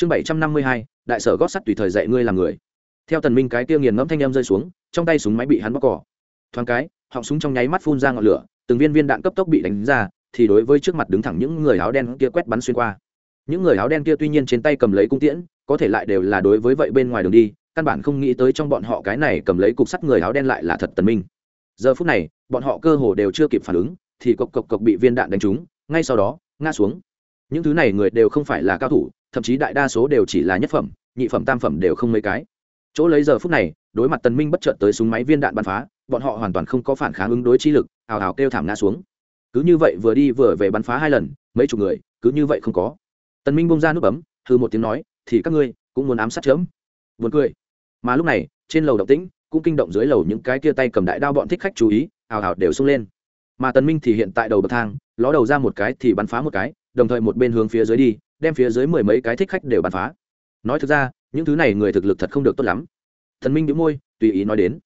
chương bảy trăm năm mươi hai, đại sở gót sắt tùy thời dạy ngươi làm người. Theo tần minh cái kia nghiền ngẫm thanh em rơi xuống, trong tay súng máy bị hắn bóc cỏ. Thoáng cái, họng súng trong nháy mắt phun ra ngọn lửa, từng viên viên đạn cấp tốc bị đánh ra, thì đối với trước mặt đứng thẳng những người áo đen kia quét bắn xuyên qua. Những người áo đen kia tuy nhiên trên tay cầm lấy cung tiễn, có thể lại đều là đối với vậy bên ngoài đường đi, căn bản không nghĩ tới trong bọn họ cái này cầm lấy cục sắt người áo đen lại là thật tần minh. Giờ phút này, bọn họ cơ hồ đều chưa kịp phản ứng, thì cộc cộc cộc bị viên đạn đánh trúng, ngay sau đó, ngã xuống. Những thứ này người đều không phải là cao thủ thậm chí đại đa số đều chỉ là nhất phẩm, nhị phẩm, tam phẩm đều không mấy cái. Chỗ lấy giờ phút này, đối mặt tần minh bất chợt tới súng máy viên đạn bắn phá, bọn họ hoàn toàn không có phản kháng ứng đối chi lực ảo ảo kêu thảm ngã xuống. Cứ như vậy vừa đi vừa về bắn phá hai lần, mấy chục người, cứ như vậy không có. Tần minh bung ra nút bấm hừ một tiếng nói, thì các ngươi cũng muốn ám sát chớm. Buồn cười. Mà lúc này, trên lầu động tĩnh cũng kinh động dưới lầu những cái kia tay cầm đại đao bọn thích khách chú ý ảo ảo đều xông lên. Mà tần minh thì hiện tại đầu bậc thang, ló đầu ra một cái thì bắn phá một cái, đồng thời một bên hướng phía dưới đi đem phía dưới mười mấy cái thích khách đều bắn phá. Nói thực ra, những thứ này người thực lực thật không được tốt lắm. Thần minh đĩu môi, tùy ý nói đến.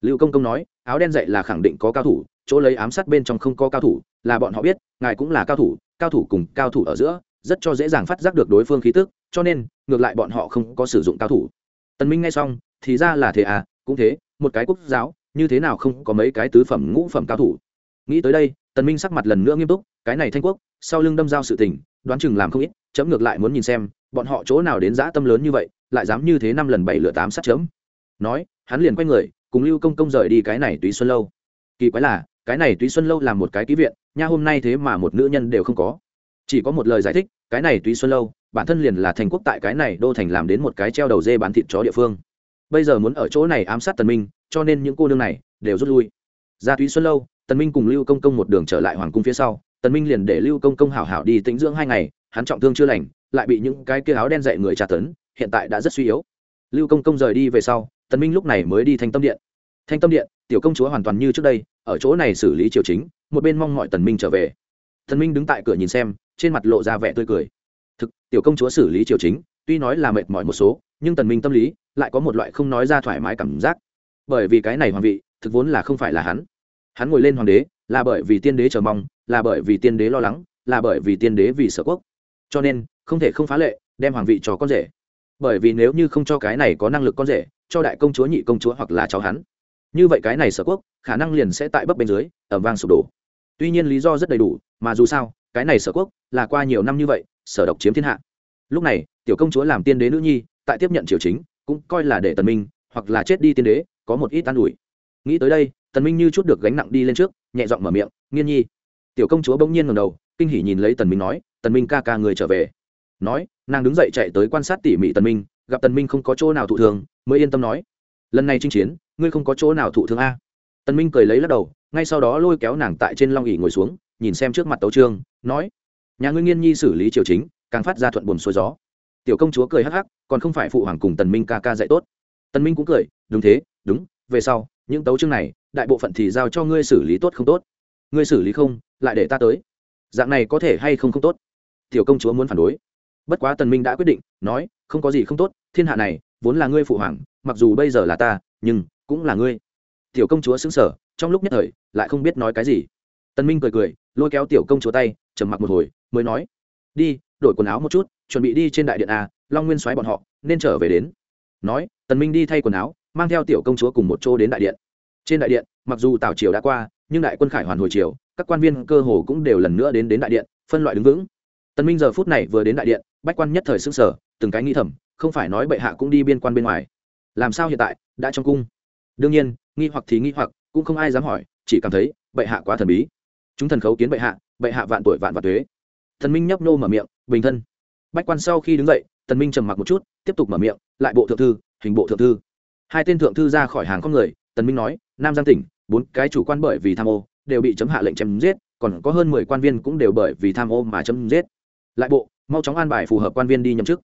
Lưu công công nói, áo đen dạy là khẳng định có cao thủ, chỗ lấy ám sát bên trong không có cao thủ, là bọn họ biết, ngài cũng là cao thủ cao thủ cùng cao thủ ở giữa, rất cho dễ dàng phát giác được đối phương khí tức, cho nên, ngược lại bọn họ không có sử dụng cao thủ. Tần minh nghe xong, thì ra là thế à cũng thế, một cái quốc giáo, như thế nào không có mấy cái tứ phẩm ngũ phẩm cao thủ? Nghĩ tới đây, tần minh sắc mặt lần nữa nghiêm túc, cái này thanh quốc, sau lưng đâm dao sự tình, đoán chừng làm không ít chấm ngược lại muốn nhìn xem, bọn họ chỗ nào đến dã tâm lớn như vậy, lại dám như thế năm lần bảy lửa tám sát chấm. Nói, hắn liền quay người, cùng lưu công công rời đi cái này túy xuân lâu. Kỳ quái là, cái này túy xuân lâu là một cái ký viện, nha hôm nay thế mà một nữ nhân đều không có. Chỉ có một lời giải thích, cái này túy xuân lâu, bản thân liền là thành quốc tại cái này đô thành làm đến một cái treo đầu dê bán thịt chó địa phương. Bây giờ muốn ở chỗ này ám sát tần minh, cho nên những cô nương này đều rút lui. Ra túy xuân lâu, tần minh cùng lưu công công một đường trở lại hoàng cung phía sau, tần minh liền để lưu công công hảo hảo đi tĩnh dưỡng hai ngày hắn trọng thương chưa lành, lại bị những cái kia áo đen dạy người tra tấn, hiện tại đã rất suy yếu. Lưu công công rời đi về sau, tần minh lúc này mới đi thanh tâm điện. Thanh tâm điện, tiểu công chúa hoàn toàn như trước đây, ở chỗ này xử lý triều chính, một bên mong mọi tần minh trở về. Tần minh đứng tại cửa nhìn xem, trên mặt lộ ra vẻ tươi cười. Thực, tiểu công chúa xử lý triều chính, tuy nói là mệt mỏi một số, nhưng tần minh tâm lý lại có một loại không nói ra thoải mái cảm giác. Bởi vì cái này hoàng vị, thực vốn là không phải là hắn. Hắn ngồi lên hoàng đế, là bởi vì tiên đế chờ mong, là bởi vì tiên đế lo lắng, là bởi vì tiên đế vì sở quốc cho nên, không thể không phá lệ, đem hoàng vị cho con rể. Bởi vì nếu như không cho cái này có năng lực con rể, cho đại công chúa, nhị công chúa hoặc là cháu hắn, như vậy cái này sở quốc, khả năng liền sẽ tại bấp bên dưới, ẩm vang sụp đổ. Tuy nhiên lý do rất đầy đủ, mà dù sao, cái này sở quốc là qua nhiều năm như vậy, sở độc chiếm thiên hạ. Lúc này, tiểu công chúa làm tiên đế nữ nhi, tại tiếp nhận triều chính, cũng coi là để tần minh, hoặc là chết đi tiên đế, có một ít an ủi. Nghĩ tới đây, tần minh như chút được gánh nặng đi lên trước, nhẹ giọng mở miệng, nghiên nhi. Tiểu công chúa bỗng nhiên ngẩng đầu, kinh hỉ nhìn lấy tần minh nói tần minh ca ca người trở về. Nói, nàng đứng dậy chạy tới quan sát tỉ mỉ tần minh, gặp tần minh không có chỗ nào thụ thương mới yên tâm nói, lần này chinh chiến, ngươi không có chỗ nào thụ thương a. Tần minh cười lấy lắc đầu, ngay sau đó lôi kéo nàng tại trên long ỉ ngồi xuống, nhìn xem trước mặt tấu trương, nói, nhà ngươi nghiên nhi xử lý triều chính, càng phát ra thuận buồn xuôi gió. Tiểu công chúa cười hắc hắc, còn không phải phụ hoàng cùng tần minh ca ca dạy tốt. Tần minh cũng cười, đúng thế, đúng, về sau, những tấu chương này, đại bộ phận thì giao cho ngươi xử lý tốt không tốt. Ngươi xử lý không, lại để ta tới. Dạng này có thể hay không không tốt? Tiểu công chúa muốn phản đối. Bất quá tần minh đã quyết định, nói, không có gì không tốt, thiên hạ này, vốn là ngươi phụ hoàng, mặc dù bây giờ là ta, nhưng, cũng là ngươi. Tiểu công chúa sững sờ, trong lúc nhất thời, lại không biết nói cái gì. Tần minh cười cười, lôi kéo tiểu công chúa tay, trầm mặc một hồi, mới nói, đi, đổi quần áo một chút, chuẩn bị đi trên đại điện a, long nguyên xoáy bọn họ, nên trở về đến. Nói, tần minh đi thay quần áo, mang theo tiểu công chúa cùng một chỗ đến đại điện. Trên đại điện, mặc dù tào triều đã qua, nhưng đại quân khải hoàn hồi triều, các quan viên cơ hồ cũng đều lần nữa đến đến đại điện, phân loại đứng vững tần minh giờ phút này vừa đến đại điện, bách quan nhất thời sững sờ, từng cái nghĩ thầm, không phải nói bệ hạ cũng đi biên quan bên ngoài. Làm sao hiện tại, đã trong cung? Đương nhiên, nghi hoặc thì nghi hoặc, cũng không ai dám hỏi, chỉ cảm thấy, bệ hạ quá thần bí. Chúng thần khấu kiến bệ hạ bệ hạ vạn tuổi vạn vạn tuế. Thần minh nhấp nô mở miệng, bình thân. Bách quan sau khi đứng dậy, tần minh trầm mặc một chút, tiếp tục mở miệng, lại bộ thượng thư, hình bộ thượng thư. Hai tên thượng thư ra khỏi hàng con người, tần minh nói, nam giang tỉnh, bốn cái chủ quan bởi vì tham ô, đều bị chấm hạ lệnh chém giết, còn có hơn mười quan viên cũng đều bởi vì tham ô mà chấm giết lại bộ, mau chóng an bài phù hợp quan viên đi nhậm chức.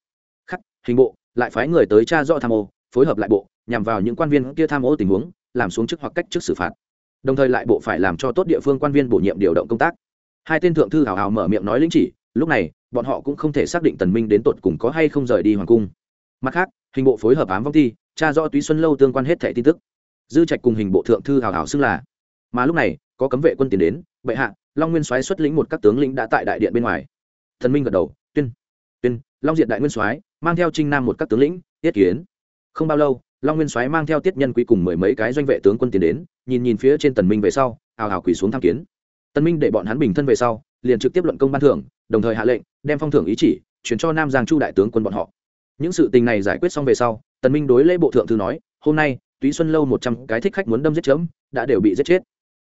Khắc, hình bộ, lại phái người tới tra do tham ô, phối hợp lại bộ, nhằm vào những quan viên kia tham ô tình huống, làm xuống chức hoặc cách chức xử phạt. Đồng thời lại bộ phải làm cho tốt địa phương quan viên bổ nhiệm điều động công tác. Hai tên thượng thư hào hào mở miệng nói lĩnh chỉ, lúc này, bọn họ cũng không thể xác định tần minh đến tột cùng có hay không rời đi hoàng cung. Mặt khác, hình bộ phối hợp ám vong thi, tra rõ túy xuân lâu tương quan hết thẻ tin tức. Dư trạch cùng hình bộ thượng thư hào hào xưng là. Mà lúc này, có cấm vệ quân tiến đến, bệ hạ, long nguyên soái xuất lĩnh một các tướng lĩnh đã tại đại điện bên ngoài thần minh gật đầu, tuyên tuyên, long diệt đại nguyên soái, mang theo trinh nam một các tướng lĩnh, tiết kiến. Không bao lâu, long nguyên soái mang theo tiết nhân quý cùng mười mấy cái doanh vệ tướng quân tiến đến, nhìn nhìn phía trên tần minh về sau, hào hào quỳ xuống tham kiến. Tần minh để bọn hắn bình thân về sau, liền trực tiếp luận công ban thưởng, đồng thời hạ lệnh, đem phong thưởng ý chỉ chuyển cho nam giang chu đại tướng quân bọn họ. Những sự tình này giải quyết xong về sau, tần minh đối lễ bộ thượng thư nói, hôm nay, túy xuân lâu một trăm cái thích khách muốn đâm giết chấm, đã đều bị giết chết.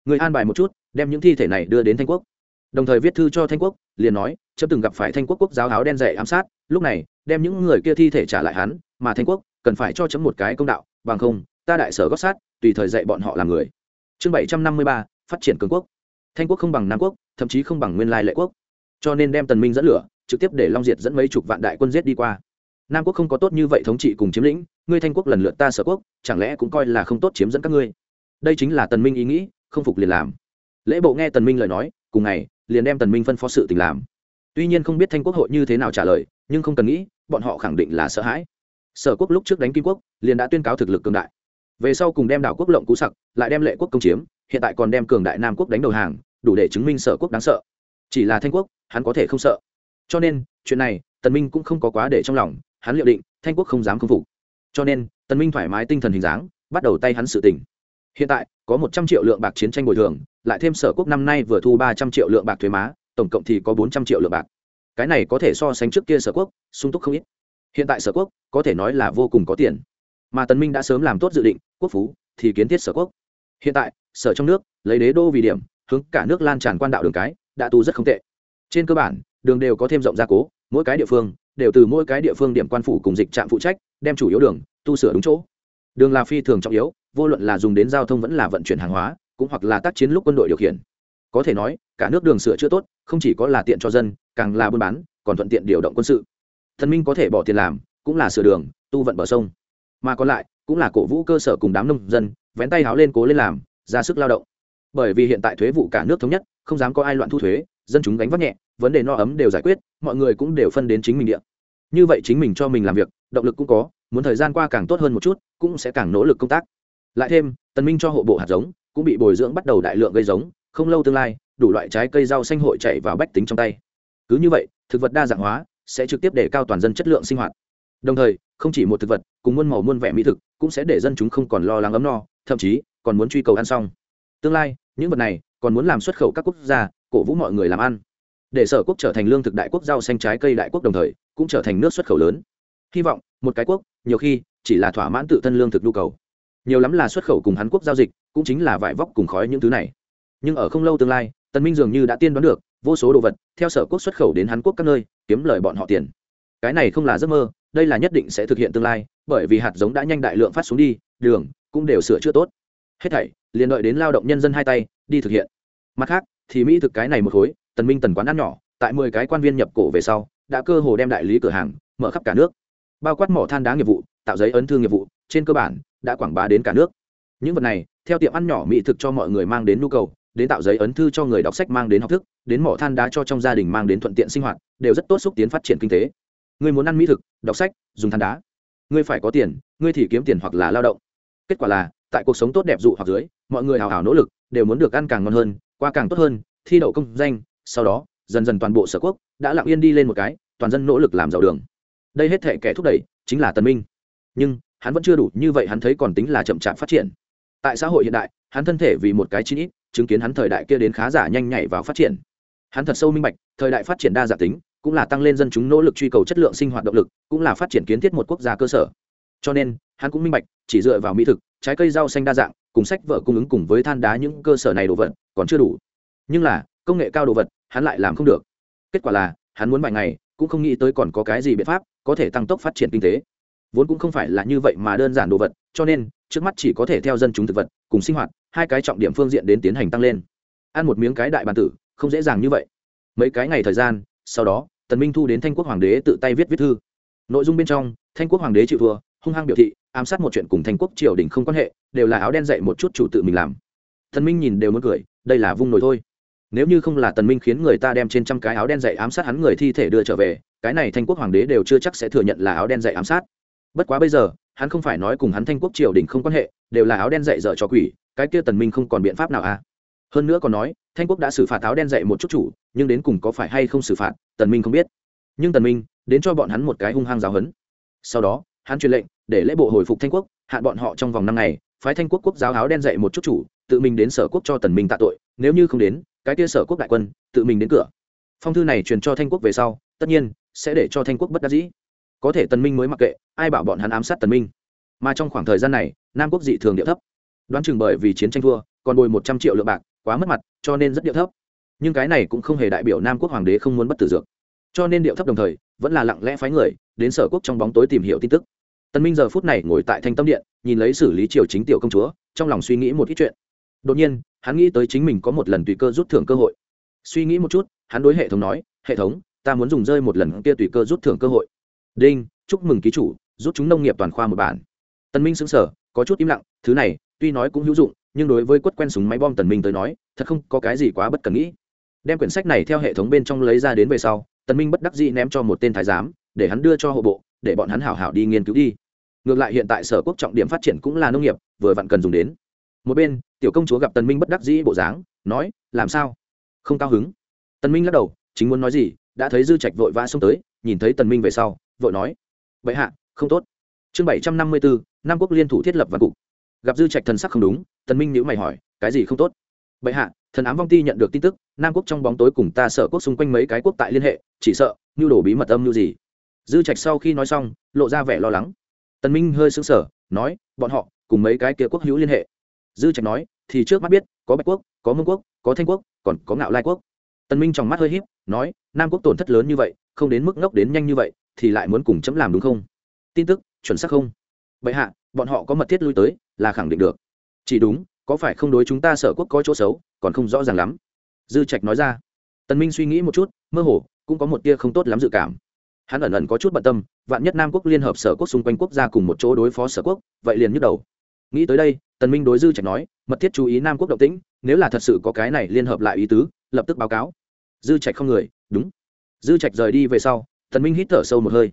Người an bài một chút, đem những thi thể này đưa đến thanh quốc đồng thời viết thư cho thanh quốc, liền nói, chấm từng gặp phải thanh quốc quốc giáo áo đen dày ám sát, lúc này, đem những người kia thi thể trả lại hắn, mà thanh quốc cần phải cho chấm một cái công đạo, bằng không, ta đại sở gót sát, tùy thời dạy bọn họ làm người. Chương bảy trăm năm mươi ba, phát triển cường quốc. Thanh quốc không bằng nam quốc, thậm chí không bằng nguyên lai lệ quốc. Cho nên đem tần minh dẫn lửa, trực tiếp để long diệt dẫn mấy chục vạn đại quân giết đi qua. Nam quốc không có tốt như vậy thống trị cùng chiếm lĩnh, ngươi thanh quốc lần lượt ta sở quốc, chẳng lẽ cũng coi là không tốt chiếm dẫn các ngươi? Đây chính là tần minh ý nghĩ, không phục liền làm. Lễ bộ nghe tần minh lời nói cùng ngày, liền đem tần minh phân phó sự tình làm. Tuy nhiên không biết thanh quốc hội như thế nào trả lời, nhưng không cần nghĩ, bọn họ khẳng định là sợ hãi. Sở quốc lúc trước đánh kim quốc, liền đã tuyên cáo thực lực cường đại. Về sau cùng đem đảo quốc lộng cú sặc, lại đem lệ quốc công chiếm, hiện tại còn đem cường đại nam quốc đánh đầu hàng, đủ để chứng minh sở quốc đáng sợ. Chỉ là thanh quốc, hắn có thể không sợ. Cho nên, chuyện này, tần minh cũng không có quá để trong lòng, hắn liệu định, thanh quốc không dám khâm phục. Cho nên, tần minh thoải mái tinh thần hình dáng, bắt đầu tay hắn sự tình. Hiện tại có một trăm triệu lượng bạc chiến tranh bồi thường, lại thêm sở quốc năm nay vừa thu ba trăm triệu lượng bạc thuế má, tổng cộng thì có bốn trăm triệu lượng bạc. Cái này có thể so sánh trước kia sở quốc, sung túc không ít. Hiện tại sở quốc, có thể nói là vô cùng có tiền. Mà tần minh đã sớm làm tốt dự định, quốc phú, thì kiến thiết sở quốc. Hiện tại, sở trong nước, lấy đế đô vì điểm, hướng cả nước lan tràn quan đạo đường cái, đã tu rất không tệ. Trên cơ bản, đường đều có thêm rộng gia cố, mỗi cái địa phương, đều từ mỗi cái địa phương điểm quan phủ cùng dịch trạm phụ trách, đem chủ yếu đường, tu sửa đúng chỗ. Đường là phi thường trọng yếu vô luận là dùng đến giao thông vẫn là vận chuyển hàng hóa, cũng hoặc là tác chiến lúc quân đội điều khiển. Có thể nói, cả nước đường sửa chữa tốt, không chỉ có là tiện cho dân, càng là buôn bán, còn thuận tiện điều động quân sự. Thần minh có thể bỏ tiền làm, cũng là sửa đường, tu vận bờ sông. Mà còn lại, cũng là cổ vũ cơ sở cùng đám nông dân, vén tay háo lên cố lên làm, ra sức lao động. Bởi vì hiện tại thuế vụ cả nước thống nhất, không dám có ai loạn thu thuế, dân chúng gánh vác nhẹ, vấn đề no ấm đều giải quyết, mọi người cũng đều phân đến chính mình địa. Như vậy chính mình cho mình làm việc, động lực cũng có, muốn thời gian qua càng tốt hơn một chút, cũng sẽ càng nỗ lực công tác lại thêm, tần minh cho hộ bộ hạt giống, cũng bị bồi dưỡng bắt đầu đại lượng gây giống, không lâu tương lai, đủ loại trái cây rau xanh hội chảy vào bách tính trong tay. Cứ như vậy, thực vật đa dạng hóa, sẽ trực tiếp để cao toàn dân chất lượng sinh hoạt. Đồng thời, không chỉ một thực vật, cùng muôn màu muôn vẻ mỹ thực, cũng sẽ để dân chúng không còn lo lắng ấm no, thậm chí, còn muốn truy cầu ăn xong. Tương lai, những vật này, còn muốn làm xuất khẩu các quốc gia, cổ vũ mọi người làm ăn. Để sở quốc trở thành lương thực đại quốc rau xanh trái cây đại quốc đồng thời, cũng trở thành nước xuất khẩu lớn. Hy vọng, một cái quốc, nhiều khi, chỉ là thỏa mãn tự thân lương thực nhu cầu nhiều lắm là xuất khẩu cùng hàn quốc giao dịch, cũng chính là vải vóc cùng khói những thứ này. Nhưng ở không lâu tương lai tần minh dường như đã tiên đoán được, vô số đồ vật, theo sở quốc xuất khẩu đến hàn quốc các nơi, kiếm lời bọn họ tiền. Cái này không là giấc mơ, đây là nhất định sẽ thực hiện tương lai, bởi vì hạt giống đã nhanh đại lượng phát xuống đi, đường cũng đều sửa chữa tốt. Hết thảy, liền đợi đến lao động nhân dân hai tay, đi thực hiện. Mặt khác, thì mỹ thực cái này một khối tần minh tần quán ăn nhỏ, tại mười cái quan viên nhập cổ về sau, đã cơ hồ đem đại lý cửa hàng, mở khắp cả nước. Bao quát mỏ than đá nghiệp vụ, tạo giấy ấn thương nghiệp vụ, trên cơ bản đã quảng bá đến cả nước. Những vật này, theo tiệm ăn nhỏ mỹ thực cho mọi người mang đến nhu cầu, đến tạo giấy ấn thư cho người đọc sách mang đến học thức, đến mỏ than đá cho trong gia đình mang đến thuận tiện sinh hoạt, đều rất tốt xúc tiến phát triển kinh tế. Người muốn ăn mỹ thực, đọc sách, dùng than đá. Ngươi phải có tiền ngươi thì kiếm tiền hoặc là lao động. Kết quả là, tại cuộc sống tốt đẹp dụ hoặc dưới, mọi người hào hào nỗ lực, đều muốn được ăn càng ngon hơn, qua càng tốt hơn, thi đậu công danh, sau đó, dần dần toàn bộ sở quốc đã lặng yên đi lên một cái, toàn dân nỗ lực làm giàu đường. Đây hết thể kẻ thúc đẩy chính là tân minh. Nhưng hắn vẫn chưa đủ như vậy hắn thấy còn tính là chậm chạp phát triển. Tại xã hội hiện đại, hắn thân thể vì một cái chín ít, chứng kiến hắn thời đại kia đến khá giả nhanh nhảy vào phát triển. Hắn thật sâu minh bạch, thời đại phát triển đa dạng tính, cũng là tăng lên dân chúng nỗ lực truy cầu chất lượng sinh hoạt động lực, cũng là phát triển kiến thiết một quốc gia cơ sở. Cho nên, hắn cũng minh bạch, chỉ dựa vào mỹ thực, trái cây rau xanh đa dạng, cùng sách vợ cung ứng cùng với than đá những cơ sở này đồ vật, còn chưa đủ. Nhưng là, công nghệ cao đồ vật, hắn lại làm không được. Kết quả là, hắn muốn vài ngày, cũng không nghĩ tới còn có cái gì biện pháp có thể tăng tốc phát triển kinh tế vốn cũng không phải là như vậy mà đơn giản đồ vật, cho nên, trước mắt chỉ có thể theo dân chúng thực vật, cùng sinh hoạt, hai cái trọng điểm phương diện đến tiến hành tăng lên. Ăn một miếng cái đại bàn tử, không dễ dàng như vậy. Mấy cái ngày thời gian, sau đó, tần minh thu đến thanh quốc hoàng đế tự tay viết viết thư. Nội dung bên trong, thanh quốc hoàng đế chịu thua, hung hăng biểu thị, ám sát một chuyện cùng thanh quốc triều đình không quan hệ, đều là áo đen dạy một chút chủ tự mình làm. Tần minh nhìn đều muốn cười, đây là vung nổi thôi. Nếu như không là tần minh khiến người ta đem trên trăm cái áo đen dạy ám sát hắn người thi thể đưa trở về, cái này thanh quốc hoàng đế đều chưa chắc sẽ thừa nhận là áo đen dạy ám sát bất quá bây giờ, hắn không phải nói cùng hắn thanh quốc triều đình không quan hệ, đều là áo đen dạy dở cho quỷ, cái kia tần minh không còn biện pháp nào à? Hơn nữa còn nói, thanh quốc đã xử phạt áo đen dạy một chút chủ, nhưng đến cùng có phải hay không xử phạt, tần minh không biết. Nhưng tần minh, đến cho bọn hắn một cái hung hăng giáo huấn. sau đó, hắn truyền lệnh, để lễ bộ hồi phục thanh quốc, hạn bọn họ trong vòng năm ngày, phái thanh quốc quốc giáo áo đen dạy một chút chủ, tự mình đến sở quốc cho tần minh tạ tội, nếu như không đến, cái kia sở quốc đại quân, tự mình đến cửa. Phong thư này truyền cho thanh quốc về sau, tất nhiên, sẽ để cho thanh quốc bất đắc dĩ có thể tần minh mới mặc kệ, ai bảo bọn hắn ám sát tần minh. Mà trong khoảng thời gian này, nam quốc dị thường địa thấp. Đoán chừng bởi vì chiến tranh thua, còn bồi một trăm triệu lượng bạc, quá mất mặt, cho nên rất điệu thấp. Nhưng cái này cũng không hề đại biểu nam quốc hoàng đế không muốn bất tử dược. Cho nên điệu thấp đồng thời, vẫn là lặng lẽ phái người, đến sở quốc trong bóng tối tìm hiểu tin tức. Tần minh giờ phút này ngồi tại thanh tâm điện, nhìn lấy xử lý triều chính tiểu công chúa, trong lòng suy nghĩ một ít chuyện. Đột nhiên, hắn nghĩ tới chính mình có một lần tùy cơ rút thưởng cơ hội. Suy nghĩ một chút, hắn đối hệ thống nói, hệ thống, ta muốn dùng rơi một lần kia tùy cơ rút thưởng cơ hội đinh, chúc mừng ký chủ, rút chúng nông nghiệp toàn khoa một bản. Tần minh sững sờ, có chút im lặng, thứ này, tuy nói cũng hữu dụng, nhưng đối với quất quen súng máy bom tần minh tới nói, thật không có cái gì quá bất cần nghĩ. Đem quyển sách này theo hệ thống bên trong lấy ra đến về sau, tần minh bất đắc dĩ ném cho một tên thái giám, để hắn đưa cho hộ bộ, để bọn hắn hảo hảo đi nghiên cứu đi. Ngược lại hiện tại sở quốc trọng điểm phát triển cũng là nông nghiệp, vừa vặn cần dùng đến. Một bên, tiểu công chúa gặp tần minh bất đắc dĩ bộ dáng, nói, làm sao? Không cao hứng. Tần minh lắc đầu, chính muốn nói gì? Đã thấy dư trạch vội vã xông tới, nhìn thấy tần minh về sau vội nói vậy hạ, không tốt. Chương bảy trăm năm mươi bốn, nam quốc liên thủ thiết lập văn cục. Gặp dư trạch thần sắc không đúng, tần minh nhữ mày hỏi, cái gì không tốt? Vậy hạ, thần ám vong ti nhận được tin tức, nam quốc trong bóng tối cùng ta sợ quốc xung quanh mấy cái quốc tại liên hệ, chỉ sợ như đổ bí mật âm như gì? Dư trạch sau khi nói xong, lộ ra vẻ lo lắng. Tần minh hơi sững sờ, nói, bọn họ cùng mấy cái kia quốc hữu liên hệ. Dư trạch nói, thì trước mắt biết, có bạch quốc, có mông quốc, có thanh quốc, còn có ngạo lai quốc. Tần minh trong mắt hơi híp, nói, nam quốc tổn thất lớn như vậy không đến mức ngốc đến nhanh như vậy, thì lại muốn cùng chấm làm đúng không? Tin tức, chuẩn xác không? Vậy hạ, bọn họ có mật thiết lui tới, là khẳng định được. Chỉ đúng, có phải không đối chúng ta sở quốc có chỗ xấu, còn không rõ ràng lắm. Dư trạch nói ra. Tần minh suy nghĩ một chút, mơ hồ, cũng có một tia không tốt lắm dự cảm. Hắn ẩn ẩn có chút bận tâm, vạn nhất nam quốc liên hợp sở quốc xung quanh quốc gia cùng một chỗ đối phó sở quốc, vậy liền nhức đầu. Nghĩ tới đây, tần minh đối dư trạch nói, mật thiết chú ý nam quốc động tĩnh, nếu là thật sự có cái này liên hợp lại ý tứ, lập tức báo cáo. Dư trạch không người, đúng dư trạch rời đi về sau, tần minh hít thở sâu một hơi.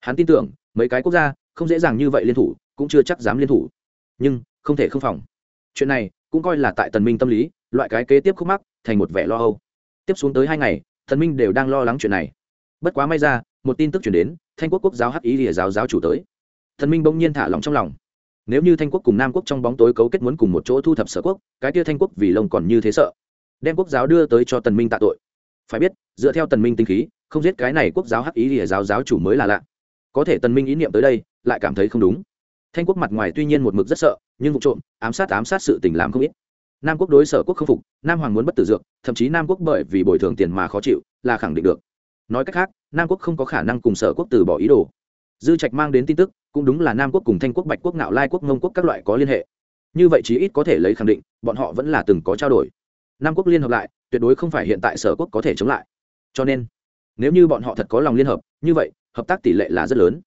Hắn tin tưởng, mấy cái quốc gia không dễ dàng như vậy liên thủ, cũng chưa chắc dám liên thủ. Nhưng, không thể không phòng. Chuyện này cũng coi là tại tần minh tâm lý, loại cái kế tiếp khúc mắc thành một vẻ lo âu. Tiếp xuống tới hai ngày, tần minh đều đang lo lắng chuyện này. Bất quá may ra, một tin tức chuyển đến, thanh quốc quốc giáo hắc ý lìa giáo giáo chủ tới. Thần minh bỗng nhiên thả lòng trong lòng. Nếu như thanh quốc cùng nam quốc trong bóng tối cấu kết muốn cùng một chỗ thu thập sở quốc, cái kia thanh quốc vì lông còn như thế sợ. Đem quốc giáo đưa tới cho tần minh tạ tội phải biết, dựa theo tần minh tinh khí, không giết cái này quốc giáo hắc ý lìa giáo giáo chủ mới là lạ. Có thể tần minh ý niệm tới đây, lại cảm thấy không đúng. Thanh quốc mặt ngoài tuy nhiên một mực rất sợ, nhưng vụ trộm, ám sát ám sát sự tình làm không ít. Nam quốc đối sở quốc không phục, nam hoàng muốn bất tử dược, thậm chí nam quốc bởi vì bồi thường tiền mà khó chịu, là khẳng định được. Nói cách khác, nam quốc không có khả năng cùng sở quốc từ bỏ ý đồ. Dư trạch mang đến tin tức, cũng đúng là nam quốc cùng thanh quốc, bạch quốc nạo lai quốc, ngông quốc các loại có liên hệ. Như vậy chí ít có thể lấy khẳng định, bọn họ vẫn là từng có trao đổi. Nam quốc liên hợp lại tuyệt đối không phải hiện tại sở quốc có thể chống lại. Cho nên, nếu như bọn họ thật có lòng liên hợp, như vậy, hợp tác tỷ lệ là rất lớn.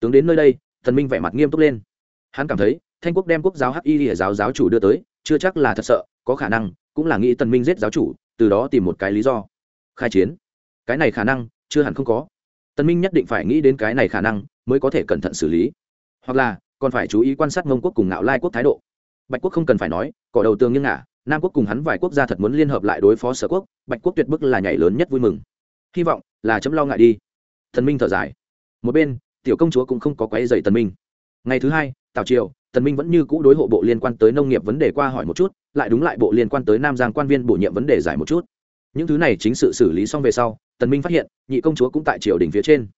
Tướng đến nơi đây, thần minh vẻ mặt nghiêm túc lên. Hắn cảm thấy, thanh quốc đem quốc giáo hắc y giáo giáo chủ đưa tới, chưa chắc là thật sợ, có khả năng, cũng là nghĩ tần minh giết giáo chủ, từ đó tìm một cái lý do. Khai chiến. Cái này khả năng, chưa hẳn không có. Tần minh nhất định phải nghĩ đến cái này khả năng, mới có thể cẩn thận xử lý. Hoặc là, còn phải chú ý quan sát mông quốc cùng ngạo lai quốc thái độ. Bạch quốc không cần phải nói, cỏ đầu tường nghiêng ngả nam quốc cùng hắn vài quốc gia thật muốn liên hợp lại đối phó sở quốc, bạch quốc tuyệt bức là nhảy lớn nhất vui mừng. Hy vọng là chấm lo ngại đi. Thần minh thở dài. Một bên, tiểu công chúa cũng không có quấy dày tần minh. Ngày thứ hai, tào triều, tần minh vẫn như cũ đối hộ bộ liên quan tới nông nghiệp vấn đề qua hỏi một chút, lại đúng lại bộ liên quan tới nam giang quan viên bổ nhiệm vấn đề giải một chút. Những thứ này chính sự xử lý xong về sau, tần minh phát hiện, nhị công chúa cũng tại triều đình phía trên.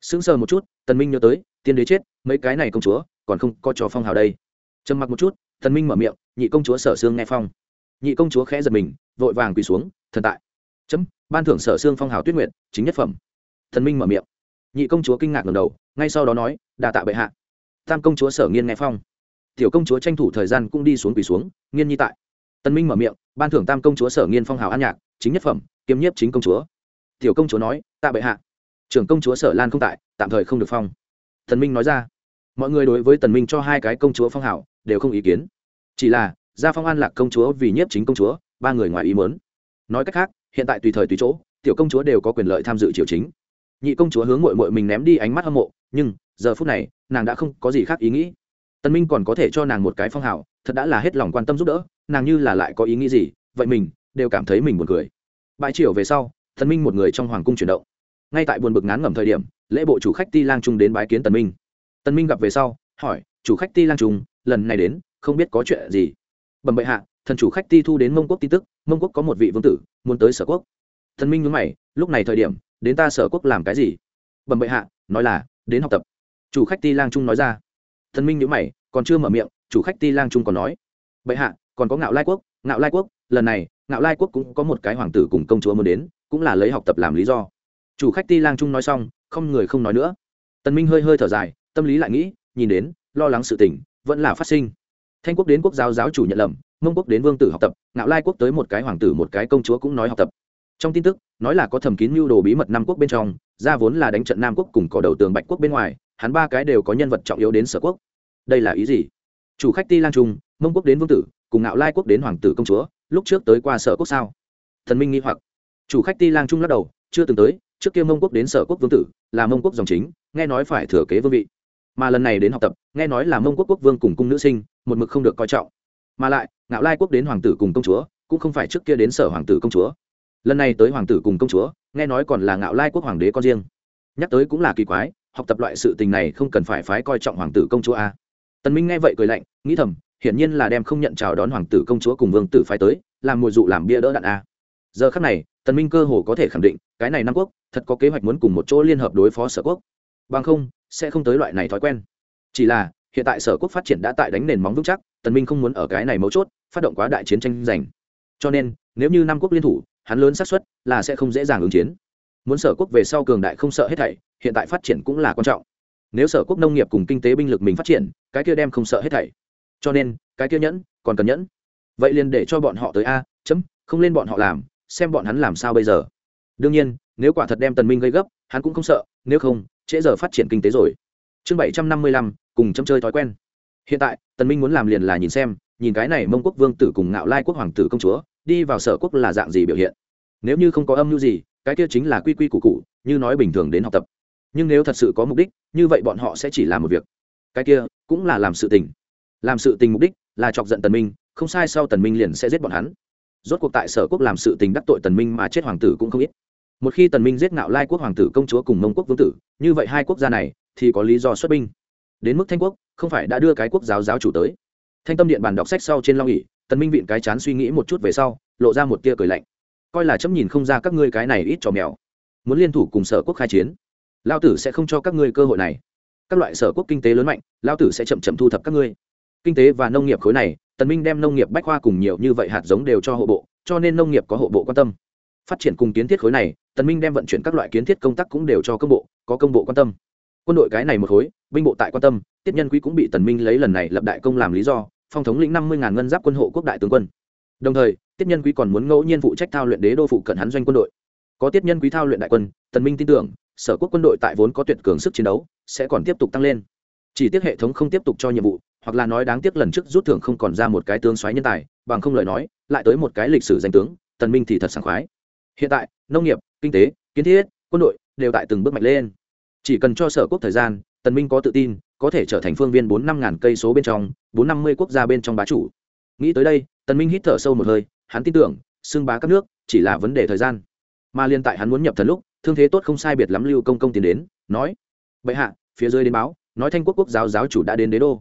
Sững sờ một chút, tần minh nhớ tới, tiên đế chết, mấy cái này công chúa còn không có trò phong hào đây. Trầm mặc một chút, tần minh mở miệng, nhị công chúa sở xương nghe phong nhị công chúa khẽ giật mình, vội vàng quỳ xuống, thần tại. Chấm, ban thưởng sở xương phong hào tuyết nguyệt, chính nhất phẩm. Thần minh mở miệng. Nhị công chúa kinh ngạc ngẩng đầu, ngay sau đó nói đà tạ bệ hạ. Tam công chúa sở nghiên nghe phong. Tiểu công chúa tranh thủ thời gian cũng đi xuống quỳ xuống, nghiên nhi tại. Tân minh mở miệng, ban thưởng tam công chúa sở nghiên phong hào an nhạc, chính nhất phẩm, kiêm nhiếp chính công chúa. Tiểu công chúa nói, tạ bệ hạ. Trưởng công chúa sở lan không tại, tạm thời không được phong. Thần minh nói ra, mọi người đối với tần minh cho hai cái công chúa phong hảo đều không ý kiến. Chỉ là gia phong an lạc công chúa vì nhiếp chính công chúa, ba người ngoài ý muốn. Nói cách khác, hiện tại tùy thời tùy chỗ, tiểu công chúa đều có quyền lợi tham dự triều chính. Nhị công chúa hướng mội mội mình ném đi ánh mắt hâm mộ, nhưng, giờ phút này, nàng đã không có gì khác ý nghĩ. Tần minh còn có thể cho nàng một cái phong hào, thật đã là hết lòng quan tâm giúp đỡ, nàng như là lại có ý nghĩ gì, vậy mình, đều cảm thấy mình buồn cười. Bãi triều về sau, tân minh một người trong hoàng cung chuyển động. Ngay tại buồn bực ngán ngẩm thời điểm, lễ bộ chủ khách ti lang trung đến bái kiến tần minh. Tần minh gặp về sau, hỏi, chủ khách ti lang trung, lần này đến, không biết có chuyện gì? Bẩm bệ hạ, thần chủ khách ti thu đến mông quốc tin tức, mông quốc có một vị vương tử, muốn tới sở quốc. Thần minh nhớ mày, lúc này thời điểm, đến ta sở quốc làm cái gì? Bẩm bệ hạ, nói là, đến học tập. Chủ khách ti lang trung nói ra. Thần minh nhớ mày, còn chưa mở miệng, chủ khách ti lang trung còn nói. Bệ hạ, còn có ngạo lai quốc, ngạo lai quốc, lần này, ngạo lai quốc cũng có một cái hoàng tử cùng công chúa muốn đến, cũng là lấy học tập làm lý do. Chủ khách ti lang trung nói xong, không người không nói nữa. Tần minh hơi hơi thở dài, tâm lý lại nghĩ, nhìn đến, lo lắng sự tình, vẫn là phát sinh thanh quốc đến quốc giáo giáo chủ nhận lầm, mông quốc đến vương tử học tập, ngạo lai quốc tới một cái hoàng tử, một cái công chúa cũng nói học tập. Trong tin tức, nói là có thẩm kín mưu đồ bí mật nam quốc bên trong, ra vốn là đánh trận nam quốc cùng cỏ đầu tường bạch quốc bên ngoài, hắn ba cái đều có nhân vật trọng yếu đến sở quốc. Đây là ý gì? Chủ khách ti lang trung, mông quốc đến vương tử, cùng ngạo lai quốc đến hoàng tử công chúa, lúc trước tới qua sở quốc sao? Thần minh nghi hoặc. Chủ khách ti lang trung lắc đầu, chưa từng tới, trước kia mông quốc đến sở quốc vương tử, là mông quốc dòng chính, nghe nói phải thừa kế vương vị mà lần này đến học tập, nghe nói là mông quốc quốc vương cùng cung nữ sinh, một mực không được coi trọng. Mà lại, ngạo lai quốc đến hoàng tử cùng công chúa, cũng không phải trước kia đến sở hoàng tử công chúa. Lần này tới hoàng tử cùng công chúa, nghe nói còn là ngạo lai quốc hoàng đế con riêng. Nhắc tới cũng là kỳ quái, học tập loại sự tình này không cần phải phái coi trọng hoàng tử công chúa a. Tần minh nghe vậy cười lạnh, nghĩ thầm, hiển nhiên là đem không nhận chào đón hoàng tử công chúa cùng vương tử phái tới, làm mùi dụ làm bia đỡ đạn a. Giờ khắc này, tần minh cơ hồ có thể khẳng định, cái này nam quốc, thật có kế hoạch muốn cùng một chỗ liên hợp đối phó sở quốc bằng không, sẽ không tới loại này thói quen. Chỉ là, hiện tại sở quốc phát triển đã tại đánh nền móng vững chắc, tần minh không muốn ở cái này mấu chốt, phát động quá đại chiến tranh giành. Cho nên, nếu như năm quốc liên thủ, hắn lớn xác suất là sẽ không dễ dàng ứng chiến. Muốn sở quốc về sau cường đại không sợ hết thảy, hiện tại phát triển cũng là quan trọng. Nếu sở quốc nông nghiệp cùng kinh tế binh lực mình phát triển, cái kia đem không sợ hết thảy. Cho nên, cái kia nhẫn, còn cần nhẫn. Vậy liền để cho bọn họ tới a, chấm, không lên bọn họ làm, xem bọn hắn làm sao bây giờ. Đương nhiên, nếu quả thật đem tần minh gây gấp, hắn cũng không sợ, nếu không trễ giờ phát triển kinh tế rồi. Chương bảy trăm năm mươi lăm, cùng châm chơi thói quen. Hiện tại, tần minh muốn làm liền là nhìn xem, nhìn cái này mông quốc vương tử cùng ngạo lai quốc hoàng tử công chúa, đi vào sở quốc là dạng gì biểu hiện. Nếu như không có âm mưu gì, cái kia chính là quy quy củ cụ như nói bình thường đến học tập. Nhưng nếu thật sự có mục đích, như vậy bọn họ sẽ chỉ làm một việc. Cái kia cũng là làm sự tình. Làm sự tình mục đích là chọc giận tần minh, không sai sau tần minh liền sẽ giết bọn hắn. Rốt cuộc tại sở quốc làm sự tình đắc tội tần minh mà chết hoàng tử cũng không ít một khi tần minh giết ngạo lai quốc hoàng tử công chúa cùng mông quốc vương tử, như vậy hai quốc gia này thì có lý do xuất binh. Đến mức thanh quốc, không phải đã đưa cái quốc giáo giáo chủ tới. Thanh tâm điện bàn đọc sách sau trên long ỉ tần minh viện cái chán suy nghĩ một chút về sau, lộ ra một tia cười lạnh. Coi là chấm nhìn không ra các ngươi cái này ít trò mèo. Muốn liên thủ cùng sở quốc khai chiến lao tử sẽ không cho các ngươi cơ hội này. Các loại sở quốc kinh tế lớn mạnh lao tử sẽ chậm chậm thu thập các ngươi. Kinh tế và nông nghiệp khối này, tần minh đem nông nghiệp bách khoa cùng nhiều như vậy hạt giống đều cho hộ bộ, cho nên nông nghiệp có hộ bộ quan tâm. Phát triển cùng kiến thiết khối này tần minh đem vận chuyển các loại kiến thiết công tác cũng đều cho công bộ, có công bộ quan tâm. Quân đội cái này một khối, binh bộ tại quan tâm, tiết nhân quý cũng bị tần minh lấy lần này lập đại công làm lý do, phong thống lĩnh năm mươi ngàn ngân giáp quân hộ quốc đại tướng quân. Đồng thời, tiết nhân quý còn muốn ngẫu nhiên phụ trách thao luyện đế đô phụ cận hắn doanh quân đội. Có tiết nhân quý thao luyện đại quân, tần minh tin tưởng, sở quốc quân đội tại vốn có tuyệt cường sức chiến đấu, sẽ còn tiếp tục tăng lên. Chỉ tiếc hệ thống không tiếp tục cho nhiệm vụ, hoặc là nói đáng tiếc lần trước rút thưởng không còn ra một cái tướng xoáy nhân tài, bằng không lời nói, lại tới một cái lịch sử danh tướng, tần minh thì thật sảng khoái. Hiện tại nông nghiệp, kinh tế, kiến thiết, quân đội đều tại từng bước mạnh lên. Chỉ cần cho sở quốc thời gian, tần minh có tự tin, có thể trở thành phương viên bốn năm ngàn cây số bên trong, bốn năm mươi quốc gia bên trong bá chủ. Nghĩ tới đây, tần minh hít thở sâu một hơi, hắn tin tưởng, xưng bá các nước chỉ là vấn đề thời gian. Mà liên tại hắn muốn nhập thần lúc, thương thế tốt không sai biệt lắm lưu công công tiến đến, nói, bệ hạ, phía dưới đến báo, nói thanh quốc quốc giáo giáo chủ đã đến đế đô.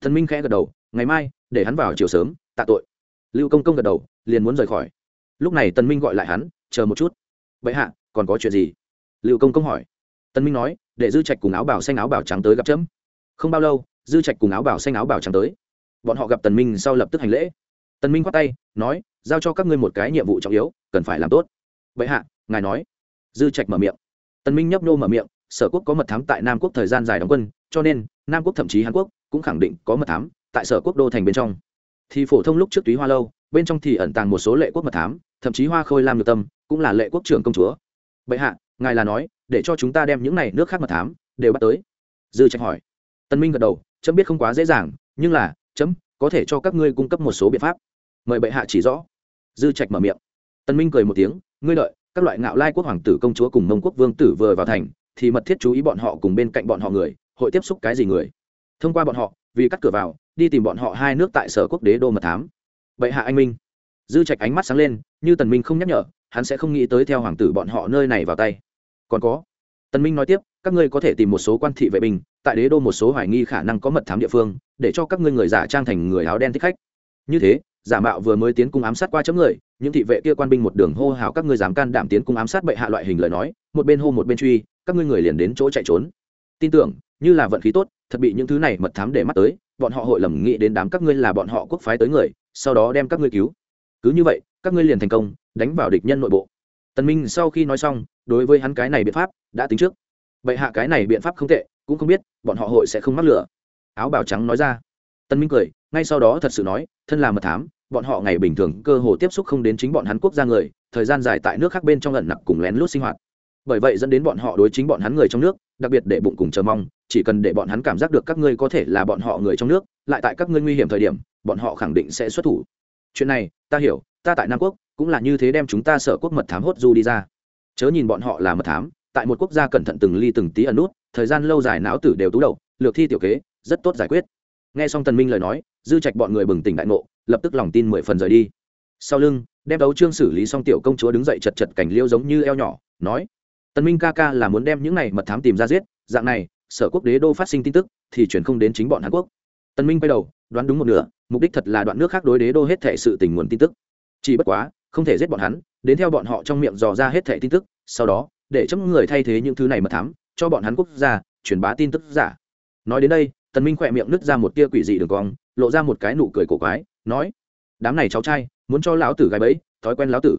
Thần minh khẽ gật đầu, ngày mai, để hắn vào chiều sớm, tạ tội. Lưu công công gật đầu, liền muốn rời khỏi. Lúc này tần minh gọi lại hắn, chờ một chút bệ hạ, còn có chuyện gì? Lưu công công hỏi. Tần minh nói, để dư trạch cùng áo bảo xanh áo bảo trắng tới gặp chấm. Không bao lâu, dư trạch cùng áo bảo xanh áo bảo trắng tới. Bọn họ gặp tần minh sau lập tức hành lễ. Tần minh quát tay, nói, giao cho các ngươi một cái nhiệm vụ trọng yếu, cần phải làm tốt. Bệ hạ, ngài nói. Dư trạch mở miệng. Tần minh nhấp nô mở miệng, sở quốc có mật thám tại nam quốc thời gian dài đóng quân, cho nên, nam quốc thậm chí hàn quốc cũng khẳng định có mật thám tại sở quốc đô thành bên trong. Thì phổ thông lúc trước túy hoa lâu, bên trong thì ẩn tàng một số lệ quốc mật thám, thậm chí hoa khôi lam được tâm cũng là lệ quốc trưởng công chúa. Bệ hạ, ngài là nói, để cho chúng ta đem những này nước khác mật thám, đều bắt tới. Dư trạch hỏi. Tân minh gật đầu, chấm biết không quá dễ dàng, nhưng là, chấm, có thể cho các ngươi cung cấp một số biện pháp. Mời bệ hạ chỉ rõ. Dư trạch mở miệng. Tân minh cười một tiếng, ngươi lợi. các loại ngạo lai quốc hoàng tử công chúa cùng mông quốc vương tử vừa vào thành, thì mật thiết chú ý bọn họ cùng bên cạnh bọn họ người, hội tiếp xúc cái gì người. Thông qua bọn họ, vì cắt cửa vào, đi tìm bọn họ hai nước tại sở quốc đế đô mật thám. Bệ hạ anh minh. Dư trạch ánh mắt sáng lên, như tần minh không nhắc nhở hắn sẽ không nghĩ tới theo hoàng tử bọn họ nơi này vào tay. Còn có, tần minh nói tiếp, các ngươi có thể tìm một số quan thị vệ binh, tại đế đô một số hoài nghi khả năng có mật thám địa phương, để cho các ngươi người giả trang thành người áo đen thích khách. Như thế, giả mạo vừa mới tiến cung ám sát qua chấm người, những thị vệ kia quan binh một đường hô hào các ngươi dám can đảm tiến cung ám sát bệ hạ loại hình lời nói, một bên hô một bên truy, các ngươi người liền đến chỗ chạy trốn. Tin tưởng, như là vận khí tốt, thật bị những thứ này mật thám để mắt tới, bọn họ hội lầm nghĩ đến đám các ngươi là bọn họ quốc phái tới người, sau đó đem các ngươi cứu. Cứ như vậy các ngươi liền thành công, đánh vào địch nhân nội bộ. Tần minh sau khi nói xong, đối với hắn cái này biện pháp đã tính trước. Bệ hạ cái này biện pháp không tệ, cũng không biết, bọn họ hội sẽ không mắc lửa. Áo bào trắng nói ra. Tần minh cười, ngay sau đó thật sự nói, thân là mật thám, bọn họ ngày bình thường cơ hồ tiếp xúc không đến chính bọn hắn quốc gia người, thời gian dài tại nước khác bên trong ẩn nặc cùng lén lút sinh hoạt. Bởi vậy dẫn đến bọn họ đối chính bọn hắn người trong nước, đặc biệt để bụng cùng chờ mong, chỉ cần để bọn hắn cảm giác được các ngươi có thể là bọn họ người trong nước, lại tại các ngươi nguy hiểm thời điểm, bọn họ khẳng định sẽ xuất thủ. Chuyện này, ta hiểu ta tại nam quốc, cũng là như thế đem chúng ta sở quốc mật thám hốt du đi ra. Chớ nhìn bọn họ là mật thám, tại một quốc gia cẩn thận từng ly từng tí ẩn nút, thời gian lâu dài não tử đều tú đầu, lược thi tiểu kế, rất tốt giải quyết. Nghe xong tần minh lời nói, dư trạch bọn người bừng tỉnh đại ngộ, lập tức lòng tin mười phần rời đi. Sau lưng, đem đấu trương xử lý xong tiểu công chúa đứng dậy chật chật cảnh liêu giống như eo nhỏ, nói, tần minh ca ca là muốn đem những này mật thám tìm ra giết, dạng này, sở quốc đế đô phát sinh tin tức, thì chuyển không đến chính bọn hàn quốc. Tần minh quay đầu, đoán đúng một nửa, mục đích thật là đoạn nước khác đối đế đô hết thệ sự tình nguồn tin tức chỉ bất quá, không thể giết bọn hắn, đến theo bọn họ trong miệng dò ra hết thẻ tin tức, sau đó, để chấm người thay thế những thứ này mật thám, cho bọn hắn quốc gia truyền bá tin tức giả. Nói đến đây, tần minh khỏe miệng nứt ra một tia quỷ dị đường cong, lộ ra một cái nụ cười cổ quái, nói, đám này cháu trai, muốn cho lão tử gái bẫy, thói quen lão tử.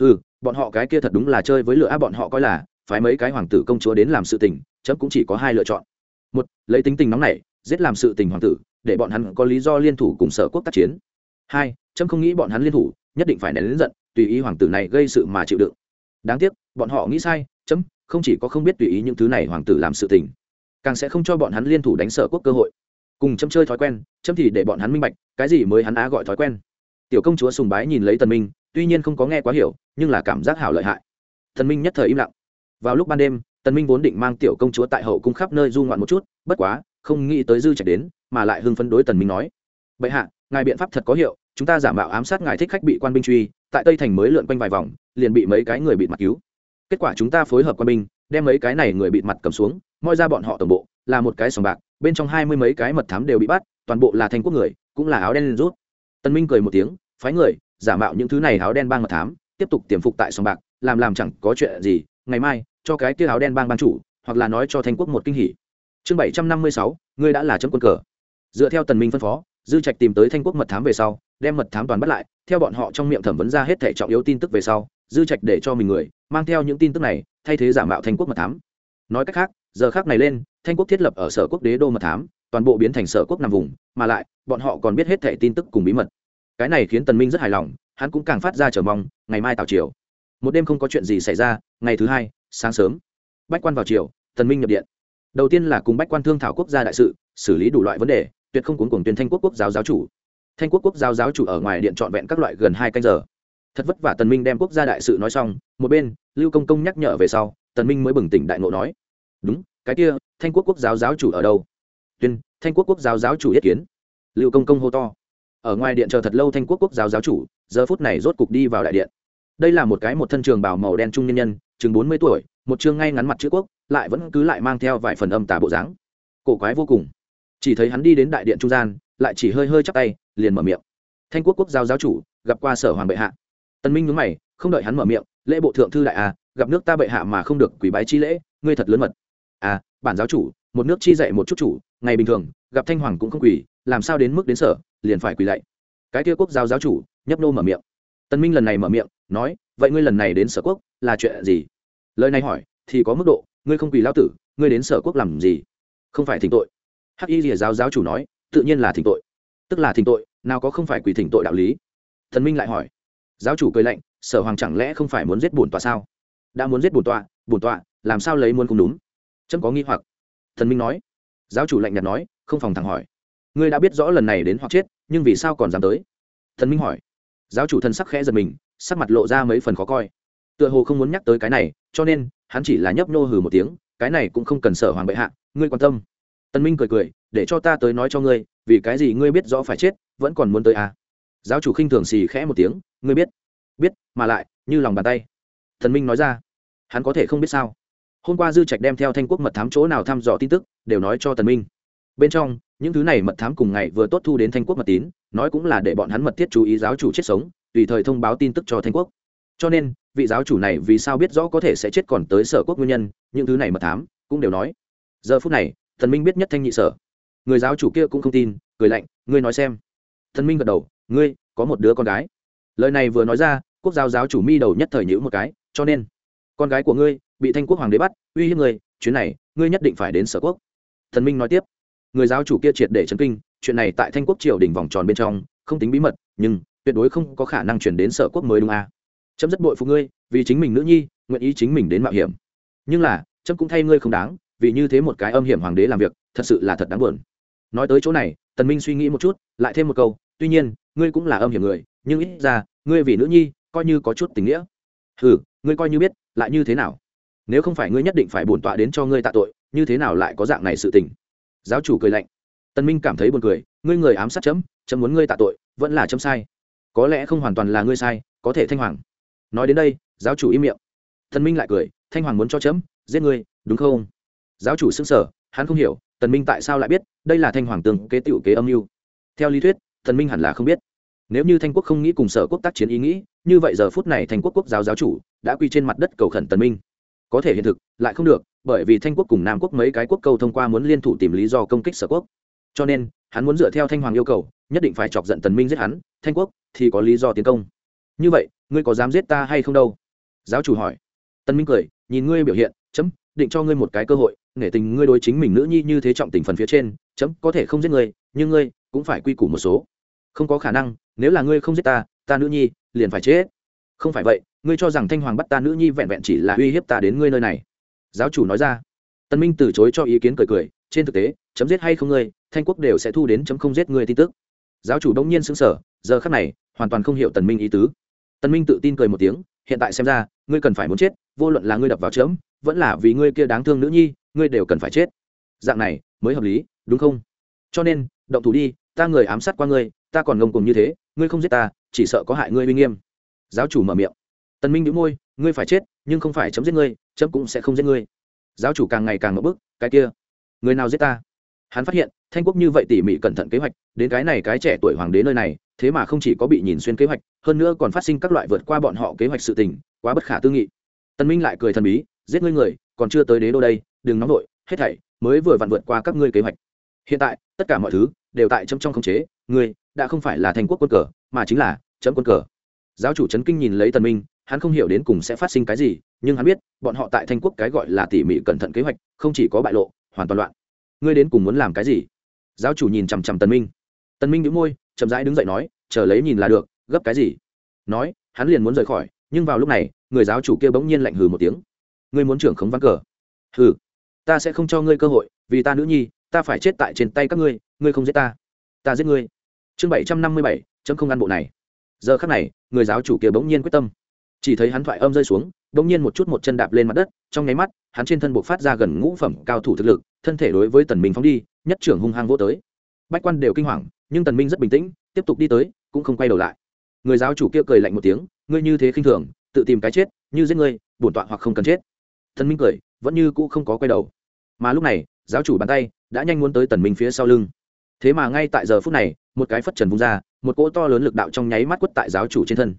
Ừ bọn họ cái kia thật đúng là chơi với lửa áp bọn họ coi là, phái mấy cái hoàng tử công chúa đến làm sự tình, chấm cũng chỉ có hai lựa chọn. Một, lấy tính tình nóng này giết làm sự tình hoàng tử, để bọn hắn có lý do liên thủ cùng sở quốc tác chiến. Hai, chấm không nghĩ bọn hắn liên thủ nhất định phải nén lớn giận, tùy ý hoàng tử này gây sự mà chịu đựng. Đáng tiếc, bọn họ nghĩ sai, chấm, không chỉ có không biết tùy ý những thứ này hoàng tử làm sự tình, càng sẽ không cho bọn hắn liên thủ đánh sở quốc cơ hội. Cùng chấm chơi thói quen, chấm thì để bọn hắn minh bạch, cái gì mới hắn á gọi thói quen. Tiểu công chúa sùng bái nhìn lấy tần minh, tuy nhiên không có nghe quá hiểu, nhưng là cảm giác hảo lợi hại. Tần minh nhất thời im lặng. Vào lúc ban đêm, tần minh vốn định mang tiểu công chúa tại hậu cung khắp nơi du ngoạn một chút, bất quá, không nghĩ tới dư chạy đến, mà lại hưng phấn đối tần minh nói, bệ hạ, ngài biện pháp thật có hiệu chúng ta giả mạo ám sát ngài thích khách bị quan binh truy, tại tây thành mới lượn quanh vài vòng, liền bị mấy cái người bị mặt cứu. Kết quả chúng ta phối hợp quan binh, đem mấy cái này người bị mặt cầm xuống, moi ra bọn họ tổng bộ, là một cái sòng bạc, bên trong hai mươi mấy cái mật thám đều bị bắt, toàn bộ là thành quốc người, cũng là áo đen lên rút. Tân minh cười một tiếng, phái người, giả mạo những thứ này áo đen bang mật thám, tiếp tục tiềm phục tại sòng bạc, làm làm chẳng có chuyện gì, ngày mai, cho cái kia áo đen bang ban chủ, hoặc là nói cho thanh quốc một kinh hỉ. Chương bảy trăm năm mươi sáu, ngươi đã là chấm quân cờ. Dựa theo tần minh phân phó, dư trạch tìm tới thanh quốc mật thám về sau đem mật thám toàn bắt lại, theo bọn họ trong miệng thẩm vấn ra hết thể trọng yếu tin tức về sau, dư trạch để cho mình người, mang theo những tin tức này, thay thế giả mạo thanh quốc mật thám. Nói cách khác, giờ khác này lên, thanh quốc thiết lập ở sở quốc đế đô mật thám, toàn bộ biến thành sở quốc nằm vùng, mà lại, bọn họ còn biết hết thẻ tin tức cùng bí mật. Cái này khiến tần minh rất hài lòng, hắn cũng càng phát ra chờ mong, ngày mai tào chiều một đêm không có chuyện gì xảy ra, ngày thứ hai, sáng sớm, bách quan vào chiều tần minh nhập điện. Đầu tiên là cùng bách quan thương thảo quốc gia đại sự, xử lý đủ loại vấn đề, tuyệt không cuốn cuồng tuyên thanh quốc quốc giáo giáo chủ thanh quốc quốc giáo giáo chủ ở ngoài điện trọn vẹn các loại gần hai canh giờ. Thật vất vả tần minh đem quốc gia đại sự nói xong, một bên, lưu công công nhắc nhở về sau, tần minh mới bừng tỉnh đại ngộ nói, đúng, cái kia, thanh quốc quốc giáo giáo chủ ở đâu? Tuyên, thanh quốc quốc giáo giáo chủ yết kiến. Lưu công công hô to. Ở ngoài điện chờ thật lâu thanh quốc quốc giáo giáo chủ, giờ phút này rốt cục đi vào đại điện. Đây là một cái một thân trường bào màu đen trung nhân nhân, chừng bốn mươi tuổi, một chương ngay ngắn mặt chữ quốc, lại vẫn cứ lại mang theo vài phần âm tà bộ dáng. Cổ quái vô cùng. Chỉ thấy hắn đi đến đại điện trung gian, lại chỉ hơi hơi chắp tay liền mở miệng. Thanh quốc quốc giáo giáo chủ, gặp qua sở hoàng bệ hạ. Tân minh nhướng mày, không đợi hắn mở miệng, lễ bộ thượng thư đại à gặp nước ta bệ hạ mà không được quỷ bái chi lễ, ngươi thật lớn mật. À bản giáo chủ, một nước chi dạy một chút chủ, ngày bình thường, gặp thanh hoàng cũng không quỳ, làm sao đến mức đến sở, liền phải quỳ lạy. Cái kia quốc giáo giáo chủ, nhấp nô mở miệng. Tân minh lần này mở miệng, nói, vậy ngươi lần này đến sở quốc là chuyện gì? Lời này hỏi, thì có mức độ, ngươi không quỳ lao tử, ngươi đến sở quốc làm gì? Không phải thỉnh tội. Hắc y rìa giáo giáo chủ nói, tự nhiên là thỉnh tội tức là thỉnh tội, nào có không phải quỳ thỉnh tội đạo lý. Thần minh lại hỏi, giáo chủ cười lạnh, sở hoàng chẳng lẽ không phải muốn giết bổn tọa sao? Đã muốn giết bổn tọa bổn tọa, làm sao lấy muốn không đúng? Chấm có nghi hoặc. Thần minh nói, giáo chủ lạnh nhạt nói, không phòng thẳng hỏi. Ngươi đã biết rõ lần này đến hoặc chết, nhưng vì sao còn dám tới? Thần minh hỏi. Giáo chủ thân sắc khẽ giật mình, sắc mặt lộ ra mấy phần khó coi. Tựa hồ không muốn nhắc tới cái này, cho nên, hắn chỉ là nhấp nhô hừ một tiếng, cái này cũng không cần sở hoàng bệ hạ, ngươi quan tâm tân minh cười cười, để cho ta tới nói cho ngươi, vì cái gì ngươi biết rõ phải chết, vẫn còn muốn tới à. giáo chủ khinh thường xì khẽ một tiếng, ngươi biết biết, mà lại, như lòng bàn tay. Thần minh nói ra, hắn có thể không biết sao? Hôm qua dư trạch đem theo thanh quốc mật thám chỗ nào thăm dò tin tức, đều nói cho tần minh. Bên trong, những thứ này mật thám cùng ngày vừa tốt thu đến thanh quốc mật tín, nói cũng là để bọn hắn mật thiết chú ý giáo chủ chết sống, tùy thời thông báo tin tức cho thanh quốc. Cho nên, vị giáo chủ này vì sao biết rõ có thể sẽ chết còn tới sở quốc nguyên nhân, những thứ này mật thám cũng đều nói. Giờ phút này thần minh biết nhất thanh nhị sở. Người giáo chủ kia cũng không tin, cười lạnh, ngươi nói xem. Thần minh gật đầu, ngươi, có một đứa con gái. Lời này vừa nói ra, quốc giáo giáo chủ mi đầu nhất thời nhữ một cái, cho nên, con gái của ngươi bị thanh quốc hoàng đế bắt, uy hiếp ngươi, chuyến này, ngươi nhất định phải đến sở quốc. Thần minh nói tiếp, người giáo chủ kia triệt để chấn kinh, chuyện này tại thanh quốc triều đình vòng tròn bên trong, không tính bí mật, nhưng tuyệt đối không có khả năng chuyển đến sở quốc mới đúng à. chấm rất bội phụ ngươi, vì chính mình nữ nhi, nguyện ý chính mình đến mạo hiểm. Nhưng là, chấm cũng thay ngươi không đáng vì như thế một cái âm hiểm hoàng đế làm việc, thật sự là thật đáng buồn. Nói tới chỗ này, tần minh suy nghĩ một chút, lại thêm một câu, tuy nhiên, ngươi cũng là âm hiểm người, nhưng ít ra, ngươi vì nữ nhi, coi như có chút tình nghĩa. Ừ ngươi coi như biết, lại như thế nào? Nếu không phải ngươi nhất định phải bổn tọa đến cho ngươi tạ tội, như thế nào lại có dạng này sự tình? Giáo chủ cười lạnh. Tần minh cảm thấy buồn cười, ngươi người ám sát chấm chấm muốn ngươi tạ tội, vẫn là chấm sai. Có lẽ không hoàn toàn là ngươi sai, có thể thanh hoàng. Nói đến đây, giáo chủ im miệng. Tần minh lại cười, thanh hoàng muốn cho chấm, giết ngươi, đúng không? Giáo chủ sững sờ hắn không hiểu, tần minh tại sao lại biết đây là thanh hoàng tường kế tiểu kế âm mưu. Theo lý thuyết, tần minh hẳn là không biết. Nếu như thanh quốc không nghĩ cùng sở quốc tác chiến ý nghĩ, như vậy giờ phút này thanh quốc quốc giáo giáo chủ đã quy trên mặt đất cầu khẩn tần minh. Có thể hiện thực, lại không được, bởi vì thanh quốc cùng nam quốc mấy cái quốc cầu thông qua muốn liên thủ tìm lý do công kích sở quốc. Cho nên, hắn muốn dựa theo thanh hoàng yêu cầu, nhất định phải chọc giận tần minh giết hắn, thanh quốc thì có lý do tiến công. Như vậy, ngươi có dám giết ta hay không đâu? Giáo chủ hỏi. Tần minh cười, nhìn ngươi biểu hiện, chấm, định cho ngươi một cái cơ hội nể tình ngươi đối chính mình nữ nhi như thế trọng tình phần phía trên, chấm có thể không giết ngươi, nhưng ngươi cũng phải quy củ một số. Không có khả năng, nếu là ngươi không giết ta ta nữ nhi liền phải chết. Không phải vậy, ngươi cho rằng thanh hoàng bắt ta nữ nhi vẹn vẹn chỉ là uy hiếp ta đến ngươi nơi này. Giáo chủ nói ra. Tân minh từ chối cho ý kiến cười cười, trên thực tế, chấm giết hay không ngươi, thanh quốc đều sẽ thu đến chấm không giết ngươi tin tức. Giáo chủ đông nhiên sững sở giờ khắc này, hoàn toàn không hiểu tần minh ý tứ. Tần minh tự tin cười một tiếng, hiện tại xem ra, ngươi cần phải muốn chết, vô luận là ngươi đập vào chấm, vẫn là vì ngươi kia đáng thương nữ nhi ngươi đều cần phải chết. Dạng này, mới hợp lý, đúng không? Cho nên, động thủ đi, ta người ám sát qua ngươi, ta còn ngông cùng như thế, ngươi không giết ta, chỉ sợ có hại ngươi uy nghiêm. Giáo chủ mở miệng. Tần minh nhíu môi, ngươi phải chết, nhưng không phải chấm giết ngươi, chấm cũng sẽ không giết ngươi. Giáo chủ càng ngày càng ngập bức, cái kia, người nào giết ta? Hắn phát hiện, thanh quốc như vậy tỉ mỉ cẩn thận kế hoạch, đến cái này cái trẻ tuổi hoàng đế nơi này, thế mà không chỉ có bị nhìn xuyên kế hoạch, hơn nữa còn phát sinh các loại vượt qua bọn họ kế hoạch sự tình, quá bất khả tư nghị. Tân minh lại cười thần bí, giết ngươi người, còn chưa tới đế đô đây đừng nóng vội, hết thảy mới vừa vặn vượt qua các ngươi kế hoạch. Hiện tại, tất cả mọi thứ đều tại chấm trong khống chế, ngươi đã không phải là thành quốc quân cờ, mà chính là chấm quân cờ. Giáo chủ trấn kinh nhìn lấy tần minh, hắn không hiểu đến cùng sẽ phát sinh cái gì, nhưng hắn biết, bọn họ tại thanh quốc cái gọi là tỉ mỉ cẩn thận kế hoạch, không chỉ có bại lộ, hoàn toàn loạn. Ngươi đến cùng muốn làm cái gì? Giáo chủ nhìn chằm chằm tần minh. Tần minh nhíu môi, chậm rãi đứng dậy nói, chờ lấy nhìn là được, gấp cái gì? Nói, hắn liền muốn rời khỏi, nhưng vào lúc này, người giáo chủ kia bỗng nhiên lạnh hừ một tiếng. Ngươi muốn trưởng khống văn cờ? Hừ ta sẽ không cho ngươi cơ hội, vì ta nữ nhi, ta phải chết tại trên tay các ngươi ngươi không giết ta ta giết ngươi. Chương bảy trăm năm mươi bảy, chấm không ăn bộ này. Giờ khắc này, người giáo chủ kia bỗng nhiên quyết tâm. Chỉ thấy hắn thoại âm rơi xuống, bỗng nhiên một chút một chân đạp lên mặt đất, trong nháy mắt, hắn trên thân buộc phát ra gần ngũ phẩm cao thủ thực lực, thân thể đối với tần minh phóng đi, nhất trưởng hung hăng vô tới. Bách quan đều kinh hoàng, nhưng tần minh rất bình tĩnh, tiếp tục đi tới, cũng không quay đầu lại. Người giáo chủ kia cười lạnh một tiếng, ngươi như thế khinh thường, tự tìm cái chết, như giết ngươi, bổn tọa hoặc không cần chết. Tần minh cười vẫn như cũ không có quay đầu. Mà lúc này, giáo chủ bàn tay đã nhanh muốn tới tần minh phía sau lưng. Thế mà ngay tại giờ phút này, một cái phất trần vung ra, một cỗ to lớn lực đạo trong nháy mắt quất tại giáo chủ trên thân.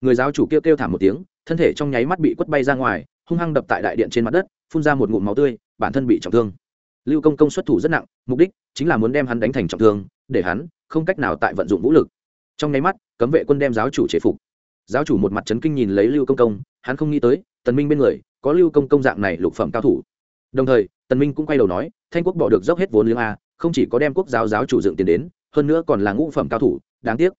Người giáo chủ kêu kêu thảm một tiếng, thân thể trong nháy mắt bị quất bay ra ngoài, hung hăng đập tại đại điện trên mặt đất, phun ra một ngụm máu tươi, bản thân bị trọng thương. Lưu công công xuất thủ rất nặng, mục đích chính là muốn đem hắn đánh thành trọng thương, để hắn không cách nào tại vận dụng vũ lực. Trong nháy mắt, cấm vệ quân đem giáo chủ chế phục. Giáo chủ một mặt trấn kinh nhìn lấy lưu công công, hắn không nghĩ tới, tần minh bên người có lưu công công dạng này lục phẩm cao thủ. Đồng thời, tần minh cũng quay đầu nói, thanh quốc bỏ được dốc hết vốn liếng a, không chỉ có đem quốc giáo giáo chủ dựng tiền đến, hơn nữa còn là ngũ phẩm cao thủ, đáng tiếc.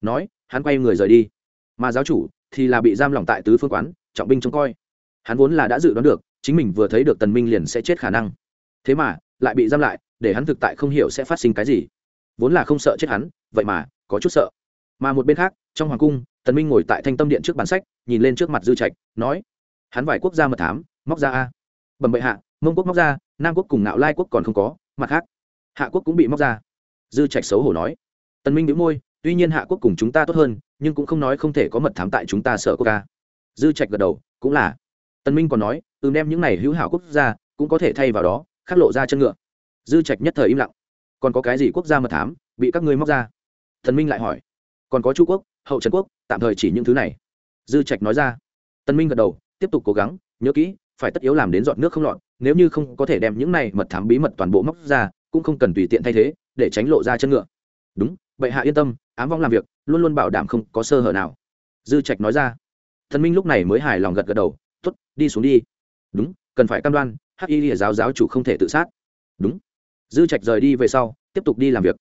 Nói, hắn quay người rời đi. Mà giáo chủ thì là bị giam lỏng tại tứ phương quán, trọng binh trông coi. Hắn vốn là đã dự đoán được, chính mình vừa thấy được tần minh liền sẽ chết khả năng. Thế mà, lại bị giam lại, để hắn thực tại không hiểu sẽ phát sinh cái gì. Vốn là không sợ chết hắn, vậy mà, có chút sợ. Mà một bên khác, trong hoàng cung, tần minh ngồi tại thanh tâm điện trước bàn sách, nhìn lên trước mặt dư trạch, nói hắn vài quốc gia mật thám, móc ra a. Bẩm bệ hạ, mông quốc móc ra, nam quốc cùng nạo lai quốc còn không có, mặt khác. Hạ quốc cũng bị móc ra. Dư trạch xấu hổ nói. Tần minh đĩu môi, tuy nhiên hạ quốc cùng chúng ta tốt hơn, nhưng cũng không nói không thể có mật thám tại chúng ta sợ quốc ca dư trạch gật đầu, cũng là. Tân minh còn nói, ừm, đem những này hữu hảo quốc gia cũng có thể thay vào đó, khắc lộ ra chân ngựa. Dư trạch nhất thời im lặng. Còn có cái gì quốc gia mật thám bị các ngươi móc ra? Tần minh lại hỏi. Còn có chu quốc, hậu trần quốc, tạm thời chỉ những thứ này. Dư trạch nói ra. Tân minh gật đầu tiếp tục cố gắng, nhớ kỹ, phải tất yếu làm đến dọn nước không lọt, nếu như không có thể đem những này mật thám bí mật toàn bộ móc ra, cũng không cần tùy tiện thay thế, để tránh lộ ra chân ngựa. Đúng, bệ hạ yên tâm, ám vong làm việc, luôn luôn bảo đảm không có sơ hở nào. Dư trạch nói ra. Thần minh lúc này mới hài lòng gật gật đầu t ố t đi xuống đi. Đúng, cần phải cam đoan, hắc y lìa giáo giáo chủ không thể tự sát. Đúng. Dư trạch rời đi về sau, tiếp tục đi làm việc.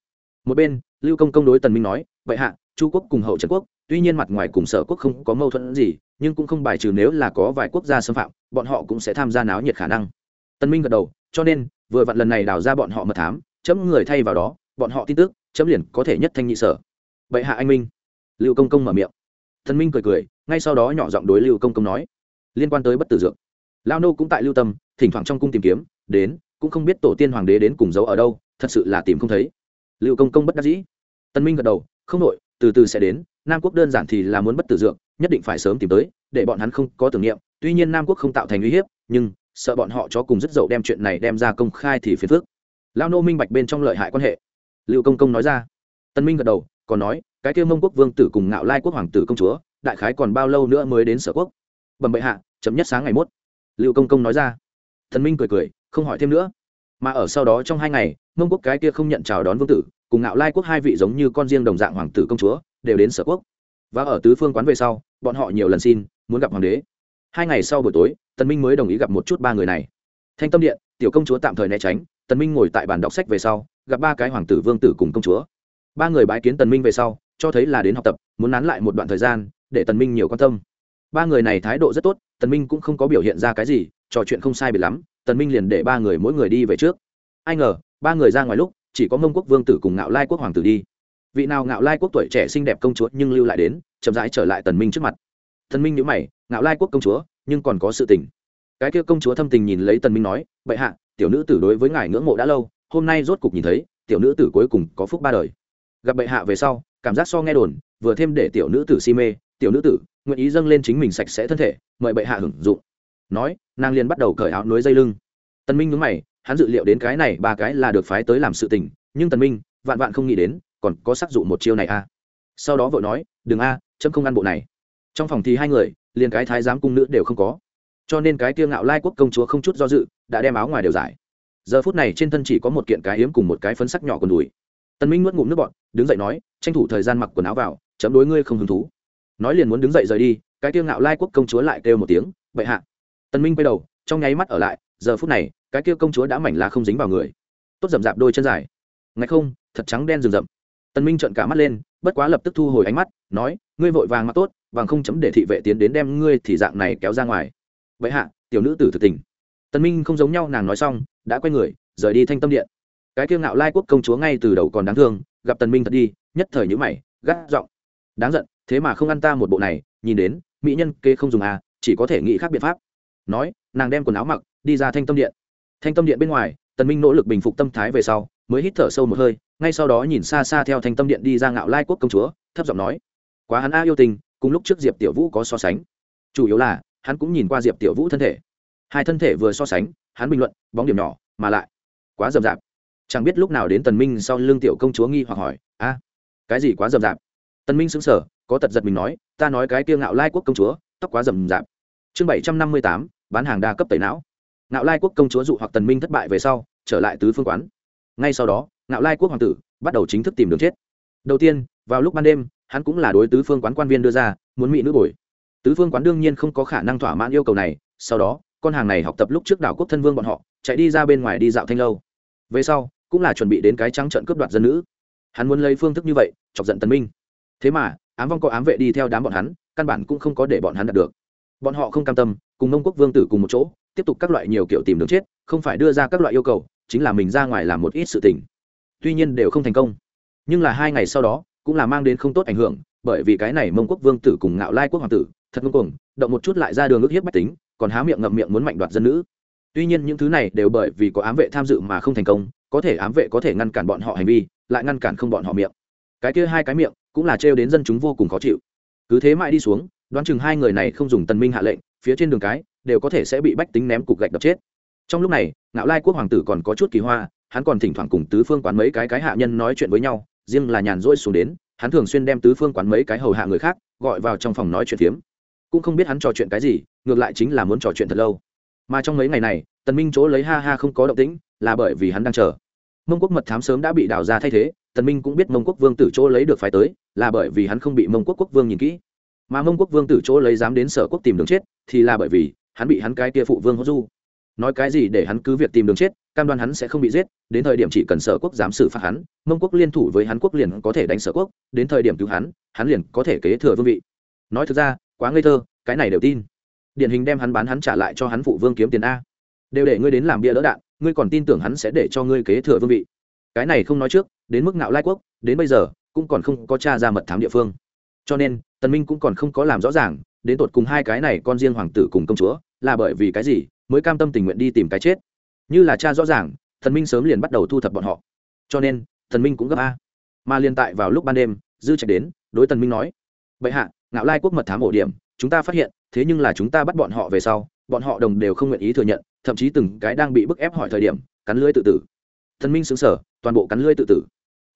Một bên, lưu công công đối tần minh nói vậy hạ chu quốc cùng hậu trần quốc, tuy nhiên mặt ngoài cùng sở quốc không có mâu thuẫn gì, nhưng cũng không bài trừ nếu là có vài quốc gia xâm phạm, bọn họ cũng sẽ tham gia náo nhiệt khả năng. Tân minh gật đầu, cho nên, vừa vặn lần này đào ra bọn họ mật thám, chấm người thay vào đó, bọn họ tin tức, chấm liền có thể nhất thanh nhị sở. Bệ hạ anh minh. Lưu công công mở miệng. Tân minh cười cười, ngay sau đó nhỏ giọng đối lưu công công nói. Liên quan tới bất tử dược. Lao nô cũng tại lưu tâm, thỉnh thoảng trong cung tìm kiếm, đến, cũng không biết tổ tiên hoàng đế đến cùng giấu ở đâu, thật sự là tìm không thấy. Lưu công công bất đắc dĩ. Tân minh gật đầu, không nội từ từ sẽ đến, nam quốc đơn giản thì là muốn bất tử dược, nhất định phải sớm tìm tới, để bọn hắn không có tưởng niệm. Tuy nhiên nam quốc không tạo thành uy hiếp, nhưng sợ bọn họ cho cùng rất dậu đem chuyện này đem ra công khai thì phiền phức. Lao nô minh bạch bên trong lợi hại quan hệ. Liệu công công nói ra. Tân minh gật đầu, còn nói, cái kêu mông quốc vương tử cùng ngạo lai quốc hoàng tử công chúa, đại khái còn bao lâu nữa mới đến sở quốc? Bẩm bệ hạ, chấm nhất sáng ngày mốt. Liệu công công nói ra. Thần minh cười cười, không hỏi thêm nữa. Mà ở sau đó trong hai ngày, mông quốc cái kia không nhận chào đón vương tử cùng ngạo lai quốc hai vị giống như con riêng đồng dạng hoàng tử công chúa, đều đến sở quốc. Và ở tứ phương quán về sau, bọn họ nhiều lần xin, muốn gặp hoàng đế. Hai ngày sau buổi tối, tần minh mới đồng ý gặp một chút ba người này. Thanh tâm điện, tiểu công chúa tạm thời né tránh, tần minh ngồi tại bàn đọc sách về sau, gặp ba cái hoàng tử vương tử cùng công chúa. Ba người bái kiến tần minh về sau, cho thấy là đến học tập, muốn nán lại một đoạn thời gian, để tần minh nhiều quan tâm. Ba người này thái độ rất tốt, tần minh cũng không có biểu hiện ra cái gì, trò chuyện không sai biệt lắm, tần minh liền để ba người mỗi người đi về trước. Ai ngờ, ba người ra ngoài lúc chỉ có mông quốc vương tử cùng ngạo lai quốc hoàng tử đi. Vị nào ngạo lai quốc tuổi trẻ xinh đẹp công chúa nhưng lưu lại đến, chậm rãi trở lại tần minh trước mặt. Tần minh nhữ mày, ngạo lai quốc công chúa, nhưng còn có sự tình. Cái kia công chúa thâm tình nhìn lấy tần minh nói, bệ hạ, tiểu nữ tử đối với ngài ngưỡng mộ đã lâu, hôm nay rốt cục nhìn thấy, tiểu nữ tử cuối cùng có phúc ba đời. Gặp bệ hạ về sau, cảm giác so nghe đồn, vừa thêm để tiểu nữ tử si mê, tiểu nữ tử, nguyện ý dâng lên chính mình sạch sẽ thân thể, mời bệ hạ hưởng dụng. Nói, nàng liền bắt đầu cởi áo núi dây lưng. Tần minh nhướng mày hắn dự liệu đến cái này ba cái là được phái tới làm sự tình, nhưng tần minh, vạn vạn không nghĩ đến, còn có sắc dụ một chiêu này a à. sau đó vội nói, đừng a, chấm không ăn bộ này. Trong phòng thì hai người, liền cái thái giám cung nữ đều không có. Cho nên cái tiêu ngạo lai quốc công chúa không chút do dự, đã đem áo ngoài đều giải. Giờ phút này trên thân chỉ có một kiện cái hiếm cùng một cái phấn sắc nhỏ còn đùi. Tần minh nuốt ngụm nước bọt, đứng dậy nói, tranh thủ thời gian mặc quần áo vào, chấm đối ngươi không hứng thú. Nói liền muốn đứng dậy rời đi, cái tiêu ngạo lai quốc công chúa lại kêu một tiếng, bệ hạ. Tần minh quay đầu, trong nháy mắt ở lại, giờ phút này cái kia công chúa đã mảnh lá không dính vào người. Tốt rậm rạp đôi chân dài. Ngay không, thật trắng đen rừng rậm. Tần minh trợn cả mắt lên, bất quá lập tức thu hồi ánh mắt, nói, ngươi vội vàng mặc tốt vàng không chấm để thị vệ tiến đến đem ngươi thì dạng này kéo ra ngoài. Vậy hạ, tiểu nữ tử thực tình. Tần minh không giống nhau, nàng nói xong, đã quay người, rời đi thanh tâm điện. Cái kiêu ngạo lai quốc công chúa ngay từ đầu còn đáng thương, gặp tần minh thật đi, nhất thời nhũ mày, gắt giọng, đáng giận, thế mà không ăn ta một bộ này, nhìn đến, mỹ nhân kê không dùng à chỉ có thể nghĩ khác biện pháp. Nói, nàng đem quần áo mặc, đi ra thanh tâm điện thanh tâm điện bên ngoài, tần minh nỗ lực bình phục tâm thái về sau, mới hít thở sâu một hơi, ngay sau đó nhìn xa xa theo thanh tâm điện đi ra ngạo lai quốc công chúa, thấp giọng nói, quá hắn a yêu tình, cùng lúc trước diệp tiểu vũ có so sánh. Chủ yếu là, hắn cũng nhìn qua diệp tiểu vũ thân thể. Hai thân thể vừa so sánh, hắn bình luận, bóng điểm nhỏ, mà lại quá rậm rạp. Chẳng biết lúc nào đến tần minh sau lưng tiểu công chúa nghi hoặc hỏi, a, cái gì quá rậm rạp? Tần minh sững sờ, có tật giật mình nói, ta nói cái kia ngạo lai quốc công chúa, tóc quá rậm rạp. Chương bảy trăm năm mươi tám, bán hàng đa cấp tẩy não ngạo lai quốc công chúa dụ hoặc tần minh thất bại về sau, trở lại tứ phương quán. Ngay sau đó, ngạo lai quốc hoàng tử bắt đầu chính thức tìm đường chết. Đầu tiên, vào lúc ban đêm, hắn cũng là đối tứ phương quán quan viên đưa ra, muốn mỹ nữ bồi. Tứ phương quán đương nhiên không có khả năng thỏa mãn yêu cầu này, sau đó, con hàng này học tập lúc trước đảo quốc thân vương bọn họ, chạy đi ra bên ngoài đi dạo thanh lâu. Về sau, cũng là chuẩn bị đến cái trắng trận cướp đoạt dân nữ. Hắn muốn lấy phương thức như vậy, chọc giận tần minh. Thế mà, ám vong có ám vệ đi theo đám bọn hắn, căn bản cũng không có để bọn hắn đạt được. Bọn họ không cam tâm, cùng mông quốc vương tử cùng một chỗ tiếp tục các loại nhiều kiểu tìm đường chết, không phải đưa ra các loại yêu cầu, chính là mình ra ngoài làm một ít sự tình. Tuy nhiên đều không thành công. Nhưng là hai ngày sau đó, cũng là mang đến không tốt ảnh hưởng, bởi vì cái này mông quốc vương tử cùng ngạo lai quốc hoàng tử, thật ngông cuồng, động một chút lại ra đường ước hiếp bách tính, còn há miệng ngậm miệng muốn mạnh đoạt dân nữ. Tuy nhiên những thứ này đều bởi vì có ám vệ tham dự mà không thành công, có thể ám vệ có thể ngăn cản bọn họ hành vi, lại ngăn cản không bọn họ miệng. Cái kia hai cái miệng, cũng là trêu đến dân chúng vô cùng khó chịu. Cứ thế mãi đi xuống, đoán chừng hai người này không dùng tần minh hạ lệnh, phía trên đường cái đều có thể sẽ bị bách tính ném cục gạch đập chết. Trong lúc này, ngạo lai quốc hoàng tử còn có chút kỳ hoa, hắn còn thỉnh thoảng cùng tứ phương quán mấy cái cái hạ nhân nói chuyện với nhau, riêng là nhàn rỗi xuống đến, hắn thường xuyên đem tứ phương quán mấy cái hầu hạ người khác gọi vào trong phòng nói chuyện phiếm. Cũng không biết hắn trò chuyện cái gì, ngược lại chính là muốn trò chuyện thật lâu. Mà trong mấy ngày này, tần minh chỗ lấy ha ha không có động tĩnh, là bởi vì hắn đang chờ. Mông quốc mật thám sớm đã bị đào ra thay thế, tần minh cũng biết mông quốc vương tử chỗ lấy được phải tới, là bởi vì hắn không bị mông quốc quốc vương nhìn kỹ. Mà mông quốc vương tử chỗ lấy dám đến sở quốc tìm đường chết, thì là bởi vì hắn bị hắn cái kia phụ vương hốt du. Nói cái gì để hắn cứ việc tìm đường chết, cam đoan hắn sẽ không bị giết, đến thời điểm chỉ cần sở quốc dám xử phạt hắn, mông quốc liên thủ với hắn quốc liền có thể đánh sở quốc, đến thời điểm cứu hắn hắn liền có thể kế thừa vương vị. Nói thực ra, quá ngây thơ, cái này đều tin. Điển hình đem hắn bán hắn trả lại cho hắn phụ vương kiếm tiền a. Đều để ngươi đến làm bia đỡ đạn, ngươi còn tin tưởng hắn sẽ để cho ngươi kế thừa vương vị. Cái này không nói trước, đến mức nạo lai quốc, đến bây giờ, cũng còn không có t r a ra mật thám địa phương. Cho nên tần minh cũng còn không có làm rõ ràng, đến tột cùng hai cái này con riêng hoàng tử cùng công chúa là bởi vì cái gì mới cam tâm tình nguyện đi tìm cái chết. Như là cha rõ ràng thần minh sớm liền bắt đầu thu thập bọn họ. Cho nên thần minh cũng gấp a. Mà liên tại vào lúc ban đêm, dư trạch đến, đối tần minh nói vậy hạ, ngạo lai quốc mật thám ổ điểm, chúng ta phát hiện, thế nhưng là chúng ta bắt bọn họ về sau, bọn họ đồng đều không nguyện ý thừa nhận, thậm chí từng cái đang bị bức ép hỏi thời điểm, cắn lưỡi tự tử. Thần minh xứng sở toàn bộ cắn lưỡi tự tử.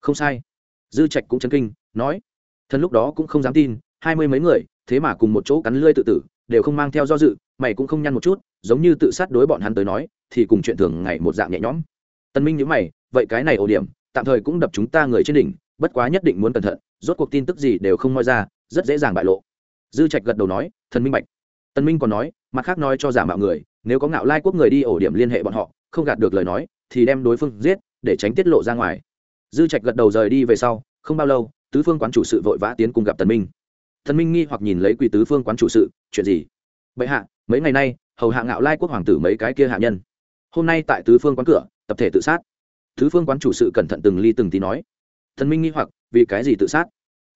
Không sai. Dư trạch cũng chấn kinh, nói, thần lúc đó cũng không dám tin hai mươi mấy người, thế mà cùng một chỗ cắn lưỡi tự tử, đều không mang theo do dự, mày cũng không nhăn một chút, giống như tự sát đối bọn hắn tới nói, thì cùng chuyện thường ngày một dạng nhẹ nhõm. Tân minh nhớ mày, vậy cái này ổ điểm, tạm thời cũng đập chúng ta người trên đỉnh, bất quá nhất định muốn cẩn thận, rốt cuộc tin tức gì đều không nói ra, rất dễ dàng bại lộ. Dư trạch gật đầu nói, thần minh bạch. Tân minh còn nói, mặt khác nói cho giả mạo người, nếu có ngạo lai quốc người đi ổ điểm liên hệ bọn họ, không gạt được lời nói, thì đem đối phương giết, để tránh tiết lộ ra ngoài. Dư trạch gật đầu rời đi về sau, không bao lâu, tứ phương quán chủ sự vội vã tiến cùng gặp tần minh thần minh nghi hoặc nhìn lấy quỳ tứ phương quán chủ sự, chuyện gì? Bệ hạ, mấy ngày nay, hầu hạ ngạo lai quốc hoàng tử mấy cái kia hạ nhân. Hôm nay tại tứ phương quán cửa, tập thể tự sát. Tứ phương quán chủ sự cẩn thận từng ly từng tí nói. Thần minh nghi hoặc, vì cái gì tự sát?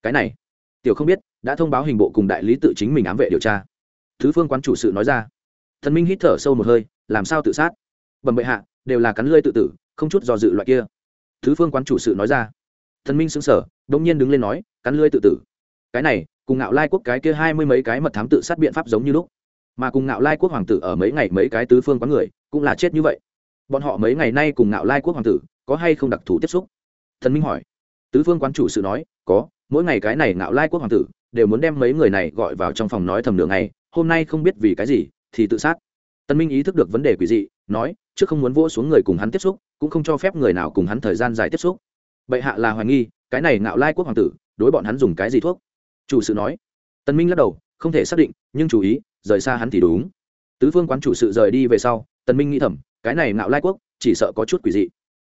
Cái này, tiểu không biết, đã thông báo hình bộ cùng đại lý tự chính mình ám vệ điều tra. Tứ phương quán chủ sự nói ra. Thần minh hít thở sâu một hơi, làm sao tự sát? Bẩm bệ hạ, đều là cắn lơi tự tử, không chút do dự loại kia. Tứ phương quán chủ sự nói ra. Thần minh xứng sở đông nhiên đứng lên nói, cắn lưỡi tự tử? Cái này cùng ngạo lai quốc cái kia hai mươi mấy cái mật thám tự sát biện pháp giống như lúc. Mà cùng ngạo lai quốc hoàng tử ở mấy ngày mấy cái tứ phương có người, cũng là chết như vậy. Bọn họ mấy ngày nay cùng ngạo lai quốc hoàng tử có hay không đặc thù tiếp xúc? Thần minh hỏi. Tứ phương quán chủ sự nói, có, mỗi ngày cái này ngạo lai quốc hoàng tử đều muốn đem mấy người này gọi vào trong phòng nói thầm đường này hôm nay không biết vì cái gì thì tự sát. Tân minh ý thức được vấn đề quỷ dị, nói, trước không muốn vỗ xuống người cùng hắn tiếp xúc, cũng không cho phép người nào cùng hắn thời gian dài tiếp xúc. Bệ hạ là hoài nghi, cái này ngạo lai quốc hoàng tử, đối bọn hắn dùng cái gì thuốc? Chủ sự nói. Tân minh lắc đầu, không thể xác định, nhưng chú ý, rời xa hắn thì đúng. Tứ phương quán chủ sự rời đi về sau tân minh nghĩ thầm, cái này ngạo lai quốc, chỉ sợ có chút quỷ dị.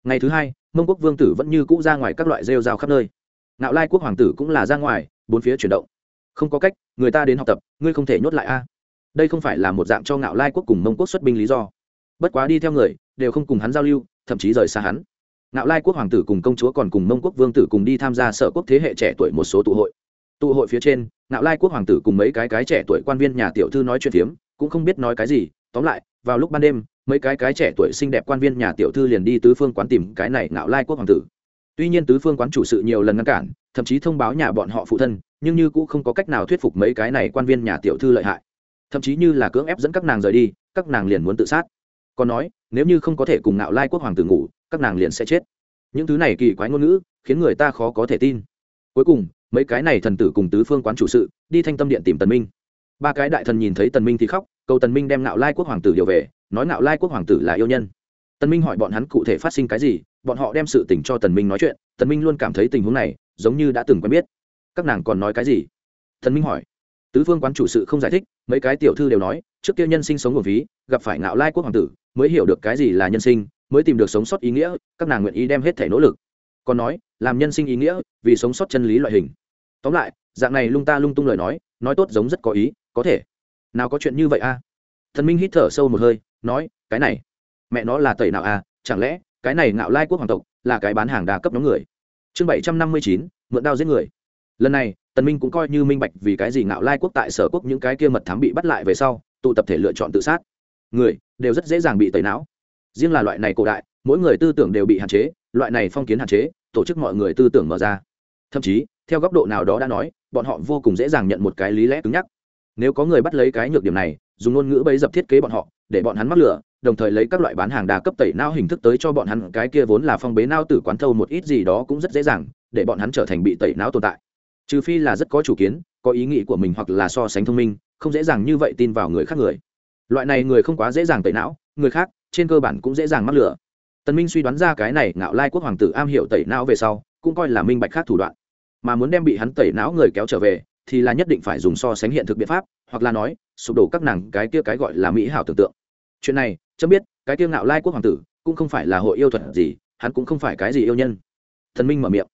Ngày thứ hai, mông quốc vương tử vẫn như cũ ra ngoài các loại rêu rao khắp nơi. Ngạo lai quốc hoàng tử cũng là ra ngoài, bốn phía chuyển động. Không có cách, người ta đến học tập, ngươi không thể nhốt lại a. Đây không phải là một dạng cho ngạo lai quốc cùng mông quốc xuất binh lý do. Bất quá đi theo người, đều không cùng hắn giao lưu, thậm chí rời xa hắn. Ngạo lai quốc hoàng tử cùng công chúa còn cùng mông quốc vương tử cùng đi tham gia sở quốc thế hệ trẻ tuổi một số tụ hội tụ hội phía trên Nạo lai quốc hoàng tử cùng mấy cái cái trẻ tuổi quan viên nhà tiểu thư nói chuyện phiếm, cũng không biết nói cái gì. Tóm lại, vào lúc ban đêm, mấy cái cái trẻ tuổi xinh đẹp quan viên nhà tiểu thư liền đi tứ phương quán tìm cái này Nạo lai quốc hoàng tử. Tuy nhiên tứ phương quán chủ sự nhiều lần ngăn cản, thậm chí thông báo nhà bọn họ phụ thân, nhưng như cũng không có cách nào thuyết phục mấy cái này quan viên nhà tiểu thư lợi hại. Thậm chí như là cưỡng ép dẫn các nàng rời đi, các nàng liền muốn tự sát. Còn nói, nếu như không có thể cùng Nạo lai quốc hoàng tử ngủ, các nàng liền sẽ chết. Những thứ này kỳ quái ngôn ngữ, khiến người ta khó có thể tin. Cuối cùng mấy cái này thần tử cùng tứ phương quán chủ sự, đi thanh tâm điện tìm tần minh. Ba cái đại thần nhìn thấy tần minh thì khóc, cầu tần minh đem ngạo lai quốc hoàng tử điều về, nói ngạo lai quốc hoàng tử là yêu nhân. Tần minh hỏi bọn hắn cụ thể phát sinh cái gì, bọn họ đem sự tình cho tần minh nói chuyện, tần minh luôn cảm thấy tình huống này, giống như đã từng quen biết. Các nàng còn nói cái gì? Tần minh hỏi. Tứ phương quán chủ sự không giải thích, mấy cái tiểu thư đều nói, trước kia nhân sinh sống của ví, gặp phải ngạo lai quốc hoàng tử, mới hiểu được cái gì là nhân sinh, mới tìm được sống sót ý nghĩa, các nàng nguyện ý đem hết thể nỗ lực. Còn nói làm nhân sinh ý nghĩa vì sống sót chân lý loại hình. Tóm lại, dạng này lung ta lung tung lời nói nói tốt giống rất có ý, có thể. Nào có chuyện như vậy a? Thần minh hít thở sâu một hơi, nói, cái này, mẹ nó là tẩy nào a chẳng lẽ, cái này ngạo lai quốc hoàng tộc là cái bán hàng đa cấp nhóm người? Chương bảy trăm năm mươi chín, mượn đao giết người. Lần này, tần minh cũng coi như minh bạch vì cái gì ngạo lai quốc tại sở quốc những cái kia mật thám bị bắt lại về sau, tụ tập thể lựa chọn tự sát. Người, đều rất dễ dàng bị tẩy não. Riêng là loại này cổ đại, mỗi người tư tưởng đều bị hạn chế, loại này phong kiến hạn chế tổ chức mọi người tư tưởng mở ra. Thậm chí, theo góc độ nào đó đã nói, bọn họ vô cùng dễ dàng nhận một cái lý lẽ cứng nhắc. Nếu có người bắt lấy cái nhược điểm này, dùng ngôn ngữ bấy dập thiết kế bọn họ, để bọn hắn mắc lửa, đồng thời lấy các loại bán hàng đa cấp tẩy não hình thức tới cho bọn hắn, cái kia vốn là phong bế não tử quán thâu một ít gì đó cũng rất dễ dàng, để bọn hắn trở thành bị tẩy não tồn tại. Trừ phi là rất có chủ kiến, có ý nghĩ của mình hoặc là so sánh thông minh, không dễ dàng như vậy tin vào người khác người. Loại này người không quá dễ dàng tẩy não, người khác, trên cơ bản cũng dễ dàng mắc lửa tần minh suy đoán ra cái này ngạo lai quốc hoàng tử am hiểu tẩy não về sau, cũng coi là minh bạch khác thủ đoạn. Mà muốn đem bị hắn tẩy não người kéo trở về, thì là nhất định phải dùng so sánh hiện thực biện pháp, hoặc là nói, sụp đổ các nàng cái kia cái gọi là mỹ hảo tưởng tượng. Chuyện này, chấm biết, cái kia ngạo lai quốc hoàng tử, cũng không phải là hội yêu thuật gì, hắn cũng không phải cái gì yêu nhân. Thần minh mở miệng.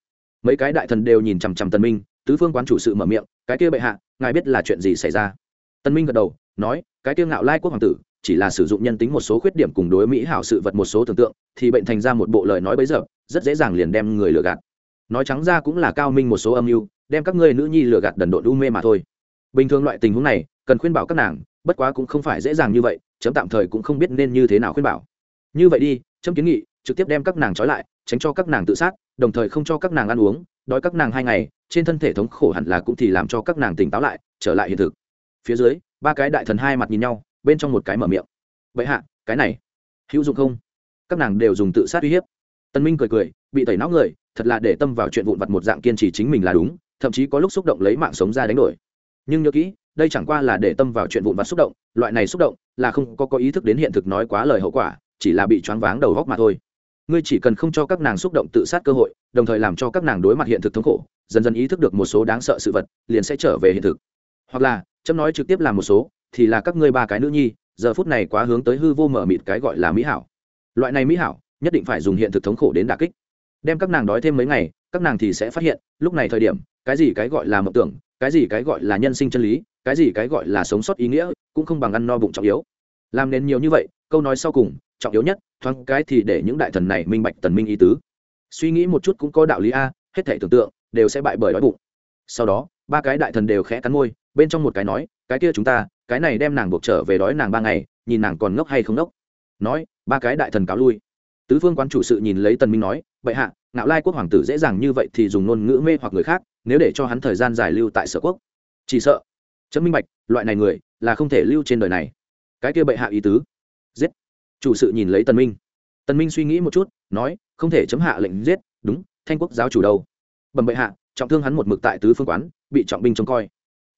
Mấy cái đại thần đều nhìn chằm chằm tần minh, tứ phương quán chủ sự mở miệng, cái kia bệ hạ, ngài biết là chuyện gì xảy ra? Tần minh gật đầu, nói, cái kia ngạo lai quốc hoàng tử chỉ là sử dụng nhân tính một số khuyết điểm cùng đối mỹ hảo sự vật một số tưởng tượng, thì bệnh thành ra một bộ lời nói bấy giờ, rất dễ dàng liền đem người lừa gạt. Nói trắng ra cũng là cao minh một số âm mưu, đem các ngươi nữ nhi lừa gạt đần độn u mê mà thôi. Bình thường loại tình huống này, cần khuyên bảo các nàng, bất quá cũng không phải dễ dàng như vậy, chấm tạm thời cũng không biết nên như thế nào khuyên bảo. Như vậy đi, chấm kiến nghị, trực tiếp đem các nàng trói lại, tránh cho các nàng tự sát, đồng thời không cho các nàng ăn uống, đói các nàng hai ngày, trên thân thể thống khổ hẳn là cũng thì làm cho các nàng tỉnh táo lại, trở lại hiện thực. Phía dưới, ba cái đại thần hai mặt nhìn nhau bên trong một cái mở miệng. Vậy hạ, cái này, hữu dụng không? Các nàng đều dùng tự sát uy hiếp. Tân minh cười cười, bị tẩy não người, thật là để tâm vào chuyện vụn vặt một dạng kiên trì chính mình là đúng, thậm chí có lúc xúc động lấy mạng sống ra đánh đổi. Nhưng nhớ kỹ, đây chẳng qua là để tâm vào chuyện vụn vặt xúc động, loại này xúc động là không có có ý thức đến hiện thực nói quá lời hậu quả, chỉ là bị choáng váng đầu góc mà thôi. Ngươi chỉ cần không cho các nàng xúc động tự sát cơ hội, đồng thời làm cho các nàng đối mặt hiện thực thống khổ, dần dần ý thức được một số đáng sợ sự vật, liền sẽ trở về hiện thực. Hoặc là chấm nói trực tiếp làm một số, thì là các ngươi ba cái nữ nhi, giờ phút này quá hướng tới hư vô mở mịt cái gọi là mỹ hảo. Loại này mỹ hảo, nhất định phải dùng hiện thực thống khổ đến đà kích. Đem các nàng đói thêm mấy ngày, các nàng thì sẽ phát hiện, lúc này thời điểm, cái gì cái gọi là mộng tưởng, cái gì cái gọi là nhân sinh chân lý, cái gì cái gọi là sống sót ý nghĩa, cũng không bằng ăn no bụng trọng yếu. Làm nên nhiều như vậy, câu nói sau cùng, trọng yếu nhất, thoáng cái thì để những đại thần này minh bạch tần minh ý tứ. Suy nghĩ một chút cũng có đạo lý a, hết thể tưởng tượng, đều sẽ bại bởi đói bụng. Sau đó, ba cái đại thần đều khẽ cắn môi bên trong một cái nói, cái kia chúng ta, cái này đem nàng buộc trở về đói nàng ba ngày, nhìn nàng còn ngốc hay không ngốc. Nói, ba cái đại thần cáo lui. Tứ phương quan chủ sự nhìn lấy tần minh nói, bệ hạ, ngạo lai quốc hoàng tử dễ dàng như vậy thì dùng ngôn ngữ mê hoặc người khác, nếu để cho hắn thời gian dài lưu tại sở quốc. Chỉ sợ. Chấm minh bạch, loại này người là không thể lưu trên đời này. Cái kia bệ hạ ý tứ. Giết. Chủ sự nhìn lấy tần minh. Tần minh suy nghĩ một chút, nói, không thể chấm hạ lệnh giết, đúng, thanh quốc giáo chủ đâu? Bẩm bệ hạ, trọng thương hắn một mực tại tứ phương quán, bị trọng binh trông coi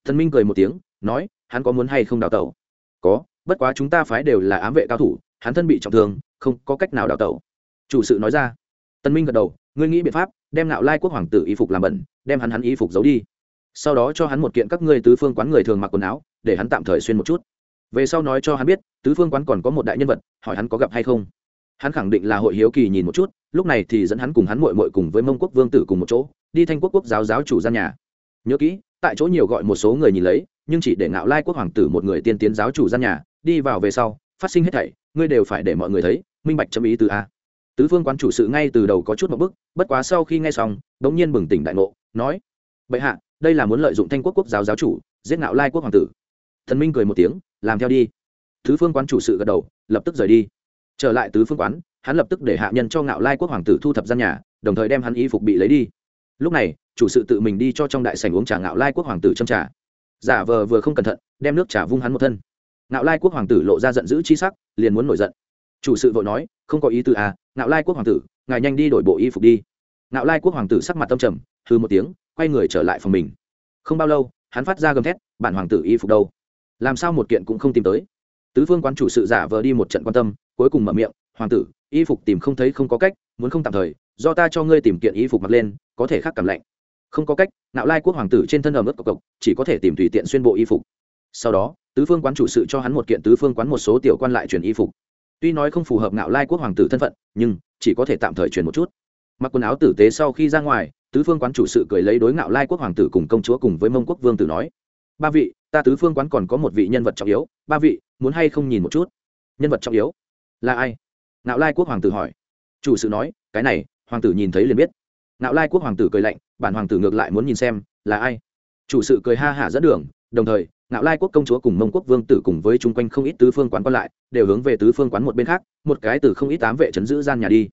thần minh cười một tiếng, nói, hắn có muốn hay không đào tẩu? Có, bất quá chúng ta phái đều là ám vệ cao thủ, hắn thân bị trọng thương, không có cách nào đào tẩu. Chủ sự nói ra. Tân minh gật đầu, ngươi nghĩ biện pháp, đem nạo lai quốc hoàng tử y phục làm bẩn, đem hắn hắn y phục giấu đi. Sau đó cho hắn một kiện các ngươi tứ phương quán người thường mặc quần áo, để hắn tạm thời xuyên một chút. Về sau nói cho hắn biết, tứ phương quán còn có một đại nhân vật, hỏi hắn có gặp hay không. Hắn khẳng định là hội hiếu kỳ nhìn một chút, lúc này thì dẫn hắn cùng hắn mội mội cùng với mông quốc vương tử cùng một chỗ, đi thanh quốc quốc giáo giáo chủ gian nhà. Nhớ kỹ tại chỗ nhiều gọi một số người nhìn lấy, nhưng chỉ để ngạo lai quốc hoàng tử một người tiên tiến giáo chủ gian nhà, đi vào về sau, phát sinh hết thảy, ngươi đều phải để mọi người thấy, minh bạch chấm ý từ a. Tứ phương quán chủ sự ngay từ đầu có chút một bức, bất quá sau khi nghe xong đ n g nhiên bừng tỉnh đại ngộ, nói, bệ hạ, đây là muốn lợi dụng thanh quốc quốc giáo giáo chủ, giết ngạo lai quốc hoàng tử. Thần minh cười một tiếng, làm theo đi. Tứ phương quán chủ sự gật đầu, lập tức rời đi. Trở lại tứ phương quán, hắn lập tức để hạ nhân cho ngạo lai quốc hoàng tử thu thập gian nhà, đồng thời đem hắn y phục bị lấy đi lúc này, chủ sự tự mình đi cho trong đại sành uống trà ngạo lai quốc hoàng tử châm trà. Giả vờ vừa không cẩn thận, đem nước trà vung hắn một thân. Ngạo lai quốc hoàng tử lộ ra giận dữ chi sắc, liền muốn nổi giận. Chủ sự vội nói, không có ý tư à ngạo lai quốc hoàng tử, ngài nhanh đi đổi bộ y phục đi. Ngạo lai quốc hoàng tử sắc mặt tâm trầm hư một tiếng, quay người trở lại phòng mình. Không bao lâu, hắn phát ra gầm thét, bản hoàng tử y phục đâu? Làm sao một kiện cũng không tìm tới? Tứ phương quán chủ sự giả vờ đi một trận quan tâm, cuối cùng mở miệng, hoàng tử, y phục tìm không thấy không có cách, muốn không tạm thời do ta cho ngươi tìm kiện y phục mặc lên, có thể khác cảm lạnh. Không có cách ngạo lai quốc hoàng tử trên thân ẩm ướt cộc cộc, chỉ có thể tìm tùy tiện xuyên bộ y phục. Sau đó, tứ phương quán chủ sự cho hắn một kiện tứ phương quán một số tiểu quan lại chuyển y phục. Tuy nói không phù hợp ngạo lai quốc hoàng tử thân phận, nhưng chỉ có thể tạm thời chuyển một chút. Mặc quần áo tử tế sau khi ra ngoài, tứ phương quán chủ sự cười lấy đối ngạo lai quốc hoàng tử cùng công chúa cùng với mông quốc vương tử nói, ba vị, ta tứ phương quán còn có một vị nhân vật trọng yếu, ba vị, muốn hay không nhìn một chút? Nhân vật trọng yếu? Là ai? Ngạo lai quốc hoàng tử hỏi. Chủ sự nói, cái này hoàng tử nhìn thấy liền biết. Ngạo lai quốc hoàng tử cười lạnh, bản hoàng tử ngược lại muốn nhìn xem, là ai? Chủ sự cười ha hả dẫn đường, đồng thời, ngạo lai quốc công chúa cùng mông quốc vương tử cùng với chung quanh không ít tứ phương quán còn lại, đều hướng về tứ phương quán một bên khác, một cái từ không ít ám vệ chấn giữ gian nhà đi.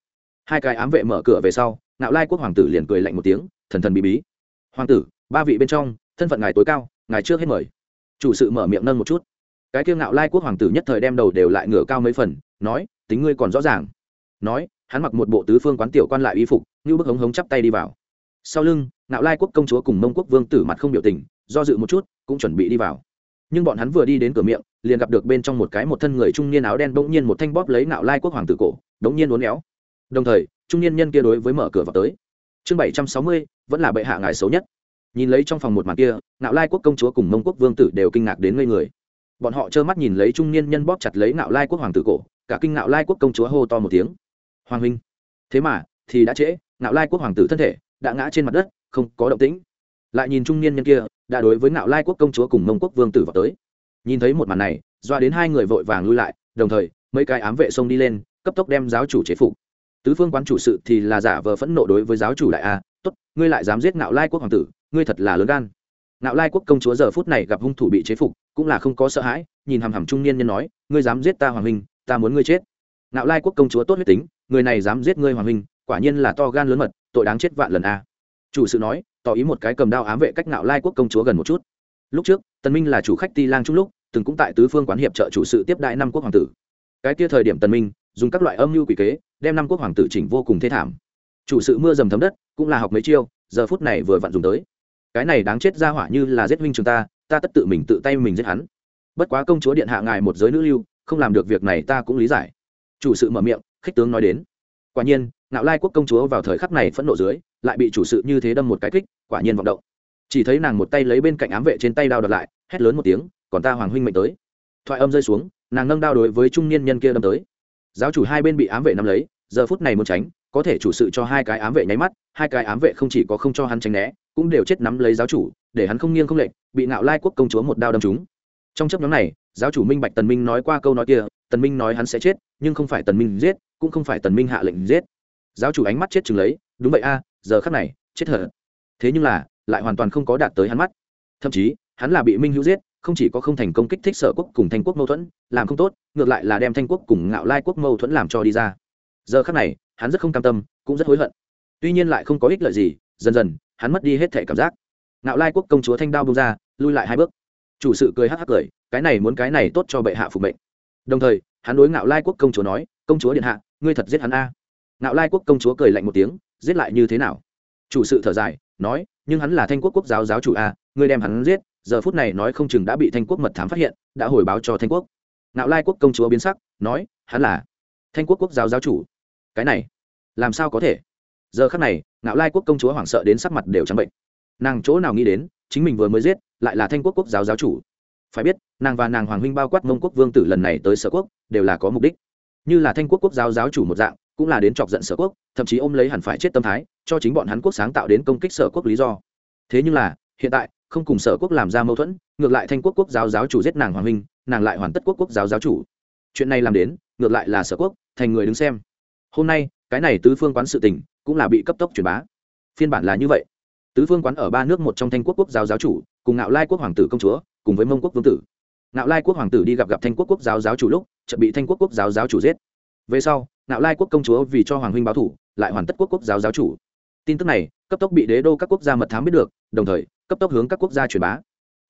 Hai cái ám vệ mở cửa về sau, ngạo lai quốc hoàng tử liền cười lạnh một tiếng, thần thần bí bí. Hoàng tử, ba vị bên trong, thân phận ngài tối cao, ngài trước hết mời. Chủ sự mở miệng nâng một chút. Cái kiêng ngạo lai quốc hoàng tử nhất thời đem đầu đều lại ngửa cao mấy phần, nói, tính ngươi còn rõ ràng. Nói hắn mặc một bộ tứ phương quán tiểu quan lại y phục, như bức hống hống chắp tay đi vào. Sau lưng, ngạo lai quốc công chúa cùng mông quốc vương tử mặt không biểu tình, do dự một chút, cũng chuẩn bị đi vào. Nhưng bọn hắn vừa đi đến cửa miệng, liền gặp được bên trong một cái một thân người trung niên áo đen bỗng nhiên một thanh bóp lấy ngạo lai quốc hoàng tử cổ, bỗng nhiên uốn éo. Đồng thời, trung niên nhân kia đối với mở cửa vào tới. Chương bảy trăm sáu mươi, vẫn là bệ hạ ngài xấu nhất. Nhìn lấy trong phòng một màn kia, ngạo lai quốc công chúa cùng mông quốc vương tử đều kinh ngạc đến ngây người. Bọn họ trơ mắt nhìn lấy trung niên nhân bóp chặt lấy ngạo lai quốc hoàng tử cổ, cả kinh ngạo lai quốc công chúa hô to một tiếng hoàng huynh. Thế mà thì đã trễ ngạo lai quốc hoàng tử thân thể đã ngã trên mặt đất không có động tĩnh. Lại nhìn trung niên nhân kia đã đối với ngạo lai quốc công chúa cùng mông quốc vương tử vào tới. Nhìn thấy một màn này doa đến hai người vội vàng lui lại đồng thời mấy cái ám vệ xông đi lên cấp tốc đem giáo chủ chế phục. Tứ phương quán chủ sự thì là giả vờ phẫn nộ đối với giáo chủ đại a tốt ngươi lại dám giết ngạo lai quốc hoàng tử ngươi thật là lớn gan. Ngạo lai quốc công chúa giờ phút này gặp hung thủ bị chế phục cũng là không có sợ hãi nhìn hằm hằm trung niên nhân nói ngươi dám giết ta hoàng Minh, ta muốn ngươi chết. Ngạo lai quốc công chúa tốt huyết tính người này dám giết ngươi hoàng huynh, quả nhiên là to gan lớn mật, tội đáng chết vạn lần a. Chủ sự nói, tỏ ý một cái cầm đao ám vệ cách ngạo lai quốc công chúa gần một chút. Lúc trước, tần minh là chủ khách ti lang trung lúc, từng cũng tại tứ phương quán hiệp trợ chủ sự tiếp đại năm quốc hoàng tử. Cái kia thời điểm tần minh, dùng các loại âm mưu quỷ kế, đem năm quốc hoàng tử chỉnh vô cùng thê thảm. Chủ sự mưa dầm thấm đất, cũng là học mấy chiêu, giờ phút này vừa vặn dùng tới. Cái này đáng chết ra hỏa như là giết huynh trường ta ta tất tự mình tự tay mình giết hắn. Bất quá công chúa điện hạ ngài một giới nữ lưu, không làm được việc này ta cũng lý giải. Chủ sự mở miệng khích tướng nói đến. Quả nhiên, ngạo lai quốc công chúa vào thời khắc này phẫn nộ dưới, lại bị chủ sự như thế đâm một cái kích, quả nhiên vọng động. Chỉ thấy nàng một tay lấy bên cạnh ám vệ trên tay đao đập lại, hét lớn một tiếng, còn ta hoàng huynh mệnh tới. Thoại âm rơi xuống, nàng nâng đao đối với trung niên nhân kia đâm tới. Giáo chủ hai bên bị ám vệ nắm lấy, giờ phút này muốn tránh, có thể chủ sự cho hai cái ám vệ nháy mắt, hai cái ám vệ không chỉ có không cho hắn tránh né, cũng đều chết nắm lấy giáo chủ, để hắn không nghiêng không lệch, bị ngạo lai quốc công chúa một đao đâm trúng. Trong chấp nhóm này, giáo chủ minh bạch tần minh nói qua câu nói kia, tần minh nói hắn sẽ chết, nhưng không phải tần minh giết cũng không phải tần minh hạ lệnh giết. Giáo chủ ánh mắt chết chừng lấy, đúng vậy a, giờ khắc này, chết hở thế nhưng là, lại hoàn toàn không có đạt tới hắn mắt. Thậm chí, hắn là bị minh hữu giết, không chỉ có không thành công kích thích sở quốc cùng thanh quốc mâu thuẫn, làm không tốt, ngược lại là đem thanh quốc cùng ngạo lai quốc mâu thuẫn làm cho đi ra. Giờ khắc này, hắn rất không cam tâm, cũng rất hối hận. Tuy nhiên lại không có ích lợi gì, dần dần, hắn mất đi hết thể cảm giác. Ngạo lai quốc công chúa thanh đao bông ra, lui lại hai bước. Chủ sự cười hắc hắc cười, cái này muốn cái này tốt cho bệ hạ phục mệnh. Đồng thời, hắn đối ngạo lai quốc công chúa nói, công chúa điện hạ ngươi thật giết hắn a. Ngạo lai quốc công chúa cười lạnh một tiếng, giết lại như thế nào? Chủ sự thở dài, nói, nhưng hắn là thanh quốc quốc giáo giáo chủ a, ngươi đem hắn giết, giờ phút này nói không chừng đã bị thanh quốc mật thám phát hiện, đã hồi báo cho thanh quốc. Ngạo lai quốc công chúa biến sắc, nói, hắn là thanh quốc quốc giáo giáo chủ. Cái này, làm sao có thể? Giờ khắc này, ngạo lai quốc công chúa hoảng sợ đến sắc mặt đều trắng bệnh. Nàng chỗ nào nghĩ đến, chính mình vừa mới giết, lại là thanh quốc quốc giáo giáo chủ. Phải biết, nàng và nàng hoàng huynh bao quát mông quốc vương tử lần này tới sở quốc, đều là có mục đích như là thanh quốc quốc giáo giáo chủ một dạng, cũng là đến chọc giận sở quốc, thậm chí ôm lấy hẳn phải chết tâm thái, cho chính bọn hắn quốc sáng tạo đến công kích sở quốc lý do. Thế nhưng là, hiện tại, không cùng sở quốc làm ra mâu thuẫn, ngược lại thanh quốc quốc giáo giáo chủ giết nàng hoàng minh nàng lại hoàn tất quốc quốc giáo giáo chủ. Chuyện này làm đến, ngược lại là sở quốc, thành người đứng xem. Hôm nay, cái này tứ phương quán sự tình, cũng là bị cấp tốc truyền bá. Phiên bản là như vậy. Tứ phương quán ở ba nước một trong thanh quốc quốc giáo giáo chủ, cùng ngạo lai quốc hoàng tử công chúa, cùng với mông quốc vương tử. Ngạo lai quốc hoàng tử đi gặp gặp thanh quốc quốc giáo giáo chủ lúc chợt bị thanh quốc quốc giáo giáo chủ giết. Về sau nạo lai quốc công chúa vì cho hoàng huynh báo thủ, lại hoàn tất quốc quốc giáo giáo chủ. Tin tức này, cấp tốc bị đế đô các quốc gia mật thám biết được, đồng thời, cấp tốc hướng các quốc gia truyền bá.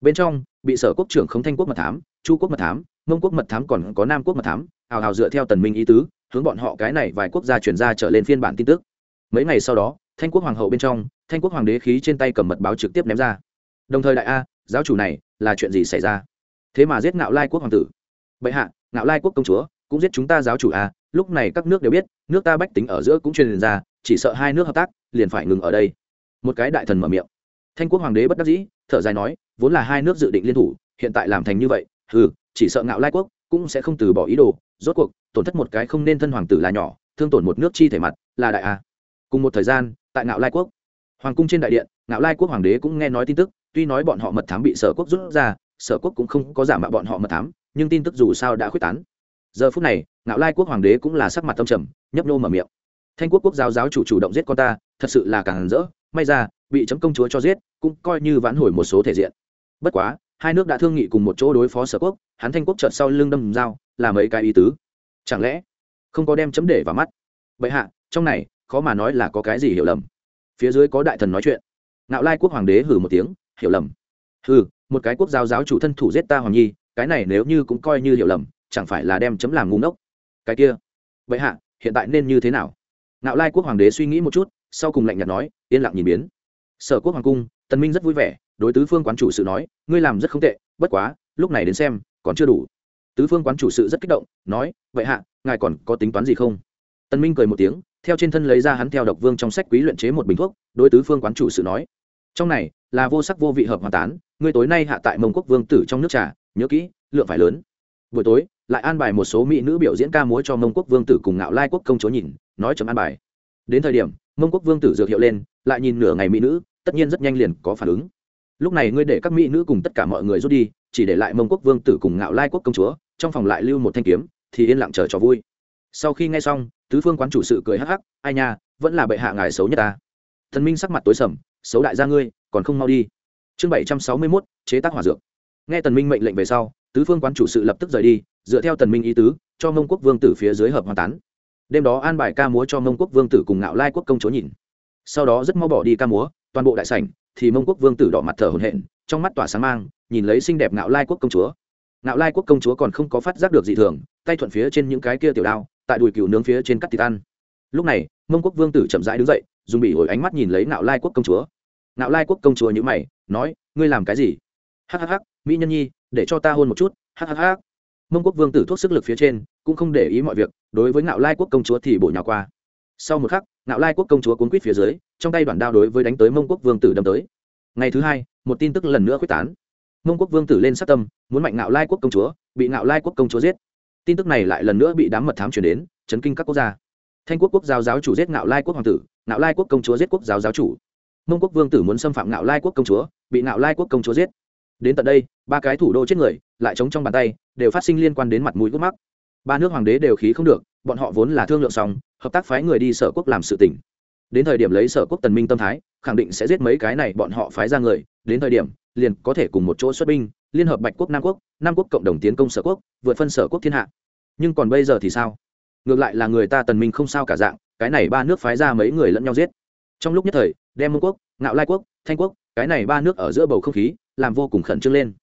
Bên trong, bị sở quốc trưởng không thanh quốc mật thám, chu quốc mật thám, mông quốc mật thám còn có nam quốc mật thám, hào hào dựa theo tần minh ý tứ, hướng bọn họ cái này vài quốc gia truyền ra trở lên phiên bản tin tức. Mấy ngày sau đó, thanh quốc hoàng hậu bên trong, thanh quốc hoàng đế khí trên tay cầm mật báo trực tiếp ném ra. Đồng thời đại a, giáo chủ này, là chuyện gì xảy ra? Thế mà giết ngạo lai quốc hoàng tử. Bệ hạ ngạo lai quốc công chúa, cũng giết chúng ta giáo chủ à? lúc này các nước đều biết, nước ta bách tính ở giữa cũng truyền ra, chỉ sợ hai nước hợp tác, liền phải ngừng ở đây một cái đại thần mở miệng thanh quốc hoàng đế bất đắc dĩ, thở dài nói, vốn là hai nước dự định liên thủ, hiện tại làm thành như vậy ừ chỉ sợ ngạo lai quốc cũng sẽ không từ bỏ ý đồ, rốt cuộc, tổn thất một cái không nên thân hoàng tử là nhỏ, thương tổn một nước chi thể mặt, là đại a cùng một thời gian, tại ngạo lai quốc, hoàng cung trên đại điện, ngạo lai quốc hoàng đế cũng nghe nói tin tức, tuy nói bọn họ mật thám bị sở quốc rút ra, sở quốc cũng không có giả mạo bọn họ mật thám nhưng tin tức dù sao đã khuếch tán. Giờ phút này, ngạo lai quốc hoàng đế cũng là sắc mặt tâm trầm, nhấp nô mở miệng. Thanh quốc quốc giáo giáo chủ chủ động giết con ta, thật sự là càng rỡ, may ra, bị chấm công chúa cho giết, cũng coi như vãn hồi một số thể diện. Bất quá, hai nước đã thương nghị cùng một chỗ đối phó sở quốc, hắn thanh quốc trợt sau lưng đâm dao, là mấy cái ý tứ. Chẳng lẽ, không có đem chấm để vào mắt? Vậy hạ, trong này, khó mà nói là có cái gì hiểu lầm. Phía dưới có đại thần nói chuyện. Ngạo lai quốc hoàng đế hử một tiếng, hiểu lầm. Hừ, một cái quốc giáo giáo chủ thân thủ giết ta hoàng nhi cái này nếu như cũng coi như hiểu lầm, chẳng phải là đem chấm làm ngu ngốc. Cái kia, vậy hạ, hiện tại nên như thế nào? Nạo lai quốc hoàng đế suy nghĩ một chút, sau cùng lạnh nhạt nói, yên lặng nhìn biến. Sở quốc hoàng cung, tần minh rất vui vẻ, đối tứ phương quán chủ sự nói, ngươi làm rất không tệ, bất quá, lúc này đến xem, còn chưa đủ. Tứ phương quán chủ sự rất kích động, nói, vậy hạ, ngài còn có tính toán gì không? Tần minh cười một tiếng, theo trên thân lấy ra hắn theo độc vương trong sách quý luyện chế một bình thuốc, đối tứ phương quán chủ sự nói, trong này là vô sắc vô vị hợp hoàn tán, ngươi tối nay hạ tại mông quốc vương tử trong nước trà nhớ kỹ, lượng phải lớn. Buổi tối, lại an bài một số mỹ nữ biểu diễn ca múa cho mông quốc vương tử cùng ngạo lai quốc công chúa nhìn, nói chấm an bài. Đến thời điểm, mông quốc vương tử dược hiệu lên, lại nhìn nửa ngày mỹ nữ, tất nhiên rất nhanh liền có phản ứng. Lúc này ngươi để các mỹ nữ cùng tất cả mọi người rút đi, chỉ để lại mông quốc vương tử cùng ngạo lai quốc công chúa, trong phòng lại lưu một thanh kiếm, thì yên lặng chờ cho vui. Sau khi nghe xong, tứ phương quán chủ sự cười hắc hắc, ai nha, vẫn là bệ hạ ngài xấu nhất ta. Thần minh sắc mặt tối sầm, xấu đại gia ngươi, còn không mau đi. Chương bảy trăm sáu mươi mốt, chế tác hỏa dược nghe tần minh mệnh lệnh về sau, tứ phương quán chủ sự lập tức rời đi, dựa theo tần minh ý tứ, cho mông quốc vương tử phía dưới hợp hoàn tán. Đêm đó an bài ca múa cho mông quốc vương tử cùng ngạo lai quốc công chúa nhìn. Sau đó rất mau bỏ đi ca múa, toàn bộ đại sảnh, thì mông quốc vương tử đỏ mặt thở hổn hển, trong mắt tỏa sáng mang, nhìn lấy xinh đẹp ngạo lai quốc công chúa. Ngạo lai quốc công chúa còn không có phát giác được gì thường, tay thuận phía trên những cái kia tiểu đao, tại đùi cừu nướng phía trên cắt thịt ăn. Lúc này, mông quốc vương tử chậm rãi đứng dậy, dùng bị hồi ánh mắt nhìn lấy ngạo lai quốc công chúa. Ngạo lai quốc công chúa nhữ mày, nói, ngươi làm cái gì? Hắc hắc mỹ nhân nhi, để cho ta hôn một chút hhh mông quốc vương tử thuốc sức lực phía trên, cũng không để ý mọi việc, đối với ngạo lai quốc công chúa thì bổ nhào qua. Sau một khắc, ngạo lai quốc công chúa cuốn quýt phía dưới, trong tay đoạn đao đối với đánh tới mông quốc vương tử đâm tới. Ngày thứ hai, một tin tức lần nữa quyết tán. Mông quốc vương tử lên sát tâm, muốn mạnh ngạo lai quốc công chúa, bị ngạo lai quốc công chúa giết. Tin tức này lại lần nữa bị đám mật thám chuyển đến, chấn kinh các quốc gia. Thanh quốc quốc giáo giáo chủ giết ngạo lai quốc hoàng tử, ngạo lai quốc công chúa giết quốc giáo giáo chủ. Mông quốc vương tử muốn xâm phạm ngạo lai quốc công chúa, bị ngạo lai quốc công chúa giết đến tận đây, ba cái thủ đô chết người, lại chống trong bàn tay, đều phát sinh liên quan đến mặt mũi gốc mắc. Ba nước hoàng đế đều khí không được, bọn họ vốn là thương lượng xong, hợp tác phái người đi sở quốc làm sự tỉnh đến thời điểm lấy sở quốc tần minh tâm thái, khẳng định sẽ giết mấy cái này bọn họ phái ra người, đến thời điểm, liền có thể cùng một chỗ xuất binh, liên hợp bạch quốc, nam quốc nam quốc cộng đồng tiến công sở quốc, vượt phân sở quốc thiên hạ. Nhưng còn bây giờ thì sao? Ngược lại là người ta tần minh không sao cả dạng, cái này ba nước phái ra mấy người lẫn nhau giết. Trong lúc nhất thời, đem mông quốc, ngạo lai quốc, thanh quốc, cái này ba nước ở giữa bầu không khí làm vô cùng khẩn trương lên.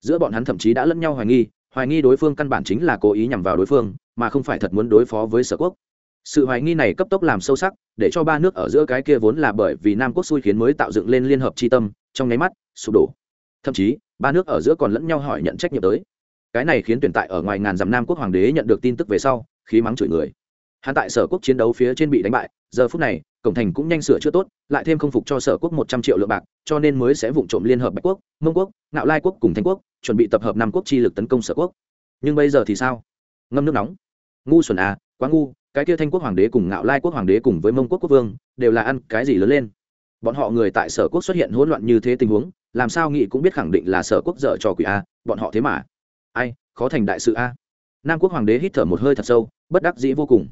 Giữa bọn hắn thậm chí đã lẫn nhau hoài nghi hoài nghi đối phương căn bản chính là cố ý nhằm vào đối phương, mà không phải thật muốn đối phó với sở quốc. Sự hoài nghi này cấp tốc làm sâu sắc, để cho ba nước ở giữa cái kia vốn là bởi vì nam quốc xui khiến mới tạo dựng lên liên hợp tri tâm, trong nháy mắt, sụp đổ. Thậm chí, ba nước ở giữa còn lẫn nhau hỏi nhận trách nhiệm tới. Cái này khiến tuyển tại ở ngoài ngàn dặm nam quốc hoàng đế nhận được tin tức về sau, khí mắng chửi người. Hắn tại sở quốc chiến đấu phía trên bị đánh bại giờ phút này, cổng thành cũng nhanh sửa chữa tốt, lại thêm không phục cho sở quốc một trăm triệu lượng bạc, cho nên mới sẽ vụ trộm liên hợp bạch quốc, mông quốc, ngạo lai quốc cùng thanh quốc, chuẩn bị tập hợp năm quốc chi lực tấn công sở quốc. Nhưng bây giờ thì sao? Ngâm nước nóng. Ngu xuẩn à quá ngu, cái kia thanh quốc hoàng đế cùng ngạo lai quốc hoàng đế cùng với mông quốc quốc vương, đều là ăn cái gì lớn lên? Bọn họ người tại sở quốc xuất hiện hỗn loạn như thế tình huống, làm sao nghị cũng biết khẳng định là sở quốc dở trò quỷ a bọn họ thế mà. Ai, khó thành đại sự a nam quốc hoàng đế hít thở một hơi thật sâu, bất đắc dĩ vô cùng.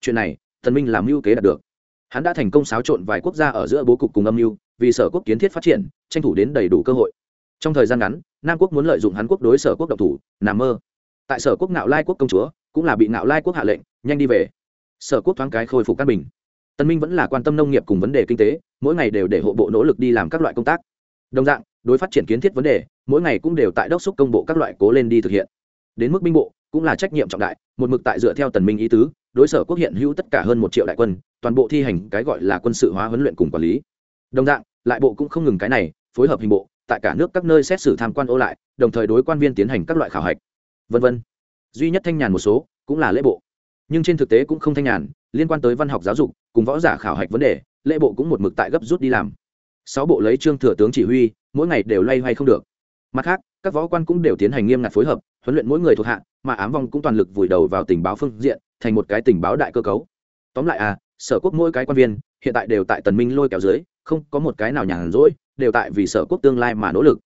Chuyện này thần minh làm mưu kế đạt được. Hắn đã thành công xáo trộn vài quốc gia ở giữa bố cục cùng âm mưu, vì sở quốc kiến thiết phát triển, tranh thủ đến đầy đủ cơ hội. Trong thời gian ngắn, nam quốc muốn lợi dụng hắn quốc đối sở quốc độc thủ, nằm mơ. Tại sở quốc ngạo lai quốc công chúa, cũng là bị ngạo lai quốc hạ lệnh, nhanh đi về. Sở quốc thoáng cái khôi phục căn bình. Tân minh vẫn là quan tâm nông nghiệp cùng vấn đề kinh tế, mỗi ngày đều để hộ bộ nỗ lực đi làm các loại công tác. Đồng dạng, đối phát triển kiến thiết vấn đề, mỗi ngày cũng đều tại đốc xúc công bộ các loại cố lên đi thực hiện. Đến mức binh bộ, cũng là trách nhiệm trọng đại, một mực tại dựa theo tần minh ý tứ đối sở quốc hiện hữu tất cả hơn một triệu đại quân, toàn bộ thi hành cái gọi là quân sự hóa huấn luyện cùng quản lý. Đồng dạng, lại bộ cũng không ngừng cái này, phối hợp hình bộ, tại cả nước các nơi xét xử tham quan ô lại, đồng thời đối quan viên tiến hành các loại khảo hạch. Vân vân. Duy nhất thanh nhàn một số, cũng là lễ bộ. Nhưng trên thực tế cũng không thanh nhàn, liên quan tới văn học giáo dục, cùng võ giả khảo hạch vấn đề, lễ bộ cũng một mực tại gấp rút đi làm. Sáu bộ lấy trương thừa tướng chỉ huy, mỗi ngày đều loay hoay không được mặt khác, các võ quan cũng đều tiến hành nghiêm ngặt phối hợp, huấn luyện mỗi người thuộc hạ, mà ám vong cũng toàn lực vùi đầu vào tình báo phương diện, thành một cái tình báo đại cơ cấu. Tóm lại à sở quốc mỗi cái quan viên, hiện tại đều tại tần minh lôi kéo dưới, không có một cái nào nhàn rỗi, đều tại vì sở quốc tương lai mà nỗ lực.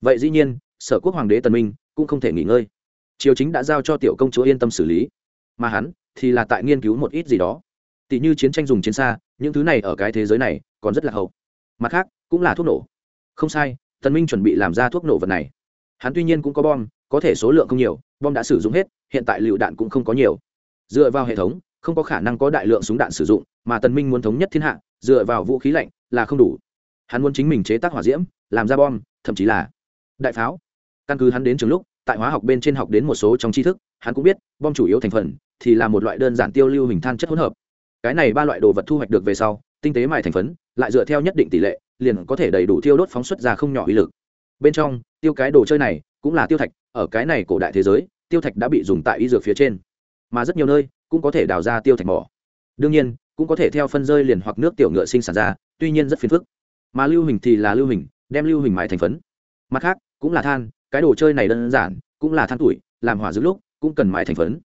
Vậy dĩ nhiên, sở quốc hoàng đế tần minh cũng không thể nghỉ ngơi. Triều chính đã giao cho tiểu công chúa yên tâm xử lý. Mà hắn thì là tại nghiên cứu một ít gì đó. Tỷ như chiến tranh dùng chiến xa, những thứ này ở cái thế giới này còn rất là hậu. Mặt khác, cũng là thuốc nổ. Không sai tần minh chuẩn bị làm ra thuốc nổ vật này. Hắn tuy nhiên cũng có bom, có thể số lượng không nhiều, bom đã sử dụng hết, hiện tại lựu đạn cũng không có nhiều. Dựa vào hệ thống, không có khả năng có đại lượng súng đạn sử dụng, mà tần minh muốn thống nhất thiên hạ, dựa vào vũ khí lạnh là không đủ. Hắn muốn chính mình chế tác hỏa diễm, làm ra bom, thậm chí là đại pháo. Căn cứ hắn đến trường lúc, tại hóa học bên trên học đến một số trong tri thức, hắn cũng biết, bom chủ yếu thành phần thì là một loại đơn giản tiêu lưu hình than chất hỗn hợp. Cái này ba loại đồ vật thu hoạch được về sau, tinh tế mài thành phấn, lại dựa theo nhất định tỷ lệ liền có thể đầy đủ tiêu đốt phóng xuất ra không nhỏ uy lực. Bên trong, tiêu cái đồ chơi này cũng là tiêu thạch, ở cái này cổ đại thế giới, tiêu thạch đã bị dùng tại y dược phía trên. Mà rất nhiều nơi cũng có thể đào ra tiêu thạch mỏ. Đương nhiên, cũng có thể theo phân rơi liền hoặc nước tiểu ngựa sinh sản ra, tuy nhiên rất phiền phức. Mà lưu hình thì là lưu hình, đem lưu hình mài thành phấn. Mặt khác, cũng là than, cái đồ chơi này đơn giản, cũng là than tuổi, làm hỏa giữ lúc cũng cần mài thành phấn.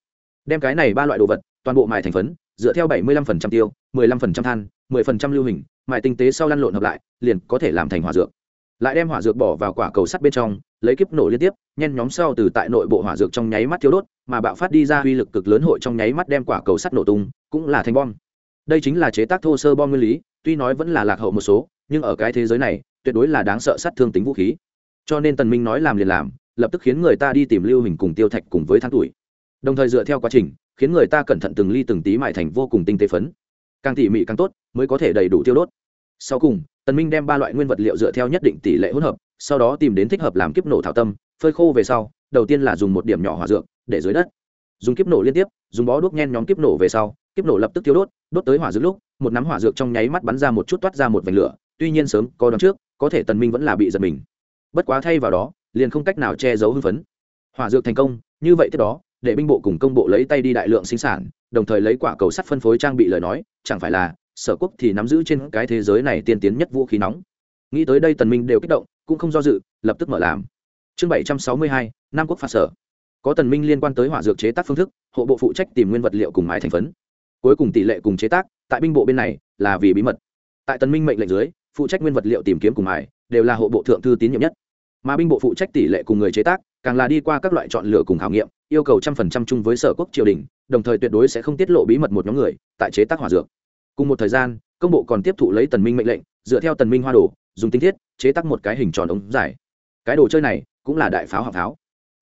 Đem cái này ba loại đồ vật toàn bộ mài thành phấn, dựa theo bảy mươi 75% tiêu 15% than 10% lưu hình mài tinh tế sau lăn lộn hợp lại, liền có thể làm thành hỏa dược. Lại đem hỏa dược bỏ vào quả cầu sắt bên trong, lấy kiếp nổ liên tiếp, nhen nhóm sau từ tại nội bộ hỏa dược trong nháy mắt thiếu đốt, mà bạo phát đi ra uy lực cực lớn hội trong nháy mắt đem quả cầu sắt nổ tung, cũng là thành bom. Đây chính là chế tác thô sơ bom nguyên lý, tuy nói vẫn là lạc hậu một số, nhưng ở cái thế giới này, tuyệt đối là đáng sợ sát thương tính vũ khí. Cho nên tần minh nói làm liền làm, lập tức khiến người ta đi tìm lưu hình cùng tiêu thạch cùng với thang tuổi. Đồng thời dựa theo quá trình, khiến người ta cẩn thận từng ly từng tí mại thành vô cùng tinh tế phấn càng tỉ mỉ càng tốt, mới có thể đầy đủ tiêu đốt. Sau cùng, tần minh đem ba loại nguyên vật liệu dựa theo nhất định tỷ lệ hỗn hợp, sau đó tìm đến thích hợp làm kiếp nổ thảo tâm, phơi khô về sau, đầu tiên là dùng một điểm nhỏ hỏa dược để dưới đất. Dùng kiếp nổ liên tiếp, dùng bó đuốc nhen nhóm kiếp nổ về sau, kiếp nổ lập tức tiêu đốt đốt tới hỏa dược lúc, một nắm hỏa dược trong nháy mắt bắn ra một chút toát ra một vành lửa, tuy nhiên sớm, có đón trước, có thể tần minh vẫn là bị giật mình. Bất quá thay vào đó, liền không cách nào che giấu hưng phấn. Hỏa dược thành công, như vậy tiếp đó, để binh bộ cùng công bộ lấy tay đi đại lượng sinh sản đồng thời lấy quả cầu sắt phân phối trang bị lời nói, chẳng phải là, sở quốc thì nắm giữ trên cái thế giới này tiên tiến nhất vũ khí nóng. Nghĩ tới đây tần minh đều kích động, cũng không do dự, lập tức mở làm. Chương bảy trăm sáu mươi hai, nam quốc phạt sở. Có tần minh liên quan tới hỏa dược chế tác phương thức, hộ bộ phụ trách tìm nguyên vật liệu cùng mái thành phấn. Cuối cùng tỷ lệ cùng chế tác, tại binh bộ bên này, là vì bí mật. Tại tần minh mệnh lệnh dưới, phụ trách nguyên vật liệu tìm kiếm cùng mài, đều là hộ bộ thượng thư tín nhiệm nhất mà binh bộ phụ trách tỷ lệ cùng người chế tác, càng là đi qua các loại chọn lựa cùng khảo nghiệm, yêu cầu trăm phần trăm chung với sở quốc triều đình, đồng thời tuyệt đối sẽ không tiết lộ bí mật một nhóm người, tại chế tác hỏa dược. Cùng một thời gian, công bộ còn tiếp thụ lấy tần minh mệnh lệnh, dựa theo tần minh hoa đồ, dùng tinh thiết, chế tác một cái hình tròn ống dài. Cái đồ chơi này cũng là đại pháo họng pháo.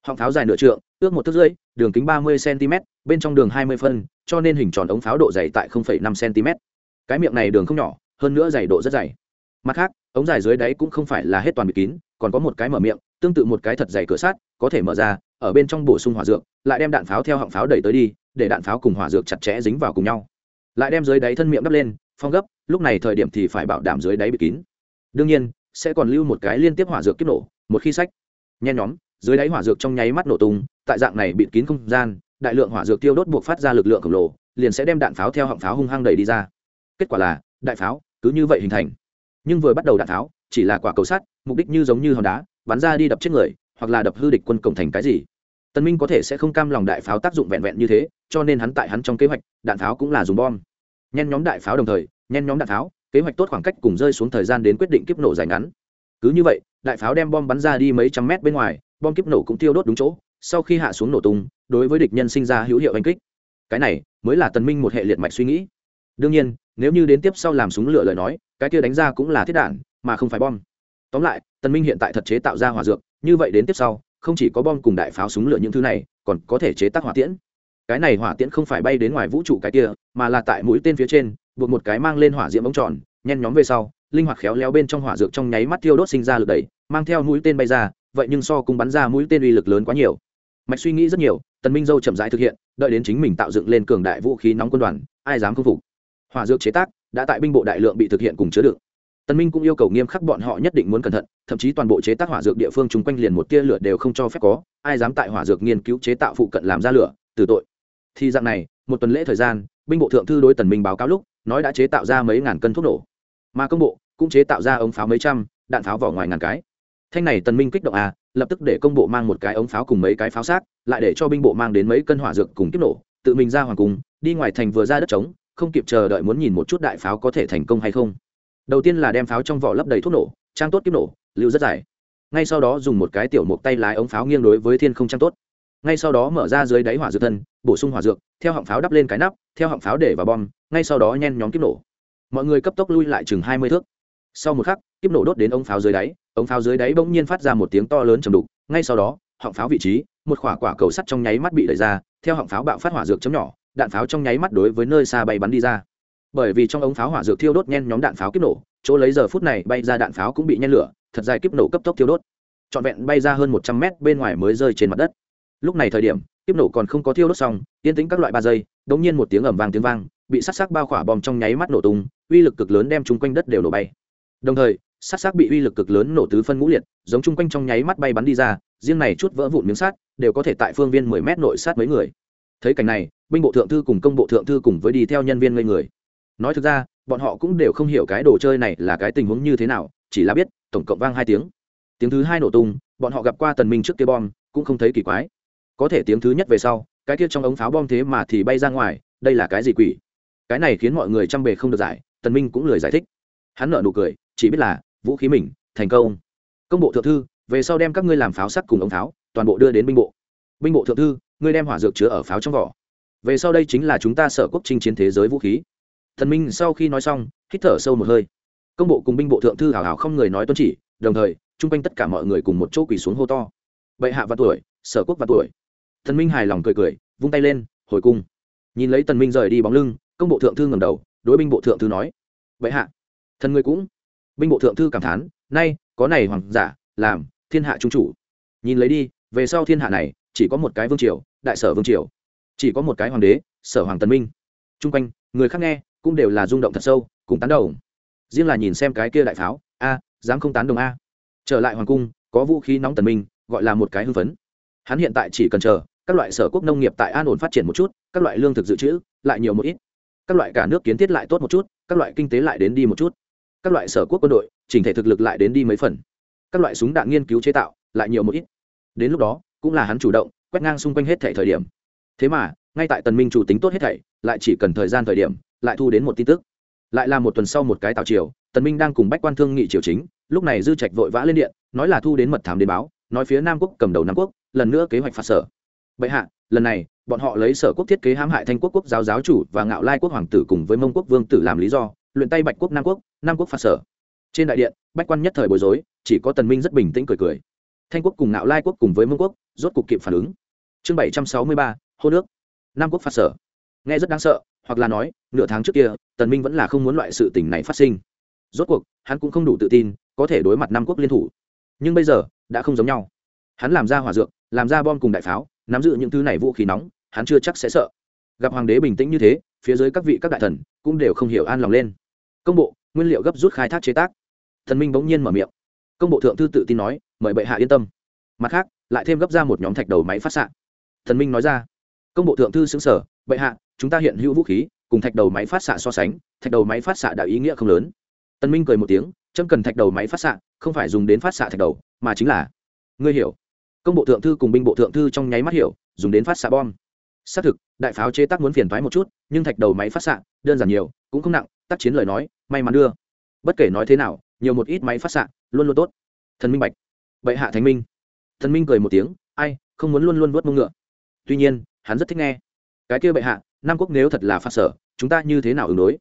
Họng pháo dài nửa trượng, ước một thước rưỡi, đường kính ba mươi cm bên trong đường hai mươi phân, cho nên hình tròn ống pháo độ dày tại năm cm cái miệng này đường không nhỏ, hơn nữa dày độ rất dày. Mặt khác ống dài dưới đáy cũng không phải là hết toàn bịt kín, còn có một cái mở miệng, tương tự một cái thật dày cửa sát có thể mở ra, ở bên trong bổ sung hỏa dược, lại đem đạn pháo theo họng pháo đẩy tới đi, để đạn pháo cùng hỏa dược chặt chẽ dính vào cùng nhau. Lại đem dưới đáy thân miệng đắp lên, phong gấp, lúc này thời điểm thì phải bảo đảm dưới đáy bị kín. Đương nhiên, sẽ còn lưu một cái liên tiếp hỏa dược kích nổ, một khi sách nhen nhóm, dưới đáy hỏa dược trong nháy mắt nổ tung, tại dạng này bịt kín không gian, đại lượng hỏa dược tiêu đốt buộc phát ra lực lượng khổng lồ, liền sẽ đem đạn pháo theo họng pháo hung hăng đẩy đi ra. Kết quả là, đại pháo, cứ như vậy hình thành nhưng vừa bắt đầu đạn tháo, chỉ là quả cầu sắt, mục đích như giống như hòn đá, bắn ra đi đập chết người, hoặc là đập hư địch quân cổng thành cái gì. Tân minh có thể sẽ không cam lòng đại pháo tác dụng vẹn vẹn như thế, cho nên hắn tại hắn trong kế hoạch, đạn pháo cũng là dùng bom. Nhen nhóm đại pháo đồng thời, nhen nhóm đạn pháo kế hoạch tốt khoảng cách cùng rơi xuống thời gian đến quyết định kiếp nổ dài ngắn. Cứ như vậy, đại pháo đem bom bắn ra đi mấy trăm mét bên ngoài, bom kiếp nổ cũng tiêu đốt đúng chỗ, sau khi hạ xuống nổ tung, đối với địch nhân sinh ra hữu hiệu anh kích. Cái này mới là tần minh một hệ liệt mạch suy nghĩ. Đương nhiên nếu như đến tiếp sau làm súng lửa lời nói, cái kia đánh ra cũng là thiết đạn, mà không phải bom. Tóm lại tân minh hiện tại thật chế tạo ra hỏa dược, như vậy đến tiếp sau, không chỉ có bom cùng đại pháo súng lửa những thứ này, còn có thể chế tác hỏa tiễn. Cái này hỏa tiễn không phải bay đến ngoài vũ trụ cái kia, mà là tại mũi tên phía trên, buộc một cái mang lên hỏa diễm ống tròn, nhen nhóm về sau, linh hoạt khéo léo bên trong hỏa dược trong nháy mắt thiêu đốt sinh ra lực đẩy, mang theo mũi tên bay ra, vậy nhưng so cùng bắn ra mũi tên uy lực lớn quá nhiều. Mạch suy nghĩ rất nhiều, tần minh dâu chậm rãi thực hiện, đợi đến chính mình tạo dựng lên cường đại vũ khí nóng quân đoàn, ai dám khâm phục? Hỏa dược chế tác đã tại binh bộ đại lượng bị thực hiện cùng chứa đựng. Tân minh cũng yêu cầu nghiêm khắc bọn họ nhất định muốn cẩn thận, thậm chí toàn bộ chế tác hỏa dược địa phương chung quanh liền một tia lửa đều không cho phép có, ai dám tại hỏa dược nghiên cứu chế tạo phụ cận làm ra lửa, từ tội. Thì dạng này, một tuần lễ thời gian, binh bộ thượng thư đối tần minh báo cáo lúc, nói đã chế tạo ra mấy ngàn cân thuốc nổ. Mà công bộ cũng chế tạo ra ống pháo mấy trăm, đạn pháo vỏ ngoài ngàn cái. Thanh này tần minh kích động à lập tức để công bộ mang một cái ống pháo cùng mấy cái pháo xác, lại để cho binh bộ mang đến mấy cân hỏa dược cùng kiếp nổ, tự mình ra hoàng cung, đi ngoài thành vừa ra đất trống không kịp chờ đợi muốn nhìn một chút đại pháo có thể thành công hay không. Đầu tiên là đem pháo trong vỏ lấp đầy thuốc nổ, trang tốt kiếp nổ, lưu rất dài. Ngay sau đó dùng một cái tiểu mục tay lái ống pháo nghiêng đối với thiên không trang tốt. Ngay sau đó mở ra dưới đáy hỏa dược thân, bổ sung hỏa dược, theo họng pháo đắp lên cái nắp, theo họng pháo để vào bom, ngay sau đó nhen nhóm kiếp nổ. Mọi người cấp tốc lui lại chừng hai mươi thước. Sau một khắc, kiếp nổ đốt đến ống pháo dưới đáy, ống pháo dưới đáy bỗng nhiên phát ra một tiếng to lớn trầm đục, ngay sau đó, họng pháo vị trí, một quả quả cầu sắt trong nháy mắt bị đẩy ra, theo họng pháo bạo phát hỏa dược chấm nhỏ đạn pháo trong nháy mắt đối với nơi xa bay bắn đi ra. Bởi vì trong ống pháo hỏa dược thiêu đốt nhen nhóm đạn pháo kiếp nổ, chỗ lấy giờ phút này bay ra đạn pháo cũng bị nhen lửa, thật dài kiếp nổ cấp tốc thiêu đốt. Trọn vẹn bay ra hơn một trăm mét bên ngoài mới rơi trên mặt đất. Lúc này thời điểm tiếp nổ còn không có thiêu đốt xong, yên tĩnh các loại ba giây đ nhiên một tiếng ầm vang tiếng vang, bị sát sắc bao khỏa bom trong nháy mắt nổ tung, uy lực cực lớn đem chung quanh đất đều nổ bay. Đồng thời, sát sắc bị uy lực cực lớn nổ tứ phân ngũ liệt, giống chung quanh trong nháy mắt bay bắn đi ra, riêng này chút vỡ vụn miếng sát đều có thể tại phương viên mười mét nội sát mấy người. Thấy cảnh này binh bộ thượng thư cùng công bộ thượng thư cùng với đi theo nhân viên ngây người. Nói thực ra, bọn họ cũng đều không hiểu cái đồ chơi này là cái tình huống như thế nào, chỉ là biết, tổng cộng vang hai tiếng. Tiếng thứ hai nổ tung, bọn họ gặp qua tần minh trước kia bom, cũng không thấy kỳ quái. Có thể tiếng thứ nhất về sau, cái kia trong ống pháo bom thế mà thì bay ra ngoài, đây là cái gì quỷ? Cái này khiến mọi người chăm bề không được giải, tần minh cũng lười giải thích. Hắn nở nụ cười, chỉ biết là, vũ khí mình, thành công. Công bộ thượng thư, về sau đem các ngươi làm pháo sắc cùng ống pháo, toàn bộ đưa đến binh bộ. Binh bộ thượng thư, ngươi đem hỏa dược chứa ở pháo trong vỏ về sau đây chính là chúng ta sở quốc chinh chiến thế giới vũ khí. Thần minh sau khi nói xong, hít thở sâu một hơi. Công bộ cùng binh bộ thượng thư hào hào không người nói tuân chỉ, đồng thời, chung quanh tất cả mọi người cùng một chỗ quỳ xuống hô to. Bệ hạ và tuổi, sở quốc và tuổi. Thần minh hài lòng cười cười, vung tay lên, hồi cung. Nhìn lấy tần minh rời đi bóng lưng, công bộ thượng thư ngầm đầu, đối binh bộ thượng thư nói, bệ hạ. Thần người cũng. Binh bộ thượng thư cảm thán, nay, có này hoàng giả, làm thiên hạ trung chủ. Nhìn lấy đi, về sau thiên hạ này, chỉ có một cái vương triều, đại sở vương triều chỉ có một cái hoàng đế, sở hoàng tần minh. Chung quanh, người khác nghe, cũng đều là rung động thật sâu, cùng tán đồng. riêng là nhìn xem cái kia đại pháo, a, dám không tán đồng a. Trở lại hoàng cung, có vũ khí nóng tần minh, gọi là một cái hưng phấn. Hắn hiện tại chỉ cần chờ, các loại sở quốc nông nghiệp tại an ổn phát triển một chút, các loại lương thực dự trữ, lại nhiều một ít. Các loại cả nước kiến thiết lại tốt một chút, các loại kinh tế lại đến đi một chút. Các loại sở quốc quân đội, chỉnh thể thực lực lại đến đi mấy phần. Các loại súng đạn nghiên cứu chế tạo, lại nhiều một ít. Đến lúc đó, cũng là hắn chủ động, quét ngang xung quanh hết thể thời điểm thế mà, ngay tại tần minh chủ tính tốt hết thảy, lại chỉ cần thời gian thời điểm, lại thu đến một tin tức. Lại là một tuần sau một cái tào triều, tần minh đang cùng bách quan thương nghị triều chính, lúc này dư trạch vội vã lên điện, nói là thu đến mật thám đến báo, nói phía nam quốc cầm đầu nam quốc, lần nữa kế hoạch phạt sở. Bệ hạ, lần này, bọn họ lấy sở quốc thiết kế hãm hại thanh quốc quốc giáo giáo chủ và ngạo lai quốc hoàng tử cùng với mông quốc vương tử làm lý do, luyện tay bạch quốc nam quốc nam quốc phạt sở. Trên đại điện, bách quan nhất thời bối rối, chỉ có tần minh rất bình tĩnh cười cười. Thanh quốc cùng ngạo lai quốc cùng với mông quốc, rốt cục kịp phản ứng. Chương bảy trăm sáu mươi ba hô nước. Nam quốc phạt sở. Nghe rất đáng sợ, hoặc là nói, nửa tháng trước kia, tần minh vẫn là không muốn loại sự tình này phát sinh. Rốt cuộc, hắn cũng không đủ tự tin, có thể đối mặt nam quốc liên thủ. Nhưng bây giờ, đã không giống nhau. Hắn làm ra hỏa dược, làm ra bom cùng đại pháo, nắm giữ những thứ này vũ khí nóng, hắn chưa chắc sẽ sợ. Gặp hoàng đế bình tĩnh như thế, phía dưới các vị các đại thần cũng đều không hiểu an lòng lên. Công bộ, nguyên liệu gấp rút khai thác chế tác. Thần minh bỗng nhiên mở miệng. Công bộ thượng thư tự tin nói, mời bệ hạ yên tâm. Mặt khác, lại thêm gấp ra một nhóm thạch đầu máy phát s thần minh nói ra công bộ thượng thư xứng sở, bệ hạ, chúng ta hiện hữu vũ khí, cùng thạch đầu máy phát xạ so sánh, thạch đầu máy phát xạ đã ý nghĩa không lớn. Tân minh cười một tiếng châm cần thạch đầu máy phát xạ, không phải dùng đến phát xạ thạch đầu, mà chính là ngươi hiểu. Công bộ thượng thư cùng binh bộ thượng thư trong nháy mắt hiểu, dùng đến phát xạ bom. Xác thực, đại pháo chế tác muốn phiền thoái một chút, nhưng thạch đầu máy phát xạ, đơn giản nhiều, cũng không nặng, tác chiến lời nói, may mắn đưa. Bất kể nói thế nào, nhiều một ít máy phát xạ, luôn luôn tốt. Thần minh bạch. Bệ hạ thánh minh. Thần minh cười một tiếng, ai, không muốn luôn luôn vớt mông ngựa. Tuy nhiên hắn rất thích nghe. Cái kia bệ hạ, nam quốc nếu thật là phát sở, chúng ta như thế nào ứng đối?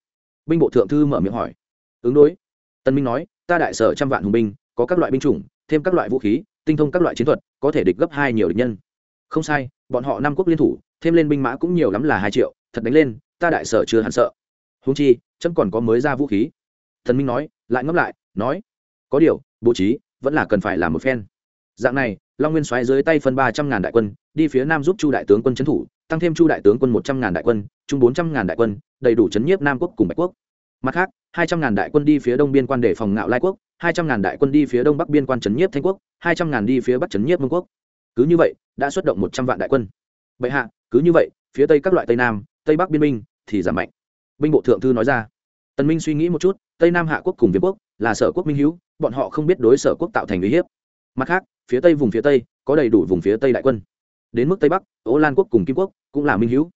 Binh bộ thượng thư mở miệng hỏi. Ứng đối? Tân minh nói, ta đại sở trăm vạn hùng binh, có các loại binh chủng, thêm các loại vũ khí, tinh thông các loại chiến thuật, có thể địch gấp hai nhiều địch nhân. Không sai, bọn họ nam quốc liên thủ, thêm lên binh mã cũng nhiều lắm là hai triệu, thật đánh lên, ta đại sở chưa hẳn sợ. Húng chi, chấm còn có mới ra vũ khí. Thần minh nói, lại ngấp lại, nói, có điều, bố trí vẫn là cần phải làm một phen. Dạng này long nguyên xoáy dưới tay phân ba trăm ngàn đại quân, đi phía nam giúp chu đại tướng quân trấn thủ, tăng thêm chu đại tướng quân một trăm ngàn đại quân chung bốn trăm ngàn đại quân, đầy đủ chấn nhiếp nam quốc cùng bạch quốc. Mặt khác, hai trăm ngàn đại quân đi phía đông biên quan để phòng ngạo lai quốc, hai trăm ngàn đại quân đi phía đông bắc biên quan chấn nhiếp thanh quốc, hai trăm ngàn đi phía bắc chấn nhiếp mông quốc. Cứ như vậy, đã xuất động một trăm vạn đại quân. Bệ hạ, cứ như vậy, phía tây các loại tây nam, tây bắc biên minh thì giảm mạnh. Binh bộ thượng thư nói ra. Tần minh suy nghĩ một chút, tây nam hạ quốc cùng việt quốc là sở quốc minh hữu, bọn họ không biết đối sở quốc tạo thành uy hiếp mặt khác, phía tây vùng phía tây, có đầy đủ vùng phía tây đại quân. Đến mức tây bắc, ố lan quốc cùng kim quốc cũng là minh hữu.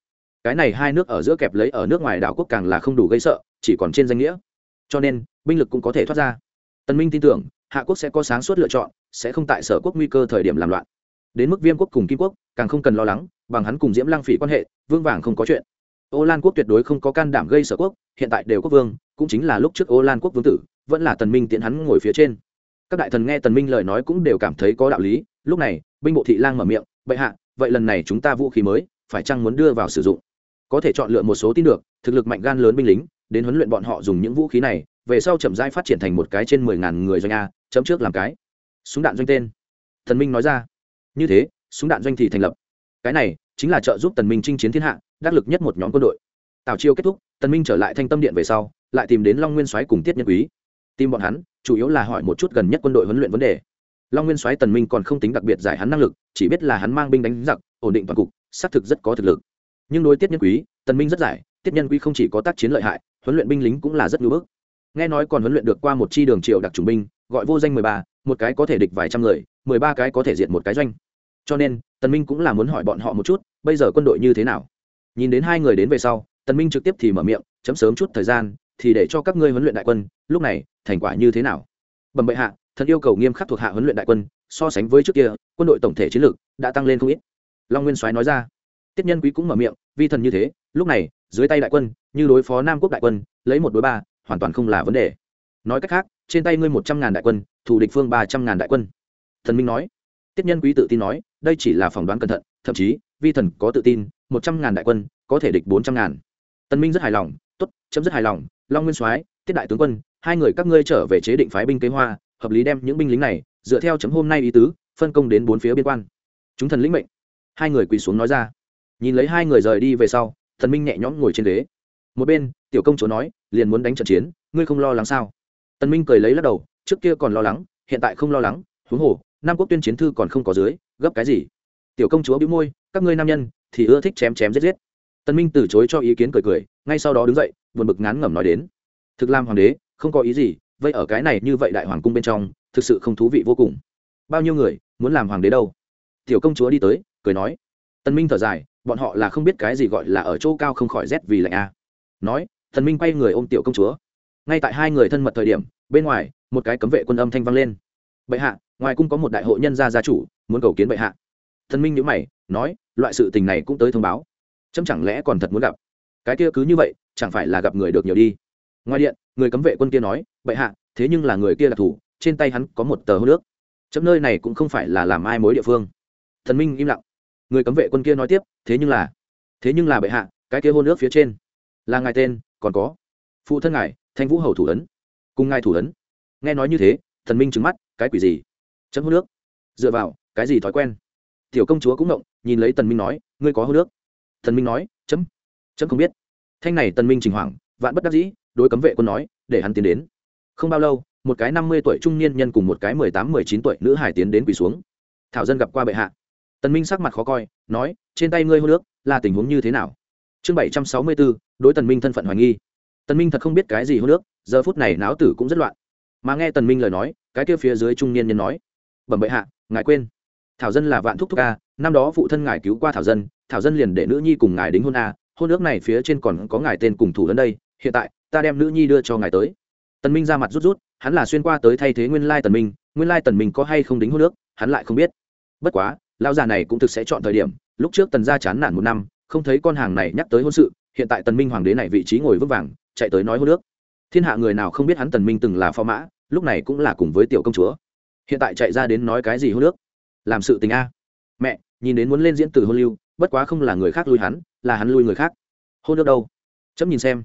Cái này hai nước ở giữa kẹp lấy ở nước ngoài đảo quốc càng là không đủ gây sợ, chỉ còn trên danh nghĩa. Cho nên, binh lực cũng có thể thoát ra. Tân minh tin tưởng, hạ quốc sẽ có sáng suốt lựa chọn, sẽ không tại sở quốc nguy cơ thời điểm làm loạn. Đến mức viêm quốc cùng kim quốc, càng không cần lo lắng, bằng hắn cùng diễm lang phỉ quan hệ, vương vàng không có chuyện. Ô lan quốc tuyệt đối không có can đảm gây sở quốc, hiện tại đều quốc vương, cũng chính là lúc trước ô lan quốc vương tử, vẫn là tần minh tiện hắn ngồi phía trên các đại thần nghe tần minh lời nói cũng đều cảm thấy có đạo lý, lúc này, binh bộ thị lang mở miệng, bệ hạ, vậy lần này chúng ta vũ khí mới, phải chăng muốn đưa vào sử dụng? Có thể chọn lựa một số tin được, thực lực mạnh gan lớn binh lính, đến huấn luyện bọn họ dùng những vũ khí này, về sau chậm rãi phát triển thành một cái trên mười ngàn người doanh a, chấm trước làm cái. Súng đạn doanh tên. Thần minh nói ra. Như thế, súng đạn doanh thì thành lập. Cái này, chính là trợ giúp tần minh chinh chiến thiên hạ, đắc lực nhất một nhóm quân đội. Tào chiêu kết thúc, tần minh trở lại thanh tâm điện về sau, lại tìm đến long nguyên soái cùng tiết nhân quý. Tìm bọn hắn chủ yếu là hỏi một chút gần nhất quân đội huấn luyện vấn đề. Long nguyên soái tần minh còn không tính đặc biệt giải hắn năng lực, chỉ biết là hắn mang binh đánh giặc, ổn định toàn cục, xác thực rất có thực lực. Nhưng đối tiết nhân quý, tần minh rất giải, tiết nhân quý không chỉ có tác chiến lợi hại, huấn luyện binh lính cũng là rất ngưỡng bức. Nghe nói còn huấn luyện được qua một chi đường triều đặc trùng binh, gọi vô danh mười ba, một cái có thể địch vài trăm người, mười ba cái có thể diệt một cái doanh. Cho nên, tần minh cũng là muốn hỏi bọn họ một chút, bây giờ quân đội như thế nào? Nhìn đến hai người đến về sau, tần minh trực tiếp thì mở miệng, chấm sớm chút thời gian, thì để cho các ngươi huấn luyện đại quân, lúc này thành quả như thế nào? Bẩm bệ hạ, thần yêu cầu nghiêm khắc thuộc hạ huấn luyện đại quân, so sánh với trước kia, quân đội tổng thể chiến lược đã tăng lên không ít. Long nguyên soái nói ra. Tiết nhân quý cũng mở miệng, vi thần như thế, lúc này, dưới tay đại quân, như đối phó nam quốc đại quân, lấy một đối ba, hoàn toàn không là vấn đề. Nói cách khác, trên tay ngươi một trăm ngàn đại quân, thủ địch phương ba trăm ngàn đại quân. Thần minh nói. Tiết nhân quý tự tin nói, đây chỉ là phỏng đoán cẩn thận, thậm chí, vi thần có tự tin, một trăm ngàn đại quân, có thể địch bốn trăm ngàn. Tân minh rất hài lòng, tốt, chấm rất hài lòng, long nguyên soái, tiết đại tướng quân hai người các ngươi trở về chế định phái binh kế hoa, hợp lý đem những binh lính này, dựa theo chấm hôm nay ý tứ, phân công đến bốn phía biên quan. Chúng thần lĩnh mệnh. Hai người quỳ xuống nói ra. Nhìn lấy hai người rời đi về sau, thần minh nhẹ nhõm ngồi trên ghế. Một bên, tiểu công chúa nói, liền muốn đánh trận chiến, ngươi không lo lắng sao? Tần minh cười lấy lắc đầu, trước kia còn lo lắng, hiện tại không lo lắng, huống hồ, nam quốc tuyên chiến thư còn không có dưới, gấp cái gì? Tiểu công chúa bĩu môi, các ngươi nam nhân, thì ưa thích chém chém giết giết. Tần minh từ chối cho ý kiến cười cười, ngay sau đó đứng dậy, buồn bực ngán ngẩm nói đến. Thực làm hoàng đế không có ý gì, vậy ở cái này như vậy đại hoàng cung bên trong, thực sự không thú vị vô cùng. Bao nhiêu người muốn làm hoàng đế đâu? Tiểu công chúa đi tới, cười nói. Tần minh thở dài, bọn họ là không biết cái gì gọi là ở chỗ cao không khỏi rét vì lạnh a. Nói, tần minh quay người ôm tiểu công chúa. Ngay tại hai người thân mật thời điểm, bên ngoài, một cái cấm vệ quân âm thanh vang lên. Bệ hạ, ngoài cung có một đại hội nhân gia gia chủ, muốn cầu kiến bệ hạ. Thần minh nhíu mày, nói, loại sự tình này cũng tới thông báo. Chấm chẳng lẽ còn thật muốn gặp? Cái kia cứ như vậy, chẳng phải là gặp người được nhiều đi ngoài điện, người cấm vệ quân kia nói, bệ hạ, thế nhưng là người kia đặc thủ, trên tay hắn có một tờ hô nước chấm nơi này cũng không phải là làm ai mối địa phương. Thần minh im lặng. Người cấm vệ quân kia nói tiếp, thế nhưng là, thế nhưng là bệ hạ, cái kia hôn nước phía trên là ngài tên, còn có phụ thân ngài, thanh vũ hầu thủ ấn, cùng ngài thủ ấn. Nghe nói như thế, thần minh trứng mắt, cái quỷ gì? Chấm hô nước dựa vào, cái gì thói quen? Tiểu công chúa cũng động nhìn lấy tần minh nói, ngươi có hô nước thần minh nói, chấm chấm không biết. Thanh này tần minh trình hoảng, vạn bất đắc dĩ đối cấm vệ quân nói, để hắn tiến đến. Không bao lâu, một cái năm mươi tuổi trung niên nhân cùng một cái mười tám, mười chín tuổi nữ hải tiến đến quỳ xuống. Thảo dân gặp qua bệ hạ. Tần minh sắc mặt khó coi, nói, trên tay ngươi hô nước là tình huống như thế nào? Chương bảy trăm sáu mươi bốn, đối tần minh thân phận hoài nghi. Tần minh thật không biết cái gì hô nước giờ phút này náo tử cũng rất loạn. Mà nghe tần minh lời nói, cái kia phía dưới trung niên nhân nói, bẩm bệ hạ, ngài quên. Thảo dân là vạn thúc thúc a, năm đó phụ thân ngài cứu qua thảo dân thảo dân liền để nữ nhi cùng ngài đính hôn a, hôn ước này phía trên còn có ngài tên cùng thủ đến đây, hiện tại ta đem nữ nhi đưa cho ngài tới. Tần minh ra mặt rút rút hắn là xuyên qua tới thay thế nguyên lai tần minh nguyên lai tần minh có hay không đính hôn nước, hắn lại không biết. Bất quá lão già này cũng thực sẽ chọn thời điểm lúc trước tần gia chán nản một năm không thấy con hàng này nhắc tới hôn sự hiện tại tần minh hoàng đế này vị trí ngồi vững vàng chạy tới nói hôn nước. thiên hạ người nào không biết hắn tần minh từng là phò mã lúc này cũng là cùng với tiểu công chúa. Hiện tại chạy ra đến nói cái gì hôn nước? Làm sự tình a. Mẹ nhìn đến muốn lên diễn từ hôn lưu bất quá không là người khác lui hắn là hắn lui người khác. Hôn nước đâu? Chấm nhìn xem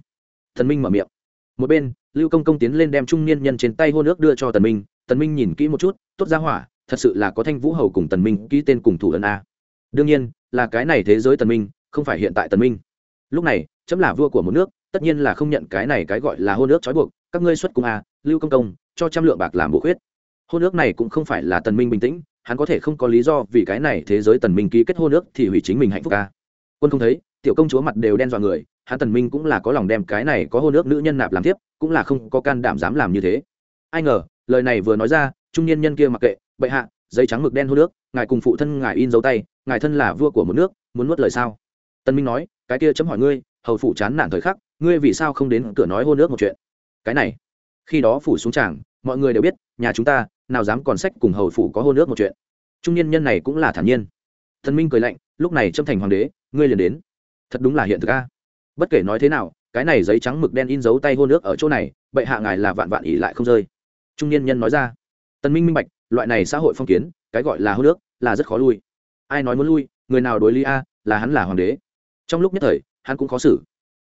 thần minh mở miệng. Một bên, lưu công công tiến lên đem trung niên nhân trên tay hôn nước đưa cho tần minh. Tần minh nhìn kỹ một chút, tốt ra hỏa, thật sự là có thanh vũ hầu cùng tần minh ký tên cùng thủ ấn a. Đương nhiên, là cái này thế giới tần minh, không phải hiện tại tần minh. Lúc này, chấm là vua của một nước, tất nhiên là không nhận cái này cái gọi là hôn nước trói buộc. Các ngươi xuất cung a, lưu công công, cho trăm lượng bạc làm bộ khuyết. Hôn nước này cũng không phải là tần minh bình tĩnh, hắn có thể không có lý do vì cái này thế giới tần minh ký kết hôn nước thì hủy chính mình hạnh phúc a. Quân không thấy tiểu công chúa mặt đều đen dọa người, hắn tần minh cũng là có lòng đem cái này có hôn ước nữ nhân nạp làm tiếp cũng là không có can đảm dám làm như thế. Ai ngờ, lời này vừa nói ra, trung niên nhân kia mặc kệ, bệ hạ, giấy trắng mực đen hôn ước, ngài cùng phụ thân ngài in dấu tay, ngài thân là vua của một nước, muốn nuốt lời sao? Tần minh nói, cái kia chấm hỏi ngươi, hầu phụ chán nản thời khắc, ngươi vì sao không đến cửa nói hôn ước một chuyện? Cái này, khi đó phủ xuống tràng, mọi người đều biết, nhà chúng ta, nào dám còn sách cùng hầu phủ có hôn ước một chuyện. Trung niên nhân này cũng là thản nhiên. Thần minh cười lạnh, lúc này trâm thành hoàng đế, ngươi liền đến thật đúng là hiện thực a. Bất kể nói thế nào, cái này giấy trắng mực đen in dấu tay hô nước ở chỗ này, bệ hạ ngài là vạn vạn ỉ lại không rơi. Trung niên nhân nói ra. Tân minh minh bạch, loại này xã hội phong kiến, cái gọi là hô nước là rất khó lui. Ai nói muốn lui, người nào đối lý a, là hắn là hoàng đế. Trong lúc nhất thời, hắn cũng khó xử.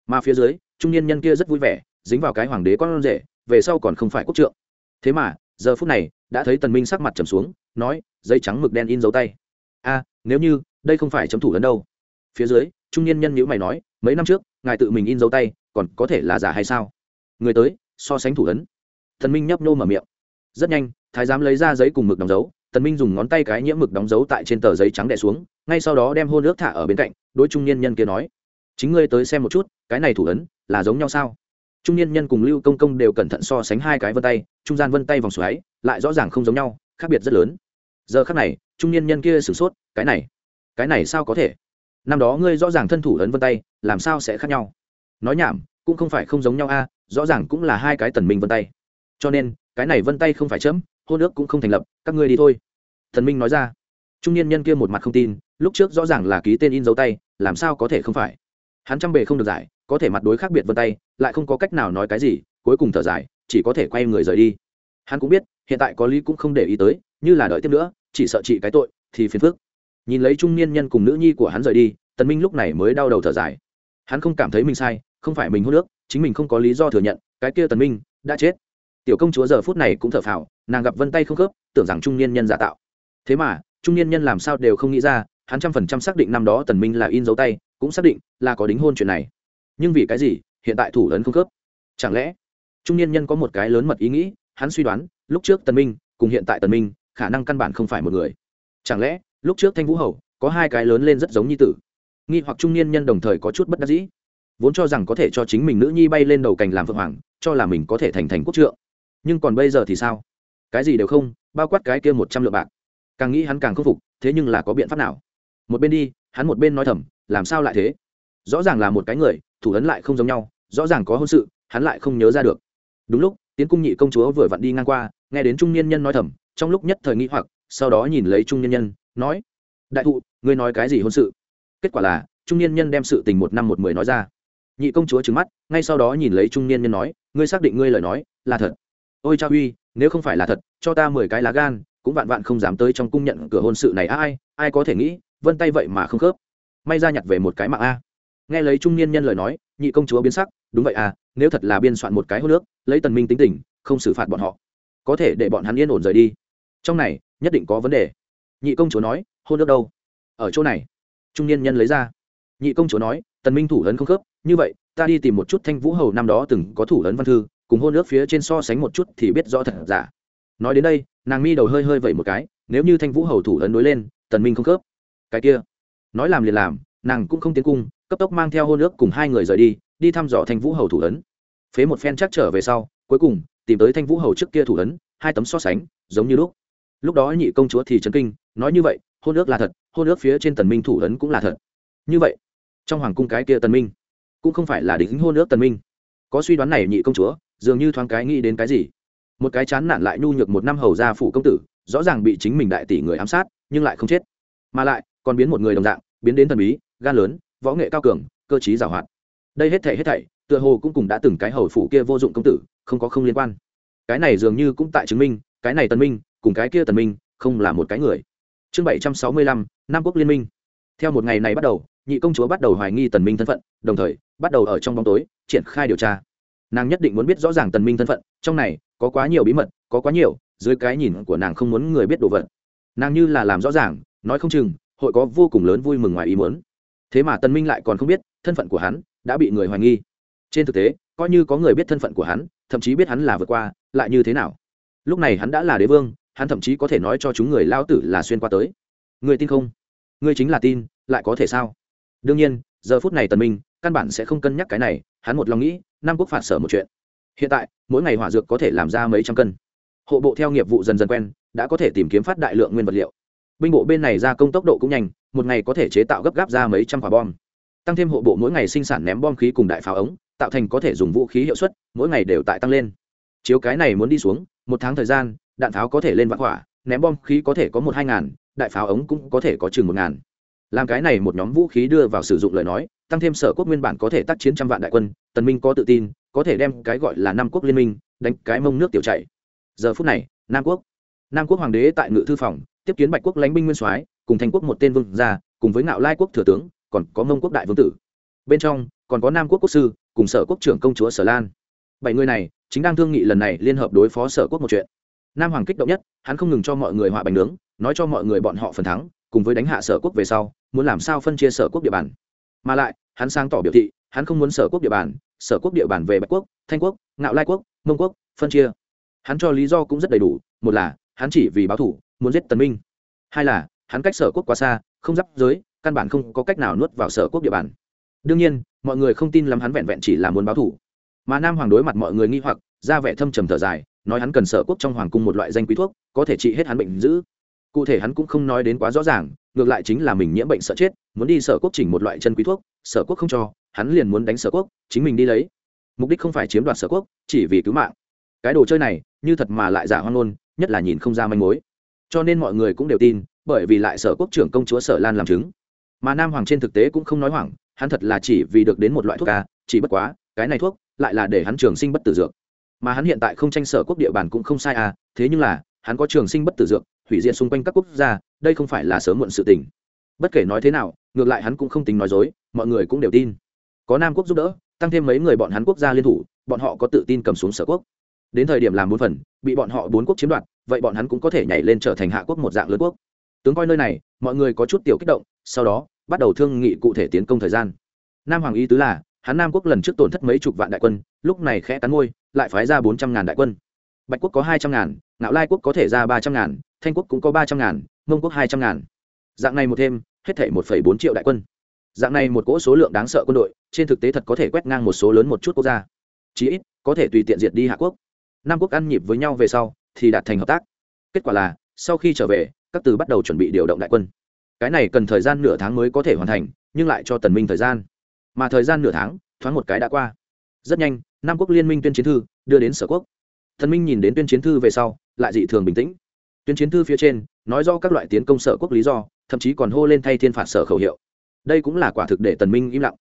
Mà phía dưới, trung niên nhân kia rất vui vẻ, dính vào cái hoàng đế con rể, về sau còn không phải quốc trượng. Thế mà, giờ phút này, đã thấy tần minh sắc mặt trầm xuống, nói, giấy trắng mực đen in dấu tay. A, nếu như, đây không phải chấm thủ lớn đâu. Phía dưới trung niên nhân nhữ mày nói, mấy năm trước, ngài tự mình in dấu tay, còn có thể là giả hay sao? Người tới, so sánh thủ ấn. Thần minh nhấp nô mở miệng. Rất nhanh, thái giám lấy ra giấy cùng mực đóng dấu tần minh dùng ngón tay cái nhiễm mực đóng dấu tại trên tờ giấy trắng đè xuống, ngay sau đó đem hôn ước thả ở bên cạnh, đối trung niên nhân kia nói, chính ngươi tới xem một chút, cái này thủ ấn là giống nhau sao? Trung niên nhân cùng lưu công công đều cẩn thận so sánh hai cái vân tay, trung gian vân tay vòng xoáy, lại rõ ràng không giống nhau, khác biệt rất lớn. Giờ khắc này, trung niên nhân kia sửng sốt, cái này cái này sao có thể? Năm đó ngươi rõ ràng thân thủ ấn vân tay, làm sao sẽ khác nhau? Nói nhảm, cũng không phải không giống nhau a, rõ ràng cũng là hai cái tần minh vân tay. Cho nên, cái này vân tay không phải chấm, hôn ước cũng không thành lập, các ngươi đi thôi. Thần minh nói ra. Trung niên nhân kia một mặt không tin, lúc trước rõ ràng là ký tên in dấu tay, làm sao có thể không phải? Hắn trăm bề không được giải, có thể mặt đối khác biệt vân tay, lại không có cách nào nói cái gì, cuối cùng thở dài, chỉ có thể quay người rời đi. Hắn cũng biết, hiện tại có lý cũng không để ý tới, như là đợi tiếp nữa, chỉ sợ trị cái tội, thì phiền phức nhìn lấy trung niên nhân cùng nữ nhi của hắn rời đi, tần minh lúc này mới đau đầu thở dài. Hắn không cảm thấy mình sai, không phải mình hút nước chính mình không có lý do thừa nhận, cái kia tần minh đã chết. Tiểu công chúa giờ phút này cũng thở phào, nàng gặp vân tay không khớp, tưởng rằng trung niên nhân giả tạo. Thế mà, trung niên nhân làm sao đều không nghĩ ra, hắn trăm phần trăm xác định năm đó tần minh là in dấu tay, cũng xác định là có đính hôn chuyện này. Nhưng vì cái gì, hiện tại thủ lớn không khớp? Chẳng lẽ, trung niên nhân có một cái lớn mật ý nghĩ, hắn suy đoán, lúc trước tần minh cùng hiện tại tần minh, khả năng căn bản không phải một người. Chẳng lẽ lúc trước thanh vũ hầu có hai cái lớn lên rất giống nhi tử. Nghi hoặc trung niên nhân đồng thời có chút bất đắc dĩ. Vốn cho rằng có thể cho chính mình nữ nhi bay lên đầu cành làm vượng hoàng, cho là mình có thể thành thành quốc trượng. Nhưng còn bây giờ thì sao? Cái gì đều không, bao quát cái kia một trăm lượng bạc. Càng nghĩ hắn càng khâm phục, thế nhưng là có biện pháp nào? Một bên đi, hắn một bên nói thầm, làm sao lại thế? Rõ ràng là một cái người, thủ ấn lại không giống nhau, rõ ràng có hôn sự, hắn lại không nhớ ra được. Đúng lúc, tiến cung nhị công chúa vừa vặn đi ngang qua, nghe đến trung niên nhân nói thầm, trong lúc nhất thời nghĩ hoặc, sau đó nhìn lấy trung niên nhân nói đại thụ ngươi nói cái gì hôn sự? Kết quả là trung niên nhân đem sự tình một năm một mười nói ra. Nhị công chúa trứng mắt ngay sau đó nhìn lấy trung niên nhân nói ngươi xác định ngươi lời nói là thật? Ôi cha uy nếu không phải là thật cho ta mười cái lá gan cũng vạn vạn không dám tới trong cung nhận cửa hôn sự này à, ai ai có thể nghĩ vân tay vậy mà không khớp. May ra nhặt về một cái mạng a. Nghe lấy trung niên nhân lời nói nhị công chúa biến sắc đúng vậy à nếu thật là biên soạn một cái hô nước lấy tần minh tính tình không xử phạt bọn họ có thể để bọn hắn yên ổn rời đi. Trong này nhất định có vấn đề nhị công chúa nói, hôn nước đâu? Ở chỗ này. Trung niên nhân lấy ra. Nhị công chúa nói, tần minh thủ ấn không khớp, như vậy, ta đi tìm một chút thanh vũ hầu năm đó từng có thủ ấn văn thư, cùng hôn nước phía trên so sánh một chút thì biết rõ thật giả. Nói đến đây, nàng mi đầu hơi hơi vẩy một cái, nếu như thanh vũ hầu thủ ấn đối lên, tần minh không khớp. Cái kia. Nói làm liền làm, nàng cũng không tiến cung, cấp tốc mang theo hôn nước cùng hai người rời đi đi thăm dò thanh vũ hầu thủ ấn phế một phen chắc trở về sau, cuối cùng, tìm tới thanh vũ hầu trước kia thủ ấn hai tấm so sánh, giống như lúc. Lúc đó nhị công chúa thì chấn kinh nói như vậy, hôn ước là thật, hôn ước phía trên tần minh thủ ấn cũng là thật. Như vậy, trong hoàng cung cái kia tần minh cũng không phải là đính hôn ước tần minh. Có suy đoán này nhị công chúa, dường như thoáng cái nghĩ đến cái gì. Một cái chán nản lại nhu nhược một năm hầu gia phủ công tử, rõ ràng bị chính mình đại tỷ người ám sát, nhưng lại không chết. Mà lại, còn biến một người đồng dạng, biến đến thần bí, gan lớn, võ nghệ cao cường, cơ trí giàu hoạt. Đây hết thảy hết thảy, tựa hồ cũng cùng đã từng cái hầu phủ kia vô dụng công tử, không có không liên quan. Cái này dường như cũng tại chứng minh, cái này tần minh cùng cái kia tần minh không là một cái người chương bảy trăm sáu mươi lăm, nam quốc liên minh. Theo một ngày này bắt đầu, nhị công chúa bắt đầu hoài nghi tần minh thân phận, đồng thời, bắt đầu ở trong bóng tối, triển khai điều tra. Nàng nhất định muốn biết rõ ràng tần minh thân phận, trong này, có quá nhiều bí mật, có quá nhiều, dưới cái nhìn của nàng không muốn người biết đồ vật. Nàng như là làm rõ ràng, nói không chừng, hội có vô cùng lớn vui mừng ngoài ý muốn. Thế mà tần minh lại còn không biết, thân phận của hắn đã bị người hoài nghi. Trên thực tế, coi như có người biết thân phận của hắn, thậm chí biết hắn là vượt qua, lại như thế nào? Lúc này hắn đã là đế vương hắn thậm chí có thể nói cho chúng người lao tử là xuyên qua tới. Người tin không? Người chính là tin, lại có thể sao? Đương nhiên, giờ phút này tần minh, căn bản sẽ không cân nhắc cái này, hắn một lòng nghĩ, Nam quốc phạt sở một chuyện. Hiện tại, mỗi ngày hỏa dược có thể làm ra mấy trăm cân. Hộ bộ theo nghiệp vụ dần dần quen, đã có thể tìm kiếm phát đại lượng nguyên vật liệu. Binh bộ bên này gia công tốc độ cũng nhanh, một ngày có thể chế tạo gấp gáp ra mấy trăm quả bom. Tăng thêm hộ bộ mỗi ngày sinh sản ném bom khí cùng đại pháo ống, tạo thành có thể dùng vũ khí hiệu suất, mỗi ngày đều tại tăng lên. Chiếu cái này muốn đi xuống, một tháng thời gian đạn pháo có thể lên vạn hỏa, ném bom khí có thể có một hai ngàn, đại pháo ống cũng có thể có chừng một ngàn. Làm cái này một nhóm vũ khí đưa vào sử dụng lời nói, tăng thêm sở quốc nguyên bản có thể tác chiến trăm vạn đại quân, tần minh có tự tin, có thể đem cái gọi là nam quốc liên minh đánh cái mông nước tiểu chảy. Giờ phút này, nam quốc nam quốc hoàng đế tại ngự thư phòng, tiếp kiến bạch quốc lãnh binh nguyên soái, cùng thành quốc một tên vương gia, cùng với ngạo lai quốc thừa tướng, còn có mông quốc đại vương tử. Bên trong, còn có nam quốc quốc sư, cùng sở quốc trưởng công chúa sở lan. Bảy người này, chính đang thương nghị lần này liên hợp đối phó sở quốc một chuyện nam hoàng kích động nhất, hắn không ngừng cho mọi người họa bánh nướng, nói cho mọi người bọn họ phần thắng, cùng với đánh hạ sở quốc về sau, muốn làm sao phân chia sở quốc địa bàn. Mà lại, hắn sang tỏ biểu thị, hắn không muốn sở quốc địa bàn, sở quốc địa bàn về bạch quốc, thanh quốc, ngạo lai quốc, mông quốc, phân chia. Hắn cho lý do cũng rất đầy đủ, một là, hắn chỉ vì báo thủ, muốn giết tần minh. Hai là, hắn cách sở quốc quá xa, không giáp giới, căn bản không có cách nào nuốt vào sở quốc địa bàn. Đương nhiên, mọi người không tin lắm hắn vẹn vẹn chỉ là muốn báo thủ. Mà nam hoàng đối mặt mọi người nghi hoặc, ra vẻ thâm trầm thở dài nói hắn cần sở quốc trong hoàng cung một loại danh quý thuốc, có thể trị hết hắn bệnh dữ. Cụ thể hắn cũng không nói đến quá rõ ràng, ngược lại chính là mình nhiễm bệnh sợ chết, muốn đi sở quốc chỉnh một loại chân quý thuốc, sở quốc không cho, hắn liền muốn đánh sở quốc, chính mình đi lấy. Mục đích không phải chiếm đoạt sở quốc, chỉ vì cứu mạng. Cái đồ chơi này, như thật mà lại giả hoang ngôn, nhất là nhìn không ra manh mối. Cho nên mọi người cũng đều tin, bởi vì lại sở quốc trưởng công chúa sở lan làm chứng. Mà nam hoàng trên thực tế cũng không nói hoảng, hắn thật là chỉ vì được đến một loại thuốc ca, chỉ bất quá, cái này thuốc lại là để hắn trường sinh bất tử dược mà hắn hiện tại không tranh sở quốc địa bàn cũng không sai à thế nhưng là, hắn có trường sinh bất tử dược, hủy diệt xung quanh các quốc gia, đây không phải là sớm muộn sự tình. Bất kể nói thế nào, ngược lại hắn cũng không tính nói dối, mọi người cũng đều tin. Có nam quốc giúp đỡ, tăng thêm mấy người bọn hắn quốc gia liên thủ, bọn họ có tự tin cầm xuống sở quốc. Đến thời điểm làm bốn phần, bị bọn họ bốn quốc chiếm đoạt, vậy bọn hắn cũng có thể nhảy lên trở thành hạ quốc một dạng lớn quốc. Tướng coi nơi này, mọi người có chút tiểu kích động, sau đó, bắt đầu thương nghị cụ thể tiến công thời gian. Nam hoàng ý tứ là, hắn nam quốc lần trước tổn thất mấy chục vạn đại quân, lúc này khẽ cắn môi lại phái ra bốn trăm ngàn đại quân. Bạch quốc có hai trăm ngàn, ngạo lai quốc có thể ra ba trăm ngàn, thanh quốc cũng có ba trăm ngàn mông quốc hai trăm ngàn. Dạng này một thêm, hết thể một phẩy bốn triệu đại quân. Dạng này một cỗ số lượng đáng sợ quân đội, trên thực tế thật có thể quét ngang một số lớn một chút quốc gia. Chí ít, có thể tùy tiện diệt đi hạ quốc. Nam quốc ăn nhịp với nhau về sau, thì đạt thành hợp tác. Kết quả là, sau khi trở về, các từ bắt đầu chuẩn bị điều động đại quân. Cái này cần thời gian nửa tháng mới có thể hoàn thành, nhưng lại cho tần minh thời gian. Mà thời gian nửa tháng, thoáng một cái đã qua. Rất nhanh nam quốc liên minh tuyên chiến thư, đưa đến sở quốc. Thần minh nhìn đến tuyên chiến thư về sau, lại dị thường bình tĩnh. Tuyên chiến thư phía trên, nói do các loại tiến công sở quốc lý do, thậm chí còn hô lên thay thiên phạt sở khẩu hiệu. Đây cũng là quả thực để tần minh im lặng.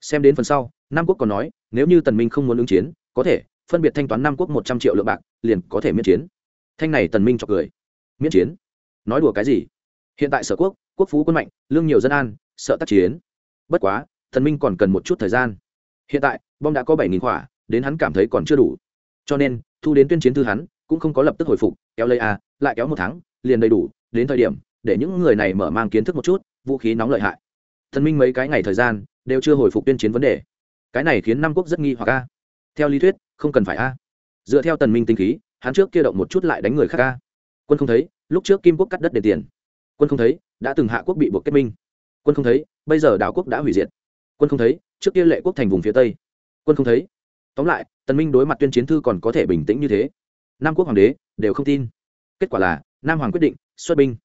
Xem đến phần sau, nam quốc còn nói, nếu như tần minh không muốn ứng chiến, có thể phân biệt thanh toán nam quốc một trăm triệu lượng bạc, liền có thể miễn chiến. Thanh này tần minh cho cười. Miễn chiến? Nói đùa cái gì? Hiện tại sở quốc quốc phú quân mạnh, lương nhiều dân an, sợ tác chiến. Bất quá thần minh còn cần một chút thời gian. Hiện tại, bom đã có bảy nghìn khỏa đến hắn cảm thấy còn chưa đủ. Cho nên, thu đến tuyên chiến thư hắn, cũng không có lập tức hồi phục, kéo lấy a, lại kéo một tháng, liền đầy đủ, đến thời điểm, để những người này mở mang kiến thức một chút, vũ khí nóng lợi hại. Thần minh mấy cái ngày thời gian, đều chưa hồi phục tuyên chiến vấn đề. Cái này khiến năm quốc rất nghi hoặc a. Theo lý thuyết, không cần phải a. Dựa theo tần minh tinh khí, hắn trước kia động một chút lại đánh người khác a. Quân không thấy, lúc trước kim quốc cắt đất để tiền. Quân không thấy, đã từng hạ quốc bị buộc kết minh. Quân không thấy, bây giờ đảo quốc đã hủy diệt. Quân không thấy, trước kia lệ quốc thành vùng phía tây. Quân không thấy tóm lại, tần minh đối mặt tuyên chiến thư còn có thể bình tĩnh như thế. Nam quốc hoàng đế đều không tin. Kết quả là, nam hoàng quyết định xuất binh.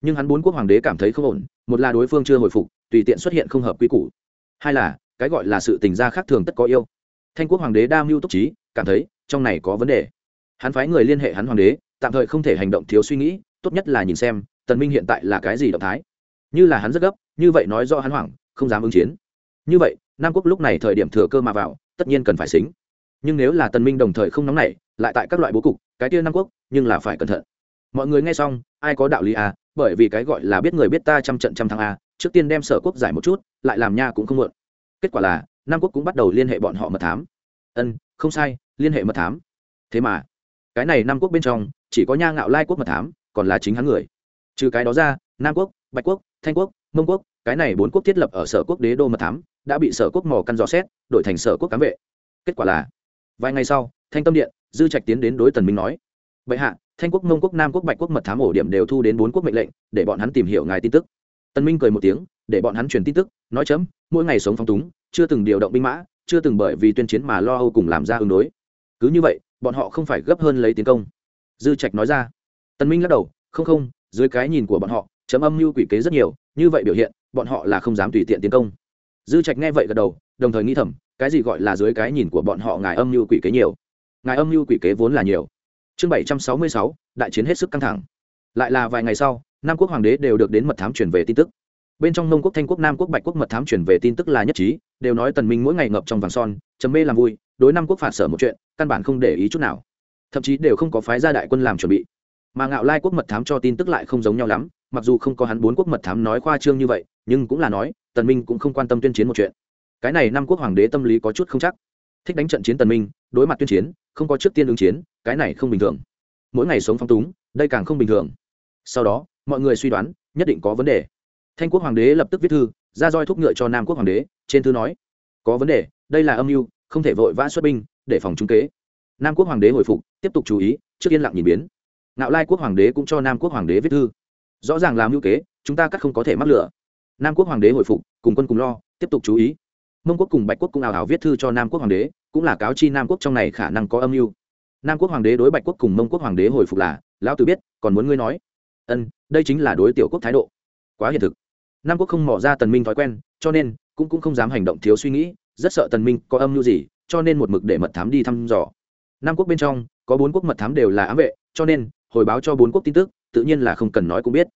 Nhưng hắn bốn quốc hoàng đế cảm thấy không ổn, một là đối phương chưa hồi phục, tùy tiện xuất hiện không hợp quy củ. Hai là, cái gọi là sự tình gia khác thường tất có yêu. Thanh quốc hoàng đế đa mưu túc trí, cảm thấy trong này có vấn đề. Hắn phái người liên hệ hắn hoàng đế, tạm thời không thể hành động thiếu suy nghĩ, tốt nhất là nhìn xem tần minh hiện tại là cái gì động thái. Như là hắn rất gấp, như vậy nói do hắn hoảng, không dám ứng chiến. Như vậy, nam quốc lúc này thời điểm thừa cơ mà vào tất nhiên cần phải xính. Nhưng nếu là tần minh đồng thời không nóng nảy, lại tại các loại bố cục, cái tia nam quốc, nhưng là phải cẩn thận. Mọi người nghe xong, ai có đạo lý à? Bởi vì cái gọi là biết người biết ta trăm trận trăm thắng a trước tiên đem sở quốc giải một chút, lại làm nha cũng không muộn. Kết quả là, nam quốc cũng bắt đầu liên hệ bọn họ mật thám. Ân, không sai, liên hệ mật thám. Thế mà, cái này nam quốc bên trong, chỉ có nha ngạo lai quốc mật thám, còn là chính hắn người. Trừ cái đó ra, nam quốc, bạch quốc, thanh quốc, mông quốc, cái này bốn quốc thiết lập ở sở quốc đế đô mật thám đã bị sở quốc mò căn dò xét, đổi thành sở quốc cám vệ. Kết quả là, vài ngày sau, thanh tâm điện, dư trạch tiến đến đối tần minh nói vậy hạ, thanh quốc mông quốc, nam quốc, bạch quốc, mật thám, ổ điểm đều thu đến bốn quốc mệnh lệnh, để bọn hắn tìm hiểu ngài tin tức. Tần minh cười một tiếng, để bọn hắn truyền tin tức, nói chấm, mỗi ngày sống phong túng, chưa từng điều động binh mã, chưa từng bởi vì tuyên chiến mà lo âu cùng làm ra ứng đối. Cứ như vậy, bọn họ không phải gấp hơn lấy tiến công. Dư trạch nói ra. Tần minh lắc đầu, không không, dưới cái nhìn của bọn họ, chấm âm mưu quỷ kế rất nhiều, như vậy biểu hiện, bọn họ là không dám tùy tiện tiến công dư trạch nghe vậy gật đầu, đồng thời nghĩ thầm, cái gì gọi là dưới cái nhìn của bọn họ ngài âm mưu quỷ kế nhiều. Ngài âm mưu quỷ kế vốn là nhiều. Chương bảy trăm sáu mươi sáu, đại chiến hết sức căng thẳng. Lại là vài ngày sau, nam quốc hoàng đế đều được đến mật thám truyền về tin tức. Bên trong nông quốc, thanh quốc, nam quốc, bạch quốc mật thám truyền về tin tức là nhất trí, đều nói tần minh mỗi ngày ngập trong vàng son chấm mê làm vui, đối nam quốc phạt sở một chuyện, căn bản không để ý chút nào. Thậm chí đều không có phái gia đại quân làm chuẩn bị. Mà ngạo lai quốc mật thám cho tin tức lại không giống nhau lắm, mặc dù không có hắn bốn quốc mật thám nói khoa trương như vậy, nhưng cũng là nói tần minh cũng không quan tâm tuyên chiến một chuyện. Cái này năm quốc hoàng đế tâm lý có chút không chắc. Thích đánh trận chiến tần minh, đối mặt tuyên chiến, không có trước tiên ứng chiến, cái này không bình thường. Mỗi ngày sống phong túng, đây càng không bình thường. Sau đó, mọi người suy đoán, nhất định có vấn đề. Thanh quốc hoàng đế lập tức viết thư, ra roi thúc ngựa cho nam quốc hoàng đế, trên thư nói, có vấn đề, đây là âm mưu, không thể vội vã xuất binh, để phòng trung kế. Nam quốc hoàng đế hồi phục, tiếp tục chú ý, trước yên lặng nhìn biến. Ngạo lai quốc hoàng đế cũng cho nam quốc hoàng đế viết thư. Rõ ràng làm mưu kế, chúng ta cắt không có thể mắc lửa nam quốc hoàng đế hồi phục, cùng quân cùng lo, tiếp tục chú ý. Mông quốc cùng bạch quốc cũng ảo ảo viết thư cho nam quốc hoàng đế, cũng là cáo chi nam quốc trong này khả năng có âm mưu. Nam quốc hoàng đế đối bạch quốc cùng mông quốc hoàng đế hồi phục là, lão tử biết, còn muốn ngươi nói? Ân, đây chính là đối tiểu quốc thái độ. Quá hiện thực. Nam quốc không mỏ ra tần minh thói quen, cho nên cũng cũng không dám hành động thiếu suy nghĩ, rất sợ tần minh có âm mưu gì, cho nên một mực để mật thám đi thăm dò. Nam quốc bên trong, có bốn quốc mật thám đều là ám vệ, cho nên hồi báo cho bốn quốc tin tức, tự nhiên là không cần nói cũng biết.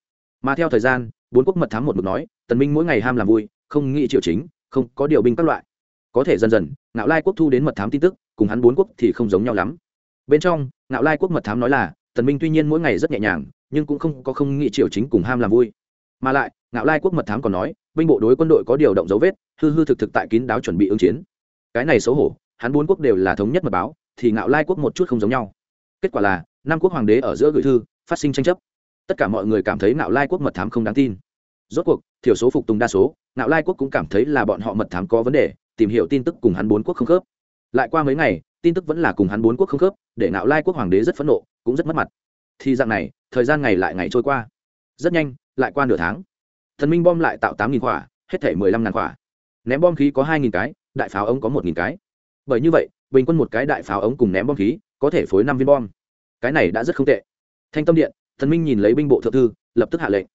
Mà theo thời gian bốn quốc mật thám một mực nói, tần minh mỗi ngày ham làm vui, không nghĩ triệu chính, không có điều binh các loại. Có thể dần dần, ngạo lai quốc thu đến mật thám tin tức, cùng hắn bốn quốc thì không giống nhau lắm. Bên trong, ngạo lai quốc mật thám nói là, tần minh tuy nhiên mỗi ngày rất nhẹ nhàng, nhưng cũng không có không nghĩ triệu chính cùng ham làm vui. Mà lại, ngạo lai quốc mật thám còn nói, binh bộ đối quân đội có điều động dấu vết, hư hư thực thực tại kín đáo chuẩn bị ứng chiến. Cái này xấu hổ, hắn bốn quốc đều là thống nhất mật báo, thì ngạo lai quốc một chút không giống nhau. Kết quả là, năm quốc hoàng đế ở giữa gửi thư, phát sinh tranh chấp tất cả mọi người cảm thấy ngạo lai quốc mật thám không đáng tin. Rốt cuộc, thiểu số phục tùng đa số, ngạo lai quốc cũng cảm thấy là bọn họ mật thám có vấn đề, tìm hiểu tin tức cùng hắn bốn quốc không khớp. Lại qua mấy ngày, tin tức vẫn là cùng hắn bốn quốc không khớp, để ngạo lai quốc hoàng đế rất phẫn nộ, cũng rất mất mặt. Thì dạng này, thời gian ngày lại ngày trôi qua. Rất nhanh, lại qua nửa tháng. Thần minh bom lại tạo tám nghìn quả hết thể mười lăm ngàn quả ném bom khí có hai nghìn cái, đại pháo ống có một nghìn cái. Bởi như vậy, bình quân một cái đại pháo ống cùng ném bom khí có thể phối năm viên bom. Cái này đã rất không tệ. Thanh tâm điện thần minh nhìn lấy binh bộ thượng thư, lập tức hạ lệnh.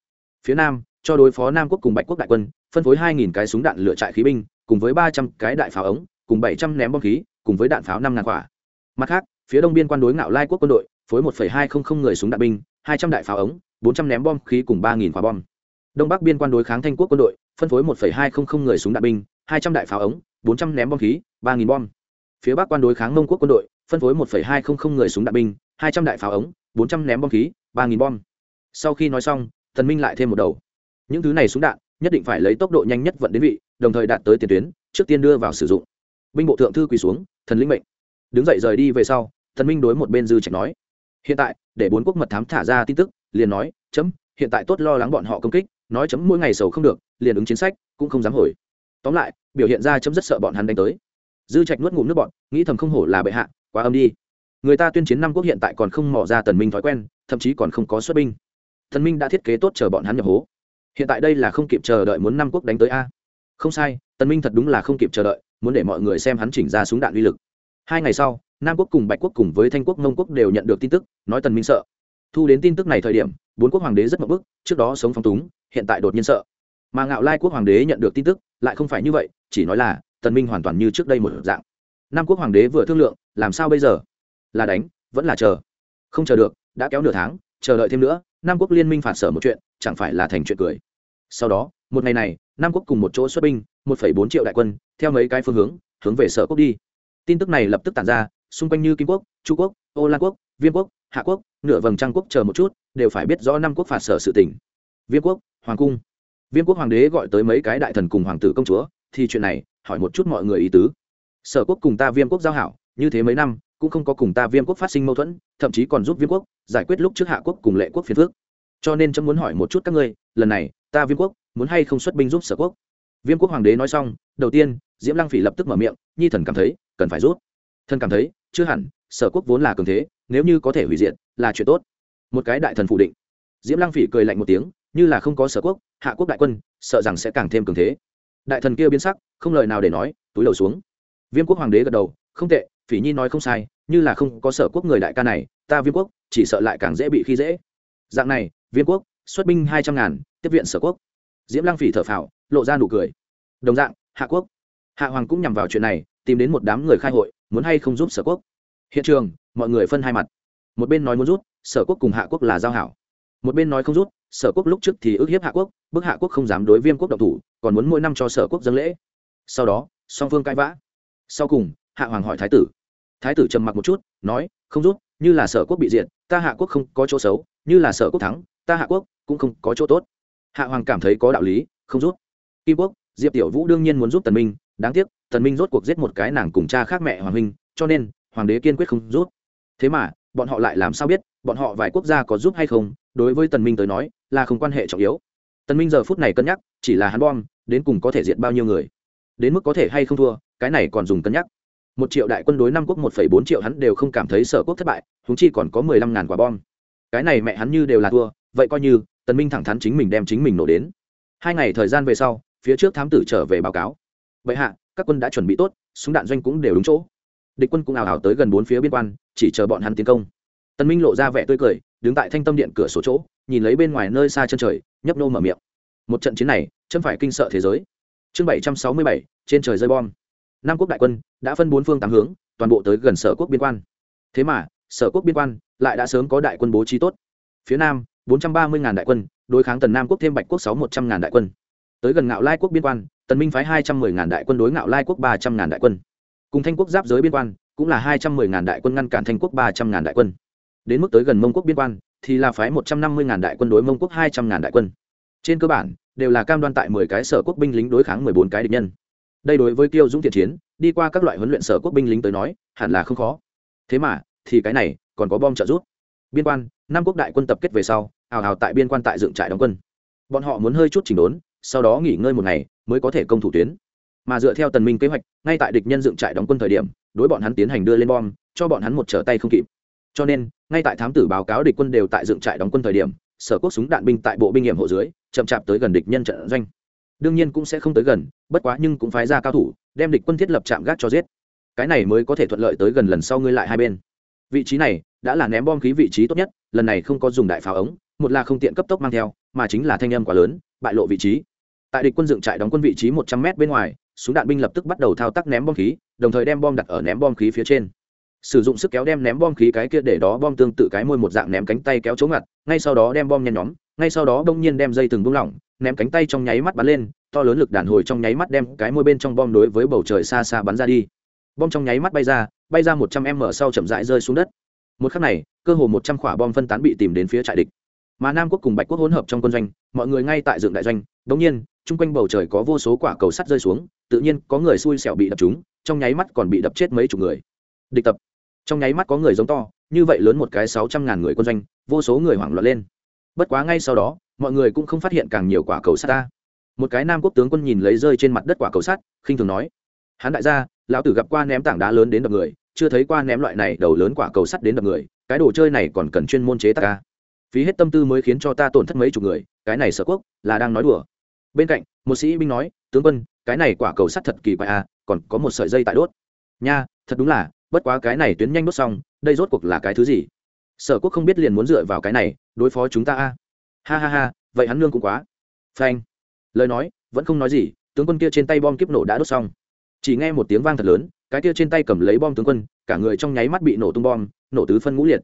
Phía nam, cho đối phó nam quốc cùng bạch quốc đại quân, phân phối hai nghìn cái súng đạn lửa trại khí binh, cùng với ba trăm cái đại pháo ống, cùng bảy trăm ném bom khí, cùng với đạn pháo năm ngàn quả. Mặt khác, phía đông biên quan đối ngạo lai quốc quân đội, phối một hai không không người súng đạn binh, hai trăm đại pháo ống, bốn trăm ném bom khí cùng ba nghìn quả bom. Đông bắc biên quan đối kháng thanh quốc quân đội, phân phối một hai không không người súng đạn binh, hai trăm đại pháo ống, bốn trăm ném bom khí, ba nghìn bom. Phía bắc quan đối kháng mông quốc quân đội, phân phối một hai không không người súng đạn binh, hai trăm đại pháo ống, bốn trăm ném bom khí ba nghìn bom. Sau khi nói xong, thần minh lại thêm một đầu. Những thứ này súng đạn, nhất định phải lấy tốc độ nhanh nhất vận đến vị, đồng thời đạt tới tiền tuyến, trước tiên đưa vào sử dụng. Binh bộ thượng thư quỳ xuống, thần linh mệnh. Đứng dậy rời đi về sau, thần minh đối một bên dư trạch nói. Hiện tại, để bốn quốc mật thám thả ra tin tức, liền nói, chấm, hiện tại tốt lo lắng bọn họ công kích, nói chấm mỗi ngày sầu không được, liền ứng chiến sách, cũng không dám hồi. Tóm lại, biểu hiện ra chấm rất sợ bọn hắn đánh tới. Dư trạch nuốt ngụm nước bọn nghĩ thầm không hổ là bệ hạ, quá âm đi người ta tuyên chiến năm quốc hiện tại còn không mỏ ra tần minh thói quen, thậm chí còn không có xuất binh. Thần minh đã thiết kế tốt chờ bọn hắn nhập hố. Hiện tại đây là không kịp chờ đợi muốn năm quốc đánh tới a. Không sai, tần minh thật đúng là không kịp chờ đợi, muốn để mọi người xem hắn chỉnh ra súng đạn uy lực. Hai ngày sau, nam quốc cùng bạch quốc cùng với thanh quốc mông quốc đều nhận được tin tức, nói tần minh sợ. Thu đến tin tức này thời điểm, bốn quốc hoàng đế rất mập bức, trước đó sống phong túng, hiện tại đột nhiên sợ. Mà ngạo lai quốc hoàng đế nhận được tin tức, lại không phải như vậy, chỉ nói là tần minh hoàn toàn như trước đây một dạng. Nam quốc hoàng đế vừa thương lượng, làm sao bây giờ? Là đánh, vẫn là chờ. Không chờ được, đã kéo nửa tháng, chờ đợi thêm nữa, nam quốc liên minh phạt sở một chuyện, chẳng phải là thành chuyện cười. Sau đó, một ngày này, nam quốc cùng một chỗ xuất binh, một bốn triệu đại quân, theo mấy cái phương hướng hướng về sở quốc đi. Tin tức này lập tức tản ra, xung quanh như kim quốc, chu quốc, ô lan quốc viên quốc, hạ quốc, nửa vầng trăng quốc chờ một chút, đều phải biết rõ năm quốc phạt sở sự tỉnh viên quốc, hoàng cung. Viên quốc hoàng đế gọi tới mấy cái đại thần cùng hoàng tử công chúa, thì chuyện này, hỏi một chút mọi người ý tứ. Sở quốc cùng ta viêm quốc giao hảo, như thế mấy năm cũng không có cùng ta viêm quốc phát sinh mâu thuẫn, thậm chí còn giúp viêm quốc giải quyết lúc trước hạ quốc cùng lệ quốc phiền phước cho nên chấm muốn hỏi một chút các ngươi, lần này, ta viêm quốc muốn hay không xuất binh giúp sở quốc? Viêm quốc hoàng đế nói xong, đầu tiên, diễm lăng phỉ lập tức mở miệng, nhi thần cảm thấy, cần phải rút thần cảm thấy, chưa hẳn, sở quốc vốn là cường thế, nếu như có thể hủy diệt, là chuyện tốt. Một cái đại thần phủ định. Diễm lăng phỉ cười lạnh một tiếng, như là không có sở quốc, hạ quốc đại quân, sợ rằng sẽ càng thêm cường thế. Đại thần kia biến sắc, không lời nào để nói, túi đầu xuống. Viêm quốc hoàng đế gật đầu, không tệ phỉ nhi nói không sai, như là không có sở quốc người đại ca này, ta viêm quốc, chỉ sợ lại càng dễ bị khi dễ. Dạng này, viêm quốc, xuất binh hai trăm ngàn, tiếp viện sở quốc. Diễm lăng phỉ thở phào, lộ ra nụ cười. Đồng dạng, hạ quốc. Hạ hoàng cũng nhằm vào chuyện này, tìm đến một đám người khai hội, muốn hay không giúp sở quốc. Hiện trường, mọi người phân hai mặt. Một bên nói muốn rút, sở quốc cùng hạ quốc là giao hảo. Một bên nói không rút, sở quốc lúc trước thì ức hiếp hạ quốc, bức hạ quốc không dám đối viêm quốc độc thủ, còn muốn mỗi năm cho sở quốc dâng lễ. Sau đó, song phương cãi vã. Sau cùng hạ hoàng hỏi thái tử. Thái tử trầm mặc một chút, nói, không rút như là sở quốc bị diệt, ta hạ quốc không có chỗ xấu, như là sở quốc thắng, ta hạ quốc cũng không có chỗ tốt. Hạ hoàng cảm thấy có đạo lý, không rút kim quốc, diệp tiểu vũ đương nhiên muốn giúp tần minh, đáng tiếc, tần minh rốt cuộc giết một cái nàng cùng cha khác mẹ hoàng huynh, cho nên, hoàng đế kiên quyết không rút thế mà, bọn họ lại làm sao biết, bọn họ vài quốc gia có giúp hay không, đối với tần minh tới nói, là không quan hệ trọng yếu. Tần minh giờ phút này cân nhắc, chỉ là hắn bom, đến cùng có thể diệt bao nhiêu người. Đến mức có thể hay không thua, cái này còn dùng cân nhắc một triệu đại quân đối năm quốc một phẩy bốn triệu hắn đều không cảm thấy sở quốc thất bại húng chi còn có mười lăm ngàn quả bom. Cái này mẹ hắn như đều là thua, vậy coi như, tần minh thẳng thắn chính mình đem chính mình nổ đến. Hai ngày thời gian về sau, phía trước thám tử trở về báo cáo. Vậy hạ, các quân đã chuẩn bị tốt, súng đạn doanh cũng đều đúng chỗ. Địch quân cũng ảo ảo tới gần bốn phía biên quan, chỉ chờ bọn hắn tiến công. Tần minh lộ ra vẻ tươi cười, đứng tại thanh tâm điện cửa sổ chỗ, nhìn lấy bên ngoài nơi xa chân trời, nhấp nô mở miệng. Một trận chiến này chân phải kinh sợ thế giới. Chương bảy trăm sáu mươi bảy, trên trời rơi bom nam quốc đại quân đã phân bốn phương tám hướng, toàn bộ tới gần sở quốc biên quan. Thế mà, sở quốc biên quan lại đã sớm có đại quân bố trí tốt. Phía nam, bốn trăm ba mươi ngàn đại quân, đối kháng tần nam quốc thêm bạch quốc sáu một trăm ngàn đại quân. Tới gần ngạo lai quốc biên quan, tần minh phái hai trăm mười ngàn đại quân đối ngạo lai quốc ba trăm ngàn đại quân. Cùng thanh quốc giáp giới biên quan, cũng là hai trăm mười ngàn đại quân ngăn cản thanh quốc ba trăm ngàn đại quân. Đến mức tới gần mông quốc biên quan, thì là phái một trăm năm mươi ngàn đại quân đối mông quốc hai trăm ngàn đại quân. Trên cơ bản, đều là cam đoan tại mười cái sở quốc binh lính đối kháng mười bốn cái địch nhân đây đối với tiêu dũng thiện chiến, đi qua các loại huấn luyện sở quốc binh lính tới nói, hẳn là không khó. Thế mà, thì cái này, còn có bom trợ giúp. Biên quan, năm quốc đại quân tập kết về sau hào hào tại biên quan tại dựng trại đóng quân. Bọn họ muốn hơi chút chỉnh đốn, sau đó nghỉ ngơi một ngày, mới có thể công thủ tuyến. Mà dựa theo tần minh kế hoạch, ngay tại địch nhân dựng trại đóng quân thời điểm, đối bọn hắn tiến hành đưa lên bom, cho bọn hắn một trở tay không kịp. Cho nên, ngay tại thám tử báo cáo địch quân đều tại dựng trại đóng quân thời điểm, sở quốc súng đạn binh tại bộ binh nghiệm hộ dưới, chậm chạp tới gần địch nhân trận doanh đương nhiên cũng sẽ không tới gần, bất quá nhưng cũng phái ra cao thủ, đem địch quân thiết lập trạm gác cho giết. Cái này mới có thể thuận lợi tới gần lần sau ngươi lại hai bên. Vị trí này đã là ném bom khí vị trí tốt nhất, lần này không có dùng đại pháo ống, một là không tiện cấp tốc mang theo, mà chính là thanh âm quá lớn, bại lộ vị trí. Tại địch quân dựng trại đóng quân vị trí một trăm m bên ngoài, súng đạn binh lập tức bắt đầu thao tác ném bom khí, đồng thời đem bom đặt ở ném bom khí phía trên. Sử dụng sức kéo đem ném bom khí cái kia để đó bom tương tự cái môi một dạng ném cánh tay kéo chống ngặt, ngay sau đó đem bom nhen nhóm, ngay sau đó đông nhiên đem dây từng buông lỏng ném cánh tay trong nháy mắt bắn lên, to lớn lực đàn hồi trong nháy mắt đem cái môi bên trong bom đối với bầu trời xa xa bắn ra đi. Bom trong nháy mắt bay ra bay ra một trăm m sau chậm rãi rơi xuống đất. Một khắc này, cơ hồ một trăm quả bom phân tán bị tìm đến phía trại địch. Mà nam quốc cùng bạch quốc hỗn hợp trong quân doanh, mọi người ngay tại dựng đại doanh. Đống nhiên, chung quanh bầu trời có vô số quả cầu sắt rơi xuống, tự nhiên có người xui xẻo bị đập trúng, trong nháy mắt còn bị đập chết mấy chục người. Địch tập. Trong nháy mắt có người giống to, như vậy lớn một cái sáu trăm ngàn người quân doanh, vô số người hoảng loạn lên. Bất quá ngay sau đó mọi người cũng không phát hiện càng nhiều quả cầu sắt ta. Một cái nam quốc tướng quân nhìn lấy rơi trên mặt đất quả cầu sắt, khinh thường nói. Hắn đại gia, lão tử gặp qua ném tảng đá lớn đến đập người, chưa thấy qua ném loại này đầu lớn quả cầu sắt đến đập người, cái đồ chơi này còn cần chuyên môn chế tác ca phí hết tâm tư mới khiến cho ta tổn thất mấy chục người, cái này sở quốc, là đang nói đùa. Bên cạnh, một sĩ binh nói, tướng quân, cái này quả cầu sắt thật kỳ quái à còn có một sợi dây tại đốt. Nha, thật đúng là, bất quá cái này tuyến nhanh đốt xong, đây rốt cuộc là cái thứ gì? Sở quốc không biết liền muốn dựa vào cái này, đối phó chúng ta a à ha ha ha, vậy hắn nương cũng quá. Phanh. Lời nói, vẫn không nói gì, tướng quân kia trên tay bom kiếp nổ đã đốt xong. Chỉ nghe một tiếng vang thật lớn, cái kia trên tay cầm lấy bom tướng quân, cả người trong nháy mắt bị nổ tung bom, nổ tứ phân ngũ liệt.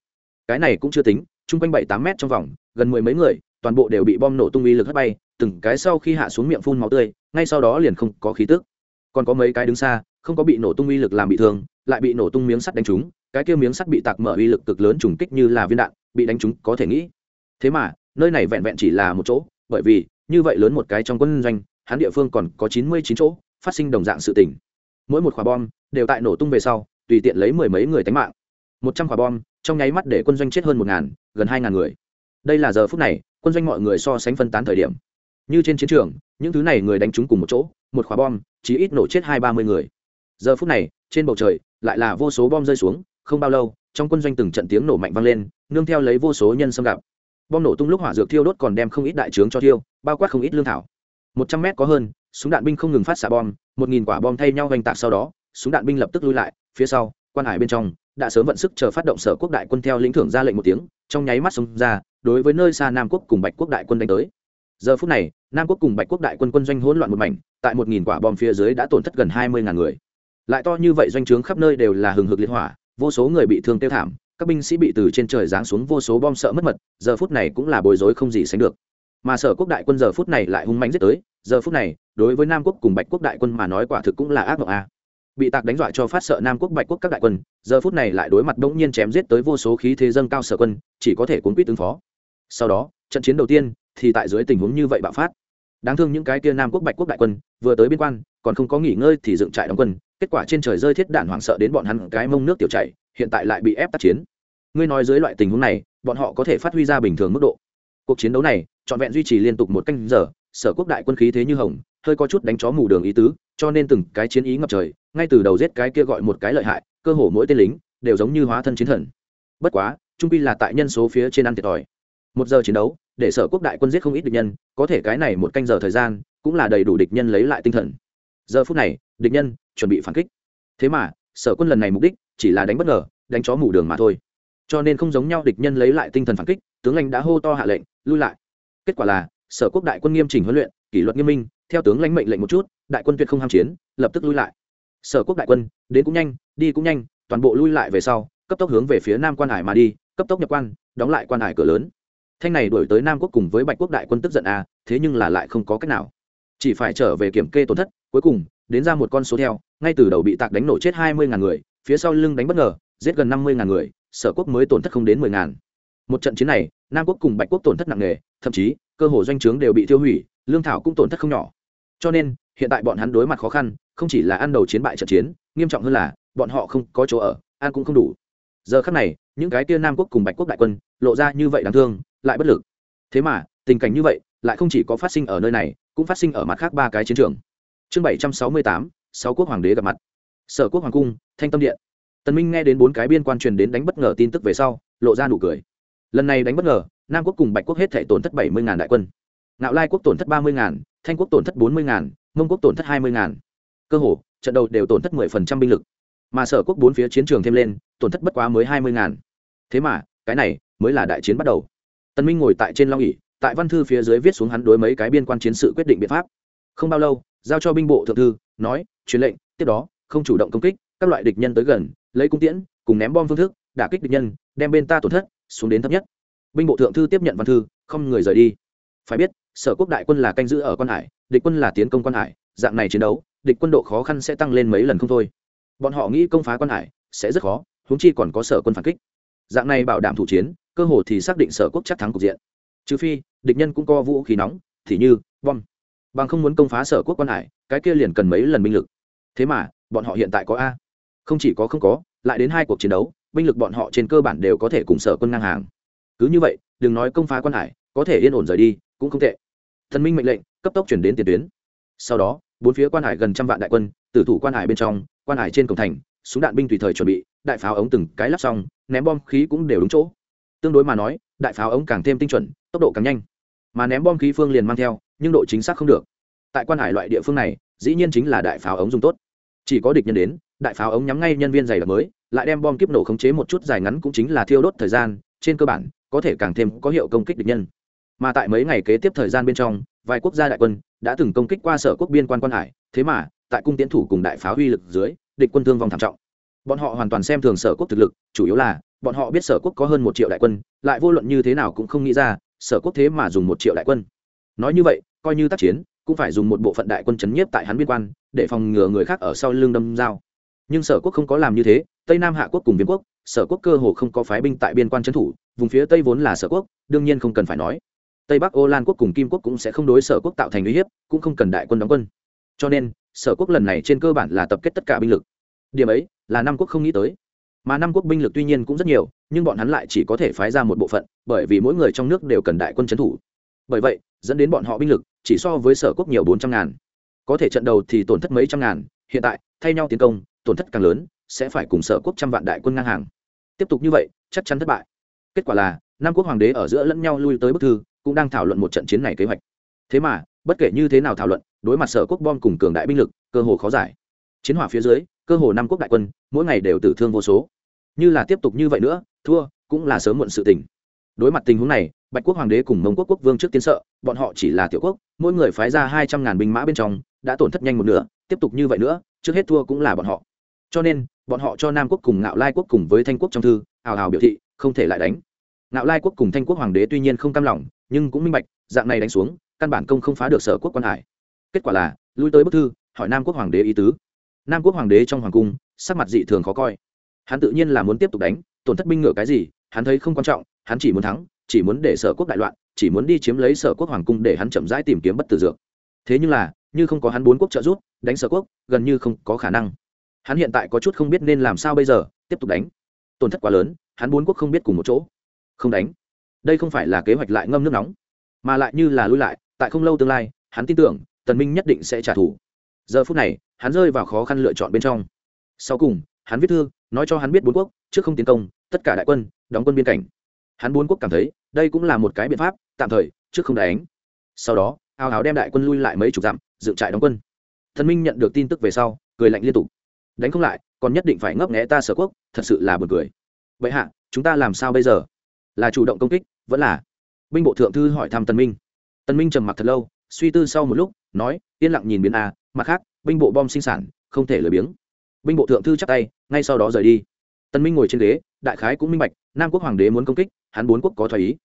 Cái này cũng chưa tính, chung quanh bảy tám mét trong vòng, gần mười mấy người, toàn bộ đều bị bom nổ tung uy lực hất bay, từng cái sau khi hạ xuống miệng phun máu tươi, ngay sau đó liền không có khí tức. Còn có mấy cái đứng xa, không có bị nổ tung uy lực làm bị thương, lại bị nổ tung miếng sắt đánh trúng, cái kia miếng sắt bị tạc mở uy lực cực lớn trùng kích như là viên đạn, bị đánh trúng có thể nghĩ. Thế mà nơi này vẹn vẹn chỉ là một chỗ, bởi vì, như vậy lớn một cái trong quân doanh, hắn địa phương còn có chín mươi chín chỗ, phát sinh đồng dạng sự tình. Mỗi một quả bom, đều tại nổ tung về sau, tùy tiện lấy mười mấy người tánh mạng. Một trăm quả bom, trong nháy mắt để quân doanh chết hơn một ngàn, gần hai ngàn người. Đây là giờ phút này, quân doanh mọi người so sánh phân tán thời điểm. Như trên chiến trường, những thứ này người đánh trúng cùng một chỗ, một quả bom chỉ ít nổ chết hai ba mươi người. Giờ phút này, trên bầu trời, lại là vô số bom rơi xuống, không bao lâu, trong quân doanh từng trận tiếng nổ mạnh vang lên, nương theo lấy vô số nhân xâm gặp bom nổ tung lúc hỏa dược thiêu đốt còn đem không ít đại trướng cho thiêu, bao quát không ít lương thảo. Một trăm mét có hơn, súng đạn binh không ngừng phát xạ bom, một nghìn quả bom thay nhau oanh tạc sau đó, súng đạn binh lập tức lui lại, phía sau, quan hải bên trong, đã sớm vận sức chờ phát động sở quốc đại quân theo lĩnh thưởng ra lệnh một tiếng, trong nháy mắt xông ra, đối với nơi xa nam quốc cùng bạch quốc đại quân đánh tới. Giờ phút này, nam quốc cùng bạch quốc đại quân quân doanh hỗn loạn một mảnh, tại một nghìn quả bom phía dưới đã tổn thất gần hai mươi ngàn người. Lại to như vậy doanh trướng khắp nơi đều là hừng hực liên hỏa, vô số người bị thương tiêu thảm các binh sĩ bị từ trên trời giáng xuống vô số bom sợ mất mật, giờ phút này cũng là bối rối không gì sánh được. Mà sở quốc đại quân giờ phút này lại hung mãnh giết tới, giờ phút này, đối với nam quốc cùng bạch quốc đại quân mà nói quả thực cũng là ác mộng a. Bị tạc đánh dọa cho phát sợ nam quốc bạch quốc các đại quân, giờ phút này lại đối mặt bỗng nhiên chém giết tới vô số khí thế dâng cao sở quân, chỉ có thể cuốn quýt ứng phó. Sau đó, trận chiến đầu tiên thì tại dưới tình huống như vậy bạo phát. Đáng thương những cái kia nam quốc bạch quốc đại quân, vừa tới biên quan, còn không có nghỉ ngơi thì dựng trại đóng quân kết quả trên trời rơi thiết đạn hoảng sợ đến bọn hắn cái mông nước tiểu chảy, hiện tại lại bị ép tác chiến. Ngươi nói dưới loại tình huống này, bọn họ có thể phát huy ra bình thường mức độ. Cuộc chiến đấu này, trọn vẹn duy trì liên tục một canh giờ, sở quốc đại quân khí thế như hồng, hơi có chút đánh chó mù đường ý tứ, cho nên từng cái chiến ý ngập trời, ngay từ đầu giết cái kia gọi một cái lợi hại, cơ hồ mỗi tên lính đều giống như hóa thân chiến thần. Bất quá, trung pi là tại nhân số phía trên ăn thiệt thòi. Một giờ chiến đấu, để sở quốc đại quân giết không ít địch nhân, có thể cái này một canh giờ thời gian, cũng là đầy đủ địch nhân lấy lại tinh thần. Giờ phút này địch nhân, chuẩn bị phản kích. Thế mà, sở quân lần này mục đích chỉ là đánh bất ngờ, đánh chó mù đường mà thôi. Cho nên không giống nhau địch nhân lấy lại tinh thần phản kích, tướng lãnh đã hô to hạ lệnh, lui lại. Kết quả là, sở quốc đại quân nghiêm chỉnh huấn luyện, kỷ luật nghiêm minh, theo tướng lãnh mệnh lệnh một chút, đại quân tuyệt không ham chiến, lập tức lui lại. Sở quốc đại quân, đến cũng nhanh, đi cũng nhanh, toàn bộ lui lại về sau, cấp tốc hướng về phía nam quan hải mà đi, cấp tốc nhập quan, đóng lại quan hải cửa lớn. Thanh này đuổi tới nam quốc cùng với bạch quốc đại quân tức giận à thế nhưng là lại không có cách nào. Chỉ phải trở về kiểm kê tổn thất, cuối cùng đến ra một con số theo, ngay từ đầu bị tạc đánh nổ chết hai mươi ngàn người, phía sau lưng đánh bất ngờ, giết gần năm mươi ngàn người, sở quốc mới tổn thất không đến mười ngàn. Một trận chiến này, nam quốc cùng bạch quốc tổn thất nặng nề, thậm chí, cơ hồ doanh trướng đều bị tiêu hủy, lương thảo cũng tổn thất không nhỏ. Cho nên, hiện tại bọn hắn đối mặt khó khăn, không chỉ là ăn đầu chiến bại trận chiến, nghiêm trọng hơn là, bọn họ không có chỗ ở, ăn cũng không đủ. Giờ khắc này, những cái kia nam quốc cùng bạch quốc đại quân, lộ ra như vậy đáng thương, lại bất lực. Thế mà, tình cảnh như vậy, lại không chỉ có phát sinh ở nơi này, cũng phát sinh ở mặt khác ba cái chiến trường chương bảy trăm sáu mươi tám, sáu quốc hoàng đế gặp mặt. Sở quốc hoàng cung, thanh tâm điện. Tần minh nghe đến bốn cái biên quan truyền đến đánh bất ngờ tin tức về sau, lộ ra nụ cười. Lần này đánh bất ngờ, nam quốc cùng bạch quốc hết thể tổn thất bảy mươi đại quân. Nạo lai quốc tổn thất ba mươi thanh quốc tổn thất bốn mươi mông quốc tổn thất hai mươi cơ hồ, trận đầu đều tổn thất mười phần trăm binh lực. Mà sở quốc bốn phía chiến trường thêm lên, tổn thất bất quá mới hai mươi thế mà, cái này mới là đại chiến bắt đầu. Tân minh ngồi tại trên long ỉ tại văn thư phía dưới viết xuống hắn đối mấy cái biên quan chiến sự quyết định biện pháp. Không bao lâu giao cho binh bộ thượng thư, nói, truyền lệnh, tiếp đó, không chủ động công kích, các loại địch nhân tới gần, lấy cung tiễn, cùng ném bom phương thức, đả kích địch nhân, đem bên ta tổn thất, xuống đến thấp nhất. Binh bộ thượng thư tiếp nhận văn thư, không người rời đi. Phải biết, sở quốc đại quân là canh giữ ở quan hải, địch quân là tiến công quan hải, dạng này chiến đấu, địch quân độ khó khăn sẽ tăng lên mấy lần không thôi. Bọn họ nghĩ công phá quan hải, sẽ rất khó, huống chi còn có sở quân phản kích. Dạng này bảo đảm thủ chiến, cơ hồ thì xác định sở quốc chắc thắng cục diện. Trừ phi, địch nhân cũng có vũ khí nóng, thì như bom bằng không muốn công phá sở quốc quan hải, cái kia liền cần mấy lần binh lực. Thế mà, bọn họ hiện tại có a. Không chỉ có không có, lại đến hai cuộc chiến đấu, binh lực bọn họ trên cơ bản đều có thể cùng sở quân ngang hàng. Cứ như vậy, đừng nói công phá quan hải, có thể yên ổn rời đi, cũng không tệ. Thần minh mệnh lệnh, cấp tốc chuyển đến tiền tuyến. Sau đó, bốn phía quan hải gần trăm vạn đại quân tử thủ quan hải bên trong, quan hải trên cổng thành, súng đạn binh tùy thời chuẩn bị, đại pháo ống từng cái lắp xong, ném bom khí cũng đều đúng chỗ. Tương đối mà nói, đại pháo ống càng thêm tinh chuẩn, tốc độ càng nhanh. Mà ném bom khí phương liền mang theo nhưng độ chính xác không được. Tại quan hải loại địa phương này, dĩ nhiên chính là đại pháo ống dùng tốt. Chỉ có địch nhân đến, đại pháo ống nhắm ngay nhân viên dày đặc mới, lại đem bom kiếp nổ khống chế một chút dài ngắn cũng chính là thiêu đốt thời gian, trên cơ bản, có thể càng thêm có hiệu công kích địch nhân. Mà tại mấy ngày kế tiếp thời gian bên trong, vài quốc gia đại quân đã từng công kích qua sở quốc biên quan quan hải, thế mà, tại cung tiến thủ cùng đại pháo uy lực dưới, địch quân thương vong thảm trọng. Bọn họ hoàn toàn xem thường sở quốc thực lực, chủ yếu là, bọn họ biết sở quốc có hơn một triệu đại quân, lại vô luận như thế nào cũng không nghĩ ra, sở quốc thế mà dùng một triệu đại quân. Nói như vậy coi như tác chiến, cũng phải dùng một bộ phận đại quân chấn nhiếp tại hắn biên quan, để phòng ngừa người khác ở sau lưng đâm dao. Nhưng sở quốc không có làm như thế, tây nam hạ quốc cùng viên quốc, sở quốc cơ hồ không có phái binh tại biên quan trấn thủ, vùng phía tây vốn là sở quốc, đương nhiên không cần phải nói. Tây bắc ô lan quốc cùng kim quốc cũng sẽ không đối sở quốc tạo thành uy hiếp, cũng không cần đại quân đóng quân. Cho nên, sở quốc lần này trên cơ bản là tập kết tất cả binh lực. Điểm ấy là năm quốc không nghĩ tới. Mà năm quốc binh lực tuy nhiên cũng rất nhiều, nhưng bọn hắn lại chỉ có thể phái ra một bộ phận, bởi vì mỗi người trong nước đều cần đại quân trấn thủ bởi vậy, dẫn đến bọn họ binh lực chỉ so với sở quốc nhiều bốn trăm ngàn. Có thể trận đầu thì tổn thất mấy trăm ngàn, hiện tại, thay nhau tiến công, tổn thất càng lớn, sẽ phải cùng sở quốc trăm vạn đại quân ngang hàng. Tiếp tục như vậy, chắc chắn thất bại. Kết quả là năm quốc hoàng đế ở giữa lẫn nhau lui tới bức thư, cũng đang thảo luận một trận chiến này kế hoạch. Thế mà, bất kể như thế nào thảo luận, đối mặt sở quốc bom cùng cường đại binh lực, cơ hồ khó giải. Chiến hỏa phía dưới, cơ hồ năm quốc đại quân, mỗi ngày đều tử thương vô số. Như là tiếp tục như vậy nữa, thua, cũng là sớm muộn sự tình. Đối mặt tình huống này bạch quốc hoàng đế cùng mông quốc quốc vương trước tiên sợ, bọn họ chỉ là tiểu quốc, mỗi người phái ra hai trăm ngàn binh mã bên trong, đã tổn thất nhanh một nửa, tiếp tục như vậy nữa, trước hết thua cũng là bọn họ. Cho nên, bọn họ cho nam quốc cùng ngạo lai quốc cùng với thanh quốc trong thư, hào hào biểu thị, không thể lại đánh. Ngạo lai quốc cùng thanh quốc hoàng đế tuy nhiên không cam lòng, nhưng cũng minh bạch, dạng này đánh xuống, căn bản công không phá được sở quốc quan hải. Kết quả là, lui tới bức thư, hỏi nam quốc hoàng đế ý tứ. Nam quốc hoàng đế trong hoàng cung, sắc mặt dị thường khó coi. Hắn tự nhiên là muốn tiếp tục đánh, tổn thất binh ngựa cái gì, hắn thấy không quan trọng, hắn chỉ muốn thắng chỉ muốn để sở quốc đại loạn, chỉ muốn đi chiếm lấy sở quốc hoàng cung để hắn chậm rãi tìm kiếm bất tử dược. Thế nhưng là, như không có hắn bốn quốc trợ giúp, đánh sở quốc, gần như không có khả năng. Hắn hiện tại có chút không biết nên làm sao bây giờ, tiếp tục đánh. Tổn thất quá lớn, hắn bốn quốc không biết cùng một chỗ. Không đánh. Đây không phải là kế hoạch lại ngâm nước nóng, mà lại như là lui lại, tại không lâu tương lai, hắn tin tưởng, tần minh nhất định sẽ trả thù. Giờ phút này, hắn rơi vào khó khăn lựa chọn bên trong. Sau cùng, hắn viết thư, nói cho hắn biết bốn quốc, trước không tiến công, tất cả đại quân, đóng quân biên cảnh. Hắn bốn quốc cảm thấy đây cũng là một cái biện pháp, tạm thời, trước không đánh. Sau đó, ao áo đem đại quân lui lại mấy chục dặm, dựng trại đóng quân. Thần minh nhận được tin tức về sau, cười lạnh liên tục. Đánh không lại, còn nhất định phải ngấp nghé ta sở quốc, thật sự là buồn cười. Vậy hạ, chúng ta làm sao bây giờ? Là chủ động công kích, vẫn là? Binh bộ thượng thư hỏi thăm tân minh. Tân minh trầm mặc thật lâu, suy tư sau một lúc, nói, yên lặng nhìn biến a, mặt khác, binh bộ bom sinh sản, không thể lười biếng. Binh bộ thượng thư chắp tay, ngay sau đó rời đi. Tân minh ngồi trên ghế, đại khái cũng minh bạch, nam quốc hoàng đế muốn công kích hắn bốn quốc có thoái ý.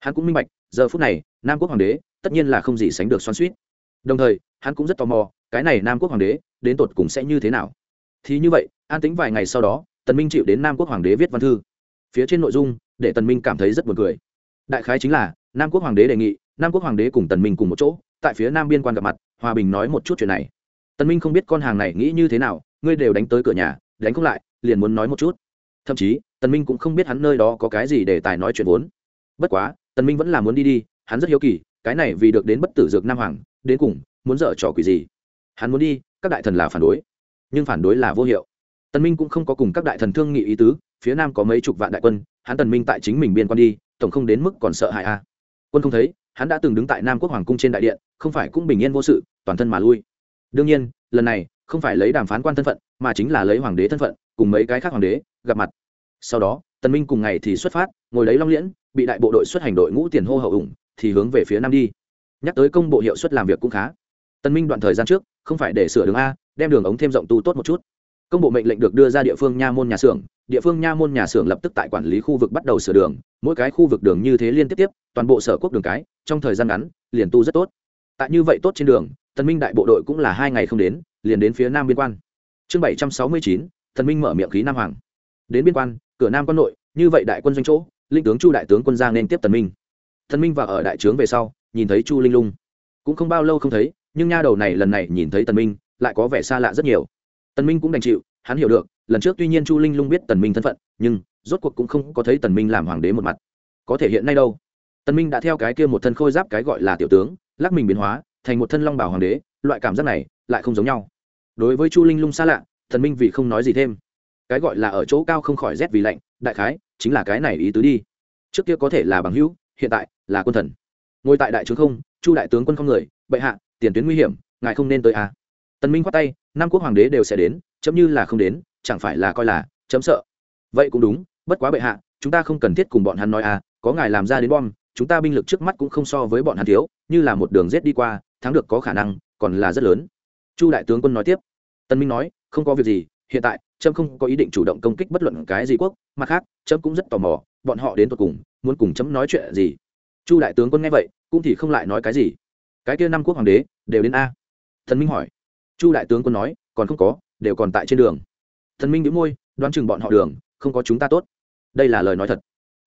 Hắn cũng minh bạch, giờ phút này, nam quốc hoàng đế tất nhiên là không gì sánh được xoan suýt. Đồng thời, hắn cũng rất tò mò, cái này nam quốc hoàng đế đến tột cùng sẽ như thế nào? Thì như vậy, an tính vài ngày sau đó, tần minh chịu đến nam quốc hoàng đế viết văn thư. Phía trên nội dung, để tần minh cảm thấy rất buồn cười. Đại khái chính là, nam quốc hoàng đế đề nghị, nam quốc hoàng đế cùng tần minh cùng một chỗ, tại phía nam biên quan gặp mặt, hòa bình nói một chút chuyện này. Tần minh không biết con hàng này nghĩ như thế nào, ngươi đều đánh tới cửa nhà, đánh không lại, liền muốn nói một chút. Thậm chí tần minh cũng không biết hắn nơi đó có cái gì để tài nói chuyện vốn. Bất quá, tần minh vẫn là muốn đi đi, hắn rất hiếu kỳ, cái này vì được đến bất tử dược nam hoàng, đến cùng muốn dở trò quỷ gì? Hắn muốn đi, các đại thần là phản đối. Nhưng phản đối là vô hiệu. Tần minh cũng không có cùng các đại thần thương nghị ý tứ, phía nam có mấy chục vạn đại quân, hắn tần minh tại chính mình biên quan đi, tổng không đến mức còn sợ hãi a. Quân không thấy, hắn đã từng đứng tại nam quốc hoàng cung trên đại điện, không phải cũng bình yên vô sự, toàn thân mà lui. Đương nhiên, lần này không phải lấy đàm phán quan thân phận, mà chính là lấy hoàng đế thân phận, cùng mấy cái khác hoàng đế gặp mặt sau đó, tần minh cùng ngày thì xuất phát, ngồi lấy long liễn, bị đại bộ đội xuất hành đội ngũ tiền hô hậu ủng, thì hướng về phía nam đi. Nhắc tới công bộ hiệu suất làm việc cũng khá. Tần minh đoạn thời gian trước, không phải để sửa đường a, đem đường ống thêm rộng tu tốt một chút. Công bộ mệnh lệnh được đưa ra địa phương nha môn nhà xưởng, địa phương nha môn nhà xưởng lập tức tại quản lý khu vực bắt đầu sửa đường, mỗi cái khu vực đường như thế liên tiếp tiếp, toàn bộ sở quốc đường cái, trong thời gian ngắn, liền tu rất tốt. Tại như vậy tốt trên đường, tần minh đại bộ đội cũng là hai ngày không đến, liền đến phía nam biên quan. Chương bảy trăm sáu mươi chín, tần minh mở miệng khí nam hoàng. Đến biên quan cửa nam quân nội, như vậy đại quân doanh chỗ, linh tướng chu đại tướng quân giang nên tiếp tần minh. Tần minh vào ở đại trướng về sau, nhìn thấy chu linh lung. Cũng không bao lâu không thấy, nhưng nha đầu này lần này nhìn thấy tần minh, lại có vẻ xa lạ rất nhiều. Tần minh cũng đành chịu, hắn hiểu được, lần trước tuy nhiên chu linh lung biết tần minh thân phận, nhưng rốt cuộc cũng không có thấy tần minh làm hoàng đế một mặt. Có thể hiện nay đâu? Tần minh đã theo cái kia một thân khôi giáp cái gọi là tiểu tướng, lắc mình biến hóa, thành một thân long bảo hoàng đế, loại cảm giác này lại không giống nhau. Đối với chu linh lung xa lạ, tần minh vì không nói gì thêm cái gọi là ở chỗ cao không khỏi rét vì lạnh, đại khái, chính là cái này ý tứ đi. Trước kia có thể là bằng hữu, hiện tại là quân thần. Ngồi tại đại trướng không, chu đại tướng quân không người, bệ hạ, tiền tuyến nguy hiểm, ngài không nên tới à. tần minh khoát tay, năm quốc hoàng đế đều sẽ đến, chấm như là không đến, chẳng phải là coi là chấm sợ. Vậy cũng đúng, bất quá bệ hạ, chúng ta không cần thiết cùng bọn hắn nói à có ngài làm ra đến bom, chúng ta binh lực trước mắt cũng không so với bọn hắn thiếu, như là một đường rết đi qua, thắng được có khả năng còn là rất lớn. Chu đại tướng quân nói tiếp. Tân minh nói, không có việc gì hiện tại, trâm không có ý định chủ động công kích bất luận cái gì quốc, mặt khác, trâm cũng rất tò mò, bọn họ đến tột cùng muốn cùng chấm nói chuyện gì. Chu đại tướng quân nghe vậy, cũng thì không lại nói cái gì. Cái kia năm quốc hoàng đế, đều đến a. Thần minh hỏi. Chu đại tướng quân nói, còn không có, đều còn tại trên đường. Thần minh đứng môi, đoán chừng bọn họ đường, không có chúng ta tốt. Đây là lời nói thật.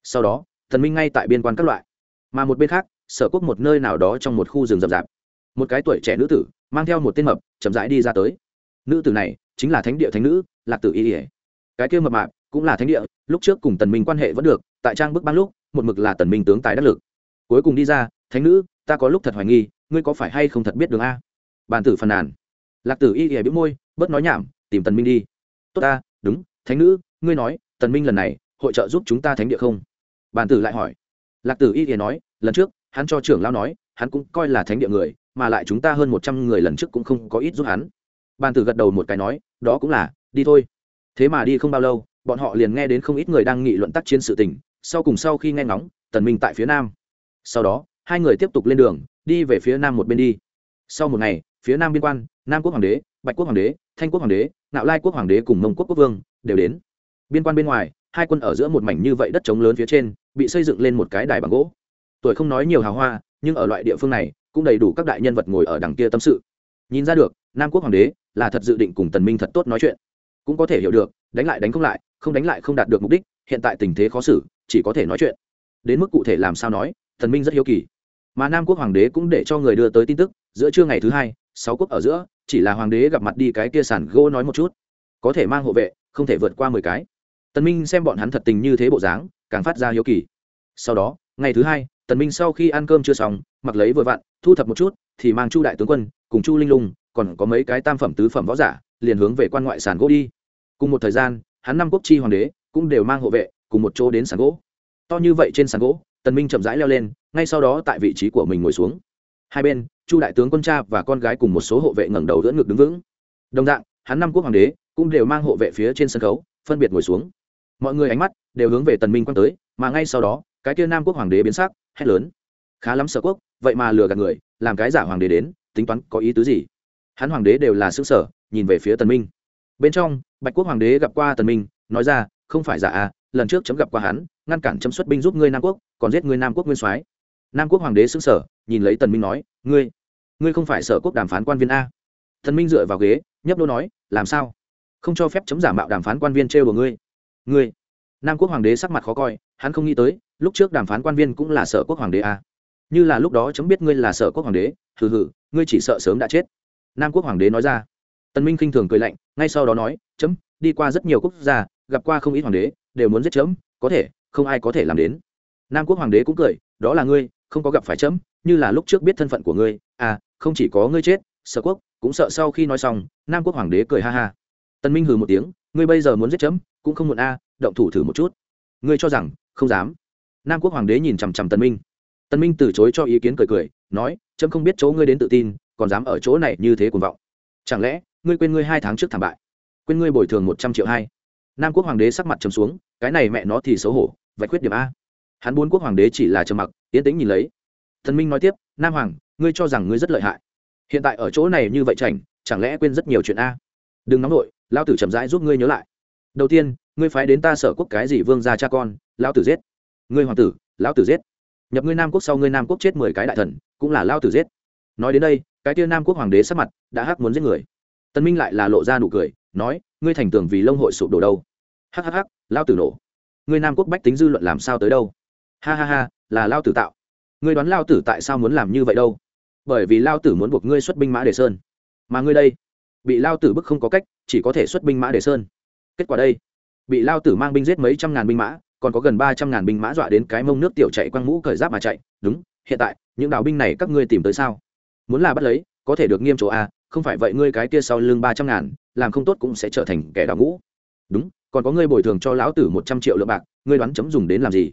Sau đó, thần minh ngay tại biên quan các loại. Mà một bên khác, sở quốc một nơi nào đó trong một khu rừng rậm rạp. Một cái tuổi trẻ nữ tử, mang theo một tên mập, chậm rãi đi ra tới nữ tử này chính là thánh địa thánh nữ, lạc tử y ỉa cái kia mập mạp cũng là thánh địa, lúc trước cùng tần minh quan hệ vẫn được, tại trang bức ban lúc, một mực là tần minh tướng tài đắc lực. Cuối cùng đi ra, thánh nữ, ta có lúc thật hoài nghi, ngươi có phải hay không thật biết đường a? Bàn tử phàn nàn. Lạc tử y ỉa bĩu môi, bớt nói nhảm, tìm tần minh đi. Tốt ta, đúng, thánh nữ, ngươi nói, tần minh lần này hội trợ giúp chúng ta thánh địa không? Bàn tử lại hỏi. Lạc tử y ỉa nói, lần trước, hắn cho trưởng lão nói, hắn cũng coi là thánh địa người, mà lại chúng ta hơn một trăm người lần trước cũng không có ít giúp hắn bàn tử gật đầu một cái nói, đó cũng là, đi thôi. Thế mà đi không bao lâu, bọn họ liền nghe đến không ít người đang nghị luận tác chiến sự tình, sau cùng sau khi nghe ngóng, tần minh tại phía nam. Sau đó, hai người tiếp tục lên đường, đi về phía nam một bên đi. Sau một ngày, phía nam biên quan, nam quốc hoàng đế, bạch quốc hoàng đế, thanh quốc hoàng đế nạo lai quốc hoàng đế cùng mông quốc quốc vương đều đến. Biên quan bên ngoài, hai quân ở giữa một mảnh như vậy đất trống lớn phía trên, bị xây dựng lên một cái đài bằng gỗ. Tuổi không nói nhiều hào hoa, nhưng ở loại địa phương này, cũng đầy đủ các đại nhân vật ngồi ở đằng kia tâm sự. Nhìn ra được, nam quốc hoàng đế là thật dự định cùng tần minh thật tốt nói chuyện. Cũng có thể hiểu được, đánh lại đánh không lại, không đánh lại không đạt được mục đích, hiện tại tình thế khó xử, chỉ có thể nói chuyện. Đến mức cụ thể làm sao nói, tần minh rất hiếu kỳ. Mà nam quốc hoàng đế cũng để cho người đưa tới tin tức, giữa trưa ngày thứ hai, sáu quốc ở giữa, chỉ là hoàng đế gặp mặt đi cái kia sản gỗ nói một chút. Có thể mang hộ vệ, không thể vượt qua mười cái. Tần minh xem bọn hắn thật tình như thế bộ dáng, càng phát ra hiếu kỳ. Sau đó, ngày thứ hai, tần minh sau khi ăn cơm chưa xong, mặc lấy vừa vặn, thu thập một chút, thì mang chu đại tướng quân cùng chu linh lung còn có mấy cái tam phẩm tứ phẩm võ giả, liền hướng về quan ngoại sàn gỗ đi. Cùng một thời gian, hắn năm quốc chi hoàng đế cũng đều mang hộ vệ cùng một chỗ đến sàn gỗ. To như vậy trên sàn gỗ, tần minh chậm rãi leo lên, ngay sau đó tại vị trí của mình ngồi xuống. Hai bên, chu đại tướng quân cha và con gái cùng một số hộ vệ ngẩng đầu đỡ ngực đứng vững. Đồng dạng, hắn năm quốc hoàng đế cũng đều mang hộ vệ phía trên sân khấu, phân biệt ngồi xuống. Mọi người ánh mắt đều hướng về tần minh quan tới, mà ngay sau đó, cái kia nam quốc hoàng đế biến sắc, hét lớn. Khá lắm sở quốc, vậy mà lừa gạt người, làm cái giả hoàng đế đến, tính toán có ý tứ gì? Hắn hoàng đế đều là xứ sở, nhìn về phía tần minh. Bên trong, bạch quốc hoàng đế gặp qua tần minh, nói ra, không phải giả à lần trước chấm gặp qua hắn, ngăn cản chấm xuất binh giúp ngươi nam quốc, còn giết ngươi nam quốc nguyên soái. Nam quốc hoàng đế xứ sở, nhìn lấy tần minh nói, ngươi ngươi không phải sở quốc đàm phán quan viên a? Tần minh dựa vào ghế, nhấp đô nói, làm sao? Không cho phép chấm giả mạo đàm phán quan viên trêu của ngươi. Ngươi? Nam quốc hoàng đế sắc mặt khó coi, hắn không nghĩ tới, lúc trước đàm phán quan viên cũng là sở quốc hoàng đế a. Như là lúc đó chấm biết ngươi là sở quốc hoàng đế, hừ hừ, ngươi chỉ sợ sớm đã chết nam quốc hoàng đế nói ra. Tần minh khinh thường cười lạnh, ngay sau đó nói, chấm, đi qua rất nhiều quốc gia, gặp qua không ít hoàng đế, đều muốn giết chấm, có thể, không ai có thể làm đến. Nam quốc hoàng đế cũng cười, đó là ngươi, không có gặp phải chấm, như là lúc trước biết thân phận của ngươi. À không chỉ có ngươi chết, sở quốc cũng sợ sau khi nói xong, nam quốc hoàng đế cười ha ha. Tần minh hừ một tiếng, ngươi bây giờ muốn giết chấm, cũng không muộn a, động thủ thử một chút. Ngươi cho rằng, không dám. Nam quốc hoàng đế nhìn chằm chằm tần minh. Tần minh từ chối cho ý kiến cười cười, nói, chấm không biết chỗ ngươi đến tự tin còn dám ở chỗ này như thế cuồng vọng. Chẳng lẽ, ngươi quên ngươi hai tháng trước thảm bại? Quên ngươi bồi thường một trăm triệu hai? Nam quốc hoàng đế sắc mặt trầm xuống, cái này mẹ nó thì xấu hổ, vạch khuyết điểm a. Hắn bốn quốc hoàng đế chỉ là trầm mặc tiến tĩnh nhìn lấy. Thần minh nói tiếp, nam hoàng, ngươi cho rằng ngươi rất lợi hại. Hiện tại ở chỗ này như vậy chảnh, chẳng lẽ quên rất nhiều chuyện a? Đừng nóng nổi lao tử chậm rãi giúp ngươi nhớ lại. Đầu tiên, ngươi phái đến ta sở quốc cái gì vương gia cha con lao tử giết. Ngươi hoàng tử, lão tử giết. Nhập ngươi nam quốc sau ngươi nam quốc chết mười cái đại thần, cũng là lao tử giết. Nói đến đây cái tia nam quốc hoàng đế sắp mặt đã hắc muốn giết người. Tân minh lại là lộ ra nụ cười, nói, ngươi thành tường vì lông hội sụp đổ đâu? Hắc hắc hắc, lao tử nổ. Ngươi nam quốc bách tính dư luận làm sao tới đâu? Ha ha ha, là lao tử tạo. Ngươi đoán lao tử tại sao muốn làm như vậy đâu? Bởi vì lao tử muốn buộc ngươi xuất binh mã đề sơn. Mà ngươi đây, bị lao tử bức không có cách, chỉ có thể xuất binh mã đề sơn. Kết quả đây, bị lao tử mang binh giết mấy trăm ngàn binh mã, còn có gần ba trăm ngàn binh mã dọa đến cái mông nước tiểu chạy quăng mũ cởi giáp mà chạy. Đúng, hiện tại, những đào binh này các ngươi tìm tới sao? Muốn là bắt lấy, có thể được nghiêm chỗ a, không phải vậy ngươi cái kia sau lương ba trăm ngàn, làm không tốt cũng sẽ trở thành kẻ đào ngũ. Đúng, còn có ngươi bồi thường cho lão tử một trăm triệu lượng bạc, ngươi đoán chấm dùng đến làm gì?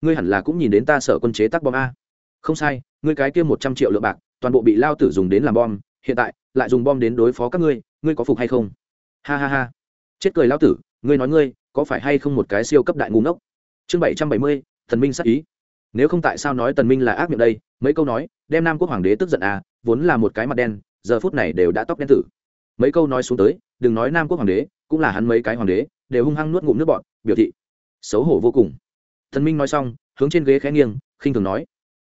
Ngươi hẳn là cũng nhìn đến ta sở quân chế tác bom a. Không sai, ngươi cái kia một trăm triệu lượng bạc, toàn bộ bị lao tử dùng đến làm bom, hiện tại, lại dùng bom đến đối phó các ngươi ngươi có phục hay không? Ha ha ha. Chết cười lao tử, ngươi nói ngươi, có phải hay không một cái siêu cấp đại ngu ngốc? Chương bảy trăm bảy mươi, thần minh sắc ý. Nếu không tại sao nói tần minh là ác miệng đây? Mấy câu nói, đem nam quốc hoàng đế tức giận à vốn là một cái mặt đen, giờ phút này đều đã tóc đen tử. Mấy câu nói xuống tới, đừng nói nam quốc hoàng đế, cũng là hắn mấy cái hoàng đế, đều hung hăng nuốt ngụm nước bọn biểu thị xấu hổ vô cùng. Thần minh nói xong, hướng trên ghế khẽ nghiêng, khinh thường nói,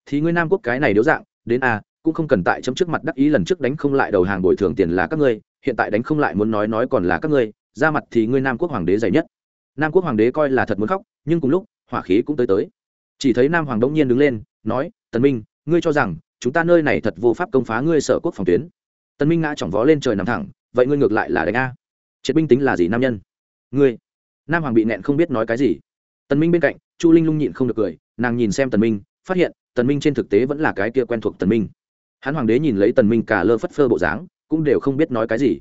thì ngươi nam quốc cái này điếu dạng, đến à cũng không cần tại chấm trước mặt đắc ý lần trước đánh không lại đầu hàng bồi thường tiền là các ngươi, hiện tại đánh không lại muốn nói nói còn là các ngươi, ra mặt thì ngươi nam quốc hoàng đế dày nhất. Nam quốc hoàng đế coi là thật muốn khóc, nhưng cùng lúc, hỏa khí cũng tới tới. Chỉ thấy nam hoàng đông nhiên đứng lên, nói tần minh ngươi cho rằng, chúng ta nơi này thật vô pháp công phá ngươi sở quốc phòng tuyến. Tần minh ngã chỏng vó lên trời nằm thẳng, vậy ngươi ngược lại là đánh a. Triệt binh tính là gì nam nhân? Ngươi. Nam hoàng bị nẹn không biết nói cái gì. Tần minh bên cạnh, chu linh lung nhịn không được cười, nàng nhìn xem tần minh, phát hiện, tần minh trên thực tế vẫn là cái kia quen thuộc tần minh. Hắn hoàng đế nhìn lấy tần minh cả lơ phất phơ bộ dáng, cũng đều không biết nói cái gì.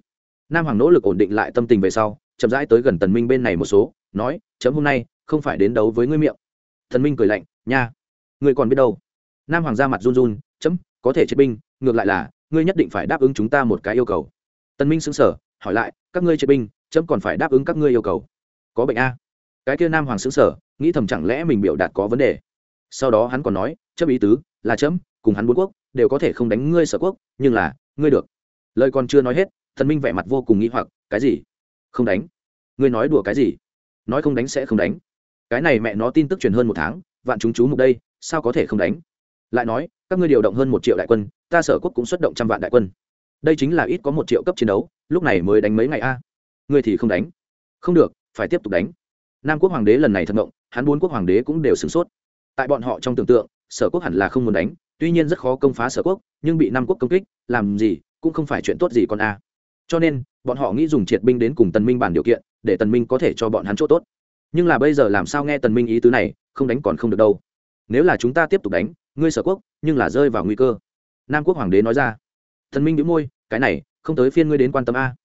Nam hoàng nỗ lực ổn định lại tâm tình về sau, chậm rãi tới gần tần minh bên này một số, nói, chấm hôm nay không phải đến đấu với ngươi miệng. Tần minh cười lạnh, nha, ngươi còn biết đâu? Nam hoàng ra mặt run run, chấm, có thể chế binh, ngược lại là, ngươi nhất định phải đáp ứng chúng ta một cái yêu cầu. Tần minh sững sờ, hỏi lại, các ngươi chế binh, chấm còn phải đáp ứng các ngươi yêu cầu? Có bệnh a. Cái kia nam hoàng sững sờ, nghĩ thầm chẳng lẽ mình biểu đạt có vấn đề. Sau đó hắn còn nói, chấm ý tứ là chấm, cùng hắn bốn quốc đều có thể không đánh ngươi sở quốc, nhưng là, ngươi được. Lời còn chưa nói hết thần minh vẻ mặt vô cùng nghĩ hoặc, cái gì? Không đánh? Ngươi nói đùa cái gì? Nói không đánh sẽ không đánh. Cái này mẹ nó tin tức truyền hơn một tháng, vạn chúng chú mục đây, sao có thể không đánh? Lại nói, các ngươi điều động hơn một triệu đại quân, ta sở quốc cũng xuất động trăm vạn đại quân. Đây chính là ít có một triệu cấp chiến đấu, lúc này mới đánh mấy ngày a. Ngươi thì không đánh. Không được, phải tiếp tục đánh. Nam quốc hoàng đế lần này thật ngộng, hắn bốn quốc hoàng đế cũng đều sửng sốt. Tại bọn họ trong tưởng tượng, sở quốc hẳn là không muốn đánh, tuy nhiên rất khó công phá sở quốc, nhưng bị nam quốc công kích, làm gì, cũng không phải chuyện tốt gì con a. Cho nên, bọn họ nghĩ dùng triệt binh đến cùng tần minh bàn điều kiện, để tần minh có thể cho bọn hắn chỗ tốt. Nhưng là bây giờ làm sao nghe tần minh ý tứ này, không đánh còn không được đâu. Nếu là chúng ta tiếp tục đánh ngươi sở quốc, nhưng là rơi vào nguy cơ. Nam quốc hoàng đế nói ra. Thần minh đĩu môi, cái này, không tới phiên ngươi đến quan tâm a.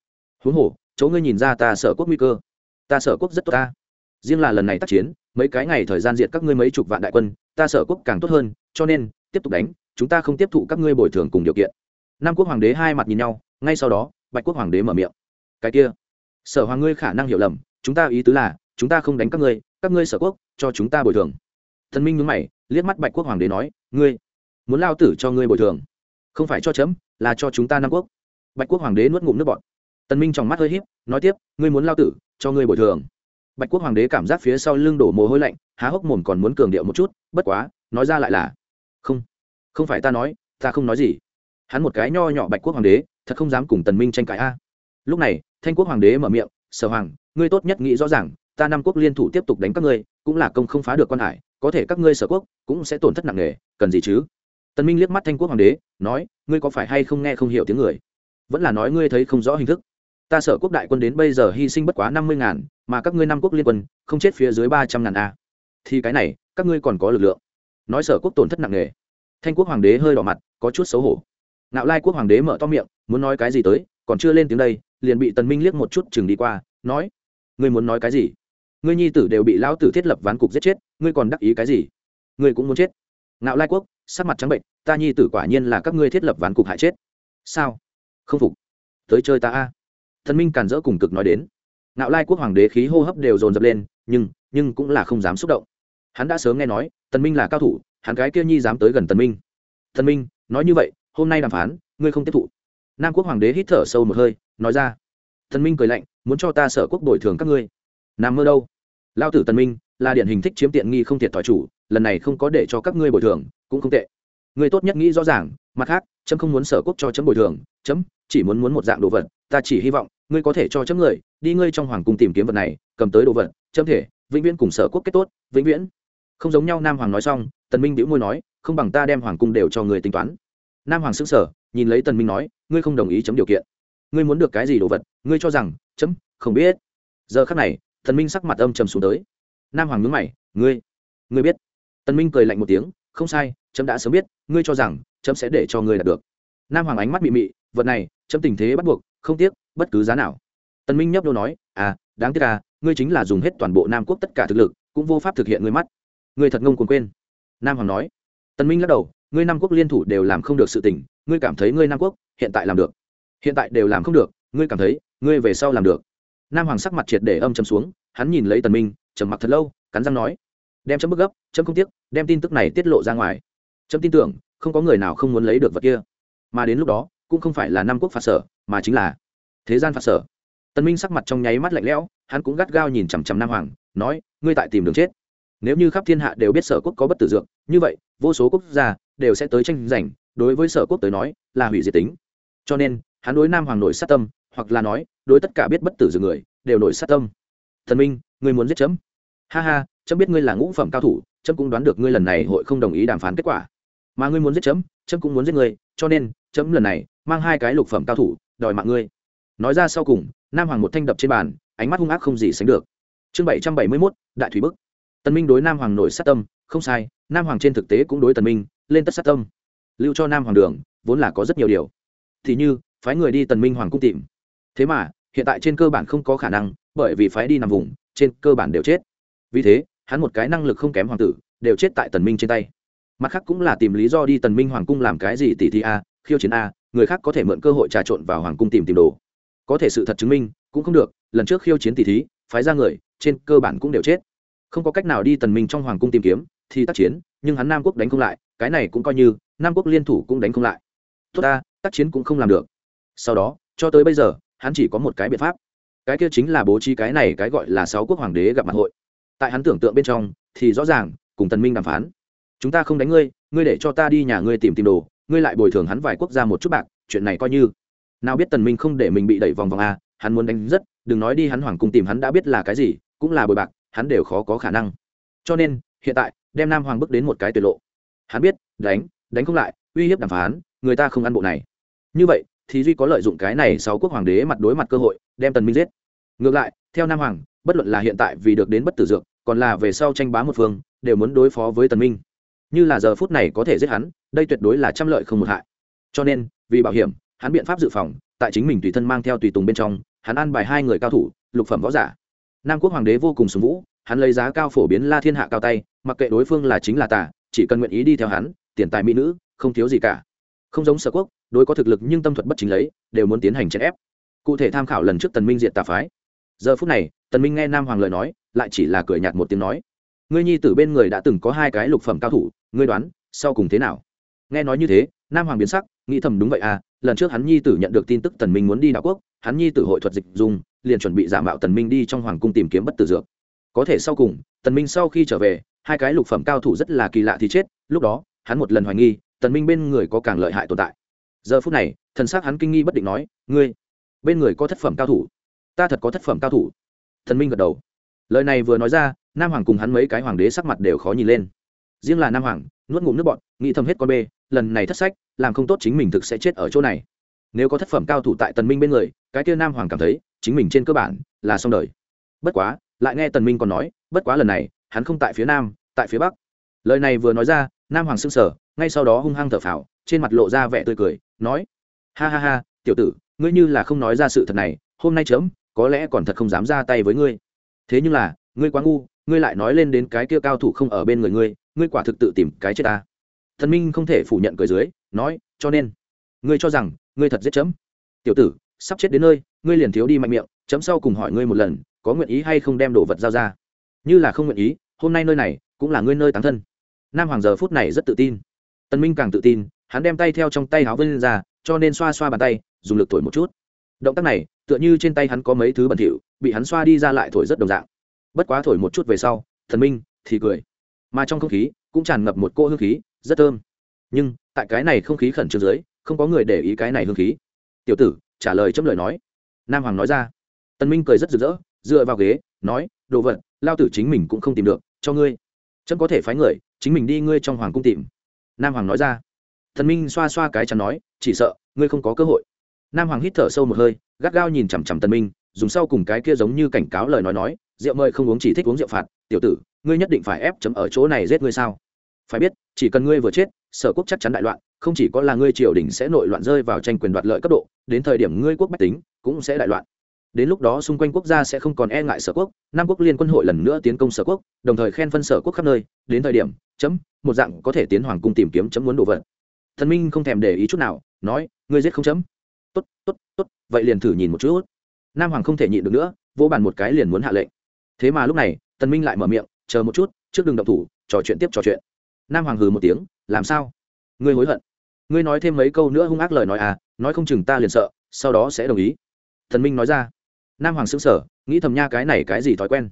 Huống hồ, chỗ ngươi nhìn ra ta sở quốc nguy cơ. Ta sở quốc rất tốt ta riêng là lần này tác chiến, mấy cái ngày thời gian diệt các ngươi mấy chục vạn đại quân, ta sở quốc càng tốt hơn, cho nên, tiếp tục đánh, chúng ta không tiếp thụ các ngươi bồi thường cùng điều kiện. Nam quốc hoàng đế hai mặt nhìn nhau, ngay sau đó, bạch quốc hoàng đế mở miệng. Cái kia, sở hoàng ngươi khả năng hiểu lầm, chúng ta ý tứ là, chúng ta không đánh các ngươi các ngươi sở quốc, cho chúng ta bồi thường. Thần minh nhớ mày liếc mắt bạch quốc hoàng đế nói, ngươi muốn lao tử cho ngươi bồi thường? Không phải cho chấm, là cho chúng ta nam quốc. Bạch quốc hoàng đế nuốt ngụm nước bọt. Tần minh trong mắt hơi híp, nói tiếp, ngươi muốn lao tử cho ngươi bồi thường? Bạch quốc hoàng đế cảm giác phía sau lưng đổ mồ hôi lạnh, há hốc mồm còn muốn cường điệu một chút, bất quá, nói ra lại là, không không phải ta nói, ta không nói gì. Hắn một cái nho nhỏ bạch quốc hoàng đế, thật không dám cùng tần minh tranh cãi a. Lúc này, thanh quốc hoàng đế mở miệng, sở hoàng, ngươi tốt nhất nghĩ rõ ràng, ta năm quốc liên thủ tiếp tục đánh các ngươi, cũng là công không phá được quan hải có thể các ngươi sở quốc cũng sẽ tổn thất nặng nề, cần gì chứ? Tần minh liếc mắt thanh quốc hoàng đế, nói, ngươi có phải hay không nghe không hiểu tiếng người? Vẫn là nói ngươi thấy không rõ hình thức. Ta sở quốc đại quân đến bây giờ hy sinh bất quá năm mươi ngàn, mà các ngươi năm quốc liên quân, không chết phía dưới ba trăm ngàn a. Thì cái này, các ngươi còn có lực lượng. Nói sở quốc tổn thất nặng nề. Thanh quốc hoàng đế hơi đỏ mặt, có chút xấu hổ. Nạo lai quốc hoàng đế mở to miệng, muốn nói cái gì tới, còn chưa lên tiếng đây, liền bị tần minh liếc một chút chừng đi qua, nói, ngươi muốn nói cái gì? Ngươi nhi tử đều bị lão tử thiết lập ván cục giết chết ngươi còn đắc ý cái gì? Ngươi cũng muốn chết. Ngạo lai quốc, sắc mặt trắng bệnh, ta nhi tử quả nhiên là các ngươi thiết lập ván cục hại chết. Sao? Không phục. Tới chơi ta a. Thần minh càn dỡ cùng cực nói đến. Ngạo lai quốc hoàng đế khí hô hấp đều dồn dập lên, nhưng nhưng cũng là không dám xúc động. Hắn đã sớm nghe nói, tần minh là cao thủ, hắn cái kia nhi dám tới gần tần minh. Tần minh, nói như vậy, hôm nay đàm phán, ngươi không tiếp thụ. Nam quốc hoàng đế hít thở sâu một hơi, nói ra. Tần minh cười lạnh, muốn cho ta sở quốc bồi thường các ngươi. Nằm mơ đâu? Lao tử tần minh là điển hình thích chiếm tiện nghi không thiệt thòi chủ, lần này không có để cho các ngươi bồi thường, cũng không tệ. Ngươi tốt nhất nghĩ rõ ràng, mặt khác, chấm không muốn sở quốc cho chấm bồi thường, chấm chỉ muốn muốn một dạng đồ vật, ta chỉ hy vọng, ngươi có thể cho chấm người, đi ngươi trong hoàng cung tìm kiếm vật này, cầm tới đồ vật, chấm thể, vĩnh viễn cùng sở quốc kết tốt, vĩnh viễn. Không giống nhau nam hoàng nói xong, tần minh đĩu môi nói, không bằng ta đem hoàng cung đều cho người tính toán. Nam hoàng sững sờ, nhìn lấy tần minh nói, ngươi không đồng ý chấm điều kiện. Ngươi muốn được cái gì đồ vật, ngươi cho rằng, chấm, không biết. Giờ khắc này, tần minh sắc mặt âm trầm xuống tới nam hoàng nhướng mày, ngươi ngươi biết? Tần minh cười lạnh một tiếng, không sai, chấm đã sớm biết, ngươi cho rằng chấm sẽ để cho ngươi đạt được. Nam hoàng ánh mắt mị mị, vật này, chấm tình thế bắt buộc, không tiếc bất cứ giá nào. Tần minh nhấp đôi nói à đáng tiếc à ngươi chính là dùng hết toàn bộ nam quốc tất cả thực lực, cũng vô pháp thực hiện ngươi mắt. Ngươi thật ngông cuồng quên. Nam hoàng nói. Tần minh lắc đầu, ngươi nam quốc liên thủ đều làm không được sự tình, ngươi cảm thấy ngươi nam quốc hiện tại làm được. Hiện tại đều làm không được, ngươi cảm thấy ngươi về sau làm được. Nam hoàng sắc mặt triệt để âm trầm xuống, hắn nhìn lấy tần minh trầm mặc thật lâu, cắn răng nói, đem chấm bức gấp, chấm không tiếc, đem tin tức này tiết lộ ra ngoài. Chấm tin tưởng, không có người nào không muốn lấy được vật kia. Mà đến lúc đó, cũng không phải là năm quốc phạt sở, mà chính là thế gian phạt sở. Tần minh sắc mặt trong nháy mắt lạnh lẽo, hắn cũng gắt gao nhìn chằm chằm nam hoàng, nói, ngươi tại tìm đường chết. Nếu như khắp thiên hạ đều biết sở quốc có bất tử dược, như vậy, vô số quốc gia đều sẽ tới tranh giành. Đối với sở quốc tới nói, là hủy diệt tính. Cho nên, hắn đối nam hoàng nổi sát tâm, hoặc là nói, đối tất cả biết bất tử dược người, đều nổi sát tâm. Thần minh ngươi muốn giết chấm? Ha ha, chấm biết ngươi là ngũ phẩm cao thủ, chấm cũng đoán được ngươi lần này hội không đồng ý đàm phán kết quả. Mà ngươi muốn giết chấm chấm cũng muốn giết ngươi, cho nên, chấm lần này mang hai cái lục phẩm cao thủ, đòi mạng ngươi. Nói ra sau cùng, nam hoàng một thanh đập trên bàn, ánh mắt hung ác không gì sánh được. Chương bảy trăm bảy mươi mốt, đại thủy bức. Tần minh đối nam hoàng nổi sát tâm, không sai, nam hoàng trên thực tế cũng đối tần minh lên tất sát tâm. Lưu cho nam hoàng đường, vốn là có rất nhiều điều. Thì như, phái người đi tần minh hoàng cung tìm. Thế mà, hiện tại trên cơ bản không có khả năng, bởi vì phái đi nằm vùng trên cơ bản đều chết. Vì thế, hắn một cái năng lực không kém hoàng tử, đều chết tại tần minh trên tay. Mặt khác cũng là tìm lý do đi tần minh hoàng cung làm cái gì tỷ thi a, khiêu chiến a, người khác có thể mượn cơ hội trà trộn vào hoàng cung tìm tìm đồ. Có thể sự thật chứng minh, cũng không được, lần trước khiêu chiến tỷ thí, phái ra người, trên cơ bản cũng đều chết. Không có cách nào đi tần minh trong hoàng cung tìm kiếm, thì tác chiến, nhưng hắn nam quốc đánh không lại, cái này cũng coi như, nam quốc liên thủ cũng đánh không lại. Tốt ta, tác chiến cũng không làm được. Sau đó, cho tới bây giờ, hắn chỉ có một cái biện pháp cái kia chính là bố trí cái này cái gọi là sáu quốc hoàng đế gặp mặt hội. Tại hắn tưởng tượng bên trong, thì rõ ràng, cùng tần minh đàm phán. Chúng ta không đánh ngươi ngươi để cho ta đi nhà ngươi tìm tìm đồ, ngươi lại bồi thường hắn vài quốc gia một chút bạc, chuyện này coi như. Nào biết tần minh không để mình bị đẩy vòng vòng a hắn muốn đánh rất, đừng nói đi hắn hoàng cung tìm hắn đã biết là cái gì, cũng là bồi bạc, hắn đều khó có khả năng. Cho nên, hiện tại, đem nam hoàng bước đến một cái tuyệt lộ. Hắn biết, đánh đánh không lại, uy hiếp đàm phán, người ta không ăn bộ này. Như vậy thì duy có lợi dụng cái này sáu quốc hoàng đế mặt đối mặt cơ hội, đem tần minh giết. Ngược lại, theo nam hoàng, bất luận là hiện tại vì được đến bất tử dược, còn là về sau tranh bá một phương, đều muốn đối phó với tần minh. Như là giờ phút này có thể giết hắn, đây tuyệt đối là trăm lợi không một hại. Cho nên, vì bảo hiểm, hắn biện pháp dự phòng, tại chính mình tùy thân mang theo tùy tùng bên trong, hắn ăn bài hai người cao thủ, lục phẩm võ giả. Nam quốc hoàng đế vô cùng sùng vũ, hắn lấy giá cao phổ biến la thiên hạ cao tay, mặc kệ đối phương là chính là tà, chỉ cần nguyện ý đi theo hắn, tiền tài mỹ nữ, không thiếu gì cả không giống sở quốc, đối có thực lực nhưng tâm thuật bất chính lấy, đều muốn tiến hành chèn ép. Cụ thể tham khảo lần trước tần minh diệt tà phái. Giờ phút này, tần minh nghe nam hoàng lời nói, lại chỉ là cười nhạt một tiếng nói, ngươi nhi tử bên người đã từng có hai cái lục phẩm cao thủ, ngươi đoán, sau cùng thế nào? Nghe nói như thế, nam hoàng biến sắc, nghĩ thầm đúng vậy à lần trước hắn nhi tử nhận được tin tức tần minh muốn đi đảo quốc, hắn nhi tử hội thuật dịch dùng liền chuẩn bị giả mạo tần minh đi trong hoàng cung tìm kiếm bất tử dược. Có thể sau cùng, tần minh sau khi trở về, hai cái lục phẩm cao thủ rất là kỳ lạ thì chết, lúc đó, hắn một lần hoài nghi tần minh bên người có càng lợi hại tồn tại. Giờ phút này, thần sắc hắn kinh nghi bất định nói, ngươi, bên người có thất phẩm cao thủ? Ta thật có thất phẩm cao thủ. Thần minh gật đầu. Lời này vừa nói ra, nam hoàng cùng hắn mấy cái hoàng đế sắc mặt đều khó nhìn lên. Riêng là nam hoàng, nuốt ngụm nước bọn nghĩ thầm hết con bê, lần này thất sách, làm không tốt chính mình thực sẽ chết ở chỗ này. Nếu có thất phẩm cao thủ tại tần minh bên người, cái kia nam hoàng cảm thấy, chính mình trên cơ bản là xong đời. Bất quá, lại nghe tần minh còn nói, bất quá lần này, hắn không tại phía nam, tại phía bắc. Lời này vừa nói ra, nam hoàng sưng sở ngay sau đó hung hăng thở phào, trên mặt lộ ra vẻ tươi cười, nói, ha ha ha, tiểu tử, ngươi như là không nói ra sự thật này, hôm nay chớm có lẽ còn thật không dám ra tay với ngươi. Thế nhưng là, ngươi quá ngu, ngươi lại nói lên đến cái kia cao thủ không ở bên người ngươi ngươi quả thực tự tìm cái chết ta. Thần minh không thể phủ nhận cười dưới, nói, cho nên, ngươi cho rằng, ngươi thật giết chấm? Tiểu tử, sắp chết đến nơi, ngươi liền thiếu đi mạnh miệng, chấm sau cùng hỏi ngươi một lần, có nguyện ý hay không đem đồ vật giao ra? Như là không nguyện ý, hôm nay nơi này cũng là ngươi nơi tán thân. Nam hoàng giờ phút này rất tự tin tân minh càng tự tin, hắn đem tay theo trong tay áo vân ra, cho nên xoa xoa bàn tay, dùng lực thổi một chút. Động tác này, tựa như trên tay hắn có mấy thứ bẩn thỉu, bị hắn xoa đi ra lại thổi rất đồng dạng. Bất quá thổi một chút về sau thần minh thì cười. Mà trong không khí, cũng tràn ngập một cỗ hương khí, rất thơm. Nhưng, tại cái này không khí khẩn trương dưới, không có người để ý cái này hương khí. Tiểu tử, trả lời chấm lời nói. Nam hoàng nói ra. Tân minh cười rất rực rỡ, dựa vào ghế, nói, đồ vật, lao tử chính mình cũng không tìm được, cho ngươi. Chấm có thể phái người, chính mình đi ngươi trong hoàng cung tìm nam hoàng nói ra. Thần minh xoa xoa cái chắn nói, chỉ sợ, ngươi không có cơ hội. Nam hoàng hít thở sâu một hơi, gắt gao nhìn chằm chằm tần minh, dùng sau cùng cái kia giống như cảnh cáo lời nói nói, rượu mời không uống chỉ thích uống rượu phạt, tiểu tử, ngươi nhất định phải ép chấm ở chỗ này giết ngươi sao? Phải biết, chỉ cần ngươi vừa chết, sở quốc chắc chắn đại loạn, không chỉ có là ngươi triều đình sẽ nội loạn rơi vào tranh quyền đoạt lợi cấp độ, đến thời điểm ngươi quốc bách tính, cũng sẽ đại loạn đến lúc đó xung quanh quốc gia sẽ không còn e ngại sở quốc, nam quốc liên quân hội lần nữa tiến công sở quốc, đồng thời khen phân sở quốc khắp nơi, đến thời điểm, chấm, một dạng có thể tiến hoàng cung tìm kiếm chấm muốn đồ vật. Thần minh không thèm để ý chút nào, nói, ngươi giết không chấm. Tốt tốt tốt, vậy liền thử nhìn một chút. Nam hoàng không thể nhịn được nữa, vỗ bàn một cái liền muốn hạ lệnh. Thế mà lúc này tần minh lại mở miệng, chờ một chút, trước đừng động thủ, trò chuyện tiếp trò chuyện. Nam hoàng hừ một tiếng, làm sao? Ngươi hối hận. Ngươi nói thêm mấy câu nữa hung ác lời nói à nói không chừng ta liền sợ, sau đó sẽ đồng ý. Thần minh nói ra nam hoàng xứng sở, nghĩ thầm nha cái này cái gì thói quen.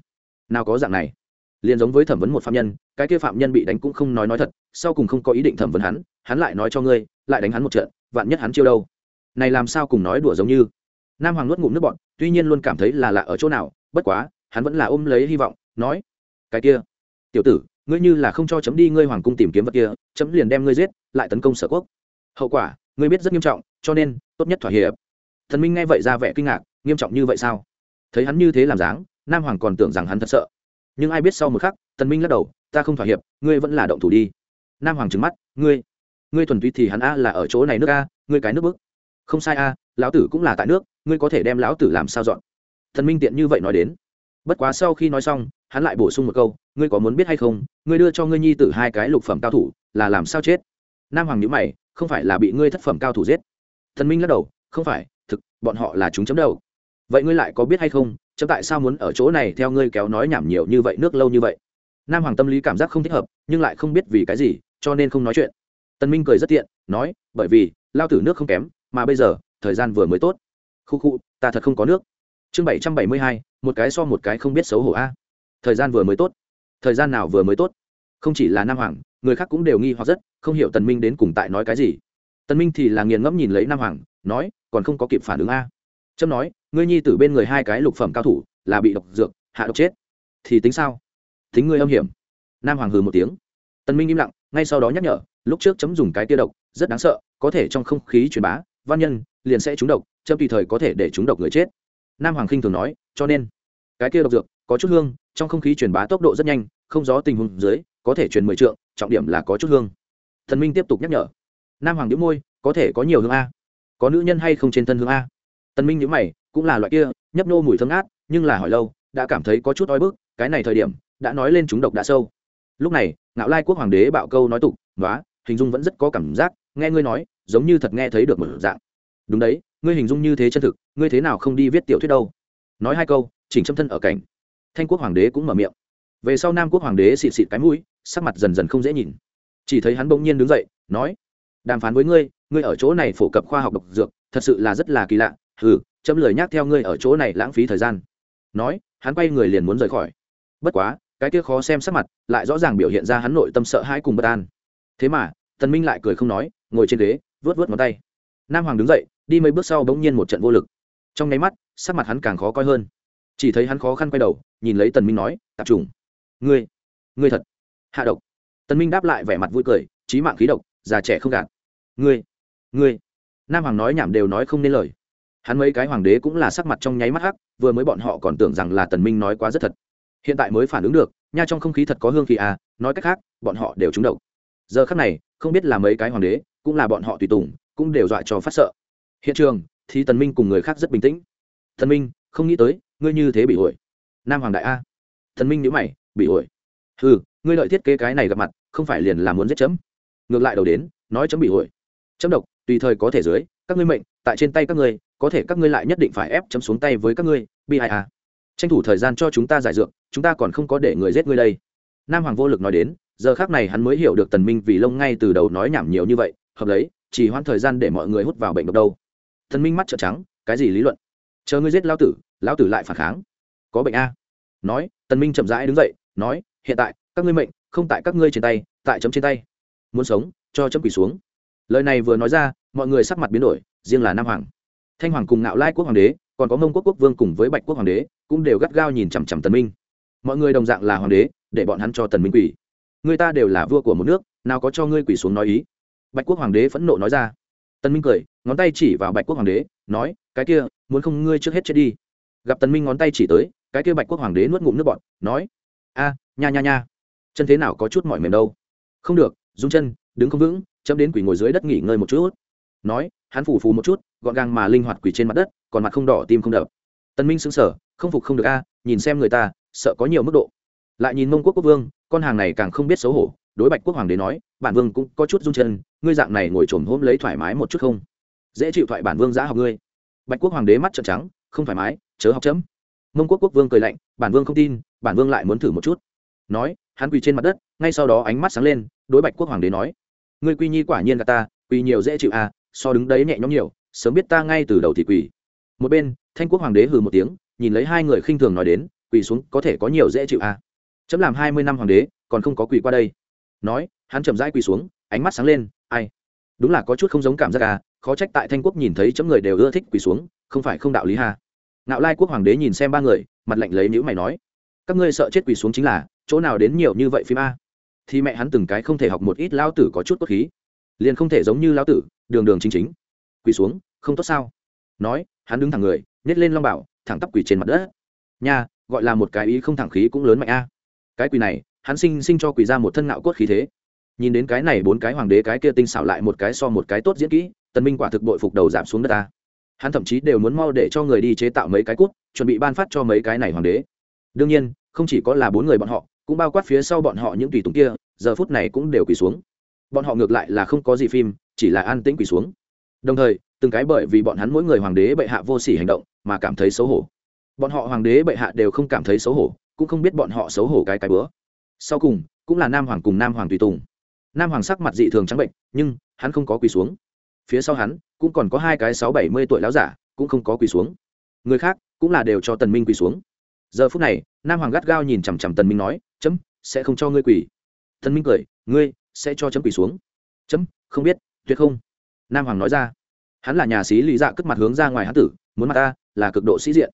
Nào có dạng này. Liền giống với thẩm vấn một phạm nhân, cái kia phạm nhân bị đánh cũng không nói nói thật, sau cùng không có ý định thẩm vấn hắn hắn lại nói cho ngươi, lại đánh hắn một trận, vạn nhất hắn chiêu đâu. Này làm sao cùng nói đùa giống như. Nam hoàng nuốt ngụm nước bọn tuy nhiên luôn cảm thấy là lạ ở chỗ nào, bất quá, hắn vẫn là ôm lấy hy vọng, nói, cái kia, tiểu tử, ngươi như là không cho chấm đi ngươi hoàng cung tìm kiếm vật kia, chấm liền đem ngươi giết, lại tấn công sở quốc. Hậu quả, ngươi biết rất nghiêm trọng, cho nên, tốt nhất thỏa hiệp. Thần minh nghe vậy ra vẻ kinh ngạc nghiêm trọng như vậy sao? Thấy hắn như thế làm dáng, nam hoàng còn tưởng rằng hắn thật sợ. Nhưng ai biết sau một khắc, tần minh lắc đầu, ta không thỏa hiệp, ngươi vẫn là động thủ đi. Nam hoàng trừng mắt, ngươi ngươi thuần túy thì hắn a là ở chỗ này nước a, ngươi cái nước bức. Không sai a, lão tử cũng là tại nước, ngươi có thể đem lão tử làm sao dọn. Thần minh tiện như vậy nói đến. Bất quá sau khi nói xong, hắn lại bổ sung một câu, ngươi có muốn biết hay không, ngươi đưa cho ngươi nhi tử hai cái lục phẩm cao thủ, là làm sao chết? Nam hoàng nhữ mày, không phải là bị ngươi thất phẩm cao thủ giết. Thần minh lắc đầu, không phải, thực, bọn họ là chúng chấm đầu vậy ngươi lại có biết hay không, chấm tại sao muốn ở chỗ này theo ngươi kéo nói nhảm nhiều như vậy, nước lâu như vậy? Nam hoàng tâm lý cảm giác không thích hợp, nhưng lại không biết vì cái gì, cho nên không nói chuyện. Tân minh cười rất tiện, nói, bởi vì, lao tử nước không kém, mà bây giờ, thời gian vừa mới tốt. Khu khu, ta thật không có nước. Chương bảy trăm bảy mươi hai, một cái so một cái không biết xấu hổ a. Thời gian vừa mới tốt. Thời gian nào vừa mới tốt? Không chỉ là nam hoàng, người khác cũng đều nghi hoặc rất, không hiểu tần minh đến cùng tại nói cái gì. Tần minh thì là nghiền ngẫm nhìn lấy nam hoàng, nói, còn không có kịp phản ứng a trâm nói, ngươi nhi tử bên người hai cái lục phẩm cao thủ, là bị độc dược, hạ độc chết. Thì tính sao? Tính ngươi âm hiểm. Nam hoàng hừ một tiếng. Tần minh im lặng, ngay sau đó nhắc nhở, lúc trước chấm dùng cái tia độc, rất đáng sợ, có thể trong không khí truyền bá, văn nhân, liền sẽ trúng độc, chấm tùy thời có thể để trúng độc người chết. Nam hoàng khinh thường nói, cho nên, cái kia độc dược, có chút hương, trong không khí truyền bá tốc độ rất nhanh, không gió tình huống dưới, có thể truyền mười trượng, trọng điểm là có chút hương. Thần minh tiếp tục nhắc nhở. Nam hoàng đĩu môi, có thể có nhiều hương a. Có nữ nhân hay không trên thân hương a? Tần minh nhíu mày, cũng là loại kia, nhấp nô mùi thơm ngát, nhưng là hỏi lâu, đã cảm thấy có chút oi bức, cái này thời điểm, đã nói lên chúng độc đã sâu. Lúc này, ngạo lai quốc hoàng đế bạo câu nói tục nói hình dung vẫn rất có cảm giác, nghe ngươi nói, giống như thật nghe thấy được một dạng. Đúng đấy, ngươi hình dung như thế chân thực, ngươi thế nào không đi viết tiểu thuyết đâu? Nói hai câu, chỉnh châm thân ở cảnh thanh quốc hoàng đế cũng mở miệng. Về sau nam quốc hoàng đế xịt xịt cái mũi, sắc mặt dần dần không dễ nhìn. Chỉ thấy hắn bỗng nhiên đứng dậy, nói, đàm phán với ngươi ngươi ở chỗ này phổ cập khoa học độc dược, thật sự là rất là kỳ lạ hừ, chấm lời nhắc theo ngươi ở chỗ này lãng phí thời gian. Nói, hắn quay người liền muốn rời khỏi. Bất quá, cái kia khó xem sắc mặt lại rõ ràng biểu hiện ra hắn nội tâm sợ hãi cùng bất an. Thế mà, tần minh lại cười không nói, ngồi trên ghế vớt vớt ngón tay. Nam hoàng đứng dậy, đi mấy bước sau bỗng nhiên một trận vô lực. Trong nháy mắt, sắc mặt hắn càng khó coi hơn. Chỉ thấy hắn khó khăn quay đầu, nhìn lấy tần minh nói, tạp trùng ngươi ngươi thật, hạ độc. Tần minh đáp lại vẻ mặt vui cười trí mạng khí độc, già trẻ không gạt. Ngươi ngươi. Nam hoàng nói nhảm đều nói không nên lời hắn mấy cái hoàng đế cũng là sắc mặt trong nháy mắt hắc, vừa mới bọn họ còn tưởng rằng là tần minh nói quá rất thật. Hiện tại mới phản ứng được, nha trong không khí thật có hương khí à nói cách khác, bọn họ đều trúng độc. Giờ khắc này, không biết là mấy cái hoàng đế, cũng là bọn họ tùy tùng, cũng đều dọa cho phát sợ. Hiện trường, thì tần minh cùng người khác rất bình tĩnh. Tần minh, không nghĩ tới, ngươi như thế bị ổi nam hoàng đại a. Tần minh nhíu mày, bị ổi hừ, ngươi lợi thiết kế cái này gặp mặt, không phải liền là muốn giết chấm? Ngược lại đầu đến, nói chấm bị ổi chấm độc, tùy thời có thể dưới, các ngươi mệnh tại trên tay các ngươi, có thể các ngươi lại nhất định phải ép chấm xuống tay với các ngươi, bi ai à? tranh thủ thời gian cho chúng ta giải dượng chúng ta còn không có để người giết ngươi đây. Nam hoàng vô lực nói đến, giờ khác này hắn mới hiểu được tần minh vì lông ngay từ đầu nói nhảm nhiều như vậy, hợp lấy, chỉ hoãn thời gian để mọi người hút vào bệnh độc đâu. Tần minh mắt trợn trắng, cái gì lý luận? Chờ ngươi giết lão tử lão tử lại phản kháng. Có bệnh a. Nói, tần minh chậm rãi đứng dậy, nói, hiện tại, các ngươi mệnh không tại các ngươi trên tay, tại chấm trên tay. Muốn sống, cho chấm quỳ xuống lời này vừa nói ra, mọi người sắc mặt biến đổi, riêng là nam hoàng. Thanh hoàng cùng ngạo lai quốc hoàng đế, còn có mông quốc quốc vương cùng với bạch quốc hoàng đế, cũng đều gắt gao nhìn chằm chằm tần minh. Mọi người đồng dạng là hoàng đế, để bọn hắn cho tần minh quỳ. Người ta đều là vua của một nước, nào có cho ngươi quỳ xuống nói ý. Bạch quốc hoàng đế phẫn nộ nói ra. Tần minh cười, ngón tay chỉ vào bạch quốc hoàng đế, nói, cái kia, muốn không ngươi trước hết chết đi. Gặp tần minh ngón tay chỉ tới, cái kia bạch quốc hoàng đế nuốt ngụm nước bọt, nói, a, nha nha nha. Chân thế nào có chút mỏi mềm đâu. Không được, dung chân, đứng không vững chấm đến quỳ ngồi dưới đất nghỉ ngơi một chút. Nói, hắn phủ phù một chút, gọn gàng mà linh hoạt quỳ trên mặt đất, còn mặt không đỏ tim không đập. Tân minh sững sờ, không phục không được a, nhìn xem người ta, sợ có nhiều mức độ. Lại nhìn mông quốc quốc vương, con hàng này càng không biết xấu hổ, đối bạch quốc hoàng đế nói, bản vương cũng có chút rung chân, ngươi dạng này ngồi trồm hôm lấy thoải mái một chút không? Dễ chịu thoại bản vương giã học ngươi. Bạch quốc hoàng đế mắt trợn trắng, không thoải mái, chớ học chấm. Mông quốc quốc vương cười lạnh, bản vương không tin, bản vương lại muốn thử một chút. Nói, hắn quỳ trên mặt đất, ngay sau đó ánh mắt sáng lên, đối bạch quốc hoàng đế nói ngươi quy nhi quả nhiên là ta quỳ nhiều dễ chịu à so đứng đấy nhẹ nhõm nhiều, sớm biết ta ngay từ đầu thì quỳ. Một bên, thanh quốc hoàng đế hừ một tiếng, nhìn lấy hai người khinh thường nói đến, quỳ xuống có thể có nhiều dễ chịu à. Chấm làm hai mươi năm hoàng đế, còn không có quỳ qua đây. Nói, hắn chậm rãi quỳ xuống, ánh mắt sáng lên, ai? Đúng là có chút không giống cảm giác à khó trách tại thanh quốc nhìn thấy chấm người đều ưa thích quỳ xuống, không phải không đạo lý ha. Nạo lai quốc hoàng đế nhìn xem ba người, mặt lạnh lấy nữ mày nói, các ngươi sợ chết quỳ xuống chính là, chỗ nào đến nhiều như vậy phim a? Thì mẹ hắn từng cái không thể học một ít lao tử có chút cốt khí. Liền không thể giống như lao tử, đường đường chính chính. Quỳ xuống, không tốt sao? Nói, hắn đứng thẳng người, nhét lên long bảo, thẳng tắp quỳ trên mặt đất. Nha, gọi là một cái ý không thẳng khí cũng lớn mạnh a. Cái quỳ này, hắn sinh sinh cho quỳ ra một thân ngạo cốt khí thế. Nhìn đến cái này bốn cái hoàng đế cái kia tinh xảo lại một cái so một cái tốt diễn kỹ, tần minh quả thực bội phục đầu giảm xuống đất ta hắn thậm chí đều muốn mau để cho người đi chế tạo mấy cái cút, chuẩn bị ban phát cho mấy cái này hoàng đế. Đương nhiên, không chỉ có là bốn người bọn họ cũng bao quát phía sau bọn họ những tùy tùng kia, giờ phút này cũng đều quỳ xuống. Bọn họ ngược lại là không có gì phim, chỉ là an tĩnh quỳ xuống. Đồng thời, từng cái bởi vì bọn hắn mỗi người hoàng đế bệ hạ vô sỉ hành động mà cảm thấy xấu hổ. Bọn họ hoàng đế bệ hạ đều không cảm thấy xấu hổ, cũng không biết bọn họ xấu hổ cái cái bữa. Sau cùng, cũng là nam hoàng cùng nam hoàng tùy tùng. Nam hoàng sắc mặt dị thường trắng bệnh, nhưng hắn không có quỳ xuống. Phía sau hắn, cũng còn có hai cái sáu bảy mươi tuổi láo giả, cũng không có quỳ xuống. Người khác, cũng là đều cho tần minh quỳ xuống. Giờ phút này, nam hoàng gắt gao nhìn chằm chằm tần minh nói chấm, sẽ không cho ngươi quỳ. Thần minh cười, ngươi sẽ cho chấm quỳ xuống. Chấm, không biết, tuyệt không? Nam hoàng nói ra. Hắn là nhà sĩ lý dạ cất mặt hướng ra ngoài hán tử, muốn mặt ta là cực độ sĩ diện.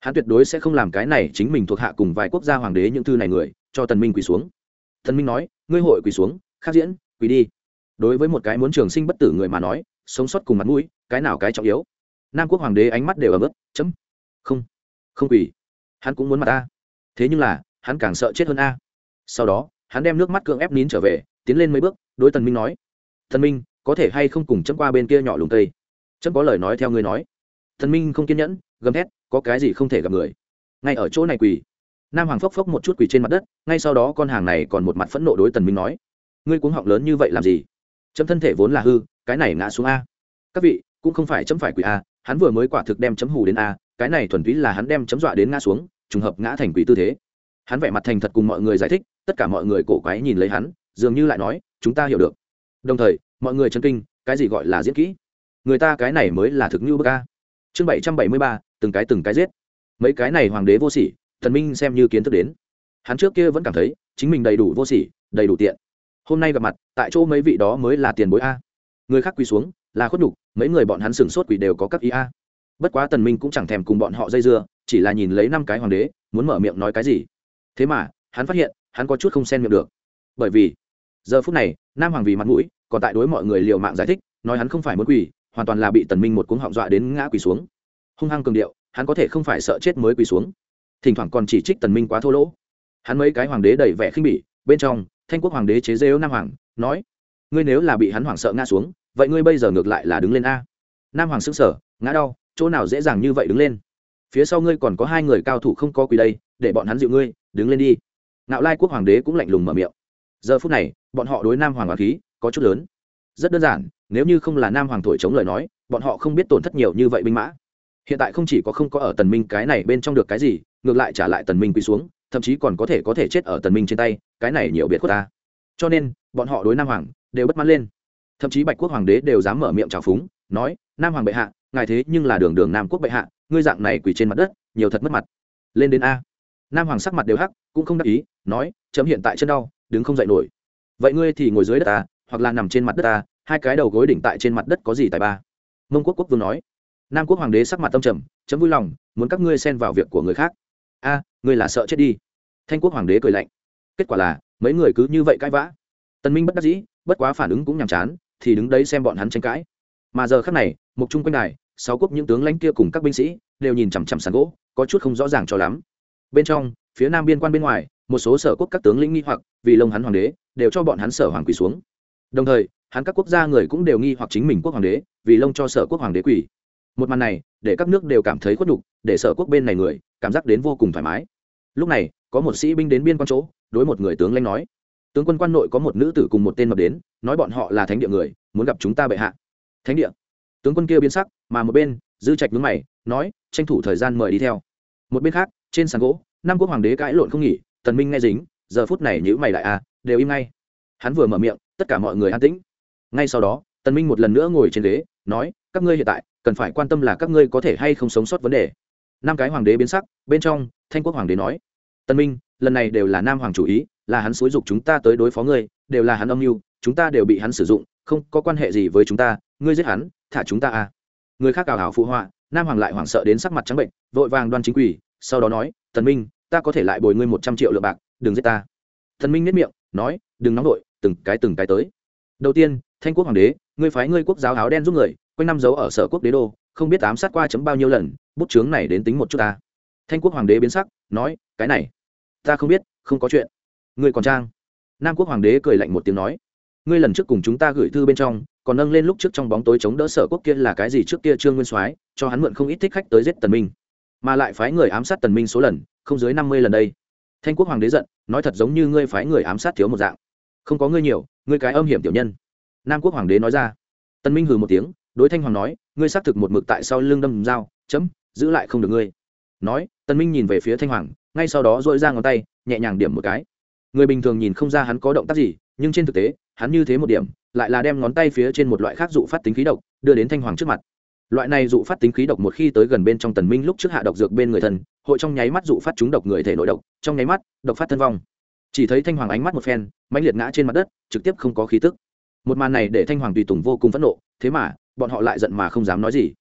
Hắn tuyệt đối sẽ không làm cái này chính mình thuộc hạ cùng vài quốc gia hoàng đế những thư này người, cho tần minh quỳ xuống. Thần minh nói, ngươi hội quỳ xuống, khác diễn, quỳ đi. Đối với một cái muốn trường sinh bất tử người mà nói, sống sót cùng mặt mũi, cái nào cái trọng yếu? Nam quốc hoàng đế ánh mắt đều ở mức chấm, không không quỳ. Hắn cũng muốn mặt ta. Thế nhưng là hắn càng sợ chết hơn a. Sau đó, hắn đem nước mắt cưỡng ép nín trở về, tiến lên mấy bước, đối tần minh nói Thần minh, có thể hay không cùng chấm qua bên kia nhỏ lùng tây chấm có lời nói theo ngươi nói. Thần minh không kiên nhẫn, gầm thét, có cái gì không thể gặp người? Ngay ở chỗ này quỳ. Nam hoàng phốc phốc một chút quỳ trên mặt đất, ngay sau đó con hàng này còn một mặt phẫn nộ đối tần minh nói, ngươi cuống họng lớn như vậy làm gì? Chấm thân thể vốn là hư, cái này ngã xuống a. Các vị, cũng không phải chấm phải quỳ a, hắn vừa mới quả thực đem chấm hù đến a, cái này thuần túy là hắn đem chấm dọa đến ngã xuống, trùng hợp ngã thành quỳ tư thế hắn vẻ mặt thành thật cùng mọi người giải thích, tất cả mọi người cổ quái nhìn lấy hắn, dường như lại nói, chúng ta hiểu được. Đồng thời, mọi người chân kinh, cái gì gọi là diễn kỹ? Người ta cái này mới là thực như bức ca. chương bảy trăm bảy mươi ba, từng cái từng cái giết. Mấy cái này hoàng đế vô sỉ, thần minh xem như kiến thức đến. Hắn trước kia vẫn cảm thấy, chính mình đầy đủ vô sỉ, đầy đủ tiện. Hôm nay gặp mặt, tại chỗ mấy vị đó mới là tiền bối a. Người khác quỳ xuống, là khuất nhục, mấy người bọn hắn sửng sốt quỷ đều có các ý a. Bất quá tần minh cũng chẳng thèm cùng bọn họ dây dưa, chỉ là nhìn lấy năm cái hoàng đế, muốn mở miệng nói cái gì thế mà, hắn phát hiện, hắn có chút không xen miệng được. Bởi vì, giờ phút này, nam hoàng vì mặt mũi, còn tại đối mọi người liều mạng giải thích, nói hắn không phải muốn quỳ, hoàn toàn là bị tần minh một cuống họng dọa đến ngã quỳ xuống. Hung hăng cường điệu, hắn có thể không phải sợ chết mới quỳ xuống. Thỉnh thoảng còn chỉ trích tần minh quá thô lỗ. Hắn mấy cái hoàng đế đầy vẻ khinh bỉ, bên trong, thanh quốc hoàng đế chế rêu nam hoàng, nói, ngươi nếu là bị hắn hoảng sợ ngã xuống, vậy ngươi bây giờ ngược lại là đứng lên a. Nam hoàng sững sờ, ngã đau, chỗ nào dễ dàng như vậy đứng lên? Phía sau ngươi còn có hai người cao thủ không có quỳ đây để bọn hắn dịu ngươi, đứng lên đi. Nạo lai quốc hoàng đế cũng lạnh lùng mở miệng. Giờ phút này, bọn họ đối nam hoàng hoàng khí có chút lớn. Rất đơn giản, nếu như không là nam hoàng thổi chống lời nói, bọn họ không biết tổn thất nhiều như vậy binh mã. Hiện tại không chỉ có không có ở tần minh cái này bên trong được cái gì, ngược lại trả lại tần minh quỳ xuống, thậm chí còn có thể có thể chết ở tần minh trên tay, cái này nhiều biệt của ta. Cho nên, bọn họ đối nam hoàng đều bất mãn lên. Thậm chí bạch quốc hoàng đế đều dám mở miệng trào phúng, nói, nam hoàng bệ hạ, ngài thế nhưng là đường đường nam quốc bệ hạ, ngươi dạng này quỳ trên mặt đất, nhiều thật mất mặt. Lên đến a nam hoàng sắc mặt đều hắc, cũng không đắc ý, nói, chấm hiện tại chân đau, đứng không dậy nổi. Vậy ngươi thì ngồi dưới đất ta, hoặc là nằm trên mặt đất ta, hai cái đầu gối đỉnh tại trên mặt đất có gì tài ba? Mông quốc quốc vương nói. Nam quốc hoàng đế sắc mặt tâm trầm, chấm vui lòng, muốn các ngươi xen vào việc của người khác. A, ngươi là sợ chết đi. Thanh quốc hoàng đế cười lạnh. Kết quả là, mấy người cứ như vậy cãi vã. Tần minh bất đắc dĩ, bất quá phản ứng cũng nhàm chán, thì đứng đấy xem bọn hắn tranh cãi. Mà giờ khắc này, một trung quanh này sáu quốc những tướng lãnh kia cùng các binh sĩ, đều nhìn chằm chằm sàn gỗ, có chút không rõ ràng cho lắm bên trong, phía nam biên quan bên ngoài, một số sở quốc các tướng lĩnh nghi hoặc, vì lông hắn hoàng đế, đều cho bọn hắn sở hoàng quỳ xuống. Đồng thời, hắn các quốc gia người cũng đều nghi hoặc chính mình quốc hoàng đế, vì lông cho sở quốc hoàng đế quỳ. Một màn này, để các nước đều cảm thấy khuất nhục, để sở quốc bên này người, cảm giác đến vô cùng thoải mái. Lúc này, có một sĩ binh đến biên quan chỗ, đối một người tướng lãnh nói, tướng quân quan nội có một nữ tử cùng một tên mập đến, nói bọn họ là thánh địa người, muốn gặp chúng ta bệ hạ. Thánh địa? Tướng quân kia biến sắc, mà một bên, dư trạch nhướng mày, nói, tranh thủ thời gian mời đi theo. Một bên khác trên sàn gỗ, năm quốc hoàng đế cãi lộn không nghỉ, tần minh nghe dính, giờ phút này nhữ mày lại à đều im ngay. Hắn vừa mở miệng, tất cả mọi người an tĩnh. Ngay sau đó, tần minh một lần nữa ngồi trên ghế, nói, các ngươi hiện tại, cần phải quan tâm là các ngươi có thể hay không sống sót vấn đề. Năm cái hoàng đế biến sắc, bên trong, thanh quốc hoàng đế nói, tần minh, lần này đều là nam hoàng chủ ý, là hắn xúi dục chúng ta tới đối phó ngươi, đều là hắn âm mưu, chúng ta đều bị hắn sử dụng, không có quan hệ gì với chúng ta, ngươi giết hắn, thả chúng ta à. Người khác cào hào phụ họa, nam hoàng lại hoảng sợ đến sắc mặt trắng bệnh, vội vàng đoan chính quỷ sau đó nói, tần minh, ta có thể lại bồi ngươi một trăm triệu lượng bạc, đừng giết ta. Thần minh nếp miệng, nói, đừng nóng đội từng cái từng cái tới. Đầu tiên, thanh quốc hoàng đế, ngươi phái ngươi quốc giáo áo đen giúp người, quanh năm giấu ở sở quốc đế đô, không biết ám sát qua chấm bao nhiêu lần, bút chướng này đến tính một chút ta. Thanh quốc hoàng đế biến sắc, nói, cái này, ta không biết, không có chuyện. Ngươi còn trang? Nam quốc hoàng đế cười lạnh một tiếng nói, ngươi lần trước cùng chúng ta gửi thư bên trong, còn nâng lên lúc trước trong bóng tối chống đỡ sở quốc kia là cái gì trước kia trương nguyên soái, cho hắn mượn không ít thích khách tới giết tần minh mà lại phái người ám sát tần minh số lần, không dưới năm mươi lần đây. Thanh quốc hoàng đế giận, nói thật giống như ngươi phái người ám sát thiếu một dạng. Không có ngươi nhiều, ngươi cái âm hiểm tiểu nhân. Nam quốc hoàng đế nói ra. Tần minh hừ một tiếng, đối thanh hoàng nói, ngươi xác thực một mực tại sau lưng đâm dao, chấm, giữ lại không được ngươi. Nói, tần minh nhìn về phía thanh hoàng, ngay sau đó dội ra ngón tay, nhẹ nhàng điểm một cái. Người bình thường nhìn không ra hắn có động tác gì, nhưng trên thực tế, hắn như thế một điểm, lại là đem ngón tay phía trên một loại khác dụ phát tính khí độc, đưa đến thanh hoàng trước mặt loại này dụ phát tính khí độc một khi tới gần bên trong tần minh lúc trước hạ độc dược bên người thân, hội trong nháy mắt dụ phát chúng độc người thể nội độc, trong nháy mắt, độc phát thân vong. Chỉ thấy thanh hoàng ánh mắt một phen, mãnh liệt ngã trên mặt đất, trực tiếp không có khí tức. Một màn này để thanh hoàng tùy tùng vô cùng phẫn nộ, thế mà, bọn họ lại giận mà không dám nói gì.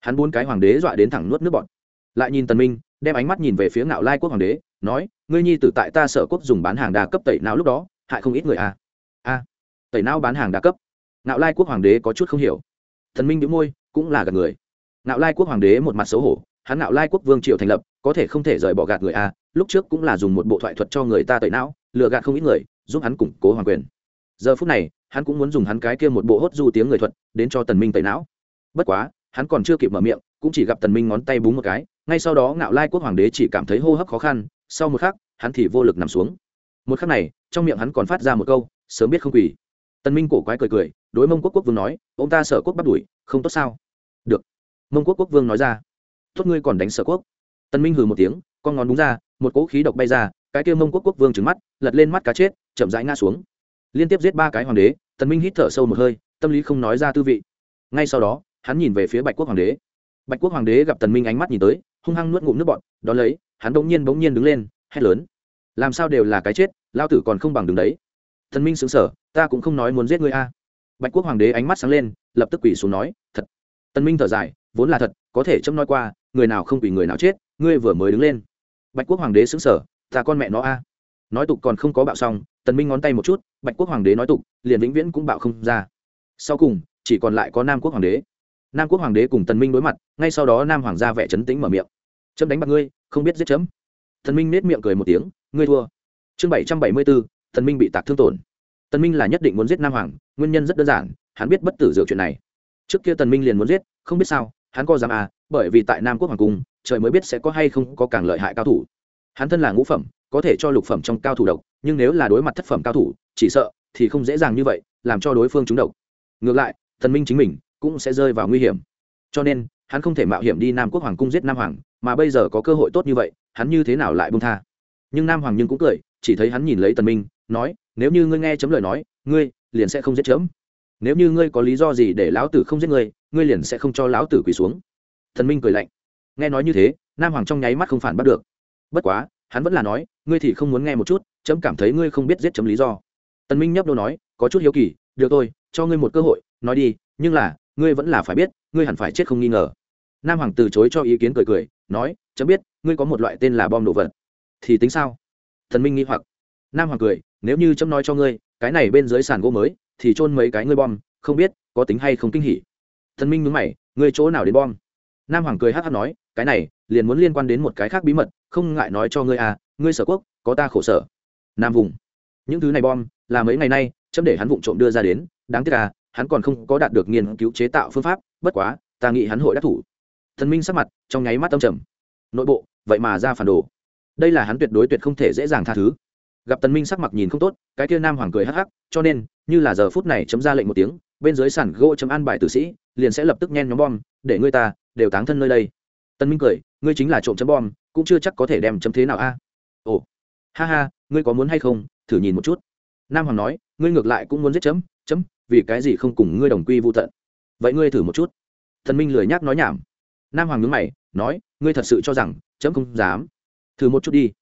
Hắn bốn cái hoàng đế dọa đến thẳng nuốt nước bọn lại nhìn tần minh, đem ánh mắt nhìn về phía ngạo lai quốc hoàng đế, nói, ngươi nhi tử tại ta sở quốc dùng bán hàng đa cấp tẩy não lúc đó, hại không ít người à? A, tẩy não bán hàng đa cấp. Ngạo lai quốc hoàng đế có chút không hiểu. Thần minh đĩu môi cũng là gạt người. Ngạo lai quốc hoàng đế một mặt xấu hổ, hắn ngạo lai quốc vương triều thành lập, có thể không thể rời bỏ gạt người a lúc trước cũng là dùng một bộ thoại thuật cho người ta tẩy não, lừa gạt không ít người, giúp hắn củng cố hoàng quyền. Giờ phút này, hắn cũng muốn dùng hắn cái kia một bộ hốt du tiếng người thuật, đến cho tần minh tẩy não. Bất quá, hắn còn chưa kịp mở miệng, cũng chỉ gặp tần minh ngón tay búng một cái, ngay sau đó ngạo lai quốc hoàng đế chỉ cảm thấy hô hấp khó khăn, sau một khắc, hắn thì vô lực nằm xuống. Một khắc này, trong miệng hắn còn phát ra một câu, sớm biết không quỳ. Tần minh cổ quái cười cười đối mông quốc quốc vương nói, ông ta sợ quốc bắt đuổi, không tốt sao? Được. Mông quốc quốc vương nói ra, tốt ngươi còn đánh sở quốc. Tần minh hừ một tiếng, con ngón đúng ra, một cỗ khí độc bay ra, cái kia mông quốc quốc vương trừng mắt, lật lên mắt cá chết, chậm rãi ngã xuống. Liên tiếp giết ba cái hoàng đế tần minh hít thở sâu một hơi, tâm lý không nói ra tư vị. Ngay sau đó, hắn nhìn về phía bạch quốc hoàng đế. Bạch quốc hoàng đế gặp tần minh ánh mắt nhìn tới, hung hăng nuốt ngụm nước bọt, đó lấy, hắn bỗng nhiên bỗng nhiên đứng lên, hét lớn. Làm sao đều là cái chết, lao tử còn không bằng đứng đấy. Tần minh sững sờ, ta cũng không nói muốn giết ngươi a bạch quốc hoàng đế ánh mắt sáng lên, lập tức quỳ xuống nói, thật. Tần minh thở dài, vốn là thật, có thể châm nói qua, người nào không quỳ người nào chết, ngươi vừa mới đứng lên. Bạch quốc hoàng đế sững sờ, ta con mẹ nó a. Nói tục còn không có bạo xong tần minh ngón tay một chút, bạch quốc hoàng đế nói tục, liền vĩnh viễn cũng bạo không ra. Sau cùng, chỉ còn lại có nam quốc hoàng đế. Nam quốc hoàng đế cùng tần minh đối mặt, ngay sau đó nam hoàng gia vẻ chấn tĩnh mở miệng. Chấm đánh bạc ngươi, không biết giết chấm. Tần minh nét miệng cười một tiếng, ngươi thua. Chương bảy trăm bảy mươi bốn tần minh bị tạc thương tổn tần minh là nhất định muốn giết nam hoàng, nguyên nhân rất đơn giản, hắn biết bất tử dược chuyện này. Trước kia tần minh liền muốn giết, không biết sao, hắn có dám à bởi vì tại nam quốc hoàng cung, trời mới biết sẽ có hay không có càng lợi hại cao thủ. Hắn thân là ngũ phẩm, có thể cho lục phẩm trong cao thủ độc, nhưng nếu là đối mặt thất phẩm cao thủ, chỉ sợ thì không dễ dàng như vậy, làm cho đối phương trúng độc. Ngược lại, Tần minh chính mình cũng sẽ rơi vào nguy hiểm. Cho nên, hắn không thể mạo hiểm đi nam quốc hoàng cung giết nam hoàng, mà bây giờ có cơ hội tốt như vậy, hắn như thế nào lại bông tha? Nhưng nam hoàng nhưng cũng cười, chỉ thấy hắn nhìn lấy tần minh nói, nếu như ngươi nghe chấm lời nói, ngươi liền sẽ không giết chấm. Nếu như ngươi có lý do gì để lão tử không giết ngươi ngươi liền sẽ không cho lão tử quỳ xuống. Thần minh cười lạnh. Nghe nói như thế, nam hoàng trong nháy mắt không phản bắt được. Bất quá, hắn vẫn là nói, ngươi thì không muốn nghe một chút, chấm cảm thấy ngươi không biết giết chấm lý do. Tần minh nhấp đô nói, có chút hiếu kỳ, được thôi, cho ngươi một cơ hội, nói đi, nhưng là, ngươi vẫn là phải biết, ngươi hẳn phải chết không nghi ngờ. Nam hoàng từ chối cho ý kiến cười cười, nói, chấm biết, ngươi có một loại tên là bom đồ vật. Thì tính sao? Thần minh nghi hoặc. Nam hoàng cười nếu như chấm nói cho ngươi, cái này bên dưới sàn gỗ mới, thì trôn mấy cái ngươi bom, không biết có tính hay không kinh hỉ. Thần minh mướn mày, ngươi chỗ nào đến bom? Nam hoàng cười hát hát nói, cái này, liền muốn liên quan đến một cái khác bí mật, không ngại nói cho ngươi à ngươi sở quốc, có ta khổ sở. Nam vùng, những thứ này bom, là mấy ngày nay, chấm để hắn vụng trộm đưa ra đến, đáng tiếc à hắn còn không có đạt được nghiên cứu chế tạo phương pháp, bất quá, ta nghĩ hắn hội đắc thủ. Thần minh sắc mặt, trong nháy mắt tâm trầm. Nội bộ, vậy mà ra phản đồ. Đây là hắn tuyệt đối tuyệt không thể dễ dàng tha thứ gặp tần minh sắc mặt nhìn không tốt, cái kia nam hoàng cười hắc hắc, cho nên, như là giờ phút này chấm ra lệnh một tiếng, bên dưới sàn gỗ chấm an bài tử sĩ, liền sẽ lập tức nhen nhóm bom, để ngươi ta, đều táng thân nơi đây. Tần minh cười, ngươi chính là trộm chấm bom, cũng chưa chắc có thể đem chấm thế nào a. Ồ, ha ha, ngươi có muốn hay không, thử nhìn một chút. Nam hoàng nói, ngươi ngược lại cũng muốn giết chấm chấm, vì cái gì không cùng ngươi đồng quy vô tận. Vậy ngươi thử một chút. Tần minh lười nhác nói nhảm. Nam hoàng nhướng mày, nói, ngươi thật sự cho rằng, chấm không dám. Thử một chút đi.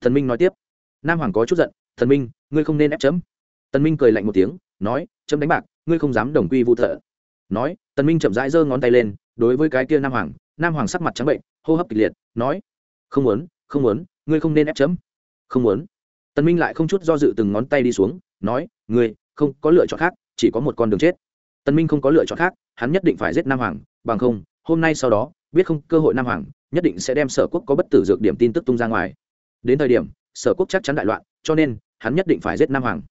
Thần minh nói tiếp nam hoàng có chút giận, thần minh, ngươi không nên ép chấm. Tần minh cười lạnh một tiếng, nói, chấm đánh bạc, ngươi không dám đồng quy vu thợ. nói, tần minh chậm rãi giơ ngón tay lên, đối với cái kia nam hoàng nam hoàng sắc mặt trắng bệnh, hô hấp kịch liệt, nói, không muốn không muốn, ngươi không nên ép chấm. Không muốn. Tần minh lại không chút do dự từng ngón tay đi xuống, nói, ngươi, không có lựa chọn khác, chỉ có một con đường chết. Tần minh không có lựa chọn khác, hắn nhất định phải giết nam hoàng, bằng không, hôm nay sau đó, biết không cơ hội nam hoàng, nhất định sẽ đem sở quốc có bất tử dược điểm tin tức tung ra ngoài. Đến thời điểm sở quốc chắc chắn đại loạn, cho nên, hắn nhất định phải giết nam hoàng.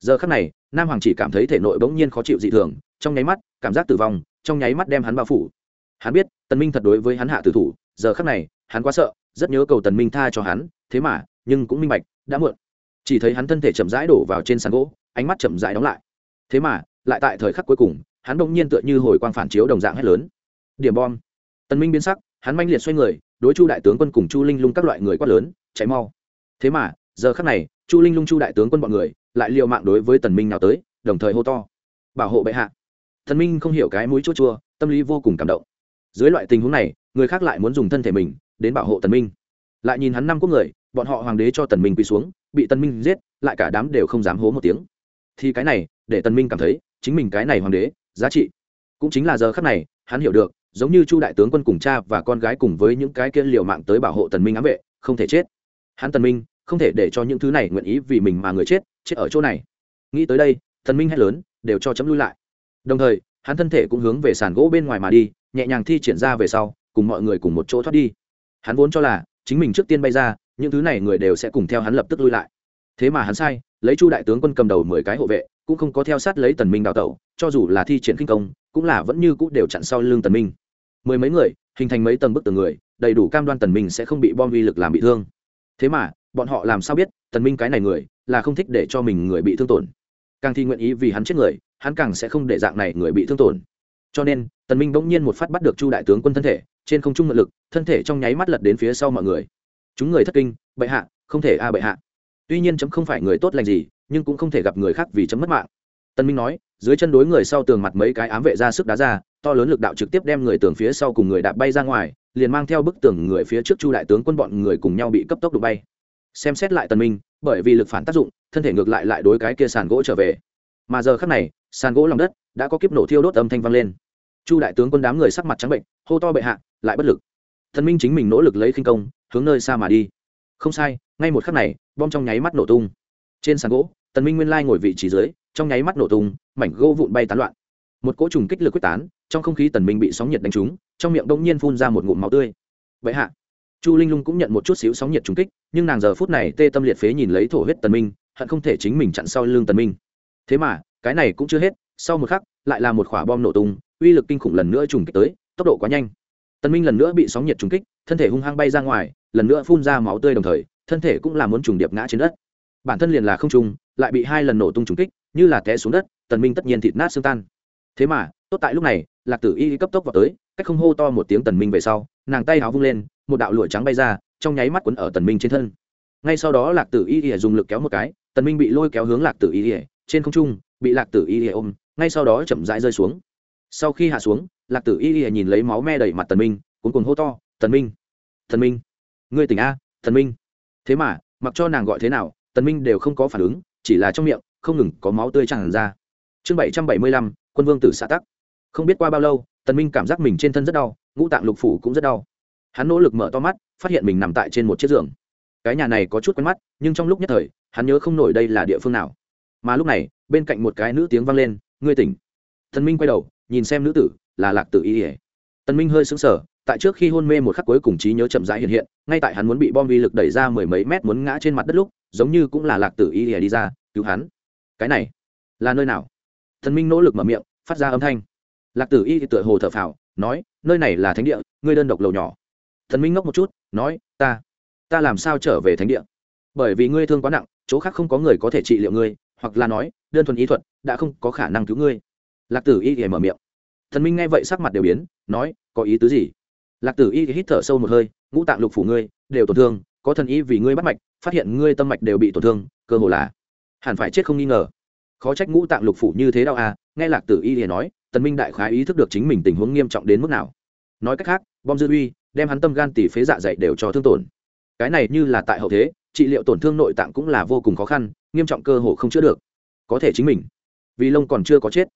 Giờ khắc này, nam hoàng chỉ cảm thấy thể nội bỗng nhiên khó chịu dị thường, trong nháy mắt, cảm giác tử vong, trong nháy mắt đem hắn bao phủ. Hắn biết, tần minh thật đối với hắn hạ tử thủ, giờ khắc này, hắn quá sợ, rất nhớ cầu tần minh tha cho hắn, thế mà, nhưng cũng minh bạch, đã muộn. Chỉ thấy hắn thân thể chậm rãi đổ vào trên sàn gỗ, ánh mắt chậm rãi đóng lại. Thế mà, lại tại thời khắc cuối cùng, hắn bỗng nhiên tựa như hồi quang phản chiếu đồng dạng hét lớn. Điểm bom. Tần minh biến sắc, hắn manh liệt xoay người, đối chu đại tướng quân cùng chu linh lung các loại người quát lớn, chạy mau! Thế mà, giờ khắc này, chu linh lung chu đại tướng quân bọn người lại liều mạng đối với tần minh nào tới, đồng thời hô to. Bảo hộ bệ hạ. Tần minh không hiểu cái mũi chua chua, tâm lý vô cùng cảm động. Dưới loại tình huống này, người khác lại muốn dùng thân thể mình đến bảo hộ tần minh. Lại nhìn hắn năm quốc người, bọn họ hoàng đế cho tần minh quỳ xuống, bị tần minh giết, lại cả đám đều không dám hố một tiếng. Thì cái này, để tần minh cảm thấy, chính mình cái này hoàng đế, giá trị. Cũng chính là giờ khắc này, hắn hiểu được, giống như chu đại tướng quân cùng cha và con gái cùng với những cái kia liều mạng tới bảo hộ tần minh ám vệ, không thể chết hắn tần minh không thể để cho những thứ này nguyện ý vì mình mà người chết chết ở chỗ này. Nghĩ tới đây, tần minh hét lớn, đều cho chấm lui lại. Đồng thời, hắn thân thể cũng hướng về sàn gỗ bên ngoài mà đi, nhẹ nhàng thi triển ra về sau, cùng mọi người cùng một chỗ thoát đi. Hắn vốn cho là, chính mình trước tiên bay ra, những thứ này người đều sẽ cùng theo hắn lập tức lui lại. Thế mà hắn sai, lấy chu đại tướng quân cầm đầu mười cái hộ vệ, cũng không có theo sát lấy tần minh đào tẩu, cho dù là thi triển kinh công, cũng là vẫn như cũ đều chặn sau lưng tần minh. Mười mấy người, hình thành mấy tầng bức tường người, đầy đủ cam đoan tần minh sẽ không bị bom vi lực làm bị thương thế mà, bọn họ làm sao biết, tần minh cái này người, là không thích để cho mình người bị thương tổn. Càng thi nguyện ý vì hắn chết người, hắn càng sẽ không để dạng này người bị thương tổn. Cho nên, tần minh bỗng nhiên một phát bắt được chu đại tướng quân thân thể, trên không trung mượn lực, thân thể trong nháy mắt lật đến phía sau mọi người. Chúng người thất kinh, bệ hạ, không thể a à bệ hạ. Tuy nhiên chấm không phải người tốt lành gì, nhưng cũng không thể gặp người khác vì chấm mất mạng tân minh nói, dưới chân đối người sau tường mặt mấy cái ám vệ ra sức đá ra, to lớn lực đạo trực tiếp đem người tường phía sau cùng người đạp bay ra ngoài, liền mang theo bức tường người phía trước chu đại tướng quân bọn người cùng nhau bị cấp tốc đụng bay. Xem xét lại tần minh, bởi vì lực phản tác dụng, thân thể ngược lại lại đối cái kia sàn gỗ trở về. Mà giờ khắc này, sàn gỗ lòng đất đã có kiếp nổ thiêu đốt âm thanh vang lên. Chu đại tướng quân đám người sắc mặt trắng bệnh, hô to bệ hạ, lại bất lực. Thần minh chính mình nỗ lực lấy khinh công, hướng nơi xa mà đi. Không sai, ngay một khắc này, bom trong nháy mắt nổ tung. Trên sàn gỗ, tần minh nguyên lai ngồi vị trí dưới trong nháy mắt nổ tung, mảnh gỗ vụn bay tán loạn. Một cỗ trùng kích lực quyết tán, trong không khí tần minh bị sóng nhiệt đánh trúng, trong miệng đông nhiên phun ra một ngụm máu tươi. Vậy hạ, chu linh lung cũng nhận một chút xíu sóng nhiệt trùng kích, nhưng nàng giờ phút này tê tâm liệt phế nhìn lấy thổ huyết tần minh, hận không thể chính mình chặn sau lưng tần minh. Thế mà, cái này cũng chưa hết, sau một khắc, lại là một quả bom nổ tung, uy lực kinh khủng lần nữa trùng kích tới, tốc độ quá nhanh. Tần minh lần nữa bị sóng nhiệt trùng kích, thân thể hung hăng bay ra ngoài, lần nữa phun ra máu tươi đồng thời, thân thể cũng là muốn trùng điệp ngã trên đất. Bản thân liền là không trùng lại bị hai lần nổ tung trúng kích, như là té xuống đất, tần minh tất nhiên thịt nát xương tan. Thế mà, tốt tại lúc này, lạc tử y cấp tốc vào tới, cách không hô to một tiếng tần minh về sau, nàng tay háo vung lên, một đạo lụa trắng bay ra, trong nháy mắt quấn ở tần minh trên thân. Ngay sau đó lạc tử y dùng lực kéo một cái, tần minh bị lôi kéo hướng lạc tử y trên không trung, bị lạc tử y ôm, ngay sau đó chậm rãi rơi xuống. Sau khi hạ xuống, lạc tử y nhìn lấy máu me đầy mặt tần minh cuốn cuồng hô to, tần minh! Tần minh! Ngươi tỉnh a, tần minh! Thế mà, mặc cho nàng gọi thế nào, tần minh đều không có phản ứng chỉ là trong miệng, không ngừng có máu tươi tràn ra. Chương bảy trăm bảy mươi lăm, quân vương tử xã tắc. Không biết qua bao lâu, tần minh cảm giác mình trên thân rất đau, ngũ tạng lục phủ cũng rất đau. Hắn nỗ lực mở to mắt, phát hiện mình nằm tại trên một chiếc giường. Cái nhà này có chút quen mắt, nhưng trong lúc nhất thời, hắn nhớ không nổi đây là địa phương nào. Mà lúc này, bên cạnh một cái nữ tiếng vang lên, ngươi tỉnh. Tần minh quay đầu, nhìn xem nữ tử, là lạc tử y ỉa tần minh hơi sững sờ tại trước khi hôn mê một khắc cuối cùng trí nhớ chậm rãi hiện hiện, ngay tại hắn muốn bị bom vi lực đẩy ra mười mấy mét muốn ngã trên mặt đất lúc, giống như cũng là lạc tử y lìa đi ra, cứu hắn. Cái này là nơi nào? Thần minh nỗ lực mở miệng, phát ra âm thanh. Lạc tử y tựa hồ thở phào, nói, nơi này là thánh địa, ngươi đơn độc lầu nhỏ. Thần minh ngốc một chút, nói, ta ta làm sao trở về thánh địa? Bởi vì ngươi thương quá nặng, chỗ khác không có người có thể trị liệu ngươi, hoặc là nói, đơn thuần y thuật đã không có khả năng cứu ngươi. Lạc tử y thì mở miệng. Thần minh nghe vậy sắc mặt đều biến, nói, có ý tứ gì? Lạc tử y hít thở sâu một hơi, ngũ tạng lục phủ ngươi, đều tổn thương, có thần y vì ngươi bắt mạch, phát hiện ngươi tâm mạch đều bị tổn thương, cơ hồ là hẳn phải chết không nghi ngờ. Khó trách ngũ tạng lục phủ như thế đau à nghe lạc tử y thì nói, tần minh đại khái ý thức được chính mình tình huống nghiêm trọng đến mức nào. Nói cách khác, bom dư uy, đem hắn tâm gan tỷ phế dạ dày đều cho thương tổn. Cái này như là tại hậu thế, trị liệu tổn thương nội tạng cũng là vô cùng khó khăn, nghiêm trọng cơ hồ không chữa được. Có thể chính mình, vì lông còn chưa có chết.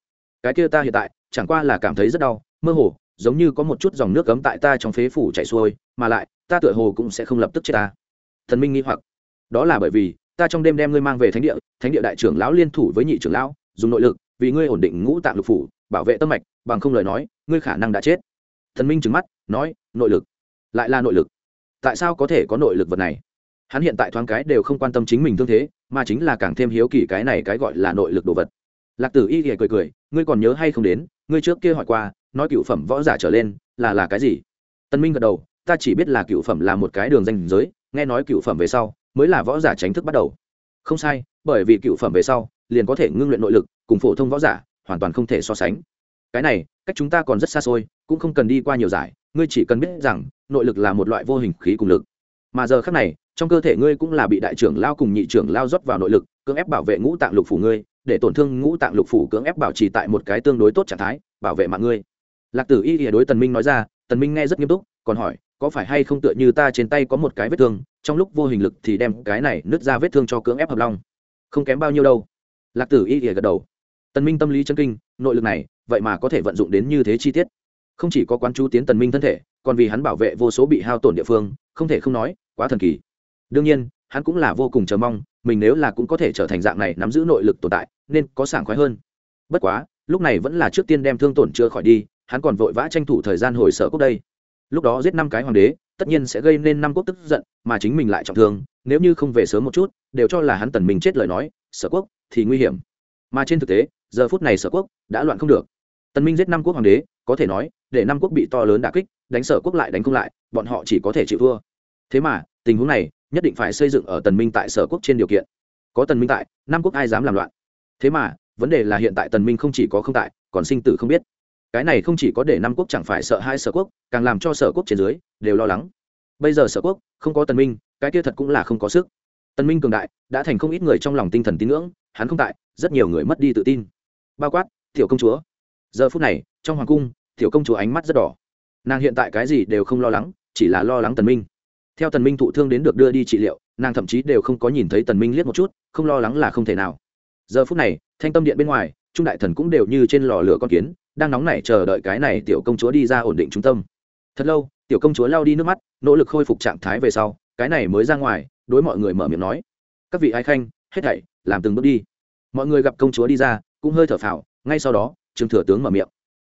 Cái kia ta hiện tại, chẳng qua là cảm thấy rất đau, mơ hồ giống như có một chút dòng nước cấm tại ta trong phế phủ chảy xuôi, mà lại, ta tựa hồ cũng sẽ không lập tức chết ta. Thần minh nghĩ hoặc. Đó là bởi vì, ta trong đêm đem ngươi mang về thánh địa thánh địa đại trưởng lão liên thủ với nhị trưởng lão, dùng nội lực, vì ngươi ổn định ngũ tạng lục phủ, bảo vệ tâm mạch, bằng không lời nói, ngươi khả năng đã chết. Thần minh trừng mắt, nói, nội lực. Lại là nội lực. Tại sao có thể có nội lực vật này? Hắn hiện tại thoáng cái đều không quan tâm chính mình thương thế, mà chính là càng thêm hiếu kỳ cái này cái gọi là nội lực đồ vật. Lạc tử y thì cười cười, ngươi còn nhớ hay không đến, ngươi trước kia hỏi qua nói cựu phẩm võ giả trở lên là là cái gì? Tân minh gật đầu, ta chỉ biết là cựu phẩm là một cái đường danh giới, nghe nói cựu phẩm về sau mới là võ giả tránh thức bắt đầu. Không sai, bởi vì cựu phẩm về sau liền có thể ngưng luyện nội lực, cùng phổ thông võ giả hoàn toàn không thể so sánh. Cái này, cách chúng ta còn rất xa xôi, cũng không cần đi qua nhiều giải, ngươi chỉ cần biết rằng nội lực là một loại vô hình khí cùng lực. Mà giờ khác này, trong cơ thể ngươi cũng là bị đại trưởng lao cùng nhị trưởng lao rót vào nội lực, cưỡng ép bảo vệ ngũ tạng lục phủ ngươi, để tổn thương ngũ tạng lục phủ cưỡng ép bảo trì tại một cái tương đối tốt trạng thái, bảo vệ mạng ngươi lạc tử y ỉa đối tần minh nói ra, tần minh nghe rất nghiêm túc, còn hỏi, có phải hay không tựa như ta trên tay có một cái vết thương, trong lúc vô hình lực thì đem cái này nứt ra vết thương cho cưỡng ép hợp long. Không kém bao nhiêu đâu. Lạc tử y ỉa gật đầu. Tần minh tâm lý chân kinh, nội lực này, vậy mà có thể vận dụng đến như thế chi tiết. Không chỉ có quán chú tiến tần minh thân thể, còn vì hắn bảo vệ vô số bị hao tổn địa phương, không thể không nói, quá thần kỳ. Đương nhiên, hắn cũng là vô cùng chờ mong, mình nếu là cũng có thể trở thành dạng này nắm giữ nội lực tồn tại, nên có sảng khoái hơn. Bất quá, lúc này vẫn là trước tiên đem thương tổn chưa khỏi đi hắn còn vội vã tranh thủ thời gian hồi sở quốc đây. Lúc đó giết năm cái hoàng đế, tất nhiên sẽ gây nên năm quốc tức giận, mà chính mình lại trọng thương, nếu như không về sớm một chút, đều cho là hắn tần minh chết lời nói, sở quốc thì nguy hiểm. Mà trên thực tế, giờ phút này sở quốc đã loạn không được. Tần minh giết năm quốc hoàng đế, có thể nói, để năm quốc bị to lớn đả kích, đánh sở quốc lại đánh không lại, bọn họ chỉ có thể chịu thua. Thế mà, tình huống này nhất định phải xây dựng ở tần minh tại sở quốc trên điều kiện. Có tần minh tại, năm quốc ai dám làm loạn? Thế mà, vấn đề là hiện tại tần minh không chỉ có không tại, còn sinh tử không biết cái này không chỉ có để năm quốc chẳng phải sợ hai sở quốc, càng làm cho sở quốc trên dưới đều lo lắng. Bây giờ sở quốc không có tần minh, cái kia thật cũng là không có sức. Tần minh cường đại, đã thành không ít người trong lòng tinh thần tín ngưỡng, hắn không tại, rất nhiều người mất đi tự tin. Bao quát, tiểu công chúa. Giờ phút này, trong hoàng cung, tiểu công chúa ánh mắt rất đỏ. Nàng hiện tại cái gì đều không lo lắng, chỉ là lo lắng tần minh. Theo tần minh thụ thương đến được đưa đi trị liệu, nàng thậm chí đều không có nhìn thấy tần minh liếc một chút, không lo lắng là không thể nào. Giờ phút này, thanh tâm điện bên ngoài, trung đại thần cũng đều như trên lò lửa con kiến đang nóng nảy chờ đợi cái này tiểu công chúa đi ra ổn định trung tâm. Thật lâu, tiểu công chúa lao đi nước mắt, nỗ lực khôi phục trạng thái về sau, cái này mới ra ngoài, đối mọi người mở miệng nói. Các vị ái khanh, hết thảy, làm từng bước đi. Mọi người gặp công chúa đi ra, cũng hơi thở phào, ngay sau đó trương thừa tướng mở miệng.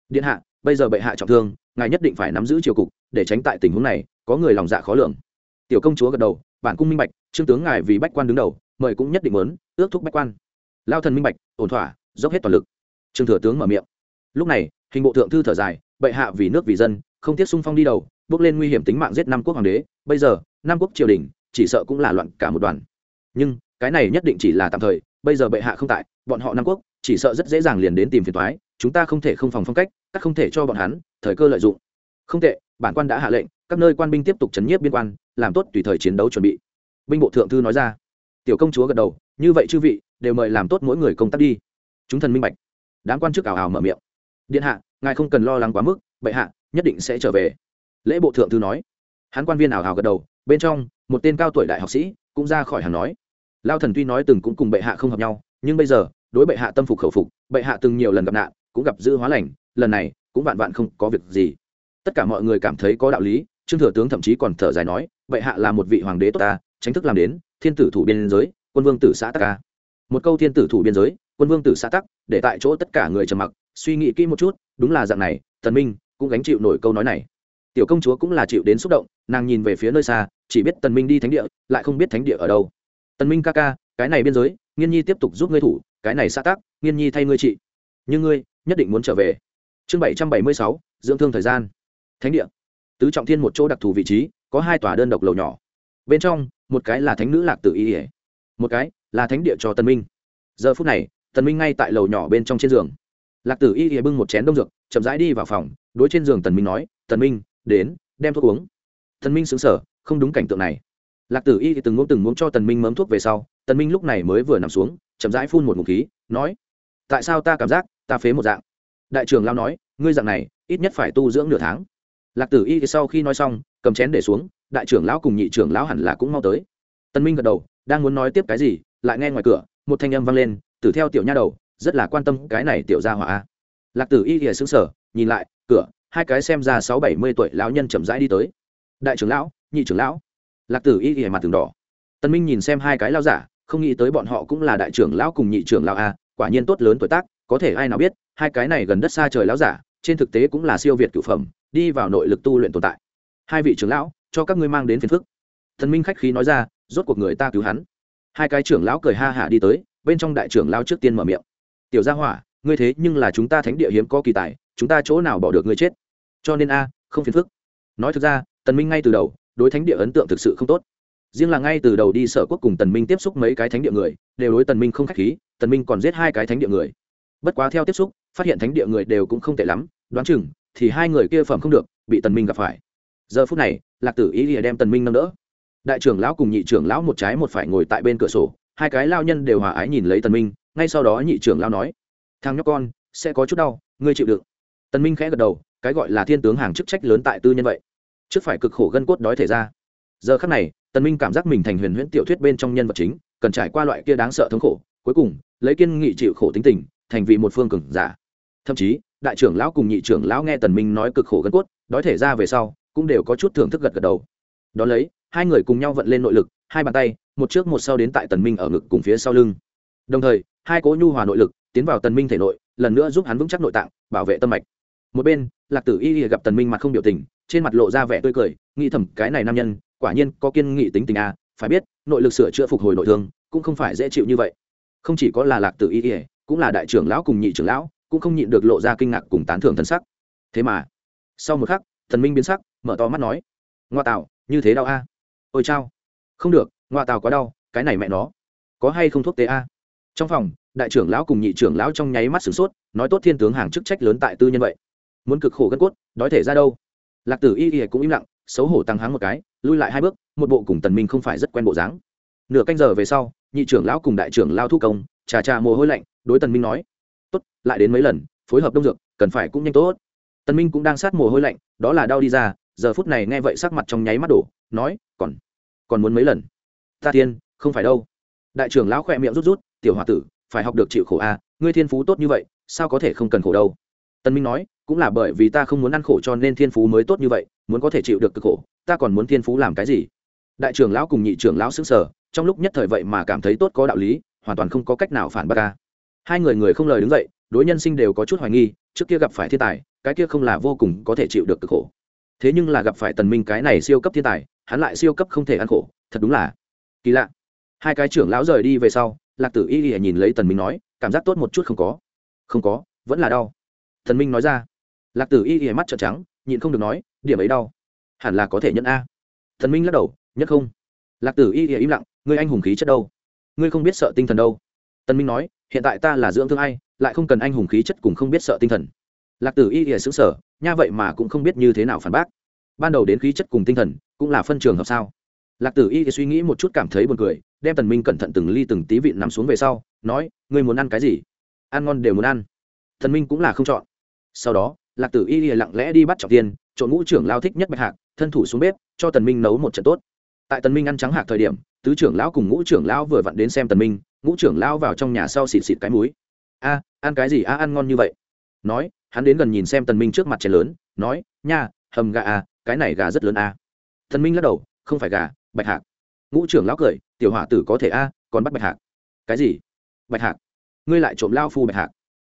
Điện hạ, bây giờ bệ hạ trọng thương, ngài nhất định phải nắm giữ triều cục, để tránh tại tình huống này, có người lòng dạ khó lường. Tiểu công chúa gật đầu, bản cung minh bạch, trương tướng ngài vì bách quan đứng đầu, mời cũng nhất định muốn, ước thúc bách quan. Lao thần minh bạch, ổn thỏa, dốc hết toàn lực. Trương thừa tướng mở miệng lúc này, hình bộ thượng thư thở dài, bệ hạ vì nước vì dân, không tiếc sung phong đi đầu, bước lên nguy hiểm tính mạng giết năm quốc hoàng đế. Bây giờ, năm quốc triều đình, chỉ sợ cũng là loạn cả một đoàn. Nhưng, cái này nhất định chỉ là tạm thời, bây giờ bệ hạ không tại, bọn họ năm quốc, chỉ sợ rất dễ dàng liền đến tìm phiền toái, chúng ta không thể không phòng phong cách các không thể cho bọn hắn thời cơ lợi dụng. Không tệ, bản quan đã hạ lệnh, các nơi quan binh tiếp tục chấn nhiếp biên quan, làm tốt tùy thời chiến đấu chuẩn bị. Binh bộ thượng thư nói ra. Tiểu công chúa gật đầu, như vậy chư vị, đều mời làm tốt mỗi người công tác đi. Chúng thần minh bạch. Đám quan chức ảo ảo mở miệng điện hạ, ngài không cần lo lắng quá mức, bệ hạ, nhất định sẽ trở về. Lễ bộ thượng thư nói. Hắn quan viên ảo ảo gật đầu, bên trong, một tên cao tuổi đại học sĩ cũng ra khỏi hàng nói. Lao thần tuy nói từng cũng cùng bệ hạ không hợp nhau, nhưng bây giờ, đối bệ hạ tâm phục khẩu phục, bệ hạ từng nhiều lần gặp nạn, cũng gặp dư hóa lành, lần này cũng vạn vạn không có việc gì. Tất cả mọi người cảm thấy có đạo lý, trương thừa tướng thậm chí còn thở dài nói, bệ hạ là một vị hoàng đế tốt ta, tránh thức làm đến, thiên tử thủ biên giới, quân vương tử xã tắc ca một câu thiên tử thủ biên giới, quân vương tử xã tắc, để tại chỗ tất cả người trầm mặc suy nghĩ kỹ một chút, đúng là dạng này, tần minh cũng gánh chịu nổi câu nói này. Tiểu công chúa cũng là chịu đến xúc động, nàng nhìn về phía nơi xa, chỉ biết tần minh đi thánh địa, lại không biết thánh địa ở đâu. Tần minh ca ca, cái này biên giới, nghiên nhi tiếp tục giúp ngươi thủ, cái này xã tác nghiên nhi thay ngươi trị. Nhưng ngươi nhất định muốn trở về. Chương bảy trăm bảy mươi sáu, dưỡng thương thời gian. Thánh địa. Tứ trọng thiên một chỗ đặc thù vị trí, có hai tòa đơn độc lầu nhỏ. Bên trong, một cái là thánh nữ lạc tử y ỉa một cái là thánh địa cho tân minh. Giờ phút này, tần minh ngay tại lầu nhỏ bên trong trên giường lạc tử y ỉa bưng một chén đông dược, chậm rãi đi vào phòng, đối trên giường tần minh nói, tần minh, đến, đem thuốc uống. Tần minh sững sờ, không đúng cảnh tượng này. Lạc tử y thì từng muốn từng muốn cho tần minh mớm thuốc về sau, tần minh lúc này mới vừa nằm xuống, chậm rãi phun một ngụm khí, nói, tại sao ta cảm giác ta phế một dạng? Đại trưởng lao nói, ngươi dạng này, ít nhất phải tu dưỡng nửa tháng. Lạc tử y thì sau khi nói xong, cầm chén để xuống, đại trưởng lão cùng nhị trưởng lão hẳn là cũng mau tới. Tần minh gật đầu, đang muốn nói tiếp cái gì, lại nghe ngoài cửa, một thanh âm vang lên, tử theo tiểu nha đầu rất là quan tâm cái này tiểu gia hỏa lạc tử y thì xứng sở nhìn lại, cửa, hai cái xem ra sáu bảy mươi tuổi lão nhân chậm rãi đi tới. Đại trưởng lão, nhị trưởng lão. Lạc tử y thì mặt tường đỏ. Tân minh nhìn xem hai cái lao giả, không nghĩ tới bọn họ cũng là đại trưởng lão cùng nhị trưởng lão a, quả nhiên tốt lớn tuổi tác, có thể ai nào biết, hai cái này gần đất xa trời lão giả, trên thực tế cũng là siêu việt cửu phẩm, đi vào nội lực tu luyện tồn tại. Hai vị trưởng lão, cho các ngươi mang đến phiền phức. Thần minh khách khí nói ra, rốt cuộc người ta cứu hắn. Hai cái trưởng lão cười ha hả đi tới, bên trong đại trưởng lão trước tiên mở miệng tiểu gia hỏa, ngươi thế nhưng là chúng ta thánh địa hiếm có kỳ tài, chúng ta chỗ nào bỏ được ngươi chết? Cho nên a, không phiền phức. Nói thực ra, tần minh ngay từ đầu, đối thánh địa ấn tượng thực sự không tốt. Riêng là ngay từ đầu đi sở quốc cùng tần minh tiếp xúc mấy cái thánh địa người, đều đối tần minh không khách khí, tần minh còn giết hai cái thánh địa người. Bất quá theo tiếp xúc, phát hiện thánh địa người đều cũng không tệ lắm, đoán chừng thì hai người kia phẩm không được, bị tần minh gặp phải. Giờ phút này, lạc tử ý lìa đem tần minh nâng đỡ. Đại trưởng lão cùng nhị trưởng lão một trái một phải ngồi tại bên cửa sổ, hai cái lao nhân đều hòa ái nhìn lấy tần minh ngay sau đó nhị trưởng lão nói, thằng nhóc con, sẽ có chút đau, ngươi chịu đựng. Tần minh khẽ gật đầu, cái gọi là thiên tướng hàng chức trách lớn tại tư nhân vậy. Trước phải cực khổ gân cốt đói thể ra. Giờ khắc này, tần minh cảm giác mình thành huyền huyễn tiểu thuyết bên trong nhân vật chính, cần trải qua loại kia đáng sợ thống khổ, cuối cùng, lấy kiên nghị chịu khổ tính tình, thành vì một phương cường giả. Thậm chí, đại trưởng lão cùng nhị trưởng lão nghe tần minh nói cực khổ gân cốt, đói thể ra về sau, cũng đều có chút thưởng thức gật gật đầu. Đó lấy, hai người cùng nhau vận lên nội lực, hai bàn tay, một trước một sau đến tại tần minh ở ngực cùng phía sau lưng. Đồng thời hai cố nhu hòa nội lực tiến vào tần minh thể nội, lần nữa giúp hắn vững chắc nội tạng, bảo vệ tâm mạch. Một bên, lạc tử y gặp tần minh mặt không biểu tình, trên mặt lộ ra vẻ tươi cười, nghĩ thầm, cái này nam nhân, quả nhiên có kiên nghị tính tình a phải biết, nội lực sửa chữa phục hồi nội thương, cũng không phải dễ chịu như vậy. Không chỉ có là lạc tử y cũng là đại trưởng lão cùng nhị trưởng lão, cũng không nhịn được lộ ra kinh ngạc cùng tán thưởng thân sắc. Thế mà, sau một khắc, thần minh biến sắc, mở to mắt nói, ngoa tạo như thế đau a? Ôi chao, không được, ngoa tạo quá đau, cái này mẹ nó, có hay không thuốc tế a? Trong phòng, đại trưởng lão cùng nhị trưởng lão trong nháy mắt sửng sốt, nói tốt thiên tướng hàng chức trách lớn tại tư nhân vậy. Muốn cực khổ gân cốt, đói thể ra đâu? Lạc tử y y cũng im lặng, xấu hổ tăng háng một cái, lui lại hai bước, một bộ cùng tần minh không phải rất quen bộ dáng. Nửa canh giờ về sau, nhị trưởng lão cùng đại trưởng lao thu công, trà trà mồ hôi lạnh, đối tần minh nói, tốt, lại đến mấy lần, phối hợp đông dược, cần phải cũng nhanh tốt. Tần minh cũng đang sát mồ hôi lạnh, đó là đau đi ra, giờ phút này nghe vậy sắc mặt trong nháy mắt đổ, nói, còn còn muốn mấy lần? Ta tiên, không phải đâu. Đại trưởng lão khoe miệng rút rút tiểu hòa tử, phải học được chịu khổ a, ngươi thiên phú tốt như vậy, sao có thể không cần khổ đâu? Tân minh nói, cũng là bởi vì ta không muốn ăn khổ cho nên thiên phú mới tốt như vậy, muốn có thể chịu được cực khổ, ta còn muốn thiên phú làm cái gì? Đại trưởng lão cùng nhị trưởng lão xứng sở trong lúc nhất thời vậy mà cảm thấy tốt có đạo lý, hoàn toàn không có cách nào phản bác ca hai người người không lời đứng dậy, đối nhân sinh đều có chút hoài nghi, trước kia gặp phải thiên tài, cái kia không là vô cùng có thể chịu được cực khổ. Thế nhưng là gặp phải tần minh cái này siêu cấp thiên tài, hắn lại siêu cấp không thể ăn khổ, thật đúng là kỳ lạ. Hai cái trưởng lão rời đi về sau lạc tử y lìa nhìn lấy tần minh nói, cảm giác tốt một chút không có. Không có, vẫn là đau. Thần minh nói ra. Lạc tử y lìa mắt trợn trắng, nhịn không được nói, điểm ấy đau. Hẳn là có thể nhận a. Thần minh lắc đầu, nhất không. Lạc tử y lìa im lặng, ngươi anh hùng khí chất đâu? Ngươi không biết sợ tinh thần đâu. Tần minh nói, hiện tại ta là dưỡng thương ai, lại không cần anh hùng khí chất cùng không biết sợ tinh thần. Lạc tử y lìa sững sờ, nha vậy mà cũng không biết như thế nào phản bác. Ban đầu đến khí chất cùng tinh thần, cũng là phân trường hợp sao? Lạc tử y suy nghĩ một chút cảm thấy buồn cười đem tần minh cẩn thận từng ly từng tí vịn nằm xuống về sau, nói, ngươi muốn ăn cái gì? Ăn ngon đều muốn ăn. Thần minh cũng là không chọn. Sau đó, lạc tử y lặng lẽ đi bắt trọng tiên trộn ngũ trưởng lao thích nhất bạch hạc, thân thủ xuống bếp, cho tần minh nấu một trận tốt. Tại tần minh ăn trắng hạc thời điểm, tứ trưởng lão cùng ngũ trưởng lão vừa vặn đến xem tần minh, ngũ trưởng lão vào trong nhà sau xịt xịt cái muối a, ăn cái gì? A, ăn ngon như vậy. Nói, hắn đến gần nhìn xem tần minh trước mặt chén lớn, nói, nha, hầm gà a cái này gà rất lớn a tần minh lắc đầu, không phải gà, bạch hạc ngũ trưởng lão cười, tiểu hỏa tử có thể a, còn bắt bạch hạc. Cái gì? Bạch hạc, ngươi lại trộm lao phu bạch hạc.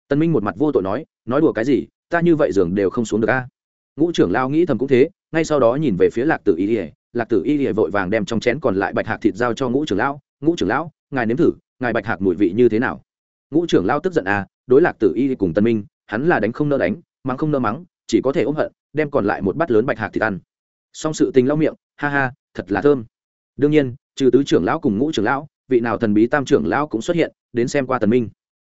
Tân minh một mặt vô tội nói nói đùa cái gì, ta như vậy giường đều không xuống được a. Ngũ trưởng lao nghĩ thầm cũng thế, ngay sau đó nhìn về phía lạc tử y ỉa lạc tử y ỉa vội vàng đem trong chén còn lại bạch hạc thịt giao cho ngũ trưởng lão, ngũ trưởng lão, ngài nếm thử, ngài bạch hạc mùi vị như thế nào? Ngũ trưởng lao tức giận a, đối lạc tử y cùng tân minh, hắn là đánh không nỡ đánh, mắng không nỡ mắng, chỉ có thể ôm hận, đem còn lại một bát lớn bạch hạc thịt ăn. Xong sự tình lau miệng, ha ha, thật là thơm đương nhiên, trừ tứ trưởng lão cùng ngũ trưởng lão, vị nào thần bí tam trưởng lão cũng xuất hiện, đến xem qua tần minh.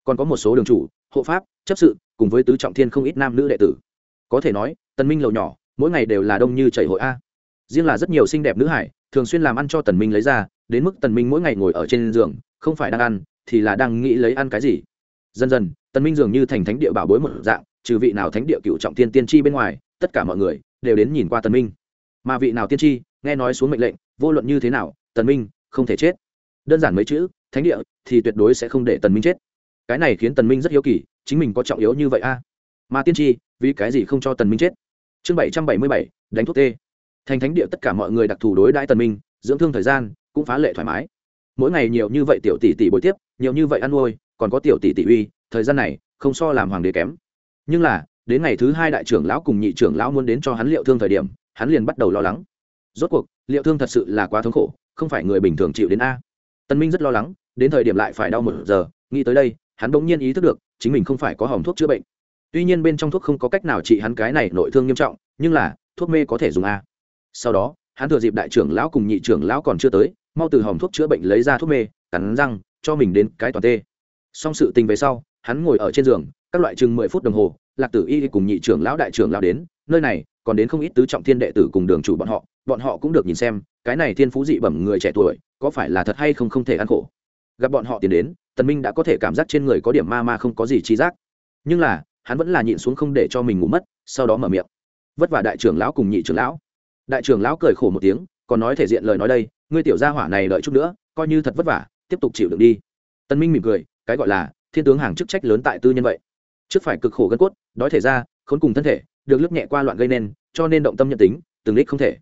Còn có một số đường chủ, hộ pháp, chấp sự, cùng với tứ trọng thiên không ít nam nữ đệ tử. Có thể nói, tần minh lầu nhỏ, mỗi ngày đều là đông như chảy hội a. Riêng là rất nhiều xinh đẹp nữ hải, thường xuyên làm ăn cho tần minh lấy ra, đến mức tần minh mỗi ngày ngồi ở trên giường, không phải đang ăn, thì là đang nghĩ lấy ăn cái gì. Dần dần, tần minh dường như thành thánh địa bảo bối một dạng, trừ vị nào thánh địa cựu trọng thiên tiên tri bên ngoài, tất cả mọi người đều đến nhìn qua tần minh. Mà vị nào tiên tri, nghe nói xuống mệnh lệnh vô luận như thế nào, tần minh không thể chết. Đơn giản mấy chữ, thánh địa thì tuyệt đối sẽ không để tần minh chết. Cái này khiến tần minh rất hiếu kỳ, chính mình có trọng yếu như vậy a mà tiên tri, vì cái gì không cho tần minh chết? Chương bảy trăm bảy mươi bảy, đánh thuốc tê. Thành thánh địa tất cả mọi người đặc thù đối đãi tần minh, dưỡng thương thời gian cũng phá lệ thoải mái. Mỗi ngày nhiều như vậy tiểu tỷ tỷ bồi tiếp, nhiều như vậy ăn nuôi còn có tiểu tỷ tỷ uy, thời gian này không so làm hoàng đế kém. Nhưng là, đến ngày thứ hai đại trưởng lão cùng nhị trưởng lão muốn đến cho hắn liệu thương thời điểm, hắn liền bắt đầu lo lắng rốt cuộc, liệu thương thật sự là quá thống khổ, không phải người bình thường chịu đến a. Tân minh rất lo lắng, đến thời điểm lại phải đau một giờ, nghĩ tới đây, hắn đ ỗ n g nhiên ý thức được, chính mình không phải có hỏng thuốc chữa bệnh. Tuy nhiên bên trong thuốc không có cách nào trị hắn cái này nội thương nghiêm trọng, nhưng là, thuốc mê có thể dùng a. Sau đó, hắn thừa dịp đại trưởng lão cùng nhị trưởng lão còn chưa tới, mau từ hỏng thuốc chữa bệnh lấy ra thuốc mê, cắn răng, cho mình đến cái toàn tê. Xong sự tình về sau, hắn ngồi ở trên giường, các loại chừng mười phút đồng hồ, lạc tử y cùng nhị trưởng lão đại trưởng lão đến, nơi này còn đến không ít tứ trọng thiên đệ tử cùng đường chủ bọn họ bọn họ cũng được nhìn xem, cái này thiên phú dị bẩm người trẻ tuổi, có phải là thật hay không không thể ăn khổ. Gặp bọn họ tiến đến, tần minh đã có thể cảm giác trên người có điểm ma ma không có gì chi giác. Nhưng là, hắn vẫn là nhịn xuống không để cho mình ngủ mất, sau đó mở miệng. Vất vả đại trưởng lão cùng nhị trưởng lão. Đại trưởng lão cười khổ một tiếng, còn nói thể diện lời nói đây, ngươi tiểu gia hỏa này đợi chút nữa, coi như thật vất vả, tiếp tục chịu đựng đi. Tần minh mỉm cười, cái gọi là, thiên tướng hàng chức trách lớn tại tư nhân vậy. Trước phải cực khổ gân cốt, đói thể ra, khốn cùng thân thể, được lướt nhẹ qua loạn gây nên, cho nên động tâm nhận tính, từng đích không thể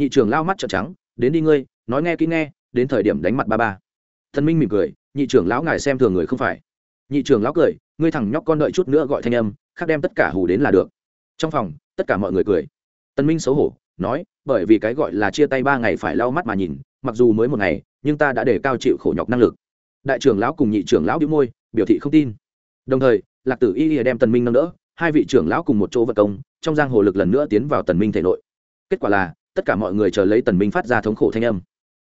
nhị trưởng lao mắt trợn trắng, đến đi ngươi, nói nghe kỹ nghe, đến thời điểm đánh mặt ba ba. Thần minh mỉm cười, nhị trưởng lão ngài xem thường người không phải. Nhị trưởng lão cười, ngươi thằng nhóc con đợi chút nữa gọi thanh âm, khác đem tất cả hù đến là được. Trong phòng, tất cả mọi người cười. Tân minh xấu hổ, nói, bởi vì cái gọi là chia tay ba ngày phải lau mắt mà nhìn, mặc dù mới một ngày, nhưng ta đã để cao chịu khổ nhọc năng lực. Đại trưởng lão cùng nhị trưởng lão đĩu môi, biểu thị không tin. Đồng thời, lạc tử y lìa đem tần minh nâng đỡ, hai vị trưởng lão cùng một chỗ vật công, trong giang hồ lực lần nữa tiến vào tần minh thể nội. Kết quả là tất cả mọi người chờ lấy tần minh phát ra thống khổ thanh âm.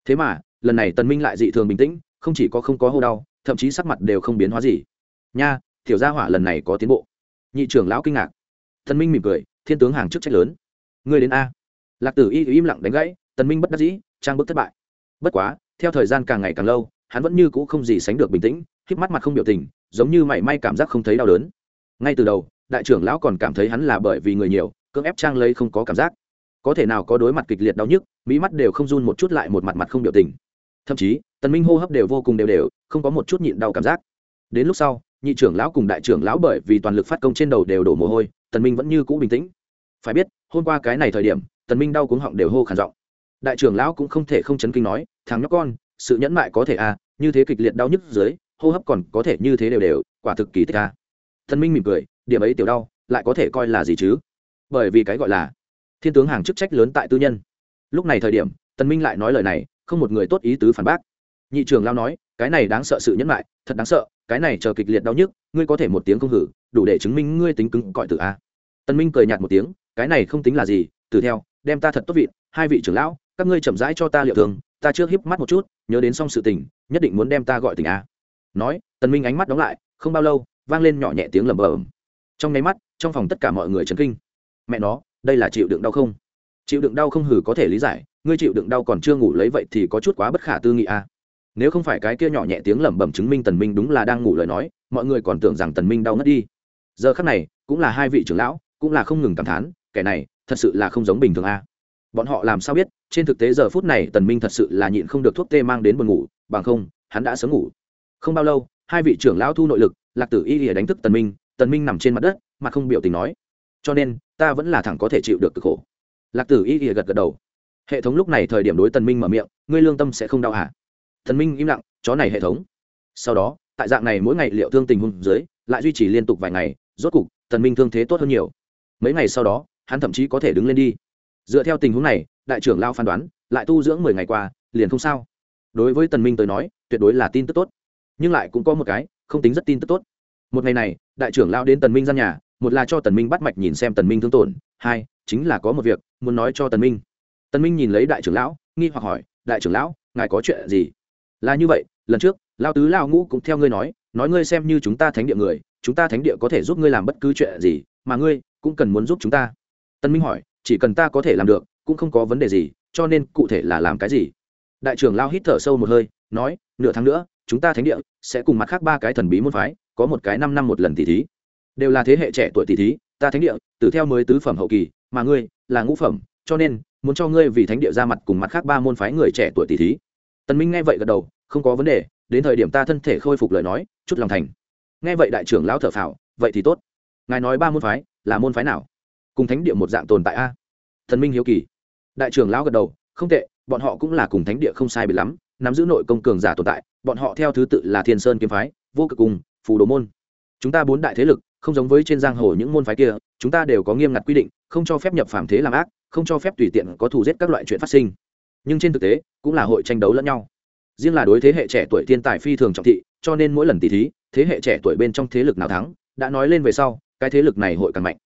Thế mà, lần này tần minh lại dị thường bình tĩnh, không chỉ có không có hô đau, thậm chí sắc mặt đều không biến hóa gì. Nha, tiểu gia hỏa lần này có tiến bộ. Nhị trưởng lão kinh ngạc. Tần minh mỉm cười, thiên tướng hàng chức trách lớn. Ngươi đến a. Lạc tử y im lặng đánh gãy, tần minh bất đắc dĩ, trang bức thất bại. Bất quá, theo thời gian càng ngày càng lâu, hắn vẫn như cũ không gì sánh được bình tĩnh khép mắt mặt không biểu tình, giống như mảy may cảm giác không thấy đau đớn. Ngay từ đầu, đại trưởng lão còn cảm thấy hắn là bởi vì người nhiều, cưỡng ép trang lấy không có cảm giác có thể nào có đối mặt kịch liệt đau nhức, mỹ mắt đều không run một chút lại một mặt mặt không biểu tình. Thậm chí, tần minh hô hấp đều vô cùng đều đều, không có một chút nhịn đau cảm giác. Đến lúc sau, nhị trưởng lão cùng đại trưởng lão bởi vì toàn lực phát công trên đầu đều đổ mồ hôi, tần minh vẫn như cũ bình tĩnh. Phải biết, hôm qua cái này thời điểm, tần minh đau cuống họng đều hô khàn giọng. Đại trưởng lão cũng không thể không chấn kinh nói, thằng nhóc con, sự nhẫn mại có thể à như thế kịch liệt đau nhức dưới, hô hấp còn có thể như thế đều đều, quả thực kỳ tích à. Tần minh mỉm cười, điểm ấy tiểu đau, lại có thể coi là gì chứ? Bởi vì cái gọi là thiên tướng hàng chức trách lớn tại tư nhân. Lúc này thời điểm, tần minh lại nói lời này, không một người tốt ý tứ phản bác. Nhị trưởng lao nói, cái này đáng sợ sự nhẫn lại thật đáng sợ, cái này chờ kịch liệt đau nhức, ngươi có thể một tiếng không hử, đủ để chứng minh ngươi tính cứng cỏi tử a. Tần minh cười nhạt một tiếng, cái này không tính là gì, từ theo, đem ta thật tốt vị, hai vị trưởng lão, các ngươi chậm rãi cho ta liệu thường, ta chưa híp mắt một chút, nhớ đến xong sự tình, nhất định muốn đem ta gọi tỉnh a. Nói, tần minh ánh mắt đóng lại, không bao lâu, vang lên nhỏ nhẹ tiếng lẩm bẩm. Trong nháy mắt, trong phòng tất cả mọi người chấn kinh. Mẹ nó đây là chịu đựng đau không chịu đựng đau không hử có thể lý giải, ngươi chịu đựng đau còn chưa ngủ lấy vậy thì có chút quá bất khả tư nghị a à. nếu không phải cái kia nhỏ nhẹ tiếng lẩm bẩm chứng minh tần minh đúng là đang ngủ lời nói, mọi người còn tưởng rằng tần minh đau ngất đi giờ khắc này, cũng là hai vị trưởng lão, cũng là không ngừng cảm thán, kẻ này, thật sự là không giống bình thường a à. bọn họ làm sao biết, trên thực tế giờ phút này tần minh thật sự là nhịn không được thuốc tê mang đến buồn ngủ, bằng không, hắn đã sớm ngủ không bao lâu, hai vị trưởng lão thu nội lực, lạc tử y lìa đánh thức tần minh tần minh nằm trên mặt đất mà không biểu tình nói cho nên ta vẫn là thẳng có thể chịu được cực khổ. Lạc tử y ỉa gật gật đầu. Hệ thống lúc này thời điểm đối tần minh mở miệng, ngươi lương tâm sẽ không đau hả? Thần minh im lặng, chó này hệ thống. Sau đó, tại dạng này mỗi ngày liệu thương tình huống dưới, lại duy trì liên tục vài ngày, rốt cục, tần minh thương thế tốt hơn nhiều. Mấy ngày sau đó, hắn thậm chí có thể đứng lên đi. Dựa theo tình huống này, đại trưởng lao phán đoán, lại tu dưỡng mười ngày qua, liền không sao. Đối với tần minh tới nói, tuyệt đối là tin tức tốt. Nhưng lại cũng có một cái, không tính rất tin tức tốt. Một ngày này, đại trưởng lao đến tần minh gian nhà một là cho tần minh bắt mạch nhìn xem tần minh thương tổn, hai, chính là có một việc muốn nói cho tần minh. Tần minh nhìn lấy đại trưởng lão, nghi hoặc hỏi, đại trưởng lão, ngài có chuyện gì? Là như vậy, lần trước lao tứ lao ngũ cũng theo ngươi nói nói ngươi xem như chúng ta thánh địa người, chúng ta thánh địa có thể giúp ngươi làm bất cứ chuyện gì, mà ngươi cũng cần muốn giúp chúng ta. Tần minh hỏi, chỉ cần ta có thể làm được, cũng không có vấn đề gì, cho nên cụ thể là làm cái gì? Đại trưởng lao hít thở sâu một hơi, nói, nửa tháng nữa, chúng ta thánh địa sẽ cùng mặt khác ba cái thần bí môn phái, có một cái năm năm một lần tỷ thí đều là thế hệ trẻ tuổi tỷ thí, ta thánh địa từ theo mới tứ phẩm hậu kỳ, mà ngươi là ngũ phẩm, cho nên muốn cho ngươi vì thánh địa ra mặt cùng mặt khác ba môn phái người trẻ tuổi tỷ thí. Tần minh nghe vậy gật đầu, không có vấn đề, đến thời điểm ta thân thể khôi phục lời nói, chút lòng thành. Nghe vậy đại trưởng lão thở phào, vậy thì tốt. Ngài nói ba môn phái là môn phái nào? Cùng thánh địa một dạng tồn tại a? Thần minh hiếu kỳ. Đại trưởng lão gật đầu, không tệ, bọn họ cũng là cùng thánh địa không sai biệt lắm, nắm giữ nội công cường giả tồn tại, bọn họ theo thứ tự là thiên sơn kiếm phái, vô cực cùng phù đồ môn. Chúng ta bốn đại thế lực không giống với trên giang hồ những môn phái kia, chúng ta đều có nghiêm ngặt quy định, không cho phép nhập phàm thế làm ác, không cho phép tùy tiện có thù giết các loại chuyện phát sinh. Nhưng trên thực tế, cũng là hội tranh đấu lẫn nhau. Riêng là đối thế hệ trẻ tuổi thiên tài phi thường trọng thị, cho nên mỗi lần tỷ thí, thế hệ trẻ tuổi bên trong thế lực nào thắng, đã nói lên về sau, cái thế lực này hội càng mạnh.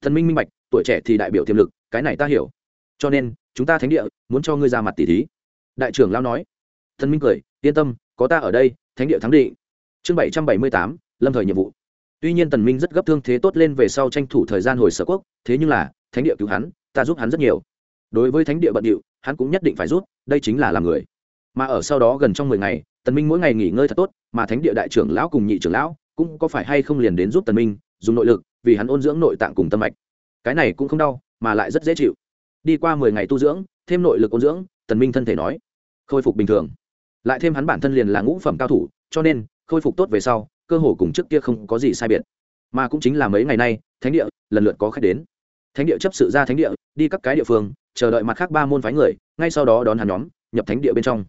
Thần minh minh bạch, tuổi trẻ thì đại biểu tiềm lực, cái này ta hiểu. Cho nên, chúng ta thánh địa, muốn cho ngươi ra mặt tỷ thí. Đại trưởng lao nói. Thần minh cười, yên tâm, có ta ở đây, thánh địa thắng định. Chương bảy trăm bảy mươi tám, lâm thời nhiệm vụ tuy nhiên tần minh rất gấp thương thế tốt lên về sau tranh thủ thời gian hồi sở quốc, thế nhưng là, thánh địa cứu hắn, ta giúp hắn rất nhiều. Đối với thánh địa bận điệu, hắn cũng nhất định phải giúp, đây chính là làm người. Mà ở sau đó gần trong mười ngày, tần minh mỗi ngày nghỉ ngơi thật tốt, mà thánh địa đại trưởng lão cùng nhị trưởng lão cũng có phải hay không liền đến giúp tần minh, dùng nội lực, vì hắn ôn dưỡng nội tạng cùng tâm mạch. Cái này cũng không đau, mà lại rất dễ chịu. Đi qua mười ngày tu dưỡng, thêm nội lực ôn dưỡng, tần minh thân thể nói, khôi phục bình thường. Lại thêm hắn bản thân liền là ngũ phẩm cao thủ, cho nên, khôi phục tốt về sau cơ hồ cùng trước kia không có gì sai biệt. Mà cũng chính là mấy ngày nay, thánh địa, lần lượt có khách đến. Thánh địa chấp sự ra thánh địa, đi các cái địa phương, chờ đợi mặt khác ba môn phái người, ngay sau đó đón hắn nhóm, nhập thánh địa bên trong.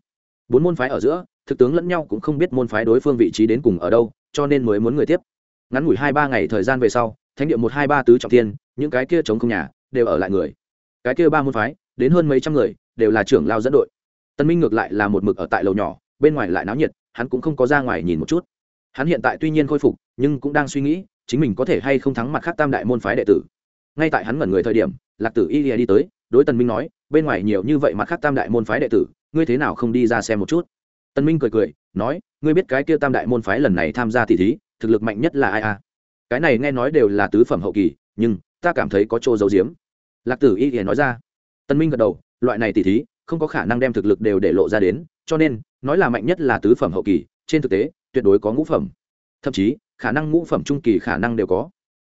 Bốn môn phái ở giữa, thực tướng lẫn nhau cũng không biết môn phái đối phương vị trí đến cùng ở đâu, cho nên mới muốn người tiếp. Ngắn ngủi hai ba ngày thời gian về sau, thánh địa một hai ba tứ trọng tiên những cái kia chống không nhà, đều ở lại người. Cái kia ba môn phái, đến hơn mấy trăm người, đều là trưởng lao dẫn đội. Tân minh ngược lại là một mực ở tại lầu nhỏ, bên ngoài lại náo nhiệt, hắn cũng không có ra ngoài nhìn một chút hắn hiện tại tuy nhiên khôi phục, nhưng cũng đang suy nghĩ, chính mình có thể hay không thắng mặt khác tam đại môn phái đệ tử. Ngay tại hắn ngẩn người thời điểm, lạc tử y lìa đi tới, đối tần minh nói, bên ngoài nhiều như vậy mặt khác tam đại môn phái đệ tử, ngươi thế nào không đi ra xem một chút? Tần minh cười cười, nói, ngươi biết cái kia tam đại môn phái lần này tham gia tỷ thí, thực lực mạnh nhất là ai à? Cái này nghe nói đều là tứ phẩm hậu kỳ, nhưng ta cảm thấy có chỗ giấu giếm. Lạc tử y lìa nói ra. Tần minh gật đầu, loại này tỷ thí, không có khả năng đem thực lực đều để lộ ra đến, cho nên, nói là mạnh nhất là tứ phẩm hậu kỳ, trên thực tế tuyệt đối có ngũ phẩm. Thậm chí, khả năng ngũ phẩm trung kỳ khả năng đều có.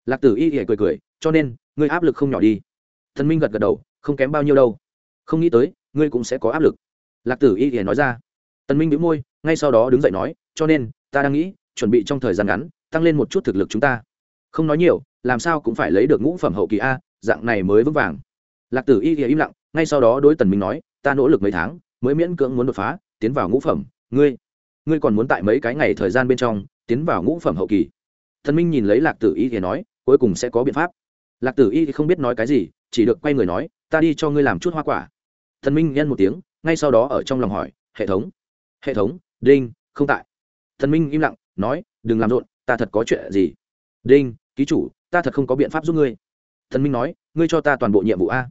Lạc tử y hề cười cười, cho nên, ngươi áp lực không nhỏ đi. Thần minh gật gật đầu, không kém bao nhiêu đâu. Không nghĩ tới, ngươi cũng sẽ có áp lực. Lạc tử y hề nói ra. Tần minh bĩu môi, ngay sau đó đứng dậy nói, cho nên, ta đang nghĩ, chuẩn bị trong thời gian ngắn, tăng lên một chút thực lực chúng ta. Không nói nhiều, làm sao cũng phải lấy được ngũ phẩm hậu kỳ a, dạng này mới vững vàng. Lạc tử y thì im lặng, ngay sau đó đối tần minh nói, ta nỗ lực mấy tháng, mới miễn cưỡng muốn đột phá, tiến vào ngũ phẩm. Ngươi ngươi còn muốn tại mấy cái ngày thời gian bên trong tiến vào ngũ phẩm hậu kỳ? Thần minh nhìn lấy lạc tử y thì nói, cuối cùng sẽ có biện pháp. Lạc tử y thì không biết nói cái gì, chỉ được quay người nói, ta đi cho ngươi làm chút hoa quả. Thần minh nhân một tiếng, ngay sau đó ở trong lòng hỏi, hệ thống hệ thống, đinh, không tại. Thần minh im lặng, nói, đừng làm rộn, ta thật có chuyện gì? Đinh, ký chủ, ta thật không có biện pháp giúp ngươi. Thần minh nói, ngươi cho ta toàn bộ nhiệm vụ a.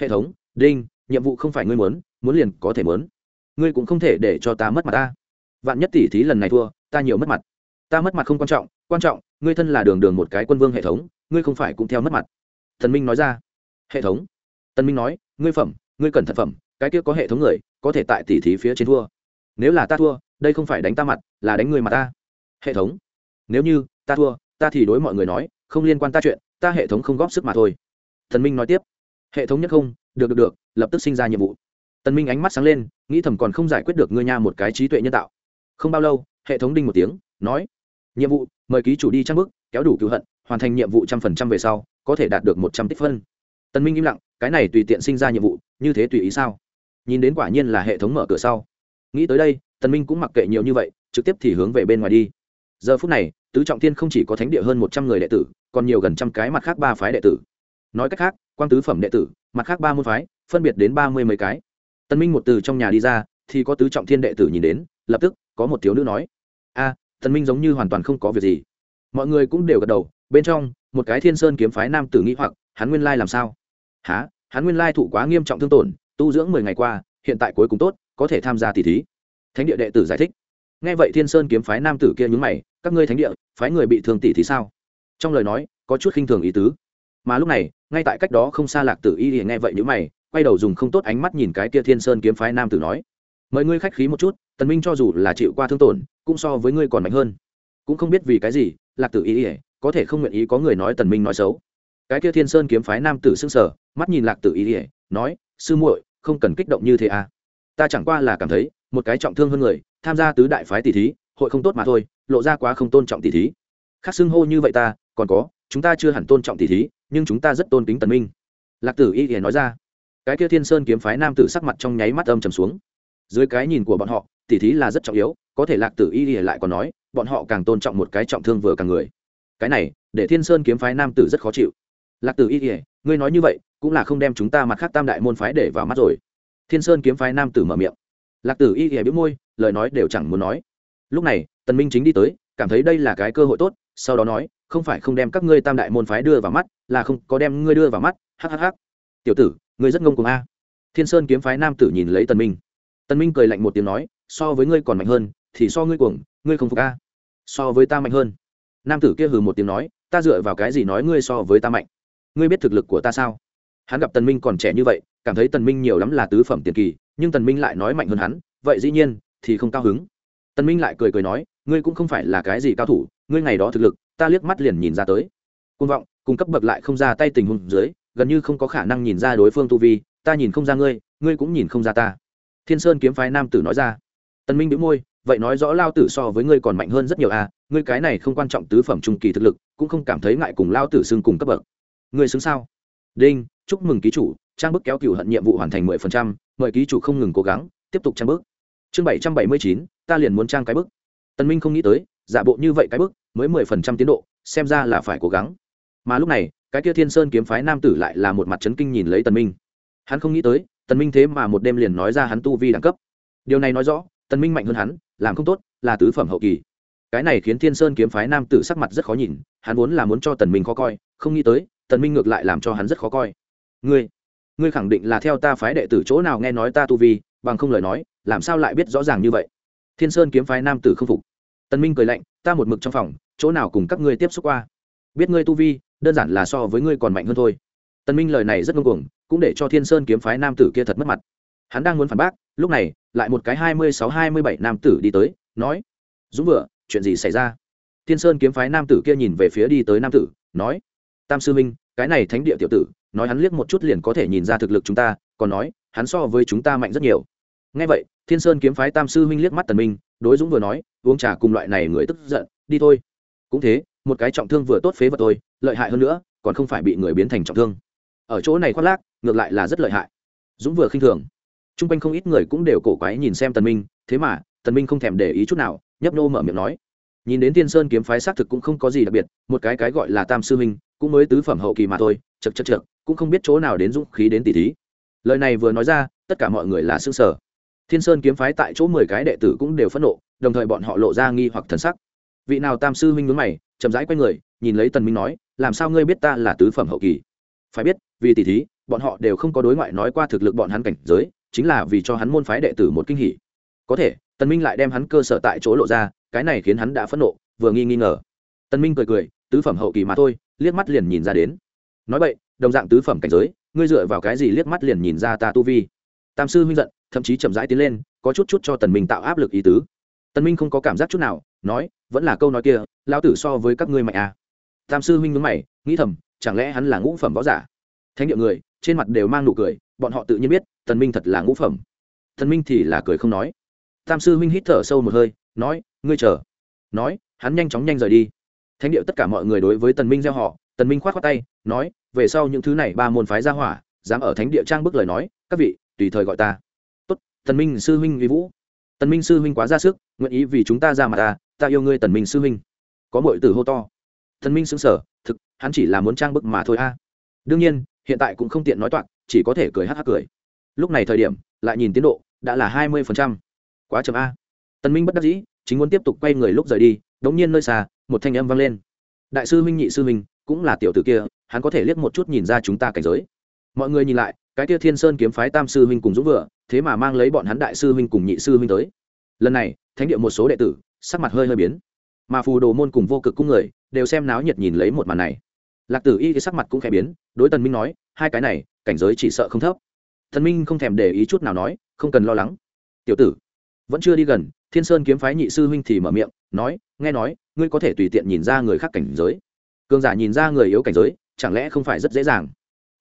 Hệ thống, đinh, nhiệm vụ không phải ngươi muốn muốn liền có thể muốn. Ngươi cũng không thể để cho ta mất mặt ta vạn nhất tỷ thí lần này thua, ta nhiều mất mặt. Ta mất mặt không quan trọng quan trọng, ngươi thân là đường đường một cái quân vương hệ thống, ngươi không phải cũng theo mất mặt. Thần minh nói ra. Hệ thống. Tân minh nói, ngươi phẩm, ngươi cần thật phẩm, cái kia có hệ thống người, có thể tại tỷ thí phía trên thua. Nếu là ta thua, đây không phải đánh ta mặt, là đánh người mà ta. Hệ thống. Nếu như ta thua, ta thì đối mọi người nói, không liên quan ta chuyện, ta hệ thống không góp sức mà thôi. Thần minh nói tiếp. Hệ thống nhất không, được được được, lập tức sinh ra nhiệm vụ. Tần minh ánh mắt sáng lên, nghĩ thầm còn không giải quyết được ngươi nha một cái trí tuệ nhân tạo không bao lâu, hệ thống đinh một tiếng, nói, nhiệm vụ, mời ký chủ đi trang bức, kéo đủ cựu hận, hoàn thành nhiệm vụ trăm phần trăm về sau, có thể đạt được một trăm tích phân. Tân minh im lặng, cái này tùy tiện sinh ra nhiệm vụ, như thế tùy ý sao? Nhìn đến quả nhiên là hệ thống mở cửa sau. Nghĩ tới đây, tân minh cũng mặc kệ nhiều như vậy, trực tiếp thì hướng về bên ngoài đi. Giờ phút này, tứ trọng thiên không chỉ có thánh địa hơn một trăm người đệ tử, còn nhiều gần trăm cái mặt khác ba phái đệ tử. Nói cách khác quan tứ phẩm đệ tử, mặt khác ba môn phái, phân biệt đến ba mươi mấy cái. Tân minh một từ trong nhà đi ra, thì có tứ trọng thiên đệ tử nhìn đến, lập tức có một thiếu nữ nói, a, thần minh giống như hoàn toàn không có việc gì. Mọi người cũng đều gật đầu, bên trong, một cái thiên sơn kiếm phái nam tử nghĩ hoặc, hắn nguyên lai làm sao? Há hắn nguyên lai thụ quá nghiêm trọng thương tổn, tu dưỡng mười ngày qua, hiện tại cuối cùng tốt, có thể tham gia tỷ thí. Thánh địa đệ tử giải thích. Nghe vậy thiên sơn kiếm phái nam tử kia nhúng mày, các ngươi thánh địa, phái người bị thương tỷ thí sao? Trong lời nói, có chút khinh thường ý tứ. Mà lúc này, ngay tại cách đó không xa lạc tử y thì nghe vậy nhữ mày, quay đầu dùng không tốt ánh mắt nhìn cái kia thiên sơn kiếm phái nam tử nói, mời ngươi khách khí một chút tần minh cho dù là chịu qua thương tổn, cũng so với ngươi còn mạnh hơn. Cũng không biết vì cái gì, lạc tử ý ỉa có thể không nguyện ý có người nói tần minh nói xấu. Cái kia thiên sơn kiếm phái nam tử sưng sở mắt nhìn lạc tử ý ỉa nói, sư muội, không cần kích động như thế à? Ta chẳng qua là cảm thấy, một cái trọng thương hơn người, tham gia tứ đại phái tỷ thí, hội không tốt mà thôi, lộ ra quá không tôn trọng tỷ thí. Khác xưng hô như vậy ta, còn có, chúng ta chưa hẳn tôn trọng tỷ thí, nhưng chúng ta rất tôn kính tần minh. Lạc tử y ỉa nói ra. Cái kia thiên sơn kiếm phái nam tử sắc mặt trong nháy mắt âm trầm xuống dưới cái nhìn của bọn họ, tỉ thí là rất trọng yếu, có thể lạc tử y ỉa lại còn nói, bọn họ càng tôn trọng một cái trọng thương vừa càng người. Cái này, để thiên sơn kiếm phái nam tử rất khó chịu. Lạc tử y ỉa ngươi nói như vậy, cũng là không đem chúng ta mặt khác tam đại môn phái để vào mắt rồi. Thiên sơn kiếm phái nam tử mở miệng. Lạc tử y ỉa biết môi, lời nói đều chẳng muốn nói. Lúc này, tần minh chính đi tới, cảm thấy đây là cái cơ hội tốt, sau đó nói, không phải không đem các ngươi tam đại môn phái đưa vào mắt, là không có đem ngươi đưa vào mắt hhh tiểu tử, ngươi rất ngông cuồng a. Thiên sơn kiếm phái nam tử nhìn lấy tần minh tần minh cười lạnh một tiếng nói, so với ngươi còn mạnh hơn, thì so ngươi cuồng, ngươi không phục a? So với ta mạnh hơn. Nam tử kia hừ một tiếng nói, ta dựa vào cái gì nói ngươi so với ta mạnh? Ngươi biết thực lực của ta sao? Hắn gặp tần minh còn trẻ như vậy, cảm thấy tần minh nhiều lắm là tứ phẩm tiền kỳ, nhưng tần minh lại nói mạnh hơn hắn, vậy dĩ nhiên, thì không cao hứng. Tần minh lại cười cười nói, ngươi cũng không phải là cái gì cao thủ, ngươi ngày đó thực lực, ta liếc mắt liền nhìn ra tới. Côn vọng cung cấp bậc lại không ra tay tình huống dưới, gần như không có khả năng nhìn ra đối phương tu vi, ta nhìn không ra ngươi ngươi cũng nhìn không ra ta thiên sơn kiếm phái nam tử nói ra. Tần minh bĩu môi, vậy nói rõ lao tử so với ngươi còn mạnh hơn rất nhiều à ngươi cái này không quan trọng tứ phẩm trung kỳ thực lực, cũng không cảm thấy ngại cùng lao tử xưng cùng cấp bậc. Ngươi xứng sao? Đinh, chúc mừng ký chủ, trang bức kéo cửu hận nhiệm vụ hoàn thành mười phần trăm, mời ký chủ không ngừng cố gắng, tiếp tục trang bức. Chương bảy trăm bảy mươi chín, ta liền muốn trang cái bức. Tần minh không nghĩ tới, giả bộ như vậy cái bức, mới mười phần trăm tiến độ, xem ra là phải cố gắng. Mà lúc này, cái kia thiên sơn kiếm phái nam tử lại là một mặt chấn kinh nhìn lấy tần minh. Hắn không nghĩ tới tần minh thế mà một đêm liền nói ra hắn tu vi đẳng cấp. Điều này nói rõ, tần minh mạnh hơn hắn, làm không tốt, là tứ phẩm hậu kỳ. Cái này khiến thiên sơn kiếm phái nam tử sắc mặt rất khó nhìn, hắn vốn là muốn cho tần minh khó coi, không nghĩ tới, tần minh ngược lại làm cho hắn rất khó coi. Ngươi ngươi khẳng định là theo ta phái đệ tử chỗ nào nghe nói ta tu vi, bằng không lời nói, làm sao lại biết rõ ràng như vậy? Thiên sơn kiếm phái nam tử không phục. Tần minh cười lạnh, ta một mực trong phòng, chỗ nào cùng các ngươi tiếp xúc qua? Biết ngươi tu vi, đơn giản là so với ngươi còn mạnh hơn thôi. Tần minh lời này rất ngông cuồng cũng để cho thiên sơn kiếm phái nam tử kia thật mất mặt. Hắn đang muốn phản bác, lúc này, lại một cái hai mươi sáu hai mươi bảy nam tử đi tới, nói, dũng vừa, chuyện gì xảy ra? Thiên sơn kiếm phái nam tử kia nhìn về phía đi tới nam tử, nói, tam sư minh cái này thánh địa tiểu tử, nói hắn liếc một chút liền có thể nhìn ra thực lực chúng ta, còn nói, hắn so với chúng ta mạnh rất nhiều. Ngay vậy, thiên sơn kiếm phái tam sư minh liếc mắt tần minh, đối dũng vừa nói, uống trà cùng loại này người tức giận, đi thôi. Cũng thế, một cái trọng thương vừa tốt phế vật tôi lợi hại hơn nữa, còn không phải bị người biến thành trọng thương. Ở chỗ này khoác lác ngược lại là rất lợi hại. Dũng vừa khinh thường. T r u n g quanh không ít người cũng đều cổ quái nhìn xem tần minh, thế mà, tần minh không thèm để ý chút nào, nhấp nô mở miệng nói. Nhìn đến tiên sơn kiếm phái xác thực cũng không có gì đặc biệt, một cái cái gọi là tam sư minh, cũng mới tứ phẩm hậu kỳ mà thôi chật chật chật cũng không biết chỗ nào đến dũng khí đến tỷ thí. Lời này vừa nói ra, tất cả mọi người là xương sở thiên sơn kiếm phái tại chỗ mười cái đệ tử cũng đều phẫn nộ, đồng thời bọn họ lộ ra nghi hoặc thần sắc. Vị nào tam sư huynh mướn mày, chậm rãi q u a y người, nhìn lấy tần minh nói, làm sao ngươi biết ta là tứ phẩm hậu kỳ? Phải biết, vì tỷ thí bọn họ đều không có đối ngoại nói qua thực lực bọn hắn cảnh giới, chính là vì cho hắn môn phái đệ tử một kinh hỉ. Có thể, tần minh lại đem hắn cơ sở tại chỗ lộ ra, cái này khiến hắn đã phẫn nộ, vừa nghi nghi ngờ. Tần minh cười cười, tứ phẩm hậu kỳ mà thôi, liếc mắt liền nhìn ra đến. Nói vậy, đồng dạng tứ phẩm cảnh giới, ngươi dựa vào cái gì liếc mắt liền nhìn ra ta tu vi? Tam sư huynh giận, thậm chí chậm rãi tiến lên, có chút chút cho tần minh tạo áp lực ý tứ. Tần minh không có cảm giác chút nào, nói, vẫn là câu nói kia, lão tử so với các ngươi mạnh à. tam sư huynh nhướng mày, nghĩ thầm, chẳng lẽ hắn là ngũ phẩm võ giả? Thánh địa người trên mặt đều mang nụ cười, bọn họ tự nhiên biết, tần minh thật là ngũ phẩm. Tần minh thì là cười không nói. Tam sư huynh hít thở sâu một hơi, nói, ngươi chờ. Nói, hắn nhanh chóng nhanh rời đi. Thánh địa tất cả mọi người đối với tần minh gieo họ, tần minh khoát khoát tay, nói, về sau những thứ này ba môn phái ra hỏa, dám ở thánh địa trang bức lời nói, các vị, tùy thời gọi ta. Tốt, tần minh sư huynh vi vũ. Tần minh sư huynh quá ra sức, nguyện ý vì chúng ta ra mà ta ta yêu ngươi tần minh sư huynh. Có mọi tử hô to. Tần minh sững sờ, thực, hắn chỉ là muốn trang bức mà thôi a. Đương nhiên hiện tại cũng không tiện nói toạc, chỉ có thể cười hắc hắc cười. Lúc này thời điểm, lại nhìn tiến độ, đã là hai mươi phần trăm. Quá chậm a. Tần minh bất đắc dĩ, chính muốn tiếp tục quay người lúc rời đi, đống nhiên nơi xa, một thanh âm vang lên. Đại sư huynh, nhị sư huynh, cũng là tiểu tử kia, hắn có thể liếc một chút nhìn ra chúng ta cảnh giới. Mọi người nhìn lại, cái kia thiên sơn kiếm phái tam sư huynh cùng dũng vừa, thế mà mang lấy bọn hắn đại sư huynh cùng nhị sư huynh tới. Lần này, thánh địa một số đệ tử, sắc mặt hơi hơi biến. Mà phù đồ môn cùng vô cực cung người, đều xem náo nhiệt nhìn lấy một màn này lạc tử y thì sắc mặt cũng khẽ biến, đối tần minh nói, hai cái này, cảnh giới chỉ sợ không thấp. Thần minh không thèm để ý chút nào nói, không cần lo lắng. Tiểu tử, vẫn chưa đi gần, thiên sơn kiếm phái nhị sư huynh thì mở miệng, nói, nghe nói, ngươi có thể tùy tiện nhìn ra người khác cảnh giới. Cường giả nhìn ra người yếu cảnh giới, chẳng lẽ không phải rất dễ dàng?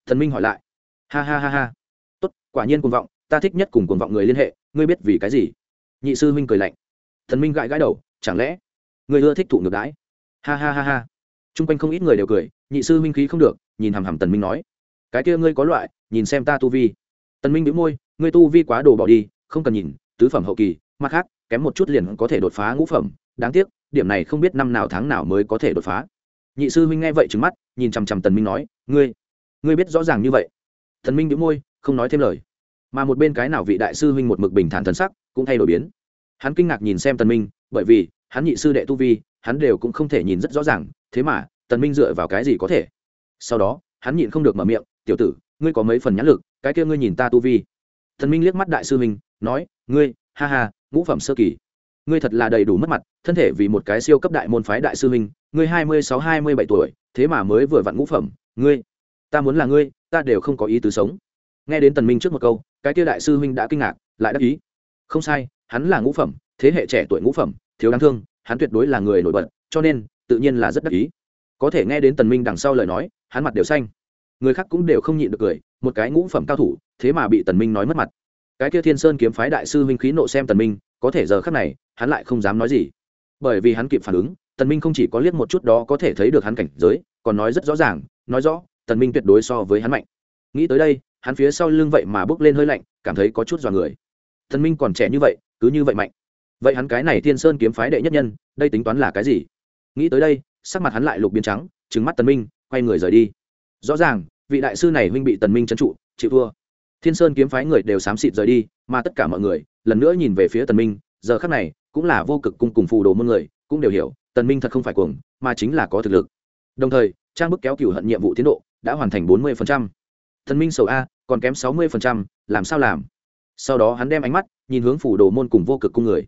Thần minh hỏi lại. Ha ha ha ha. Tốt, quả nhiên cuồng vọng, ta thích nhất cùng cuồng vọng người liên hệ, ngươi biết vì cái gì? Nhị sư huynh cười lạnh. Thần minh gãi gãi đầu, chẳng lẽ người ưa thích thụ ngược đãi? Ha ha ha ha t r u n g quanh không ít người đều cười, nhị sư minh khí không được, nhìn hằm hằm tần minh nói. Cái kia ngươi có loại, nhìn xem ta tu vi. Tần minh bĩu môi, ngươi tu vi quá đồ bỏ đi, không cần nhìn, tứ phẩm hậu kỳ, mặt khác, kém một chút liền có thể đột phá ngũ phẩm. Đáng tiếc, điểm này không biết năm nào tháng nào mới có thể đột phá. Nhị sư minh nghe vậy trứng mắt, nhìn chằm chằm tần minh nói, ngươi ngươi biết rõ ràng như vậy? Tần minh bĩu môi, không nói thêm lời. Mà một bên cái nào vị đại sư huynh một mực bình thản thần sắc, cũng thay đổi biến. Hắn kinh ngạc nhìn xem tần minh, bởi vì hắn nhị sư đệ tu vi hắn đều cũng không thể nhìn rất rõ ràng, thế mà, tần minh dựa vào cái gì có thể? Sau đó, hắn nhịn không được mở miệng, tiểu tử, ngươi có mấy phần nhãn lực, cái kia ngươi nhìn ta tu vi. Tần minh liếc mắt đại sư minh nói, ngươi, ha ha, ngũ phẩm sơ kỳ. Ngươi thật là đầy đủ mất mặt, thân thể vì một cái siêu cấp đại môn phái đại sư minh ngươi hai mươi sáu, hai mươi bảy tuổi, thế mà mới vừa vặn ngũ phẩm. Ngươi, ta muốn là ngươi, ta đều không có ý tứ sống. Nghe đến tần minh trước một câu, cái kia đại sư minh đã kinh ngạc, lại đáp ý. Không sai, hắn là ngũ phẩm, thế hệ trẻ tuổi ngũ phẩm, thiếu đáng thương hắn tuyệt đối là người nổi bật, cho nên, tự nhiên là rất đắc ý. Có thể nghe đến tần minh đằng sau lời nói, hắn mặt đều xanh. Người khác cũng đều không nhịn được cười, một cái ngũ phẩm cao thủ, thế mà bị tần minh nói mất mặt. Cái kia thiên sơn kiếm phái đại sư minh khí nộ xem tần minh, có thể giờ khắc này, hắn lại không dám nói gì. Bởi vì hắn kịp phản ứng, tần minh không chỉ có liếc một chút đó có thể thấy được hắn cảnh giới, còn nói rất rõ ràng, nói rõ, tần minh tuyệt đối so với hắn mạnh. Nghĩ tới đây, hắn phía sau lưng vậy mà bước lên hơi lạnh, cảm thấy có chút dọa người. Tần minh còn trẻ như vậy, cứ như vậy mạnh vậy hắn cái này thiên sơn kiếm phái đệ nhất nhân đây tính toán là cái gì? Nghĩ tới đây sắc mặt hắn lại lục biến trắng trứng mắt tần minh quay người rời đi. Rõ ràng vị đại sư này huynh bị tần minh trấn trụ chịu thua. Thiên sơn kiếm phái người đều xám xịt rời đi mà tất cả mọi người lần nữa nhìn về phía tần minh giờ khắc này cũng là vô cực cung cùng phù đồ môn người cũng đều hiểu tần minh thật không phải cuồng mà chính là có thực lực. Đồng thời trang bức kéo cửu hận nhiệm vụ tiến độ đã hoàn thành bốn 40%. tần minh sầu a còn kém sáu 60%, làm sao làm? Sau đó hắn đem ánh mắt nhìn hướng phù đồ môn cùng vô cực cung người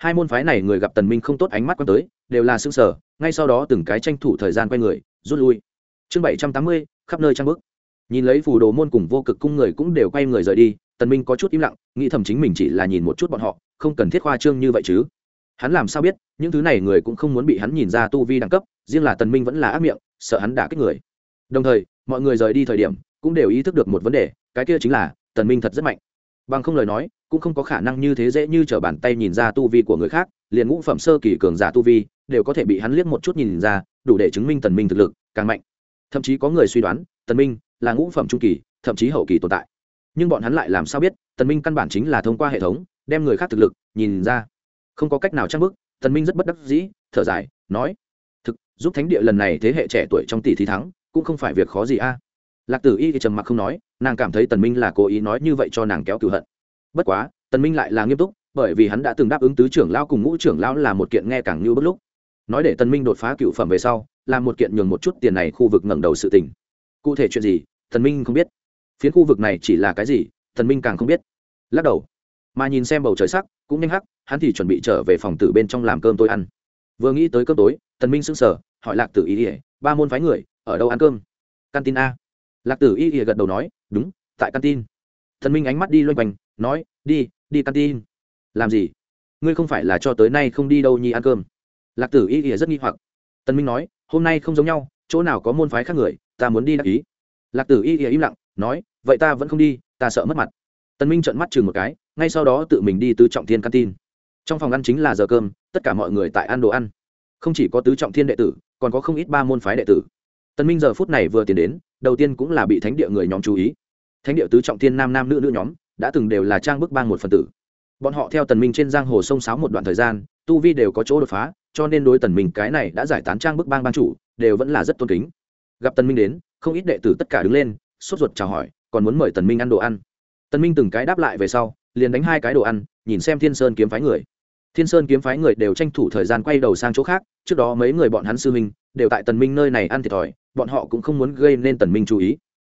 hai môn phái này người gặp tần minh không tốt ánh mắt quan tới, đều là sững sờ, ngay sau đó từng cái tranh thủ thời gian quay người, rút lui. Chương bảy trăm tám mươi, khắp nơi trang bước. Nhìn lấy phù đồ môn cùng vô cực cung người cũng đều quay người rời đi, tần minh có chút im lặng, nghĩ thầm chính mình chỉ là nhìn một chút bọn họ, không cần thiết khoa trương như vậy chứ. Hắn làm sao biết, những thứ này người cũng không muốn bị hắn nhìn ra tu vi đẳng cấp, riêng là tần minh vẫn là ác miệng, sợ hắn đả kích người. Đồng thời, mọi người rời đi thời điểm, cũng đều ý thức được một vấn đề, cái kia chính là tần minh thật rất mạnh bằng không lời nói, cũng không có khả năng như thế dễ như trở bàn tay nhìn ra tu vi của người khác, liền ngũ phẩm sơ kỳ cường giả tu vi, đều có thể bị hắn liếc một chút nhìn ra, đủ để chứng minh tần minh thực lực càng mạnh. Thậm chí có người suy đoán, tần minh là ngũ phẩm trung kỳ, thậm chí hậu kỳ tồn tại. Nhưng bọn hắn lại làm sao biết, tần minh căn bản chính là thông qua hệ thống, đem người khác thực lực nhìn ra. Không có cách nào trang bức tần minh rất bất đắc dĩ, thở dài, nói, thực, giúp thánh địa lần này thế hệ trẻ tuổi trong tỷ thí thắng, cũng không phải việc khó gì a lạc tử y thì trầm mặc không nói, nàng cảm thấy tần minh là cố ý nói như vậy cho nàng kéo cửu hận. Bất quá, tần minh lại là nghiêm túc, bởi vì hắn đã từng đáp ứng tứ trưởng lão cùng ngũ trưởng lão là một kiện nghe càng như bất lúc. Nói để tần minh đột phá cựu phẩm về sau là một kiện nhường một chút tiền này khu vực ngẩng đầu sự tình. Cụ thể chuyện gì, tần minh không biết. Phiến khu vực này chỉ là cái gì, tần minh càng không biết. Lắc đầu. Mà nhìn xem bầu trời sắc, cũng nhanh hắc, hắn thì chuẩn bị trở về phòng tử bên trong làm cơm tôi ăn. Vừa nghĩ tới cơm tối, tần minh sững sờ, hỏi lạc tử y ỉa ba môn phái người, ở đâu ăn cơm? Căn tin a lạc tử y ỉa gật đầu nói, đúng, tại Căn Tin. Thần minh ánh mắt đi loanh quanh, nói, đi đi Căn Tin. làm gì? Ngươi không phải là cho tới nay không đi đâu nhi ăn cơm? Lạc tử y ỉa rất nghi hoặc. Tần minh nói, hôm nay không giống nhau, chỗ nào có môn phái khác người, ta muốn đi đắc ý. Lạc tử y ỉa im lặng, nói, vậy ta vẫn không đi, ta sợ mất mặt. Tần minh trợn mắt chừng một cái, ngay sau đó tự mình đi tứ trọng thiên Căn Tin. trong phòng ăn chính là giờ cơm, tất cả mọi người tại ăn đồ ăn. Không chỉ có tứ trọng thiên đệ tử, còn có không ít ba môn phái đệ tử tần minh giờ phút này vừa tiến đến, đầu tiên cũng là bị thánh địa người nhóm chú ý. Thánh địa tứ trọng thiên nam nam nữ nữ nhóm, đã từng đều là trang bức bang một phần tử. Bọn họ theo tần minh trên giang hồ sông sáo một đoạn thời gian, tu vi đều có chỗ đột phá, cho nên đối tần minh cái này đã giải tán trang bức bang bang chủ, đều vẫn là rất tôn kính. Gặp tần minh đến, không ít đệ tử tất cả đứng lên, sốt ruột chào hỏi, còn muốn mời tần minh ăn đồ ăn. Tần minh từng cái đáp lại về sau, liền đánh hai cái đồ ăn, nhìn xem thiên sơn kiếm phái người. Thiên sơn kiếm phái người đều tranh thủ thời gian quay đầu sang chỗ khác, trước đó mấy người bọn hắn sư minh đều tại tần minh nơi này ăn thiệt thòi, bọn họ cũng không muốn gây nên tần minh chú ý.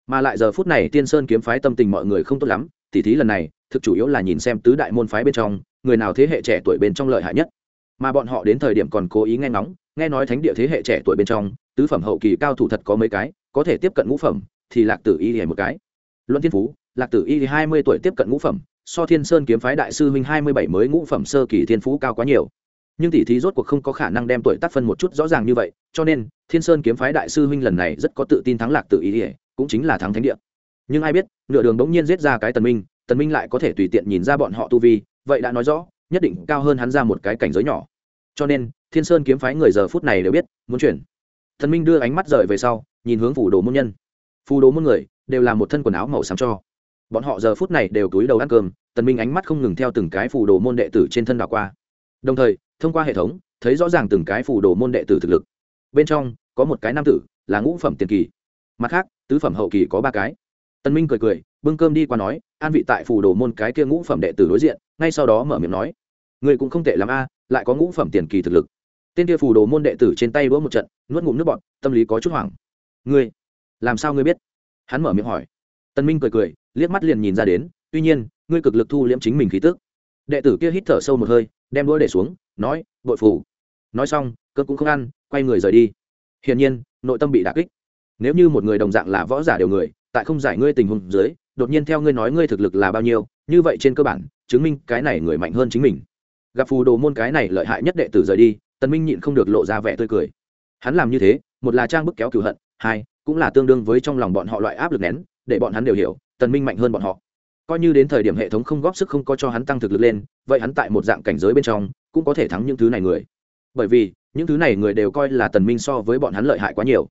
Mà lại giờ phút này thiên sơn kiếm phái tâm tình mọi người không tốt lắm, tỉ thí lần này, thực chủ yếu là nhìn xem tứ đại môn phái bên trong, người nào thế hệ trẻ tuổi bên trong lợi hại nhất. Mà bọn họ đến thời điểm còn cố ý nghe ngóng, nghe nói thánh địa thế hệ trẻ tuổi bên trong, tứ phẩm hậu kỳ cao thủ thật có mấy cái, có thể tiếp cận ngũ phẩm, thì lạc tử y hề một cái. Luận thiên phú, lạc tử y hai mươi tuổi tiếp cận ngũ phẩm, so thiên sơn kiếm phái đại sư huynh hai mươi bảy mới ngũ phẩm sơ kỳ thiên phú cao quá nhiều nhưng tỷ thí rốt cuộc không có khả năng đem tuổi tác phân một chút rõ ràng như vậy, cho nên, thiên sơn kiếm phái đại sư huynh lần này rất có tự tin thắng lạc tự ý ỉa cũng chính là thắng thánh địa. Nhưng ai biết, nửa đường bỗng nhiên giết ra cái tần minh tần minh lại có thể tùy tiện nhìn ra bọn họ tu vi, vậy đã nói rõ, nhất định cao hơn hắn ra một cái cảnh giới nhỏ. Cho nên, thiên sơn kiếm phái người giờ phút này đều biết, muốn chuyển. Tần minh đưa ánh mắt rời về sau, nhìn hướng phủ đồ môn nhân. Phù đồ môn người, đều là một thân quần áo màu xám cho. Bọn họ giờ phút này đều túi đầu ăn cơm, tần minh ánh mắt không ngừng theo từng cái phù đồ môn đệ tử trên thân đảo qua đồng thời, thông qua hệ thống, thấy rõ ràng từng cái phù đồ môn đệ tử thực lực. Bên trong, có một cái nam tử, là ngũ phẩm tiền kỳ. Mặt khác, tứ phẩm hậu kỳ có ba cái. Tần minh cười cười, bưng cơm đi qua nói, an vị tại phù đồ môn cái kia ngũ phẩm đệ tử đối diện. Ngay sau đó mở miệng nói, người cũng không tệ lắm a, lại có ngũ phẩm tiền kỳ thực lực. Tên kia phù đồ môn đệ tử trên tay đũa một trận, nuốt ngụm nước bọt, tâm lý có chút hoảng. Ngươi, làm sao ngươi biết? Hắn mở miệng hỏi. Tần minh cười cười, liếc mắt liền nhìn ra đến, tuy nhiên, ngươi cực lực thu liễm chính mình khí tức. Đệ tử kia hít thở sâu một hơi đem đũa để xuống, nói, bội phủ nói xong cơn cũng không ăn, quay người rời đi. Hiển nhiên, nội tâm bị đả kích. Nếu như một người đồng dạng là võ giả đều người, tại không giải ngươi tình huống dưới, đột nhiên theo ngươi nói ngươi thực lực là bao nhiêu, như vậy trên cơ bản, chứng minh cái này người mạnh hơn chính mình. Gặp phù đồ môn cái này lợi hại nhất đệ tử rời đi, tần minh nhịn không được lộ ra vẻ tươi cười. Hắn làm như thế, một là trang bức kéo cửu hận, hai, cũng là tương đương với trong lòng bọn họ loại áp lực nén, để bọn hắn đều hiểu, tần minh mạnh hơn bọn họ coi như đến thời điểm hệ thống không góp sức không có cho hắn tăng thực lực lên, vậy hắn tại một dạng cảnh giới bên trong, cũng có thể thắng những thứ này người. Bởi vì, những thứ này người đều coi là tần minh so với bọn hắn lợi hại quá nhiều.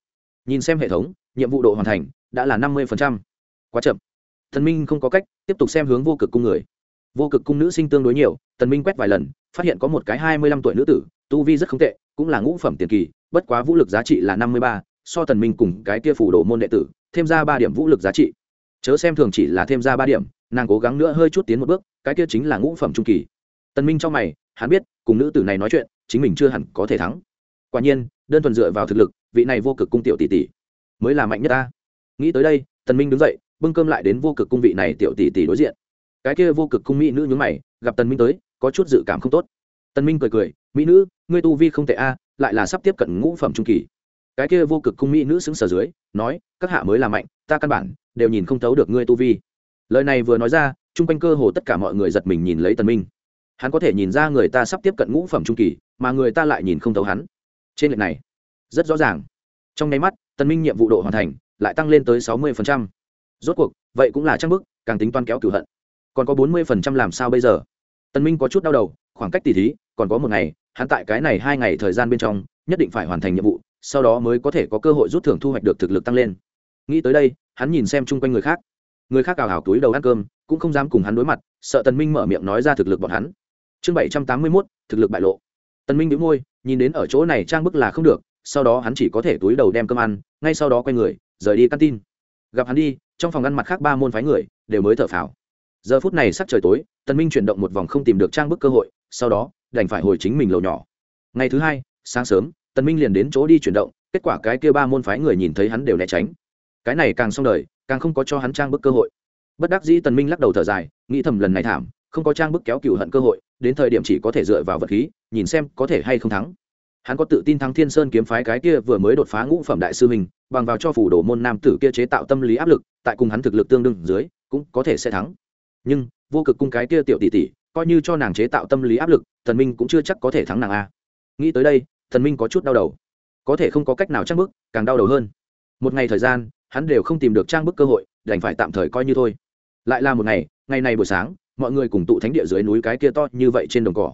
Nhìn xem hệ thống, nhiệm vụ độ hoàn thành đã là năm mươi quá chậm. Tần minh không có cách tiếp tục xem hướng vô cực cung người. Vô cực cung nữ sinh tương đối nhiều, tần minh quét vài lần, phát hiện có một cái hai mươi lăm tuổi nữ tử, tu vi rất không tệ, cũng là ngũ phẩm tiền kỳ, bất quá vũ lực giá trị là năm mươi ba, so tần minh cùng cái kia phủ đồ môn đệ tử, thêm ra ba điểm vũ lực giá trị. Chớ xem thường chỉ là thêm ra ba điểm nàng cố gắng nữa hơi chút tiến một bước, cái kia chính là ngũ phẩm trung kỳ. Tần minh trong mày, hắn biết, cùng nữ tử này nói chuyện, chính mình chưa hẳn có thể thắng. Quả nhiên, đơn thuần dựa vào thực lực, vị này vô cực cung tiểu tỷ tỷ mới là mạnh nhất ta. Nghĩ tới đây, tần minh đứng dậy, bưng cơm lại đến vô cực cung vị này tiểu tỷ tỷ đối diện. Cái kia vô cực cung mỹ nữ nhướng mày, gặp tần minh tới, có chút dự cảm không tốt. Tần minh cười cười, mỹ nữ, ngươi tu vi không tệ a, lại là sắp tiếp cận ngũ phẩm trung kỳ. Cái kia vô cực cung mỹ nữ xứng sở dưới, nói, các hạ mới là mạnh, ta căn bản đều nhìn không thấu được ngươi tu vi lời này vừa nói ra, chung quanh cơ hồ tất cả mọi người giật mình nhìn lấy tần minh. Hắn có thể nhìn ra người ta sắp tiếp cận ngũ phẩm trung kỳ, mà người ta lại nhìn không thấu hắn. Trên lệch này, rất rõ ràng. Trong nháy mắt, tần minh nhiệm vụ độ hoàn thành, lại tăng lên tới sáu mươi rốt cuộc, vậy cũng là trang bức, càng tính toán kéo cửu hận. Còn có bốn mươi làm sao bây giờ? Tần minh có chút đau đầu, khoảng cách tỷ thí, còn có một ngày, hắn tại cái này hai ngày thời gian bên trong, nhất định phải hoàn thành nhiệm vụ, sau đó mới có thể có cơ hội rút thưởng thu hoạch được thực lực tăng lên. Nghĩ tới đây, hắn nhìn xem chung quanh người khác người khác cào hào túi đầu ăn cơm cũng không dám cùng hắn đối mặt sợ tần minh mở miệng nói ra thực lực bọn hắn. Chương bảy trăm tám mươi 781, thực lực bại lộ. Tần minh nhíu môi nhìn đến ở chỗ này trang bức là không được sau đó hắn chỉ có thể túi đầu đem cơm ăn ngay sau đó quay người rời đi căn tin. Gặp hắn đi trong phòng ăn mặt khác ba môn phái người đều mới thở phào. Giờ phút này sắc trời tối tần minh chuyển động một vòng không tìm được trang bức cơ hội sau đó đành phải hồi chính mình lầu nhỏ. Ngày thứ hai sáng sớm tần minh liền đến chỗ đi chuyển động kết quả cái kia ba môn phái người nhìn thấy hắn đều né tránh cái này càng xong đời, càng không có cho hắn trang bức cơ hội. Bất đắc dĩ tần minh lắc đầu thở dài, nghĩ thầm lần này thảm, không có trang bức kéo cựu hận cơ hội, đến thời điểm chỉ có thể dựa vào vật khí, nhìn xem có thể hay không thắng. Hắn có tự tin thắng thiên sơn kiếm phái cái kia vừa mới đột phá ngũ phẩm đại sư mình bằng vào cho phủ đồ môn nam tử kia chế tạo tâm lý áp lực, tại cùng hắn thực lực tương đương dưới, cũng có thể sẽ thắng. Nhưng, vô cực cung cái kia tiểu tỷ tỷ, coi như cho nàng chế tạo tâm lý áp lực thần minh cũng chưa chắc có thể thắng nàng a. Nghĩ tới đây thần minh có chút đau đầu. Có thể không có cách nào trang bức, càng đau đầu hơn. Một ngày thời gian hắn đều không tìm được trang bức cơ hội, đành phải tạm thời coi như thôi. Lại là một ngày ngày này buổi sáng, mọi người cùng tụ thánh địa dưới núi cái kia to như vậy trên đồng cỏ.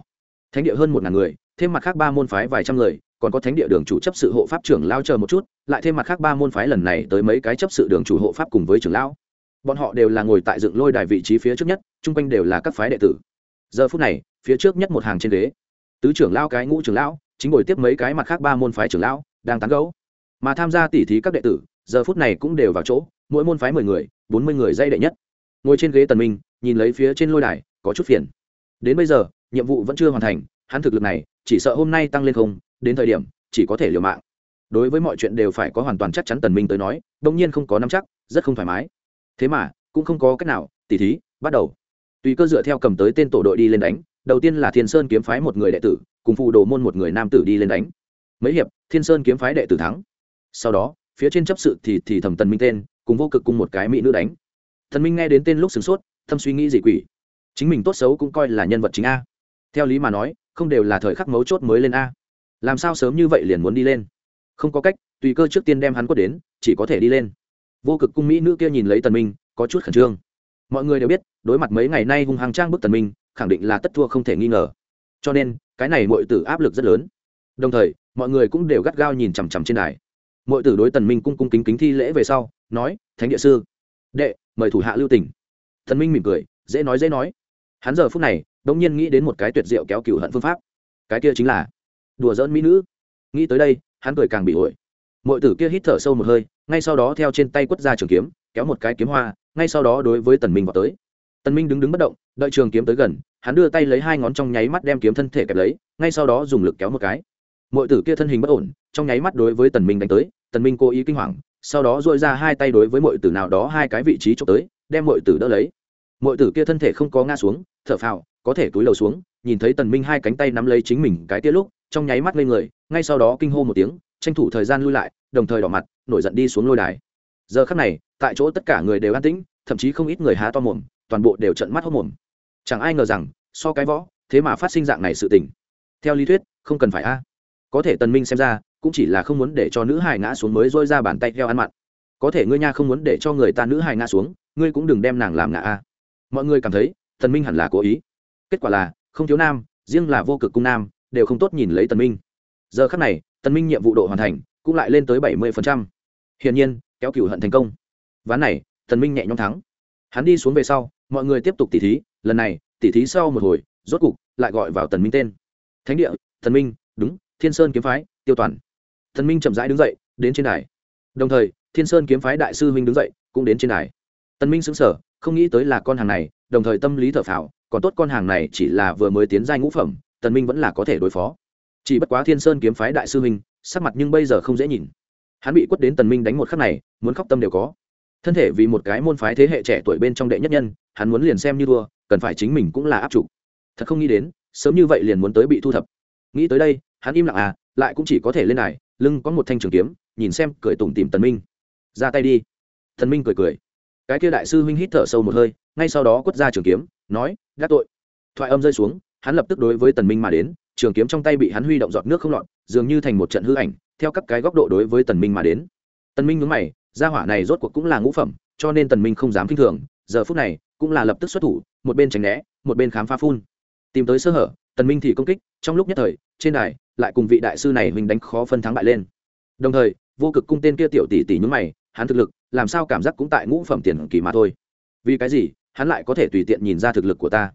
Thánh địa hơn một ngàn người, thêm mặt khác ba môn phái vài trăm người, còn có thánh địa đường chủ chấp sự hộ pháp trưởng lao chờ một chút, lại thêm mặt khác ba môn phái lần này tới mấy cái chấp sự đường chủ hộ pháp cùng với trưởng lão. Bọn họ đều là ngồi tại dựng lôi đài vị trí phía trước nhất, chung quanh đều là các phái đệ tử. Giờ phút này, phía trước nhất một hàng trên ghế. Tứ trưởng lao cái ngũ trưởng lão, chính ngồi tiếp mấy cái mặt khác ba môn phái trưởng lão, đang tán gấu mà tham gia tỉ thí các đệ tử giờ phút này cũng đều vào chỗ, mỗi môn phái mười người, bốn mươi người dây đệ nhất. Ngồi trên ghế tần minh, nhìn lấy phía trên lôi đài, có chút phiền. Đến bây giờ, nhiệm vụ vẫn chưa hoàn thành, hắn thực lực này, chỉ sợ hôm nay tăng lên không, đến thời điểm, chỉ có thể liều mạng. Đối với mọi chuyện đều phải có hoàn toàn chắc chắn tần minh tới nói đông nhiên không có nắm chắc, rất không thoải mái. Thế mà, cũng không có cách nào, tỉ thí, bắt đầu. Tùy cơ dựa theo cầm tới tên tổ đội đi lên đánh, đầu tiên là thiên sơn kiếm phái một người đệ tử, cùng phụ đồ môn một người nam tử đi lên đánh. Mấy hiệp, thiên sơn kiếm phái đệ tử thắng. Sau đó phía trên chấp sự thì thì thẩm tần minh tên, cùng vô cực cùng một cái mỹ nữ đánh. Thần minh nghe đến tên lúc sửng sốt, thâm suy nghĩ gì quỷ. Chính mình tốt xấu cũng coi là nhân vật chính a. Theo lý mà nói, không đều là thời khắc mấu chốt mới lên a. Làm sao sớm như vậy liền muốn đi lên? Không có cách, tùy cơ trước tiên đem hắn quất đến, chỉ có thể đi lên. Vô cực cung mỹ nữ kia nhìn lấy tần minh, có chút khẩn trương. Mọi người đều biết, đối mặt mấy ngày nay hung hàng trang bức tần minh, khẳng định là tất thua không thể nghi ngờ. Cho nên, cái này mọi tử áp lực rất lớn. Đồng thời, mọi người cũng đều gắt gao nhìn chằm chằm trên đài mọi tử đối tần minh cung cung kính kính thi lễ về sau, nói, thánh địa sư, đệ, mời thủ hạ lưu tỉnh tần minh mỉm cười, dễ nói dễ nói. Hắn giờ phút này đống nhiên nghĩ đến một cái tuyệt diệu kéo cửu hận phương pháp. Cái kia chính là đùa giỡn mỹ nữ. Nghĩ tới đây, hắn cười càng bị ổi mọi tử kia hít thở sâu một hơi, ngay sau đó theo trên tay quất ra trường kiếm, kéo một cái kiếm hoa, ngay sau đó đối với tần minh vào tới. Tần minh đứng đứng bất động, đợi trường kiếm tới gần, hắn đưa tay lấy hai ngón trong nháy mắt đem kiếm thân thể kẹp lấy, ngay sau đó dùng lực kéo một cái. Mọi tử kia thân hình bất ổn, trong nháy mắt đối với tần minh đánh tới tần minh cố ý kinh hoàng, sau đó duỗi ra hai tay đối với mọi tử nào đó hai cái vị trí chụp tới, đem mọi tử đỡ lấy. Mọi tử kia thân thể không có ngã xuống, thở phào, có thể túi lầu xuống, nhìn thấy tần minh hai cánh tay nắm lấy chính mình cái kia lúc, trong nháy mắt lên người, ngay sau đó kinh hô một tiếng, tranh thủ thời gian lui lại, đồng thời đỏ mặt, nổi giận đi xuống lôi đài. Giờ khắc này, tại chỗ tất cả người đều an tĩnh, thậm chí không ít người há to mồm, toàn bộ đều trợn mắt hốt mồm. Chẳng ai ngờ rằng, so cái võ, thế mà phát sinh dạng này sự tình. Theo lý thuyết, không cần phải a. Có thể tần minh xem ra cũng chỉ là không muốn để cho nữ hài ngã xuống mới dôi ra bàn tay theo ăn mặn. Có thể ngươi nha không muốn để cho người ta nữ hài ngã xuống, ngươi cũng đừng đem nàng làm ngã a. Mọi người cảm thấy, tần minh hẳn là cố ý. Kết quả là, không thiếu nam, riêng là vô cực cung nam, đều không tốt nhìn lấy tần minh. Giờ khắc này, tần minh nhiệm vụ độ hoàn thành, cũng lại lên tới bảy mươi hiển nhiên, kéo cửu hận thành công. Ván này, tần minh nhẹ nhõm thắng. Hắn đi xuống về sau, mọi người tiếp tục tỉ thí, lần này, tỉ thí sau một hồi, rốt cục, lại gọi vào tần minh tên. Thánh địa, tần minh, đúng, thiên sơn kiếm phái, tiêu toàn thần minh chậm rãi đứng dậy, đến trên đài. Đồng thời, thiên sơn kiếm phái đại sư huynh đứng dậy, cũng đến trên đài. Tần minh sững sờ, không nghĩ tới là con hàng này, đồng thời tâm lý thở phào, còn tốt con hàng này chỉ là vừa mới tiến giai ngũ phẩm, tần minh vẫn là có thể đối phó. Chỉ bất quá thiên sơn kiếm phái đại sư minh sắc mặt nhưng bây giờ không dễ nhìn. Hắn bị quất đến tần minh đánh một khắc này, muốn khóc tâm đều có. Thân thể vì một cái môn phái thế hệ trẻ tuổi bên trong đệ nhất nhân, hắn muốn liền xem như thua, cần phải chính mình cũng là áp chủ. Thật không nghĩ đến, sớm như vậy liền muốn tới bị thu thập. Nghĩ tới đây, hắn im lặng à lại cũng chỉ có thể lên này lưng có một thanh trường kiếm, nhìn xem, cười tủm tìm tần minh. Ra tay đi. Thần minh cười cười. Cái kia đại sư huynh hít thở sâu một hơi, ngay sau đó quất ra trường kiếm, nói, gác tội. Thoại âm rơi xuống, hắn lập tức đối với tần minh mà đến, trường kiếm trong tay bị hắn huy động giọt nước không lọt, dường như thành một trận hư ảnh, theo các cái góc độ đối với tần minh mà đến. Tần minh nhướng mày, gia hỏa này rốt cuộc cũng là ngũ phẩm, cho nên tần minh không dám kinh thường, giờ phút này, cũng là lập tức xuất thủ, một bên tránh né, một bên khám phá phun. Tìm tới sơ hở, tần minh thì công kích, trong lúc nhất thời, trên đài lại cùng vị đại sư này mình đánh khó phân thắng bại lên. Đồng thời, vô cực cung tên kia tiểu tỷ tỷ nhúng mày, hắn thực lực, làm sao cảm giác cũng tại ngũ phẩm tiền kỳ mà thôi. Vì cái gì, hắn lại có thể tùy tiện nhìn ra thực lực của ta?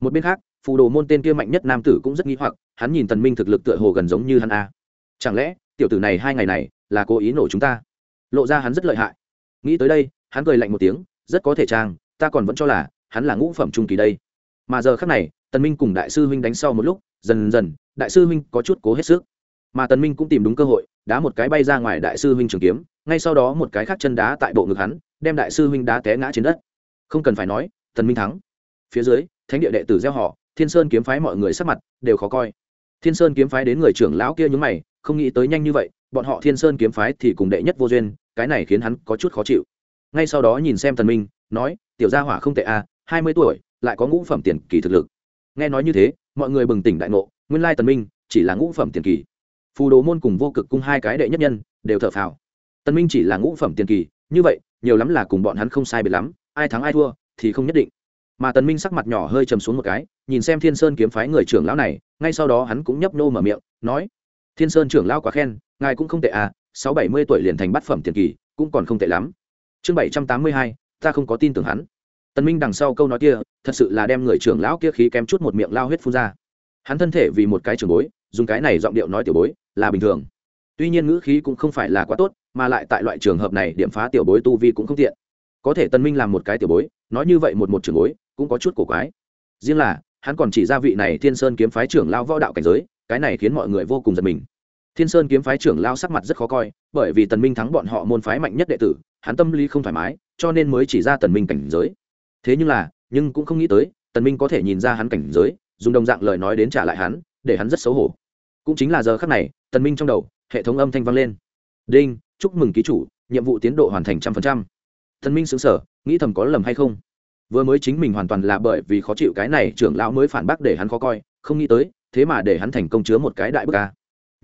Một bên khác, phù đồ môn tên kia mạnh nhất nam tử cũng rất nghi hoặc, hắn nhìn tần minh thực lực tựa hồ gần giống như hắn a. Chẳng lẽ, tiểu tử này hai ngày này là cố ý nổ chúng ta? Lộ ra hắn rất lợi hại. Nghĩ tới đây, hắn cười lạnh một tiếng, rất có thể trang ta còn vẫn cho là, hắn là ngũ phẩm trung kỳ đây. Mà giờ khắc này, tần minh cùng đại sư huynh đánh sau một lúc, dần dần đại sư huynh có chút cố hết sức. Mà tần minh cũng tìm đúng cơ hội đá một cái bay ra ngoài đại sư huynh trường kiếm ngay sau đó một cái khác chân đá tại bộ ngực hắn đem đại sư huynh đá té ngã trên đất. Không cần phải nói tần minh thắng. Phía dưới thánh địa đệ tử gieo họ thiên sơn kiếm phái mọi người sắc mặt đều khó coi. Thiên sơn kiếm phái đến người trưởng lão kia nhúng mày không nghĩ tới nhanh như vậy bọn họ thiên sơn kiếm phái thì cùng đệ nhất vô duyên cái này khiến hắn có chút khó chịu. Ngay sau đó nhìn xem tần minh nói tiểu gia hỏa không tệ a à, hai mươi tuổi lại có ngũ phẩm tiền kỳ thực lực. Nghe nói như thế mọi người bừng tỉnh đại ngộ nguyên lai tần minh chỉ là ngũ phẩm tiền kỳ. Phù đồ môn cùng vô cực cung hai cái đệ nhất nhân đều thở phào. Tần minh chỉ là ngũ phẩm tiền kỳ, như vậy, nhiều lắm là cùng bọn hắn không sai biệt lắm, ai thắng ai thua thì không nhất định. Mà tần minh sắc mặt nhỏ hơi trầm xuống một cái, nhìn xem thiên sơn kiếm phái người trưởng lão này, ngay sau đó hắn cũng nhấp nô mở miệng, nói, thiên sơn trưởng lão quá khen, ngài cũng không tệ à sáu bảy mươi tuổi liền thành bát phẩm tiền kỳ, cũng còn không tệ lắm. Chương bảy trăm tám mươi hai, ta không có tin tưởng hắn. Tần minh đằng sau câu nói kia, thật sự là đem người trưởng lão kia khí kém chút một miệng lao huyết phun ra hắn thân thể vì một cái trường bối, dùng cái này giọng điệu nói tiểu bối, là bình thường. Tuy nhiên ngữ khí cũng không phải là quá tốt, mà lại tại loại trường hợp này điểm phá tiểu bối tu vi cũng không tiện. Có thể tần minh làm một cái tiểu bối, nói như vậy một một trường bối, cũng có chút cổ quái. Riêng là, hắn còn chỉ ra vị này thiên sơn kiếm phái trưởng lao võ đạo cảnh giới, cái này khiến mọi người vô cùng giật mình. Thiên sơn kiếm phái trưởng lao sắc mặt rất khó coi, bởi vì tần minh thắng bọn họ môn phái mạnh nhất đệ tử, hắn tâm lý không thoải mái, cho nên mới chỉ ra tần minh cảnh giới. Thế nhưng là, nhưng cũng không nghĩ tới, tần minh có thể nhìn ra hắn cảnh giới dùng đồng dạng lời nói đến trả lại hắn, để hắn rất xấu hổ. Cũng chính là giờ khắc này, tần minh trong đầu, hệ thống âm thanh vang lên. Đinh, chúc mừng ký chủ, nhiệm vụ tiến độ hoàn thành trăm phần trăm. Tần minh sững sờ, nghĩ thầm có lầm hay không? Vừa mới chính mình hoàn toàn là bởi vì khó chịu cái này, trưởng lão mới phản bác để hắn khó coi, không nghĩ tới, thế mà để hắn thành công chứa một cái đại bức ca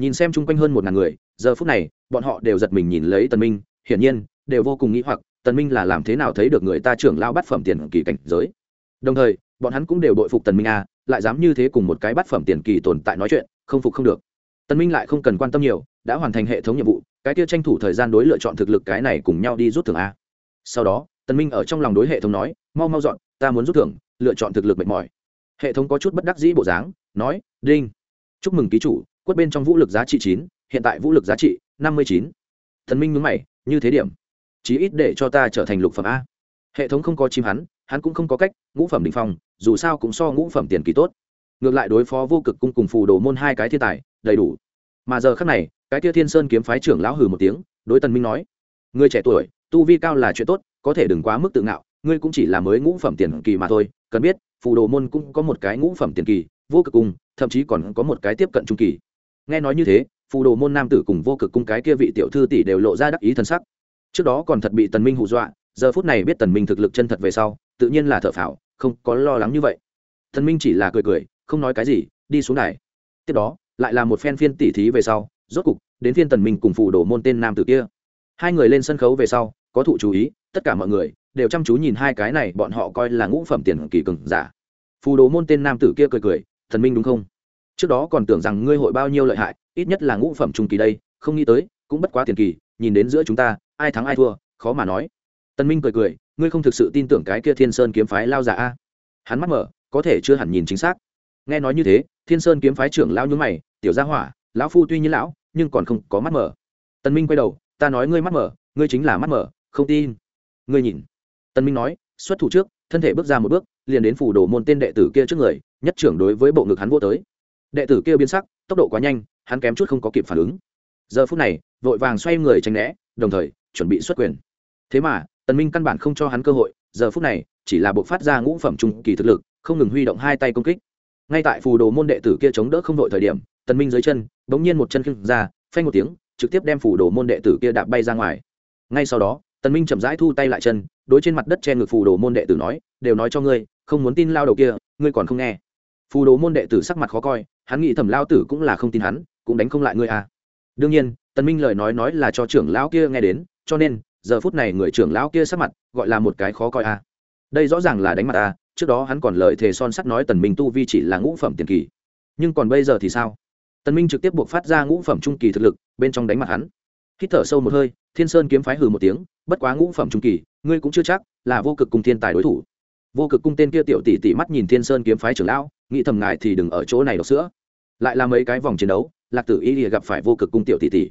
nhìn xem chung quanh hơn một ngàn người, giờ phút này, bọn họ đều giật mình nhìn lấy tần minh, hiển nhiên, đều vô cùng nghĩ hoặc, tần minh là làm thế nào thấy được người ta trưởng lão bắt phẩm tiền kỳ cảnh giới. Đồng thời, bọn hắn cũng đều đội phục tần minh a lại dám như thế cùng một cái bắt phẩm tiền kỳ tồn tại nói chuyện, không phục không được. Tần minh lại không cần quan tâm nhiều, đã hoàn thành hệ thống nhiệm vụ, cái kia tranh thủ thời gian đối lựa chọn thực lực cái này cùng nhau đi rút thưởng a. Sau đó, tần minh ở trong lòng đối hệ thống nói, mau mau dọn, ta muốn rút thưởng, lựa chọn thực lực mệt mỏi. Hệ thống có chút bất đắc dĩ bộ dáng, nói, đinh. Chúc mừng ký chủ, quất bên trong vũ lực giá trị chín, hiện tại vũ lực giá trị năm mươi chín. Thần minh nhướng mày, như thế điểm, chí ít để cho ta trở thành lục phẩm a. Hệ thống không có chim hắn hắn cũng không có cách, ngũ phẩm đình phong, dù sao cũng so ngũ phẩm tiền kỳ tốt. Ngược lại đối phó vô cực cung cùng phù đồ môn hai cái thiên tài, đầy đủ. Mà giờ khác này, cái tia thiên sơn kiếm phái trưởng lão hừ một tiếng, đối tần minh nói, người trẻ tuổi, tu vi cao là chuyện tốt, có thể đừng quá mức tự ngạo, ngươi cũng chỉ là mới ngũ phẩm tiền kỳ mà thôi, cần biết, phù đồ môn cũng có một cái ngũ phẩm tiền kỳ, vô cực cung, thậm chí còn có một cái tiếp cận trung kỳ. Nghe nói như thế, phù đồ môn nam tử cùng vô cực cung cái kia vị tiểu thư tỷ đều lộ ra đắc ý thân sắc. Trước đó còn thật bị tần minh hù dọa giờ phút này biết tần minh thực lực chân thật về sau, tự nhiên là thở phào, không có lo lắng như vậy. Tần minh chỉ là cười cười, không nói cái gì, đi xuống đài. Tiếp đó, lại là một phen phiên tỉ thí về sau, rốt cục, đến phiên tần minh cùng phù đổ môn tên nam tử kia. Hai người lên sân khấu về sau, có thụ chú ý, tất cả mọi người đều chăm chú nhìn hai cái này, bọn họ coi là ngũ phẩm tiền kỳ cường giả. Phù đồ môn tên nam tử kia cười cười thần minh đúng không? Trước đó còn tưởng rằng ngươi hội bao nhiêu lợi hại, ít nhất là ngũ phẩm trung kỳ đây, không nghĩ tới, cũng bất quá tiền kỳ, nhìn đến giữa chúng ta, ai thắng ai thua, khó mà nói tân minh cười cười, ngươi không thực sự tin tưởng cái kia thiên sơn kiếm phái lao giả a? Hắn mắt mở, có thể chưa hẳn nhìn chính xác. Nghe nói như thế, thiên sơn kiếm phái trưởng lao nhún mày, tiểu gia hỏa, lão phu tuy nhiên lão, nhưng còn không có mắt mở. Tân minh quay đầu, ta nói ngươi mắt mở, ngươi chính là mắt mở, không tin. Ngươi nhìn. Tân minh nói, xuất thủ trước, thân thể bước ra một bước, liền đến phủ đồ môn tên đệ tử kia trước người, nhất trưởng đối với bộ ngực hắn vô tới. Đệ tử kia biến sắc, tốc độ quá nhanh, hắn kém chút không có kịp phản ứng. Giờ phút này, vội vàng xoay người tránh né, đồng thời, chuẩn bị xuất quyền. Thế mà tần minh căn bản không cho hắn cơ hội, giờ phút này, chỉ là buộc phát ra ngũ phẩm trung kỳ thực lực, không ngừng huy động hai tay công kích. Ngay tại phù đồ môn đệ tử kia chống đỡ không đội thời điểm, tần minh dưới chân, bỗng nhiên một chân khinh ra, phanh một tiếng, trực tiếp đem phù đồ môn đệ tử kia đạp bay ra ngoài. Ngay sau đó, tần minh chậm rãi thu tay lại chân, đối trên mặt đất che ngực phù đồ môn đệ tử nói, đều nói cho ngươi, không muốn tin lao đầu kia, ngươi còn không nghe. Phù đồ môn đệ tử sắc mặt khó coi, hắn nghĩ thẩm lao tử cũng là không tin hắn, cũng đánh không lại ngươi à. Đương nhiên, tần minh lời nói nói là cho trưởng lão kia nghe đến, cho nên giờ phút này người trưởng lão kia sắc mặt gọi là một cái khó coi à đây rõ ràng là đánh mặt à trước đó hắn còn lời thề son sắt nói tần minh tu vi chỉ là ngũ phẩm tiền kỳ. Nhưng còn bây giờ thì sao? Tần minh trực tiếp buộc phát ra ngũ phẩm trung kỳ thực lực, bên trong đánh mặt hắn. Hít thở sâu một hơi, thiên sơn kiếm phái hừ một tiếng, bất quá ngũ phẩm trung kỳ, ngươi cũng chưa chắc là vô cực cung thiên tài đối thủ. Vô cực cung tên kia tiểu tỷ tỷ mắt nhìn thiên sơn kiếm phái trưởng lão, nghĩ thầm ngại thì đừng ở chỗ này đọc sữa. Lại là mấy cái vòng chiến đấu, lạc tử y gặp phải vô cực cung tiểu tỷ tỷ.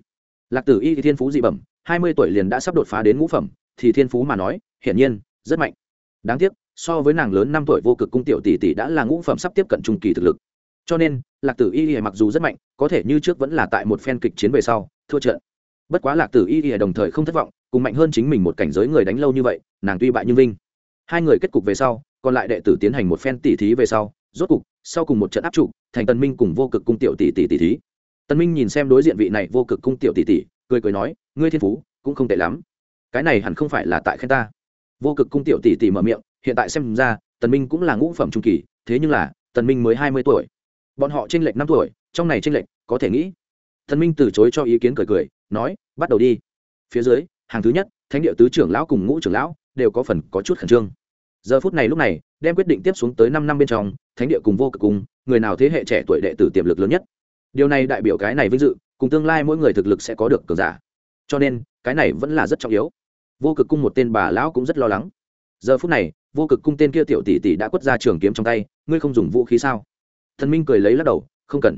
Lạc tử y thì thiên phú dị bẩm hai mươi tuổi liền đã sắp đột phá đến ngũ phẩm, thì thiên phú mà nói, hiển nhiên, rất mạnh. Đáng tiếc, so với nàng lớn năm tuổi vô cực cung tiểu tỷ tỷ đã là ngũ phẩm sắp tiếp cận trung kỳ thực lực. Cho nên, lạc tử y y mặc dù rất mạnh, có thể như trước vẫn là tại một phen kịch chiến về sau, thua trận. Bất quá lạc tử y y đồng thời không thất vọng, cùng mạnh hơn chính mình một cảnh giới người đánh lâu như vậy, nàng tuy bại nhưng vinh. Hai người kết cục về sau, còn lại đệ tử tiến hành một phen tỉ thí về sau, rốt cục, sau cùng một trận áp trụ, thành tần minh cùng vô cực cung tiểu tỷ tỷ tỷ thí. Tần minh nhìn xem đối diện vị này vô cực cung tiểu tỷ tỷ, cười cười nói ngươi thiên phú cũng không tệ lắm. Cái này hẳn không phải là tại khen ta. Vô cực cung tiểu tỷ tỷ mở miệng, hiện tại xem ra, tần minh cũng là ngũ phẩm trung kỳ, thế nhưng là, tần minh mới hai mươi tuổi. Bọn họ trên lệch năm tuổi, trong này trên lệch, có thể nghĩ. Tần minh từ chối cho ý kiến cười cười, nói, bắt đầu đi. Phía dưới, hàng thứ nhất, thánh địa tứ trưởng lão cùng ngũ trưởng lão đều có phần có chút khẩn trương. Giờ phút này lúc này, đem quyết định tiếp xuống tới năm năm bên trong, thánh địa cùng vô cực cùng người nào thế hệ trẻ tuổi đệ tử tiềm lực lớn nhất? Điều này đại biểu cái này vinh dự, cùng tương lai mỗi người thực lực sẽ có được cường giả cho nên, cái này vẫn là rất trọng yếu. Vô cực cung một tên bà lão cũng rất lo lắng. Giờ phút này, vô cực cung tên kia tiểu tỷ tỷ đã quất ra trường kiếm trong tay, ngươi không dùng vũ khí sao? Thần minh cười lấy lắc đầu, không cần.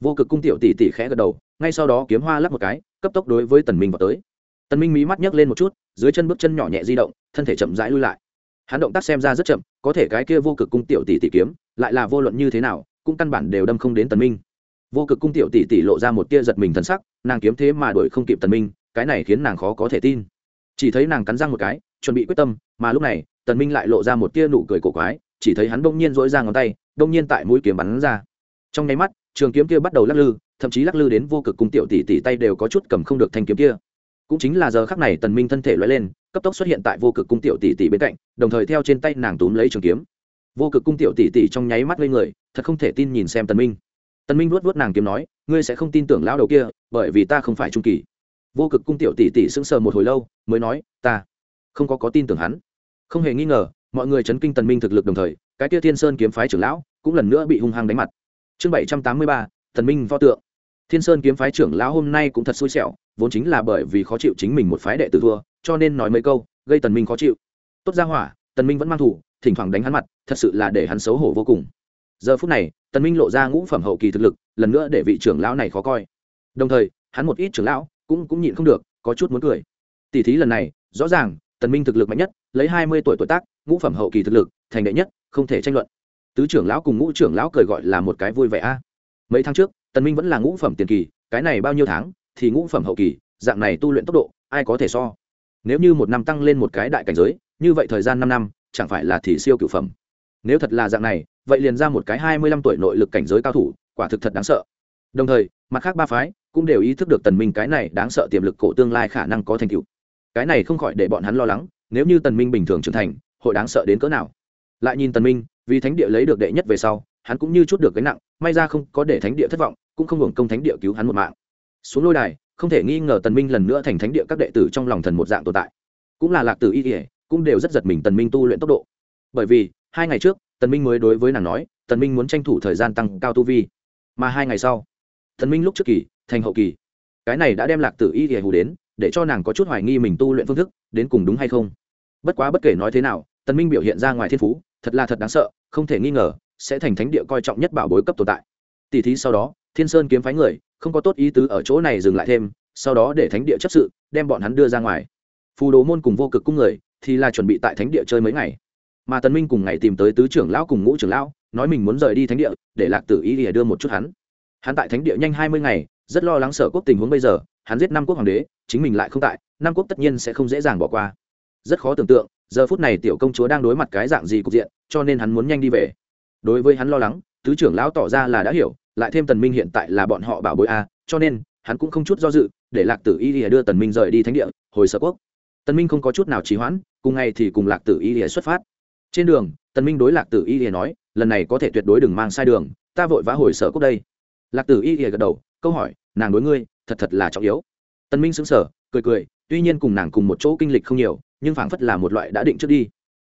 Vô cực cung tiểu tỷ tỷ khẽ gật đầu, ngay sau đó kiếm hoa lắc một cái, cấp tốc đối với tần minh vào tới. Tần minh mí mắt nhấc lên một chút, dưới chân bước chân nhỏ nhẹ di động, thân thể chậm rãi lui lại. Hắn động tác xem ra rất chậm, có thể cái kia vô cực cung tiểu tỷ tỷ kiếm, lại là vô luận như thế nào, cũng căn bản đều đâm không đến tần minh. Vô cực cung tiểu tỷ tỷ lộ ra một tia giật mình thần sắc, nàng kiếm thế mà đuổi không kịp tần minh cái này khiến nàng khó có thể tin. Chỉ thấy nàng cắn răng một cái, chuẩn bị quyết tâm, mà lúc này, tần minh lại lộ ra một tia nụ cười cổ quái, chỉ thấy hắn đông nhiên dỗi ra ngón tay đông nhiên tại mũi kiếm bắn ra. Trong nháy mắt, trường kiếm kia bắt đầu lắc lư, thậm chí lắc lư đến vô cực cung tiểu tỷ tỷ tay đều có chút cầm không được thanh kiếm kia. Cũng chính là giờ khắc này tần minh thân thể lóe lên, cấp tốc xuất hiện tại vô cực cung tiểu tỷ tỷ bên cạnh, đồng thời theo trên tay nàng túm lấy trường kiếm. Vô cực cung tiểu tỷ tỷ trong nháy mắt lên người, thật không thể tin nhìn xem tần minh. Tần minh vuốt vuốt nàng kiếm nói, ngươi sẽ không tin tưởng lão đầu kia, bởi vì ta không phải trung kỳ vô cực cung tiểu tỷ tỷ sững sờ một hồi lâu, mới nói, ta không có có tin tưởng hắn. Không hề nghi ngờ, mọi người chấn kinh tần minh thực lực đồng thời, cái kia thiên sơn kiếm phái trưởng lão cũng lần nữa bị hung hăng đánh mặt. Chương bảy trăm tám mươi ba, tần minh pho tượng. Thiên sơn kiếm phái trưởng lão hôm nay cũng thật xui xẻo, vốn chính là bởi vì khó chịu chính mình một phái đệ tử thua, cho nên nói mấy câu, gây tần minh khó chịu. Tốt ra hỏa, tần minh vẫn mang thủ, thỉnh thoảng đánh hắn mặt, thật sự là để hắn xấu hổ vô cùng. Giờ phút này, tần minh lộ ra ngũ phẩm hậu kỳ thực lực, lần nữa để vị trưởng lão này khó coi. Đồng thời, hắn một ít trưởng lão cũng cũng nhịn không được, có chút muốn cười. Tỷ thí lần này, rõ ràng, tần minh thực lực mạnh nhất, lấy hai mươi tuổi tuổi tác, ngũ phẩm hậu kỳ thực lực, thành đệ nhất, không thể tranh luận. Tứ trưởng lão cùng ngũ trưởng lão cười gọi là một cái vui vẻ a. Mấy tháng trước, tần minh vẫn là ngũ phẩm tiền kỳ, cái này bao nhiêu tháng, thì ngũ phẩm hậu kỳ, dạng này tu luyện tốc độ, ai có thể so? Nếu như một năm tăng lên một cái đại cảnh giới, như vậy thời gian năm năm, chẳng phải là thì siêu cửu phẩm. Nếu thật là dạng này, vậy liền ra một cái hai mươi lăm tuổi nội lực cảnh giới cao thủ, quả thực thật đáng sợ. Đồng thời, mặt khác ba phái cũng đều ý thức được tần minh cái này đáng sợ tiềm lực cổ tương lai khả năng có thành tựu. Cái này không khỏi để bọn hắn lo lắng, nếu như tần minh bình thường trưởng thành, hội đáng sợ đến cỡ nào? Lại nhìn tần minh, vì thánh địa lấy được đệ nhất về sau, hắn cũng như chút được cái nặng, may ra không có để thánh địa thất vọng, cũng không hưởng công thánh địa cứu hắn một mạng. Xuống lôi đài, không thể nghi ngờ tần minh lần nữa thành thánh địa các đệ tử trong lòng thần một dạng tồn tại. Cũng là lạc tử y ỉa cũng đều rất giật mình tần minh tu luyện tốc độ. Bởi vì, hai ngày trước, tần minh mới đối với nàng nói, tần minh muốn tranh thủ thời gian tăng cao tu vi. Mà hai ngày sau, tần minh lúc trước kỳ thành hậu kỳ. Cái này đã đem lạc tử y hề hù đến, để cho nàng có chút hoài nghi mình tu luyện phương thức, đến cùng đúng hay không. Bất quá bất kể nói thế nào, tần minh biểu hiện ra ngoài thiên phú, thật là thật đáng sợ, không thể nghi ngờ, sẽ thành thánh địa coi trọng nhất bảo bối cấp tồn tại. Tỷ thí sau đó, thiên sơn kiếm phái người, không có tốt ý tứ ở chỗ này dừng lại thêm, sau đó để thánh địa chấp sự, đem bọn hắn đưa ra ngoài. Phù đồ môn cùng vô cực cung người, thì là chuẩn bị tại thánh địa chơi mấy ngày. Mà tần minh cùng ngày tìm tới tứ trưởng lão cùng ngũ trưởng lão, nói mình muốn rời đi thánh địa, để lạc tử y lìa đưa một chút hắn. Hắn tại thánh địa nhanh hai mươi ngày rất lo lắng sở quốc tình huống bây giờ, hắn giết năm quốc hoàng đế, chính mình lại không tại, năm quốc tất nhiên sẽ không dễ dàng bỏ qua. Rất khó tưởng tượng, giờ phút này tiểu công chúa đang đối mặt cái dạng gì cục diện, cho nên hắn muốn nhanh đi về. Đối với hắn lo lắng tứ trưởng lão tỏ ra là đã hiểu, lại thêm tần minh hiện tại là bọn họ bảo bối a, cho nên, hắn cũng không chút do dự, để lạc tử y lìa đưa tần minh rời đi thánh địa, hồi sở quốc. Tần minh không có chút nào trì hoãn, cùng ngày thì cùng lạc tử y lìa xuất phát. Trên đường, tần minh đối lạc tử y lìa nói, lần này có thể tuyệt đối đừng mang sai đường, ta vội vã hồi sở quốc đây. Lạc tử y lìa gật đầu câu hỏi, nàng đối ngươi, thật thật là trọng yếu. Tần minh sững sờ, cười cười, tuy nhiên cùng nàng cùng một chỗ kinh lịch không nhiều, nhưng phảng phất là một loại đã định trước đi.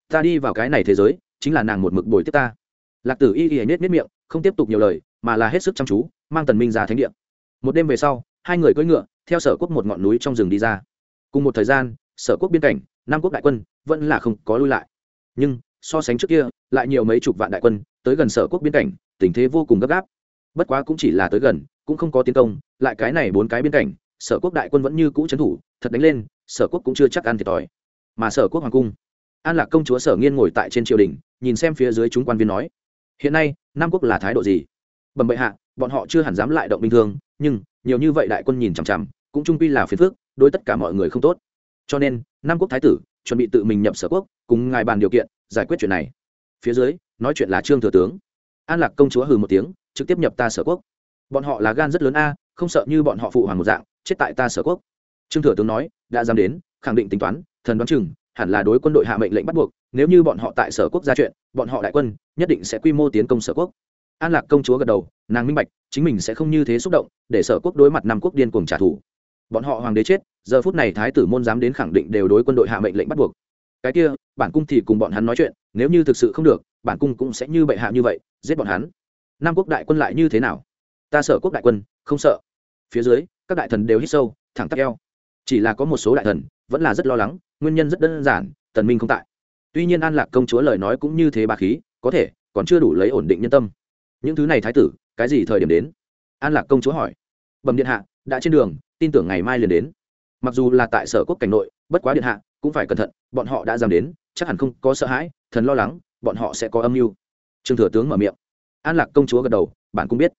Ta đi vào cái này thế giới, chính là nàng một mực bồi tiếp ta. Lạc tử y y nết nết miệng, không tiếp tục nhiều lời, mà là hết sức chăm chú, mang tần minh ra thánh địa. Một đêm về sau, hai người cưỡi ngựa, theo sở quốc một ngọn núi trong rừng đi ra. Cùng một thời gian, sở quốc biên cảnh, nam quốc đại quân, vẫn là không có lui lại. Nhưng, so sánh trước kia, lại nhiều mấy chục vạn đại quân, tới gần sở quốc biên cảnh, tình thế vô cùng gấp gáp. Bất quá cũng chỉ là tới gần cũng không có tiến công, lại cái này bốn cái biên cảnh, sở quốc đại quân vẫn như cũ trấn thủ, thật đánh lên, sở quốc cũng chưa chắc ăn thiệt thòi. Mà sở quốc hoàng cung, an lạc công chúa sở nghiên ngồi tại trên triều đình, nhìn xem phía dưới chúng quan viên nói, hiện nay, nam quốc là thái độ gì? Bẩm bệ hạ, bọn họ chưa hẳn dám lại động bình thường nhưng, nhiều như vậy đại quân nhìn chằm chằm, cũng trung quy là phiền phước đối tất cả mọi người không tốt. Cho nên, nam quốc thái tử, chuẩn bị tự mình nhập sở quốc, cùng ngài bàn điều kiện, giải quyết chuyện này. Phía dưới, nói chuyện là trương thừa tướng. An lạc công chúa hừ một tiếng, trực tiếp nhập ta sở quốc bọn họ là gan rất lớn a, không sợ như bọn họ phụ hoàng một dạng, chết tại ta sở quốc. Trương thừa tướng nói, đã dám đến, khẳng định tính toán, thần đoán chừng, hẳn là đối quân đội hạ mệnh lệnh bắt buộc, nếu như bọn họ tại sở quốc ra chuyện, bọn họ đại quân, nhất định sẽ quy mô tiến công sở quốc. An lạc công chúa gật đầu, nàng minh bạch, chính mình sẽ không như thế xúc động, để sở quốc đối mặt năm quốc điên cuồng trả thù. Bọn họ hoàng đế chết, giờ phút này thái tử môn dám đến khẳng định đều đối quân đội hạ mệnh lệnh bắt buộc. Cái kia, bản cung thì cùng bọn hắn nói chuyện, nếu như thực sự không được, bản cung cũng sẽ như bệ hạ như vậy, giết bọn hắn. Nam quốc đại quân lại như thế nào? Ta sợ quốc đại quân, không sợ. Phía dưới, các đại thần đều hít sâu, thẳng tắc eo. Chỉ là có một số đại thần, vẫn là rất lo lắng, nguyên nhân rất đơn giản, tần minh không tại. Tuy nhiên an lạc công chúa lời nói cũng như thế bà khí, có thể, còn chưa đủ lấy ổn định nhân tâm. Những thứ này thái tử, cái gì thời điểm đến? An lạc công chúa hỏi. Bẩm điện hạ, đã trên đường, tin tưởng ngày mai liền đến. Mặc dù là tại sở quốc cảnh nội, bất quá điện hạ, cũng phải cẩn thận, bọn họ đã dám đến, chắc hẳn không có sợ hãi, thần lo lắng, bọn họ sẽ có âm mưu. Trương thừa tướng mở miệng. An lạc công chúa gật đầu, bạn cũng biết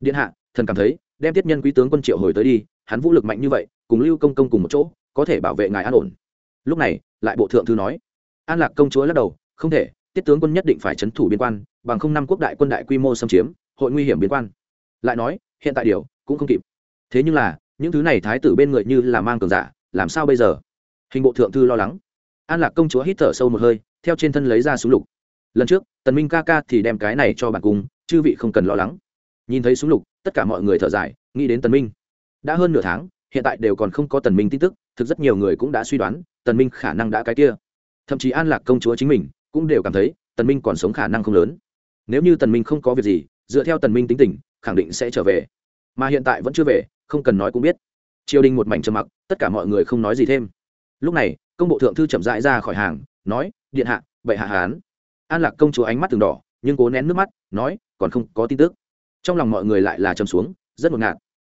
điện hạ, thần cảm thấy, đem tiết nhân quý tướng quân triệu hồi tới đi, hắn vũ lực mạnh như vậy, cùng lưu công công cùng một chỗ, có thể bảo vệ ngài an ổn. Lúc này, lại bộ thượng thư nói, an lạc công chúa lắc đầu, không thể, tiết tướng quân nhất định phải c h ấ n thủ biên quan, bằng không năm quốc đại quân đại quy mô xâm chiếm, hội nguy hiểm biên quan. Lại nói, hiện tại điều, cũng không kịp. Thế nhưng là, những thứ này thái tử bên người như là mang cường giả, làm sao bây giờ? Hình bộ thượng thư lo lắng. An lạc công chúa hít thở sâu một hơi, theo trên thân lấy ra súng lục. Lần trước, tần minh ca ca thì đem cái này cho bản cung, chư vị không cần lo lắng nhìn thấy súng lục, tất cả mọi người thở dài, nghĩ đến tần minh. Đã hơn nửa tháng, hiện tại đều còn không có tần minh tin tức, thực rất nhiều người cũng đã suy đoán, tần minh khả năng đã cái kia. Thậm chí an lạc công chúa chính mình cũng đều cảm thấy, tần minh còn sống khả năng không lớn. Nếu như tần minh không có việc gì, dựa theo tần minh tính tình, khẳng định sẽ trở về. Mà hiện tại vẫn chưa về, không cần nói cũng biết. Triều đình một mảnh trầm mặc, tất cả mọi người không nói gì thêm. Lúc này, công bộ thượng thư chậm rãi ra khỏi hàng, nói, điện hạ vậy hạ hán. An lạc công chúa ánh mắt từng đỏ, nhưng cố nén nước mắt, nói, còn không có tin tức trong lòng mọi người lại là trầm xuống, rất ngột ngạt.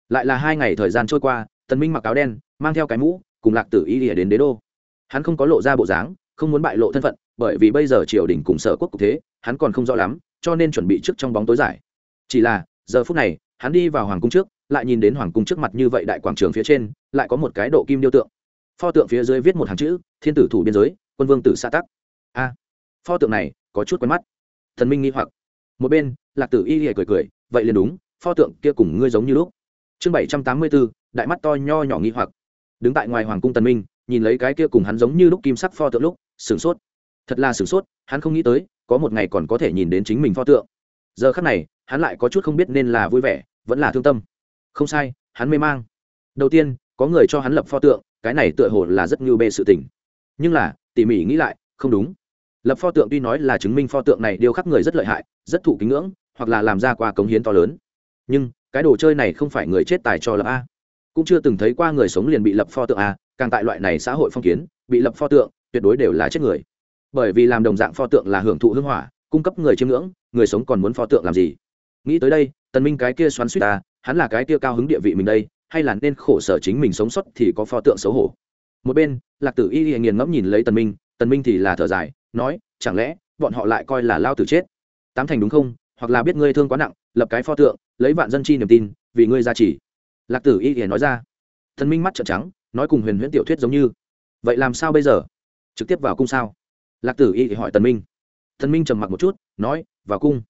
Lại là hai ngày thời gian trôi qua, tần minh mặc áo đen, mang theo cái mũ, cùng lạc tử y lìa đến đế đô. Hắn không có lộ ra bộ dáng, không muốn bại lộ thân phận, bởi vì bây giờ triều đình cùng sở quốc cục thế, hắn còn không rõ lắm, cho nên chuẩn bị trước trong bóng tối giải. Chỉ là, giờ phút này, hắn đi vào hoàng cung trước, lại nhìn đến hoàng cung trước mặt như vậy đại quảng trường phía trên, lại có một cái độ kim điêu tượng. Pho tượng phía dưới viết một hàng chữ, thiên tử thủ biên giới, quân vương tử xã tắc. A. Pho tượng này có chút quen mắt. Thần minh nghi hoặc. Một bên, lạc tử y lìa cười cười vậy liền đúng, pho tượng kia cùng ngươi giống như lúc. Chương bảy trăm tám mươi bốn đại mắt to nho nhỏ nghi hoặc. Đứng tại ngoài hoàng cung tần minh, nhìn lấy cái kia cùng hắn giống như lúc kim sắc pho tượng lúc, sửng sốt. Thật là sửng sốt, hắn không nghĩ tới, có một ngày còn có thể nhìn đến chính mình pho tượng. Giờ khắc này, hắn lại có chút không biết nên là vui vẻ, vẫn là thương tâm. Không sai, hắn mê mang. Đầu tiên, có người cho hắn lập pho tượng, cái này tựa hồ là rất ngưu bê sự tình. Nhưng là, tỉ mỉ nghĩ lại, không đúng. Lập pho tượng tuy nói là chứng minh pho tượng này điêu khắc người rất lợi hại, rất thụ kính ngưỡng hoặc là làm ra qua cống hiến to lớn. Nhưng, cái đồ chơi này không phải người chết tài cho lập a. Cũng chưa từng thấy qua người sống liền bị lập pho tượng a, càng tại loại này xã hội phong kiến, bị lập pho tượng, tuyệt đối đều là chết người. Bởi vì làm đồng dạng pho tượng là hưởng thụ hưng hỏa, cung cấp người chiêm ngưỡng, người sống còn muốn pho tượng làm gì? Nghĩ tới đây, tần minh cái kia xoắn suýt ta hắn là cái kia cao hứng địa vị mình đây, hay là nên khổ sở chính mình sống sót thì có pho tượng xấu hổ. Một bên, lạc tử y y nghiền ngẫm nhìn lấy tần minh tần minh thì là thở dài, nói, chẳng lẽ, bọn họ lại coi là lao tử chết? Tám thành đúng không? Hoặc là biết ngươi thương quá nặng, lập cái pho tượng, lấy vạn dân chi niềm tin, vì ngươi gia trì. Lạc tử y hiển nói ra. Thần minh mắt trợn trắng, nói cùng huyền huyễn tiểu thuyết giống như. Vậy làm sao bây giờ? Trực tiếp vào cung sao? Lạc tử y thì hỏi tần minh. Tần minh trầm mặc một chút, nói, vào cung.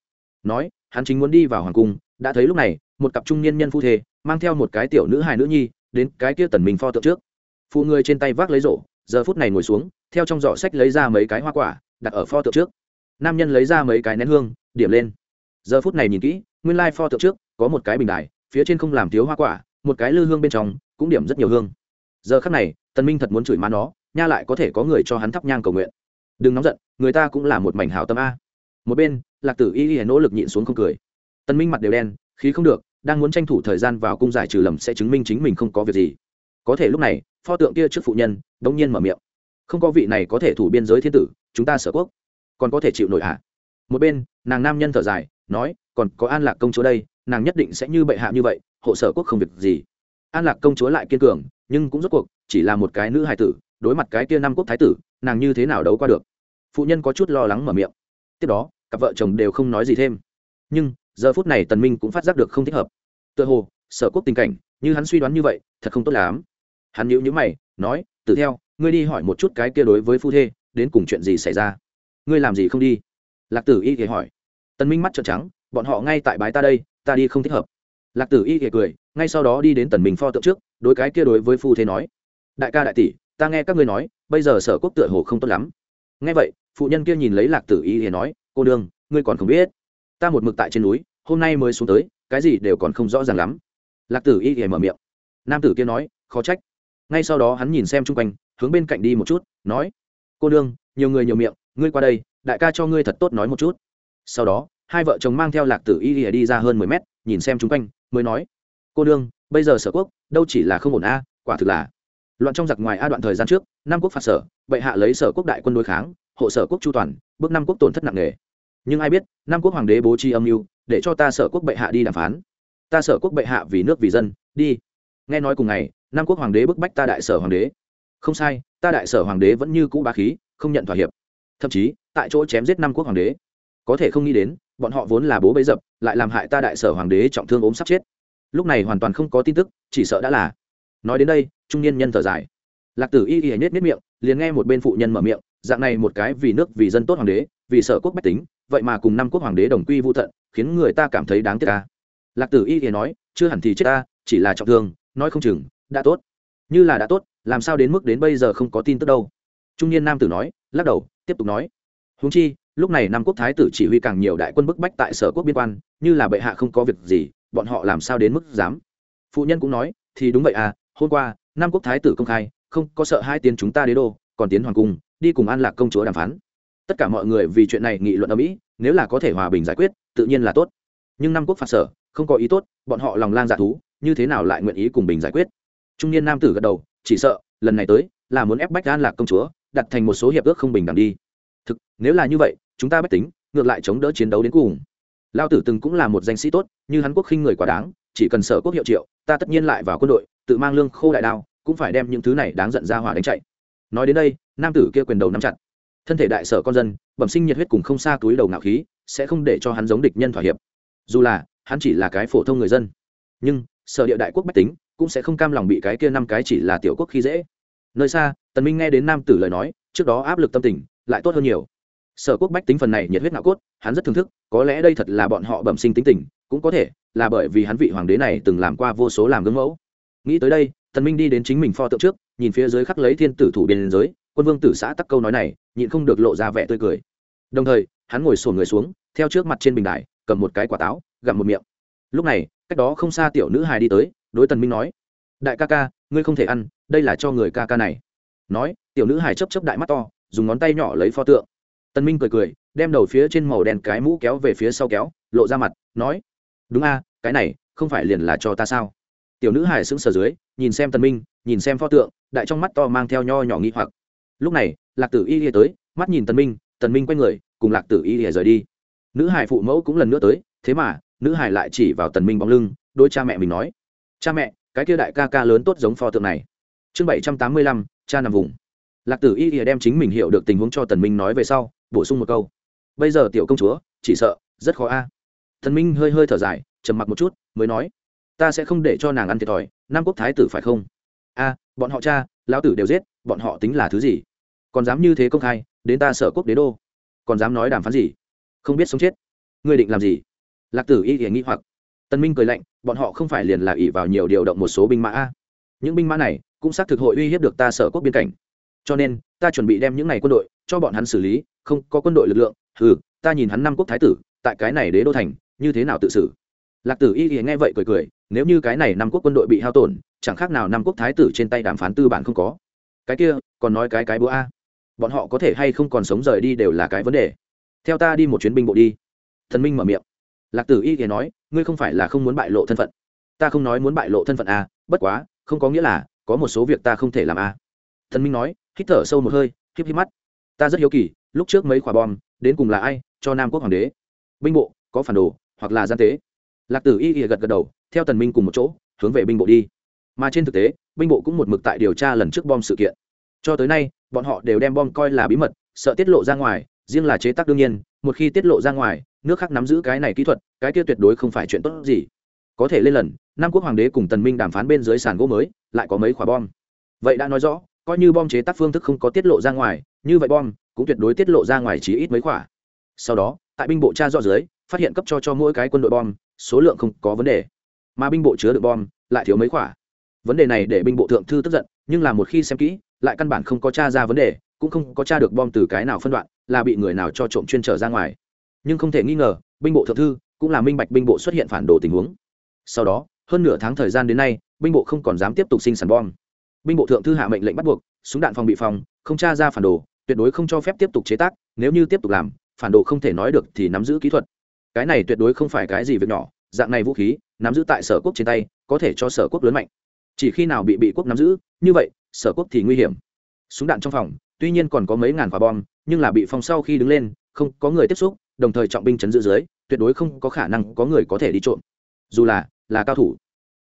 Nói, hắn chính muốn đi vào hoàng cung, đã thấy lúc này, một cặp trung niên nhân phu thê, mang theo một cái tiểu nữ hài nữ nhi, đến cái kia tần minh pho tượng trước. Phụ người trên tay vác lấy rổ, giờ phút này ngồi xuống, theo trong giỏ sách lấy ra mấy cái hoa quả, đặt ở pho tượng trước. Nam nhân lấy ra mấy cái nén hương, điểm lên giờ phút này nhìn kỹ, nguyên lai pho tượng trước có một cái bình đài, phía trên không làm thiếu hoa quả, một cái lư hương bên trong cũng điểm rất nhiều hương. Giờ khắc này, tần minh thật muốn chửi má nó, nha lại có thể có người cho hắn thắp nhang cầu nguyện. Đừng nóng giận, người ta cũng là một mảnh hảo tâm a. Một bên, lạc tử y y nỗ lực nhịn xuống không cười. Tần minh mặt đều đen, khí không được, đang muốn tranh thủ thời gian vào cung giải trừ lầm sẽ chứng minh chính mình không có việc gì. Có thể lúc này, pho tượng kia trước phụ nhân, đống nhiên mở miệng. Không có vị này có thể thủ biên giới thiên tử, chúng ta sở quốc. Còn có thể chịu nổi hạ một bên, nàng nam nhân thở dài nói, còn có an lạc công chúa đây, nàng nhất định sẽ như bệ hạ như vậy, hộ sở quốc không việc gì. An lạc công chúa lại kiên cường, nhưng cũng rốt cuộc, chỉ là một cái nữ hài tử, đối mặt cái kia năm quốc thái tử, nàng như thế nào đấu qua được? Phụ nhân có chút lo lắng mở miệng. Tiếp đó, cặp vợ chồng đều không nói gì thêm. Nhưng, giờ phút này tần minh cũng phát giác được không thích hợp. Tựa hồ, sở quốc tình cảnh, như hắn suy đoán như vậy, thật không tốt lắm. Hắn nhíu nhíu mày, nói tự theo, ngươi đi hỏi một chút cái kia đối với phu thê, đến cùng chuyện gì xảy ra? Ngươi làm gì không đi? Lạc tử y thì hỏi tần minh mắt trợn trắng, bọn họ ngay tại bái ta đây, ta đi không thích hợp. Lạc tử y kể cười, ngay sau đó đi đến tần minh pho tượng trước, đối cái kia đối với phu thế nói, đại ca đại tỷ, ta nghe các ngươi nói, bây giờ sở quốc tựa hồ không tốt lắm. Nghe vậy, phụ nhân kia nhìn lấy lạc tử y thì nói, cô đương ngươi còn không biết, ta một mực tại trên núi, hôm nay mới xuống tới, cái gì đều còn không rõ ràng lắm. Lạc tử y thì mở miệng. Nam tử kia nói, khó trách. Ngay sau đó hắn nhìn xem chung quanh, hướng bên cạnh đi một chút, nói, cô đương nhiều người nhiều miệng, ngươi qua đây, đại ca cho ngươi thật tốt nói một chút. Sau đó hai vợ chồng mang theo lạc tử y đi ra hơn mười mét, nhìn xem chung quanh, mới nói, cô đương bây giờ sở quốc, đâu chỉ là không ổn a, quả thực là loạn trong giặc ngoài a đoạn thời gian trước nam quốc phạt sở, bệ hạ lấy sở quốc đại quân đối kháng, hộ sở quốc chu toàn, bước năm quốc tổn thất nặng nề. Nhưng ai biết nam quốc hoàng đế bố trí âm mưu, để cho ta sở quốc bệ hạ đi đàm phán. Ta sở quốc bệ hạ vì nước vì dân, đi. Nghe nói cùng ngày nam quốc hoàng đế bức bách ta đại sở hoàng đế. Không sai, ta đại sở hoàng đế vẫn như cũ bá khí, không nhận thỏa hiệp. Thậm chí, tại chỗ chém giết năm quốc hoàng đế. Có thể không nghĩ đến bọn họ vốn là bố bấy dập, lại làm hại ta đại sở hoàng đế trọng thương ốm sắp chết. Lúc này hoàn toàn không có tin tức, chỉ sợ đã là. Nói đến đây, trung niên nhân thở dài. Lạc tử y y hãy nết miệng, liền nghe một bên phụ nhân mở miệng, dạng này một cái vì nước vì dân tốt hoàng đế, vì sở quốc bách tính, vậy mà cùng năm quốc hoàng đế đồng quy vô thận khiến người ta cảm thấy đáng tiếc ta. Lạc tử y y nói, chưa hẳn thì chết ta, chỉ là trọng thương, nói không chừng, đã tốt. Như là đã tốt, làm sao đến mức đến bây giờ không có tin tức đâu? Trung niên nam tử nói, lắc đầu, tiếp tục nói. Húng chi lúc này nam quốc thái tử chỉ huy càng nhiều đại quân bức bách tại sở quốc biên quan, như là bệ hạ không có việc gì, bọn họ làm sao đến mức dám? Phụ nhân cũng nói, thì đúng vậy à hôm qua nam quốc thái tử công khai, không có sợ hai tiến chúng ta đế đô, còn tiến hoàng cung, đi cùng an lạc công chúa đàm phán. Tất cả mọi người vì chuyện này nghị luận ở mỹ, nếu là có thể hòa bình giải quyết, tự nhiên là tốt. Nhưng nam quốc phạt sở, không có ý tốt, bọn họ lòng lang dạ thú, như thế nào lại nguyện ý cùng bình giải quyết? Trung niên nam tử gật đầu, chỉ sợ, lần này tới, là muốn ép bách an lạc công chúa, đặt thành một số hiệp ước không bình đẳng đi. Thực, nếu là như vậy chúng ta bách tính, ngược lại chống đỡ chiến đấu đến cùng. Lao tử từng cũng là một danh sĩ tốt, như hắn quốc khinh người quá đáng, chỉ cần sở quốc hiệu triệu, ta tất nhiên lại vào quân đội, tự mang lương khô đại đao, cũng phải đem những thứ này đáng giận ra hỏa đánh chạy. Nói đến đây, nam tử kia quyền đầu nắm chặt. Thân thể đại sở con dân, bẩm sinh nhiệt huyết cùng không xa túi đầu ngạo khí, sẽ không để cho hắn giống địch nhân thỏa hiệp. Dù là, hắn chỉ là cái phổ thông người dân. Nhưng, sở địa đại quốc bách tính, cũng sẽ không cam lòng bị cái kia năm cái chỉ là tiểu quốc khi dễ. Nơi xa, tần minh nghe đến nam tử lời nói, trước đó áp lực tâm tình, lại tốt hơn nhiều sở quốc bách tính phần này nhiệt huyết ngạo cốt, hắn rất thưởng thức, có lẽ đây thật là bọn họ bẩm sinh tính tình, cũng có thể là bởi vì hắn vị hoàng đế này từng làm qua vô số làm gương mẫu. Nghĩ tới đây, tần minh đi đến chính mình pho tượng trước, nhìn phía dưới khắc lấy thiên tử thủ biên giới, quân vương tử xã tắc câu nói này, nhịn không được lộ ra vẻ tươi cười. Đồng thời, hắn ngồi sồn người xuống, theo trước mặt trên bình đài, cầm một cái quả táo, gặm một miệng. Lúc này, cách đó không xa tiểu nữ hài đi tới, đối tần minh nói, đại ca ca, ngươi không thể ăn, đây là cho người ca ca này. Nói, tiểu nữ hài chấp chấp đại mắt to, dùng ngón tay nhỏ lấy pho tượng tần minh cười cười, đem đầu phía trên màu đen cái mũ kéo về phía sau kéo, lộ ra mặt, nói, đúng a, cái này không phải liền là cho ta sao? Tiểu nữ Hải sững sờ dưới, nhìn xem tần minh, nhìn xem pho tượng, đại trong mắt to mang theo nho nhỏ nghi hoặc. Lúc này, lạc tử y lìa tới, mắt nhìn tần minh tần minh quay người, cùng lạc tử y lìa rời đi. Nữ Hải phụ mẫu cũng lần nữa tới, thế mà, nữ Hải lại chỉ vào tần minh bóng lưng đôi cha mẹ mình nói, cha mẹ, cái kia đại ca ca lớn tốt giống pho tượng này. Chương bảy trăm tám mươi lăm, cha nằm vùng. Lạc tử y lìa đem chính mình hiểu được tình huống cho tần minh nói về sau bổ sung một câu. Bây giờ tiểu công chúa, chỉ sợ, rất khó a. Thần minh hơi hơi thở dài, trầm mặc một chút, mới nói, ta sẽ không để cho nàng ăn thiệt thòi, nam quốc thái tử phải không? A, bọn họ cha, lão tử đều giết, bọn họ tính là thứ gì? Còn dám như thế công khai, đến ta sở quốc đế đô? Còn dám nói đàm phán gì? Không biết sống chết. Ngươi định làm gì? Lạc tử y thì nghĩ hoặc. Tân minh cười lạnh, bọn họ không phải liền là ỷ vào nhiều điều động một số binh mã a. Những binh mã này cũng xác thực hội uy hiếp được ta sở quốc biên cảnh. Cho nên, ta chuẩn bị đem những này quân đội cho bọn hắn xử lý không có quân đội lực lượng ừ ta nhìn hắn năm quốc thái tử, tại cái này đế đô thành, như thế nào tự xử? Lạc tử y thì nghe vậy cười cười, nếu như cái này năm quốc quân đội bị hao tổn, chẳng khác nào năm quốc thái tử trên tay đàm phán tư bản không có. Cái kia, còn nói cái cái búa a. Bọn họ có thể hay không còn sống rời đi đều là cái vấn đề. Theo ta đi một chuyến binh bộ đi. Thần minh mở miệng. Lạc tử y thì nói, ngươi không phải là không muốn bại lộ thân phận. Ta không nói muốn bại lộ thân phận a, bất quá, không có nghĩa là, có một số việc ta không thể làm a. Thần minh nói, hít thở sâu một hơi híp híp mắt ta rất hiếu kỳ, lúc trước mấy quả bom, đến cùng là ai cho nam quốc hoàng đế? Binh bộ, có phản đồ, hoặc là gian tế? Lạc tử y ỉa gật gật đầu, theo tần minh cùng một chỗ, hướng về binh bộ đi. Mà trên thực tế, binh bộ cũng một mực tại điều tra lần trước bom sự kiện. Cho tới nay, bọn họ đều đem bom coi là bí mật, sợ tiết lộ ra ngoài, riêng là chế tác đương nhiên, một khi tiết lộ ra ngoài, nước khác nắm giữ cái này kỹ thuật, cái kia tuyệt đối không phải chuyện tốt gì. Có thể lên lần, nam quốc hoàng đế cùng tần minh đàm phán bên dưới sàn gỗ mới, lại có mấy quả bom. Vậy đã nói rõ coi như bom chế tác phương thức không có tiết lộ ra ngoài, như vậy bom cũng tuyệt đối tiết lộ ra ngoài chỉ ít mấy quả. Sau đó, tại binh bộ tra rõ dưới, phát hiện cấp cho cho mỗi cái quân đội bom, số lượng không có vấn đề. Mà binh bộ chứa được bom, lại thiếu mấy quả. Vấn đề này để binh bộ thượng thư tức giận, nhưng là một khi xem kỹ, lại căn bản không có t ra vấn đề, cũng không có t được bom từ cái nào phân đoạn, là bị người nào cho trộm chuyên trở ra ngoài. Nhưng không thể nghi ngờ, binh bộ thượng thư cũng là minh bạch binh bộ xuất hiện phản đồ tình huống. Sau đó, hơn nửa tháng thời gian đến nay, binh bộ không còn dám tiếp tục sinh sản bom binh bộ thượng thư hạ mệnh lệnh bắt buộc, súng đạn phòng bị phòng, không tra ra phản đồ, tuyệt đối không cho phép tiếp tục chế tác, nếu như tiếp tục làm, phản đồ không thể nói được thì nắm giữ kỹ thuật. Cái này tuyệt đối không phải cái gì việc nhỏ, dạng này vũ khí, nắm giữ tại sở quốc trên tay, có thể cho sở quốc lớn mạnh. Chỉ khi nào bị bị quốc nắm giữ, như vậy, sở quốc thì nguy hiểm. Súng đạn trong phòng, tuy nhiên còn có mấy ngàn quả bom, nhưng là bị phòng sau khi đứng lên, không có người tiếp xúc, đồng thời trọng binh chấn giữ dưới, tuyệt đối không có khả năng có người có thể đi trộm. Dù là là cao thủ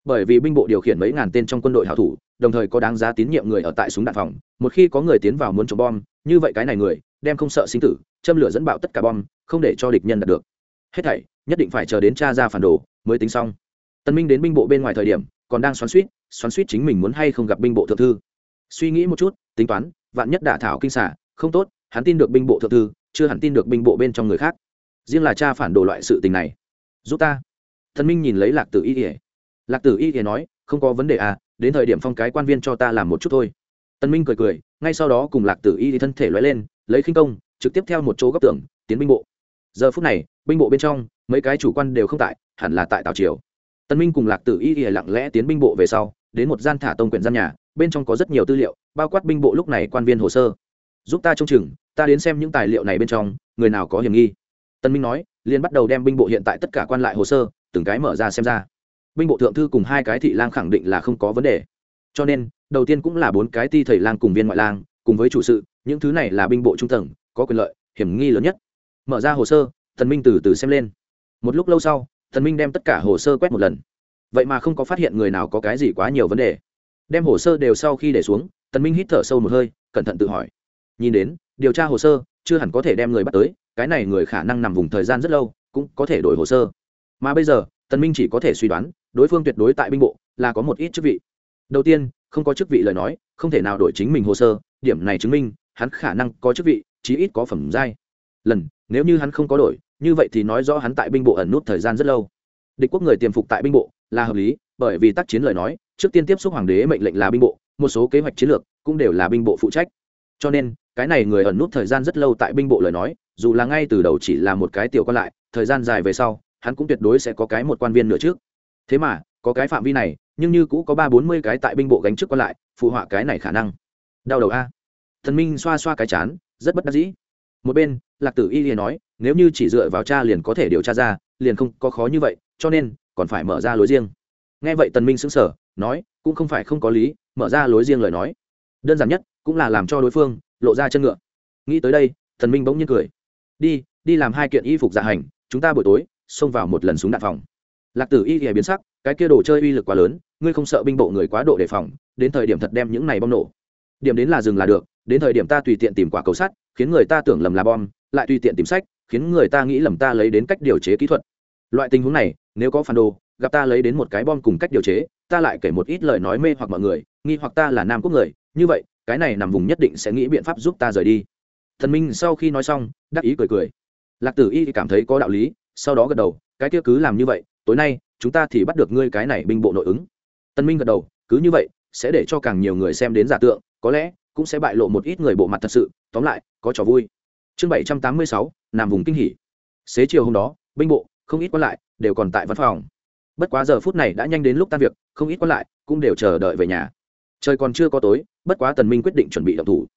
bởi vì binh bộ điều khiển mấy ngàn tên trong quân đội hảo thủ, đồng thời có đáng giá tín nhiệm người ở tại súng đạn phòng. Một khi có người tiến vào muốn trộm bom, như vậy cái này người, đem không sợ sinh tử, châm lửa dẫn bạo tất cả bom, không để cho địch nhân đạt được. Hết thảy, nhất định phải chờ đến cha ra phản đồ mới tính xong. Tân minh đến binh bộ bên ngoài thời điểm, còn đang xoắn suýt xoắn suýt chính mình muốn hay không gặp binh bộ thượng thư. Suy nghĩ một chút, tính toán, vạn nhất đả thảo kinh xả, không tốt, hắn tin được binh bộ thượng thư, chưa hẳn tin được binh bộ bên trong người khác. Riêng là cha phản đồ loại sự tình này. Giúp ta. Thần minh nhìn lấy lạc tử y ỉa lạc tử y thì nói, không có vấn đề à đến thời điểm phong cái quan viên cho ta làm một chút thôi. Tân minh cười cười, ngay sau đó cùng lạc tử y thì thân thể lóe lên, lấy khinh công, trực tiếp theo một chỗ góc tường, tiến binh bộ. Giờ phút này, binh bộ bên trong, mấy cái chủ quan đều không tại, hẳn là tại tào triều. Tân minh cùng lạc tử y thì lặng lẽ tiến binh bộ về sau, đến một gian thả tông quyển gian nhà, bên trong có rất nhiều tư liệu, bao quát binh bộ lúc này quan viên hồ sơ. Giúp ta trông chừng, ta đến xem những tài liệu này bên trong, người nào có hiểm nghi. Tân minh nói, liền bắt đầu đem binh bộ hiện tại tất cả quan lại hồ sơ, từng cái mở ra xem ra binh bộ thượng thư cùng hai cái thị lang khẳng định là không có vấn đề. Cho nên, đầu tiên cũng là bốn cái ti thầy lang cùng viên ngoại lang, cùng với chủ sự, những thứ này là binh bộ trung tầng, có quyền lợi, hiểm nghi lớn nhất. Mở ra hồ sơ thần minh từ từ xem lên. Một lúc lâu sau thần minh đem tất cả hồ sơ quét một lần. Vậy mà không có phát hiện người nào có cái gì quá nhiều vấn đề. Đem hồ sơ đều sau khi để xuống, tần minh hít thở sâu một hơi, cẩn thận tự hỏi. Nhìn đến, điều tra hồ sơ, chưa hẳn có thể đem người bắt tới, cái này người khả năng nằm vùng thời gian rất lâu, cũng có thể đổi hồ sơ. Mà bây giờ, tần minh chỉ có thể suy đoán đối phương tuyệt đối tại binh bộ là có một ít chức vị. Đầu tiên, không có chức vị lời nói, không thể nào đổi chính mình hồ sơ, điểm này chứng minh, hắn khả năng có chức vị, chí ít có phẩm giai. Lần, nếu như hắn không có đổi, như vậy thì nói rõ hắn tại binh bộ ẩn nút thời gian rất lâu. Địch quốc người tiềm phục tại binh bộ là hợp lý, bởi vì tác chiến lời nói, trước tiên tiếp xúc hoàng đế mệnh lệnh là binh bộ, một số kế hoạch chiến lược cũng đều là binh bộ phụ trách. Cho nên, cái này người ẩn nút thời gian rất lâu tại binh bộ lời nói, dù là ngay từ đầu chỉ là một cái tiểu quan lại, thời gian dài về sau, hắn cũng tuyệt đối sẽ có cái một quan viên nữa trước thế mà, có cái phạm vi này, nhưng như cũ có ba bốn mươi cái tại binh bộ gánh trước còn lại, phụ họa cái này khả năng. Đau đầu a. Thần minh xoa xoa cái chán, rất bất đắc dĩ. Một bên, lạc tử y liền nói, nếu như chỉ dựa vào cha liền có thể điều tra ra, liền không có khó như vậy, cho nên, còn phải mở ra lối riêng. Nghe vậy tần minh sững sờ, nói, cũng không phải không có lý, mở ra lối riêng lời nói. Đơn giản nhất, cũng là làm cho đối phương lộ ra chân ngựa. Nghĩ tới đây, tần minh bỗng nhiên cười. Đi đi làm hai kiện y phục dạ hành, chúng ta buổi tối, xông vào một lần súng đạn phòng lạc tử y thì biến sắc, cái kia đồ chơi uy lực quá lớn, ngươi không sợ binh bộ người quá độ đề phòng, đến thời điểm thật đem những này bom nổ. Điểm đến là dừng là được, đến thời điểm ta tùy tiện tìm quả cầu sắt, khiến người ta tưởng lầm là bom, lại tùy tiện tìm sách, khiến người ta nghĩ lầm ta lấy đến cách điều chế kỹ thuật. Loại tình huống này, nếu có phản đồ, gặp ta lấy đến một cái bom cùng cách điều chế, ta lại kể một ít lời nói mê hoặc mọi người, nghi hoặc ta là nam quốc người, như vậy, cái này nằm vùng nhất định sẽ nghĩ biện pháp giúp ta rời đi. Thần minh sau khi nói xong, đắc ý cười cười. Lạc tử y thì cảm thấy có đạo lý, sau đó gật đầu, cái kia cứ làm như vậy tối nay, chúng ta thì bắt được ngươi cái này binh bộ nội ứng. Tân minh gật đầu, cứ như vậy, sẽ để cho càng nhiều người xem đến giả tượng, có lẽ, cũng sẽ bại lộ một ít người bộ mặt thật sự. Tóm lại, có trò vui. Chương bảy trăm tám mươi sáu nằm vùng kinh hỉ. Xế chiều hôm đó, binh bộ, không ít quan lại, đều còn tại văn phòng. Bất quá giờ phút này đã nhanh đến lúc tan việc, không ít quan lại cũng đều chờ đợi về nhà. Trời còn chưa có tối, bất quá tần minh quyết định chuẩn bị động thủ.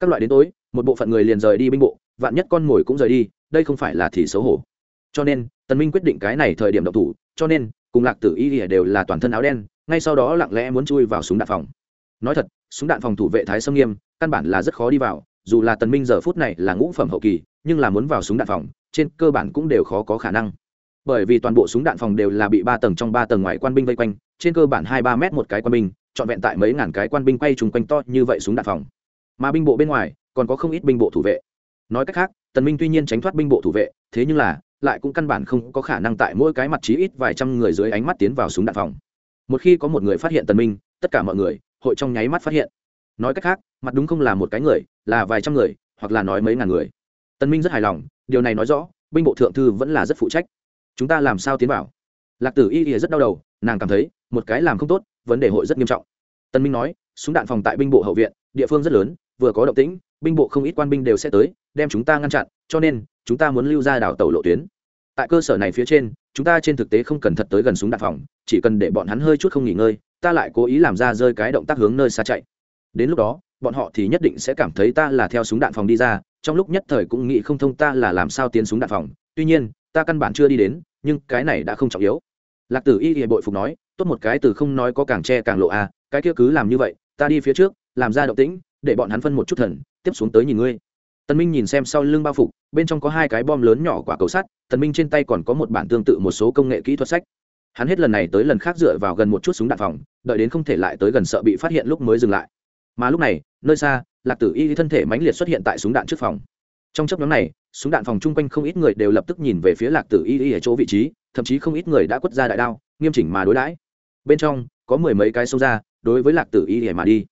Các loại đến tối, một bộ phận người liền rời đi binh bộ, vạn nhất con ngồi cũng rời đi, đây không phải là thì xấu hổ. Cho nên tần minh quyết định cái này thời điểm động thủ, cho nên, cùng lạc tử y đều là toàn thân áo đen, ngay sau đó lặng lẽ muốn chui vào súng đạn phòng. Nói thật, súng đạn phòng thủ vệ thái sâm nghiêm, căn bản là rất khó đi vào, dù là tần minh giờ phút này là ngũ phẩm hậu kỳ, nhưng là muốn vào súng đạn phòng, trên cơ bản cũng đều khó có khả năng. Bởi vì toàn bộ súng đạn phòng đều là bị ba tầng trong ba tầng ngoài quan binh vây quanh, trên cơ bản hai ba mét một cái quan binh, trọn vẹn tại mấy ngàn cái quan binh quay trùng quanh to như vậy súng đạn phòng. Mà binh bộ bên ngoài, còn có không ít binh bộ thủ vệ. Nói cách khác, tần minh tuy nhiên tránh thoát binh bộ thủ vệ, thế nhưng là lại cũng căn bản không có khả năng tại mỗi cái mặt chí ít vài trăm người dưới ánh mắt tiến vào súng đạn phòng. Một khi có một người phát hiện tần minh, tất cả mọi người, hội trong nháy mắt phát hiện. Nói cách khác, mặt đúng không là một cái người, là vài trăm người, hoặc là nói mấy ngàn người. Tần minh rất hài lòng, điều này nói rõ, binh bộ thượng thư vẫn là rất phụ trách. Chúng ta làm sao tiến vào? Lạc tử y y rất đau đầu, nàng cảm thấy, một cái làm không tốt, vấn đề hội rất nghiêm trọng. Tân minh nói, súng đạn phòng tại binh bộ hậu viện, địa phương rất lớn, vừa có động tĩnh, binh bộ không ít quan binh đều sẽ tới, đem chúng ta ngăn chặn, cho nên, chúng ta muốn lưu ra đảo tàu lộ tuyến tại cơ sở này phía trên, chúng ta trên thực tế không cần thật tới gần súng đạn phòng, chỉ cần để bọn hắn hơi chút không nghỉ ngơi, ta lại cố ý làm ra rơi cái động tác hướng nơi xa chạy. Đến lúc đó, bọn họ thì nhất định sẽ cảm thấy ta là theo súng đạn phòng đi ra, trong lúc nhất thời cũng nghĩ không thông ta là làm sao tiến súng đạn phòng. Tuy nhiên, ta căn bản chưa đi đến, nhưng cái này đã không trọng yếu. Lạc tử y hiệp bội phục nói, tốt một cái từ không nói có càng che càng lộ à cái kia cứ làm như vậy, ta đi phía trước, làm ra động tĩnh, để bọn hắn phân một chút thần, tiếp xuống tới nhìn ngươi tần minh nhìn xem sau lưng bao phục, bên trong có hai cái bom lớn nhỏ quả cầu sắt, tần minh trên tay còn có một bản tương tự một số công nghệ kỹ thuật sách. Hắn hết lần này tới lần khác dựa vào gần một chút súng đạn phòng, đợi đến không thể lại tới gần sợ bị phát hiện lúc mới dừng lại. Mà lúc này, nơi xa, lạc tử y thân thể mãnh liệt xuất hiện tại súng đạn trước phòng. Trong chấp nhóm này, súng đạn phòng chung quanh không ít người đều lập tức nhìn về phía lạc tử y ở chỗ vị trí, thậm chí không ít người đã quất ra đại đao, nghiêm chỉnh mà đối đãi. Bên trong, có mười mấy cái xông ra, đối với lạc tử y y mà đi.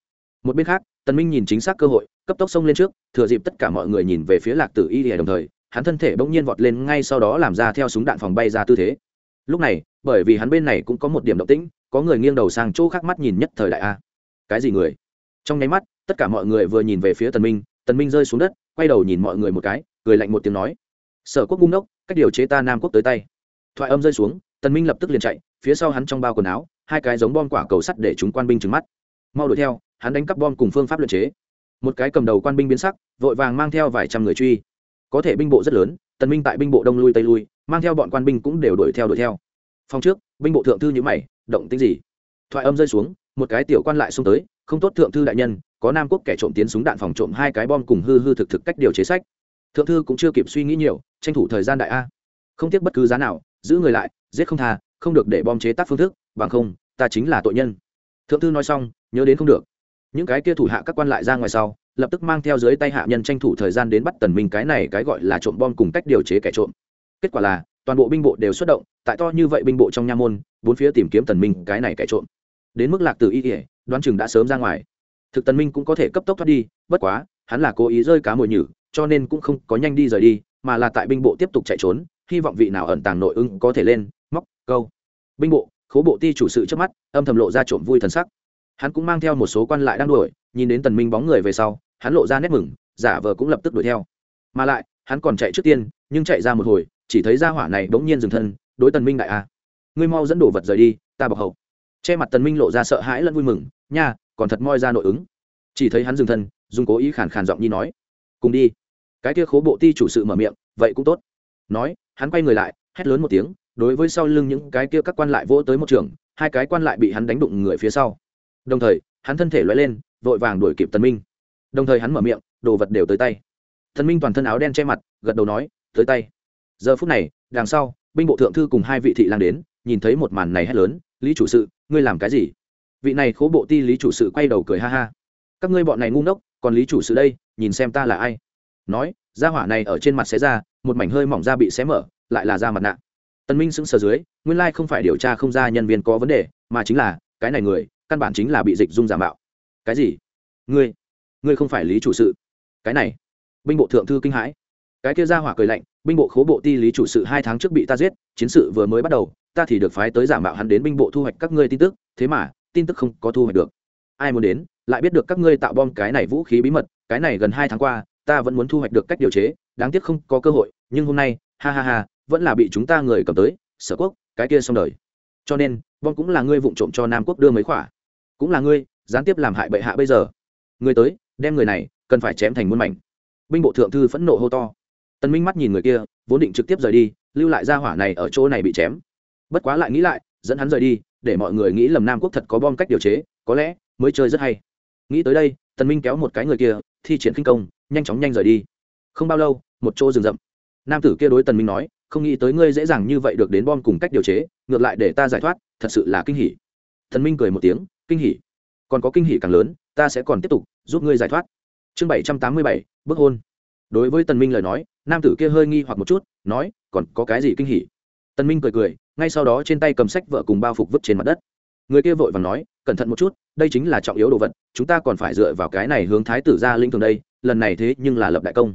Một bên khác tần minh nhìn chính xác cơ hội, cấp tốc xông lên trước, thừa dịp tất cả mọi người nhìn về phía lạc tử y lìa đồng thời, hắn thân thể bỗng nhiên vọt lên ngay sau đó làm ra theo súng đạn phòng bay ra tư thế. Lúc này, bởi vì hắn bên này cũng có một điểm động tĩnh, có người nghiêng đầu sang chỗ khác mắt nhìn nhất thời đại a. Cái gì người? Trong nháy mắt, tất cả mọi người vừa nhìn về phía tần minh tần minh rơi xuống đất, quay đầu nhìn mọi người một cái, cười lạnh một tiếng nói, sở quốc bung đốc cách điều chế ta nam quốc tới tay. Thoại âm rơi xuống, tần minh lập tức liền chạy, phía sau hắn trong bao quần áo, hai cái giống bom quả cầu sắt để chúng quan binh trừng mắt. Mau đuổi theo hắn đánh cắp bom cùng phương pháp luyện chế. Một cái cầm đầu quan binh biến sắc, vội vàng mang theo vài trăm người truy. Có thể binh bộ rất lớn, tần minh tại binh bộ đông lui tây lui, mang theo bọn quan binh cũng đều đuổi theo đuổi theo. Phòng trước, binh bộ thượng thư như mày, động tĩnh gì? Thoại âm rơi xuống, một cái tiểu quan lại xông tới, không tốt, thượng thư đại nhân, có nam quốc kẻ trộm tiến súng đạn phòng trộm hai cái bom cùng hư hư thực thực cách điều chế sách. Thượng thư cũng chưa kịp suy nghĩ nhiều, tranh thủ thời gian đại a. Không tiếc bất cứ giá nào, giữ người lại, giết không tha, không được để bom chế tác phương thức, bằng không, ta chính là tội nhân. Thượng thư nói xong, nhớ đến không được những cái kia thủ hạ các quan lại ra ngoài sau, lập tức mang theo dưới tay hạ nhân tranh thủ thời gian đến bắt tần minh cái này cái gọi là trộm bom cùng cách điều chế kẻ trộm. Kết quả là, toàn bộ binh bộ đều xuất động, tại to như vậy binh bộ trong nha môn, bốn phía tìm kiếm tần minh cái này kẻ trộm. Đến mức lạc từ y kỉa đoán chừng đã sớm ra ngoài. Thực tần minh cũng có thể cấp tốc thoát đi, bất quá, hắn là cố ý rơi cá mồi nhử, cho nên cũng không có nhanh đi rời đi, mà là tại binh bộ tiếp tục chạy trốn, hy vọng vị nào ẩn tàng nội ứng có thể lên, móc, câu. Binh bộ, khố bộ ti chủ sự trước mắt, âm thầm lộ ra trộm vui thần sắc hắn cũng mang theo một số quan lại đang đuổi, nhìn đến tần minh bóng người về sau, hắn lộ ra nét mừng, giả vờ cũng lập tức đuổi theo. Mà lại, hắn còn chạy trước tiên, nhưng chạy ra một hồi, chỉ thấy ra hỏa này bỗng nhiên dừng thân, đối tần minh đại a, ngươi mau dẫn đồ vật rời đi, ta bọc hậu. Che mặt tần minh lộ ra sợ hãi lẫn vui mừng, nha, còn thật moi ra nội ứng. Chỉ thấy hắn dừng thân, dùng cố ý khàn khàn giọng nhi nói, cùng đi. Cái kia khố bộ ti chủ sự mở miệng, vậy cũng tốt. Nói, hắn quay người lại, hét lớn một tiếng, đối với sau lưng những cái kia các quan lại vỗ tới một trường, hai cái quan lại bị hắn đánh đụng người phía sau đồng thời, hắn thân thể loay lên, vội vàng đuổi kịp tần minh. Đồng thời hắn mở miệng, đồ vật đều tới tay. Tần minh toàn thân áo đen che mặt, gật đầu nói, tới tay. Giờ phút này, đằng sau, binh bộ thượng thư cùng hai vị thị lang đến, nhìn thấy một màn này hét lớn, lý chủ sự, ngươi làm cái gì? Vị này khố bộ ti lý chủ sự quay đầu cười ha ha. Các ngươi bọn này ngu ngốc, còn lý chủ sự đây, nhìn xem ta là ai? Nói da hỏa này ở trên mặt xé ra, một mảnh hơi mỏng da bị xé mở, lại là da mặt nạ. Tân minh sững sờ dưới, nguyên lai không phải điều tra không ra nhân viên có vấn đề, mà chính là, cái này người căn bản chính là bị dịch dung giả mạo. Cái gì? Ngươi ngươi không phải lý chủ sự. Cái này, binh bộ thượng thư kinh hãi. Cái kia ra hỏa cười lạnh, binh bộ khố bộ ti lý chủ sự hai tháng trước bị ta giết, chiến sự vừa mới bắt đầu, ta thì được phái tới giả mạo hắn đến binh bộ thu hoạch các ngươi tin tức, thế mà, tin tức không có thu hoạch được. Ai muốn đến, lại biết được các ngươi tạo bom cái này vũ khí bí mật, cái này gần hai tháng qua, ta vẫn muốn thu hoạch được cách điều chế, đáng tiếc không có cơ hội, nhưng hôm nay, ha ha ha, vẫn là bị chúng ta người cầm tới, sở quốc, cái kia xong đời. Cho nên bom cũng là ngươi vụng trộm cho nam quốc đưa mấy khỏa. Cũng là ngươi, gián tiếp làm hại bệ hạ bây giờ. Người tới, đem người này, cần phải chém thành muôn mảnh. Binh bộ thượng thư phẫn nộ hô to. Tân minh mắt nhìn người kia, vốn định trực tiếp rời đi, lưu lại gia hỏa này ở chỗ này bị chém. Bất quá lại nghĩ lại, dẫn hắn rời đi, để mọi người nghĩ lầm nam quốc thật có bom cách điều chế, có lẽ mới chơi rất hay. Nghĩ tới đây tần minh kéo một cái người kia, thi triển kinh công, nhanh chóng nhanh rời đi. Không bao lâu, một chỗ rừng rậm. Nam tử kia đối tần minh nói không nghĩ tới ngươi dễ dàng như vậy được đến bom cùng cách điều chế, ngược lại để ta giải thoát, thật sự là kinh hỉ. Thần minh cười một tiếng, kinh hỉ? Còn có kinh hỉ càng lớn, ta sẽ còn tiếp tục giúp ngươi giải thoát. Chương bảy trăm tám mươi bảy, bức hôn. Đối với tần minh lời nói, nam tử kia hơi nghi hoặc một chút, nói, còn có cái gì kinh hỉ? Tần minh cười cười, ngay sau đó trên tay cầm sách vợ cùng bao phục vứt trên mặt đất. Người kia vội vàng nói, cẩn thận một chút, đây chính là trọng yếu đồ vật, chúng ta còn phải dựa vào cái này hướng thái tử ra linh thường đây, lần này thế nhưng là lập đại công.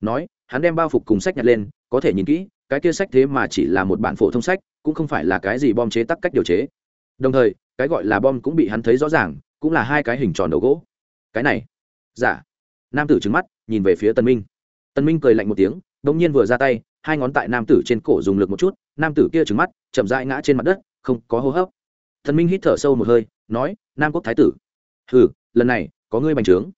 Nói, hắn đem bao phục cùng sách nhặt lên, có thể nhìn kỹ cái kia sách thế mà chỉ là một bản phổ thông sách, cũng không phải là cái gì bom chế tắc cách điều chế. Đồng thời, cái gọi là bom cũng bị hắn thấy rõ ràng, cũng là hai cái hình tròn đầu gỗ. Cái này giả dạ. nam tử trứng mắt, nhìn về phía tân minh. Tân minh cười lạnh một tiếng đ nhiên vừa ra tay, hai ngón tại nam tử trên cổ dùng lực một chút, nam tử kia trứng mắt, chậm rãi ngã trên mặt đất, không có hô hấp. Tân minh hít thở sâu một hơi, nói, nam quốc thái tử. Hừ, lần này, có ngươi bành trướng.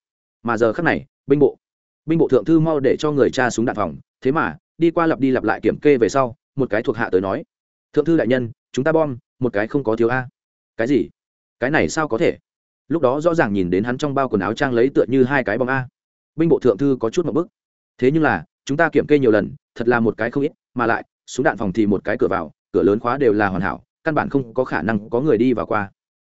Mà giờ khắc này, binh bộ. Binh bộ thượng thư mau để cho người cha súng đạn phòng, thế mà đi qua lặp đi lặp lại kiểm kê về sau, một cái thuộc hạ tới nói, thượng thư đại nhân, chúng ta bom, một cái không có thiếu a. Cái gì? Cái này sao có thể? Lúc đó rõ ràng nhìn đến hắn trong bao quần áo trang lấy tựa như hai cái bom a. Binh bộ thượng thư có chút một bức. Thế nhưng là, chúng ta kiểm kê nhiều lần, thật là một cái không ít, mà lại, súng đạn phòng thì một cái cửa vào, cửa lớn khóa đều là hoàn hảo, căn bản không có khả năng có người đi vào qua.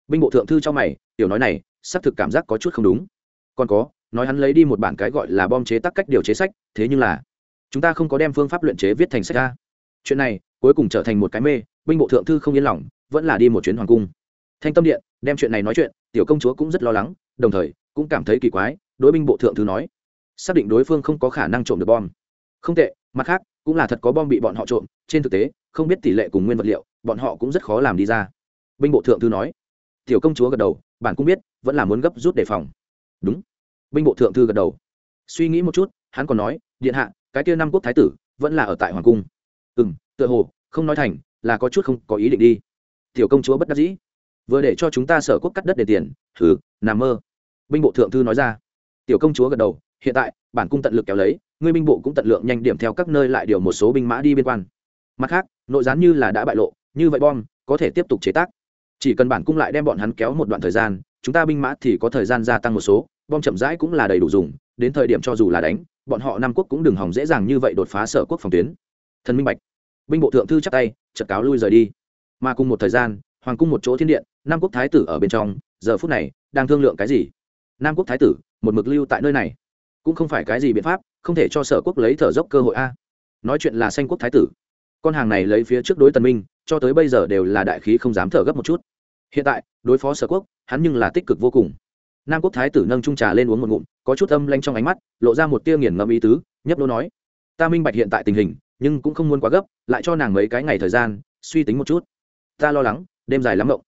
Binh bộ thượng thư cho mày, tiểu nói này, xác thực cảm giác có chút không đúng. Còn có, nói hắn lấy đi một bản cái gọi là bom chế tắc cách điều chế sách, thế nhưng là chúng ta không có đem phương pháp luyện chế viết thành sách ra. Chuyện này cuối cùng trở thành một cái mê, binh bộ thượng thư không yên lòng, vẫn là đi một chuyến hoàng cung. Thanh tâm điện, đem chuyện này nói chuyện, tiểu công chúa cũng rất lo lắng, đồng thời cũng cảm thấy kỳ quái, đối binh bộ thượng thư nói, xác định đối phương không có khả năng trộm được bom. Không tệ, mặt khác, cũng là thật có bom bị bọn họ trộm, trên thực tế, không biết tỷ lệ cùng nguyên vật liệu, bọn họ cũng rất khó làm đi ra. Binh bộ thượng thư nói, tiểu công chúa gật đầu, bạn cũng biết, vẫn là muốn gấp rút đề phòng. Đúng. Binh bộ thượng thư gật đầu. Suy nghĩ một chút, hắn còn nói, điện hạ cái kia năm quốc thái tử vẫn là ở tại hoàng cung. Ừ m tựa hồ, không nói thành, là có chút không có ý định đi. Tiểu công chúa bất đắc dĩ. Vừa để cho chúng ta sở quốc cắt đất để tiền thử nằm mơ. Binh bộ thượng thư nói ra. Tiểu công chúa gật đầu, hiện tại, bản cung tận lực kéo lấy, ngươi binh bộ cũng tận lượng nhanh điểm theo các nơi lại điều một số binh mã đi biên quan. Mặt khác, nội gián như là đã bại lộ, như vậy bom, có thể tiếp tục chế tác. Chỉ cần bản cung lại đem bọn hắn kéo một đoạn thời gian, chúng ta binh mã thì có thời gian gia tăng một số, bom chậm rãi cũng là đầy đủ dùng, đến thời điểm cho dù là đánh bọn họ nam quốc cũng đừng hỏng dễ dàng như vậy đột phá sở quốc phòng tuyến. Thần minh bạch. Binh bộ thượng thư chắc tay chật cáo lui rời đi. Mà cùng một thời gian, hoàng cung một chỗ thiên điện, nam quốc thái tử ở bên trong, giờ phút này, đang thương lượng cái gì? Nam quốc thái tử, một mực lưu tại nơi này. Cũng không phải cái gì biện pháp, không thể cho sở quốc lấy thở dốc cơ hội a. Nói chuyện là xanh quốc thái tử. Con hàng này lấy phía trước đối tần minh, cho tới bây giờ đều là đại khí không dám thở gấp một chút. Hiện tại, đối phó sở quốc, hắn nhưng là tích cực vô cùng nam quốc thái tử nâng trung trà lên uống một ngụm, có chút âm lanh trong ánh mắt, lộ ra một tia nghiền ngẫm ý tứ, nhấp đô nói, ta minh bạch hiện tại tình hình, nhưng cũng không muốn quá gấp, lại cho nàng mấy cái ngày thời gian, suy tính một chút. Ta lo lắng, đêm dài lắm mộng.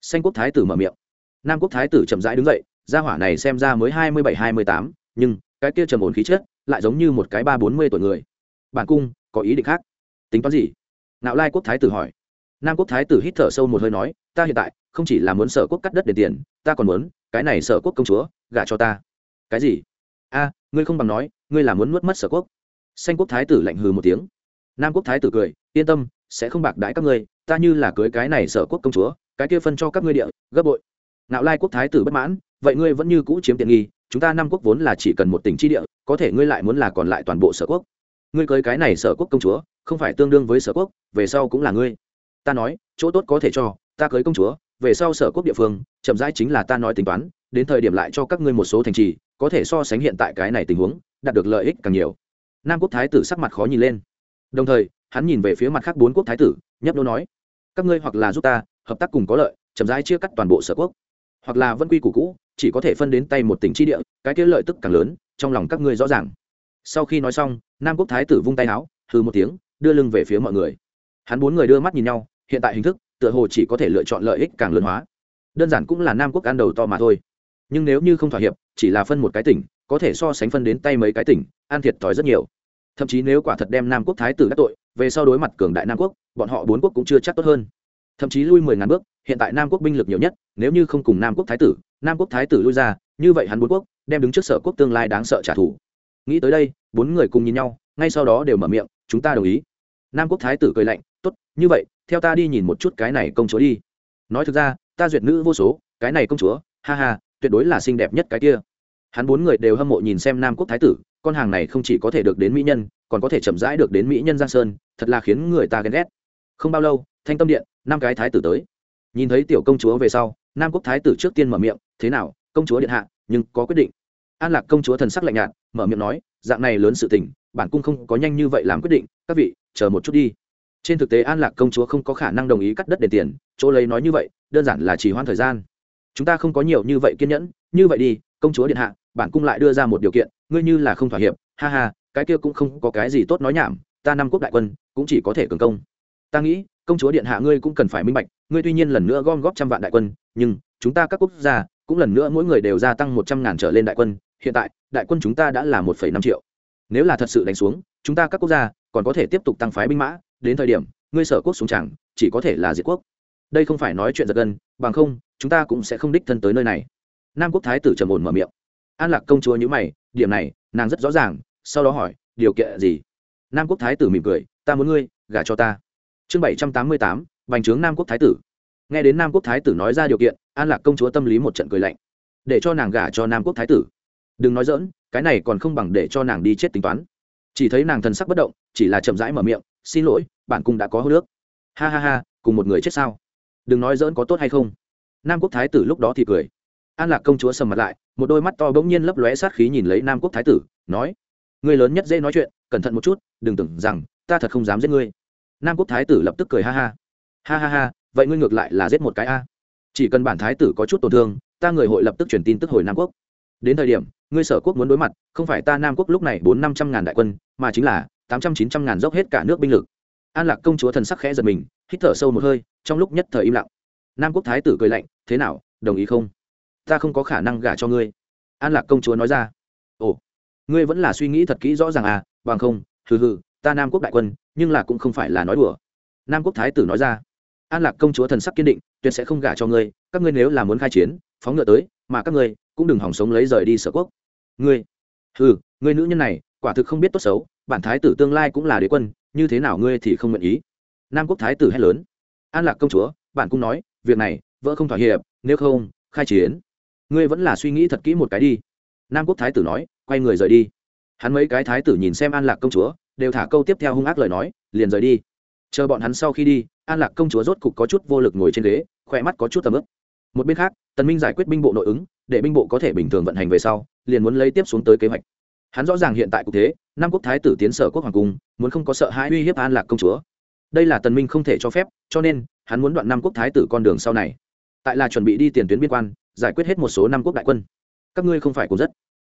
Xanh quốc thái tử mở miệng. Nam quốc thái tử chậm rãi đứng dậy, gia hỏa này xem ra mới hai mươi bảy, hai mươi tám, nhưng cái kia trầm ổn khí chất, lại giống như một cái ba bốn mươi tuổi người. Bản cung, có ý định khác. Tính toán gì? Nạo lai quốc thái tử hỏi. Nam quốc thái tử hít thở sâu một hơi nói, ta hiện tại không chỉ là muốn sở quốc cắt đất để tiền, ta còn muốn cái này sở quốc công chúa, gả cho ta. Cái gì? A, ngươi không bằng nói, ngươi là muốn nuốt mất sở quốc. Xanh quốc thái tử lạnh hừ một tiếng. Nam quốc thái tử cười, yên tâm, sẽ không bạc đãi các ngươi, ta như là cưới cái này sở quốc công chúa, cái kia phân cho các ngươi địa, gấp bội. Nạo lai quốc thái tử bất mãn, vậy ngươi vẫn như cũ chiếm tiện nghi, chúng ta năm quốc vốn là chỉ cần một tỉnh chi địa, có thể ngươi lại muốn là còn lại toàn bộ sở quốc. Ngươi cưới cái này sở quốc công chúa, không phải tương đương với sở quốc, về sau cũng là ngươi. Ta nói, chỗ tốt có thể cho, ta cưới công chúa về sau sở quốc địa phương, chậm rãi chính là ta nói tính toán, đến thời điểm lại cho các ngươi một số thành trì, có thể so sánh hiện tại cái này tình huống, đạt được lợi ích càng nhiều. Nam quốc thái tử sắc mặt khó nhìn lên. Đồng thời, hắn nhìn về phía mặt khác bốn quốc thái tử, nhấp nô nói, các ngươi hoặc là giúp ta, hợp tác cùng có lợi, chậm rãi chia cắt toàn bộ sở quốc. Hoặc là vân quy củ cũ, chỉ có thể phân đến tay một tỉnh tri địa, cái kia lợi tức càng lớn, trong lòng các ngươi rõ ràng. Sau khi nói xong, nam quốc thái tử vung tay áo hư một tiếng, đưa lưng về phía mọi người. Hắn bốn người đưa mắt nhìn nhau, hiện tại hình thức tựa hồ chỉ có thể lựa chọn lợi ích càng lớn hóa. Đơn giản cũng là nam quốc ăn đầu to mà thôi. Nhưng nếu như không thỏa hiệp, chỉ là phân một cái tỉnh, có thể so sánh phân đến tay mấy cái tỉnh, ăn thiệt thòi rất nhiều. Thậm chí nếu quả thật đem nam quốc thái tử các tội, về sau đối mặt cường đại nam quốc, bọn họ bốn quốc cũng chưa chắc tốt hơn. Thậm chí lui mười ngàn bước, hiện tại nam quốc binh lực nhiều nhất, nếu như không cùng nam quốc thái tử, nam quốc thái tử lui ra, như vậy hắn bốn quốc, đem đứng trước sở quốc tương lai đáng sợ trả thù. Nghĩ tới đây, bốn người cùng nhìn nhau, ngay sau đó đều mở miệng, chúng ta đồng ý. Nam quốc thái tử cười lạnh tốt, như vậy, theo ta đi nhìn một chút cái này công chúa đi. Nói thực ra, ta duyệt nữ vô số, cái này công chúa, ha ha, tuyệt đối là xinh đẹp nhất cái kia. Hắn bốn người đều hâm mộ nhìn xem nam quốc thái tử, con hàng này không chỉ có thể được đến mỹ nhân, còn có thể chậm rãi được đến mỹ nhân giang sơn, thật là khiến người ta ghen ghét. Không bao lâu, thanh tâm điện, năm cái thái tử tới. Nhìn thấy tiểu công chúa về sau, nam quốc thái tử trước tiên mở miệng, thế nào, công chúa điện hạ, nhưng có quyết định. An lạc công chúa thần sắc lạnh nhạt, mở miệng nói, dạng này lớn sự tình, bản cung không có nhanh như vậy làm quyết định, các vị, chờ một chút đi trên thực tế an lạc công chúa không có khả năng đồng ý cắt đất đền tiền, chỗ lấy nói như vậy, đơn giản là chỉ hoãn thời gian. Chúng ta không có nhiều như vậy kiên nhẫn, như vậy đi, công chúa điện hạ, bản cung lại đưa ra một điều kiện, ngươi như là không thỏa hiệp, ha ha, cái kia cũng không có cái gì tốt nói nhảm, ta năm quốc đại quân, cũng chỉ có thể cường công. Ta nghĩ, công chúa điện hạ ngươi cũng cần phải minh bạch, ngươi tuy nhiên lần nữa gom góp trăm vạn đại quân, nhưng chúng ta các quốc gia, cũng lần nữa mỗi người đều gia tăng một trăm ngàn trở lên đại quân, hiện tại, đại quân chúng ta đã là một phẩy năm triệu. Nếu là thật sự đánh xuống, chúng ta các quốc gia còn có thể tiếp tục tăng phái binh mã đến thời điểm, ngươi sở quốc xuống chẳng, chỉ có thể là diệt quốc. Đây không phải nói chuyện giật gân, bằng không, chúng ta cũng sẽ không đích thân tới nơi này. Nam quốc thái tử trầm ổn mở miệng. An lạc công chúa nhữ mày, điểm này, nàng rất rõ ràng, sau đó hỏi, điều kiện gì? Nam quốc thái tử mỉm cười, ta muốn ngươi, gả cho ta. Chương bảy trăm tám mươi tám, bành trướng nam quốc thái tử. Nghe đến nam quốc thái tử nói ra điều kiện, an lạc công chúa tâm lý một trận cười lạnh. Để cho nàng gả cho nam quốc thái tử. Đừng nói dỡn cái này còn không bằng để cho nàng đi chết tính toán. Chỉ thấy nàng thần sắc bất động chỉ là chậm rãi mở miệng, xin lỗi bản cung đã có hô nước. Ha ha ha, cùng một người chết sao? Đừng nói dỡn có tốt hay không? Nam quốc thái tử lúc đó thì cười. An lạc công chúa sầm mặt lại, một đôi mắt to bỗng nhiên lấp lóe sát khí nhìn lấy nam quốc thái tử, nói, người lớn nhất dễ nói chuyện, cẩn thận một chút, đừng tưởng rằng ta thật không dám giết ngươi. Nam quốc thái tử lập tức cười ha ha. Ha ha ha, vậy ngươi ngược lại là giết một cái a. Chỉ cần bản thái tử có chút tổn thương, ta người hội lập tức truyền tin tức hồi nam quốc. Đến thời điểm, ngươi sở quốc muốn đối mặt, không phải ta nam quốc lúc này bốn năm trăm ngàn đại quân, mà chính là tám trăm chín trăm ngàn dốc hết cả nước binh lực. An lạc công chúa thần sắc khẽ giật mình, hít thở sâu một hơi, trong lúc nhất thời im lặng. Nam quốc thái tử cười lạnh, thế nào, đồng ý không? Ta không có khả năng gả cho ngươi. An lạc công chúa nói ra. Ồ, ngươi vẫn là suy nghĩ thật kỹ rõ ràng à bằng không, hừ hừ, ta nam quốc đại quân, nhưng là cũng không phải là nói đùa. Nam quốc thái tử nói ra. An lạc công chúa thần sắc kiên định, tuyệt sẽ không gả cho ngươi, các ngươi nếu là muốn khai chiến, phóng ngựa tới, mà các ngươi cũng đừng hỏng sống lấy rời đi sở quốc. Ngươi, hừ, ngươi nữ nhân này, quả thực không biết tốt xấu bản thái tử tương lai cũng là đế quân, như thế nào ngươi thì không nguyện ý? Nam quốc thái tử hét lớn. An lạc công chúa bản cũng nói, việc này, vợ không thỏa hiệp, nếu không, khai chiến. Ngươi vẫn là suy nghĩ thật kỹ một cái đi. Nam quốc thái tử nói, quay người rời đi. Hắn mấy cái thái tử nhìn xem an lạc công chúa, đều thả câu tiếp theo hung ác lời nói, liền rời đi. Chờ bọn hắn sau khi đi, an lạc công chúa rốt cục có chút vô lực ngồi trên ghế, khỏe mắt có chút tầm ướp. Một bên khác, tần minh giải quyết binh bộ nội ứng, để binh bộ có thể bình thường vận hành về sau, liền muốn lấy tiếp xuống tới kế hoạch hắn rõ ràng hiện tại cục thế nam quốc thái tử tiến sở quốc hoàng cung, muốn không có sợ hãi uy hiếp an lạc công chúa. Đây là tần minh không thể cho phép, cho nên, hắn muốn đoạn nam quốc thái tử con đường sau này. Tại là chuẩn bị đi tiền tuyến biên quan, giải quyết hết một số năm quốc đại quân. Các ngươi không phải cũng rất.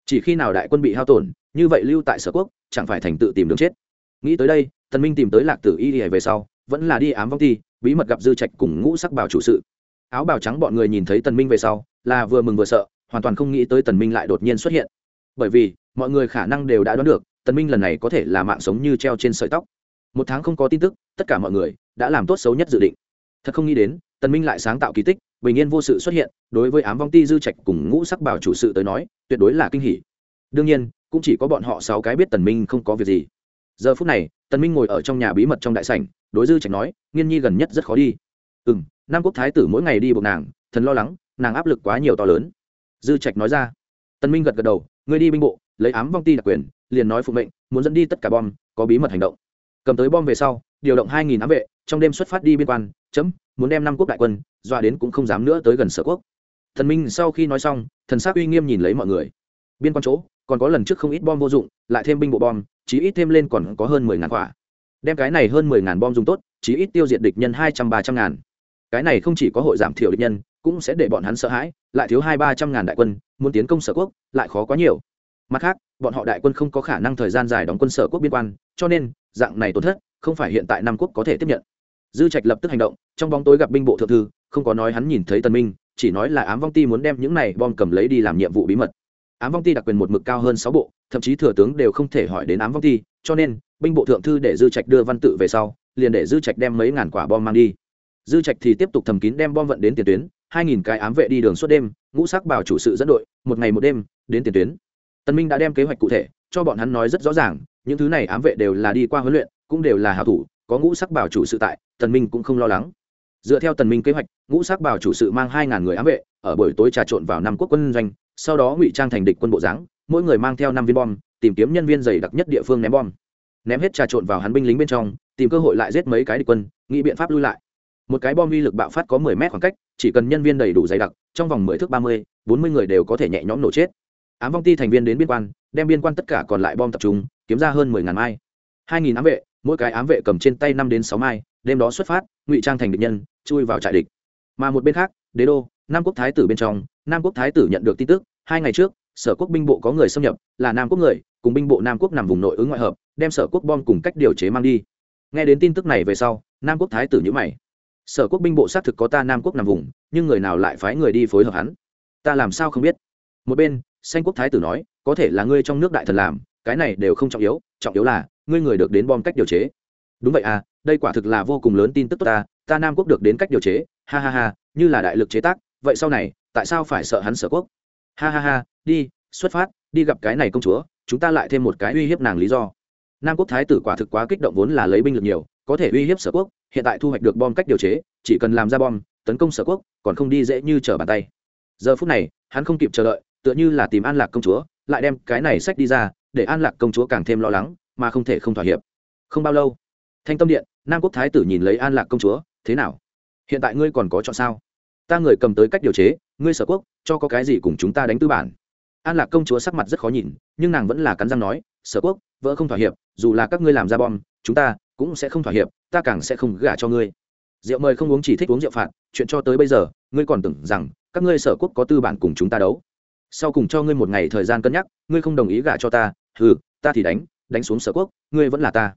Chỉ khi nào đại quân bị hao tổn, như vậy lưu tại sở quốc, chẳng phải thành tự tìm đường chết. Nghĩ tới đây, tần minh tìm tới lạc tử y về sau, vẫn là đi ám vong ti bí mật gặp dư trạch cùng ngũ sắc bảo chủ sự. Áo bào trắng bọn người nhìn thấy tần minh về sau, là vừa mừng vừa sợ, hoàn toàn không nghĩ tới tần minh lại đột nhiên xuất hiện. Bởi vì mọi người khả năng đều đã đoán được, tần minh lần này có thể là mạng sống như treo trên sợi tóc. Một tháng không có tin tức, tất cả mọi người đã làm tốt xấu nhất dự định. Thật không nghĩ đến, tần minh lại sáng tạo kỳ tích, bình yên vô sự xuất hiện, đối với ám vong ti dư trạch cùng ngũ sắc bảo chủ sự tới nói, tuyệt đối là kinh hỉ. Đương nhiên, cũng chỉ có bọn họ sáu cái biết tần minh không có việc gì. Giờ phút này, tần minh ngồi ở trong nhà bí mật trong đại sảnh, đối dư trạch nói, nghiên nhi gần nhất rất khó đi. Ừ nam quốc thái tử mỗi ngày đi buộc nàng, thần lo lắng, nàng áp lực quá nhiều to lớn. Dư trạch nói ra. Tần minh gật gật đầu, ngươi đi binh bộ lấy ám vong ti đặc quyền, liền nói phụ mệnh, muốn dẫn đi tất cả bom, có bí mật hành động. Cầm tới bom về sau, điều động hai nghìn ám vệ, trong đêm xuất phát đi biên quan, chấm, muốn đem năm quốc đại quân, dọa đến cũng không dám nữa tới gần sở quốc. Thần minh sau khi nói xong, thần s uy nghiêm nhìn lấy mọi người. Biên quan chỗ, còn có lần trước không ít bom vô dụng, lại thêm binh bộ bom chỉ ít thêm lên còn có hơn mười ngàn quả. Đem cái này hơn mười ngàn bom dùng tốt chỉ ít tiêu diệt địch nhân hai trăm ba trăm ngàn. Cái này không chỉ có hội giảm thiểu địch nhân, cũng sẽ để bọn hắn sợ hãi, lại thiếu hai ba trăm ngàn đại quân, muốn tiến công sở quốc, lại khó quá nhiều mặt khác, bọn họ đại quân không có khả năng thời gian dài đóng quân sở quốc biên quan, cho nên, dạng này tổn thất, không phải hiện tại nam quốc có thể tiếp nhận. Dư trạch lập tức hành động, trong bóng tối gặp binh bộ thượng thư, không có nói hắn nhìn thấy tân minh, chỉ nói là ám vong ti muốn đem những này bom cầm lấy đi làm nhiệm vụ bí mật. Ám vong ti đặc quyền một mực cao hơn sáu bộ, thậm chí thừa tướng đều không thể hỏi đến ám vong ti, cho nên, binh bộ thượng thư để dư trạch đưa văn tự về sau, liền để dư trạch đem mấy ngàn quả bom mang đi. Dư trạch thì tiếp tục thầm kín đem bom vận đến tiền tuyến, hai nghìn cái ám vệ đi đường suốt đêm, ngũ sắc bảo chủ sự dẫn đội, một ngày một đêm, đến tiền tuyến tần minh đã đem kế hoạch cụ thể cho bọn hắn nói rất rõ ràng những thứ này ám vệ đều là đi qua huấn luyện cũng đều là hảo thủ có ngũ sắc bảo chủ sự tại tần minh cũng không lo lắng. Dựa theo tần minh kế hoạch ngũ sắc bảo chủ sự mang hai ngàn người ám vệ ở buổi tối trà trộn vào năm quốc quân doanh sau đó ngụy trang thành địch quân bộ dáng mỗi người mang theo năm viên bom tìm kiếm nhân viên dày đặc nhất địa phương ném bom. Ném hết trà trộn vào hắn binh lính bên trong tìm cơ hội lại giết mấy cái địch quân nghĩ biện pháp lui lại. Một cái bom uy lực bạo phát có 10 mét khoảng cách chỉ cần nhân viên đầy đủ dày đặc trong vòng 10 thước 30, 40 người đều có thể nhẹ nhõm nổ chết ám vong ti thành viên đến biên quan, đem biên quan tất cả còn lại bom tập trung, kiếm ra hơn 10 ngàn mai. 2.000 ám vệ, mỗi cái ám vệ cầm trên tay năm đến sáu mai, đêm đó xuất phát, ngụy trang thành địch nhân, chui vào trại địch. Mà một bên khác, đế đô, nam quốc thái tử bên trong, nam quốc thái tử nhận được tin tức, hai ngày trước, sở quốc binh bộ có người xâm nhập, là nam quốc người, cùng binh bộ nam quốc nằm vùng nội ứng ngoại hợp, đem sở quốc bom cùng cách điều chế mang đi. Nghe đến tin tức này về sau, nam quốc thái tử nhữ mày. Sở quốc binh bộ xác thực có ta nam quốc nằm vùng, nhưng người nào lại phái người đi phối hợp hắn? Ta làm sao không biết? Một bên xanh quốc thái tử nói, có thể là ngươi trong nước đại thần làm, cái này đều không trọng yếu trọng yếu là, ngươi người được đến bom cách điều chế. Đúng vậy à đây quả thực là vô cùng lớn tin tức tốt ta ta nam quốc được đến cách điều chế, ha ha ha, như là đại lực chế tác, vậy sau này, tại sao phải sợ hắn sở quốc? Ha ha ha, đi, xuất phát, đi gặp cái này công chúa, chúng ta lại thêm một cái uy hiếp nàng lý do. Nam quốc thái tử quả thực quá kích động vốn là lấy binh lực nhiều, có thể uy hiếp sở quốc, hiện tại thu hoạch được bom cách điều chế, chỉ cần làm ra bom, tấn công sở quốc, còn không đi dễ như trở bàn tay. Giờ phút này, hắn không kịp chờ đợi tựa như là tìm an lạc công chúa, lại đem cái này sách đi ra, để an lạc công chúa càng thêm lo lắng, mà không thể không thỏa hiệp. Không bao lâu, thanh tâm điện, nam quốc thái tử nhìn lấy an lạc công chúa, thế nào? Hiện tại ngươi còn có chọn sao? Ta người cầm tới cách điều chế, ngươi sở quốc, cho có cái gì cùng chúng ta đánh tư bản. An lạc công chúa sắc mặt rất khó nhìn, nhưng nàng vẫn là cắn răng nói, sở quốc vợ không thỏa hiệp, dù là các ngươi làm ra bom, chúng ta cũng sẽ không thỏa hiệp, ta càng sẽ không gả cho ngươi. Rượu mời không uống chỉ thích uống rượu phạt, chuyện cho tới bây giờ, ngươi còn tưởng rằng các ngươi sở quốc có tư bản cùng chúng ta đấu sau cùng cho ngươi một ngày thời gian cân nhắc, ngươi không đồng ý gả cho ta ừ ta thì đánh đánh xuống sở quốc, ngươi vẫn là ta.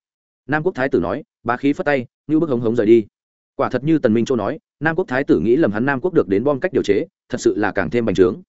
Nam quốc thái tử nói, bá khí phất tay, như bức hống hống rời đi. Quả thật như tần minh châu nói, nam quốc thái tử nghĩ lầm hắn nam quốc được đến bom cách điều chế, thật sự là càng thêm bành trướng.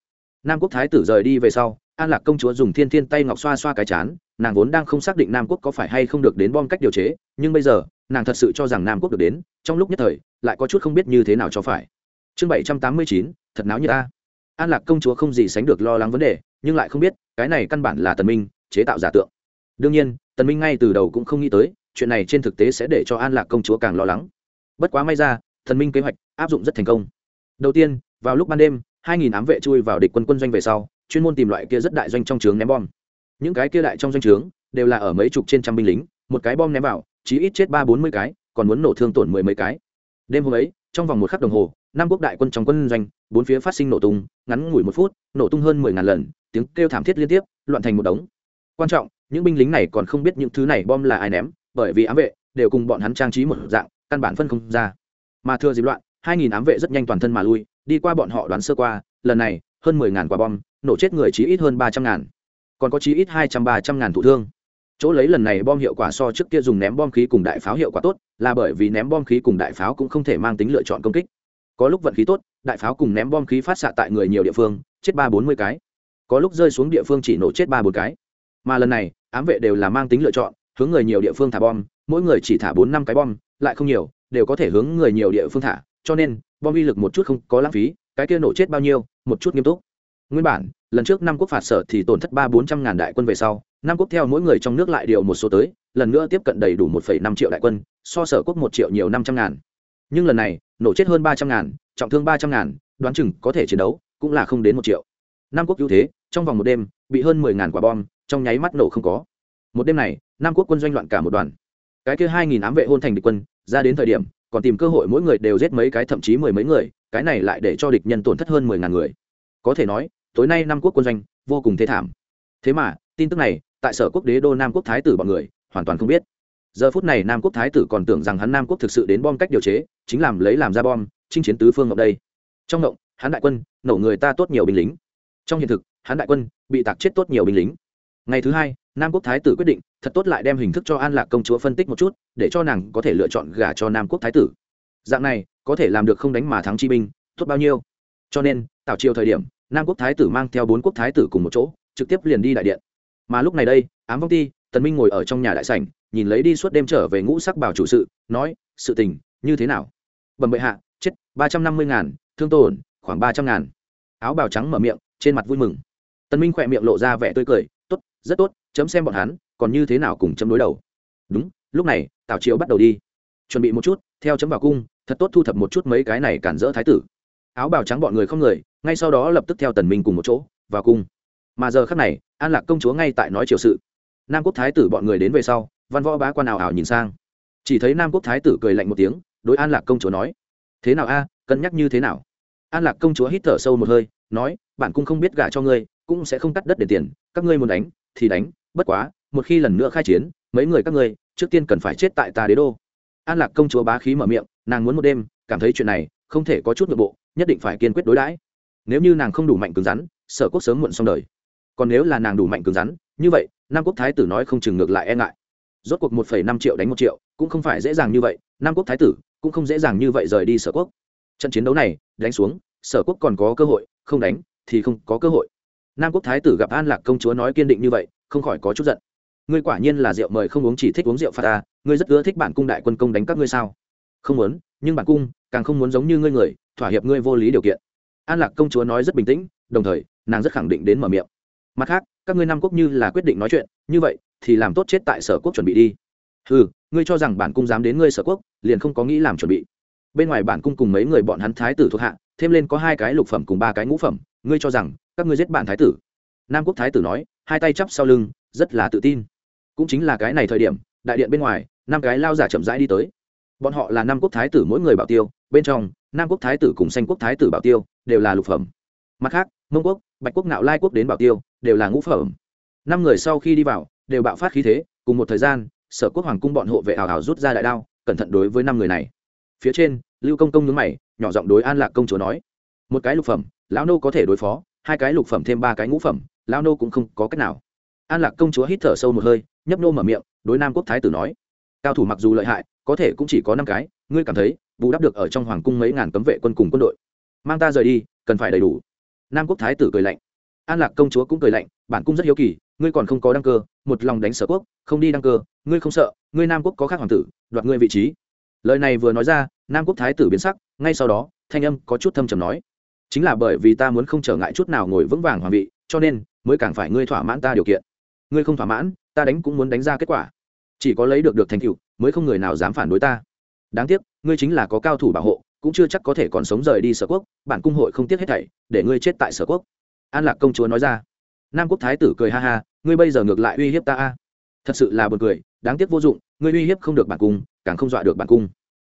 Nam quốc thái tử rời đi về sau, an lạc công chúa dùng thiên thiên tay ngọc xoa xoa cái chán, nàng vốn đang không xác định nam quốc có phải hay không được đến bom cách điều chế, nhưng bây giờ, nàng thật sự cho rằng nam quốc được đến, trong lúc nhất thời, lại có chút không biết như thế nào cho phải. Chương bảy trăm tám mươi chín, thật náo như ta an lạc công chúa không gì sánh được lo lắng vấn đề, nhưng lại không biết, cái này căn bản là tần minh, chế tạo giả tượng. Đương nhiên, tần minh ngay từ đầu cũng không nghĩ tới, chuyện này trên thực tế sẽ để cho an lạc công chúa càng lo lắng. Bất quá may ra thần minh kế hoạch áp dụng rất thành công. Đầu tiên, vào lúc ban đêm, hai nghìn ám vệ chui vào địch quân quân doanh về sau, chuyên môn tìm loại kia rất đại doanh trong trướng ném bom. Những cái kia đại trong doanh trướng đều là ở mấy chục trên trăm binh lính, một cái bom ném vào, chí ít chết ba bốn mươi cái, còn muốn nổ thương tổn mười mấy cái. Đêm hôm ấy, trong vòng một khắc đồng hồ năm quốc đại quân trong quân doanh, bốn phía phát sinh nổ tung, ngắn ngủi một phút, nổ tung hơn mười ngàn lần, tiếng kêu thảm thiết liên tiếp, loạn thành một đống. Quan trọng, những binh lính này còn không biết những thứ này bom là ai ném, bởi vì ám vệ đều cùng bọn hắn trang trí một dạng, căn bản phân không ra. Mà thừa dịp loạn, hai nghìn ám vệ rất nhanh toàn thân mà lui, đi qua bọn họ đoán sơ qua, lần này, hơn mười ngàn quả bom, nổ chết người chí ít hơn ba trăm ngàn. Còn có chí ít hai trăm ba trăm ngàn thụ thương. Chỗ lấy lần này bom hiệu quả so trước kia dùng ném bom khí cùng đại pháo hiệu quả tốt, là bởi vì ném bom khí cùng đại pháo cũng không thể mang tính lựa chọn công kích có lúc vận khí tốt, đại pháo cùng ném bom khí phát xạ tại người nhiều địa phương, chết ba bốn mươi cái. Có lúc rơi xuống địa phương chỉ nổ chết ba bốn cái. Mà lần này, ám vệ đều là mang tính lựa chọn, hướng người nhiều địa phương thả bom, mỗi người chỉ thả bốn năm cái bom, lại không nhiều, đều có thể hướng người nhiều địa phương thả. Cho nên, bom uy lực một chút không có lãng phí, cái kia nổ chết bao nhiêu, một chút nghiêm túc. Nguyên bản, lần trước năm quốc phạt sở thì tổn thất ba bốn trăm ngàn đại quân về sau, năm quốc theo mỗi người trong nước lại điều một số tới, lần nữa tiếp cận đầy đủ một phẩy năm triệu đại quân, so sở quốc một triệu nhiều năm trăm ngàn nhưng lần này, nổ chết hơn ba trăm ngàn, trọng thương ba trăm ngàn, đoán chừng có thể chiến đấu, cũng là không đến một triệu. Nam quốc ưu thế, trong vòng một đêm, bị hơn mười ngàn quả bom, trong nháy mắt nổ không có. Một đêm này, nam quốc quân doanh loạn cả một đoàn. Cái kia hai nghìn ám vệ hôn thành địch quân, ra đến thời điểm, còn tìm cơ hội mỗi người đều giết mấy cái thậm chí mười mấy người, cái này lại để cho địch nhân tổn thất hơn mười ngàn người. Có thể nói, tối nay nam quốc quân doanh vô cùng thế thảm. Thế mà, tin tức này, tại sở quốc đế đô nam quốc thái tử bọn người, hoàn toàn không biết giờ phút này nam quốc thái tử còn tưởng rằng hắn nam quốc thực sự đến bom cách điều chế, chính làm lấy làm ra bom, chinh chiến tứ phương ngọc đây. Trong ngộng, hắn đại quân, nổ người ta tốt nhiều binh lính. Trong hiện thực, hắn đại quân, bị tạc chết tốt nhiều binh lính. Ngày thứ hai, nam quốc thái tử quyết định, thật tốt lại đem hình thức cho an lạc công chúa phân tích một chút, để cho nàng có thể lựa chọn gả cho nam quốc thái tử. Dạng này, có thể làm được không đánh mà thắng chi binh, tốt bao nhiêu. Cho nên tạo chiều thời điểm, nam quốc thái tử mang theo bốn quốc thái tử cùng một chỗ, trực tiếp liền đi đại điện. Mà lúc này đây, ám vong ti, tần minh ngồi ở trong nhà đại sảnh nhìn lấy đi suốt đêm trở về ngũ sắc bảo chủ sự, nói, sự tình, như thế nào? Bẩm bệ hạ, chết, ba trăm năm mươi ngàn, thương tổn, khoảng ba trăm ngàn. Áo bào trắng mở miệng, trên mặt vui mừng. Tần minh khỏe miệng lộ ra vẻ tươi cười, tốt, rất tốt, chấm xem bọn hắn, còn như thế nào cùng chấm đối đầu. Đúng, lúc này, tào triều bắt đầu đi. Chuẩn bị một chút, theo chấm vào cung, thật tốt thu thập một chút mấy cái này cản rỡ thái tử. Áo bào trắng bọn người không người, ngay sau đó lập tức theo tần minh cùng một chỗ, vào cung. Mà giờ khắc này, an lạc công chúa ngay tại nói triều sự. Nam quốc thái tử bọn người đến về sau văn võ bá quan ảo ảo nhìn sang. Chỉ thấy nam quốc thái tử cười lạnh một tiếng, đối an lạc công chúa nói, thế nào a, cân nhắc như thế nào? An lạc công chúa hít thở sâu một hơi, nói, bản cung không biết gả cho ngươi, cũng sẽ không cắt đất để tiền, các ngươi muốn đánh, thì đánh, bất quá, một khi lần nữa khai chiến, mấy người các ngươi, trước tiên cần phải chết tại ta đế đô. An lạc công chúa bá khí mở miệng, nàng muốn một đêm, cảm thấy chuyện này không thể có chút nội bộ, nhất định phải kiên quyết đối đãi. Nếu như nàng không đủ mạnh cứng rắn, sở quốc sớm muộn xong đời. Còn nếu là nàng đủ mạnh cứng rắn, như vậy, nam quốc thái tử nói không chừng ngược lại e ngại rốt cuộc một phẩy năm triệu đánh một triệu, cũng không phải dễ dàng như vậy nam quốc thái tử cũng không dễ dàng như vậy rời đi sở quốc. Trận chiến đấu này, đánh xuống, sở quốc còn có cơ hội, không đánh thì không có cơ hội. Nam quốc thái tử gặp an lạc công chúa nói kiên định như vậy, không khỏi có chút giận. Ngươi quả nhiên là rượu mời không uống chỉ thích uống rượu phạt ta ngươi rất ưa thích bản cung đại quân công đánh các ngươi sao? Không muốn, nhưng bản cung càng không muốn giống như ngươi người, thỏa hiệp ngươi vô lý điều kiện. An lạc công chúa nói rất bình tĩnh, đồng thời, nàng rất khẳng định đến mở miệng. Mặt khác, các ngươi nam quốc như là quyết định nói chuyện, như vậy thì làm tốt chết tại sở quốc chuẩn bị đi. Ừ ngươi cho rằng bản cung dám đến ngươi sở quốc, liền không có nghĩ làm chuẩn bị. Bên ngoài bản cung cùng mấy người bọn hắn thái tử thuộc hạ, thêm lên có hai cái lục phẩm cùng ba cái ngũ phẩm, ngươi cho rằng các ngươi giết bản thái tử? Nam quốc thái tử nói, hai tay chắp sau lưng, rất là tự tin. Cũng chính là cái này thời điểm, đại điện bên ngoài, năm cái lao giả chậm rãi đi tới. Bọn họ là Nam quốc thái tử mỗi người bảo tiêu, bên trong, nam quốc thái tử cùng xanh quốc thái tử bảo tiêu, đều là lục phẩm. Mặt khác, mông quốc, bạch quốc nạo lai quốc đến bảo tiêu, đều là ngũ phẩm. Năm người sau khi đi vào đều bạo phát khí thế, cùng một thời gian, sở quốc hoàng cung bọn hộ vệ hào hào rút ra đại đao, cẩn thận đối với năm người này. Phía trên, lưu công công nhướng mày, nhỏ giọng đối an lạc công chúa nói, một cái lục phẩm, lão nô có thể đối phó, hai cái lục phẩm thêm ba cái ngũ phẩm, lão nô cũng không có cách nào. An lạc công chúa hít thở sâu một hơi, nhấp nô mở miệng, đối nam quốc thái tử nói, cao thủ mặc dù lợi hại, có thể cũng chỉ có năm cái, ngươi cảm thấy, bù đắp được ở trong hoàng cung mấy ngàn cấm vệ quân cùng quân đội. Mang ta rời đi, cần phải đầy đủ. Nam quốc thái tử cười lạnh an lạc công chúa cũng cười lạnh, bản cung rất hiếu kỳ, ngươi còn không có đăng cơ, một lòng đánh sở quốc, không đi đăng cơ, ngươi không sợ, ngươi nam quốc có khác hoàng tử, đoạt ngươi vị trí. Lời này vừa nói ra, nam quốc thái tử biến sắc, ngay sau đó, thanh âm có chút thâm trầm nói, chính là bởi vì ta muốn không trở ngại chút nào ngồi vững vàng hoàng vị, cho nên mới càng phải ngươi thỏa mãn ta điều kiện. Ngươi không thỏa mãn, ta đánh cũng muốn đánh ra kết quả. Chỉ có lấy được được thành tựu, mới không người nào dám phản đối ta. Đáng tiếc, ngươi chính là có cao thủ bảo hộ, cũng chưa chắc có thể còn sống rời đi sở quốc, bản cung hội không tiếc hết thảy, để ngươi chết tại sở quốc an lạc công chúa nói ra. Nam quốc thái tử cười ha ha, ngươi bây giờ ngược lại uy hiếp ta a. Thật sự là b u ồ n cười, đáng tiếc vô dụng, ngươi uy hiếp không được bản cung, càng không dọa được bản cung.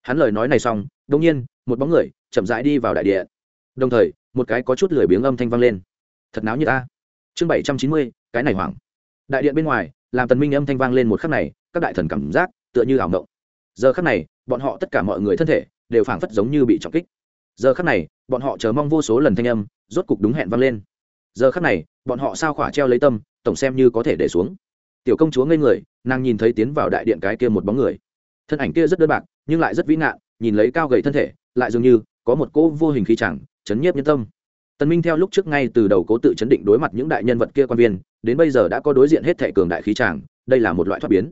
Hắn lời nói này xong đông nhiên, một bóng người chậm rãi đi vào đại địa. Đồng thời, một cái có chút lười biếng âm thanh vang lên. Thật náo như ta chương bảy trăm chín mươi, cái này hoảng. Đại điện bên ngoài, làm tần minh âm thanh vang lên một khắc này, các đại thần cảm giác tựa như ảo ngộng. Giờ khắc này, bọn họ tất cả mọi người thân thể đều phảng phất giống như bị trọng kích. Giờ khắc này, bọn họ chờ mong vô số lần thanh âm rốt cục đúng hẹn vang lên giờ khắc này, bọn họ sao khỏa treo lấy tâm, tổng xem như có thể để xuống. Tiểu công chúa ngây người, nàng nhìn thấy tiến vào đại điện cái kia một bóng người. Thân ảnh kia rất đơn bạc, nhưng lại rất vĩ ngạn, nhìn lấy cao gầy thân thể, lại dường như có một cỗ vô hình khí chẳng, chấn nhiếp nhân tâm. Tần minh theo lúc trước ngay từ đầu cố tự chấn định đối mặt những đại nhân vật kia quan viên, đến bây giờ đã có đối diện hết thể cường đại khí chàng đây là một loại thoát biến.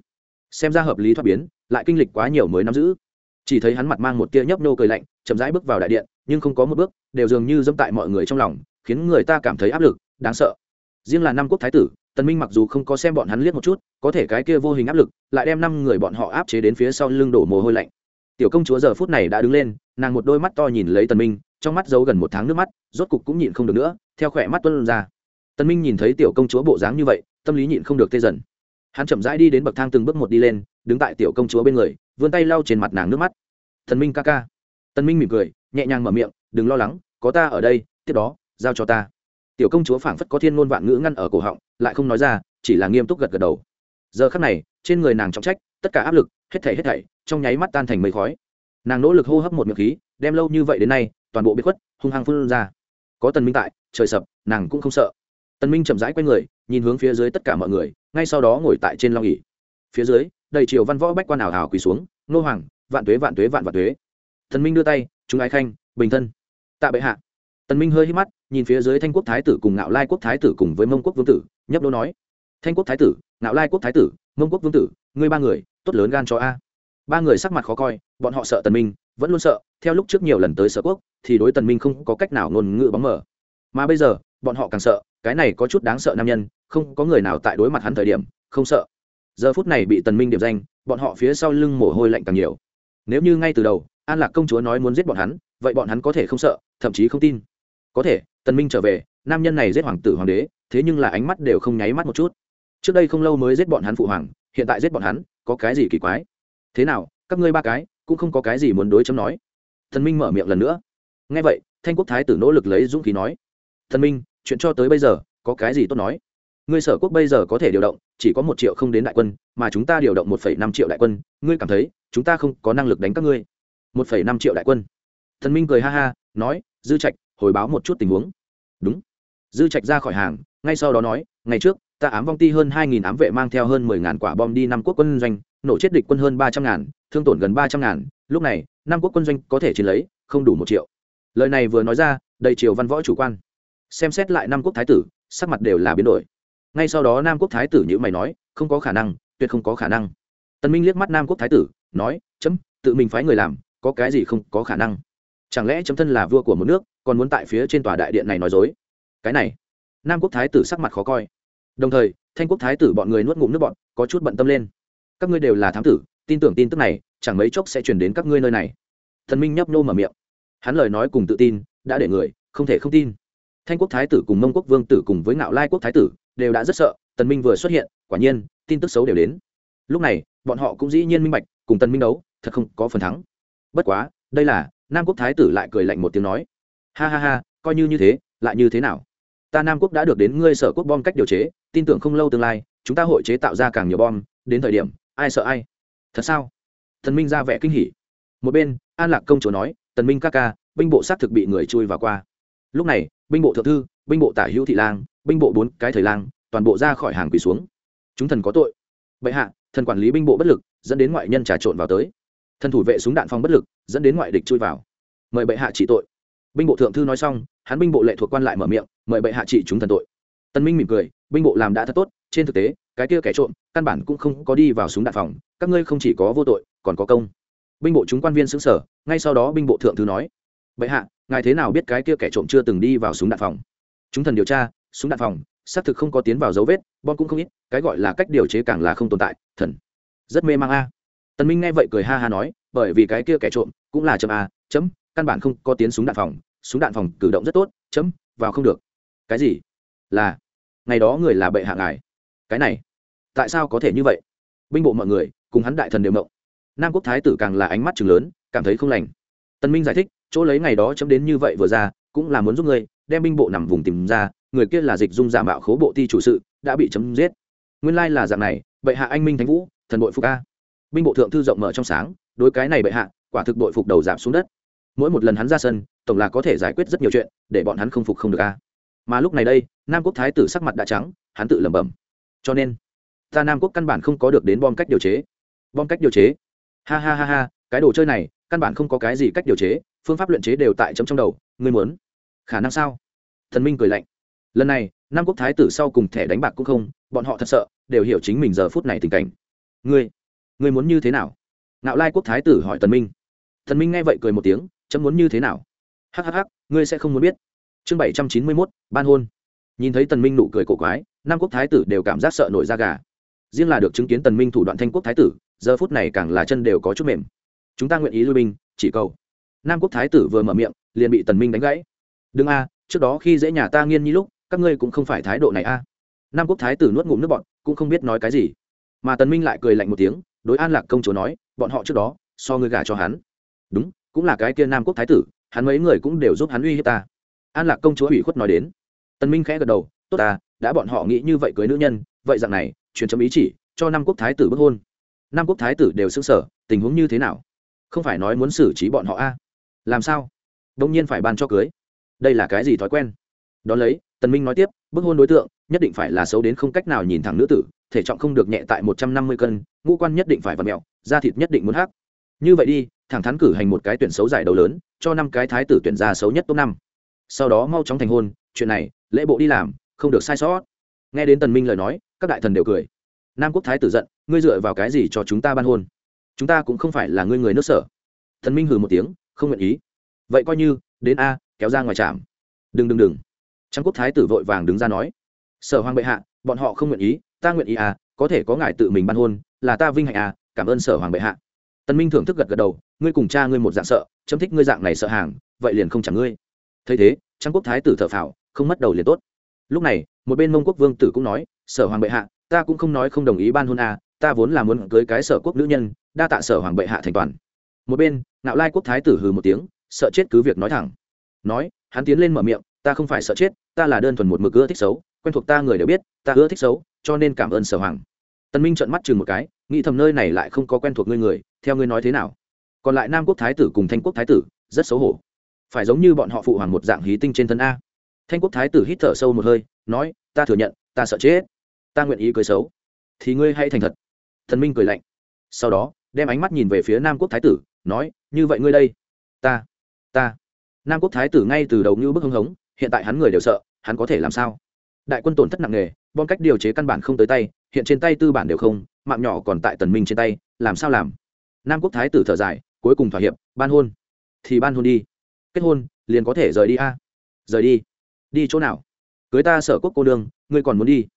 Xem ra hợp lý thoát biến, lại kinh lịch quá nhiều mới nắm giữ. Chỉ thấy hắn mặt mang một tia nhấp nô cười lạnh, chậm rãi bước vào đại điện, nhưng không có một bước, đều dường như dẫm tại mọi người trong lòng khiến người ta cảm thấy áp lực, đáng sợ. Riêng là năm quốc thái tử, tần minh mặc dù không có xem bọn hắn liếc một chút, có thể cái kia vô hình áp lực lại đem năm người bọn họ áp chế đến phía sau lưng đổ mồ hôi lạnh. Tiểu công chúa giờ phút này đã đứng lên, nàng một đôi mắt to nhìn lấy tần minh, trong mắt giấu gần một tháng nước mắt, rốt cục cũng nhịn không được nữa, theo khỏe mắt tuôn ra. Tần minh nhìn thấy tiểu công chúa bộ dáng như vậy, tâm lý nhịn không được tê dần. Hắn chậm rãi đi đến bậc thang từng bước một đi lên, đứng tại tiểu công chúa bên người, vươn tay lau trên mặt nàng nước mắt. Tần minh ca ca. Tần minh mỉm cười, nhẹ nhàng mở miệng, đừng lo lắng, có ta ở đây, tiếp đó giao cho ta. Tiểu công chúa phảng phất có thiên ngôn vạn ngữ ngăn ở cổ họng, lại không nói ra, chỉ là nghiêm túc gật gật đầu. Giờ khắc này, trên người nàng trọng trách, tất cả áp lực, hết thảy hết thảy, trong nháy mắt tan thành mây khói. Nàng nỗ lực hô hấp một miệng khí, đem lâu như vậy đến nay, toàn bộ bị khuất, hung hăng phun ra. Có tần minh tại, trời sập, nàng cũng không sợ. Tần minh chậm rãi quay người, nhìn hướng phía dưới tất cả mọi người, ngay sau đó ngồi tại trên long ỉ phía dưới, đầy triều văn võ bách quan ảo hào quỳ xuống, nô hoàng, vạn tuế vạn tuế, vạn vạn tuế. Thần minh đưa tay, chúng ái khanh, bình thân. Tạ bệ hạ tần minh hơi hít mắt, nhìn phía dưới thanh quốc thái tử cùng ngạo lai quốc thái tử cùng với mông quốc vương tử, nhấp đô nói, thanh quốc thái tử, ngạo lai quốc thái tử, mông quốc vương tử, ngươi ba người, tốt lớn gan cho a. Ba người sắc mặt khó coi, bọn họ sợ tần minh, vẫn luôn sợ, theo lúc trước nhiều lần tới sở quốc, thì đối tần minh không có cách nào ngôn ngữ bóng mở mà bây giờ, bọn họ càng sợ, cái này có chút đáng sợ nam nhân, không có người nào tại đối mặt hắn thời điểm, không sợ. Giờ phút này bị tần minh điểm danh, bọn họ phía sau lưng mồ hôi lạnh càng nhiều. Nếu như ngay từ đầu, an lạc công chúa nói muốn giết bọn hắn, vậy bọn hắn có thể không sợ, thậm chí không tin có thể, tần minh trở về, nam nhân này giết hoàng tử hoàng đế, thế nhưng là ánh mắt đều không nháy mắt một chút. Trước đây không lâu mới giết bọn hắn phụ hoàng, hiện tại giết bọn hắn, có cái gì kỳ quái? Thế nào, các ngươi ba cái, cũng không có cái gì muốn đối chấm nói. Thần minh mở miệng lần nữa. Nghe vậy, thanh quốc thái tử nỗ lực lấy dũng khí nói. Thần minh, chuyện cho tới bây giờ, có cái gì tốt nói? Ngươi sở quốc bây giờ có thể điều động, chỉ có một triệu không đến đại quân, mà chúng ta điều động một phẩy năm triệu đại quân, ngươi cảm thấy, chúng ta không có năng lực đánh các ngươi? Một phẩy năm triệu đại quân. Thần minh cười ha ha, nói, dư trạch hồi báo một chút tình huống. Đúng. Dư trạch ra khỏi hàng, ngay sau đó nói, ngày trước, ta ám vong ti hơn hai nghìn ám vệ mang theo hơn mười ngàn quả bom đi năm quốc quân doanh, nổ chết địch quân hơn ba trăm ngàn, thương tổn gần ba trăm ngàn. Lúc này, năm quốc quân doanh có thể chiến lấy, không đủ một triệu. Lời này vừa nói ra, đầy triều văn võ chủ quan. Xem xét lại năm quốc thái tử, sắc mặt đều là biến đổi. Ngay sau đó nam quốc thái tử như mày nói, không có khả năng, tuyệt không có khả năng. Tần minh liếc mắt nam quốc thái tử, nói, chấm, tự mình phái người làm, có cái gì không có khả năng? Chẳng lẽ chấm thân là vua của một nước, còn muốn tại phía trên tòa đại điện này nói dối? Cái này, nam quốc thái tử sắc mặt khó coi. Đồng thời, thanh quốc thái tử bọn người nuốt ngụm nước bọn có chút bận tâm lên. Các ngươi đều là thám tử, tin tưởng tin tức này, chẳng mấy chốc sẽ chuyển đến các ngươi nơi này. Thần minh nhấp nhô mở miệng. Hắn lời nói cùng tự tin, đã để người, không thể không tin. Thanh quốc thái tử cùng mông quốc vương tử cùng với ngạo lai quốc thái tử, đều đã rất sợ, tần minh vừa xuất hiện, quả nhiên, tin tức xấu đều đến. Lúc này, bọn họ cũng dĩ nhiên minh bạch, cùng tần minh đấu, thật không có phần thắng. Bất quá, đây là nam quốc thái tử lại cười lạnh một tiếng nói, ha ha ha, coi như như thế, lại như thế nào? Ta nam quốc đã được đến ngươi sở quốc bom cách điều chế, tin tưởng không lâu tương lai, chúng ta hội chế tạo ra càng nhiều bom, đến thời điểm, ai sợ ai? Thật sao? Thần minh ra vẻ kinh hỉ. Một bên, an lạc công chúa nói, tần minh ca ca, binh bộ xác thực bị người chui vào qua. Lúc này, binh bộ thượng thư, binh bộ tả hữu thị lang, binh bộ bốn cái thời lang, toàn bộ ra khỏi hàng quỳ xuống. Chúng thần có tội. Bệ hạ, thần quản lý binh bộ bất lực, dẫn đến ngoại nhân trà trộn vào tới thần thủ vệ súng đạn phong bất lực, dẫn đến ngoại địch chui vào. Mời bệ hạ trị tội. Binh bộ thượng thư nói xong, hắn binh bộ lệ thuộc quan lại mở miệng, mời bệ hạ trị chúng thần tội. Tân minh mỉm cười, binh bộ làm đã thật tốt, trên thực tế, cái kia kẻ trộm, căn bản cũng không có đi vào súng đạn phòng, các ngươi không chỉ có vô tội, còn có công. Binh bộ chúng quan viên xứng sở ngay sau đó binh bộ thượng thư nói, bệ hạ, ngài thế nào biết cái kia kẻ trộm chưa từng đi vào súng đạn phòng? Chúng thần điều tra, súng đạn phòng, xác thực không có tiến vào dấu vết bom cũng không ít, cái gọi là cách điều chế càng là không tồn tại, thần. Rất mê mang a tần minh nghe vậy cười ha ha nói, bởi vì cái kia kẻ trộm cũng là chấm a chấm, căn bản không có tiến súng đạn phòng, súng đạn phòng cử động rất tốt, chấm, vào không được. Cái gì? Là, ngày đó người là bệ hạ ngài. Cái này, tại sao có thể như vậy? Binh bộ mọi người cùng hắn đại thần đều mộng nam quốc thái tử càng là ánh mắt chừng lớn, cảm thấy không lành. Tân minh giải thích, chỗ lấy ngày đó chấm đến như vậy vừa ra, cũng là muốn giúp ngươi, đem binh bộ nằm vùng tìm ra, người kia là dịch dung giả mạo khố bộ ti chủ sự, đã bị chấm giết. Nguyên lai là dạng này, bệ hạ anh minh thánh vũ, thần bội phục a binh bộ thượng thư rộng mở trong sáng, đối cái này bệ hạ, quả thực đội phục đầu giảm xuống đất. Mỗi một lần hắn ra sân, tổng là có thể giải quyết rất nhiều chuyện, để bọn hắn không phục không được a. Mà lúc này đây, nam quốc thái tử sắc mặt đã trắng, hắn tự lẩm bẩm. Cho nên, ta nam quốc căn bản không có được đến bom cách điều chế. Bom cách điều chế? Ha ha ha ha, cái đồ chơi này, căn bản không có cái gì cách điều chế, phương pháp luyện chế đều tại chấm trong đầu, ngươi muốn? Khả năng sao? Thần minh cười lạnh. Lần này, nam quốc thái tử sau cùng thẻ đánh bạc cũng không, bọn họ thật sợ, đều hiểu chính mình giờ phút này tình cảnh. Ngươi ngươi muốn như thế nào? Nạo lai quốc thái tử hỏi tần minh. Tần minh nghe vậy cười một tiếng, chấm muốn như thế nào? Hhh ngươi sẽ không muốn biết. Chương bảy trăm chín mươi mốt, ban hôn. Nhìn thấy tần minh nụ cười cổ quái, nam quốc thái tử đều cảm giác sợ nổi da gà. Riêng là được chứng kiến tần minh thủ đoạn thanh quốc thái tử, giờ phút này càng là chân đều có chút mềm. Chúng ta nguyện ý lui binh, chỉ cầu. Nam quốc thái tử vừa mở miệng, liền bị tần minh đánh gãy. Đừng a, trước đó khi dễ nhà ta nghiên nhi lúc, các ngươi cũng không phải thái độ này a. Nam quốc thái tử nuốt ngụm nước bọn cũng không biết nói cái gì. Mà tần minh lại cười lạnh một tiếng đối an lạc công chúa nói, bọn họ trước đó, so ngươi gả cho hắn. Đúng, cũng là cái kia nam quốc thái tử, hắn mấy người cũng đều giúp hắn uy hiếp ta. An lạc công chúa ủy khuất nói đến. Tần minh khẽ gật đầu, tốt à đã bọn họ nghĩ như vậy cưới nữ nhân, vậy dạng này, truyền chấm ý chỉ, cho Nam quốc thái tử bức hôn. Nam quốc thái tử đều xứng sở tình huống như thế nào? Không phải nói muốn xử trí bọn họ a? À? làm sao? Đông nhiên phải ban cho cưới? Đây là cái gì thói quen? Đón lấy tần minh nói tiếp, bức hôn đối tượng, nhất định phải là xấu đến không cách nào nhìn thẳng nữ tử thể trọng không được nhẹ tại một trăm năm mươi cân, ngũ quan nhất định phải vặn mẹo, da thịt nhất định muốn hắc. Như vậy đi, thẳng thắn cử hành một cái tuyển xấu giải đấu lớn, cho năm cái thái tử tuyển ra xấu nhất top năm. Sau đó mau chóng thành hôn, chuyện này, lễ bộ đi làm, không được sai sót. Nghe đến tần minh lời nói, các đại thần đều cười. Nam quốc thái tử giận, ngươi dựa vào cái gì cho chúng ta ban hôn? Chúng ta cũng không phải là ngươi người nước sở. Thần minh hừ một tiếng, không nguyện ý. Vậy coi như, đến a, kéo ra ngoài trạm. Đừng đừng đừng. Trang quốc thái tử vội vàng đứng ra nói. Sở hoàng bệ hạ bọn họ không nguyện ý, ta nguyện ý à có thể có ngài tự mình ban hôn, là ta vinh hạnh à cảm ơn sở hoàng bệ hạ. Tần minh thưởng thức gật gật đầu, ngươi cùng cha ngươi một dạng sợ, chấm thích ngươi dạng này sợ hàng, vậy liền không chẳng ngươi. Thấy thế trang quốc thái tử thở phào, không mất đầu liền tốt. Lúc này, một bên mông quốc vương tử cũng nói, sở hoàng bệ hạ, ta cũng không nói không đồng ý ban hôn à ta vốn là muốn cưới cái sở quốc nữ nhân, đa tạ sở hoàng bệ hạ thành toàn. Một bên nạo lai quốc thái tử hừ một tiếng, sợ chết cứ việc nói thẳng. Nói, hắn tiến lên mở miệng, ta không phải sợ chết, ta là đơn thuần một mực ưa thích xấu quen thuộc ta người đều biết, ta ưa thích xấu, cho nên cảm ơn sở hoàng. Tần minh trợn mắt chừng một cái, nghĩ thầm nơi này lại không có quen thuộc ngươi người, theo ngươi nói thế nào? Còn lại nam quốc thái tử cùng thanh quốc thái tử, rất xấu hổ. Phải giống như bọn họ phụ hoàng một dạng hí tinh trên thân a. Thanh quốc thái tử hít thở sâu một hơi, nói, ta thừa nhận, ta sợ chết. Ta nguyện ý cười xấu. Thì ngươi hay thành thật. Thần minh cười lạnh. Sau đó, đem ánh mắt nhìn về phía nam quốc thái tử, nói, như vậy ngươi đây. Ta ta. Nam quốc thái tử ngay từ đầu như bức hưng hống, hiện tại hắn người đều sợ, hắn có thể làm sao? Đại quân tổn thất nặng nề, bom cách điều chế căn bản không tới tay, hiện trên tay tư bản đều không, mạng nhỏ còn tại tần minh trên tay, làm sao làm? Nam quốc thái tử thở dài, cuối cùng thỏa hiệp, ban hôn. Thì ban hôn đi. Kết hôn, liền có thể rời đi a. Rời đi. Đi chỗ nào? Cưới ta sở quốc cô đương ngươi còn muốn đi?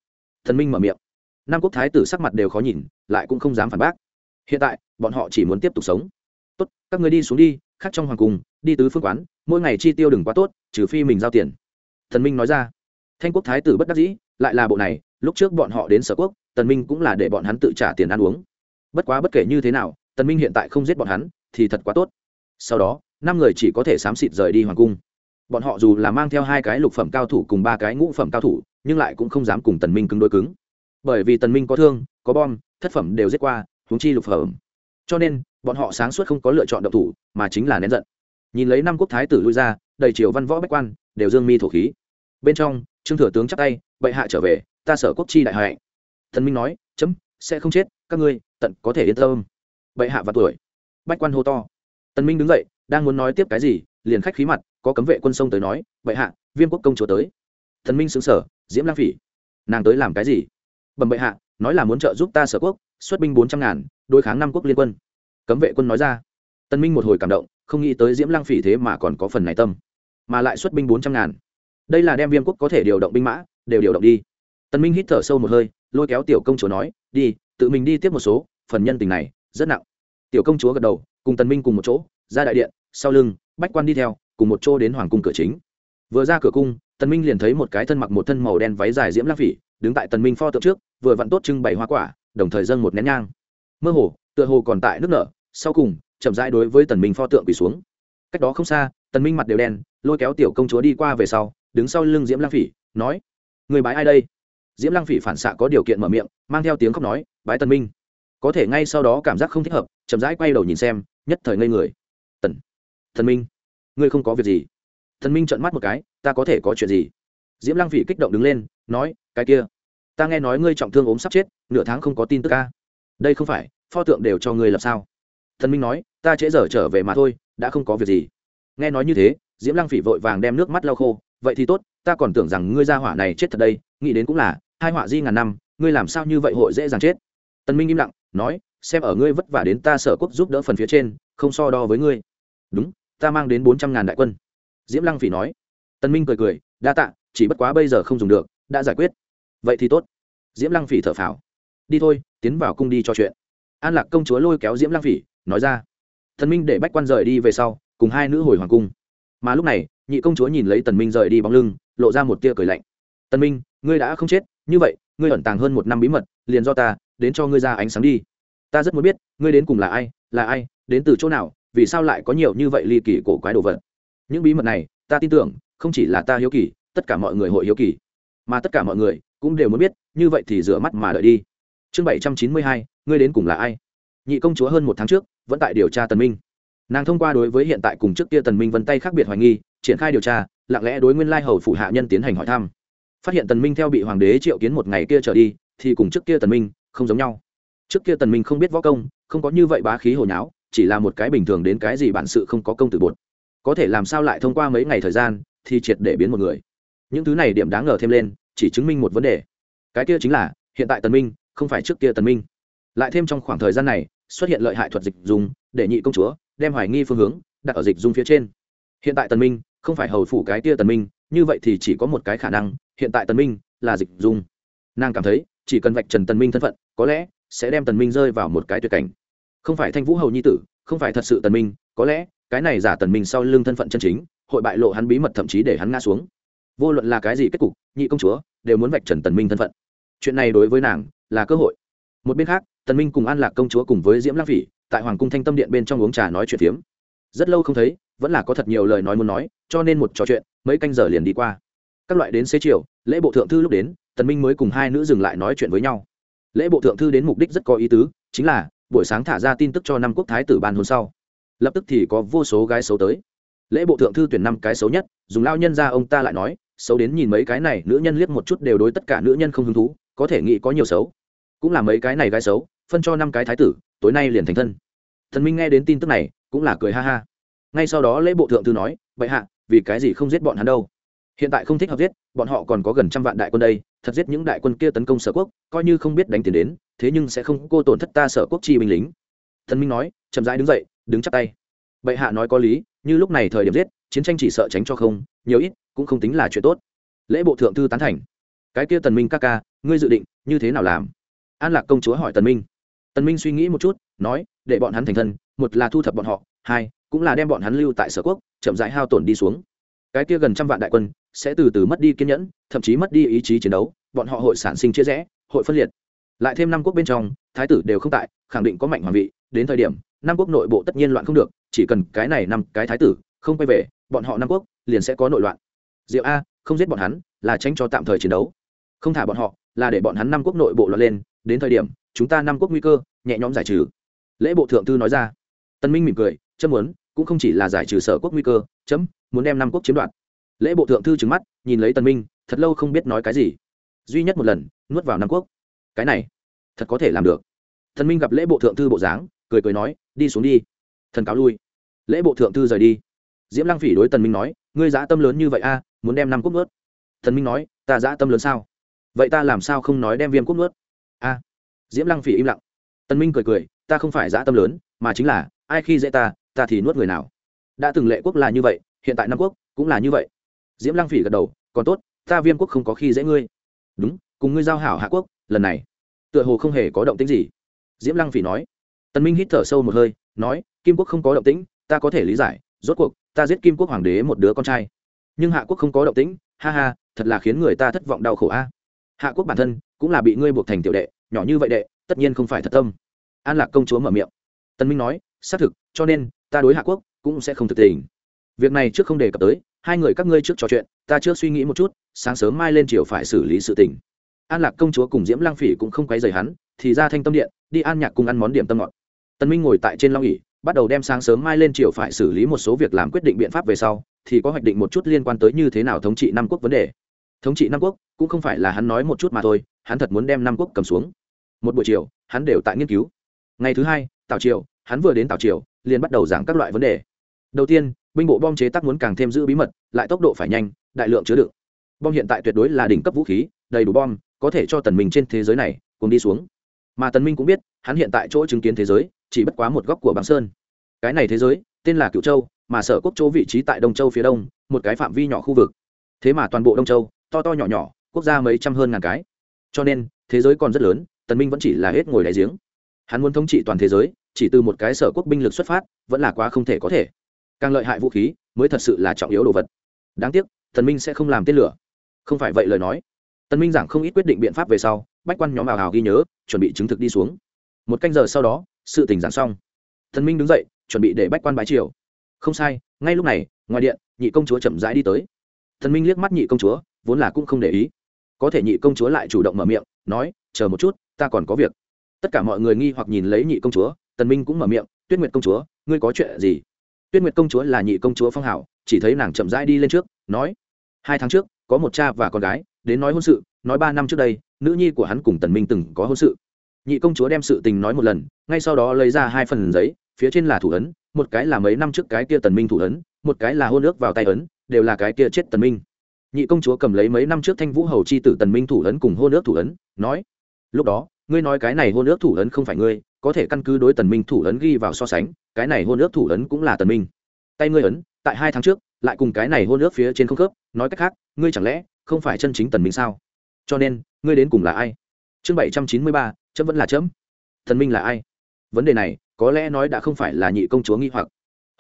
Thần minh mở miệng. Nam quốc thái tử sắc mặt đều khó nhìn, lại cũng không dám phản bác. Hiện tại, bọn họ chỉ muốn tiếp tục sống. Tốt, các ngươi đi xuống đi, khác trong hoàng cung, đi tứ phương quán, mỗi ngày chi tiêu đừng quá tốt, trừ phi mình giao tiền. Thần minh nói ra thanh quốc thái tử bất đắc dĩ, lại là bộ này, lúc trước bọn họ đến sở quốc, tần minh cũng là để bọn hắn tự trả tiền ăn uống. Bất quá bất kể như thế nào, tần minh hiện tại không giết bọn hắn, thì thật quá tốt. Sau đó, năm người chỉ có thể sám xịt rời đi hoàng cung. Bọn họ dù là mang theo hai cái lục phẩm cao thủ cùng ba cái ngũ phẩm cao thủ, nhưng lại cũng không dám cùng tần minh cứng đối cứng. Bởi vì tần minh có thương, có bom, thất phẩm đều giết qua, huống chi lục phẩm. Cho nên, bọn họ sáng suốt không có lựa chọn độc thủ, mà chính là nén giận. Nhìn lấy năm quốc thái tử lui ra, đầy triều văn võ bách quan, đều dương mi thổ khí bên trong, trương thừa tướng chắc tay, bệ hạ trở về, ta sở quốc chi đại hạnh thần minh nói, chấm, sẽ không chết, các ngươi tận có thể yên tâm. Bệ hạ và tuổi. Bách quan hô to. Tần minh đứng dậy, đang muốn nói tiếp cái gì, liền khách khí mặt, có cấm vệ quân sông tới nói, bệ hạ, viêm quốc công chúa tới. Thần minh xứng sở diễm lang phỉ, nàng tới làm cái gì? Bẩm bệ hạ, nói là muốn trợ giúp ta sở quốc, xuất binh bốn trăm ngàn, đối kháng năm quốc liên quân. Cấm vệ quân nói ra. Tân minh một hồi cảm động, không nghĩ tới diễm lang phỉ thế mà còn có phần này tâm, mà lại xuất binh bốn trăm ngàn đây là đem viêm quốc có thể điều động binh mã, đều điều động đi. Tần minh hít thở sâu một hơi, lôi kéo tiểu công chúa nói, đi, tự mình đi tiếp một số, phần nhân tình này rất nặng. Tiểu công chúa gật đầu, cùng tần minh cùng một chỗ, ra đại điện, sau lưng, bách quan đi theo, cùng một chỗ đến hoàng cung cửa chính. Vừa ra cửa cung, tần minh liền thấy một cái thân mặc một thân màu đen váy dài diễm lang phỉ, đứng tại tần minh pho tượng trước, vừa vặn tốt trưng bày hoa quả, đồng thời dâng một nén nhang. Mơ hồ, tựa hồ còn tại nước nở, sau cùng, chậm rãi đối với tần minh pho tượng quỳ xuống. Cách đó không xa, tần minh mặt đều đen, lôi kéo tiểu công chúa đi qua về sau đứng sau lưng diễm Lang phỉ, nói, người bái ai đây? Diễm Lang phỉ phản xạ có điều kiện mở miệng, mang theo tiếng khóc nói, bái tần minh. Có thể ngay sau đó cảm giác không thích hợp, chậm rãi quay đầu nhìn xem, nhất thời ngây người. Tần thần minh, ngươi không có việc gì. Thần minh trợn mắt một cái, ta có thể có chuyện gì? Diễm Lang phỉ kích động đứng lên, nói, cái kia, ta nghe nói ngươi trọng thương ốm sắp chết, nửa tháng không có tin tức ca. Đây không phải, pho tượng đều cho ngươi làm sao? Thần minh nói, ta trễ giờ trở về mà thôi, đã không có việc gì. Nghe nói như thế, diễm Lang phỉ vội vàng đem nước mắt lau khô vậy thì tốt, ta còn tưởng rằng ngươi ra hỏa này chết thật đây, nghĩ đến cũng là, hai họa di ngàn năm, ngươi làm sao như vậy hội dễ dàng chết? Tần minh im lặng, nói, xem ở ngươi vất vả đến ta sở quốc giúp đỡ phần phía trên, không so đo với ngươi. Đúng, ta mang đến bốn trăm ngàn đại quân. Diễm lăng phỉ nói. Tần minh cười cười, đa tạ, chỉ bất quá bây giờ không dùng được, đã giải quyết. Vậy thì tốt. Diễm lăng phỉ thở phào. Đi thôi, tiến vào cung đi cho chuyện. An lạc công chúa lôi kéo diễm lăng phỉ, nói ra. Thần minh để bách quan rời đi về sau, cùng hai nữ hồi hoàng cung. Mà lúc này nhị công chúa nhìn lấy tần minh rời đi bóng lưng, lộ ra một tia cười lạnh. Tần minh, ngươi đã không chết, như vậy, ngươi ẩn tàng hơn một năm bí mật, liền do ta, đến cho ngươi ra ánh sáng đi. Ta rất muốn biết, ngươi đến cùng là ai là ai, đến từ chỗ nào, vì sao lại có nhiều như vậy ly kỳ cổ quái đồ vật? Những bí mật này, ta tin tưởng, không chỉ là ta hiếu kỳ, tất cả mọi người hội hiếu kỳ. Mà tất cả mọi người cũng đều muốn biết, như vậy thì rửa mắt mà đợi đi. Chương bảy trăm chín mươi hai, ngươi đến cùng là ai? Nhị công chúa hơn một tháng trước, vẫn tại điều tra tần minh. Nàng thông qua đối với hiện tại cùng trước kia tần minh vân tay khác biệt hoài nghi triển khai điều tra, lặng lẽ đối nguyên lai hầu phủ hạ nhân tiến hành hỏi thăm. Phát hiện tần minh theo bị hoàng đế triệu kiến một ngày kia trở đi, thì cùng trước kia tần minh không giống nhau. Trước kia tần minh không biết võ công, không có như vậy bá khí hồ nháo, chỉ là một cái bình thường đến cái gì bản sự không có công tử bột. Có thể làm sao lại thông qua mấy ngày thời gian, thì triệt để biến một người. Những thứ này điểm đáng ngờ thêm lên, chỉ chứng minh một vấn đề. Cái kia chính là, hiện tại tần minh, không phải trước kia tần minh. Lại thêm trong khoảng thời gian này, xuất hiện lợi hại thuật dịch dùng, để nhị công chúa, đem hoài nghi phương hướng, đặt ở dịch dung phía trên. Hiện tại tần minh không phải hầu phủ cái kia tần minh, như vậy thì chỉ có một cái khả năng, hiện tại tần minh là dịch dung. Nàng cảm thấy, chỉ cần vạch trần tần minh thân phận, có lẽ sẽ đem tần minh rơi vào một cái tuyệt cảnh. Không phải thanh vũ hầu nhi tử, không phải thật sự tần minh, có lẽ cái này giả tần minh sau lưng thân phận chân chính, hội bại lộ hắn bí mật thậm chí để hắn ngã xuống. Vô luận là cái gì kết cục, nhị công chúa đều muốn vạch trần tần minh thân phận. Chuyện này đối với nàng là cơ hội. Một bên khác, tần minh cùng an lạc công chúa cùng với diễm lang phỉ, tại hoàng cung thanh tâm điện bên trong uống trà nói chuyện phiếm. Rất lâu không thấy vẫn là có thật nhiều lời nói muốn nói, cho nên một trò chuyện, mấy canh giờ liền đi qua. Các loại đến xế chiều, lễ bộ thượng thư lúc đến, tần minh mới cùng hai nữ dừng lại nói chuyện với nhau. Lễ bộ thượng thư đến mục đích rất có ý tứ, chính là, buổi sáng thả ra tin tức cho năm quốc thái tử ban hôn sau. Lập tức thì có vô số gái xấu tới. Lễ bộ thượng thư tuyển năm cái xấu nhất, dùng lao nhân ra ông ta lại nói, xấu đến nhìn mấy cái này, nữ nhân liếc một chút đều đối tất cả nữ nhân không hứng thú, có thể nghĩ có nhiều xấu. Cũng là mấy cái này gái xấu, phân cho năm cái thái tử, tối nay liền thành thân. Thần minh nghe đến tin tức này, cũng là cười ha ha ngay sau đó lễ bộ thượng thư nói, bệ hạ, vì cái gì không giết bọn hắn đâu? Hiện tại không thích hợp giết, bọn họ còn có gần trăm vạn đại quân đây, thật giết những đại quân kia tấn công sở quốc, coi như không biết đánh tiền đến, thế nhưng sẽ không cô tổn thất ta sở quốc chi binh lính. Thần minh nói, chậm rãi đứng dậy, đứng chắp tay. Bệ hạ nói có lý, như lúc này thời điểm giết, chiến tranh chỉ sợ tránh cho không, nhiều ít cũng không tính là chuyện tốt. Lễ bộ thượng thư tán thành. Cái kia tần minh ca ca, ngươi dự định như thế nào làm? An lạc công chúa hỏi tần minh. Tần minh suy nghĩ một chút, nói, để bọn hắn thành thân, một là thu thập bọn họ, hai cũng là đem bọn hắn lưu tại sở quốc, chậm rãi hao tổn đi xuống. Cái kia gần trăm vạn đại quân sẽ từ từ mất đi kiên nhẫn, thậm chí mất đi ý chí chiến đấu, bọn họ hội sản sinh chia rẽ, hội phân liệt. Lại thêm năm quốc bên trong, thái tử đều không tại, khẳng định có mạnh hoàng vị, đến thời điểm, năm quốc nội bộ tất nhiên loạn không được, chỉ cần cái này năm cái thái tử không quay về, bọn họ năm quốc liền sẽ có nội loạn. Diệu a, không giết bọn hắn là tránh cho tạm thời chiến đấu. Không thả bọn họ là để bọn hắn năm quốc nội bộ loạn lên, đến thời điểm, chúng ta năm quốc nguy cơ nhẹ nhõm giải trừ. Lễ bộ thượng thư nói ra. Tân minh mỉm cười chân muốn cũng không chỉ là giải trừ sở quốc nguy cơ, chấm, muốn đem năm quốc chiếm đoạt. Lễ bộ thượng thư trừng mắt, nhìn lấy tân minh, thật lâu không biết nói cái gì. Duy nhất một lần, nuốt vào năm quốc. Cái này, thật có thể làm được. Thần minh gặp lễ bộ thượng thư bộ dáng, cười cười nói, đi xuống đi. Thần cáo lui. Lễ bộ thượng thư rời đi. Diễm lăng phỉ đối tần minh nói, ngươi dã tâm lớn như vậy a, muốn đem năm quốc nuốt? Thần minh nói, ta dã tâm lớn sao? Vậy ta làm sao không nói đem viêm quốc nuốt? A. Diễm lăng phỉ im lặng. Tần minh cười cười, ta không phải dã tâm lớn, mà chính là, ai khi dễ ta ta thì nuốt người nào? Đã từng lệ quốc là như vậy, hiện tại nam quốc cũng là như vậy. Diễm lăng phỉ gật đầu, còn tốt, ta viêm quốc không có khi dễ ngươi. Đúng, cùng ngươi giao hảo hạ quốc, lần này, tựa hồ không hề có động tĩnh gì. Diễm lăng phỉ nói. Tần minh hít thở sâu một hơi, nói, kim quốc không có động tĩnh, ta có thể lý giải, rốt cuộc, ta giết kim quốc hoàng đế một đứa con trai. Nhưng hạ quốc không có động tĩnh, ha ha, thật là khiến người ta thất vọng đau khổ a. Hạ quốc bản thân cũng là bị ngươi buộc thành tiểu đệ, nhỏ như vậy đệ, tất nhiên không phải thật tâm. An lạc công chúa mở miệng. Tân minh nói, xác thực, cho nên ta đối hạ quốc cũng sẽ không thực tình. Việc này trước không đề cập tới, hai người các ngươi trước trò chuyện, ta chưa suy nghĩ một chút, sáng sớm mai lên chiều phải xử lý sự tình. An lạc công chúa cùng diễm lang phỉ cũng không quấy rầy hắn, thì ra thanh tâm điện, đi an nhạc cùng ăn món điểm tâm ngọt. Tân minh ngồi tại trên long ỉ bắt đầu đem sáng sớm mai lên chiều phải xử lý một số việc làm quyết định biện pháp về sau, thì có hoạch định một chút liên quan tới như thế nào thống trị năm quốc vấn đề. Thống trị năm quốc cũng không phải là hắn nói một chút mà thôi, hắn thật muốn đem năm quốc cầm xuống. Một buổi chiều, hắn đều tại nghiên cứu. Ngày thứ hai, tào triều, hắn vừa đến tào triều liền bắt đầu giảng các loại vấn đề. Đầu tiên, binh bộ bom chế tác muốn càng thêm giữ bí mật, lại tốc độ phải nhanh, đại lượng chứa đựng. Bom hiện tại tuyệt đối là đỉnh cấp vũ khí, đầy đủ bom, có thể cho tần minh trên thế giới này cùng đi xuống. Mà tần minh cũng biết, hắn hiện tại chỗ chứng kiến thế giới, chỉ bất quá một góc của băng sơn. Cái này thế giới, tên là cựu châu, mà sở quốc chỗ vị trí tại đông châu phía đông, một cái phạm vi nhỏ khu vực. Thế mà toàn bộ đông châu, to to nhỏ nhỏ, quốc gia mấy trăm hơn ngàn cái. Cho nên, thế giới còn rất lớn, tần minh vẫn chỉ là hết ngồi đáy giếng. Hắn muốn thống trị toàn thế giới chỉ từ một cái sở quốc binh lực xuất phát, vẫn là quá không thể có thể. Càng lợi hại vũ khí, mới thật sự là trọng yếu đồ vật. Đáng tiếc tần minh sẽ không làm tên lửa. Không phải vậy lời nói. Tần minh giảng không ít quyết định biện pháp về sau, bách quan nhóm ảo hào ghi nhớ, chuẩn bị chứng thực đi xuống. Một canh giờ sau đó, sự tình giảng xong. Tần minh đứng dậy, chuẩn bị để bách quan bái triều. Không sai, ngay lúc này, ngoài điện, nhị công chúa chậm rãi đi tới. Thần minh liếc mắt nhị công chúa, vốn là cũng không để ý. Có thể nhị công chúa lại chủ động mở miệng, nói, chờ một chút, ta còn có việc. Tất cả mọi người nghi hoặc nhìn lấy nhị công chúa tần minh cũng mở miệng, tuyết nguyệt công chúa, ngươi có chuyện gì? Tuyết nguyệt công chúa là nhị công chúa phong hảo, chỉ thấy nàng chậm rãi đi lên trước, nói, hai tháng trước, có một cha và con gái, đến nói hôn sự, nói ba năm trước đây, nữ nhi của hắn cùng tần minh từng có hôn sự. Nhị công chúa đem sự tình nói một lần, ngay sau đó lấy ra hai phần giấy, phía trên là thủ ấn, một cái là mấy năm trước cái kia tần minh thủ ấn, một cái là hôn ước vào tay ấn, đều là cái kia chết tần minh. Nhị công chúa cầm lấy mấy năm trước thanh vũ hầu chi tử tần minh thủ ấn cùng hôn ước thủ ấn, nói, lúc đó ngươi nói cái này hôn ước thủ ấn không phải ngươi, có thể căn cứ đối tần minh thủ ấn ghi vào so sánh, cái này hôn ước thủ ấn cũng là tần minh. Tay ngươi ấn, tại hai tháng trước, lại cùng cái này hôn ước phía trên không khớp, nói cách khác, ngươi chẳng lẽ không phải chân chính tần minh sao? Cho nên, ngươi đến cùng là ai? Chương bảy trăm chín mươi ba, chấm vẫn là chấm. Thần minh là ai? Vấn đề này, có lẽ nói đã không phải là nhị công chúa nghi hoặc.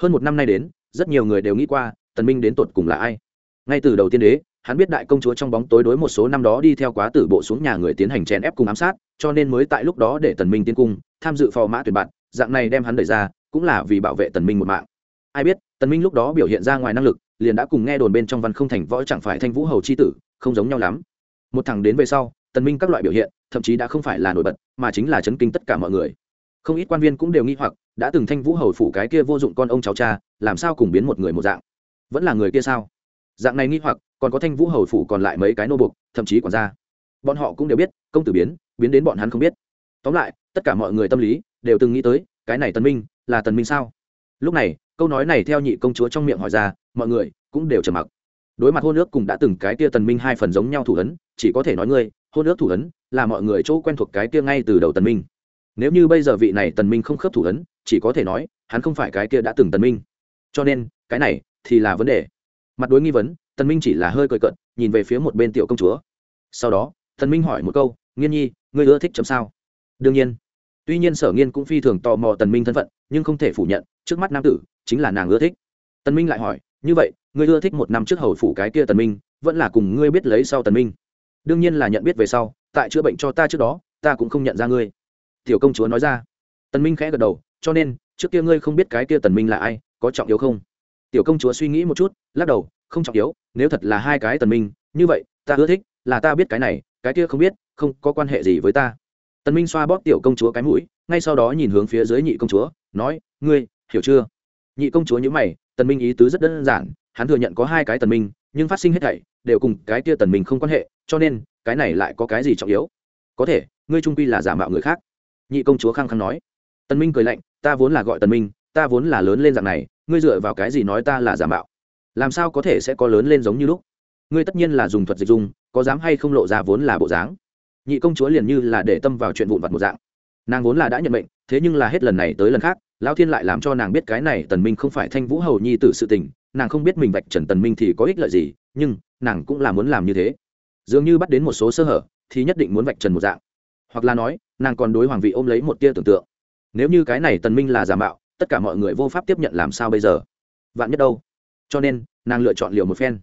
Hơn một năm nay đến, rất nhiều người đều nghĩ qua, tần minh đến tột cùng là ai? Ngay từ đầu tiên đế hắn biết đại công chúa trong bóng tối đối một số năm đó đi theo quá tử bộ xuống nhà người tiến hành chèn ép cùng ám sát, cho nên mới tại lúc đó để tần minh tiến cung, tham dự phò mã tuyển bạn, dạng này đem hắn đẩy ra, cũng là vì bảo vệ tần minh một mạng. Ai biết, tần minh lúc đó biểu hiện ra ngoài năng lực, liền đã cùng nghe đồn bên trong văn không thành võ chẳng phải thanh vũ hầu chi tử, không giống nhau lắm. Một thằng đến về sau, tần minh các loại biểu hiện, thậm chí đã không phải là nổi bật, mà chính là chấn kinh tất cả mọi người. Không ít quan viên cũng đều nghi hoặc, đã từng thanh vũ hầu phủ cái kia vô dụng con ông cháu cha, làm sao cùng biến một người một dạng? Vẫn là người kia sao? Dạng này nghi hoặc, còn có thanh vũ hầu phủ còn lại mấy cái nô buộc, thậm chí còn ra bọn họ cũng đều biết, công tử biến biến đến bọn hắn không biết. Tóm lại, tất cả mọi người tâm lý đều từng nghĩ tới, cái này tần minh là tần minh sao? Lúc này, câu nói này theo nhị công chúa trong miệng hỏi ra, mọi người cũng đều trầm mặc. Đối mặt hôn ước cùng đã từng cái kia tần minh hai phần giống nhau thủ ấn, chỉ có thể nói ngươi, hôn ước thủ ấn là mọi người chỗ quen thuộc cái kia ngay từ đầu tần minh. Nếu như bây giờ vị này tần minh không khớp thủ ấn, chỉ có thể nói, hắn không phải cái kia đã từng tần minh. Cho nên, cái này thì là vấn đề mặt đối nghi vấn tần minh chỉ là hơi cười cợt, nhìn về phía một bên tiểu công chúa. Sau đó tần minh hỏi một câu nghiên nhi ngươi ưa thích chấm sao? Đương nhiên. Tuy nhiên sở nghiên cũng phi thường tò mò tần minh thân phận nhưng không thể phủ nhận trước mắt nam tử chính là nàng ưa thích. Tần minh lại hỏi như vậy ngươi ưa thích một năm trước hầu phủ cái kia tần minh vẫn là cùng ngươi biết lấy sau tần minh? Đương nhiên là nhận biết về sau tại chữa bệnh cho ta trước đó ta cũng không nhận ra ngươi. Tiểu công chúa nói ra. Tần minh khẽ gật đầu cho nên trước kia ngươi không biết cái kia tần minh là ai có trọng yếu không? Tiểu công chúa suy nghĩ một chút, lắc đầu, không trọng yếu, nếu thật là hai cái tần minh, như vậy, ta ưa thích là ta biết cái này, cái kia không biết, không có quan hệ gì với ta. Tần minh xoa bóp tiểu công chúa cái mũi, ngay sau đó nhìn hướng phía dưới nhị công chúa, nói, ngươi, hiểu chưa? Nhị công chúa nhíu mày, tần minh ý tứ rất đơn giản, hắn thừa nhận có hai cái tần minh, nhưng phát sinh hết thảy, đều cùng cái kia tần minh không quan hệ, cho nên, cái này lại có cái gì trọng yếu? Có thể, ngươi trung quy là giả mạo người khác. Nhị công chúa khăng khăng nói. Tần minh cười lạnh, ta vốn là gọi tần minh ta vốn là lớn lên dạng này, ngươi dựa vào cái gì nói ta là giả mạo? Làm sao có thể sẽ có lớn lên giống như lúc? Ngươi tất nhiên là dùng thuật dịch dung, có dám hay không lộ ra vốn là bộ dáng? Nhị công chúa liền như là để tâm vào chuyện vụn vặt một dạng. Nàng vốn là đã nhận mệnh, thế nhưng là hết lần này tới lần khác, lão thiên lại làm cho nàng biết cái này tần minh không phải thanh vũ hầu nhi tử sự tình, nàng không biết mình vạch trần tần minh thì có ích lợi gì, nhưng nàng cũng là muốn làm như thế. Dường như bắt đến một số sơ hở, thì nhất định muốn vạch trần một dạng. Hoặc là nói, nàng còn đối hoàng vị ôm lấy một tia tưởng tượng. Nếu như cái này tần minh là giả mạo tất cả mọi người vô pháp tiếp nhận làm sao bây giờ? Vạn nhất đâu? Cho nên, nàng lựa chọn liều một phen.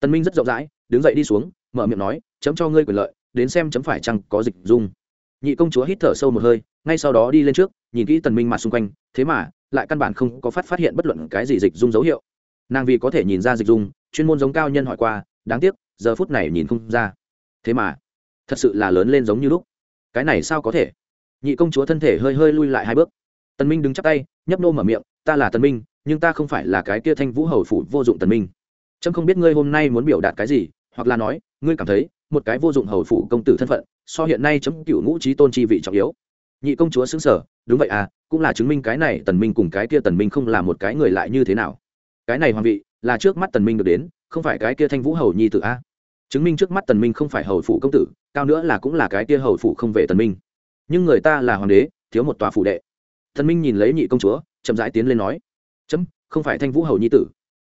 Tân minh rất rộng rãi, đứng dậy đi xuống, mở miệng nói, chấm cho ngươi quyền lợi, đến xem chấm phải chăng có dịch dung. Nhị công chúa hít thở sâu một hơi, ngay sau đó đi lên trước, nhìn kỹ tần minh mặt xung quanh, thế mà, lại căn bản không có phát phát hiện bất luận cái gì dịch dung dấu hiệu. Nàng vì có thể nhìn ra dịch dung, chuyên môn giống cao nhân hỏi qua, đáng tiếc, giờ phút này nhìn không ra. Thế mà, thật sự là lớn lên giống như lúc. Cái này sao có thể? Nhị công chúa thân thể hơi hơi lui lại hai bước tần minh đứng chắp tay, nhấp nô mở miệng, ta là tần minh, nhưng ta không phải là cái kia thanh vũ hầu phủ vô dụng tần minh. Trâm không biết ngươi hôm nay muốn biểu đạt cái gì, hoặc là nói, ngươi cảm thấy, một cái vô dụng hầu phủ công tử thân phận, so hiện nay chấm cựu ngũ trí tôn chi vị trọng yếu. Nhị công chúa xứng sở đúng vậy à cũng là chứng minh cái này tần minh cùng cái kia tần minh không là một cái người lại như thế nào. Cái này hoàng vị, là trước mắt tần minh được đến, không phải cái kia thanh vũ hầu nhi tử a. Chứng minh trước mắt tần minh không phải hầu phủ công tử, cao nữa là cũng là cái kia hầu phủ không về tần minh. Nhưng người ta là hoàng đế, thiếu một tòa phủ đệ. Thần minh nhìn lấy nhị công chúa, chậm rãi tiến lên nói, chấm, không phải thanh vũ hầu nhi tử.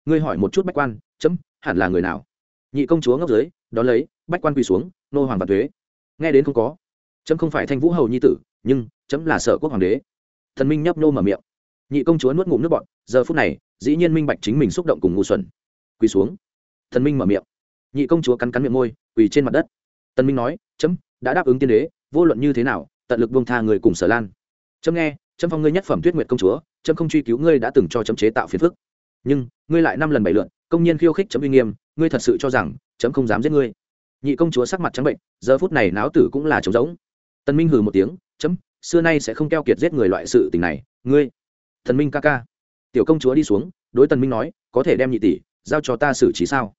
Ngươi hỏi một chút bách quan, chấm, hẳn là người nào? Nhị công chúa ngốc dưới đó lấy, bách quan quỳ xuống, nô hoàng và thuế nghe đến không có. Chấm không phải thanh vũ hầu nhi tử, nhưng chấm là sở quốc hoàng đế. Thần minh nhấp nô mở miệng. Nhị công chúa nuốt ngụm nước bọt, giờ phút này, dĩ nhiên minh bạch chính mình xúc động cùng ngu xuẩn. Quỳ xuống. Thần minh mở miệng. Nhị công chúa cắn cắn miệng môi, quỳ trên mặt đất. Tân minh nói, chấm, đã đáp ứng tiên đế, vô luận như thế nào, tận lực buông tha người cùng sở lan. Chấm nghe chấm phong ngươi nhất phẩm tuyết nguyệt công chúa chấm không truy cứu ngươi đã từng cho chấm chế tạo phiền phức. Nhưng, ngươi lại năm lần bảy lượn công nhiên khiêu khích chấm uy nghiêm, ngươi thật sự cho rằng chấm không dám giết ngươi. Nhị công chúa sắc mặt trắng bệnh, giờ phút này náo tử cũng là trống rỗng. Tần minh hừ một tiếng, chấm, xưa nay sẽ không keo kiệt giết người loại sự tình này. Ngươi, thần minh ca ca. Tiểu công chúa đi xuống, đối tần minh nói, có thể đem nhị tỷ giao cho ta xử trí sao?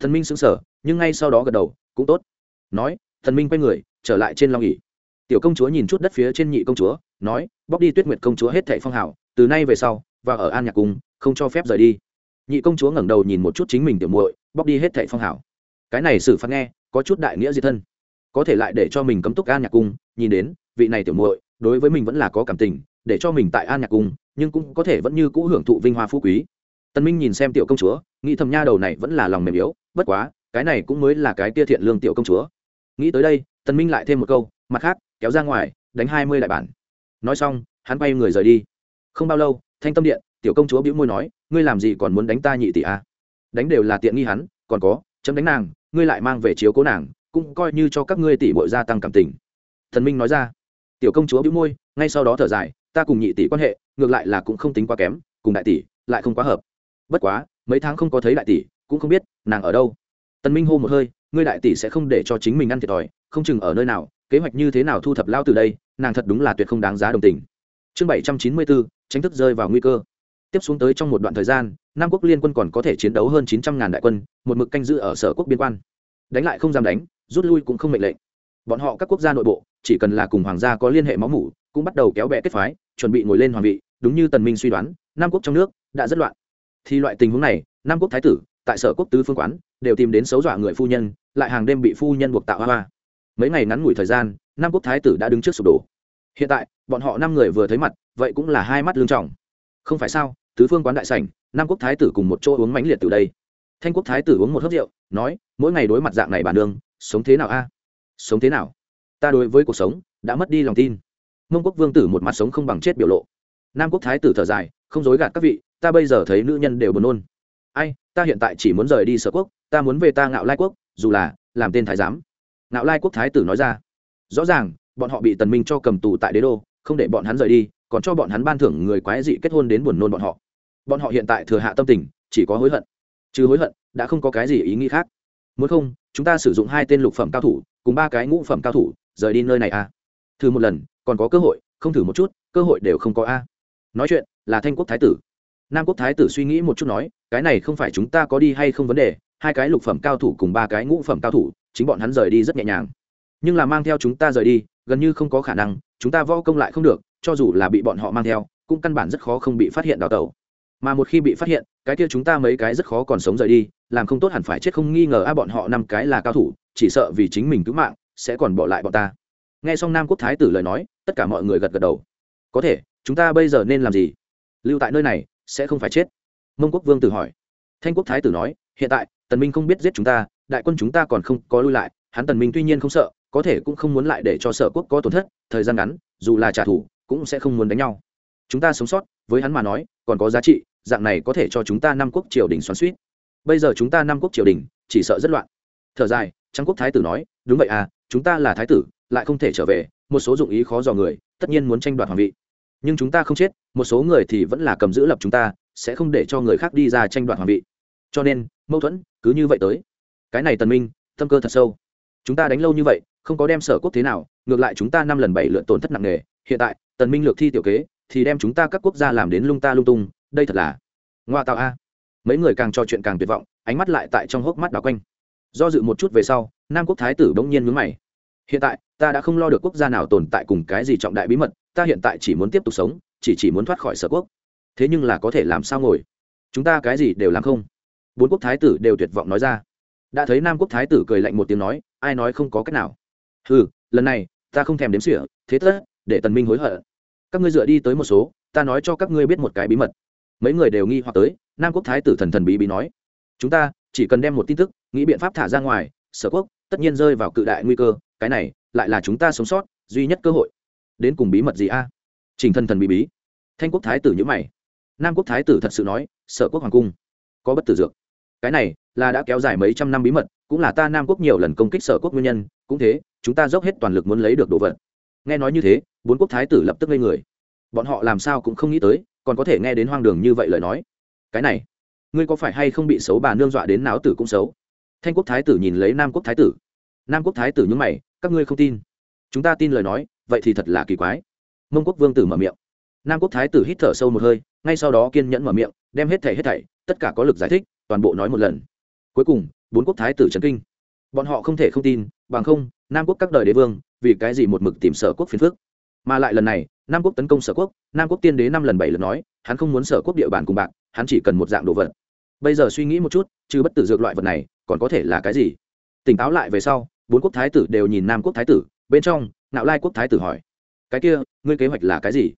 Thần minh sững sờ, nhưng ngay sau đó gật đầu, cũng tốt. Nói thần minh quay người, trở lại trên long ỉ tiểu công chúa nhìn chút đất phía trên nhị công chúa nói, bóc đi tuyết nguyệt công chúa hết thệ phong hào, từ nay về sau, và ở an nhạc cung, không cho phép rời đi. Nhị công chúa ngẩng đầu nhìn một chút chính mình tiểu muội, bóc đi hết thệ phong hào. Cái này xử phạt nghe, có chút đại nghĩa diệt thân. Có thể lại để cho mình cấm túc an nhạc cung, nhìn đến, vị này tiểu muội, đối với mình vẫn là có cảm tình, để cho mình tại an nhạc cung, nhưng cũng có thể vẫn như cũ hưởng thụ vinh hoa phú quý. Tân minh nhìn xem tiểu công chúa, nghĩ thầm nha đầu này vẫn là lòng mềm yếu, bất quá, cái này cũng mới là cái tia thiện lương tiểu công chúa. Nghĩ tới đây tân minh lại thêm một câu, mặt khác, kéo ra ngoài, đánh hai mươi đại bản nói xong, hắn bay người rời đi. Không bao lâu, thanh tâm điện, tiểu công chúa bĩu môi nói, ngươi làm gì còn muốn đánh ta nhị tỷ a à? đánh đều là tiện nghi hắn, còn có, chấm đánh nàng, ngươi lại mang về chiếu cố nàng, cũng coi như cho các ngươi tỷ bội gia tăng cảm tình. Thần minh nói ra. Tiểu công chúa bĩu môi, ngay sau đó thở dài, ta cùng nhị tỷ quan hệ, ngược lại là cũng không tính quá kém, cùng đại tỷ, lại không quá hợp. Bất quá, mấy tháng không có thấy đại tỷ, cũng không biết nàng ở đâu. Tần minh hô một hơi, ngươi đại tỷ sẽ không để cho chính mình ăn thiệt thòi, không chừng ở nơi nào, kế hoạch như thế nào thu thập lao từ đây nàng thật đúng là tuyệt không đáng giá đồng tình. Chương bảy trăm chín mươi bốn, tránh thức rơi vào nguy cơ. Tiếp xuống tới trong một đoạn thời gian, nam quốc liên quân còn có thể chiến đấu hơn chín trăm ngàn đại quân, một mực canh giữ ở sở quốc biên quan. Đánh lại không dám đánh, rút lui cũng không mệnh lệnh. Bọn họ các quốc gia nội bộ, chỉ cần là cùng hoàng gia có liên hệ máu mủ, cũng bắt đầu kéo bè kết phái, chuẩn bị ngồi lên hoàng vị, đúng như tần minh suy đoán, nam quốc trong nước đã rất loạn. Thì loại tình huống này, nam quốc thái tử, tại sở quốc tứ phương quán, đều tìm đến xấu dọa người phu nhân, lại hàng đêm bị phu nhân buộc tạo hoa hoa. Mấy ngày ngắn ngủi thời gian nam quốc thái tử đã đứng trước sụp đổ. Hiện tại, bọn họ năm người vừa thấy mặt, vậy cũng là hai mắt lương trọng. Không phải sao, tứ phương quán đại sảnh nam quốc thái tử cùng một chỗ uống mãnh liệt từ đây. Thanh quốc thái tử uống một hớp rượu, nói, mỗi ngày đối mặt dạng này bản đường sống thế nào a? Sống thế nào? Ta đối với cuộc sống đã mất đi lòng tin. Mông quốc vương tử một mặt sống không bằng chết biểu lộ. Nam quốc thái tử thở dài, không dối gạt các vị, ta bây giờ thấy nữ nhân đều buồn nôn. Ai, ta hiện tại chỉ muốn rời đi sở quốc, ta muốn về ta ngạo lai quốc, dù là làm tên thái giám. Ngạo lai quốc thái tử nói ra rõ ràng, bọn họ bị tần minh cho cầm tù tại đế đô, không để bọn hắn rời đi, còn cho bọn hắn ban thưởng người quái dị kết hôn đến buồn nôn bọn họ. Bọn họ hiện tại thừa hạ tâm tình, chỉ có hối hận. Chứ hối hận, đã không có cái gì ý nghĩ khác. Muốn không, chúng ta sử dụng hai tên lục phẩm cao thủ, cùng ba cái ngũ phẩm cao thủ, rời đi nơi này à? Thử một lần, còn có cơ hội, không thử một chút, cơ hội đều không có a. Nói chuyện, là thanh quốc thái tử. Nam quốc thái tử suy nghĩ một chút nói, cái này không phải chúng ta có đi hay không vấn đề, hai cái lục phẩm cao thủ cùng ba cái ngũ phẩm cao thủ, chính bọn hắn rời đi rất nhẹ nhàng nhưng là mang theo chúng ta rời đi, gần như không có khả năng, chúng ta võ công lại không được, cho dù là bị bọn họ mang theo, cũng căn bản rất khó không bị phát hiện đào tẩu. Mà một khi bị phát hiện, cái kia chúng ta mấy cái rất khó còn sống rời đi, làm không tốt hẳn phải chết không nghi ngờ a bọn họ năm cái là cao thủ, chỉ sợ vì chính mình cứu mạng, sẽ còn bỏ lại bọn ta. Nghe xong nam quốc thái tử lời nói, tất cả mọi người gật gật đầu. Có thể, chúng ta bây giờ nên làm gì? Lưu tại nơi này, sẽ không phải chết. Mông quốc vương tử hỏi. Thanh quốc thái tử nói, hiện tại, tần minh không biết giết chúng ta, đại quân chúng ta còn không có lui lại, hắn tần minh tuy nhiên không sợ có thể cũng không muốn lại để cho sở quốc có tổn thất, thời gian ngắn, dù là trả thù, cũng sẽ không muốn đánh nhau. Chúng ta sống sót, với hắn mà nói, còn có giá trị, dạng này có thể cho chúng ta năm quốc triều đình xoắn suýt bây giờ chúng ta năm quốc triều đình, chỉ sợ rất loạn. Thở dài trang quốc thái tử nói, đúng vậy à chúng ta là thái tử, lại không thể trở về, một số dụng ý khó dò người, tất nhiên muốn tranh đoạt hoàng vị. Nhưng chúng ta không chết, một số người thì vẫn là cầm giữ lập chúng ta, sẽ không để cho người khác đi ra tranh đoạt hoàng vị. Cho nên, mâu thuẫn cứ như vậy tới. Cái này tần minh, tâm cơ thật sâu. Chúng ta đánh lâu như vậy không có đem sở quốc thế nào, ngược lại chúng ta năm lần bảy lượt tổn thất nặng nề. Hiện tại, tần minh lược thi tiểu kế, thì đem chúng ta các quốc gia làm đến lung ta lung tung, đây thật là ngoa tạo a. Mấy người càng trò chuyện càng tuyệt vọng, ánh mắt lại tại trong hốc mắt đảo quanh. Do dự một chút về sau, nam quốc thái tử bỗng nhiên mướn mày. Hiện tại, ta đã không lo được quốc gia nào tồn tại cùng cái gì trọng đại bí mật, ta hiện tại chỉ muốn tiếp tục sống, chỉ chỉ muốn thoát khỏi sở quốc. Thế nhưng là có thể làm sao ngồi? Chúng ta cái gì đều làm không? Bốn quốc thái tử đều tuyệt vọng nói ra. Đã thấy nam quốc thái tử cười lạnh một tiếng nói, ai nói không có cách nào? Ừ lần này, ta không thèm đếm xỉa, thế tất, để tần minh hối hận. Các ngươi dựa đi tới một số, ta nói cho các ngươi biết một cái bí mật. Mấy người đều nghi hoặc tới, nam quốc thái tử thần thần bí bí nói. Chúng ta, chỉ cần đem một tin tức, nghĩ biện pháp thả ra ngoài, sở quốc, tất nhiên rơi vào cự đại nguy cơ, cái này, lại là chúng ta sống sót, duy nhất cơ hội. Đến cùng bí mật gì a? À? trình thần thần bí bí. Thanh quốc thái tử nhữ mày. Nam quốc thái tử thật sự nói, sở quốc hoàng cung, có bất tử dược. Cái này là đã kéo dài mấy trăm năm bí mật, cũng là ta nam quốc nhiều lần công kích sở quốc nguyên nhân, cũng thế, chúng ta dốc hết toàn lực muốn lấy được đồ vật. Nghe nói như thế, bốn quốc thái tử lập tức lên người. Bọn họ làm sao cũng không nghĩ tới, còn có thể nghe đến hoang đường như vậy lời nói. Cái này, ngươi có phải hay không bị xấu bà nương dọa đến náo tử cũng xấu? Thanh quốc thái tử nhìn lấy nam quốc thái tử. Nam quốc thái tử nhúng mày, các ngươi không tin. Chúng ta tin lời nói, vậy thì thật là kỳ quái. Mông quốc vương tử mở miệng. Nam quốc thái tử hít thở sâu một hơi, ngay sau đó kiên nhẫn mở miệng, đem hết thảy hết thảy, tất cả có lực giải thích, toàn bộ nói một lần cuối cùng, bốn quốc thái tử trấn kinh. Bọn họ không thể không tin, bằng không, nam quốc các đời đế vương, vì cái gì một mực tìm sở quốc phiền phước mà lại lần này, nam quốc tấn công sở quốc, nam quốc tiên đế năm lần bảy lần nói, hắn không muốn sở quốc địa bàn cùng bạn hắn chỉ cần một dạng đồ vật. Bây giờ suy nghĩ một chút chứ bất tử dược loại vật này, còn có thể là cái gì? Tỉnh táo lại về sau, bốn quốc thái tử đều nhìn nam quốc thái tử, bên trong nạo lai quốc thái tử hỏi, cái kia, ngươi kế hoạch là cái gì?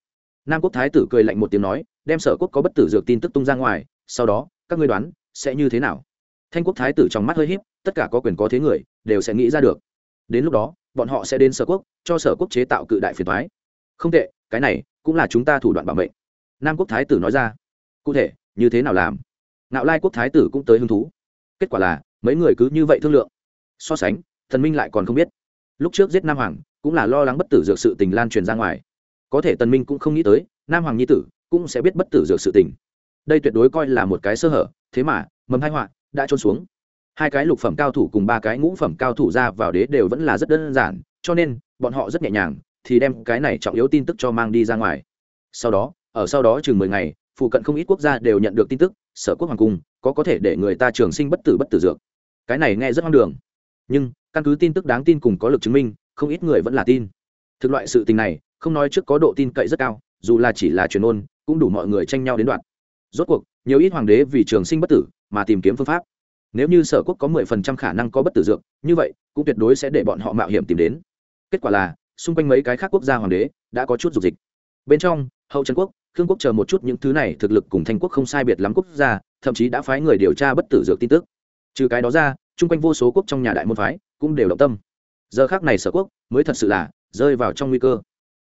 Nam quốc thái tử cười lạnh một tiếng nói, đem sở quốc có bất tử dược tin tức tung ra ngoài, sau đó, các ngươi đoán, sẽ như thế nào? Thanh quốc thái tử trong mắt hơi h í p tất cả có quyền có thế người, đều sẽ nghĩ ra được. Đến lúc đó, bọn họ sẽ đến sở quốc, cho sở quốc chế tạo cự đại phiền thoái không tệ, cái này cũng là chúng ta thủ đoạn bảo mệnh. Nam quốc thái tử nói ra. Cụ thể, như thế nào làm? Ngạo lai quốc thái tử cũng tới hứng thú. Kết quả là, mấy người cứ như vậy thương lượng. So sánh, thần minh lại còn không biết. Lúc trước giết nam hoàng, cũng là lo lắng bất tử dược sự tình lan truyền ra ngoài. Có thể tần minh cũng không nghĩ tới, nam hoàng nhi tử cũng sẽ biết bất tử dược sự tình. Đây tuyệt đối coi là một cái sơ hở, thế mà, mầm hai họa đã trôn xuống. Hai cái lục phẩm cao thủ cùng ba cái ngũ phẩm cao thủ ra vào đế đều vẫn là rất đơn giản, cho nên, bọn họ rất nhẹ nhàng, thì đem cái này trọng yếu tin tức cho mang đi ra ngoài. Sau đó, ở sau đó chừng mười ngày, phụ cận không ít quốc gia đều nhận được tin tức, sở quốc hoàng cung, có có thể để người ta trường sinh bất tử bất tử dược. Cái này nghe rất hoang đường. Nhưng, căn cứ tin tức đáng tin cùng có lực chứng minh, không ít người vẫn là tin. Thực loại sự tình này, không nói trước có độ tin cậy rất cao, dù là chỉ là truyền ôn, cũng đủ mọi người tranh nhau đến đoạn. Rốt cuộc, nhiều ít hoàng đế vì trường sinh bất tử mà tìm kiếm phương pháp. Nếu như sở quốc có mười phần trăm khả năng có bất tử dược, như vậy, cũng tuyệt đối sẽ để bọn họ mạo hiểm tìm đến. Kết quả là, xung quanh mấy cái khác quốc gia hoàng đế đã có chút dục dịch. Bên trong, hậu trần quốc, khương quốc chờ một chút những thứ này thực lực cùng thanh quốc không sai biệt lắm quốc gia, thậm chí đã phái người điều tra bất tử dược tin tức. Trừ cái đó ra, chung quanh vô số quốc trong nhà đại môn phái cũng đều động tâm. Giờ khác này sở quốc mới thật sự là rơi vào trong nguy cơ.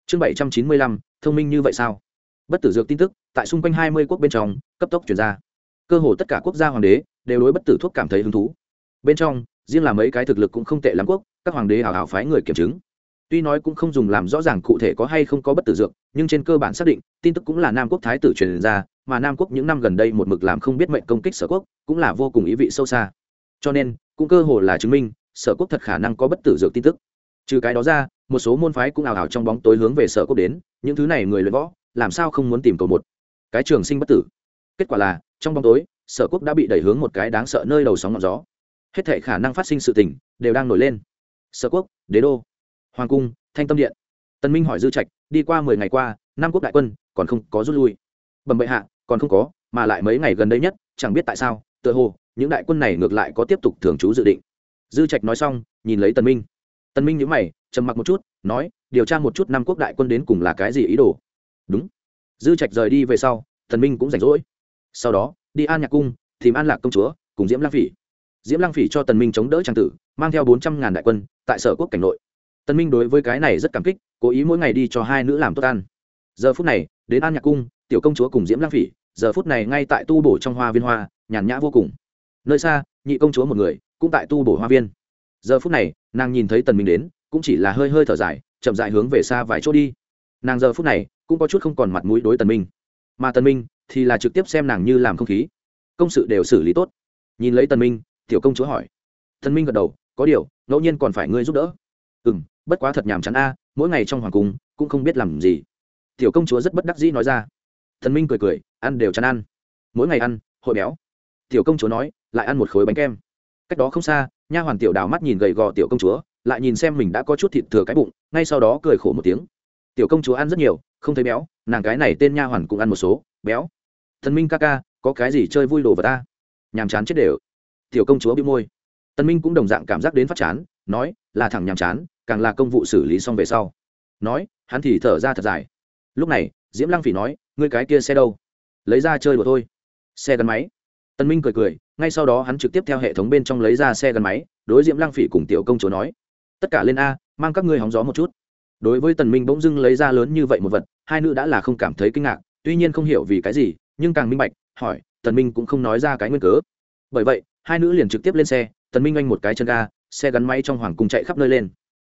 Chương bảy trăm chín mươi lăm, thông minh như vậy sao? Bất tử dược tin tức tại xung quanh hai mươi quốc bên trong cấp tốc chuyển ra cơ hồ tất cả quốc gia hoàng đế đều đối bất tử thuốc cảm thấy hứng thú. Bên trong, riêng là mấy cái thực lực cũng không tệ lắm quốc, các hoàng đế hào hào phái người kiểm chứng. Tuy nói cũng không dùng làm rõ ràng cụ thể có hay không có bất tử dược, nhưng trên cơ bản xác định, tin tức cũng là nam quốc thái tử truyền ra, mà nam quốc những năm gần đây một mực làm không biết mệnh công kích sở quốc, cũng là vô cùng ý vị sâu xa. Cho nên, cũng cơ hồ là chứng minh, sở quốc thật khả năng có bất tử dược tin tức. Trừ cái đó ra, một số môn phái cũng ảo ảo trong bóng tối hướng về sở quốc đến, những thứ này người luyện võ, làm sao không muốn tìm cầu một? Cái trường sinh bất tử. Kết quả là trong bóng tối, sở quốc đã bị đẩy hướng một cái đáng sợ nơi đầu sóng ngọn gió. Hết thể khả năng phát sinh sự tình đều đang nổi lên. Sở quốc, đế đô, hoàng cung, thanh tâm điện. Tân minh hỏi dư trạch, đi qua mười ngày qua nam quốc đại quân còn không có rút lui. Bẩm bệ hạ, còn không có, mà lại mấy ngày gần đây nhất, chẳng biết tại sao, tựa hồ, những đại quân này ngược lại có tiếp tục thường trú dự định. Dư trạch nói xong, nhìn lấy tân minh. Tân minh nhíu mày, trầm mặc một chút, nói, điều tra một chút nam quốc đại quân đến cùng là cái gì ý đồ. Đúng. Dư trạch rời đi về sau tân minh cũng rảnh rỗi sau đó, đi an nhạc cung, tìm an lạc công chúa, cùng diễm lang phỉ. Diễm lang phỉ cho tần minh chống đỡ trang tử, mang theo bốn trăm ngàn đại quân, tại sở quốc cảnh nội. Tần minh đối với cái này rất cảm kích, cố ý mỗi ngày đi cho hai nữ làm tốt ăn. Giờ phút này, đến an nhạc cung, tiểu công chúa cùng diễm lang phỉ, giờ phút này ngay tại tu bổ trong hoa viên hoa, nhàn nhã vô cùng. Nơi xa, nhị công chúa một người, cũng tại tu bổ hoa viên. Giờ phút này, nàng nhìn thấy tần minh đến, cũng chỉ là hơi hơi thở dài, chậm dại hướng về xa vài chỗ đi. Nàng giờ phút này, cũng có chút không còn mặt mũi đối tần minh. Mà tần minh thì là trực tiếp xem nàng như làm không khí. Công sự đều xử lý tốt. Nhìn lấy tần minh, tiểu công chúa hỏi. Tần minh gật đầu, có điều, ngẫu nhiên còn phải ngươi giúp đỡ. Ừm, bất quá thật nhàm chán a, mỗi ngày trong hoàng cung, cũng không biết làm gì. Tiểu công chúa rất bất đắc dĩ nói ra. Tần minh cười cười, ăn đều chán ăn. Mỗi ngày ăn, hội béo. Tiểu công chúa nói, lại ăn một khối bánh kem. Cách đó không xa, nha hoàn tiểu đào mắt nhìn gầy gò tiểu công chúa, lại nhìn xem mình đã có chút thịt thừa cái bụng, ngay sau đó cười khổ một tiếng. Tiểu công chúa ăn rất nhiều, không thấy béo, nàng cái này tên nha hoàn cũng ăn một số, béo thần minh ca ca, có cái gì chơi vui đồ vào ta? Nhàm chán chết đều. Tiểu công chúa bị môi. Tân minh cũng đồng dạng cảm giác đến phát chán, nói, là thẳng nhàm chán, càng là công vụ xử lý xong về sau. Nói, hắn thì thở ra thật dài. Lúc này, diễm lăng phỉ nói, ngươi cái kia xe đâu? Lấy ra chơi đùa thôi. Xe gắn máy. Tân minh cười cười, ngay sau đó hắn trực tiếp theo hệ thống bên trong lấy ra xe gắn máy, đối diễm lăng phỉ cùng tiểu công chúa nói, tất cả lên a, mang các ngươi hóng gió một chút. Đối với tần minh bỗng dưng lấy ra lớn như vậy một vật, hai nữ đã là không cảm thấy kinh ngạc, tuy nhiên không hiểu vì cái gì nhưng càng minh bạch, hỏi, tần minh cũng không nói ra cái nguyên cớ. Bởi vậy, hai nữ liền trực tiếp lên xe, tần minh anh một cái chân ga, xe gắn máy trong hoàng cung chạy khắp nơi lên.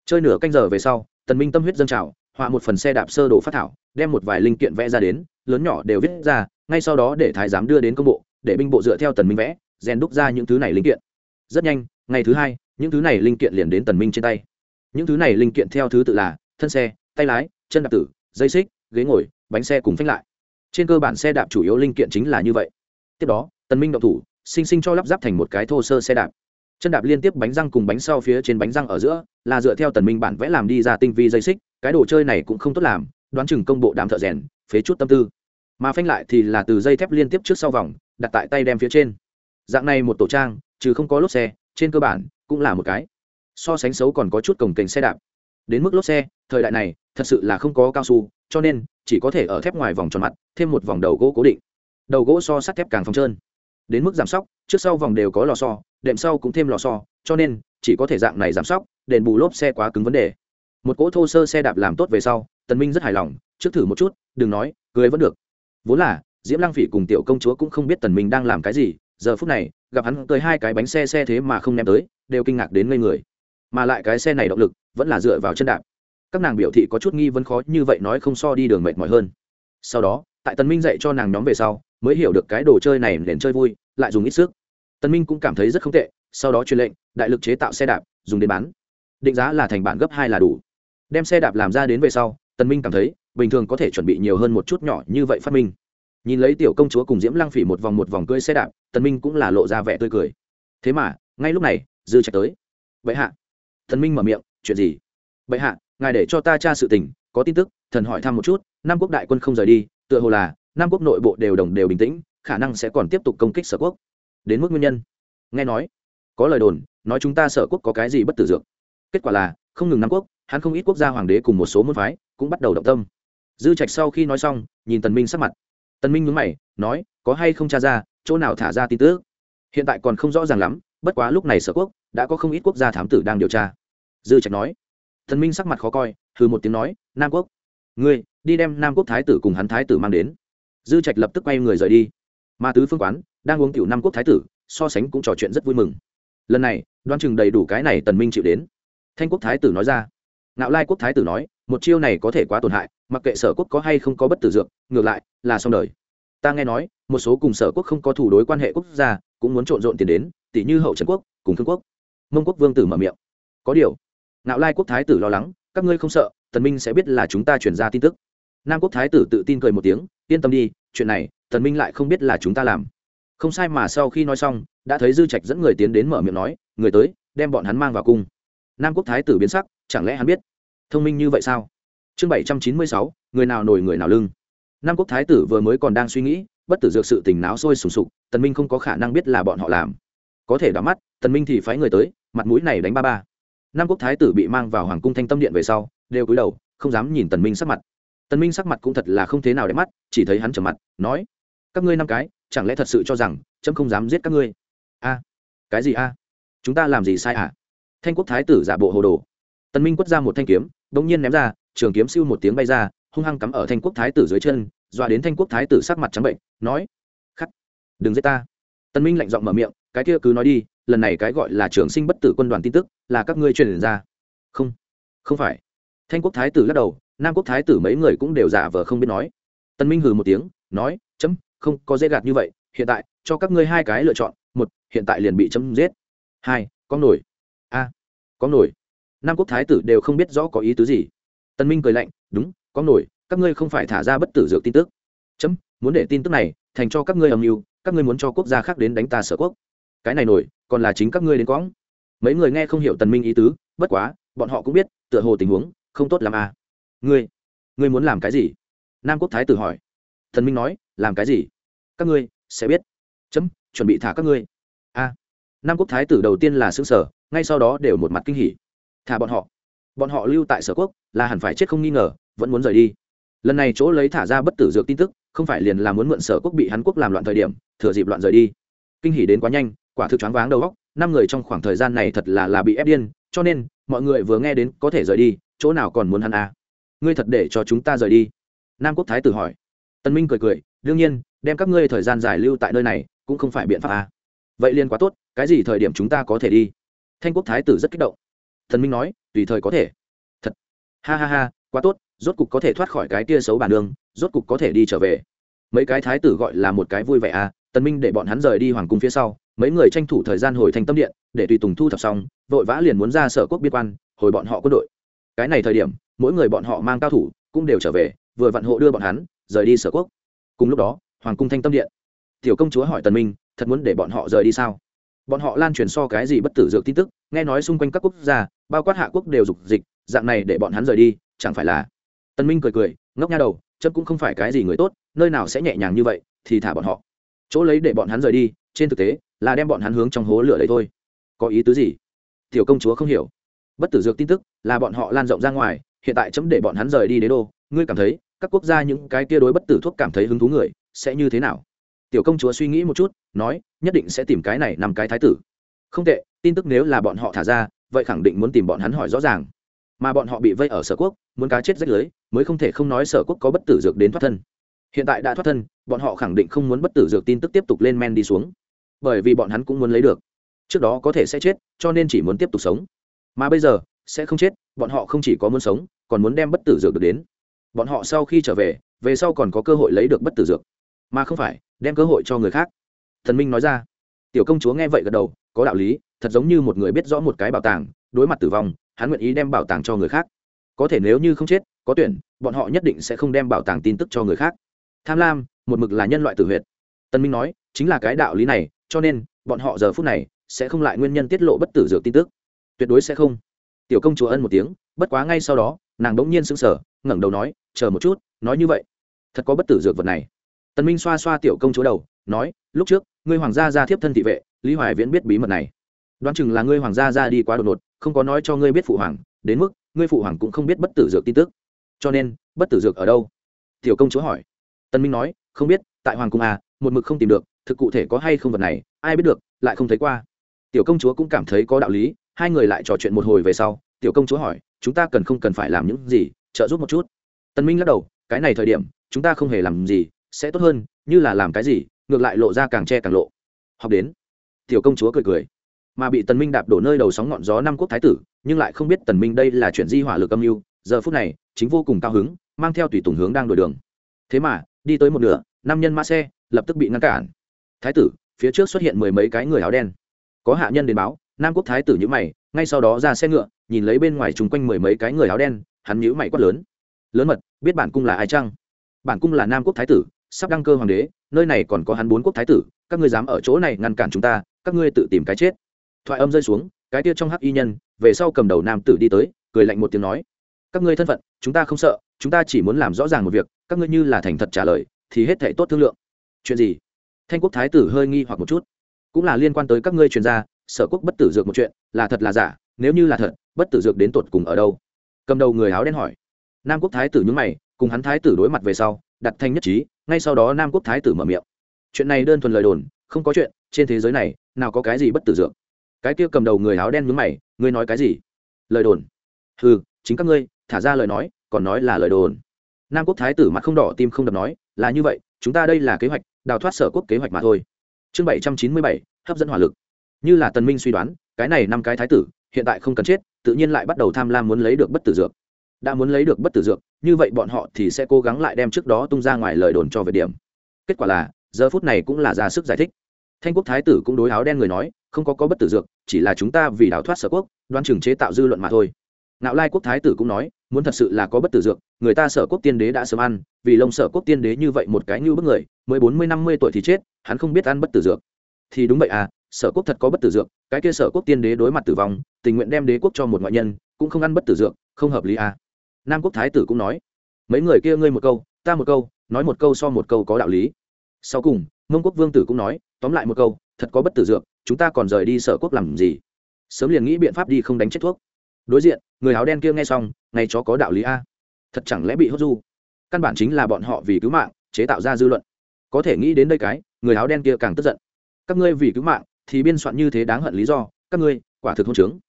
Chơi nửa canh giờ về sau, tần minh tâm huyết dâng trào, họa một phần xe đạp sơ đồ phát thảo, đem một vài linh kiện vẽ ra đến, lớn nhỏ đều viết ra, ngay sau đó để thái giám đưa đến công bộ, để binh bộ dựa theo tần minh vẽ, rèn đúc ra những thứ này linh kiện. Rất nhanh, ngày thứ hai, những thứ này linh kiện liền đến tần minh trên tay. Những thứ này linh kiện theo thứ tự là thân xe, tay lái, chân đạp tử, dây xích, ghế ngồi, bánh xe cùng phanh lại trên cơ bản xe đạp chủ yếu linh kiện chính là như vậy. Tiếp đó, tần minh động thủ, sinh sinh cho lắp ráp thành một cái thô sơ xe đạp. Chân đạp liên tiếp bánh răng cùng bánh sau phía trên bánh răng ở giữa, là dựa theo tần minh bản vẽ làm đi ra tinh vi dây xích, cái đồ chơi này cũng không tốt làm, đoán chừng công bộ đám thợ rèn, phế chút tâm tư. Mà phanh lại thì là từ dây thép liên tiếp trước sau vòng, đặt tại tay đem phía trên. Dạng này một tổ trang, trừ không có lốp xe, trên cơ bản cũng là một cái. So sánh xấu còn có chút cổng kềnh xe đạp. Đến mức lốp xe, thời đại này, thật sự là không có cao su, cho nên chỉ có thể ở thép ngoài vòng tròn mặt, thêm một vòng đầu gỗ cố định. Đầu gỗ so sắt thép càng phòng trơn. Đến mức giảm sóc, trước sau vòng đều có lò xo, đệm sau cũng thêm lò xo, cho nên, chỉ có thể dạng này giảm sóc, đền bù lốp xe quá cứng vấn đề. Một cỗ thô sơ xe đạp làm tốt về sau, tần minh rất hài lòng, trước thử một chút, đừng nói cười vẫn được. Vốn là, diễm lăng phỉ cùng tiểu công chúa cũng không biết tần minh đang làm cái gì, giờ phút này, gặp hắn cười hai cái bánh xe xe thế mà không ném tới, đều kinh ngạc đến ngây người. Mà lại cái xe này động lực, vẫn là dựa vào chân đạp các nàng biểu thị có chút nghi vấn khó như vậy nói không so đi đường mệt mỏi hơn. Sau đó, tại tần minh dạy cho nàng nhóm về sau, mới hiểu được cái đồ chơi này đến chơi vui, lại dùng ít sức. Tần minh cũng cảm thấy rất không tệ, sau đó truyền lệnh, đại lực chế tạo xe đạp, dùng đến bán. Định giá là thành bản gấp hai là đủ. Đem xe đạp làm ra đến về sau, tần minh cảm thấy, bình thường có thể chuẩn bị nhiều hơn một chút nhỏ như vậy phát minh. Nhìn lấy tiểu công chúa cùng diễm lăng phỉ một vòng một vòng cưỡi xe đạp, tần minh cũng là lộ ra vẻ tươi cười. Thế mà, ngay lúc này, dư chạy tới. Vậy hạ. Tân minh mở miệng, chuyện gì? Bệ hạ ngài để cho ta tra sự tình, có tin tức, thần hỏi thăm một chút, nam quốc đại quân không rời đi, tựa hồ là, nam quốc nội bộ đều đồng đều bình tĩnh, khả năng sẽ còn tiếp tục công kích sở quốc. Đến mức nguyên nhân? Nghe nói, có lời đồn, nói chúng ta sở quốc có cái gì bất tử dược. Kết quả là, không ngừng nam quốc, hắn không ít quốc gia hoàng đế cùng một số môn phái, cũng bắt đầu động tâm. Dư trạch sau khi nói xong, nhìn tần minh sắc mặt. Tần minh nhướng mày, nói, có hay không tra ra, chỗ nào thả ra tin tức? Hiện tại còn không rõ ràng lắm, bất quá lúc này sở quốc, đã có không ít quốc gia thám tử đang điều tra. Dư trạch nói thần minh sắc mặt khó coi thư một tiếng nói, nam quốc, ngươi, đi đem nam quốc thái tử cùng hắn thái tử mang đến. Dư trạch lập tức quay người rời đi. Mà tứ phương quán đang uống tiểu nam quốc thái tử, so sánh cũng trò chuyện rất vui mừng. Lần này đoan chừng đầy đủ cái này tần minh chịu đến. Thanh quốc thái tử nói ra. Ngạo lai quốc thái tử nói, một chiêu này có thể quá tổn hại, mặc kệ sở quốc có hay không có bất tử dược, ngược lại là xong đời. Ta nghe nói, một số cùng sở quốc không có thủ đối quan hệ quốc gia, cũng muốn trộn rộn tiền đến tỷ như hậu trần quốc, cùng thương quốc. Mông quốc vương tử mở miệng. Có điều nạo lai quốc thái tử lo lắng, các ngươi không sợ, tần minh sẽ biết là chúng ta chuyển ra tin tức. Nam quốc thái tử tự tin cười một tiếng, yên tâm đi, chuyện này, tần minh lại không biết là chúng ta làm. Không sai mà sau khi nói xong, đã thấy dư trạch dẫn người tiến đến mở miệng nói, người tới, đem bọn hắn mang vào cung. Nam quốc thái tử biến sắc, chẳng lẽ hắn biết? Thông minh như vậy sao? Chương bảy trăm chín mươi sáu, người nào nổi người nào lưng. Nam quốc thái tử vừa mới còn đang suy nghĩ, bất tử dược sự tình náo sôi sùng sục, tần minh không có khả năng biết là bọn họ làm. Có thể đỏ mắt, tần minh thì phái người tới, mặt mũi này đánh ba ba nam quốc thái tử bị mang vào hoàng cung thanh tâm điện về sau, đều cúi đầu, không dám nhìn tần minh sắc mặt. Tần minh sắc mặt cũng thật là không thế nào đẹp mắt, chỉ thấy hắn trầm mặt, nói, các ngươi năm cái, chẳng lẽ thật sự cho rằng trẫm không dám giết các ngươi? A, cái gì a? Chúng ta làm gì sai à? Thanh quốc thái tử giả bộ hồ đồ. Tần minh quất ra một thanh kiếm đống nhiên ném ra, trường kiếm siêu một tiếng bay ra, hung hăng cắm ở thanh quốc thái tử dưới chân, dọa đến thanh quốc thái tử sắc mặt trắng bệnh, nói, khắc, đừng giết ta. Tần minh lạnh giọng mở miệng, cái kia cứ nói đi lần này cái gọi là trường sinh bất tử quân đoàn tin tức là các ngươi truyền ra. Không không phải. Thanh quốc thái tử lắc đầu, nam quốc thái tử mấy người cũng đều giả vờ không biết nói. Tân minh hừ một tiếng, nói, chấm, không có dễ gạt như vậy, hiện tại cho các ngươi hai cái lựa chọn, một, hiện tại liền bị chấm giết, hai, có nổi. A, có nổi. Nam quốc thái tử đều không biết rõ có ý tứ gì. Tân minh cười lạnh, đúng, có nổi, các ngươi không phải thả ra bất tử dược tin tức. Chấm, muốn để tin tức này thành cho các ngươi âm mưu, các ngươi muốn cho quốc gia khác đến đánh ta sở quốc cái này nổi, còn là chính các ngươi đến quãng mấy người nghe không hiểu tần minh ý tứ, bất quá, bọn họ cũng biết, tựa hồ tình huống không tốt làm à. Ngươi ngươi muốn làm cái gì? Nam quốc thái tử hỏi. Thần minh nói, làm cái gì? Các ngươi sẽ biết. Chấm, chuẩn bị thả các ngươi. A nam quốc thái tử đầu tiên là xứ sở ngay sau đó đều một mặt kinh hỉ. Thả bọn họ. Bọn họ lưu tại sở quốc, là hẳn phải chết không nghi ngờ, vẫn muốn rời đi. Lần này chỗ lấy thả ra bất tử dược tin tức, không phải liền là muốn mượn sở quốc bị hắn quốc làm loạn thời điểm, thừa dịp loạn rời đi. Kinh hỉ đến quá nhanh quả thực choáng váng đầu óc, năm người trong khoảng thời gian này thật là là bị ép điên, cho nên, mọi người vừa nghe đến có thể rời đi, chỗ nào còn muốn hắn à? Ngươi thật để cho chúng ta rời đi. Nam quốc thái tử hỏi. Tân minh cười cười, đương nhiên, đem các ngươi thời gian dài lưu tại nơi này, cũng không phải biện pháp à? Vậy liền quá tốt, cái gì thời điểm chúng ta có thể đi? Thanh quốc thái tử rất kích động. Thần minh nói, tùy thời có thể. Thật. Ha ha ha, quá tốt, rốt cục có thể thoát khỏi cái kia xấu bản đường, rốt cục có thể đi trở về. Mấy cái thái tử gọi là một cái vui vẻ à? Tần minh để bọn hắn rời đi hoàng cung phía sau mấy người tranh thủ thời gian hồi thành tâm điện, để tùy tùng thu thập xong, vội vã liền muốn ra sở quốc biên quan, hồi bọn họ quân đội. Cái này thời điểm, mỗi người bọn họ mang cao thủ, cũng đều trở về, vừa vặn hộ đưa bọn hắn, rời đi sở quốc. Cùng lúc đó, hoàng cung thanh tâm điện. Tiểu công chúa hỏi tần minh, thật muốn để bọn họ rời đi sao? Bọn họ lan truyền so cái gì bất tử dược tin tức, nghe nói xung quanh các quốc gia, bao quát hạ quốc đều dục dịch, dạng này để bọn hắn rời đi, chẳng phải là? Tần minh cười cười, ngốc nha đầu chấp cũng không phải cái gì người tốt, nơi nào sẽ nhẹ nhàng như vậy, thì thả bọn họ. Chỗ lấy để bọn hắn rời đi trên thực tế, là đem bọn hắn hướng trong hố lửa đấy thôi. Có ý tứ gì? Tiểu công chúa không hiểu. Bất tử dược tin tức, là bọn họ lan rộng ra ngoài, hiện tại chấm để bọn hắn rời đi đế đô. Ngươi cảm thấy, các quốc gia những cái kia đối bất tử thuốc cảm thấy hứng thú người, sẽ như thế nào? Tiểu công chúa suy nghĩ một chút, nói, nhất định sẽ tìm cái này nằm cái thái tử. Không tệ, tin tức nếu là bọn họ thả ra, vậy khẳng định muốn tìm bọn hắn hỏi rõ ràng. Mà bọn họ bị vây ở sở quốc, muốn cá chết rách lưới, mới không thể không nói sở quốc có bất tử dược đến thoát thân. Hiện tại đã thoát thân, bọn họ khẳng định không muốn bất tử dược tin tức tiếp tục lên men đi xuống bởi vì bọn hắn cũng muốn lấy được. Trước đó có thể sẽ chết, cho nên chỉ muốn tiếp tục sống. Mà bây giờ, sẽ không chết, bọn họ không chỉ có muốn sống, còn muốn đem bất tử dược được đến. Bọn họ sau khi trở về về sau còn có cơ hội lấy được bất tử dược. Mà không phải, đem cơ hội cho người khác. Thần minh nói ra. Tiểu công chúa nghe vậy gật đầu, có đạo lý, thật giống như một người biết rõ một cái bảo tàng, đối mặt tử vong, hắn nguyện ý đem bảo tàng cho người khác. Có thể nếu như không chết, có tuyển, bọn họ nhất định sẽ không đem bảo tàng tin tức cho người khác. Tham lam, một mực là nhân loại tử huyệt tân minh nói, chính là cái đạo lý này, cho nên, bọn họ giờ phút này, sẽ không lại nguyên nhân tiết lộ bất tử dược tin tức. Tuyệt đối sẽ không. Tiểu công chúa ân một tiếng, bất quá ngay sau đó, nàng đ ỗ n g nhiên sững sờ, ngẩng đầu nói, chờ một chút, nói như vậy. Thật có bất tử dược vật này. Tân minh xoa xoa tiểu công chúa đầu, nói, lúc trước, ngươi hoàng gia ra thiếp thân thị vệ, lý hoài viễn biết bí mật này. Đoán chừng là ngươi hoàng gia ra đi quá đột ngột, không có nói cho ngươi biết phụ hoàng, đến mức, ngươi phụ hoàng cũng không biết bất tử dược tin tức. Cho nên, bất tử dược ở đâu? Tiểu công chúa hỏi. Tân minh nói, không biết, tại hoàng cung à một mực không tìm được, thực cụ thể có hay không vật này, ai biết được, lại không thấy qua. Tiểu công chúa cũng cảm thấy có đạo lý, hai người lại trò chuyện một hồi về sau, tiểu công chúa hỏi, chúng ta cần không cần phải làm những gì? Trợ giúp một chút. Tân minh lắc đầu, cái này thời điểm, chúng ta không hề làm gì, sẽ tốt hơn, như là làm cái gì, ngược lại lộ ra càng che càng lộ. Học đến, tiểu công chúa cười cười. Mà bị tần minh đạp đổ nơi đầu sóng ngọn gió năm quốc thái tử, nhưng lại không biết tần minh đây là chuyện di hỏa lực âm mưu, giờ phút này, chính vô cùng cao hứng, mang theo tùy tùng hướng đang đổi đường. Thế mà, đi tới một nửa năm nhân mã xe lập tức bị ngăn cản. Thái tử, phía trước xuất hiện mười mấy cái người áo đen. Có hạ nhân đến báo, nam quốc thái tử nhữ mày, ngay sau đó ra xe ngựa, nhìn lấy bên ngoài chung quanh mười mấy cái người áo đen, hắn nhữ mày quát lớn. Lớn mật, biết bản cung là ai chăng? Bản cung là nam quốc thái tử, sắp đăng cơ hoàng đế, nơi này còn có hắn bốn quốc thái tử, các ngươi dám ở chỗ này ngăn cản chúng ta, các ngươi tự tìm cái chết. Thoại âm rơi xuống, cái tia trong hắc y nhân, về sau cầm đầu nam tử đi tới, cười lạnh một tiếng nói, các ngươi thân phận, chúng ta không sợ, chúng ta chỉ muốn làm rõ ràng một việc, các ngươi như là thành thật trả lời, thì hết thể tốt thương lượng chuyện gì? Thanh quốc thái tử hơi nghi hoặc một chút. Cũng là liên quan tới các ngươi chuyên gia, sở quốc bất tử dược một chuyện, là thật là giả, nếu như là thật, bất tử dược đến tột cùng ở đâu? Cầm đầu người áo đen hỏi. Nam quốc thái tử nhúng mày, cùng hắn thái tử đối mặt về sau, đặt thanh nhất trí, ngay sau đó nam quốc thái tử mở miệng. Chuyện này đơn thuần lời đồn, không có chuyện, trên thế giới này, nào có cái gì bất tử dược? Cái kia cầm đầu người áo đen nhúng mày, ngươi nói cái gì? Lời đồn. Ừ chính các ngươi, thả ra lời nói, còn nói là lời đồn nam quốc thái tử mặt không đỏ tim không đập nói, là như vậy, chúng ta đây là kế hoạch, đào thoát sở quốc kế hoạch mà thôi. Chương bảy trăm chín mươi bảy, hấp dẫn hỏa lực. Như là tần minh suy đoán, cái này năm cái thái tử, hiện tại không cần chết, tự nhiên lại bắt đầu tham lam muốn lấy được bất tử dược. Đã muốn lấy được bất tử dược, như vậy bọn họ thì sẽ cố gắng lại đem trước đó tung ra ngoài lời đồn cho về điểm. Kết quả là, giờ phút này cũng là ra sức giải thích. Thanh quốc thái tử cũng đối áo đen người nói, không có có bất tử dược, chỉ là chúng ta vì đào thoát sở quốc, đoan trừng chế tạo dư luận mà thôi. Nạo lai quốc thái tử cũng nói muốn thật sự là có bất tử dược, người ta sở quốc tiên đế đã sớm ăn, vì lông sở quốc tiên đế như vậy một cái như bức người, mới bốn mươi năm mươi tuổi thì chết, hắn không biết ăn bất tử dược. Thì đúng vậy à sở quốc thật có bất tử dược, cái kia sở quốc tiên đế đối mặt tử vong, tình nguyện đem đế quốc cho một ngoại nhân, cũng không ăn bất tử dược, không hợp lý à. Nam quốc thái tử cũng nói, mấy người kia ngươi một câu, ta một câu, nói một câu so một câu có đạo lý. Sau cùng mông quốc vương tử cũng nói, tóm lại một câu, thật có bất tử dược, chúng ta còn rời đi sở quốc làm gì? Sớm liền nghĩ biện pháp đi không đánh chết thuốc. Đối diện người áo đen kia nghe xong, ngay chó có đạo lý a. Thật chẳng lẽ bị hốt du? Căn bản chính là bọn họ vì cứu mạng, chế tạo ra dư luận. Có thể nghĩ đến đây cái, người áo đen kia càng tức giận. Các ngươi vì cứu mạng, thì biên soạn như thế đáng hận lý do, các ngươi, quả thực hôn trướng.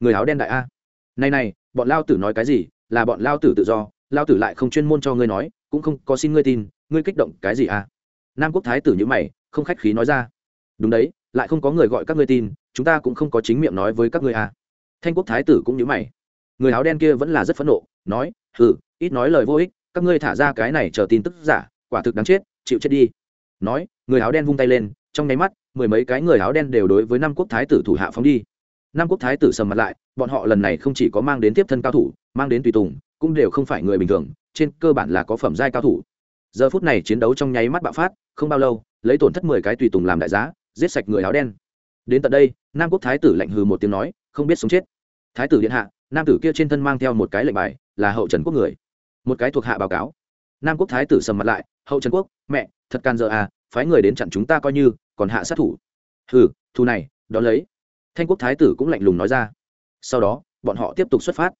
Người áo đen đại a. Này này, bọn lao tử nói cái gì, là bọn lao tử tự do, lao tử lại không chuyên môn cho ngươi nói, cũng không có xin ngươi tin, ngươi kích động cái gì a? Nam quốc thái tử như mày, không khách khí nói ra. Đúng đấy, lại không có người gọi các ngươi tin, chúng ta cũng không có chính miệng nói với các ngươi a. Thanh quốc thái tử cũng như mày người áo đen kia vẫn là rất phẫn nộ, nói ừ ít nói lời vô ích, các ngươi thả ra cái này chờ tin tức giả, quả thực đáng chết, chịu chết đi. Nói, người áo đen vung tay lên, trong nháy mắt, mười mấy cái người áo đen đều đối với năm quốc thái tử thủ hạ phóng đi. Năm quốc thái tử sầm mặt lại, bọn họ lần này không chỉ có mang đến tiếp thân cao thủ, mang đến tùy tùng, cũng đều không phải người bình thường, trên cơ bản là có phẩm giai cao thủ. Giờ phút này chiến đấu trong nháy mắt bạo phát, không bao lâu, lấy tổn thất mười cái tùy tùng làm đại giá, giết sạch người áo đen. Đến tận đây, nam quốc thái tử lạnh hừ một tiếng nói, không biết sống chết. Thái tử điện hạ nam tử kia trên thân mang theo một cái lệnh bài, là hậu trần quốc người. Một cái thuộc hạ báo cáo. Nam quốc thái tử sầm mặt lại, hậu trần quốc, mẹ, thật can dợ à phái người đến chặn chúng ta coi như, còn hạ sát thủ. Hừ thu này, đón lấy. Thanh quốc thái tử cũng lạnh lùng nói ra. Sau đó, bọn họ tiếp tục xuất phát.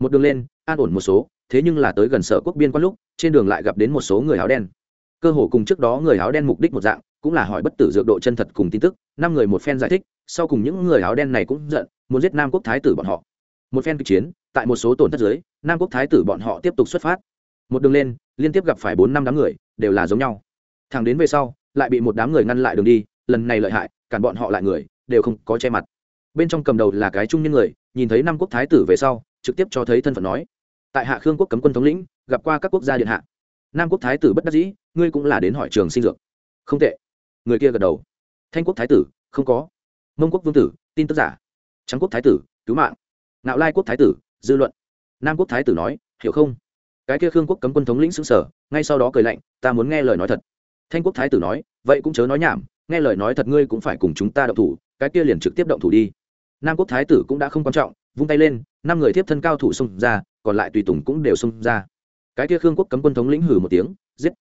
Một đường lên, an ổn một số, thế nhưng là tới gần sở quốc biên quan lúc, trên đường lại gặp đến một số người áo đen. Cơ hồ cùng trước đó người áo đen mục đích một dạng, cũng là hỏi bất tử dược độ chân thật cùng tin tức, năm người một phen giải thích, sau cùng những người áo đen này cũng giận, muốn giết nam quốc thái tử bọn họ một phen kịch chiến, tại một số tổn thất giới nam quốc thái tử bọn họ tiếp tục xuất phát. Một đường lên, liên tiếp gặp phải bốn năm đám người, đều là giống nhau. Thằng đến về sau, lại bị một đám người ngăn lại đường đi, lần này lợi hại, cản bọn họ lại người, đều không có che mặt. Bên trong cầm đầu là cái trung nhân người, nhìn thấy năm quốc thái tử về sau, trực tiếp cho thấy thân phận nói, tại hạ khương quốc cấm quân thống lĩnh, gặp qua các quốc gia điện hạ. Nam quốc thái tử bất đắc dĩ, ngươi cũng là đến hỏi trường sinh dược. Không tệ. Người kia gật đầu. Thanh quốc thái tử? Không có. Mông quốc vương tử, tin tức giả. Trắng quốc thái tử, cứu mạng nạo lai quốc thái tử, dư luận. Nam quốc thái tử nói, hiểu không? Cái kia khương quốc cấm quân thống lĩnh xứng sở ngay sau đó cười lạnh, ta muốn nghe lời nói thật. Thanh quốc thái tử nói, vậy cũng chớ nói nhảm, nghe lời nói thật ngươi cũng phải cùng chúng ta động thủ, cái kia liền trực tiếp động thủ đi. Nam quốc thái tử cũng đã không quan trọng, vung tay lên, năm người tiếp thân cao thủ xông ra, còn lại tùy tùng cũng đều xông ra. Cái kia khương quốc cấm quân thống lĩnh hử một tiếng, giết.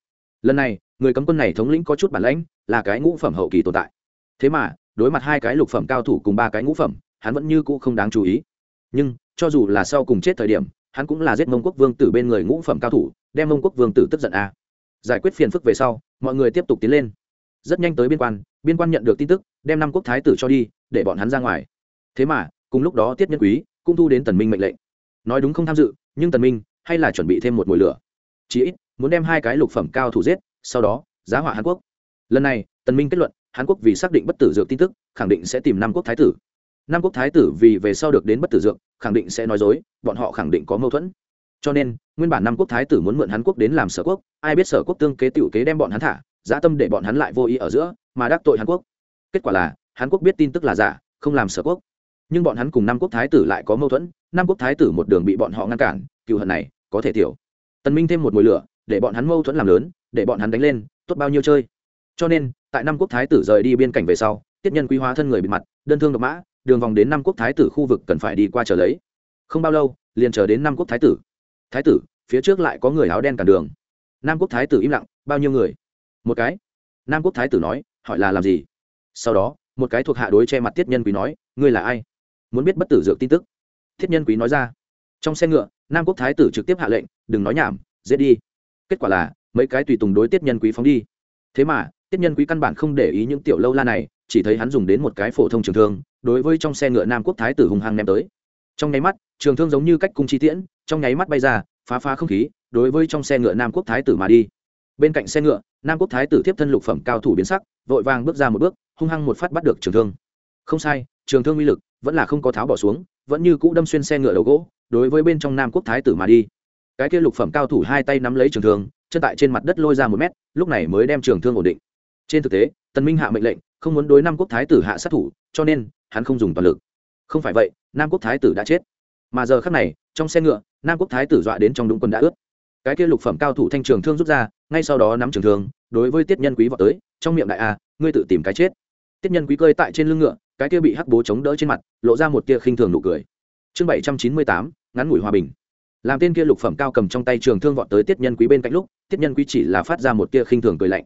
Lần này, người cấm quân này thống lĩnh có chút bản lãnh, là cái ngũ phẩm hậu kỳ tồn tại. Thế mà, đối mặt hai cái lục phẩm cao thủ cùng ba cái ngũ phẩm, hắn vẫn như cũ không đáng chú ý nhưng, cho dù là sau cùng chết thời điểm, hắn cũng là giết mông quốc vương tử bên người ngũ phẩm cao thủ, đem mông quốc vương tử tức giận a. Giải quyết phiền phức về sau, mọi người tiếp tục tiến lên. Rất nhanh tới biên quan biên quan nhận được tin tức, đem năm quốc thái tử cho đi, để bọn hắn ra ngoài. Thế mà, cùng lúc đó tiết nhân quý cũng thu đến tần minh mệnh lệnh. Nói đúng không tham dự, nhưng tần minh hay là chuẩn bị thêm một mùi lửa. Chỉ ít, muốn đem hai cái lục phẩm cao thủ giết, sau đó, giá hỏa hàn quốc. Lần này, tần minh kết luận hàn quốc vì xác định bất tử dược tin tức, khẳng định sẽ tìm năm quốc thái tử. Nam quốc thái tử vì về sau được đến bất tử dược, khẳng định sẽ nói dối, bọn họ khẳng định có mâu thuẫn. Cho nên, nguyên bản Nam quốc thái tử muốn mượn hán quốc đến làm sở quốc, ai biết sở quốc tương kế tiểu kế đem bọn hắn thả, dã tâm để bọn hắn lại vô ý ở giữa, mà đắc tội hàn quốc. Kết quả là, hàn quốc biết tin tức là giả, không làm sở quốc. Nhưng bọn hắn cùng Nam quốc thái tử lại có mâu thuẫn, Nam quốc thái tử một đường bị bọn họ ngăn cản, cựu hận này, có thể tiểu. Tần minh thêm một mùi lửa, để bọn hắn mâu thuẫn làm lớn, để bọn hắn đánh lên, tốt bao nhiêu chơi. Cho nên, tại Nam quốc thái tử rời đi biên cảnh về sau, tiết nhân quý hóa thân người bị mặt, đơn thương độc mã đường vòng đến năm quốc thái tử khu vực cần phải đi qua chờ lấy. Không bao lâu, liền chờ đến năm quốc thái tử. Thái tử, phía trước lại có người áo đen cản đường. Nam quốc thái tử im lặng, bao nhiêu người? Một cái. Nam quốc thái tử nói, hỏi là làm gì? Sau đó, một cái thuộc hạ đối che mặt tiết nhân quý nói, ngươi là ai? Muốn biết bất tử dược tin tức. Thiết nhân quý nói ra. Trong xe ngựa, nam quốc thái tử trực tiếp hạ lệnh, đừng nói nhảm dễ đi. Kết quả là, mấy cái tùy tùng đối tiết nhân quý phóng đi. Thế mà tiết nhân quý căn bản không để ý những tiểu lâu la này, chỉ thấy hắn dùng đến một cái phổ thông trường thương đối với trong xe ngựa nam quốc thái tử hùng hăng ném tới. Trong nháy mắt, trường thương giống như cách cung chi tiễn, trong nháy mắt bay ra, phá phá không khí, đối với trong xe ngựa nam quốc thái tử mà đi. Bên cạnh xe ngựa, nam quốc thái tử tiếp thân lục phẩm cao thủ biến sắc, vội vàng bước ra một bước, hung hăng một phát bắt được trường thương. Không sai, trường thương uy lực vẫn là không có tháo bỏ xuống, vẫn như cũ đâm xuyên xe ngựa đầu gỗ, đối với bên trong nam quốc thái tử mà đi. Cái kia lục phẩm cao thủ hai tay nắm lấy trường thương, chân tại trên mặt đất lôi ra một mét, lúc này mới đem trường thương ổn định. Trên thực tế, tần minh hạ mệnh lệnh không muốn đối nam quốc thái tử hạ sát thủ, cho nên hắn không dùng toàn lực. Không phải vậy, nam quốc thái tử đã chết. Mà giờ khắc này, trong xe ngựa, nam quốc thái tử dọa đến trong đúng quân đã ướt. Cái kia lục phẩm cao thủ thanh trường thương rút ra, ngay sau đó nắm trường thương, đối với tiết nhân quý vọt tới, trong miệng đại a, ngươi tự tìm cái chết. Tiết nhân quý cơi tại trên lưng ngựa, cái kia bị hắc bố chống đỡ trên mặt, lộ ra một tia khinh thường nụ cười. Chương bảy trăm chín mươi tám, ngắn ngủi hòa bình. Làm tên kia lục phẩm cao cầm trong tay trường thương vọt tới tiết nhân quý bên cạnh lúc, tiết nhân quý chỉ là phát ra một tia khinh thường cười lạnh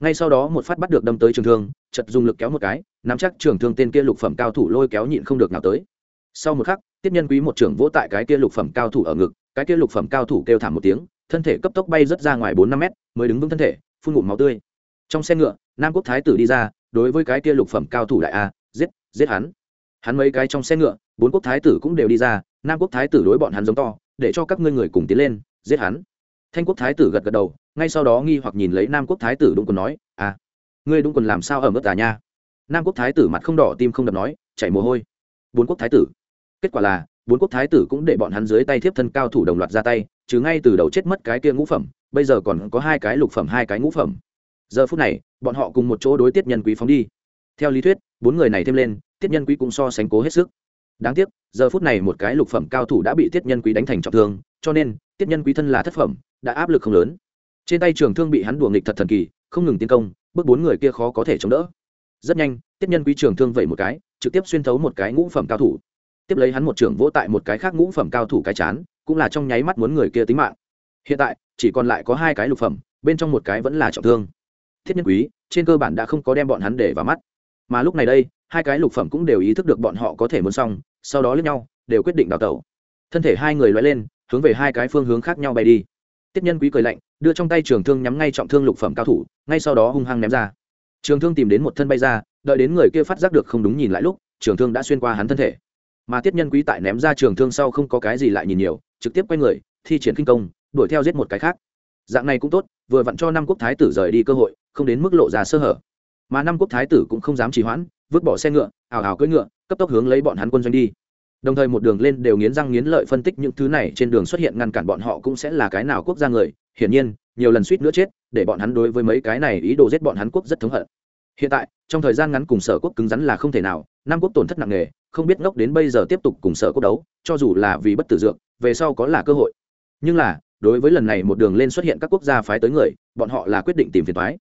ngay sau đó một phát bắt được đâm tới trường thương, chật dùng lực kéo một cái, nắm chắc trường thương tên kia lục phẩm cao thủ lôi kéo nhịn không được nào tới. Sau một khắc, tiết nhân quý một trưởng vỗ tại cái kia lục phẩm cao thủ ở ngực, cái kia lục phẩm cao thủ kêu thảm một tiếng, thân thể cấp tốc bay rất ra ngoài bốn năm mét, mới đứng vững thân thể, phun ngụm máu tươi. Trong xe ngựa, nam quốc thái tử đi ra, đối với cái kia lục phẩm cao thủ đại a, giết giết hắn. Hắn mấy cái trong xe ngựa, bốn quốc thái tử cũng đều đi ra, nam quốc thái tử đối bọn hắn giống to, để cho các ngươi người cùng tiến lên, giết hắn thanh quốc thái tử gật gật đầu, ngay sau đó nghi hoặc nhìn lấy nam quốc thái tử đúng quần nói à ngươi đúng quần làm sao ở mức tà nha? Nam quốc thái tử mặt không đỏ tim không đập nói, chảy mồ hôi. Bốn quốc thái tử. Kết quả là, bốn quốc thái tử cũng để bọn hắn dưới tay thiếp thân cao thủ đồng loạt ra tay, chứ ngay từ đầu chết mất cái kia ngũ phẩm, bây giờ còn có hai cái lục phẩm, hai cái ngũ phẩm. Giờ phút này, bọn họ cùng một chỗ đối tiết nhân quý phóng đi. Theo lý thuyết, bốn người này thêm lên, tiết nhân quý cũng so sánh cố hết sức. Đáng tiếc, giờ phút này một cái lục phẩm cao thủ đã bị tiết nhân quý đánh thành trọng thương, cho nên, tiết nhân quý thân là thất phẩm đã áp lực không lớn. Trên tay trường thương bị hắn đùa nghịch thật thần kỳ, không ngừng tiến công, bước bốn người kia khó có thể chống đỡ. Rất nhanh tiết nhân quý trường thương vẩy một cái, trực tiếp xuyên thấu một cái ngũ phẩm cao thủ. Tiếp lấy hắn một trưởng vỗ tại một cái khác ngũ phẩm cao thủ cái chán, cũng là trong nháy mắt muốn người kia tính mạng. Hiện tại, chỉ còn lại có hai cái lục phẩm, bên trong một cái vẫn là trọng thương. Thiết nhân quý, trên cơ bản đã không có đem bọn hắn để vào mắt. Mà lúc này đây, hai cái lục phẩm cũng đều ý thức được bọn họ có thể muốn xong, sau đó lướt nhau, đều quyết định đào tẩu. Thân thể hai người loay lên, hướng về hai cái phương hướng khác nhau bay đi tiết nhân quý cười lạnh, đưa trong tay trường thương nhắm ngay trọng thương lục phẩm cao thủ, ngay sau đó hung hăng ném ra. Trường thương tìm đến một thân bay ra, đợi đến người kia phát giác được không đúng nhìn lại lúc, trường thương đã xuyên qua hắn thân thể. Mà tiết nhân quý tại ném ra trường thương sau không có cái gì lại nhìn nhiều, trực tiếp quay người, thi triển kinh công, đuổi theo giết một cái khác. Dạng này cũng tốt, vừa vặn cho năm quốc thái tử rời đi cơ hội, không đến mức lộ ra sơ hở. Mà năm quốc thái tử cũng không dám trì hoãn, vứt bỏ xe ngựa ảo ảo cưỡi ngựa, cấp tốc hướng lấy bọn hắn quân doanh đi đồng thời một đường lên đều nghiến răng nghiến lợi phân tích những thứ này, trên đường xuất hiện ngăn cản bọn họ cũng sẽ là cái nào quốc gia người. Hiển nhiên, nhiều lần suýt nữa chết, để bọn hắn đối với mấy cái này ý đồ giết bọn hắn quốc rất thống hận. Hiện tại, trong thời gian ngắn cùng sở quốc cứng rắn là không thể nào nam quốc tổn thất nặng nề, không biết ngốc đến bây giờ tiếp tục cùng sở quốc đấu, cho dù là vì bất tử dược, về sau có là cơ hội. Nhưng là, đối với lần này một đường lên xuất hiện các quốc gia phái tới người, bọn họ là quyết định tìm phiền thoái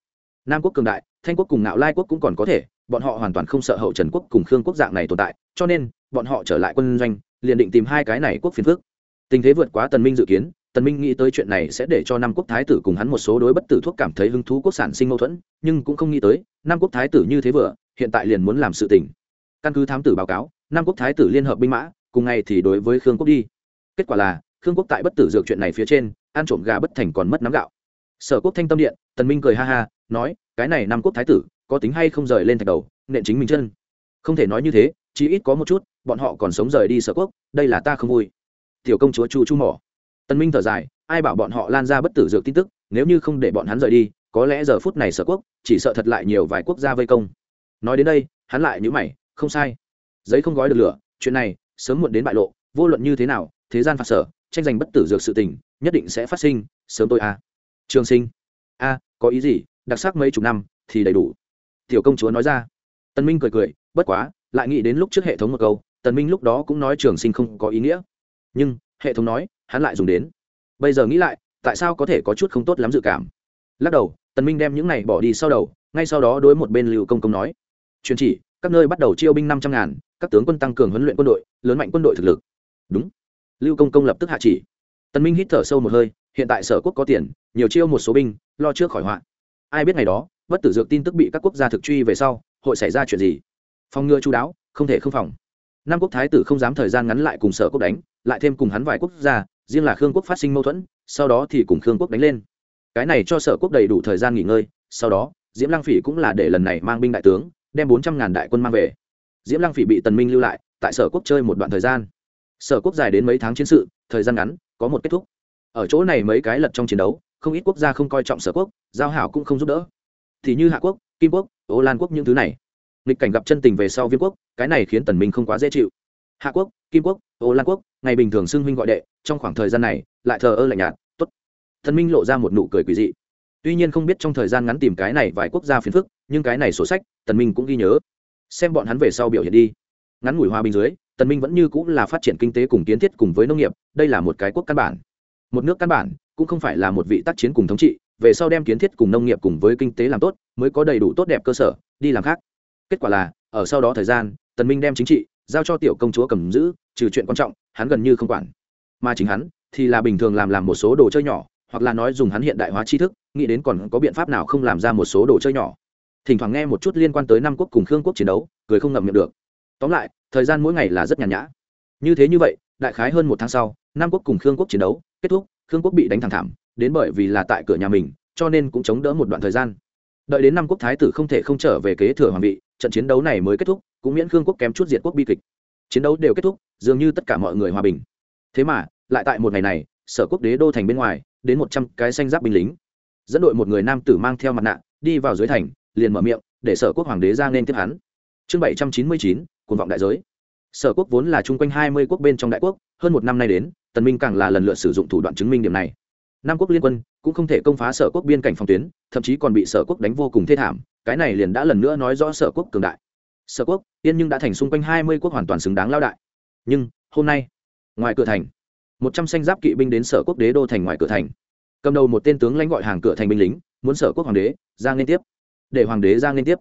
nam quốc cường đại, thanh quốc cùng ngạo lai quốc cũng còn có thể, bọn họ hoàn toàn không sợ hậu trần quốc cùng khương quốc dạng này tồn tại, cho nên bọn họ trở lại quân doanh, liền định tìm hai cái này quốc phiền phước tình thế vượt quá tần minh dự kiến, tần minh nghĩ tới chuyện này sẽ để cho năm quốc thái tử cùng hắn một số đối bất tử thuốc cảm thấy hứng thú quốc sản sinh mâu thuẫn, nhưng cũng không nghĩ tới, năm quốc thái tử như thế vừa, hiện tại liền muốn làm sự tình. Căn cứ thám tử báo cáo, năm quốc thái tử liên hợp binh mã, cùng ngày thì đối với khương quốc đi. Kết quả là, khương quốc tại bất tử dược chuyện này phía trên, ăn trộm gà bất thành còn mất nắm gạo. Sở quốc thanh tâm điện, tần minh cười ha ha, nói, cái này năm quốc thái tử, có tính hay không rời lên thạch đầu, nện chính mình chân. Không thể nói như thế chỉ ít có một chút, bọn họ còn sống rời đi sở quốc, đây là ta không vui. Tiểu công chúa chu chu mỏ. Tân minh thở dài, ai bảo bọn họ lan ra bất tử dược tin tức, nếu như không để bọn hắn rời đi, có lẽ giờ phút này sở quốc, chỉ sợ thật lại nhiều vài quốc gia vây công. Nói đến đây, hắn lại nhữ mày, không sai. Giấy không gói được lửa, chuyện này, sớm muộn đến bại lộ, vô luận như thế nào, thế gian phạt sở, tranh giành bất tử dược sự tình, nhất định sẽ phát sinh, sớm tôi a. À. trường sinh. A, có ý gì, đặc sắc mấy chục năm, thì đầy đủ. Tiểu công chúa nói ra. Tân minh cười cười, bất quá lại nghĩ đến lúc trước hệ thống một câu, tần minh lúc đó cũng nói trường sinh không có ý nghĩa. Nhưng, hệ thống nói, hắn lại dùng đến. Bây giờ nghĩ lại, tại sao có thể có chút không tốt lắm dự cảm? Lắc đầu, tần minh đem những này bỏ đi sau đầu, ngay sau đó đối một bên lưu công công nói. Truyền chỉ, các nơi bắt đầu chiêu binh năm trăm ngàn, các tướng quân tăng cường huấn luyện quân đội, lớn mạnh quân đội thực lực. Đúng. Lưu công công lập tức hạ chỉ. Tần minh hít thở sâu một hơi, hiện tại sở quốc có tiền, nhiều chiêu một số binh, lo trước khỏi họa. Ai biết ngày đó, bất tử dược tin tức bị các quốc gia thực truy về sau, hội xảy ra chuyện gì? Phòng ngừa chú đáo, không thể không phòng. Nam quốc thái tử không dám thời gian ngắn lại cùng sở quốc đánh, lại thêm cùng hắn vài quốc gia, riêng là khương quốc phát sinh mâu thuẫn, sau đó thì cùng khương quốc đánh lên. Cái này cho sở quốc đầy đủ thời gian nghỉ ngơi, sau đó, diễm lăng phỉ cũng là để lần này mang binh đại tướng, đem bốn trăm ngàn đại quân mang về. Diễm lăng phỉ bị tần minh lưu lại, tại sở quốc chơi một đoạn thời gian. Sở quốc dài đến mấy tháng chiến sự, thời gian ngắn, có một kết thúc. Ở chỗ này mấy cái lật trong chiến đấu, không ít quốc gia không coi trọng sở quốc, giao hảo cũng không giúp đỡ. Thì như hạ quốc, kim quốc, ô lan quốc những thứ này nghịch cảnh gặp chân tình về sau viên quốc, cái này khiến tần minh không quá dễ chịu. Hạ quốc, kim quốc, ô lan quốc, ngày bình thường xưng huynh gọi đệ, trong khoảng thời gian này, lại thờ ơ lạnh nhạt, tốt. Thần minh lộ ra một nụ cười quỷ dị. Tuy nhiên không biết trong thời gian ngắn tìm cái này vài quốc gia phiền phức, nhưng cái này sổ sách, tần minh cũng ghi nhớ. Xem bọn hắn về sau biểu hiện đi. Ngắn ngủi hòa bình dưới, tần minh vẫn như cũng là phát triển kinh tế cùng kiến thiết cùng với nông nghiệp, đây là một cái quốc căn bản. Một nước căn bản, cũng không phải là một vị tác chiến cùng thống trị, về sau đem kiến thiết cùng nông nghiệp cùng với kinh tế làm tốt, mới có đầy đủ tốt đẹp cơ sở, đi làm khác kết quả là, ở sau đó thời gian, tần minh đem chính trị giao cho tiểu công chúa cầm giữ, trừ chuyện quan trọng, hắn gần như không quản. Mà chính hắn thì là bình thường làm làm một số đồ chơi nhỏ, hoặc là nói dùng hắn hiện đại hóa tri thức, nghĩ đến còn có biện pháp nào không làm ra một số đồ chơi nhỏ. Thỉnh thoảng nghe một chút liên quan tới năm quốc cùng khương quốc chiến đấu, cười không ngậm miệng được. Tóm lại, thời gian mỗi ngày là rất nhàn nhã. Như thế như vậy, đại khái hơn một tháng sau nam quốc cùng khương quốc chiến đấu kết thúc, khương quốc bị đánh thẳng thảm, đến bởi vì là tại cửa nhà mình, cho nên cũng chống đỡ một đoạn thời gian đợi đến năm quốc thái tử không thể không trở về kế thừa hoàng vị, trận chiến đấu này mới kết thúc, cũng miễn khương quốc kém chút diệt quốc bi kịch. Chiến đấu đều kết thúc, dường như tất cả mọi người hòa bình. Thế mà, lại tại một ngày này, sở quốc đế đô thành bên ngoài, đến một trăm cái xanh giáp binh lính. Dẫn đội một người nam tử mang theo mặt nạ, đi vào dưới thành, liền mở miệng, để sở quốc hoàng đế ra nên tiếp hắn. Chương bảy trăm chín mươi chín, cuồng vọng đại giới. Sở quốc vốn là chung quanh hai mươi quốc bên trong đại quốc, hơn một năm nay đến, tần minh càng là lần lượt sử dụng thủ đoạn chứng minh điểm này nam quốc liên quân cũng không thể công phá sở quốc biên cảnh phòng tuyến, thậm chí còn bị sở quốc đánh vô cùng thê thảm, cái này liền đã lần nữa nói rõ sở quốc cường đại. Sở quốc, yên nhưng đã thành xung quanh hai mươi quốc hoàn toàn xứng đáng lao đại. Nhưng, hôm nay, ngoài cửa thành, một trăm xanh giáp kỵ binh đến sở quốc đế đô thành ngoài cửa thành. Cầm đầu một tên tướng lãnh gọi hàng cửa thành binh lính, muốn sở quốc hoàng đế, ra liên tiếp. Để hoàng đế ra liên tiếp.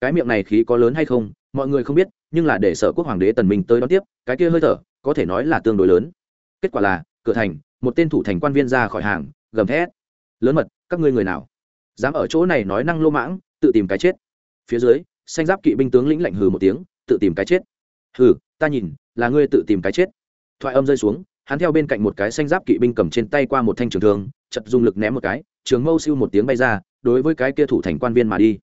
Cái miệng này khí có lớn hay không, mọi người không biết, nhưng là để sở quốc hoàng đế tần minh tới đón tiếp, cái kia hơi thở, có thể nói là tương đối lớn. Kết quả là, cửa thành một tên thủ thành quan viên ra khỏi hàng, gầm thét. Lớn mật, các ngươi người nào? Dám ở chỗ này nói năng lô mãng, tự tìm cái chết. Phía dưới, xanh giáp kỵ binh tướng lĩnh lạnh hừ một tiếng, tự tìm cái chết. Hừ, ta nhìn, là ngươi tự tìm cái chết. Thoại âm rơi xuống, hắn theo bên cạnh một cái xanh giáp kỵ binh cầm trên tay qua một thanh trường thương, chật dùng lực ném một cái, trường mâu siêu một tiếng bay ra, đối với cái kia thủ thành quan viên mà đi.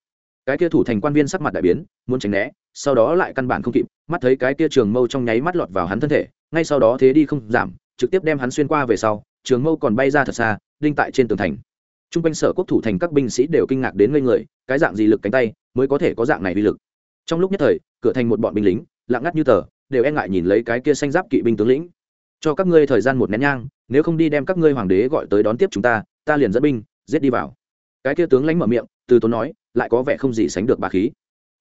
Cái kia thủ thành quan viên sắc mặt đại biến, muốn tránh né, sau đó lại căn bản không kịp, mắt thấy cái kia trường mâu trong nháy mắt lọt vào hắn thân thể, ngay sau đó thế đi không giảm trực tiếp đem hắn xuyên qua về sau, trường mâu còn bay ra thật xa, đinh tại trên tường thành. T r u n g quanh sở quốc thủ thành các binh sĩ đều kinh ngạc đến ngây người, cái dạng gì lực cánh tay mới có thể có dạng này uy lực. Trong lúc nhất thời, cửa thành một bọn binh lính, lặng ngắt như tờ, đều e ngại nhìn lấy cái kia xanh giáp kỵ binh tướng lĩnh. Cho các ngươi thời gian một nén nhang, nếu không đi đem các ngươi hoàng đế gọi tới đón tiếp chúng ta ta liền dẫn binh, giết đi vào. Cái kia tướng lãnh mở miệng, từ tốn nói, lại có vẻ không gì sánh được bà khí.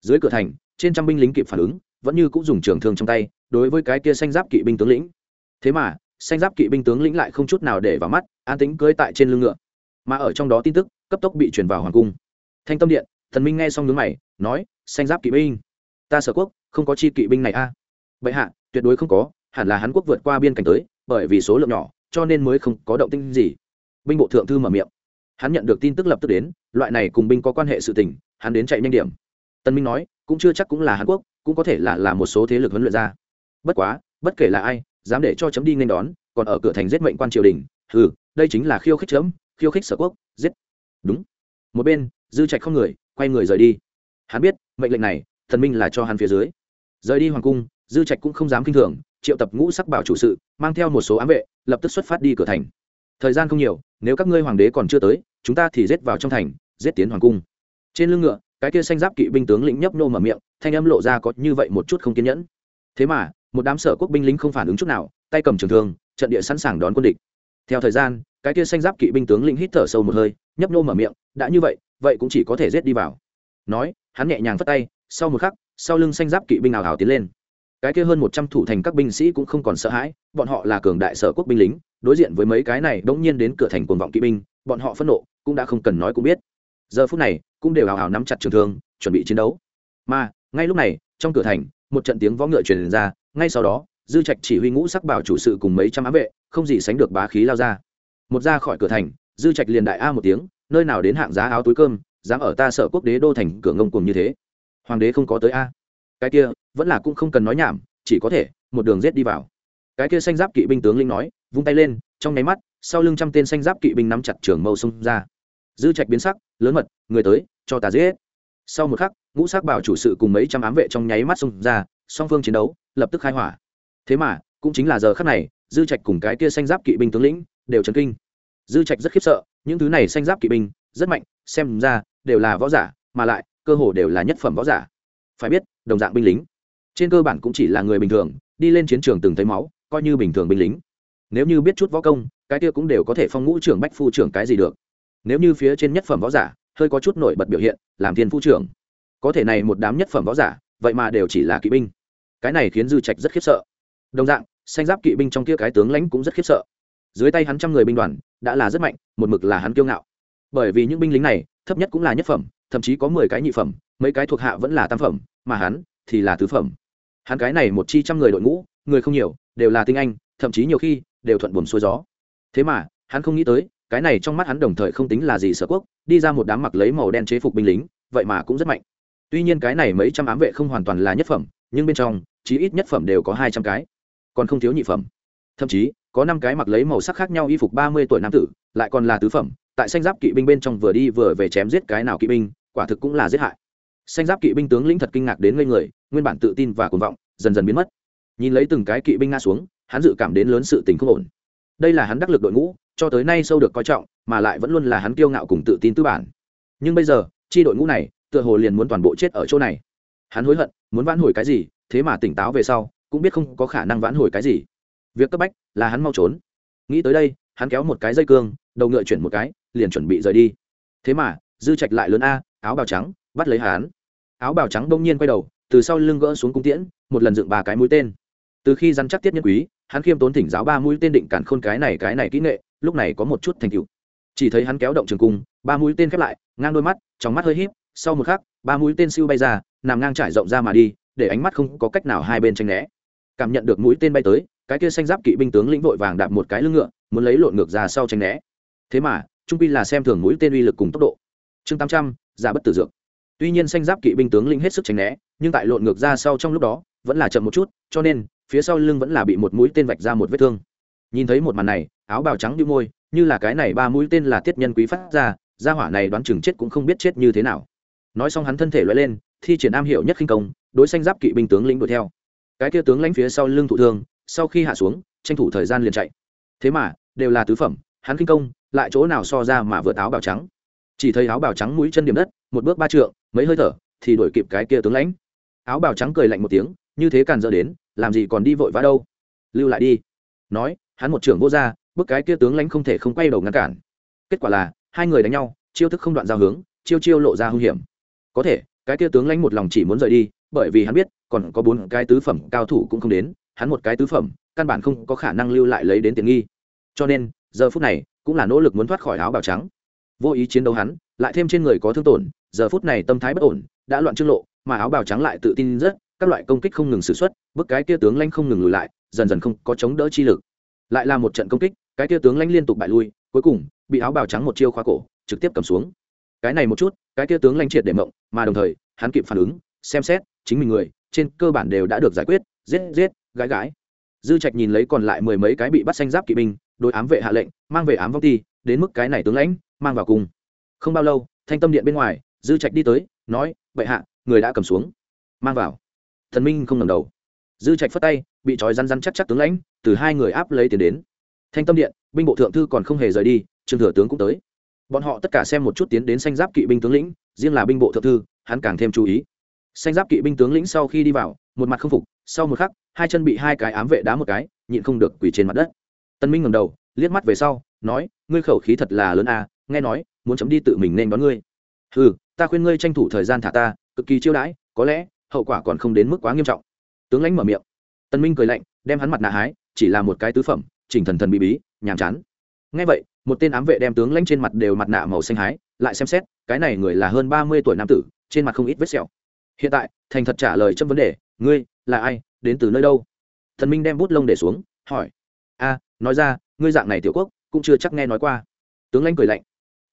Dưới cửa thành, trên trăm binh lính kịp phản ứng, vẫn như cũng dùng trường thương trong tay, đối với cái kia xanh giáp kỵ binh tướng lĩnh. Thế mà xanh giáp kỵ binh tướng lĩnh lại không chút nào để vào mắt, an tính cưới tại trên lưng ngựa. Mà ở trong đó tin tức, cấp tốc bị truyền vào hoàng cung. Thanh tâm điện, thần minh nghe xong nhướng mày, nói, xanh giáp kỵ binh, ta sở quốc, không có chi kỵ binh này a. À? vậy hạ, tuyệt đối không có, hẳn là hắn quốc vượt qua biên cảnh tới, bởi vì số lượng nhỏ, cho nên mới không có động tinh gì. Binh bộ thượng thư mở miệng. Hắn nhận được tin tức lập tức đến, loại này cùng binh có quan hệ sự tình, hắn đến chạy nhanh điểm. Tân minh nói, cũng chưa chắc cũng là hàn quốc, cũng có thể là là một số thế lực huấn luyện ra. Bất quá, bất kể là ai dám để cho chấm đi nên đón, còn ở cửa thành giết mệnh quan triều đình ừ đây chính là khiêu khích chấm, khiêu khích sở quốc, giết. Đúng. Một bên, dư trạch không người, quay người rời đi. Hắn biết, mệnh lệnh này, thần minh là cho hắn phía dưới. Rời đi hoàng cung, dư trạch cũng không dám kinh thường, triệu tập ngũ sắc bảo chủ sự, mang theo một số ám vệ, lập tức xuất phát đi cửa thành. Thời gian không nhiều, nếu các ngươi hoàng đế còn chưa tới, chúng ta thì giết vào trong thành, giết tiến hoàng cung. Trên lưng ngựa, cái kia xanh giáp kỵ binh tướng lĩnh nhấp nô mở miệng, thanh âm lộ ra có như vậy một chút không kiên nhẫn. Thế mà một đám sở quốc binh lính không phản ứng chút nào, tay cầm trường thương, trận địa sẵn sàng đón quân địch. Theo thời gian, cái kia xanh giáp kỵ binh tướng lĩnh hít thở sâu một hơi, nhấp nô mở miệng, đã như vậy vậy cũng chỉ có thể rết đi vào. Nói, hắn nhẹ nhàng phất tay, sau một khắc, sau lưng xanh giáp kỵ binh nào hào tiến lên. Cái kia hơn một trăm thủ thành các binh sĩ cũng không còn sợ hãi, bọn họ là cường đại sở quốc binh lính, đối diện với mấy cái này bỗng nhiên đến cửa thành cuồng vọng kỵ binh, bọn họ phẫn nộ, cũng đã không cần nói cũng biết. Giờ phút này, cũng đều hào hào nắm chặt trường thương, chuẩn bị chiến đấu. Mà, ngay lúc này, trong cửa thành một trận tiếng võ ngựa truyền ra, ngay sau đó, dư trạch chỉ huy ngũ sắc bảo chủ sự cùng mấy trăm ám vệ, không gì sánh được bá khí lao ra. Một ra khỏi cửa thành, dư trạch liền đại a một tiếng, nơi nào đến hạng giá áo túi cơm, dám ở ta sợ quốc đế đô thành cửa ngông cùng như thế. Hoàng đế không có tới a. Cái kia, vẫn là cũng không cần nói nhảm, chỉ có thể, một đường rết đi vào. Cái kia xanh giáp kỵ binh tướng linh nói, vung tay lên, trong nháy mắt, sau lưng trăm tên xanh giáp kỵ binh nắm chặt trường mâu xông ra. Dư trạch biến sắc, lớn mật, người tới, cho ta giết. Sau một khắc ngũ sắc bảo chủ sự cùng mấy trăm ám vệ trong nháy mắt xông ra, song phương chiến đấu lập tức khai hỏa. Thế mà, cũng chính là giờ khắc này, dư trạch cùng cái kia xanh giáp kỵ binh tướng lĩnh đều chấn kinh. Dư trạch rất khiếp sợ, những thứ này xanh giáp kỵ binh rất mạnh, xem ra đều là võ giả, mà lại, cơ hồ đều là nhất phẩm võ giả. Phải biết, đồng dạng binh lính. Trên cơ bản cũng chỉ là người bình thường, đi lên chiến trường từng thấy máu, coi như bình thường binh lính. Nếu như biết chút võ công, cái kia cũng đều có thể phong ngũ trưởng bách phu trưởng cái gì được. Nếu như phía trên nhất phẩm võ giả, hơi có chút nổi bật biểu hiện, làm thiên phu trưởng có thể này một đám nhất phẩm võ giả, vậy mà đều chỉ là kỵ binh. Cái này khiến dư trạch rất khiếp sợ. Đồng dạng, xanh giáp kỵ binh trong kia cái tướng lãnh cũng rất khiếp sợ. Dưới tay hắn trăm người binh đoàn, đã là rất mạnh, một mực là hắn kiêu ngạo. Bởi vì những binh lính này, thấp nhất cũng là nhất phẩm, thậm chí có mười cái nhị phẩm, mấy cái thuộc hạ vẫn là tam phẩm, mà hắn thì là tứ phẩm. Hắn cái này một chi trăm người đội ngũ, người không nhiều, đều là tinh anh, thậm chí nhiều khi đều thuận buồm xuôi gió. Thế mà, hắn không nghĩ tới, cái này trong mắt hắn đồng thời không tính là gì sở quốc, đi ra một đám mặc lấy màu đen chế phục binh lính, vậy mà cũng rất mạnh tuy nhiên cái này mấy trăm ám vệ không hoàn toàn là nhất phẩm, nhưng bên trong, chí ít nhất phẩm đều có hai trăm cái. Còn không thiếu nhị phẩm. Thậm chí, có năm cái mặc lấy màu sắc khác nhau y phục ba mươi tuổi nam tử, lại còn là tứ phẩm, tại xanh giáp kỵ binh bên trong vừa đi vừa về chém giết cái nào kỵ binh, quả thực cũng là giết hại. Xanh giáp kỵ binh tướng lĩnh thật kinh ngạc đến ngây người, nguyên bản tự tin và cuồng vọng, dần dần biến mất. Nhìn lấy từng cái kỵ binh ngã xuống, hắn dự cảm đến lớn sự tình không ổn. Đây là hắn đắc lực đội ngũ, cho tới nay sâu được coi trọng, mà lại vẫn luôn là hắn kiêu ngạo cùng tự tin tư bản. Nhưng bây giờ, chi đội ngũ này tựa hồ liền muốn toàn bộ chết ở chỗ này. Hắn hối hận, muốn vãn hồi cái gì, thế mà tỉnh táo về sau, cũng biết không có khả năng vãn hồi cái gì. Việc cấp bách là hắn mau trốn. Nghĩ tới đây, hắn kéo một cái dây cương, đầu ngựa chuyển một cái, liền chuẩn bị rời đi. Thế mà, dư trạch lại lớn a, áo bào trắng, bắt lấy hắn. Áo bào trắng bỗng nhiên quay đầu, từ sau lưng gỡ xuống cung tiễn, một lần dựng ba cái mũi tên. Từ khi dăn chắc tiết nhân quý, hắn khiêm tốn thỉnh giáo ba mũi tên định cản khôn cái này cái này kỹ nghệ, lúc này có một chút thành tựu. Chỉ thấy hắn kéo động trường cung, ba mũi tên khép lại, ngang đôi mắt, trong mắt hơi híp sau một khắc, ba mũi tên siêu bay ra, nằm ngang trải rộng ra mà đi, để ánh mắt không có cách nào hai bên tranh né. Cảm nhận được mũi tên bay tới, cái kia xanh giáp kỵ binh tướng lĩnh vội vàng đạp một cái lưng ngựa, muốn lấy lộn ngược ra sau tranh né. Thế mà, trung pi là xem thường mũi tên uy lực cùng tốc độ. Chương tám trăm, giả bất tử dược. Tuy nhiên xanh giáp kỵ binh tướng lĩnh hết sức tránh né, nhưng tại lộn ngược ra sau trong lúc đó, vẫn là chậm một chút, cho nên, phía sau lưng vẫn là bị một mũi tên vạch ra một vết thương. Nhìn thấy một màn này, áo bào trắng đĩu môi, như là cái này ba mũi tên là tiết nhân quý phát ra, gia hỏa này đoán chừng chết cũng không biết chết như thế nào nói xong hắn thân thể loại lên, thi triển am hiểu nhất khinh công, đối xanh giáp kỵ binh tướng lĩnh đuổi theo. Cái kia tướng lãnh phía sau lưng thụ thương, sau khi hạ xuống, tranh thủ thời gian liền chạy. Thế mà, đều là tứ phẩm, hắn khinh công, lại chỗ nào so ra mà vượt áo bào trắng. Chỉ thấy áo bào trắng mũi chân điểm đất, một bước ba trượng, mấy hơi thở, thì đuổi kịp cái kia tướng lãnh. Áo bào trắng cười lạnh một tiếng, như thế càn dỡ đến, làm gì còn đi vội vã đâu. Lưu lại đi. Nói, hắn một trưởng vô ra bước cái kia tướng lãnh không thể không quay đầu ngăn cản. Kết quả là, hai người đánh nhau, chiêu thức không đoạn giao hướng, chiêu chiêu lộ ra hung hiểm có thể, cái kia tướng lãnh một lòng chỉ muốn rời đi, bởi vì hắn biết, còn có bốn cái tứ phẩm cao thủ cũng không đến, hắn một cái tứ phẩm, căn bản không có khả năng lưu lại lấy đến tiền nghi. Cho nên, giờ phút này, cũng là nỗ lực muốn thoát khỏi áo bào trắng. Vô ý chiến đấu hắn, lại thêm trên người có thương tổn, giờ phút này tâm thái bất ổn, đã loạn trương lộ, mà áo bào trắng lại tự tin rất, các loại công kích không ngừng xử x u ấ t bức cái kia tướng lanh không ngừng lùi lại, dần dần không có chống đỡ chi lực. Lại là một trận công kích, cái kia tướng lanh liên tục bại lui, cuối cùng, bị áo bào trắng một chiêu khóa cổ, trực tiếp cầm xuống cái này một chút, cái kia tướng lanh triệt để mộng, mà đồng thời, hắn kịp phản ứng, xem xét, chính mình người, trên cơ bản đều đã được giải quyết, giết giết gái gái dư trạch nhìn lấy còn lại mười mấy cái bị bắt xanh giáp kỵ binh đối ám vệ hạ lệnh, mang về ám vong ti, đến mức cái này tướng lãnh, mang vào cùng. Không bao lâu, thanh tâm điện bên ngoài, dư trạch đi tới, nói, bệ hạ, người đã cầm xuống. Mang vào. Thần minh không ngầm đầu. Dư trạch phất tay, bị trói răn răn chắc chắc tướng lãnh, từ hai người áp lấy tiền đến. Thanh tâm điện, binh bộ thượng thư còn không hề rời đi, trương thừa tướng cũng tới bọn họ tất cả xem một chút tiến đến xanh giáp kỵ binh tướng lĩnh, riêng là binh bộ thượng thư, hắn càng thêm chú ý. Xanh giáp kỵ binh tướng lĩnh sau khi đi vào, một mặt không phục, sau một khắc, hai chân bị hai cái ám vệ đá một cái, nhịn không được quỳ trên mặt đất. Tân minh ngầm đầu, liếc mắt về sau, nói, ngươi khẩu khí thật là lớn à nghe nói, muốn chấm đi tự mình nên đón ngươi. Ừ ta khuyên ngươi tranh thủ thời gian thả ta, cực kỳ chiêu đãi, có lẽ, hậu quả còn không đến mức quá nghiêm trọng. Tướng lãnh mở miệng. Tân minh cười lạnh, đem hắn mặt nạ hái, chỉ là một cái tứ phẩm, chỉnh thần thần bí bí, nhàm chán. Ngay vậy một tên ám vệ đem tướng lãnh trên mặt đều mặt nạ màu xanh hái, lại xem xét, cái này người là hơn ba mươi tuổi nam tử, trên mặt không ít vết sẹo. Hiện tại, thành thật trả lời trong vấn đề, ngươi là ai, đến từ nơi đâu? Thần minh đem bút lông để xuống, hỏi. A, nói ra, ngươi dạng này tiểu quốc, cũng chưa chắc nghe nói qua. Tướng lãnh cười lạnh.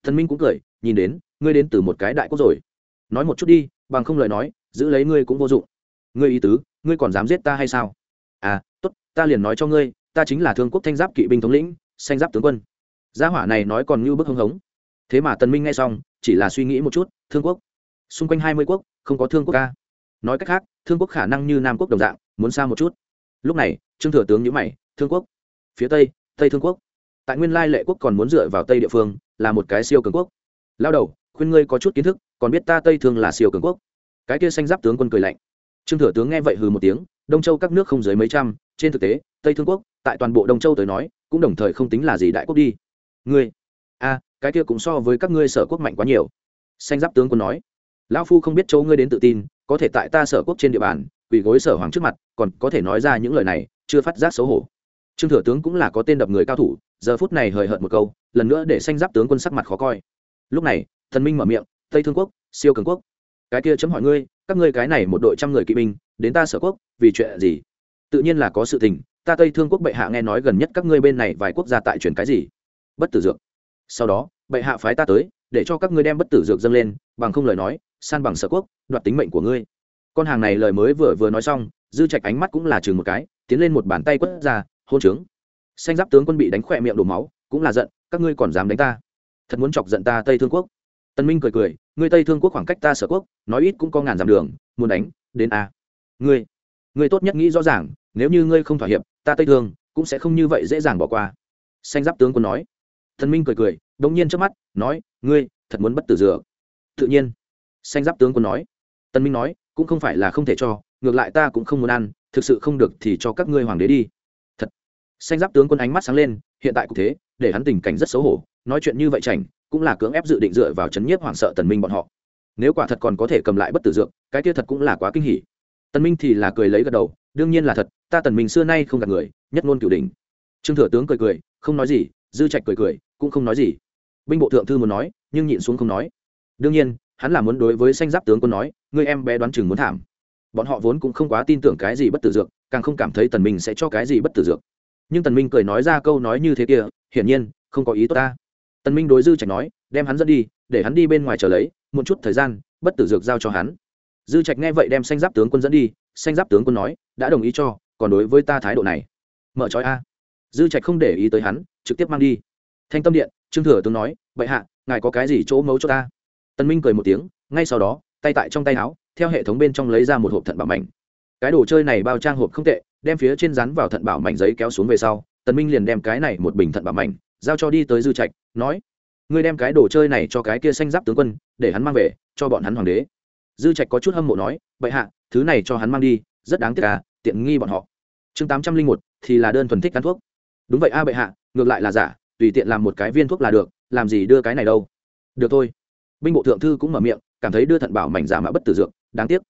Thần minh cũng cười, nhìn đến, ngươi đến từ một cái đại quốc rồi. Nói một chút đi, bằng không lời nói, giữ lấy ngươi cũng vô dụng. Ngươi ý tứ, ngươi còn dám giết ta hay sao? À tốt, ta liền nói cho ngươi, ta chính là thương quốc thanh giáp kỵ binh thống lĩnh, xanh giáp tướng quân gia hỏa này nói còn như bức hưng hống. Thế mà tần minh nghe xong, chỉ là suy nghĩ một chút, thương quốc. Xung quanh hai mươi quốc, không có thương quốc ca. Nói cách khác, thương quốc khả năng như nam quốc đồng dạng, muốn xa một chút. Lúc này, trương thừa tướng nhữ mày, thương quốc, phía tây tây thương quốc. Tại nguyên lai lệ quốc còn muốn dựa vào tây địa phương, là một cái siêu cường quốc. Lao đầu, khuyên ngươi có chút kiến thức, còn biết ta tây thương là siêu cường quốc. Cái kia xanh giáp tướng quân cười lạnh. Trương thừa tướng nghe vậy hừ một tiếng, đông châu các nước không dưới mấy trăm, trên thực tế, tây thương quốc, tại toàn bộ đông châu tới nói, cũng đồng thời không tính là gì đại quốc đi ngươi. A cái kia cũng so với các ngươi sở quốc mạnh quá nhiều. Xanh giáp tướng quân nói. Lão phu không biết chỗ ngươi đến tự tin, có thể tại ta sở quốc trên địa bàn, quỳ gối sở hoàng trước mặt, còn có thể nói ra những lời này, chưa phát giác xấu hổ. Trương thừa tướng cũng là có tên đập người cao thủ, giờ phút này hời hợt một câu, lần nữa để xanh giáp tướng quân sắc mặt khó coi. Lúc này, thần minh mở miệng, tây thương quốc, siêu cường quốc. Cái kia chấm hỏi ngươi, các ngươi cái này một đội trăm người kỵ binh, đến ta sở quốc, vì chuyện gì? Tự nhiên là có sự tình, ta tây thương quốc bệ hạ nghe nói gần nhất các ngươi bên này vài quốc gia tại truyền cái gì? Bất tử dược. Sau đó, bệ hạ phái ta tới, để cho các ngươi đem bất tử dược dâng lên, bằng không lời nói, san bằng sở quốc, đoạt tính mệnh của ngươi. Con hàng này lời mới vừa vừa nói xong, dư trạch ánh mắt cũng là chừng một cái, tiến lên một bàn tay quất ra, hôn trướng. Xanh giáp tướng quân bị đánh khỏe miệng đổ máu, cũng là giận, các ngươi còn dám đánh ta. Thật muốn chọc giận ta tây thương quốc. Tân minh cười cười, ngươi tây thương quốc khoảng cách ta sở quốc, nói ít cũng có ngàn dặm đường, muốn đánh, đến a. Ngươi ngươi tốt nhất nghĩ rõ ràng, nếu như ngươi không thỏa hiệp, ta tây thương cũng sẽ không như vậy dễ dàng bỏ qua. Xanh giáp tướng quân nói thần minh cười cười đống nhiên trước mắt, nói, ngươi, thật muốn bất tử dừa? tự nhiên. Xanh giáp tướng quân nói. Tân minh nói, cũng không phải là không thể cho, ngược lại ta cũng không muốn ăn, thực sự không được thì cho các ngươi hoàng đế đi. Thật. Xanh giáp tướng quân ánh mắt sáng lên, hiện tại cũng thế, để hắn tình cảnh rất xấu hổ, nói chuyện như vậy chảnh, cũng là cưỡng ép dự định dựa vào chấn nhiếp hoảng sợ tần minh bọn họ. Nếu quả thật còn có thể cầm lại bất tử dược, cái kia thật cũng là quá kinh hỉ. Tần minh thì là cười lấy gật đầu, đương nhiên là thật, ta tần minh xưa nay không gạt người, nhất ngôn cửu đỉnh. Trương thừa tướng cười cười, không nói gì dư trạch cười cười, cũng không nói gì. Binh bộ thượng thư muốn nói, nhưng nhịn xuống không nói. Đương nhiên, hắn là muốn đối với xanh giáp tướng quân nói người em bé đoán chừng muốn thảm. Bọn họ vốn cũng không quá tin tưởng cái gì bất tử dược, càng không cảm thấy tần minh sẽ cho cái gì bất tử dược. Nhưng tần minh cười nói ra câu nói như thế kia, hiển nhiên, không có ý tốt ta. Tần minh đối dư trạch nói, đem hắn dẫn đi, để hắn đi bên ngoài chờ lấy, một chút thời gian, bất tử dược giao cho hắn. Dư trạch nghe vậy đem xanh giáp tướng quân dẫn đi, xanh giáp tướng quân nói, đã đồng ý cho, còn đối với ta thái độ này. Mở trói a. Dư trạch không để ý tới hắn trực tiếp mang đi. Thanh tâm điện, trương thừa tướng nói vậy hạ, ngài có cái gì chỗ mấu cho ta? Tân minh cười một tiếng, ngay sau đó, tay tại trong tay áo, theo hệ thống bên trong lấy ra một hộp thận bảo mảnh. Cái đồ chơi này bao trang hộp không tệ, đem phía trên rắn vào thận bảo mảnh giấy kéo xuống về sau, tần minh liền đem cái này một bình thận bảo mảnh, giao cho đi tới dư trạch, nói, ngươi đem cái đồ chơi này cho cái kia xanh giáp tướng quân, để hắn mang về, cho bọn hắn hoàng đế. Dư trạch có chút hâm mộ nói vậy hạ, thứ này cho hắn mang đi, rất đáng tiếc à tiện nghi bọn họ. Chương tám trăm linh một, thì là đơn thuần thích ăn thuốc đúng vậy a bệ hạ, ngược lại là giả, tùy tiện làm một cái viên thuốc là được, làm gì đưa cái này đâu. Được thôi. Binh bộ thượng thư cũng mở miệng, cảm thấy đưa thận bảo mảnh giả mã bất tử dược, đáng tiếc.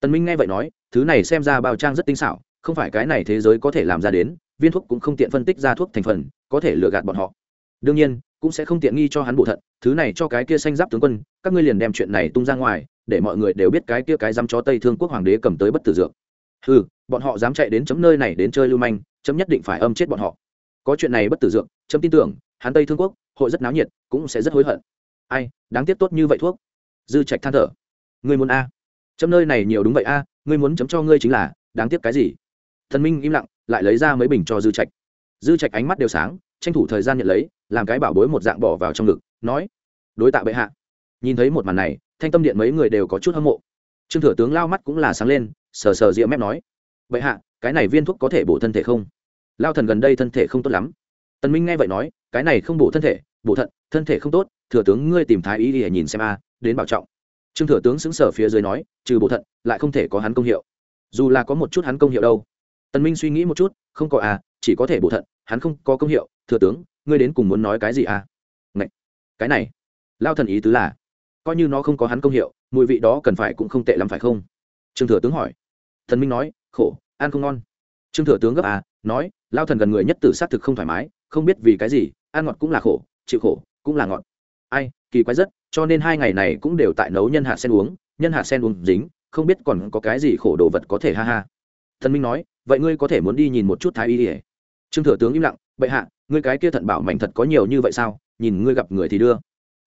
Tần minh nghe vậy nói, thứ này xem ra bao trang rất tinh xảo, không phải cái này thế giới có thể làm ra đến, viên thuốc cũng không tiện phân tích ra thuốc thành phần, có thể lừa gạt bọn họ. Đương nhiên, cũng sẽ không tiện nghi cho hắn bộ thận, thứ này cho cái kia xanh giáp tướng quân, các ngươi liền đem chuyện này tung ra ngoài, để mọi người đều biết cái kia cái dám chó tây thương quốc hoàng đế cầm tới bất tử dược. Ừ bọn họ dám chạy đến chấm nơi này đến chơi lưu manh, chấm nhất định phải âm chết bọn họ có chuyện này bất tử dược trâm tin tưởng hắn tây thương quốc, hội rất náo nhiệt, cũng sẽ rất hối hận. Ai, đáng tiếc tốt như vậy thuốc. Dư trạch than thở. Ngươi muốn a. Chấm nơi này nhiều đúng vậy a, ngươi muốn chấm cho ngươi chính là, đáng tiếc cái gì? Thần minh im lặng, lại lấy ra mấy bình cho dư trạch. Dư trạch ánh mắt đều sáng, tranh thủ thời gian nhận lấy, làm cái bảo bối một dạng bỏ vào trong ngực, nói, đối tạ bệ hạ. Nhìn thấy một màn này, thanh tâm điện mấy người đều có chút hâm mộ. Trương thừa tướng lao mắt cũng là sáng lên, sờ sờ rượu mép nói, bệ hạ, cái này viên thuốc có thể bổ thân thể không? Lao thần gần đây thân thể không tốt lắm. Tần minh nghe vậy nói, cái này không bổ thân thể, bổ thận, thân thể không tốt, thừa tướng ngươi tìm thái y để nhìn xem a, đến bảo trọng. Trương thừa tướng xứng sở phía dưới nói, trừ bổ thận, lại không thể có hắn công hiệu. Dù là có một chút hắn công hiệu đâu. Tần minh suy nghĩ một chút, không có à chỉ có thể bổ thận, hắn không có công hiệu, thừa tướng, ngươi đến cùng muốn nói cái gì à Ngậy! cái này. Lao thần ý tứ là, coi như nó không có hắn công hiệu, mùi vị đó cần phải cũng không tệ lắm phải không? Trương thừa tướng hỏi. Thần minh nói, khổ, ăn không ngon. Trương thừa tướng gấp à nói lao thần gần người nhất tử xác thực không thoải mái, không biết vì cái gì, ăn ngọt cũng là khổ, chịu khổ cũng là ngọt. Ai, kỳ quái rất, cho nên hai ngày này cũng đều tại nấu nhân hạt sen uống, nhân hạt sen uống dính, không biết còn có cái gì khổ đồ vật có thể ha ha. Thần minh nói, vậy ngươi có thể muốn đi nhìn một chút thái y ỉa trương thừa tướng im lặng, bệ hạ, ngươi cái kia thận bảo mảnh thật có nhiều như vậy sao? Nhìn ngươi gặp người thì đưa.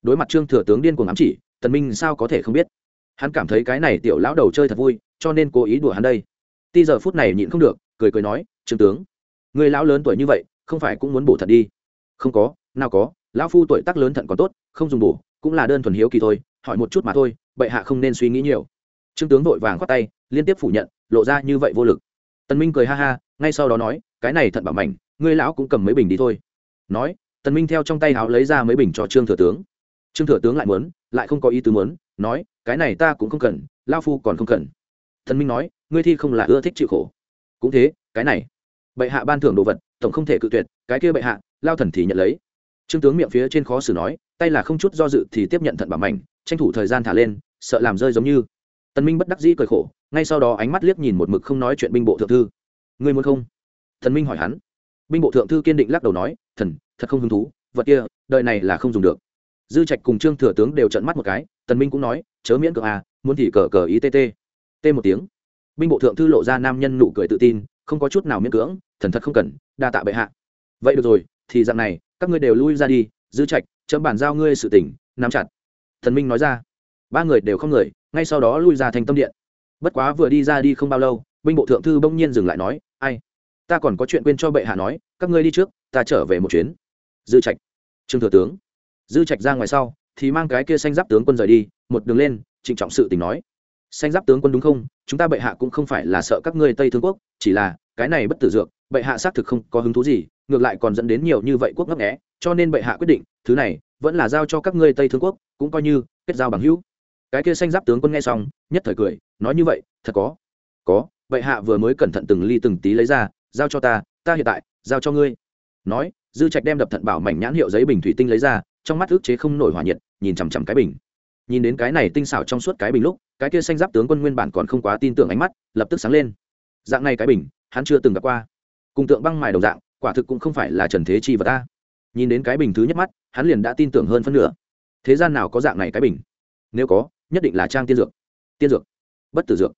Đối mặt trương thừa tướng điên cuồng ám chỉ tần minh sao có thể không biết? Hắn cảm thấy cái này tiểu lão đầu chơi thật vui, cho nên cố ý đùa hắn đây. Ti giờ phút này nhịn không được, cười cười nói, trương tướng người lão lớn tuổi như vậy, không phải cũng muốn bổ thận đi? Không có, nào có, lão phu tuổi tác lớn thận còn tốt, không dùng bổ, cũng là đơn thuần hiếu kỳ thôi, hỏi một chút mà thôi, bệ hạ không nên suy nghĩ nhiều. Trương tướng vội vàng khoát tay, liên tiếp phủ nhận, lộ ra như vậy vô lực. Tần minh cười ha ha, ngay sau đó nói, cái này thận bảo mảnh, ngươi lão cũng cầm mấy bình đi thôi. Nói, tần minh theo trong tay háo lấy ra mấy bình cho trương thừa tướng. Trương thừa tướng lại muốn, lại không có ý tứ muốn, nói, cái này ta cũng không cần lao phu còn không cần. Tần minh nói, ngươi thi không là ưa thích chịu khổ. Cũng thế, cái này bệ hạ ban thưởng đồ vật tổng không thể cự tuyệt cái kia bệ hạ lao thần thì nhận lấy. Trương tướng miệng phía trên khó xử nói tay là không chút do dự thì tiếp nhận thận bảo mảnh tranh thủ thời gian thả lên sợ làm rơi giống như. Tần minh bất đắc dĩ cười khổ ngay sau đó ánh mắt liếc nhìn một mực không nói chuyện binh bộ thượng thư. Ngươi muốn không? Thần minh hỏi hắn. Binh bộ thượng thư kiên định lắc đầu nói thần thật không hứng thú vật kia đời này là không dùng được. Dư trạch cùng trương thừa tướng đều trợn mắt một cái tần minh cũng nói chớ miễn cưỡng à muốn thì cờ cờ ý tê tê, tê một tiếng. Binh bộ thượng thư lộ ra nam nhân nụ cười tự tin không có chút nào miễn cưỡng, thần thật không cần, đa tạ bệ hạ. Vậy được rồi, thì dạng này, các ngươi đều lui ra đi dư trạch, chấm bản giao ngươi sự tỉnh nắm chặt. Thần minh nói ra. Ba người đều không người, ngay sau đó lui ra thành tâm điện. Bất quá vừa đi ra đi không bao lâu, binh bộ thượng thư bỗng nhiên dừng lại nói, ai? Ta còn có chuyện quên cho bệ hạ nói, các ngươi đi trước, ta trở về một chuyến. Dư trạch. Trương thừa tướng. Dư trạch ra ngoài sau, thì mang cái kia xanh giáp tướng quân rời đi, một đường lên, trịnh trọng sự tình nói xanh giáp tướng quân đúng không? Chúng ta bệ hạ cũng không phải là sợ các ngươi tây thương quốc, chỉ là, cái này bất tử dược, bệ hạ xác thực không có hứng thú gì, ngược lại còn dẫn đến nhiều như vậy quốc ngấp nghẽ cho nên bệ hạ quyết định, thứ này, vẫn là giao cho các ngươi tây thương quốc, cũng coi như kết giao bằng hữu. Cái kia xanh giáp tướng quân nghe xong, nhất thời cười, nói như vậy, thật có. Có, bệ hạ vừa mới cẩn thận từng ly từng tí lấy ra, giao cho ta ta hiện tại, giao cho ngươi. Nói, dư trạch đem đập thận bảo mảnh nhãn hiệu giấy bình thủy tinh lấy ra, trong mắt ức chế không nổi hỏa nhiệt, nhìn chằm chằm cái bình. Nhìn đến cái này tinh xảo trong suốt cái bình lúc cái kia xanh giáp tướng quân nguyên bản còn không quá tin tưởng ánh mắt, lập tức sáng lên. Dạng này cái bình, hắn chưa từng gặp qua. Cùng tượng băng mài đồng dạng, quả thực cũng không phải là trần thế chi vật ta. Nhìn đến cái bình thứ nhất mắt, hắn liền đã tin tưởng hơn phân nửa. Thế gian nào có dạng này cái bình? Nếu có, nhất định là trang tiên dược. Tiên dược. Bất tử dược.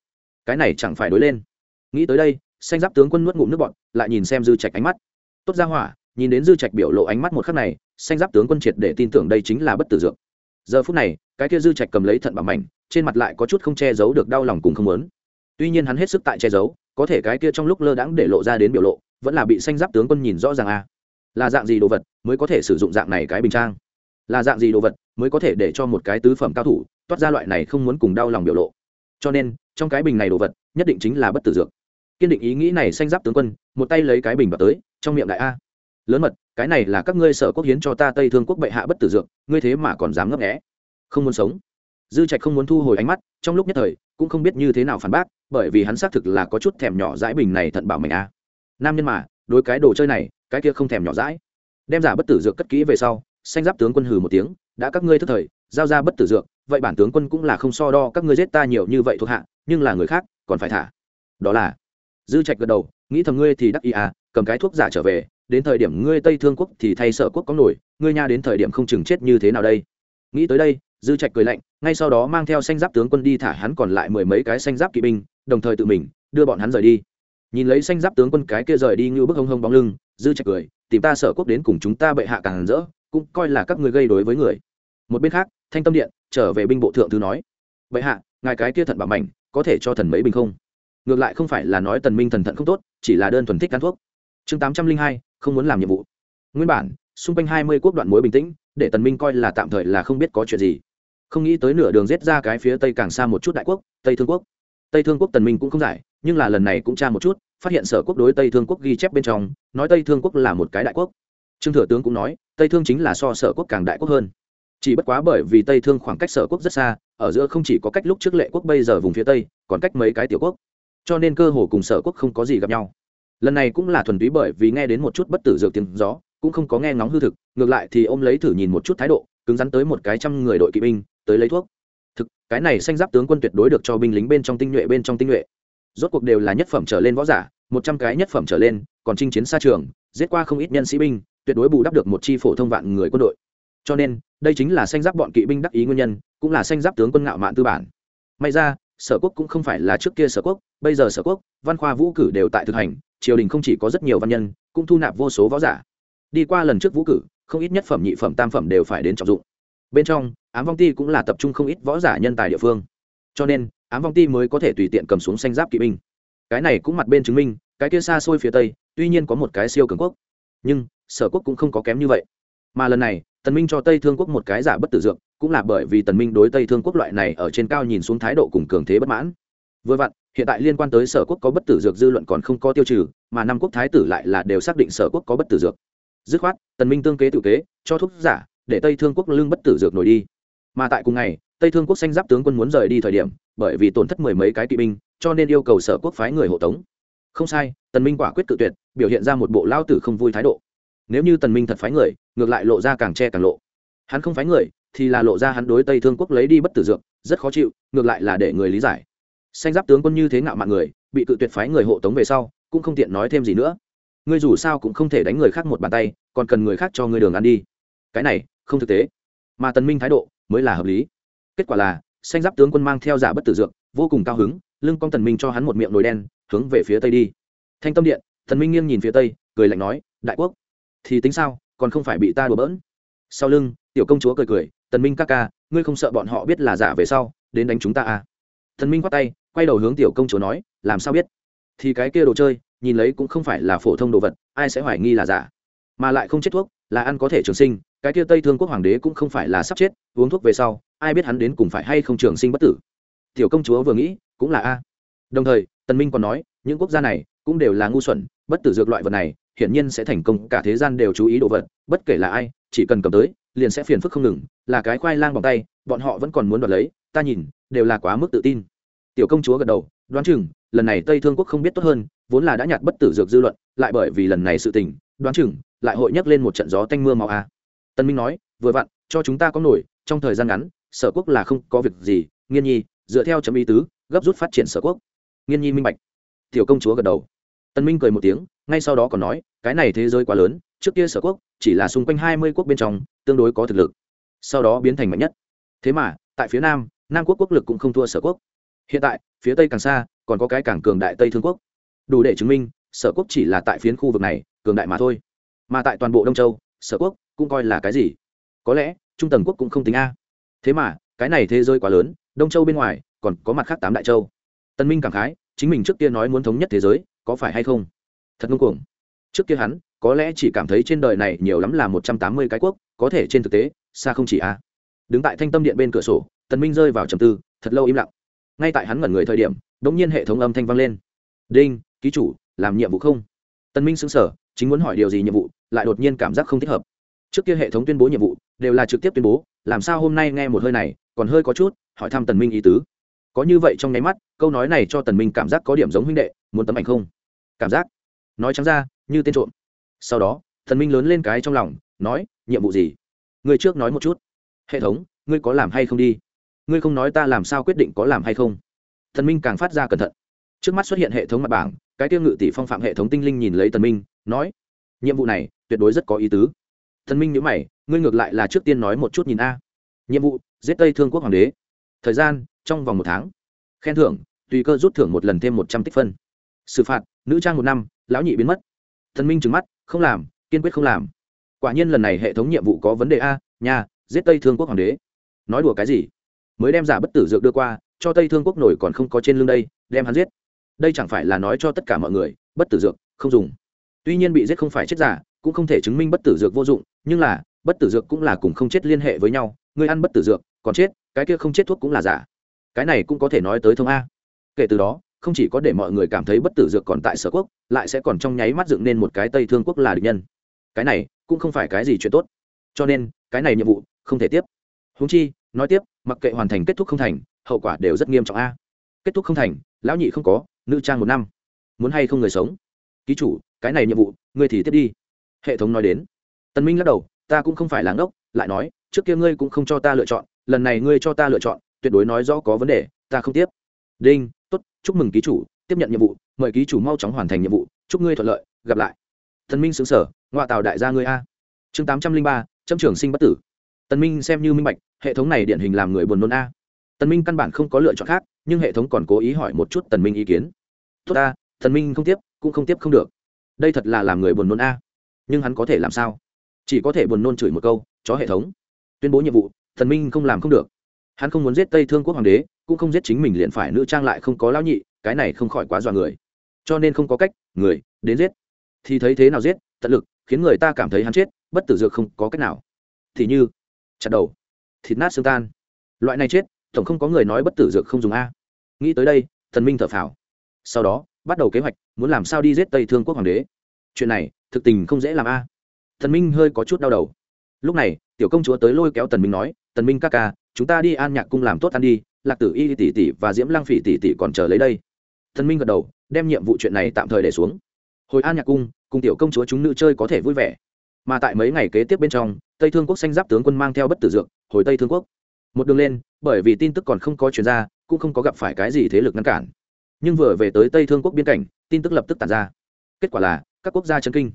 Cái này chẳng phải đối lên. Nghĩ tới đây, xanh giáp tướng quân nuốt ngụm nước bọn lại nhìn xem dư trạch ánh mắt. Tốt ra hỏa, nhìn đến dư trạch biểu lộ ánh mắt một khắc này, xanh giáp tướng quân triệt để tin tưởng đây chính là bất tử dược. Giờ phút này, cái kia dư trạch cầm lấy thận bảo mảnh trên mặt lại có chút không che giấu được đau lòng cùng không muốn. Tuy nhiên hắn hết sức tại che giấu, có thể cái kia trong lúc lơ đãng để lộ ra đến biểu lộ, vẫn là bị xanh giáp tướng quân nhìn rõ ràng a. À. là dạng gì đồ vật mới có thể sử dụng dạng này cái bình trang? Là dạng gì đồ vật mới có thể để cho một cái tứ phẩm cao thủ toát ra loại này không muốn cùng đau lòng biểu lộ? Cho nên, trong cái bình này đồ vật, nhất định chính là bất tử dược. Kiên định ý nghĩ này xanh giáp tướng quân, một tay lấy cái bình vào tới, trong miệng đại a. Lớn mật, cái này là các ngươi sở quốc hiến cho ta tây thương quốc bệ hạ bất tử dược, ngươi thế mà còn dám ngấp nghẽ không muốn sống dư trạch không muốn thu hồi ánh mắt, trong lúc nhất thời, cũng không biết như thế nào phản bác, bởi vì hắn xác thực là có chút thèm nhỏ dãi bình này thận bảo mình a. Nam nhân mà, đối cái đồ chơi này, cái kia không thèm nhỏ dãi. Đem giả bất tử dược cất kỹ về sau, xanh giáp tướng quân hừ một tiếng, đã các ngươi thức thời, giao ra bất tử dược, vậy bản tướng quân cũng là không so đo các ngươi giết ta nhiều như vậy thuộc hạ, nhưng là người khác, còn phải thả. Đó là, dư trạch gật đầu, nghĩ thầm ngươi thì đắc ý à cầm cái thuốc giả trở về, đến thời điểm ngươi tây thương quốc thì thay sợ quốc có nổi, ngươi nha đến thời điểm không chừng chết như thế nào đây. Nghĩ tới đây dư trạch cười lạnh, ngay sau đó mang theo xanh giáp tướng quân đi thả hắn còn lại mười mấy cái xanh giáp kỵ binh, đồng thời tự mình đưa bọn hắn rời đi. Nhìn lấy xanh giáp tướng quân cái kia rời đi như bức hông hông bóng lưng, dư trạch cười, tìm ta sở quốc đến cùng chúng ta bệ hạ càng rỡ, cũng coi là các ngươi gây đối với người. Một bên khác, thanh tâm điện trở về binh bộ thượng thư nói, bệ hạ, ngài cái kia thận bảo mảnh, có thể cho thần mấy bình không? Ngược lại không phải là nói tần minh thần thận không tốt, chỉ là đơn thuần thích cán thuốc. Chương tám trăm linh hai, không muốn làm nhiệm vụ. Nguyên bản, xung quanh hai mươi quốc đoạn mối bình tĩnh, để tần minh coi là tạm thời là không biết có chuyện gì không nghĩ tới nửa đường giết ra cái phía tây càng xa một chút đại quốc, tây thương quốc. Tây thương quốc tần minh cũng không giải, nhưng là lần này cũng tra một chút, phát hiện sở quốc đối tây thương quốc ghi chép bên trong, nói tây thương quốc là một cái đại quốc. Trương thừa tướng cũng nói, tây thương chính là so sở quốc càng đại quốc hơn. Chỉ bất quá bởi vì tây thương khoảng cách sở quốc rất xa, ở giữa không chỉ có cách lúc trước lệ quốc bây giờ vùng phía tây, còn cách mấy cái tiểu quốc. Cho nên cơ hồ cùng sở quốc không có gì gặp nhau. Lần này cũng là thuần túy bởi vì nghe đến một chút bất tử dược tiếng gió, cũng không có nghe ngóng hư thực, ngược lại thì ôm lấy thử nhìn một chút thái độ, cứng rắn tới một cái trăm người đội kỵ binh tới lấy thuốc. Thực, cái này xanh giáp tướng quân tuyệt đối được cho binh lính bên trong tinh nhuệ bên trong tinh nhuệ. Rốt cuộc đều là nhất phẩm trở lên võ giả, một trăm cái nhất phẩm trở lên, còn chinh chiến xa trường, giết qua không ít nhân sĩ binh, tuyệt đối bù đắp được một chi phổ thông vạn người quân đội. Cho nên, đây chính là xanh giáp bọn kỵ binh đắc ý nguyên nhân, cũng là xanh giáp tướng quân ngạo mạn tư bản. May ra, sở quốc cũng không phải là trước kia sở quốc, bây giờ sở quốc, văn khoa vũ cử đều tại thực hành, triều đình không chỉ có rất nhiều văn nhân, cũng thu nạp vô số võ giả. Đi qua lần trước vũ cử, không ít nhất phẩm nhị phẩm tam phẩm đều phải đến trọng dụng. Bên trong ám vong ti cũng là tập trung không ít võ giả nhân tài địa phương. Cho nên, ám vong ti mới có thể tùy tiện cầm xuống xanh giáp kỵ binh. Cái này cũng mặt bên chứng minh, cái kia xa xôi phía tây, tuy nhiên có một cái siêu cường quốc. Nhưng, sở quốc cũng không có kém như vậy. Mà lần này, tần minh cho tây thương quốc một cái giả bất tử dược, cũng là bởi vì tần minh đối tây thương quốc loại này ở trên cao nhìn xuống thái độ cùng cường thế bất mãn. Vừa vặn, hiện tại liên quan tới sở quốc có bất tử dược dư luận còn không có tiêu trừ, mà năm quốc thái tử lại là đều xác định sở quốc có bất tử dược. Dứt khoát, tần minh tương kế tự kế, cho thuốc giả, để tây thương quốc lương bất tử dược nổi đi mà tại cùng ngày, tây thương quốc xanh giáp tướng quân muốn rời đi thời điểm, bởi vì tổn thất mười mấy cái kỵ binh, cho nên yêu cầu sở quốc phái người hộ tống. Không sai, tần minh quả quyết cự tuyệt, biểu hiện ra một bộ lao tử không vui thái độ. Nếu như tần minh thật phái người, ngược lại lộ ra càng che càng lộ. Hắn không phái người, thì là lộ ra hắn đối tây thương quốc lấy đi bất tử dược, rất khó chịu, ngược lại là để người lý giải. Xanh giáp tướng quân như thế ngạo mạn người, bị cự tuyệt phái người hộ tống về sau, cũng không tiện nói thêm gì nữa. Ngươi dù sao cũng không thể đánh người khác một bàn tay, còn cần người khác cho ngươi đường ăn đi. Cái này, không thực tế. Mà tần minh thái độ mới là hợp lý. Kết quả là, xanh giáp tướng quân mang theo giả bất tử dược, vô cùng cao hứng, lưng cong tần minh cho hắn một miệng nồi đen, hướng về phía tây đi. Thanh tâm điện, thần minh nghiêng nhìn phía tây, cười lạnh nói, đại quốc, thì tính sao, còn không phải bị ta đùa bỡn? Sau lưng, tiểu công chúa cười cười tần minh ca ca, ngươi không sợ bọn họ biết là giả về sau, đến đánh chúng ta à? Thần minh quát tay, quay đầu hướng tiểu công chúa nói, làm sao biết? Thì cái kia đồ chơi, nhìn lấy cũng không phải là phổ thông đồ vật, ai sẽ hoài nghi là giả? Mà lại không chết thuốc, là ăn có thể trường sinh cái kia tây thương quốc hoàng đế cũng không phải là sắp chết, uống thuốc về sau, ai biết hắn đến cùng phải hay không trường sinh bất tử. Tiểu công chúa vừa nghĩ, cũng là a. Đồng thời, tần minh còn nói, những quốc gia này cũng đều là ngu xuẩn, bất tử dược loại vật này, hiển nhiên sẽ thành công, cả thế gian đều chú ý đồ vật, bất kể là ai, chỉ cần cầm tới, liền sẽ phiền phức không ngừng, là cái khoai lang bằng tay, bọn họ vẫn còn muốn đoạt lấy, ta nhìn, đều là quá mức tự tin. Tiểu công chúa gật đầu, đoán chừng, lần này tây thương quốc không biết tốt hơn, vốn là đã nhạt bất tử dược dư luận, lại bởi vì lần này sự tình, đoán chừng, lại hội nhắc lên một trận gió tanh mưa màu a. à tân minh nói, vừa vặn, cho chúng ta có nổi, trong thời gian ngắn, sở quốc là không có việc gì, nghiên nhi, dựa theo chấm ý tứ, gấp rút phát triển sở quốc. Nghiên nhi minh bạch. Tiểu công chúa gật đầu. Tân minh cười một tiếng, ngay sau đó còn nói, cái này thế giới quá lớn, trước kia sở quốc chỉ là xung quanh hai mươi quốc bên trong, tương đối có thực lực. Sau đó biến thành mạnh nhất. Thế mà, tại phía nam nam quốc quốc lực cũng không thua sở quốc. Hiện tại, phía tây càng xa, còn có cái cảng cường đại tây thương quốc. Đủ để chứng minh, sở quốc chỉ là tại phiến khu vực này, cường đại mà thôi. Mà tại toàn bộ đông châu sở quốc cũng coi là cái gì? Có lẽ, trung tầng quốc cũng không tính a. Thế mà, cái này thế giới quá lớn, đông châu bên ngoài, còn có mặt khác tám đại châu. Tân minh cảm khái, chính mình trước kia nói muốn thống nhất thế giới, có phải hay không? Thật ngông cuồng. Trước kia hắn, có lẽ chỉ cảm thấy trên đời này nhiều lắm là một trăm tám mươi cái quốc, có thể trên thực tế, xa không chỉ a. Đứng tại thanh tâm điện bên cửa sổ tần minh rơi vào trầm tư, thật lâu im lặng. Ngay tại hắn ngẩn người thời điểm, đột nhiên hệ thống âm thanh vang lên. Đinh, ký chủ, làm nhiệm vụ không? Tần minh sững sờ, chính muốn hỏi điều gì nhiệm vụ lại đột nhiên cảm giác không thích hợp. Trước kia hệ thống tuyên bố nhiệm vụ, đều là trực tiếp tuyên bố, làm sao hôm nay nghe một hơi này, còn hơi có chút, hỏi thăm tần minh ý tứ. Có như vậy trong nháy mắt, câu nói này cho tần minh cảm giác có điểm giống huynh đệ, muốn tấm ảnh không? Cảm giác. Nói trắng ra, như tên trộm. Sau đó thần minh lớn lên cái trong lòng, nói, nhiệm vụ gì? Ngươi trước nói một chút. Hệ thống, ngươi có làm hay không đi? Ngươi không nói ta làm sao quyết định có làm hay không? Thần minh càng phát ra cẩn thận. Trước mắt xuất hiện hệ thống mặt bảng, cái tiêu ngự tỷ phong phạm hệ thống tinh linh nhìn lấy tần minh, nói, nhiệm vụ này tuyệt đối rất có ý tứ. Thần minh nhíu mày, ngươi ngược lại là trước tiên nói một chút nhìn a. Nhiệm vụ, giết tây thương quốc hoàng đế. Thời gian, trong vòng một tháng. Khen thưởng, tùy cơ rút thưởng một lần thêm một trăm tích phân. Xử phạt, nữ trang một năm, lão nhị biến mất. Thần minh trừng mắt, không làm, kiên quyết không làm. Quả nhiên lần này hệ thống nhiệm vụ có vấn đề a, nhà, giết tây thương quốc hoàng đế. Nói đùa cái gì? Mới đem giả bất tử dược đưa qua, cho tây thương quốc nổi còn không có trên lưng đây, đem hắn giết. Đây chẳng phải là nói cho tất cả mọi người, bất tử dược, không dùng. Tuy nhiên bị giết không phải chết giả cũng không thể chứng minh bất tử dược vô dụng, nhưng là, bất tử dược cũng là cùng không chết liên hệ với nhau người ăn bất tử dược, còn chết, cái kia không chết thuốc cũng là giả. Cái này cũng có thể nói tới thông a. Kể từ đó, không chỉ có để mọi người cảm thấy bất tử dược còn tại sở quốc, lại sẽ còn trong nháy mắt dựng nên một cái tây thương quốc là địch nhân. Cái này, cũng không phải cái gì chuyện tốt. Cho nên, cái này nhiệm vụ, không thể tiếp. Húng chi, nói tiếp, mặc kệ hoàn thành kết thúc không thành, hậu quả đều rất nghiêm trọng a. Kết thúc không thành, lão nhị không có, nữ trang một năm. Muốn hay không người sống? Ký chủ, cái này nhiệm vụ, ngươi thì tiếp đi hệ thống nói đến. Tần minh lắc đầu, ta cũng không phải là ngốc, lại nói, trước kia ngươi cũng không cho ta lựa chọn, lần này ngươi cho ta lựa chọn, tuyệt đối nói rõ có vấn đề, ta không tiếp. Đinh, tốt, chúc mừng ký chủ, tiếp nhận nhiệm vụ, mời ký chủ mau chóng hoàn thành nhiệm vụ, chúc ngươi thuận lợi, gặp lại. Tần minh sững sở ngoại tào đại gia ngươi a. Chương tám trăm linh ba châm trưởng sinh bất tử. Tần minh xem như minh bạch, hệ thống này điển hình làm người buồn nôn a. Tần minh căn bản không có lựa chọn khác, nhưng hệ thống còn cố ý hỏi một chút tần minh ý kiến. Tốt a tần minh không tiếp, cũng không tiếp không được. Đây thật là làm người buồn nôn a nhưng hắn có thể làm sao? Chỉ có thể buồn nôn chửi một câu, chó hệ thống. Tuyên bố nhiệm vụ, thần minh không làm không được. Hắn không muốn giết tây thương quốc hoàng đế, cũng không giết chính mình liền phải nữ trang lại không có lão nhị, cái này không khỏi quá dọa người. Cho nên không có cách, người, đến giết. Thì thấy thế nào giết? Tận lực, khiến người ta cảm thấy hắn chết, bất tử dược không có cách nào. Thì như, chặt đầu, thịt nát xương tan. Loại này chết, tổng không có người nói bất tử dược không dùng a. Nghĩ tới đây, thần minh thở phào. Sau đó, bắt đầu kế hoạch, muốn làm sao đi giết tây thương quốc hoàng đế. Chuyện này thực tình không dễ làm a. Thần minh hơi có chút đau đầu. Lúc này, tiểu công chúa tới lôi kéo tần minh nói, tần minh ca ca, chúng ta đi an nhạc cung làm tốt ăn đi, lạc tử y tỷ tỷ và diễm lăng phỉ tỷ tỷ còn chờ lấy đây. Thần minh gật đầu, đem nhiệm vụ chuyện này tạm thời để xuống. Hồi an nhạc cung, cùng tiểu công chúa chúng nữ chơi có thể vui vẻ. Mà tại mấy ngày kế tiếp bên trong, tây thương quốc xanh giáp tướng quân mang theo bất tử dược, hồi tây thương quốc. Một đường lên, bởi vì tin tức còn không có chuyển ra, cũng không có gặp phải cái gì thế lực ngăn cản. Nhưng vừa về tới tây thương quốc biên cảnh, tin tức lập tức tàn ra. Kết quả là các quốc gia chân kinh.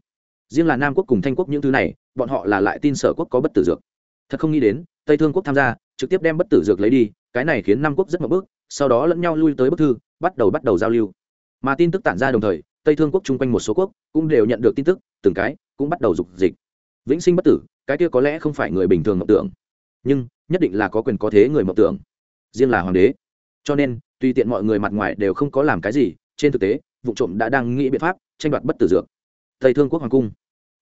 Riêng là nam quốc cùng thanh quốc những thứ này, bọn họ là lại tin sở quốc có bất tử dược. Thật không nghĩ đến, tây thương quốc tham gia, trực tiếp đem bất tử dược lấy đi, cái này khiến nam quốc rất mập bước, sau đó lẫn nhau lui tới bức thư, bắt đầu bắt đầu giao lưu. Mà tin tức tản ra đồng thời, tây thương quốc chung quanh một số quốc cũng đều nhận được tin tức, từng cái cũng bắt đầu dục dịch. Vĩnh sinh bất tử, cái kia có lẽ không phải người bình thường mộng tưởng, nhưng nhất định là có quyền có thế người mộng tưởng. Riêng là hoàng đế. Cho nên, tùy tiện mọi người mặt ngoài đều không có làm cái gì, trên thực tế vụ trộm đã đang nghĩ biện pháp tranh đoạt bất tử dược. Tây thương quốc hoàng cung.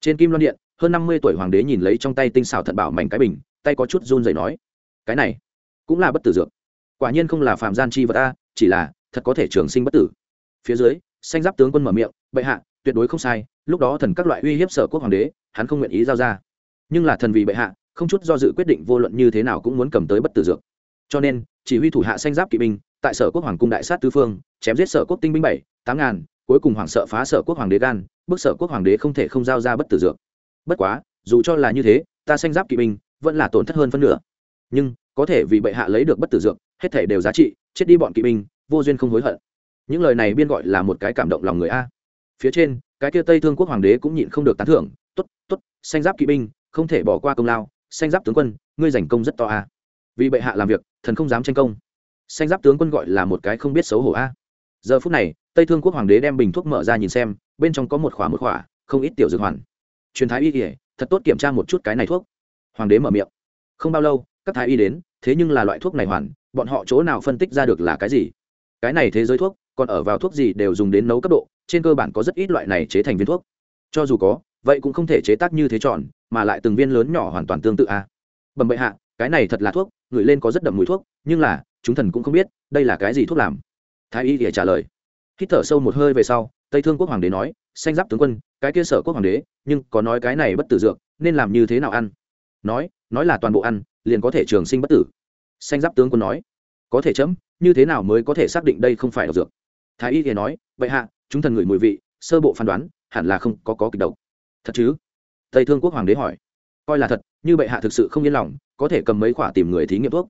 Trên kim loan điện hơn năm mươi tuổi hoàng đế nhìn lấy trong tay tinh xảo thận bảo mảnh cái bình tay có chút run rẩy nói cái này cũng là bất tử dược. Quả nhiên không là phạm gian chi vật ta, chỉ là thật có thể trường sinh bất tử. Phía dưới xanh giáp tướng quân mở miệng bệ hạ tuyệt đối không sai lúc đó thần các loại uy hiếp sở quốc hoàng đế hắn không nguyện ý giao ra. Nhưng là thần vì bệ hạ không chút do dự quyết định vô luận như thế nào cũng muốn cầm tới bất tử dược. Cho nên chỉ huy thủ hạ xanh giáp kỵ binh tại sở quốc hoàng cung đại sát tứ phương, chém giết sở quốc tinh binh bảy, tám ngàn, cuối cùng hoàng sợ phá sở quốc hoàng đế gan bức sở quốc hoàng đế không thể không giao ra bất tử dược. Bất quá, dù cho là như thế, ta sanh giáp kỵ binh, vẫn là tổn thất hơn phân nửa. Nhưng, có thể vì bệ hạ lấy được bất tử dược, hết thể đều giá trị, chết đi bọn kỵ binh, vô duyên không hối hận. Những lời này biên gọi là một cái cảm động lòng người a. Phía trên, cái kia tây thương quốc hoàng đế cũng nhịn không được tán thưởng t ố t t ố t sanh giáp kỵ binh, không thể bỏ qua công lao, sanh giáp tướng quân, ngươi giành công rất to a. Vì bệ hạ làm việc, thần không dám tranh công xanh giáp tướng quân gọi là một cái không biết xấu hổ a. Giờ phút này, tây thương quốc hoàng đế đem bình thuốc mở ra nhìn xem, bên trong có một khỏa một khỏa, không ít tiểu dược hoàn. Truyền thái y kể thật tốt kiểm tra một chút cái này thuốc. Hoàng đế mở miệng. Không bao lâu, các thái y đến, thế nhưng là loại thuốc này hoàn, bọn họ chỗ nào phân tích ra được là cái gì? Cái này thế giới thuốc, còn ở vào thuốc gì đều dùng đến nấu cấp độ, trên cơ bản có rất ít loại này chế thành viên thuốc. Cho dù có, vậy cũng không thể chế tác như thế tròn mà lại từng viên lớn nhỏ hoàn toàn tương tự a. À. bẩm bệ hạ, cái này thật là thuốc ngửi lên có rất đậm mùi thuốc, nhưng là chúng thần cũng không biết đây là cái gì thuốc làm. Thái y thì trả lời. Hít thở sâu một hơi về sau, tây thương quốc hoàng đế nói, xanh giáp tướng quân, cái kia sở quốc hoàng đế, nhưng có nói cái này bất tử dược, nên làm như thế nào ăn? Nói nói là toàn bộ ăn, liền có thể trường sinh bất tử. Xanh giáp tướng quân nói. Có thể chấm, như thế nào mới có thể xác định đây không phải độc dược? Thái y thì nói, vậy hạ, chúng thần ngửi mùi vị, sơ bộ phán đoán, hẳn là không có có kịch độc. Thật chứ? Tây thương quốc hoàng đế hỏi. Coi là thật, như bệ hạ thực sự không yên lòng, có thể cầm mấy khoả tìm người thí nghiệm thuốc.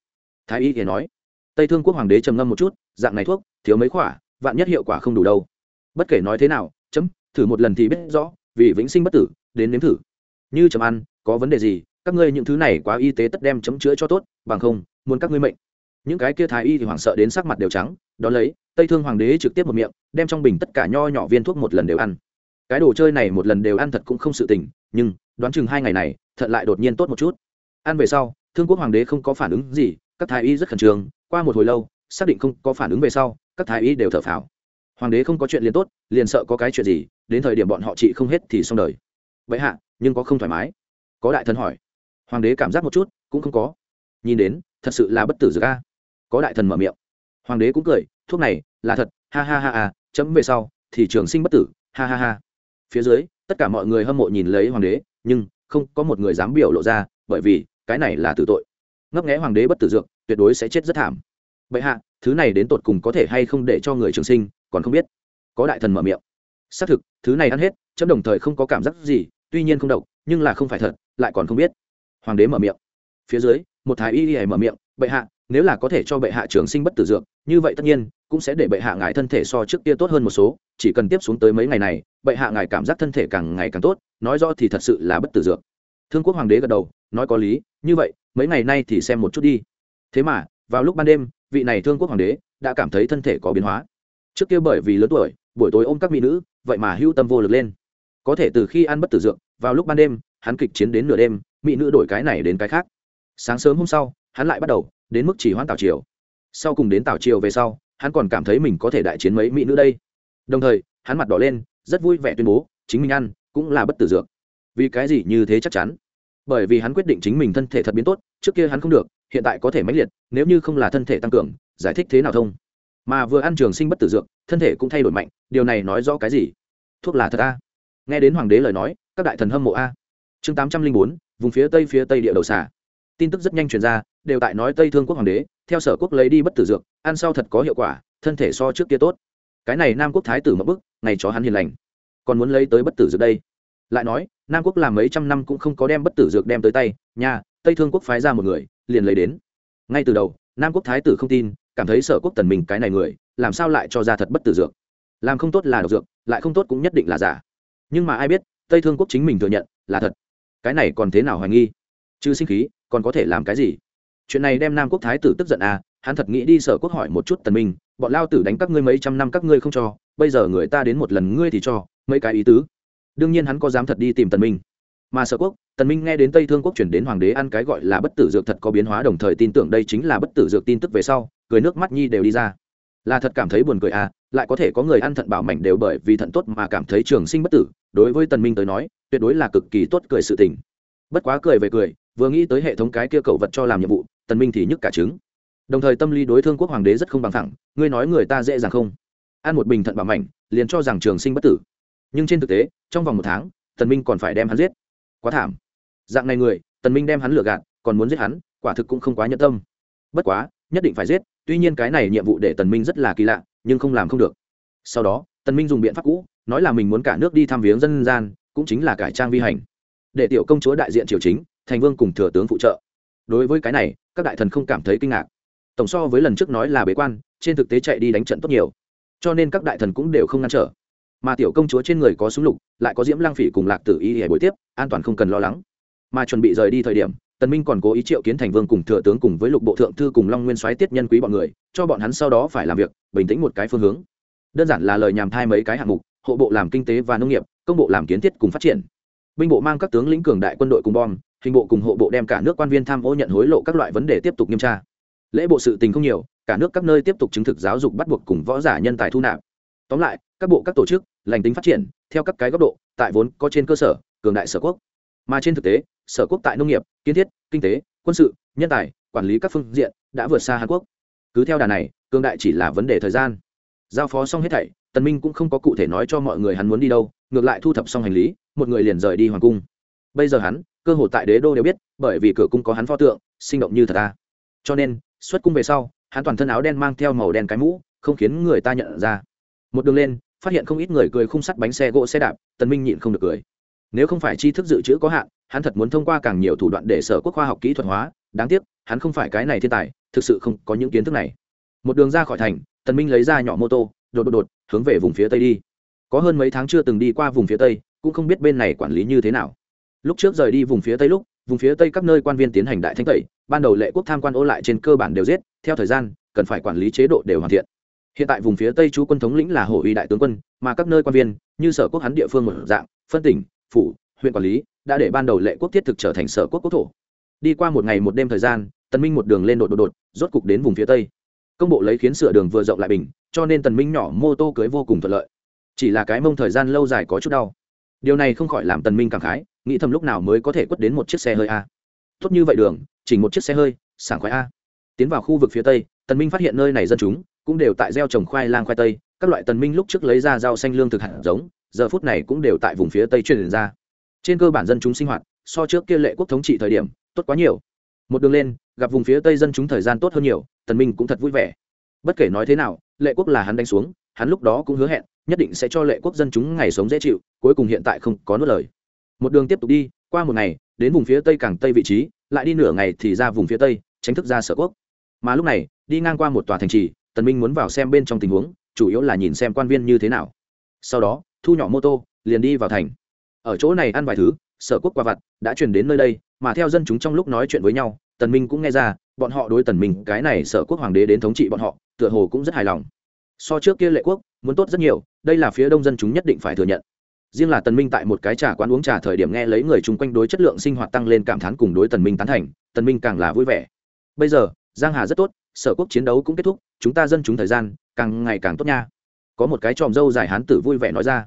Thái y thì nói tây thương quốc hoàng đế trầm ngâm một chút, dạng này thuốc, thiếu mấy khỏa, vạn nhất hiệu quả không đủ đâu. Bất kể nói thế nào, chấm, thử một lần thì biết rõ, vì vĩnh sinh bất tử, đến nếm thử. Như chấm ăn, có vấn đề gì, các ngươi những thứ này quá y tế tất đem chấm chữa cho tốt, bằng không, muốn các ngươi mệnh. Những cái kia thái y thì hoảng sợ đến sắc mặt đều trắng đ ó lấy, tây thương hoàng đế trực tiếp một miệng, đem trong bình tất cả nho nhỏ viên thuốc một lần đều ăn. Cái đồ chơi này một lần đều ăn thật cũng không sự tình, nhưng, đoán chừng hai ngày này thận lại đột nhiên tốt một chút. Ăn về sau, thương quốc hoàng đế không có phản ứng gì, các thái y rất khẩn trương qua một hồi lâu, xác định không có phản ứng về sau, các thái y đều thở phào. Hoàng đế không có chuyện liền tốt, liền sợ có cái chuyện gì, đến thời điểm bọn họ trị không hết thì xong đời. Vậy hạ, nhưng có không thoải mái? Có đại thần hỏi. Hoàng đế cảm giác một chút, cũng không có. Nhìn đến, thật sự là bất tử dược a. Có đại thần mở miệng. Hoàng đế cũng cười, thuốc này, là thật, ha ha ha ha, chấm về sau, thì trường sinh bất tử, ha ha ha. Phía dưới, tất cả mọi người hâm mộ nhìn lấy hoàng đế, nhưng không có một người dám biểu lộ ra, bởi vì, cái này là tử tội. Ngấp nghẽ hoàng đế bất tử dược tuyệt đối sẽ chết rất thảm. Bệ hạ, thứ này đến tột cùng có thể hay không để cho người trường sinh, còn không biết. Có đại thần mở miệng. Xác thực, thứ này ăn hết, chấm đồng thời không có cảm giác gì, tuy nhiên không độc, nhưng là không phải thật, lại còn không biết. Hoàng đế mở miệng. Phía dưới, một thái y y mở miệng, bệ hạ, nếu là có thể cho bệ hạ trường sinh bất tử dược, như vậy tất nhiên cũng sẽ để bệ hạ ngài thân thể so trước kia tốt hơn một số, chỉ cần tiếp xuống tới mấy ngày này, bệ hạ ngài cảm giác thân thể càng ngày càng tốt, nói rõ thì thật sự là bất tử dược. Thương quốc hoàng đế gật đầu, nói có lý, như vậy, mấy ngày nay thì xem một chút đi thế mà, vào lúc ban đêm, vị này thương quốc hoàng đế đã cảm thấy thân thể có biến hóa. Trước kia bởi vì lớn tuổi, buổi tối ôm các mỹ nữ, vậy mà hưu tâm vô lực lên. Có thể từ khi ăn bất tử dượng vào lúc ban đêm, hắn kịch chiến đến nửa đêm, mỹ nữ đổi cái này đến cái khác. Sáng sớm hôm sau, hắn lại bắt đầu đến mức chỉ hoãn tảo triều. Sau cùng đến tảo triều về sau, hắn còn cảm thấy mình có thể đại chiến mấy mỹ nữ đây. Đồng thời, hắn mặt đỏ lên, rất vui vẻ tuyên bố, chính mình ăn cũng là bất tử dược. Vì cái gì như thế chắc chắn? Bởi vì hắn quyết định chính mình thân thể thật biến tốt, trước kia hắn không được hiện tại có thể mãnh liệt, nếu như không là thân thể tăng cường, giải thích thế nào thông? Mà vừa ăn trường sinh bất tử dược, thân thể cũng thay đổi mạnh, điều này nói rõ cái gì? Thuốc là thật a. Nghe đến hoàng đế lời nói, các đại thần hâm mộ a. Chương tám trăm linh bốn, vùng phía tây phía tây địa đầu xà. Tin tức rất nhanh truyền ra, đều tại nói tây thương quốc hoàng đế, theo sở quốc lấy đi bất tử dược, ăn sau thật có hiệu quả, thân thể so trước kia tốt. Cái này nam quốc thái tử mất bức, ngày chó hắn hiền lành. Còn muốn lấy tới bất tử dược đây? Lại nói, nam quốc làm mấy trăm năm cũng không có đem bất tử dược đem tới tay, nhà, tây thương quốc phái ra một người liền lấy đến. Ngay từ đầu, nam quốc thái tử không tin, cảm thấy sở quốc tần mình cái này người, làm sao lại cho ra thật bất tử dược? Làm không tốt là độc dược, lại không tốt cũng nhất định là giả. Nhưng mà ai biết, tây thương quốc chính mình thừa nhận, là thật. Cái này còn thế nào hoài nghi? Chứ sinh khí, còn có thể làm cái gì? Chuyện này đem nam quốc thái tử tức giận à hắn thật nghĩ đi sở quốc hỏi một chút tần minh, bọn lao tử đánh các ngươi mấy trăm năm các ngươi không cho, bây giờ người ta đến một lần ngươi thì cho, mấy cái ý tứ. Đương nhiên hắn có dám thật đi tìm tần minh. Mà sở quốc tần minh nghe đến tây thương quốc chuyển đến hoàng đế ăn cái gọi là bất tử dược thật có biến hóa đồng thời tin tưởng đây chính là bất tử dược tin tức về sau, cười nước mắt nhi đều đi ra. Là thật cảm thấy buồn cười à lại có thể có người ăn thận bảo mảnh đều bởi vì thận tốt mà cảm thấy trường sinh bất tử, đối với tần minh tới nói, tuyệt đối là cực kỳ tốt cười sự tình. Bất quá cười về cười, vừa nghĩ tới hệ thống cái kia cậu vật cho làm nhiệm vụ, tần minh thì nhức cả trứng. Đồng thời tâm lý đối thương quốc hoàng đế rất không bằng thẳng, ngươi nói người ta dễ dàng không? Ăn một bình thận bảo mảnh, liền cho rằng trường sinh bất tử. Nhưng trên thực tế, trong vòng một tháng, tần minh còn phải đem hắn giết quá thảm. Dạng này người, tần minh đem hắn lừa gạt, còn muốn giết hắn, quả thực cũng không quá nhẫn tâm. Bất quá, nhất định phải giết, tuy nhiên cái này nhiệm vụ để tần minh rất là kỳ lạ, nhưng không làm không được. Sau đó, tần minh dùng biện pháp cũ, nói là mình muốn cả nước đi thăm viếng dân gian, cũng chính là cải trang vi hành. Để tiểu công chúa đại diện triều chính, thành vương cùng thừa tướng phụ trợ. Đối với cái này, các đại thần không cảm thấy kinh ngạc. Tổng so với lần trước nói là bế quan, trên thực tế chạy đi đánh trận tốt nhiều. Cho nên các đại thần cũng đều không ngăn trở mà tiểu công chúa trên người có súng lục, lại có diễm lang phỉ cùng lạc tử y hề buổi tiếp, an toàn không cần lo lắng. Mà chuẩn bị rời đi thời điểm, tần minh còn cố ý triệu kiến thành vương cùng thừa tướng cùng với lục bộ thượng thư cùng long nguyên soái tiết nhân quý bọn người, cho bọn hắn sau đó phải làm việc, bình tĩnh một cái phương hướng. Đơn giản là lời nhàm thay mấy cái hạng mục, hộ bộ làm kinh tế và nông nghiệp, công bộ làm kiến thiết cùng phát triển. Binh bộ mang các tướng lĩnh cường đại quân đội cùng bom, hình bộ cùng hộ bộ đem cả nước quan viên tham ô nhận hối lộ các loại vấn đề tiếp tục nghiêm tra. Lễ bộ sự tình không nhiều, cả nước các nơi tiếp tục chứng thực giáo dục bắt buộc cùng võ giả nhân tài thu nạp tóm lại, các bộ, các tổ chức, lành tính phát triển, theo các cái góc độ, tại vốn có trên cơ sở, cường đại sở quốc. Mà trên thực tế, sở quốc tại nông nghiệp, kiến thiết, kinh tế, quân sự, nhân tài, quản lý các phương diện, đã vượt xa hàn quốc. Cứ theo đà này, cường đại chỉ là vấn đề thời gian. Giao phó xong hết thảy, tần minh cũng không có cụ thể nói cho mọi người hắn muốn đi đâu, ngược lại thu thập xong hành lý, một người liền rời đi hoàng cung. Bây giờ hắn, cơ hội tại đế đô đều biết, bởi vì cửa cung có hắn pho tượng, sinh động như thật ta. Cho nên, xuất cung về sau, hắn toàn thân áo đen mang theo màu đen cái mũ, không khiến người ta nhận ra một đường lên, phát hiện không ít người cười khung sắt bánh xe gỗ xe đạp, tần minh nhịn không được cười. Nếu không phải tri thức dự trữ có hạn, hắn thật muốn thông qua càng nhiều thủ đoạn để sở quốc khoa học kỹ thuật hóa. Đáng tiếc, hắn không phải cái này thiên tài, thực sự không có những kiến thức này. Một đường ra khỏi thành, tần minh lấy ra nhỏ mô tô, đột đột đột, hướng về vùng phía tây đi. Có hơn mấy tháng chưa từng đi qua vùng phía tây, cũng không biết bên này quản lý như thế nào. Lúc trước rời đi vùng phía tây lúc, vùng phía tây các nơi quan viên tiến hành đại thanh tẩy, ban đầu lệ quốc tham quan ô lại trên cơ bản đều giết, theo thời gian, cần phải quản lý chế độ đều hoàn thiện hiện tại vùng phía tây chú quân thống lĩnh là hồ uy đại tướng quân, mà các nơi quan viên, như sở quốc hắn địa phương một dạng, phân tỉnh, phủ, huyện quản lý, đã để ban đầu lệ quốc thiết thực trở thành sở quốc quốc thổ. Đi qua một ngày một đêm thời gian, tần minh một đường lên đột đột đột, rốt cục đến vùng phía tây. Công bộ lấy khiến sửa đường vừa rộng lại bình, cho nên tần minh nhỏ mô tô cưới vô cùng thuận lợi. Chỉ là cái mông thời gian lâu dài có chút đau. Điều này không khỏi làm tần minh cảm khái, nghĩ thầm lúc nào mới có thể quất đến một chiếc xe hơi a. Tốt như vậy đường, chỉnh một chiếc xe hơi, sảng khoái a. Tiến vào khu vực phía tây tần minh phát hiện nơi này dân chúng cũng đều tại gieo trồng khoai lang khoai tây, các loại tần minh lúc trước lấy ra rau xanh lương thực hạt giống, giờ phút này cũng đều tại vùng phía tây truyền ra. Trên cơ bản dân chúng sinh hoạt, so trước kia lệ quốc thống trị thời điểm, tốt quá nhiều. Một đường lên, gặp vùng phía tây dân chúng thời gian tốt hơn nhiều, tần minh cũng thật vui vẻ. Bất kể nói thế nào, lệ quốc là hắn đánh xuống, hắn lúc đó cũng hứa hẹn, nhất định sẽ cho lệ quốc dân chúng ngày sống dễ chịu, cuối cùng hiện tại không có nuốt lời. Một đường tiếp tục đi, qua một ngày, đến vùng phía tây càng tây vị trí, lại đi nửa ngày thì ra vùng phía tây tránh thức ra sở quốc. Mà lúc này đi ngang qua một tòa thành trì, tần minh muốn vào xem bên trong tình huống, chủ yếu là nhìn xem quan viên như thế nào. Sau đó, thu nhỏ mô tô, liền đi vào thành. Ở chỗ này ăn vài thứ, sở quốc qua vặt đã truyền đến nơi đây, mà theo dân chúng trong lúc nói chuyện với nhau, tần minh cũng nghe ra, bọn họ đối tần minh, cái này sở quốc hoàng đế đến thống trị bọn họ, tựa hồ cũng rất hài lòng. So trước kia lệ quốc, muốn tốt rất nhiều, đây là phía đông dân chúng nhất định phải thừa nhận. Riêng là tần minh tại một cái trà quán uống trà thời điểm nghe lấy người chung quanh đối chất lượng sinh hoạt tăng lên cảm thán cùng đối tần minh tán thành, tần minh càng là vui vẻ. Bây giờ, giang hà rất tốt sở quốc chiến đấu cũng kết thúc, chúng ta dân chúng thời gian càng ngày càng tốt nha. Có một cái tròm dâu dài hán tử vui vẻ nói ra.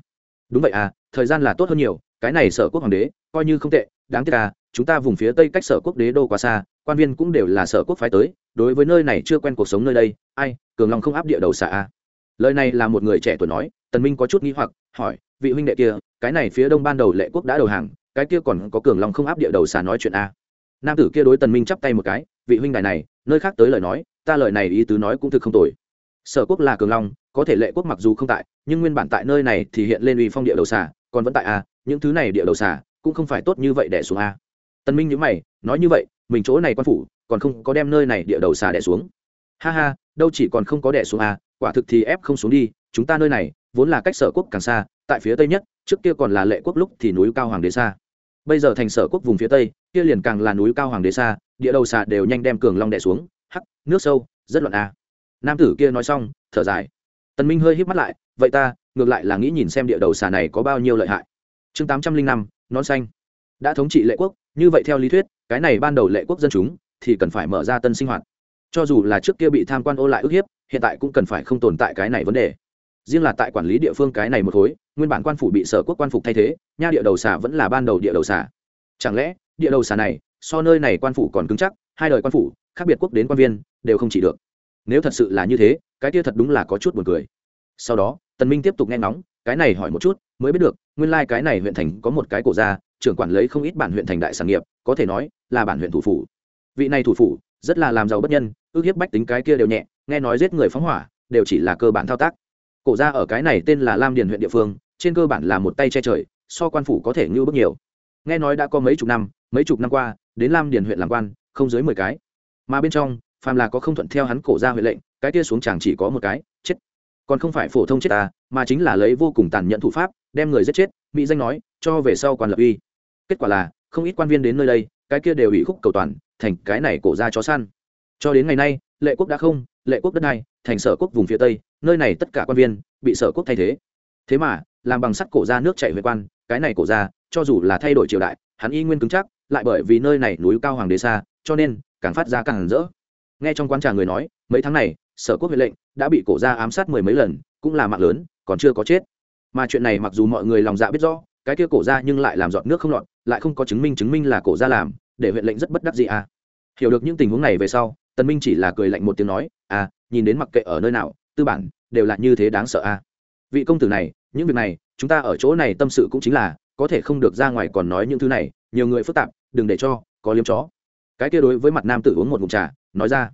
Đúng vậy à thời gian là tốt hơn nhiều, cái này sở quốc hoàng đế coi như không tệ, đáng tiếc à chúng ta vùng phía tây cách sở quốc đế đô quá xa, quan viên cũng đều là sở quốc phái tới, đối với nơi này chưa quen cuộc sống nơi đây, ai, cường lòng không áp địa đầu xả à? lời này là một người trẻ tuổi nói, tần minh có chút nghi hoặc, hỏi, vị huynh đệ kia, cái này phía đông ban đầu lệ quốc đã đầu hàng, cái kia còn có cường lòng không áp địa đầu xả nói chuyện a nam tử kia đối tần minh chắp tay một cái, vị huynh đài này, nơi khác tới lời nói ta lời này ý tứ nói cũng thực không tồi. Sở quốc là cường long có thể lệ quốc mặc dù không tại nhưng nguyên bản tại nơi này thì hiện lên uy phong địa đầu xà, còn vẫn tại a những thứ này địa đầu xà cũng không phải tốt như vậy đè xuống a Tân minh nhíu mày nói như vậy mình chỗ này quan phủ còn không có đem nơi này địa đầu xà đẻ xuống. Ha ha đâu chỉ còn không có đẻ xuống a quả thực thì ép không xuống đi chúng ta nơi này vốn là cách sở quốc càng xa tại phía tây nhất trước kia còn là lệ quốc lúc thì núi cao hoàng đế xa. Bây giờ thành sở quốc vùng phía tây kia liền càng là núi cao hoàng đế xa địa đầu xà đều nhanh đem cường long đẻ xuống hắc, nước sâu, rất loạn a. Nam tử kia nói xong, thở dài. Tần minh hơi híp mắt lại, vậy ta, ngược lại là nghĩ nhìn xem địa đầu xà này có bao nhiêu lợi hại. Chương tám trăm linh năm nón xanh. Đã thống trị lệ quốc, như vậy theo lý thuyết, cái này ban đầu lệ quốc dân chúng, thì cần phải mở ra tân sinh hoạt. Cho dù là trước kia bị tham quan ô lại ức hiếp, hiện tại cũng cần phải không tồn tại cái này vấn đề. Riêng là tại quản lý địa phương cái này một khối, nguyên bản quan phủ bị sở quốc quan phục thay thế, nha địa đầu xà vẫn là ban đầu địa đầu xà. Chẳng lẽ, địa đầu xà này, so nơi này quan phủ còn cứng chắc, hai đời quan phủ khác biệt quốc đến quan viên, đều không chỉ được. Nếu thật sự là như thế, cái kia thật đúng là có chút buồn cười. Sau đó, tần minh tiếp tục nghe ngóng, cái này hỏi một chút, mới biết được, nguyên lai like cái này huyện thành có một cái cổ gia, trưởng quản lấy không ít bản huyện thành đại sản nghiệp, có thể nói là bản huyện thủ phủ. Vị này thủ phủ, rất là làm giàu bất nhân, ước hiếp bách tính cái kia đều nhẹ, nghe nói giết người phóng hỏa, đều chỉ là cơ bản thao tác. Cổ gia ở cái này tên là lam điền huyện địa phương, trên cơ bản là một tay che trời, so quan phủ có thể ngưu bước nhiều. Nghe nói đã có mấy chục năm, mấy chục năm qua, đến lam điền huyện làm quan, không dưới mười cái mà bên trong, phàm là có không thuận theo hắn cổ ra huệ lệnh, cái kia xuống chàng chỉ có một cái, chết. Còn không phải phổ thông chết ta, mà chính là lấy vô cùng tàn nhẫn thủ pháp, đem người giết chết, mỹ danh nói, cho về sau quan lập uy. Kết quả là, không ít quan viên đến nơi đây, cái kia đều ủy khúc cầu toàn, thành cái này cổ ra chó săn. Cho đến ngày nay, lệ quốc đã không, lệ quốc đất này, thành sở quốc vùng phía tây, nơi này tất cả quan viên, bị sở quốc thay thế. Thế mà, làm bằng sắt cổ ra nước chạy về quan, cái này cổ ra, cho dù là thay đổi triều đại, hắn y nguyên cứng chắc, lại bởi vì nơi này núi cao hoàng đế xa, cho nên càng phát ra càng rỡ. Nghe trong quán trà người nói, mấy tháng này, sở quốc huệ lệnh đã bị cổ ra ám sát mười mấy lần, cũng là mạng lớn, còn chưa có chết. Mà chuyện này mặc dù mọi người lòng dạ biết rõ, cái kia cổ ra nhưng lại làm giọt nước không lọt, lại không có chứng minh chứng minh là cổ ra làm, để huyện lệnh rất bất đắc gì à. Hiểu được những tình huống này về sau, tần minh chỉ là cười lạnh một tiếng nói à nhìn đến mặc kệ ở nơi nào, tư bản đều là như thế đáng sợ à. Vị công tử này, những việc này, chúng ta ở chỗ này tâm sự cũng chính là, có thể không được ra ngoài còn nói những thứ này, nhiều người phức tạp, đừng để cho, có liếm chó cái kia đối với mặt nam tử uống một ngụm trà, nói ra.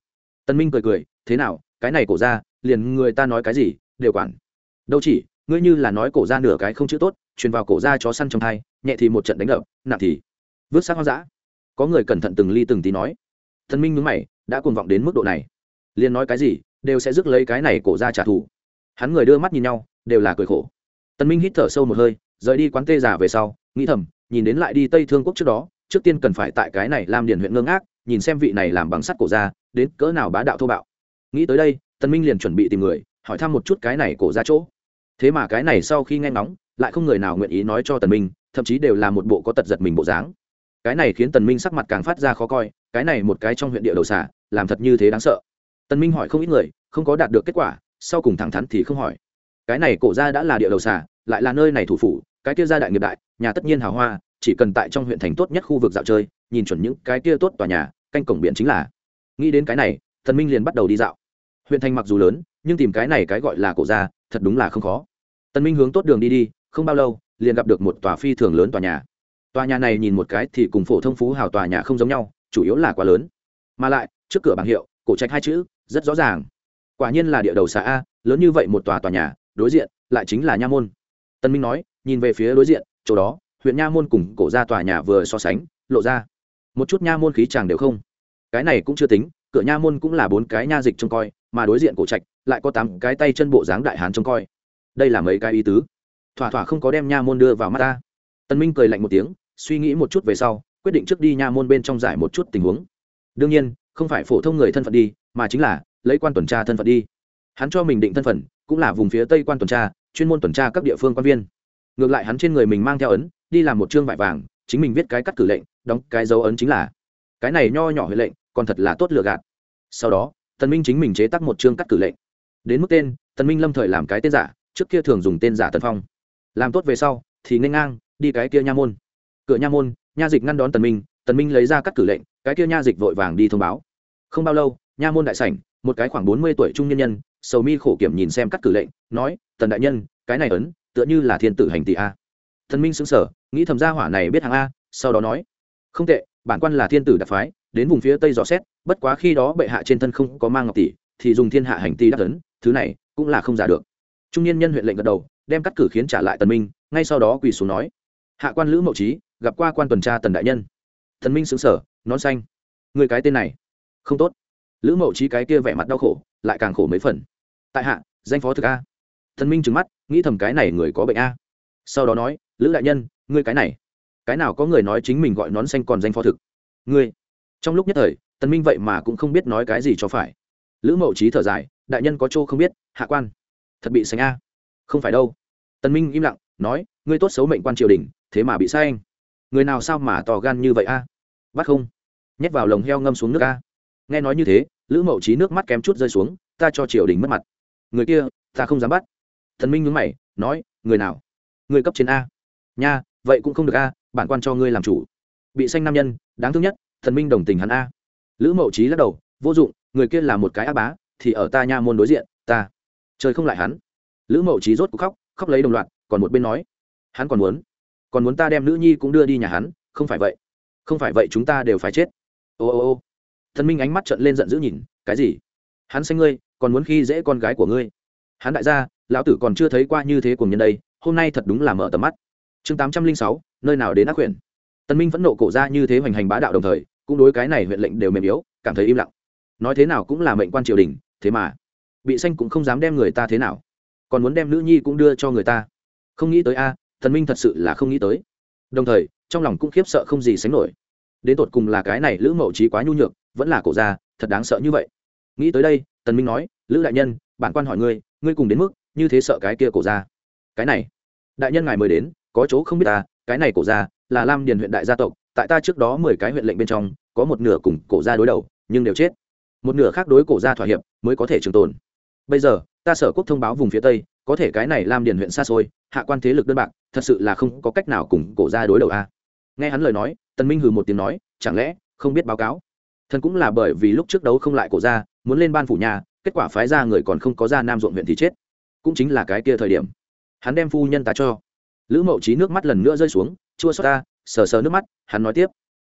Tân minh cười cười, thế nào, cái này cổ ra liền người ta nói cái gì, đều quản. Đâu chỉ, ngươi như là nói cổ ra nửa cái không chữ tốt, truyền vào cổ ra chó săn trong thai, nhẹ thì một trận đánh đập, nặng thì vứt xác hoang dã. Có người cẩn thận từng ly từng tí nói. Tân minh nhướng mày, đã cuồng vọng đến mức độ này. Liền nói cái gì, đều sẽ rước lấy cái này cổ ra trả thù. Hắn người đưa mắt nhìn nhau, đều là cười khổ. Tân minh hít thở sâu một hơi, rời đi quán tê giả về sau, nghĩ thầm, nhìn đến lại đi tây thương quốc trước đó trước tiên cần phải tại cái này làm điền huyện ngơ ác nhìn xem vị này làm bằng sắt cổ ra đến cỡ nào bá đạo thô bạo. Nghĩ tới đây tân minh liền chuẩn bị tìm người, hỏi thăm một chút cái này cổ ra chỗ. Thế mà cái này sau khi nghe ngóng, lại không người nào nguyện ý nói cho tần minh, thậm chí đều là một bộ có tật giật mình bộ dáng. Cái này khiến tần minh sắc mặt càng phát ra khó coi, cái này một cái trong huyện địa đầu xả làm thật như thế đáng sợ. Tần minh hỏi không ít người, không có đạt được kết quả, sau cùng thẳng thắn thì không hỏi. Cái này cổ ra đã là địa đầu xả lại là nơi này thủ phủ, cái kia gia đại nghiệp đại, nhà tất nhiên hào hoa chỉ cần tại trong huyện thành tốt nhất khu vực dạo chơi, nhìn chuẩn những cái kia tốt tòa nhà, canh cổng biển chính là. Nghĩ đến cái này, thần minh liền bắt đầu đi dạo. Huyện thành mặc dù lớn, nhưng tìm cái này cái gọi là cổ ra thật đúng là không khó. Tần minh hướng tốt đường đi đi, không bao lâu, liền gặp được một tòa phi thường lớn tòa nhà. Tòa nhà này nhìn một cái thì cùng phổ thông phú hào tòa nhà không giống nhau, chủ yếu là quá lớn. Mà lại, trước cửa bảng hiệu, cổ trạch hai chữ, rất rõ ràng. Quả nhiên là địa đầu xã a, lớn như vậy một tòa tòa nhà, đối diện, lại chính là nha môn. Tân minh nói, nhìn về phía đối diện, chỗ đó huyện nha môn cùng cổ ra tòa nhà vừa so sánh, lộ ra một chút nha môn khí chàng đều không. Cái này cũng chưa tính, cửa nha môn cũng là bốn cái nha dịch trông coi, mà đối diện cổ trạch lại có tám cái tay chân bộ dáng đại hán trông coi. Đây là mấy cái ý tứ. Thỏa thỏa không có đem nha môn đưa vào mắt ta. Tân minh cười lạnh một tiếng, suy nghĩ một chút về sau, quyết định trước đi nha môn bên trong giải một chút tình huống. Đương nhiên, không phải phổ thông người thân phận đi, mà chính là lấy quan tuần tra thân phận đi. Hắn cho mình định thân phận, cũng là vùng phía tây quan tuần tra, chuyên môn tuần tra các địa phương quan viên. Ngược lại hắn trên người mình mang theo ấn đi làm một chương vải vàng, chính mình viết cái cắt cử lệnh, đóng cái dấu ấn chính là. Cái này nho nhỏ huệ lệnh, còn thật là tốt lựa gạt. Sau đó, tần minh chính mình chế tác một chương cắt cử lệnh. Đến mức tên, tần minh lâm thời làm cái tên giả, trước kia thường dùng tên giả tần phong. Làm tốt về sau, thì nên ngang, đi cái kia nha môn. Cửa nha môn, nha dịch ngăn đón tần minh tần minh lấy ra cắt cử lệnh, cái kia nha dịch vội vàng đi thông báo. Không bao lâu, nha môn đại sảnh, một cái khoảng bốn mươi tuổi trung nhân nhân, sầu mi khổ kiểm nhìn xem cắt cử lệnh, nói, tần đại nhân, cái này ấn, tựa như là thiên tử hành tỷ a thần minh xứng sở nghĩ thầm gia hỏa này biết hàng a, sau đó nói, không tệ, bản quan là thiên tử đặc phái, đến vùng phía tây dò xét, bất quá khi đó bệ hạ trên thân không có mang ngọc tỷ, thì dùng thiên hạ hành ti đắc tấn thứ này cũng là không giả được. Trung niên nhân huyện lệnh gật đầu, đem cắt cử khiến trả lại tần minh, ngay sau đó quỳ xuống nói, hạ quan lữ mậu trí, gặp qua quan tuần tra tần đại nhân. Thần minh xứng sở nón xanh, người cái tên này, không tốt. Lữ mậu trí cái kia vẻ mặt đau khổ, lại càng khổ mấy phần. Tại hạ, danh phó thực a. Thần minh trừng mắt, nghĩ thầm cái này người có bệnh a. Sau đó nói lữ đại nhân, ngươi cái này, cái nào có người nói chính mình gọi nón xanh còn danh phó thực? Ngươi, trong lúc nhất thời, tần minh vậy mà cũng không biết nói cái gì cho phải. Lữ mậu trí thở dài, đại nhân có chỗ không biết, hạ quan. Thật bị sánh a. Không phải đâu. Tần minh im lặng, nói, ngươi tốt xấu mệnh quan triều đình, thế mà bị sai anh. Người nào sao mà to gan như vậy a? Bắt không? Nhét vào lồng heo ngâm xuống nước a. Nghe nói như thế, lữ mậu trí nước mắt kém chút rơi xuống, ta cho triều đình mất mặt. Người kia, ta không dám bắt. Thần minh nhướng mày, nói, người nào? Người cấp trên a nha, vậy cũng không được a, bản quan cho ngươi làm chủ. Bị xanh nam nhân, đáng thương nhất, thần minh đồng tình hắn a. Lữ mậu trí lắc đầu, vô dụng, người kia là một cái á bá, thì ở ta nha môn đối diện, ta chơi không lại hắn. Lữ mậu trí rốt cuộc khóc khóc lấy đồng loạt, còn một bên nói, hắn còn muốn còn muốn ta đem nữ nhi cũng đưa đi nhà hắn, không phải vậy, không phải vậy chúng ta đều phải chết. Ô ô ô, thần minh ánh mắt trận lên giận dữ nhìn, cái gì? Hắn xanh ngươi, còn muốn khi dễ con gái của ngươi. Hắn đại gia, lão tử còn chưa thấy qua như thế cùng nhân đây, hôm nay thật đúng là mở tầm mắt chương tám trăm linh sáu, nơi nào đến ác huyện tân minh vẫn nộ cổ ra như thế hoành hành bá đạo đồng thời, cũng đối cái này huyện lệnh đều mềm yếu, cảm thấy im lặng. Nói thế nào cũng là mệnh quan triều đình, thế mà, bị xanh cũng không dám đem người ta thế nào. Còn muốn đem nữ nhi cũng đưa cho người ta. Không nghĩ tới a thần minh thật sự là không nghĩ tới. Đồng thời, trong lòng cũng khiếp sợ không gì sánh nổi. Đến tột cùng là cái này lữ mậu trí quá nhu nhược, vẫn là cổ gia, thật đáng sợ như vậy. Nghĩ tới đây, tần minh nói, lữ đại nhân, bản quan hỏi ngươi ngươi cùng đến mức, như thế sợ cái kia cổ gia? Cái này, đại nhân ngài mời đến có chỗ không biết ta, cái này cổ gia là lam điền huyện đại gia tộc, tại ta trước đó mười cái huyện lệnh bên trong, có một nửa cùng cổ gia đối đầu, nhưng đều chết. Một nửa khác đối cổ gia thỏa hiệp, mới có thể trường tồn. Bây giờ, ta sở quốc thông báo vùng phía tây, có thể cái này lam điền huyện xa xôi, hạ quan thế lực đơn bạc, thật sự là không có cách nào cùng cổ gia đối đầu a. Nghe hắn lời nói, tần minh hừ một tiếng nói, chẳng lẽ không biết báo cáo? Thần cũng là bởi vì lúc trước đấu không lại cổ gia, muốn lên ban phủ nhà, kết quả phái ra người còn không có ra nam ruộng huyện thì chết. Cũng chính là cái kia thời điểm. Hắn đem phu nhân ta cho lữ mậu trí nước mắt lần nữa rơi xuống, chua xót ta, sờ sờ nước mắt, hắn nói tiếp.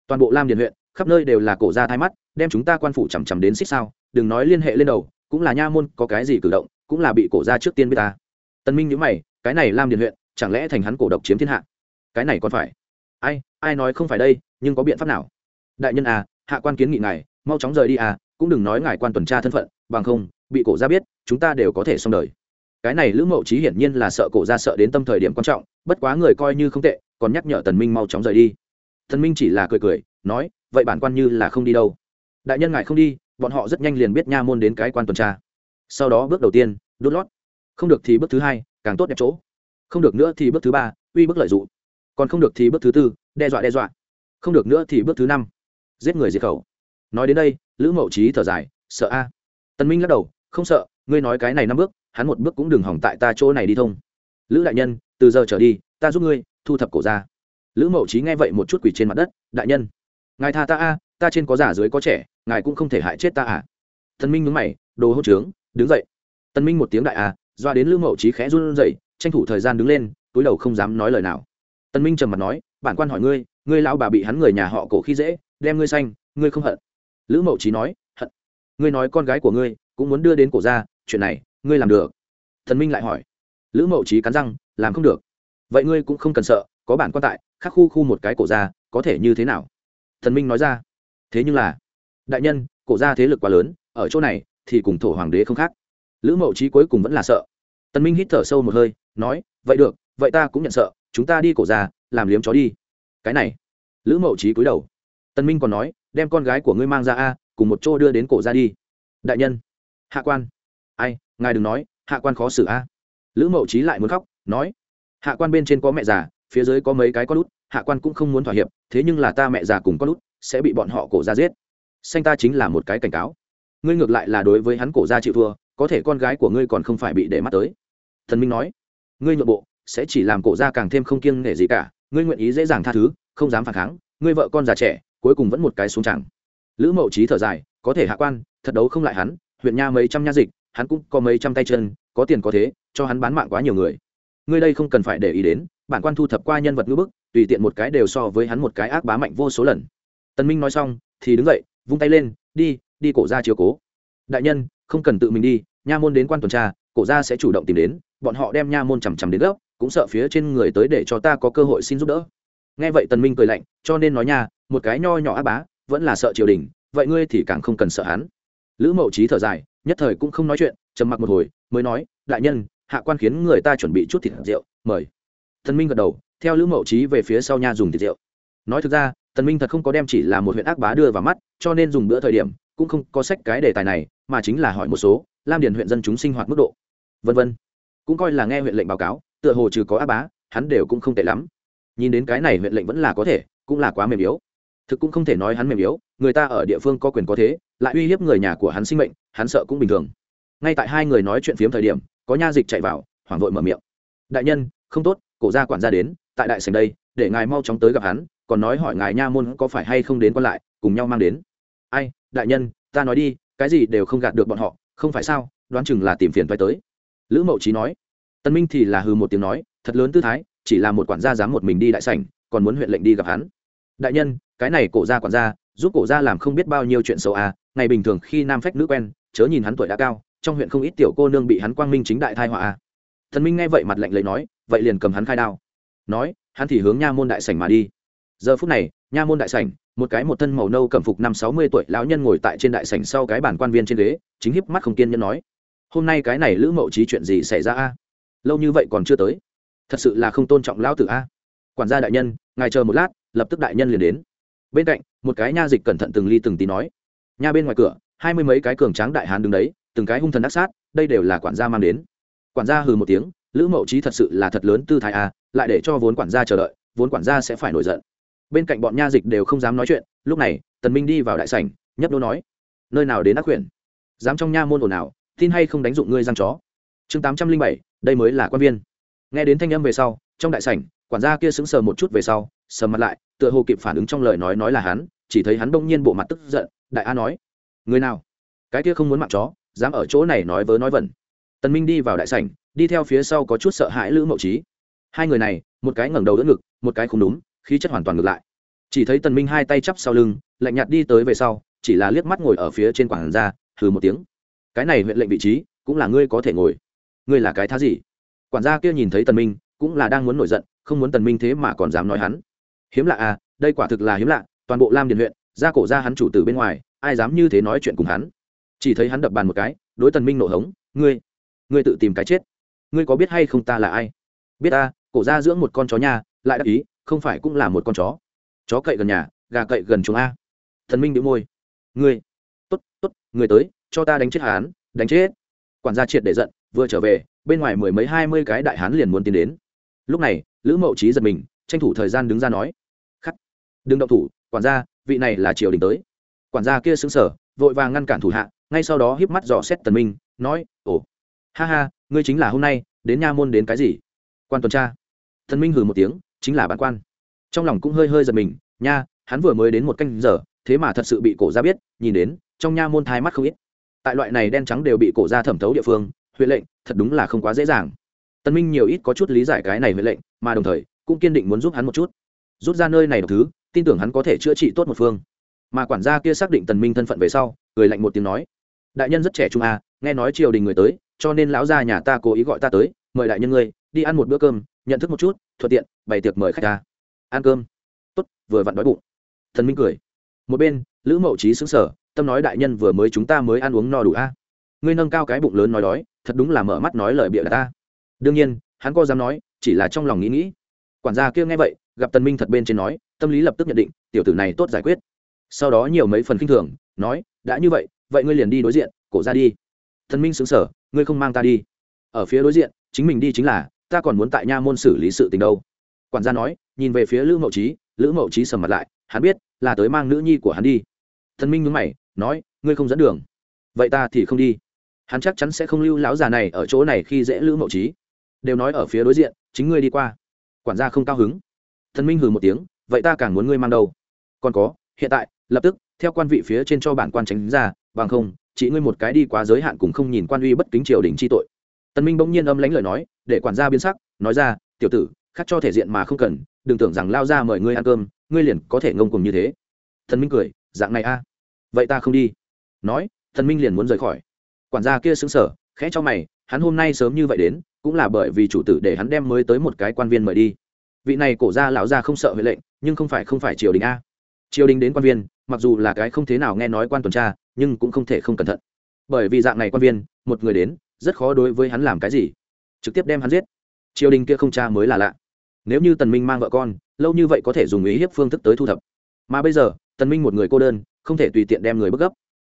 Toàn bộ lam điền huyện, khắp nơi đều là cổ gia thai mắt, đem chúng ta quan phủ chằm chằm đến xích sao, đừng nói liên hệ lên đầu, cũng là nha môn, có cái gì cử động, cũng là bị cổ gia trước tiên biết ta. Tân minh nhữ mày, cái này lam điền huyện, chẳng lẽ thành hắn cổ độc chiếm thiên hạ? Cái này còn phải. Ai ai nói không phải đây, nhưng có biện pháp nào? Đại nhân à hạ quan kiến nghị ngài, mau chóng rời đi à cũng đừng nói ngài quan tuần tra thân phận, bằng không, bị cổ gia biết, chúng ta đều có thể xong đời. Cái này lữ mậu trí hiển nhiên là sợ cổ gia sợ đến tâm thời điểm quan trọng bất quá người coi như không tệ, còn nhắc nhở tần minh mau chóng rời đi. Tần minh chỉ là cười cười, nói, vậy bản quan như là không đi đâu. Đại nhân ngài không đi, bọn họ rất nhanh liền biết nha môn đến cái quan tuần tra. Sau đó bước đầu tiên, đốt lót. Không được thì bước thứ hai, càng tốt đẹp chỗ. Không được nữa thì bước thứ ba, uy bức lợi dụng. Còn không được thì bước thứ tư, đe dọa đe dọa. Không được nữa thì bước thứ năm, giết người diệt khẩu. Nói đến đây, lữ mậu trí thở dài, sợ a. Tần minh lắc đầu, không sợ, ngươi nói cái này năm bước, hắn một bước cũng đừng hỏng tại ta chỗ này đi thông. Lữ đại nhân từ giờ trở đi, ta giúp ngươi thu thập cổ ra lữ mậu trí nghe vậy một chút quỷ trên mặt đất, đại nhân. Ngài tha ta a, ta trên có già dưới có trẻ, ngài cũng không thể hại chết ta à. Tân minh nhướng mày, đồ hốt trướng, đứng dậy. Tân minh một tiếng đại a, doa đến lữ mậu trí khẽ run dậy tranh thủ thời gian đứng lên, túi đầu không dám nói lời nào. Tân minh trầm mặt nói, bản quan hỏi ngươi ngươi lão bà bị hắn người nhà họ cổ khi dễ, đem ngươi xanh ngươi không hận. Lữ mậu trí nói, hận. Ngươi nói con gái của ngươi cũng muốn đưa đến cổ ra chuyện này ngươi làm được. Thần minh lại hỏi. Lữ mậu trí cắn răng làm không được. Vậy ngươi cũng không cần sợ, có bản quan tại, khắc khu khu một cái cổ ra có thể như thế nào? Thần minh nói ra. Thế nhưng là, đại nhân, cổ ra thế lực quá lớn, ở chỗ này thì cùng thổ hoàng đế không khác. Lữ mậu trí cuối cùng vẫn là sợ. Tần minh hít thở sâu một hơi, nói, vậy được, vậy ta cũng nhận sợ, chúng ta đi cổ ra làm liếm chó đi. Cái này, lữ mậu trí cúi đầu. Tần minh còn nói, đem con gái của ngươi mang ra a, cùng một chỗ đưa đến cổ ra đi. Đại nhân, hạ quan. Ai, ngài đừng nói, hạ quan khó xử a. Lữ mậu trí lại muốn khóc nói, hạ quan bên trên có mẹ già, phía dưới có mấy cái con út hạ quan cũng không muốn thỏa hiệp, thế nhưng là ta mẹ già cùng con út sẽ bị bọn họ cổ ra giết. Xanh ta chính là một cái cảnh cáo. Ngươi ngược lại là đối với hắn cổ ra chịu thua, có thể con gái của ngươi còn không phải bị để mắt tới. Thần minh nói, ngươi nhượng bộ, sẽ chỉ làm cổ ra càng thêm không kiêng nể gì cả, ngươi nguyện ý dễ dàng tha thứ, không dám phản kháng, ngươi vợ con già trẻ, cuối cùng vẫn một cái xuống chẳng. Lữ mậu trí thở dài, có thể hạ quan, thật đấu không lại hắn, huyện nha mấy trăm nha dịch, hắn cũng có mấy trăm tay chân, có tiền có thế, cho hắn bán mạng quá nhiều người ngươi đây không cần phải để ý đến, bản quan thu thập qua nhân vật ngữ bức, tùy tiện một cái đều so với hắn một cái ác bá mạnh vô số lần. Tần minh nói xong, thì đứng dậy, vung tay lên, đi đi cổ ra chiếu cố. Đại nhân, không cần tự mình đi, nha môn đến quan tuần tra, cổ ra sẽ chủ động tìm đến, bọn họ đem nha môn chằm chằm đến gốc, cũng sợ phía trên người tới để cho ta có cơ hội xin giúp đỡ. Nghe vậy tần minh cười lạnh, cho nên nói nha, một cái nho nhỏ ác bá, vẫn là sợ triều đình, vậy ngươi thì càng không cần sợ hắn. Lữ mậu trí thở dài, nhất thời cũng không nói chuyện, trầm mặc một hồi, mới nói, đại nhân hạ quan khiến người ta chuẩn bị chút thịt rượu, mời. Tần minh gật đầu, theo lữ mậu trí về phía sau nhà dùng thịt rượu. Nói thực ra, tần minh thật không có đem chỉ là một huyện ác bá đưa vào mắt, cho nên dùng bữa thời điểm, cũng không có sách cái đề tài này, mà chính là hỏi một số, lam điền huyện dân chúng sinh hoạt mức độ. Vân vân. Cũng coi là nghe huyện lệnh báo cáo, tựa hồ trừ có ác bá, hắn đều cũng không tệ lắm. Nhìn đến cái này huyện lệnh vẫn là có thể, cũng là quá mềm yếu. Thực cũng không thể nói hắn mềm yếu, người ta ở địa phương có quyền có thế, lại uy hiếp người nhà của hắn sinh mệnh, hắn sợ cũng bình thường. Ngay tại hai người nói chuyện phiếm thời điểm có nha dịch chạy vào, hoảng vội mở miệng. Đại nhân, không tốt, cổ gia quản gia đến, tại đại sành đây, để ngài mau chóng tới gặp hắn, còn nói hỏi ngài nha môn có phải hay không đến còn lại, cùng nhau mang đến. Ai, đại nhân, ta nói đi, cái gì đều không gạt được bọn họ, không phải sao, đoán chừng là tìm phiền phải tới. Lữ mậu trí nói. Tân minh thì là hư một tiếng nói, thật lớn tư thái, chỉ là một quản gia dám một mình đi đại sảnh, còn muốn huyện lệnh đi gặp hắn. Đại nhân, cái này cổ gia quản gia, giúp cổ gia làm không biết bao nhiêu chuyện xấu à ngày bình thường khi nam phách nữ quen, chớ nhìn hắn tuổi đã cao trong huyện không ít tiểu cô nương bị hắn quang minh chính đại thai họa thần minh nghe vậy mặt lạnh lấy nói, vậy liền cầm hắn khai đao. Nói, hắn thì hướng nha môn đại sảnh mà đi. Giờ phút này, nha môn đại sảnh, một cái một thân màu nâu cẩm phục năm sáu mươi tuổi lão nhân ngồi tại trên đại sảnh sau cái bản quan viên trên ghế, chính hiếp mắt không kiên nhẫn nói, hôm nay cái này lữ mậu trí chuyện gì xảy ra a? Lâu như vậy còn chưa tới. Thật sự là không tôn trọng lão tử a. Quản gia đại nhân, ngài chờ một lát, lập tức đại nhân liền đến. Bên cạnh, một cái nha dịch cẩn thận từng ly từng tí nói, nha bên ngoài cửa, hai mươi mấy cái cường tráng đại hán đứng đấy từng cái hung thần đắc sát, đây đều là quản gia mang đến. Quản gia hừ một tiếng, lữ mậu trí thật sự là thật lớn tư thái a lại để cho vốn quản gia chờ đợi, vốn quản gia sẽ phải nổi giận. Bên cạnh bọn nha dịch đều không dám nói chuyện, lúc này, tần minh đi vào đại sảnh, nhấp đô nói, nơi nào đến ác quyển dám trong nha môn ồn nào tin hay không đánh dụng ngươi răng chó? Chương tám trăm linh bảy, đây mới là quan viên. Nghe đến thanh âm về sau, trong đại sảnh, quản gia kia sững sờ một chút về sau, sầm mặt lại, tựa hồ kịp phản ứng trong lời nói nói là hắn, chỉ thấy hắn bỗng nhiên bộ mặt tức giận, đại a nói, người nào? Cái kia không muốn mạng chó dám ở chỗ này nói vớ nói vẩn. Tần minh đi vào đại sảnh, đi theo phía sau có chút sợ hãi lữ mậu trí hai người này, một cái ngẩng đầu đỡ ngực, một cái không đúng, khí chất hoàn toàn ngược lại. Chỉ thấy tần minh hai tay chắp sau lưng, lạnh nhạt đi tới về sau, chỉ là liếc mắt ngồi ở phía trên quảng ra, hừ một tiếng. Cái này huyện lệnh vị trí, cũng là ngươi có thể ngồi. Ngươi là cái thá gì? Quản gia kia nhìn thấy tần minh, cũng là đang muốn nổi giận, không muốn tần minh thế mà còn dám nói hắn. Hiếm lạ à đây quả thực là hiếm lạ, toàn bộ lam điền huyện ra cổ ra hắn chủ tử bên ngoài, ai dám như thế nói chuyện cùng hắn? Chỉ thấy hắn đập bàn một cái, đối tần minh nổ hống, ngươi ngươi tự tìm cái chết. Ngươi có biết hay không ta là ai? Biết ta, cổ ra dưỡng một con chó nhà lại đắc ý, không phải cũng là một con chó. Chó cậy gần nhà, gà cậy gần chuồng a. Thần minh đĩu môi, ngươi, tốt tốt người tới, cho ta đánh chết hán đánh chết. Quản gia triệt để giận, vừa trở về, bên ngoài mười mấy, hai mươi cái đại hán liền muốn tiến đến. Lúc này, lữ mậu trí giật mình, tranh thủ thời gian đứng ra nói, khắc, đừng động thủ, quản gia, vị này là triều đình tới. Quản gia kia xứng sở vội vàng ngăn cản thủ hạ ngay sau đó híp mắt dò xét tần minh, nói, ồ, ha ha, ngươi chính là hôm nay, đến nha môn đến cái gì? Quan tuần tra. Tần minh hừ một tiếng, chính là bản quan. Trong lòng cũng hơi hơi giật mình, nha, hắn vừa mới đến một canh giờ, thế mà thật sự bị cổ ra biết, nhìn đến, trong nha môn thai mắt không ít. Tại loại này đen trắng đều bị cổ ra thẩm thấu địa phương huyện lệnh, thật đúng là không quá dễ dàng. Tân minh nhiều ít có chút lý giải cái này huyện lệnh, mà đồng thời, cũng kiên định muốn giúp hắn một chút. Rút ra nơi này độc thứ, tin tưởng hắn có thể chữa trị tốt một phương. Mà quản gia kia xác định tần minh thân phận về sau, cười lạnh một tiếng nói đại nhân rất trẻ trung à nghe nói triều đình người tới, cho nên lão gia nhà ta cố ý gọi ta tới, mời đại nhân ngươi, đi ăn một bữa cơm, nhận thức một chút, thuận tiện, bày tiệc mời khách ta. Ăn cơm. Tốt, vừa vặn đói bụng. Thần minh cười. Một bên, lữ mậu trí xứng sở tâm nói đại nhân vừa mới chúng ta mới ăn uống no đủ a. Ngươi nâng cao cái bụng lớn nói đói, thật đúng là mở mắt nói lời bịa đặt ta. Đương nhiên, hắn có dám nói, chỉ là trong lòng nghĩ nghĩ. Quản gia kia nghe vậy, gặp tần minh thật bên trên nói, tâm lý lập tức nhận định, tiểu tử này tốt giải quyết. Sau đó nhiều mấy phần kinh thường, nói, đã như vậy vậy ngươi liền đi đối diện, cổ ra đi. Thần minh xứng sở ngươi không mang ta đi. Ở phía đối diện, chính mình đi chính là, ta còn muốn tại nha môn xử lý sự tình đâu. Quản gia nói, nhìn về phía lữ mậu trí lữ mậu trí sầm mặt lại, hắn biết, là tới mang nữ nhi của hắn đi. Thần minh nhúng mày, nói, ngươi không dẫn đường. Vậy ta thì không đi. Hắn chắc chắn sẽ không lưu lão già này ở chỗ này khi dễ lữ mậu trí đều nói ở phía đối diện, chính ngươi đi qua. Quản gia không cao hứng. Thần minh hừ một tiếng, vậy ta càng muốn ngươi mang đâu. Còn có, hiện tại, lập tức, theo quan vị phía trên cho bản quan tránh ra bằng không, chỉ ngươi một cái đi quá giới hạn cùng không nhìn quan uy bất kính triều đình chi tội. Tần minh bỗng nhiên âm lãnh lời nói, để quản gia biến sắc, nói ra, tiểu tử khắc cho thể diện mà không cần, đừng tưởng rằng lao ra mời ngươi ăn cơm, ngươi liền có thể ngông cùng như thế. Thần minh cười, dạng này a, vậy ta không đi. Nói, thần minh liền muốn rời khỏi. Quản gia kia sững sở khẽ cho mày, hắn hôm nay sớm như vậy đến, cũng là bởi vì chủ tử để hắn đem mới tới một cái quan viên mời đi. Vị này cổ gia lão gia không sợ huệ lệnh, nhưng không phải không phải triều đình a. Triều đình đến quan viên, mặc dù là cái không thế nào nghe nói quan tuần tra nhưng cũng không thể không cẩn thận. Bởi vì dạng này quan viên, một người đến, rất khó đối với hắn làm cái gì. Trực tiếp đem hắn giết. Triều đình kia không cha mới là lạ. Nếu như tần minh mang vợ con, lâu như vậy có thể dùng ý hiếp phương thức tới thu thập. Mà bây giờ, tần minh một người cô đơn, không thể tùy tiện đem người bức gấp.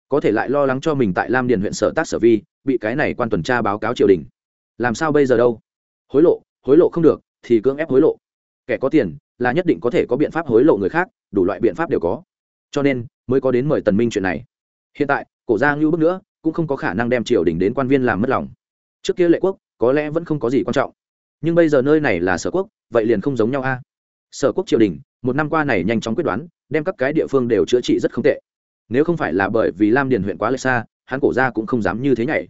Có thể lại lo lắng cho mình tại lam điền huyện sở tác sở vi, bị cái này quan tuần tra báo cáo triều đình. Làm sao bây giờ đâu? Hối lộ hối lộ không được, thì cưỡng ép hối lộ. Kẻ có tiền, là nhất định có thể có biện pháp hối lộ người khác, đủ loại biện pháp đều có. Cho nên, mới có đến mời tần minh chuyện này hiện tại, cổ gia ngưu bước nữa, cũng không có khả năng đem triều đình đến quan viên làm mất lòng. Trước kia lệ quốc, có lẽ vẫn không có gì quan trọng. Nhưng bây giờ nơi này là sở quốc, vậy liền không giống nhau a. Sở quốc triều đình, một năm qua này nhanh chóng quyết đoán, đem các cái địa phương đều chữa trị rất không tệ. Nếu không phải là bởi vì lam điền huyện quá lệch xa, hắn cổ gia cũng không dám như thế nhảy.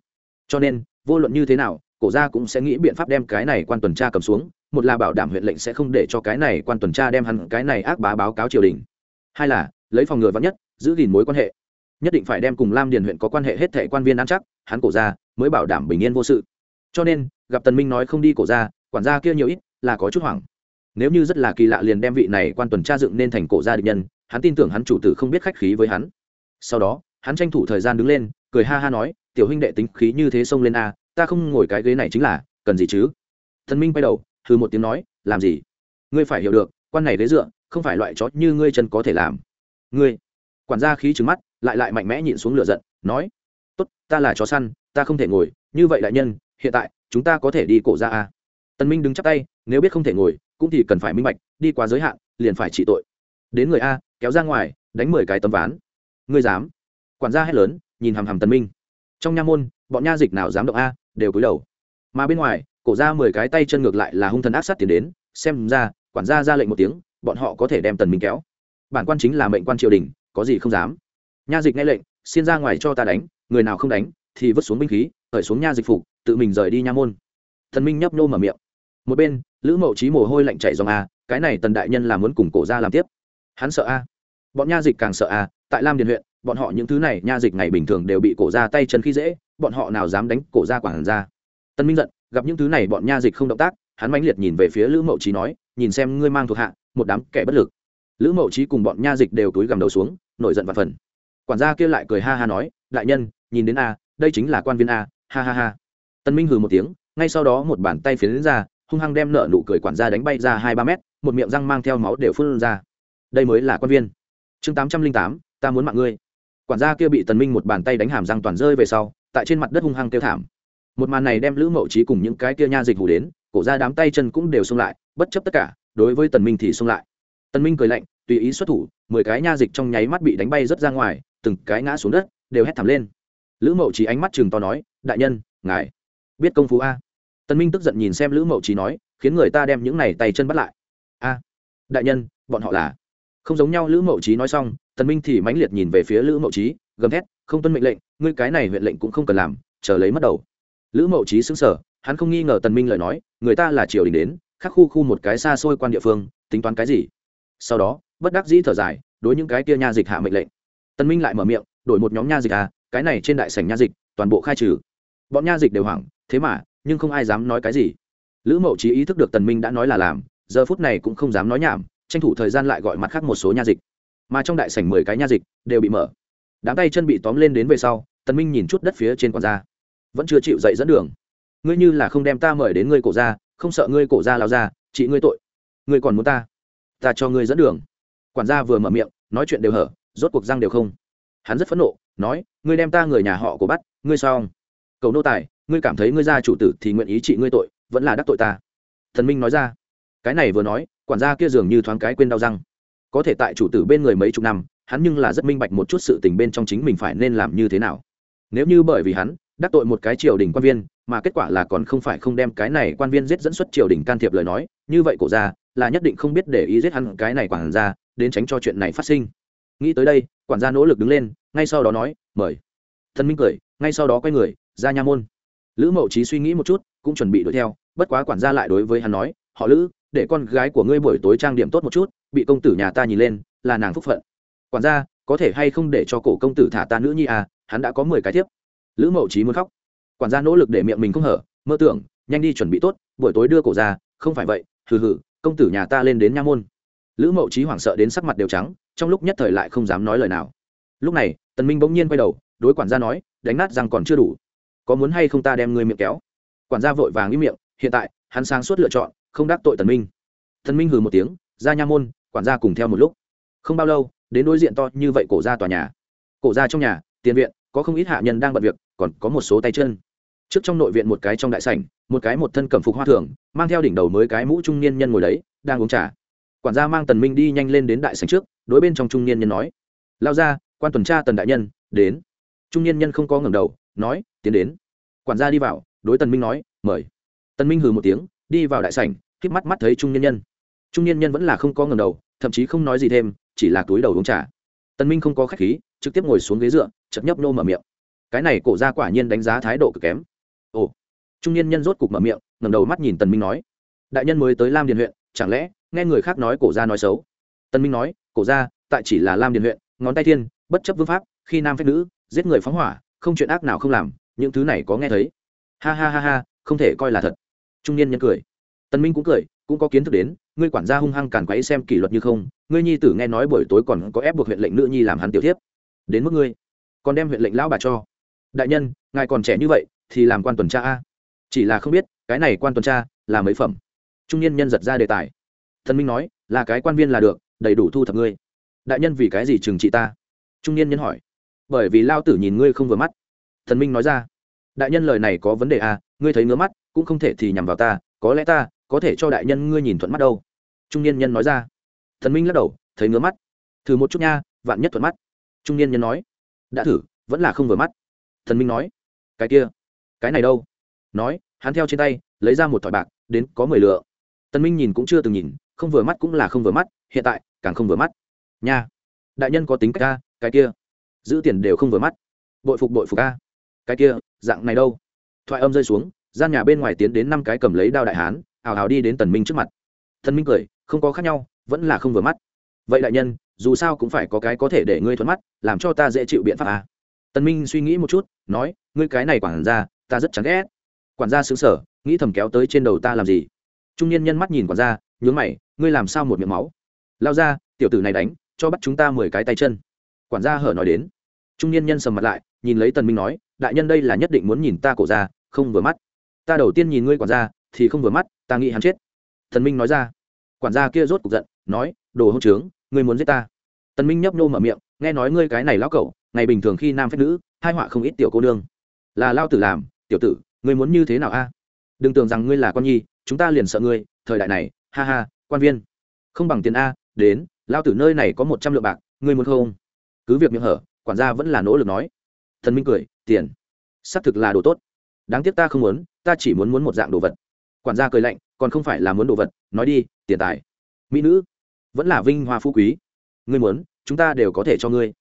Cho nên, vô luận như thế nào, cổ gia cũng sẽ nghĩ biện pháp đem cái này quan tuần tra cầm xuống, một là bảo đảm huyện lệnh sẽ không để cho cái này quan tuần tra đem hắn cái này ác bá báo cáo triều đình. Hai là, lấy phòng ngừa vắn nhất, giữ gìn mối quan hệ nhất định phải đem cùng lam điền huyện có quan hệ hết thệ quan viên ăn chắc hắn cổ ra mới bảo đảm bình yên vô sự. Cho nên gặp tần minh nói không đi cổ ra, quản gia kia nhiều ít là có chút hoảng. Nếu như rất là kỳ lạ liền đem vị này quan tuần tra dựng nên thành cổ gia địch nhân hắn tin tưởng hắn chủ tử không biết khách khí với hắn. Sau đó hắn tranh thủ thời gian đứng lên cười ha ha nói tiểu huynh đệ tính khí như thế xông lên a ta không ngồi cái ghế này chính là cần gì chứ? Thần minh quay đầu thư một tiếng nói làm gì? Ngươi phải hiểu được quan này ghế dựa không phải loại chó như ngươi chân có thể làm. Ngươi. Quản gia khí trứng mắt lại lại mạnh mẽ nhịn xuống lửa giận, nói, tốt, ta là chó săn, ta không thể ngồi, như vậy đại nhân, hiện tại, chúng ta có thể đi cổ ra a. Tần minh đứng chắp tay, nếu biết không thể ngồi, cũng thì cần phải minh bạch, đi quá giới hạn, liền phải trị tội. Đến người a, kéo ra ngoài, đánh mười cái tấm ván. Ngươi dám? Quản gia hét lớn, nhìn hằm hằm tần minh. Trong nha môn, bọn nha dịch nào dám động a, đều cúi đầu. Mà bên ngoài, cổ ra mười cái tay chân ngược lại là hung thần ác sát tiến đến, xem ra, quản gia ra lệnh một tiếng, bọn họ có thể đem tần minh kéo. Bản quan chính là mệnh quan triều đình, có gì không dám? Nha dịch nghe lệnh, xin ra ngoài cho ta đánh, người nào không đánh thì vứt xuống binh khí, khởi xuống nha dịch phục, tự mình rời đi nha môn. Thần minh nhấp nô mở miệng. Một bên, lữ mậu trí mồ hôi lạnh chảy dòng a, cái này tần đại nhân là muốn cùng cổ ra làm tiếp. Hắn sợ a. Bọn nha dịch càng sợ a, tại lam điền huyện, bọn họ những thứ này nha dịch ngày bình thường đều bị cổ ra tay chân khi dễ, bọn họ nào dám đánh cổ ra quản ra tân minh giận, gặp những thứ này bọn nha dịch không động tác, hắn mãnh liệt nhìn về phía lữ mậu trí nói, nhìn xem ngươi mang thuộc hạ, một đám kẻ bất lực. Lữ mậu trí cùng bọn nha dịch đều túi gầm đầu xuống, nổi giận và phần quản gia kia lại cười ha ha nói, đại nhân, nhìn đến a, đây chính là quan viên a, ha ha ha. Tân minh hừ một tiếng, ngay sau đó một bàn tay phiến ra, hung hăng đem nợ nụ cười quản gia đánh bay ra hai ba mét, một miệng răng mang theo máu đều phun ra. Đây mới là quan viên. Chương tám trăm linh tám, ta muốn mạng ngươi. Quản gia kia bị tần minh một bàn tay đánh hàm răng toàn rơi về sau, tại trên mặt đất hung hăng kêu thảm. Một màn này đem lữ mậu trí cùng những cái kia nha dịch hủ đến, cổ ra đám tay chân cũng đều xung lại, bất chấp tất cả, đối với tần minh thì xung lại. Tần minh cười lạnh, tùy ý xuất thủ, mười cái nha dịch trong nháy mắt bị đánh bay rất ra ngoài từng cái ngã xuống đất, đều hét thảm lên. Lữ mậu trí ánh mắt chừng to nói, đại nhân, ngài biết công phu a? Tần minh tức giận nhìn xem lữ mậu trí nói, khiến người ta đem những này tay chân bắt lại. A, đại nhân, bọn họ là không giống nhau, lữ mậu trí nói xong, tần minh thì mãnh liệt nhìn về phía lữ mậu trí gầm thét, không tuân mệnh lệnh, ngươi cái này huyện lệnh cũng không cần làm, chờ lấy mất đầu. Lữ mậu trí xứng sở hắn không nghi ngờ tần minh lời nói, người ta là triều đình đến khắc khu khu một cái xa xôi quan địa phương, tính toán cái gì? Sau đó, bất đắc dĩ thở dài, đối những cái kia nha dịch hạ mệnh lệnh tần minh lại mở miệng, đổi một nhóm nha dịch à cái này trên đại sảnh nha dịch, toàn bộ khai trừ. Bọn nha dịch đều hoảng, thế mà, nhưng không ai dám nói cái gì. Lữ mậu trí ý thức được tần minh đã nói là làm, giờ phút này cũng không dám nói nhảm, tranh thủ thời gian lại gọi mặt khác một số nha dịch. Mà trong đại sảnh mười cái nha dịch đều bị mở. Đám tay chân bị tóm lên đến về sau, tần minh nhìn chút đất phía trên quản gia. Vẫn chưa chịu dậy dẫn đường. Ngươi như là không đem ta mời đến ngươi cổ ra không sợ ngươi cổ ra lao ra chị ngươi tội. Ngươi còn muốn ta? Ta cho ngươi dẫn đường. Quản gia vừa mở miệng, nói chuyện đều hở rốt cuộc răng đều không. Hắn rất phẫn nộ, nói, ngươi đem ta người nhà họ của bắt, ngươi sao? Cầu nô tài, ngươi cảm thấy ngươi ra chủ tử thì nguyện ý trị ngươi tội, vẫn là đắc tội ta. Thần minh nói ra. Cái này vừa nói, quản gia kia dường như thoáng cái quên đau răng. Có thể tại chủ tử bên người mấy chục năm, hắn nhưng là rất minh bạch một chút sự tình bên trong chính mình phải nên làm như thế nào. Nếu như bởi vì hắn, đắc tội một cái triều đình quan viên, mà kết quả là còn không phải không đem cái này quan viên giết dẫn xuất triều đình can thiệp lời nói, như vậy cổ ra là nhất định không biết để ý giết hắn cái này quản gia, đến tránh cho chuyện này phát sinh nghĩ tới đây, quản gia nỗ lực đứng lên, ngay sau đó nói, mời. Thân minh cười, ngay sau đó quay người, ra nha môn. Lữ mậu trí suy nghĩ một chút, cũng chuẩn bị đuổi theo, bất quá quản gia lại đối với hắn nói, họ lữ, để con gái của ngươi buổi tối trang điểm tốt một chút, bị công tử nhà ta nhìn lên, là nàng phúc phận. Quản gia, có thể hay không để cho cổ công tử thả ta nữ nhi à? Hắn đã có mười cái tiếp lữ mậu trí muốn khóc. Quản gia nỗ lực để miệng mình không hở, mơ tưởng, nhanh đi chuẩn bị tốt, buổi tối đưa cổ ra, không phải vậy, hừ hừ, công tử nhà ta lên đến nha môn. Lữ mậu trí hoảng sợ đến sắc mặt đều trắng trong lúc nhất thời lại không dám nói lời nào. Lúc này, tần minh bỗng nhiên quay đầu, đối quản gia nói, đánh nát rằng còn chưa đủ. Có muốn hay không ta đem ngươi miệng kéo? Quản gia vội vàng im miệng, hiện tại, hắn sáng suốt lựa chọn, không đắc tội tần minh. Tần minh hừ một tiếng, ra nha môn, quản gia cùng theo một lúc. Không bao lâu, đến đối diện to như vậy cổ gia tòa nhà. Cổ gia trong nhà, tiền viện, có không ít hạ nhân đang bận việc, còn có một số tay chân. Trước trong nội viện một cái trong đại sảnh, một cái một thân cẩm phục hoa thường, mang theo đỉnh đầu mới cái mũ trung niên nhân ngồi đấy, đang uống trà quản gia mang tần minh đi nhanh lên đến đại sảnh trước, đối bên trong trung niên nhân nói, lao ra, quan tuần tra tần đại nhân, đến. Trung niên nhân không có ngẩng đầu, nói, tiến đến. Quản gia đi vào, đối tần minh nói, mời. Tần minh hừ một tiếng, đi vào đại sảnh, khép mắt mắt thấy trung niên nhân. Trung niên nhân vẫn là không có ngẩng đầu, thậm chí không nói gì thêm, chỉ là túi đầu uống trà. Tần minh không có khách khí, trực tiếp ngồi xuống ghế dựa chậm nhấp nô mở miệng. Cái này cổ gia quả nhiên đánh giá thái độ cực kém. Ồ. Trung niên nhân rốt cục mở miệng, ngẩng đầu mắt nhìn tần minh nói, đại nhân mới tới lam điền huyện, chẳng lẽ nghe người khác nói cổ gia nói xấu. Tần minh nói, cổ gia, tại chỉ là lam điền huyện, ngón tay thiên, bất chấp vương pháp, khi nam phép nữ, giết người phóng hỏa, không chuyện ác nào không làm, những thứ này có nghe thấy. Ha ha ha ha, không thể coi là thật. Trung niên nhân cười. Tần minh cũng cười, cũng có kiến thức đến, ngươi quản gia hung hăng càn quấy xem kỷ luật như không, ngươi nhi tử nghe nói buổi tối còn có ép buộc huyện lệnh nữ nhi làm hắn tiểu thiếp. Đến mức ngươi, còn đem huyện lệnh lão bà cho. Đại nhân, ngài còn trẻ như vậy, thì làm quan tuần tra a. Chỉ là không biết, cái này quan tuần tra là mấy phẩm. Trung niên nhân giật ra đề tài thần minh nói, là cái quan viên là được, đầy đủ thu thập ngươi. Đại nhân vì cái gì trừng trị ta? Trung niên nhân hỏi. Bởi vì lao tử nhìn ngươi không vừa mắt. Thần minh nói ra. Đại nhân lời này có vấn đề à ngươi thấy ngứa mắt, cũng không thể thì nhằm vào ta, có lẽ ta có thể cho đại nhân ngươi nhìn thuận mắt đâu. Trung niên nhân nói ra. Thần minh lắc đầu, thấy ngứa mắt. Thử một chút nha, vạn nhất thuận mắt. Trung niên nhân nói. Đã thử, vẫn là không vừa mắt. Thần minh nói. Cái kia, cái này đâu? Nói, hắn theo trên tay, lấy ra một thỏi bạc, đến có mười lựa tần minh nhìn cũng chưa từng nhìn không vừa mắt cũng là không vừa mắt, hiện tại càng không vừa mắt. Nha, đại nhân có tính cách ca, cái kia, giữ tiền đều không vừa mắt. Bội phục bội phục ca. Cái kia, dạng này đâu? Thoại âm rơi xuống, gian nhà bên ngoài tiến đến năm cái cầm lấy đao đại hán, ào ào đi đến tần minh trước mặt. Tần minh cười, không có khác nhau, vẫn là không vừa mắt. Vậy đại nhân, dù sao cũng phải có cái có thể để ngươi thuận mắt, làm cho ta dễ chịu biện pháp à. tần minh suy nghĩ một chút, nói, ngươi cái này quản gia, ta rất chán ghét. Quản gia xứng sở nghĩ thầm kéo tới trên đầu ta làm gì? Trung niên nhân mắt nhìn quản gia, nhướng mày ngươi làm sao một miệng máu? Lao ra, tiểu tử này đánh, cho bắt chúng ta mười cái tay chân. Quản gia hở nói đến. Trung niên nhân sầm mặt lại, nhìn lấy tần minh nói, đại nhân đây là nhất định muốn nhìn ta cổ ra, không vừa mắt. Ta đầu tiên nhìn ngươi quản gia, thì không vừa mắt, ta nghĩ hắn chết. Tần minh nói ra. Quản gia kia rốt cục giận, nói, đồ hỗn trướng, ngươi muốn giết ta. Tần minh nhấp nô mở miệng, nghe nói ngươi cái này lão cẩu, ngày bình thường khi nam phép nữ, hai họa không ít tiểu cô nương. Là lao tử làm, tiểu tử, ngươi muốn như thế nào a? Đừng tưởng rằng ngươi là con nhi, chúng ta liền sợ ngươi, thời đại này, ha ha quan viên. Không bằng tiền a, đến lao tử nơi này có một trăm lượng bạc, ngươi muốn không? Cứ việc miệng hở, quản gia vẫn là nỗ lực nói. Thần minh cười, tiền. Xác thực là đồ tốt. Đáng tiếc ta không muốn, ta chỉ muốn muốn một dạng đồ vật. Quản gia cười lạnh, còn không phải là muốn đồ vật, nói đi, tiền tài. Mỹ nữ, vẫn là vinh hoa phú quý. Ngươi muốn, chúng ta đều có thể cho ngươi.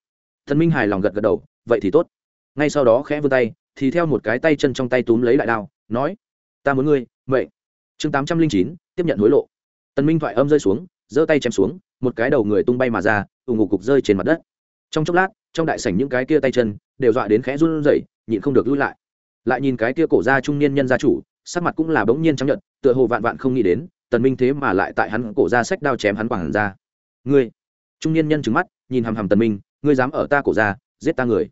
Thần minh hài lòng gật gật đầu, vậy thì tốt. Ngay sau đó khẽ vươn tay, thì theo một cái tay chân trong tay túm lấy đại đao, nói, ta muốn ngươi vậy chương tám trăm linh chín, tiếp nhận hối lộ tần minh thoại âm rơi xuống, giơ tay chém xuống, một cái đầu người tung bay mà ra ủng ngục cục rơi trên mặt đất. Trong chốc lát, trong đại sảnh những cái kia tay chân đều dọa đến khẽ run rẩy, nhịn không được lui lại. Lại nhìn cái kia cổ gia trung niên nhân gia chủ, sắc mặt cũng là bỗng nhiên chấp nhận tựa hồ vạn vạn không nghĩ đến, tần minh thế mà lại tại hắn cổ gia sách đao chém hắn quảng ra. Ngươi! Trung niên nhân trừng mắt, nhìn hầm hầm tần minh, ngươi dám ở ta cổ gia, giết ta người.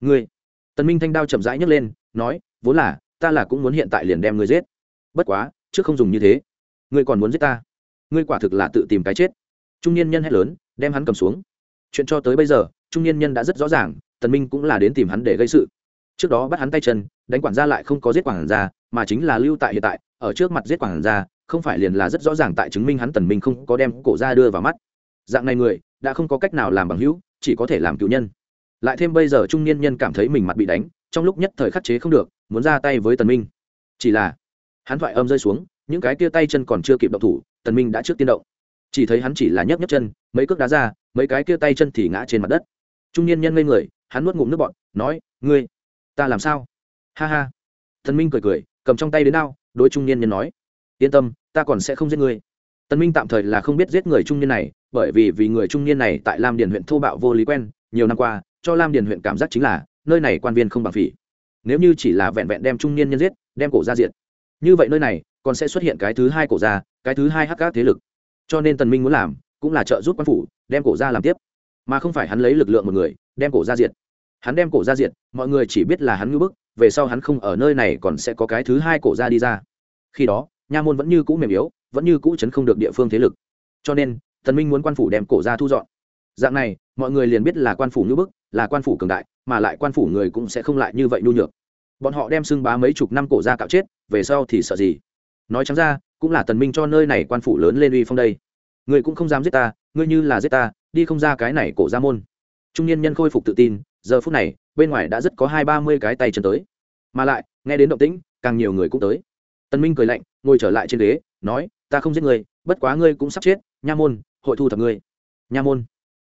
Ngươi! Tần minh thanh đao chậm rãi nhấc lên, nói, vốn là, ta là cũng muốn hiện tại liền đem ngươi giết. Bất quá, trước không dùng như thế. Ngươi còn muốn giết ta? Ngươi quả thực là tự tìm cái chết. Trung niên nhân hét lớn, đem hắn cầm xuống. Chuyện cho tới bây giờ, trung niên nhân đã rất rõ ràng, tần minh cũng là đến tìm hắn để gây sự. Trước đó bắt hắn tay chân, đánh quản gia lại không có giết quản gia, mà chính là lưu tại hiện tại, ở trước mặt giết quản gia, không phải liền là rất rõ ràng tại chứng minh hắn tần minh không có đem cổ ra đưa vào mắt. Dạng này người, đã không có cách nào làm bằng hữu, chỉ có thể làm cựu nhân. Lại thêm bây giờ trung niên nhân cảm thấy mình mặt bị đánh, trong lúc nhất thời khắc chế không được, muốn ra tay với tần minh. Chỉ là, hắn thoại âm rơi xuống, những cái kia tay chân còn chưa kịp động thủ tần minh đã trước tiên động. Chỉ thấy hắn chỉ là nhấc nhấc chân, mấy cước đá ra, mấy cái kia tay chân thì ngã trên mặt đất. Trung niên nhân ngây người, hắn nuốt ngụm nước bọt, nói, ngươi, ta làm sao? Ha ha. Tần minh cười cười, cầm trong tay đến đao, đối trung niên nhân nói, yên tâm, ta còn sẽ không giết ngươi. Tần minh tạm thời là không biết giết người trung niên này, bởi vì vì người trung niên này tại lam điền huyện thô bạo vô lý quen, nhiều năm qua, cho lam điền huyện cảm giác chính là, nơi này quan viên không bằng phỉ. Nếu như chỉ là vẹn vẹn đem trung niên nhân giết, đem cổ ra diện như vậy nơi này, còn sẽ xuất hiện cái thứ hai cổ ra cái thứ hai hắc các thế lực. Cho nên tần minh muốn làm cũng là trợ giúp quan phủ đem cổ ra làm tiếp. Mà không phải hắn lấy lực lượng một người đem cổ ra diệt. Hắn đem cổ ra diệt, mọi người chỉ biết là hắn ngưỡng bức, về sau hắn không ở nơi này còn sẽ có cái thứ hai cổ ra đi ra. Khi đó, nha môn vẫn như cũ mềm yếu, vẫn như cũ chấn không được địa phương thế lực. Cho nên, tần minh muốn quan phủ đem cổ ra thu dọn. Dạng này, mọi người liền biết là quan phủ ngưỡng bức, là quan phủ cường đại, mà lại quan phủ người cũng sẽ không lại như vậy nhu nhược. Bọn họ đem xưng bá mấy chục năm cổ ra cạo chết, về sau thì sợ gì? Nói chẳng ra, cũng là tần minh cho nơi này quan phủ lớn lên uy phong đây. Ngươi cũng không dám giết ta, ngươi như là giết ta, đi không ra cái này cổ ra môn. Trung niên nhân khôi phục tự tin, giờ phút này, bên ngoài đã rất có hai ba mươi cái tay chân tới. Mà lại, nghe đến động tĩnh, càng nhiều người cũng tới. Tần minh cười lạnh, ngồi trở lại trên ghế, nói, ta không giết ngươi, bất quá ngươi cũng sắp chết, nha môn, hội thu thập ngươi. Nha môn.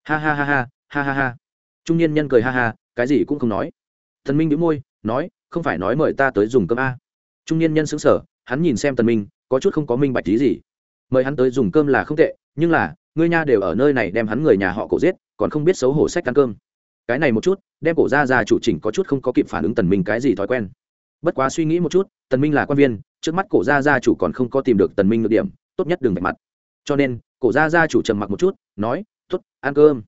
Ha ha ha ha ha ha ha. Trung niên nhân cười ha ha, cái gì cũng không nói. Tần minh nhíu môi, nói, không phải nói mời ta tới dùng cơm a. Trung niên nhân sững sờ hắn nhìn xem tần minh, có chút không có minh bạch tí gì. Mời hắn tới dùng cơm là không tệ, nhưng là, ngươi nha đều ở nơi này đem hắn người nhà họ cổ giết, còn không biết xấu hổ sách ăn cơm. Cái này một chút, đem cổ ra ra chủ chỉnh có chút không có kịp phản ứng tần minh cái gì thói quen. Bất quá suy nghĩ một chút, tần minh là quan viên, trước mắt cổ gia gia chủ còn không có tìm được tần minh được điểm, tốt nhất đừng vạch mặt. Cho nên, cổ gia gia chủ trầm mặc một chút, nói, tốt, ăn cơm.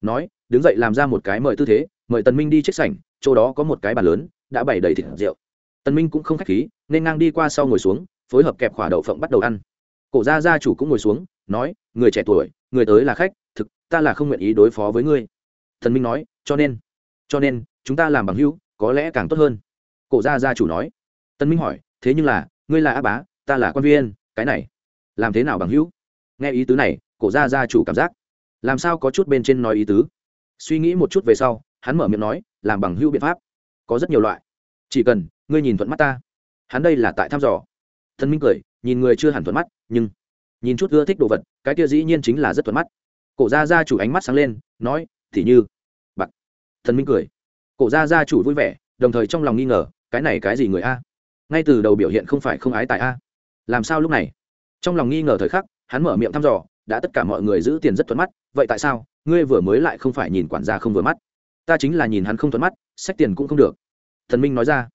Nói, đứng dậy làm ra một cái mời tư thế, mời tần minh đi chiếc sảnh, chỗ đó có một cái bàn lớn, đã bày đầy thịt rượu tần minh cũng không khách khí, nên ngang đi qua sau ngồi xuống, phối hợp kẹp khỏa đậu phộng bắt đầu ăn. Cổ gia gia chủ cũng ngồi xuống, nói, người trẻ tuổi, người tới là khách, thực, ta là không nguyện ý đối phó với ngươi. Tần minh nói, cho nên cho nên, chúng ta làm bằng hữu, có lẽ càng tốt hơn. Cổ gia gia chủ nói. Tân minh hỏi, thế nhưng là, ngươi là á bá, ta là quan viên, cái này, làm thế nào bằng hữu? Nghe ý tứ này, cổ gia gia chủ cảm giác, làm sao có chút bên trên nói ý tứ? Suy nghĩ một chút về sau, hắn mở miệng nói, làm bằng hữu biện pháp, có rất nhiều loại chỉ cần, ngươi nhìn thuận mắt ta. Hắn đây là tại thăm dò. Thân minh cười, nhìn người chưa hẳn thuận mắt, nhưng nhìn chút ưa thích đồ vật, cái kia dĩ nhiên chính là rất thuận mắt. Cổ gia gia chủ ánh mắt sáng lên, nói, thì như. Bạc thần minh cười. Cổ gia gia chủ vui vẻ, đồng thời trong lòng nghi ngờ, cái này cái gì người a? Ngay từ đầu biểu hiện không phải không ái tại a. Làm sao lúc này? Trong lòng nghi ngờ thời khắc, hắn mở miệng thăm dò, đã tất cả mọi người giữ tiền rất thuận mắt, vậy tại sao ngươi vừa mới lại không phải nhìn quản gia không vừa mắt? Ta chính là nhìn hắn không thuận mắt, sách tiền cũng không được thần minh nói ra.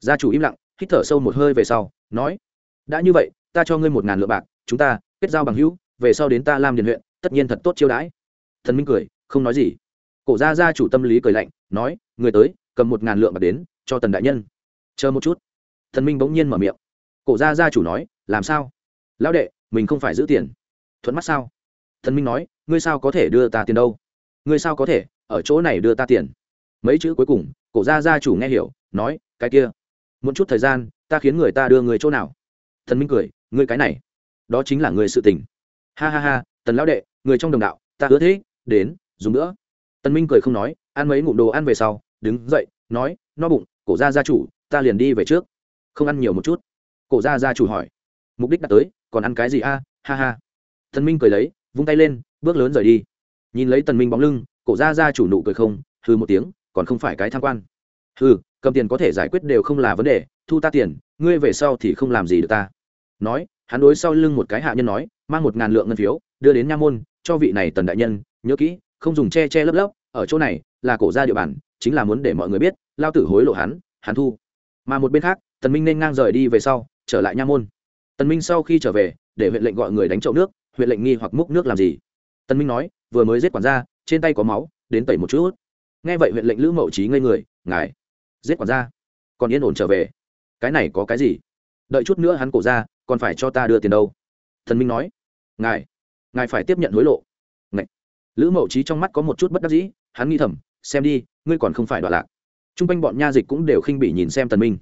Gia chủ im lặng, hít thở sâu một hơi về sau, nói, đã như vậy, ta cho ngươi một ngàn lượng bạc, chúng ta kết giao bằng hữu, về sau đến ta làm điền huyện, tất nhiên thật tốt chiêu đãi. Thần minh cười, không nói gì. Cổ gia gia chủ tâm lý cười lạnh, nói người tới, cầm một ngàn lượng bạc đến, cho tần đại nhân. Chờ một chút. Thần minh bỗng nhiên mở miệng. Cổ gia gia chủ nói, làm sao? Lão đệ, mình không phải giữ tiền. Thuận mắt sao? Thần minh nói, ngươi sao có thể đưa ta tiền đâu? Ngươi sao có thể ở chỗ này đưa ta tiền? Mấy chữ cuối cùng, cổ gia gia chủ nghe hiểu, nói, cái kia một chút thời gian, ta khiến người ta đưa người chỗ nào? Thần minh cười, ngươi cái này, đó chính là người sự tình. Ha ha ha, tần lão đệ, người trong đồng đạo, ta hứa thế đến, dùng nữa. Tần minh cười không nói, ăn mấy ngụm đồ ăn về sau, đứng dậy, nói, no bụng, cổ gia gia chủ, ta liền đi về trước, không ăn nhiều một chút. Cổ gia gia chủ hỏi. Mục đích đã tới, còn ăn cái gì a? Ha ha. Tần minh cười lấy, vung tay lên, bước lớn rời đi. Nhìn lấy tần minh bóng lưng, cổ gia gia chủ nụ cười không, hừ một tiếng còn không phải cái tham quan. Ừ cầm tiền có thể giải quyết đều không là vấn đề, thu ta tiền, ngươi về sau thì không làm gì được ta. Nói, hắn đối sau lưng một cái hạ nhân nói, mang một ngàn lượng ngân phiếu, đưa đến nha môn, cho vị này tần đại nhân, nhớ kỹ, không dùng che che lấp lấp, ở chỗ này, là cổ ra địa bàn, chính là muốn để mọi người biết, lao tử hối lộ hắn hắn thu. Mà một bên khác, tần minh nên ngang rời đi về sau, trở lại nha môn. Tần minh sau khi trở về, để huyện lệnh gọi người đánh chậu nước, huyện lệnh nghi hoặc múc nước làm gì. Tần minh nói, vừa mới giết quản gia, trên tay có máu, đến tẩy một chút nghe vậy huyện lệnh lữ mậu trí ngây người, ngài, giết quản gia, còn yên ổn trở về. Cái này có cái gì? Đợi chút nữa hắn cổ ra, còn phải cho ta đưa tiền đâu. Thần minh nói, ngài ngài phải tiếp nhận hối lộ. Ngậy. lữ mậu trí trong mắt có một chút bất đắc dĩ, hắn nghi thầm, xem đi, ngươi còn không phải đoạn lạc. T r u n g quanh bọn nha dịch cũng đều khinh bỉ nhìn xem tần minh.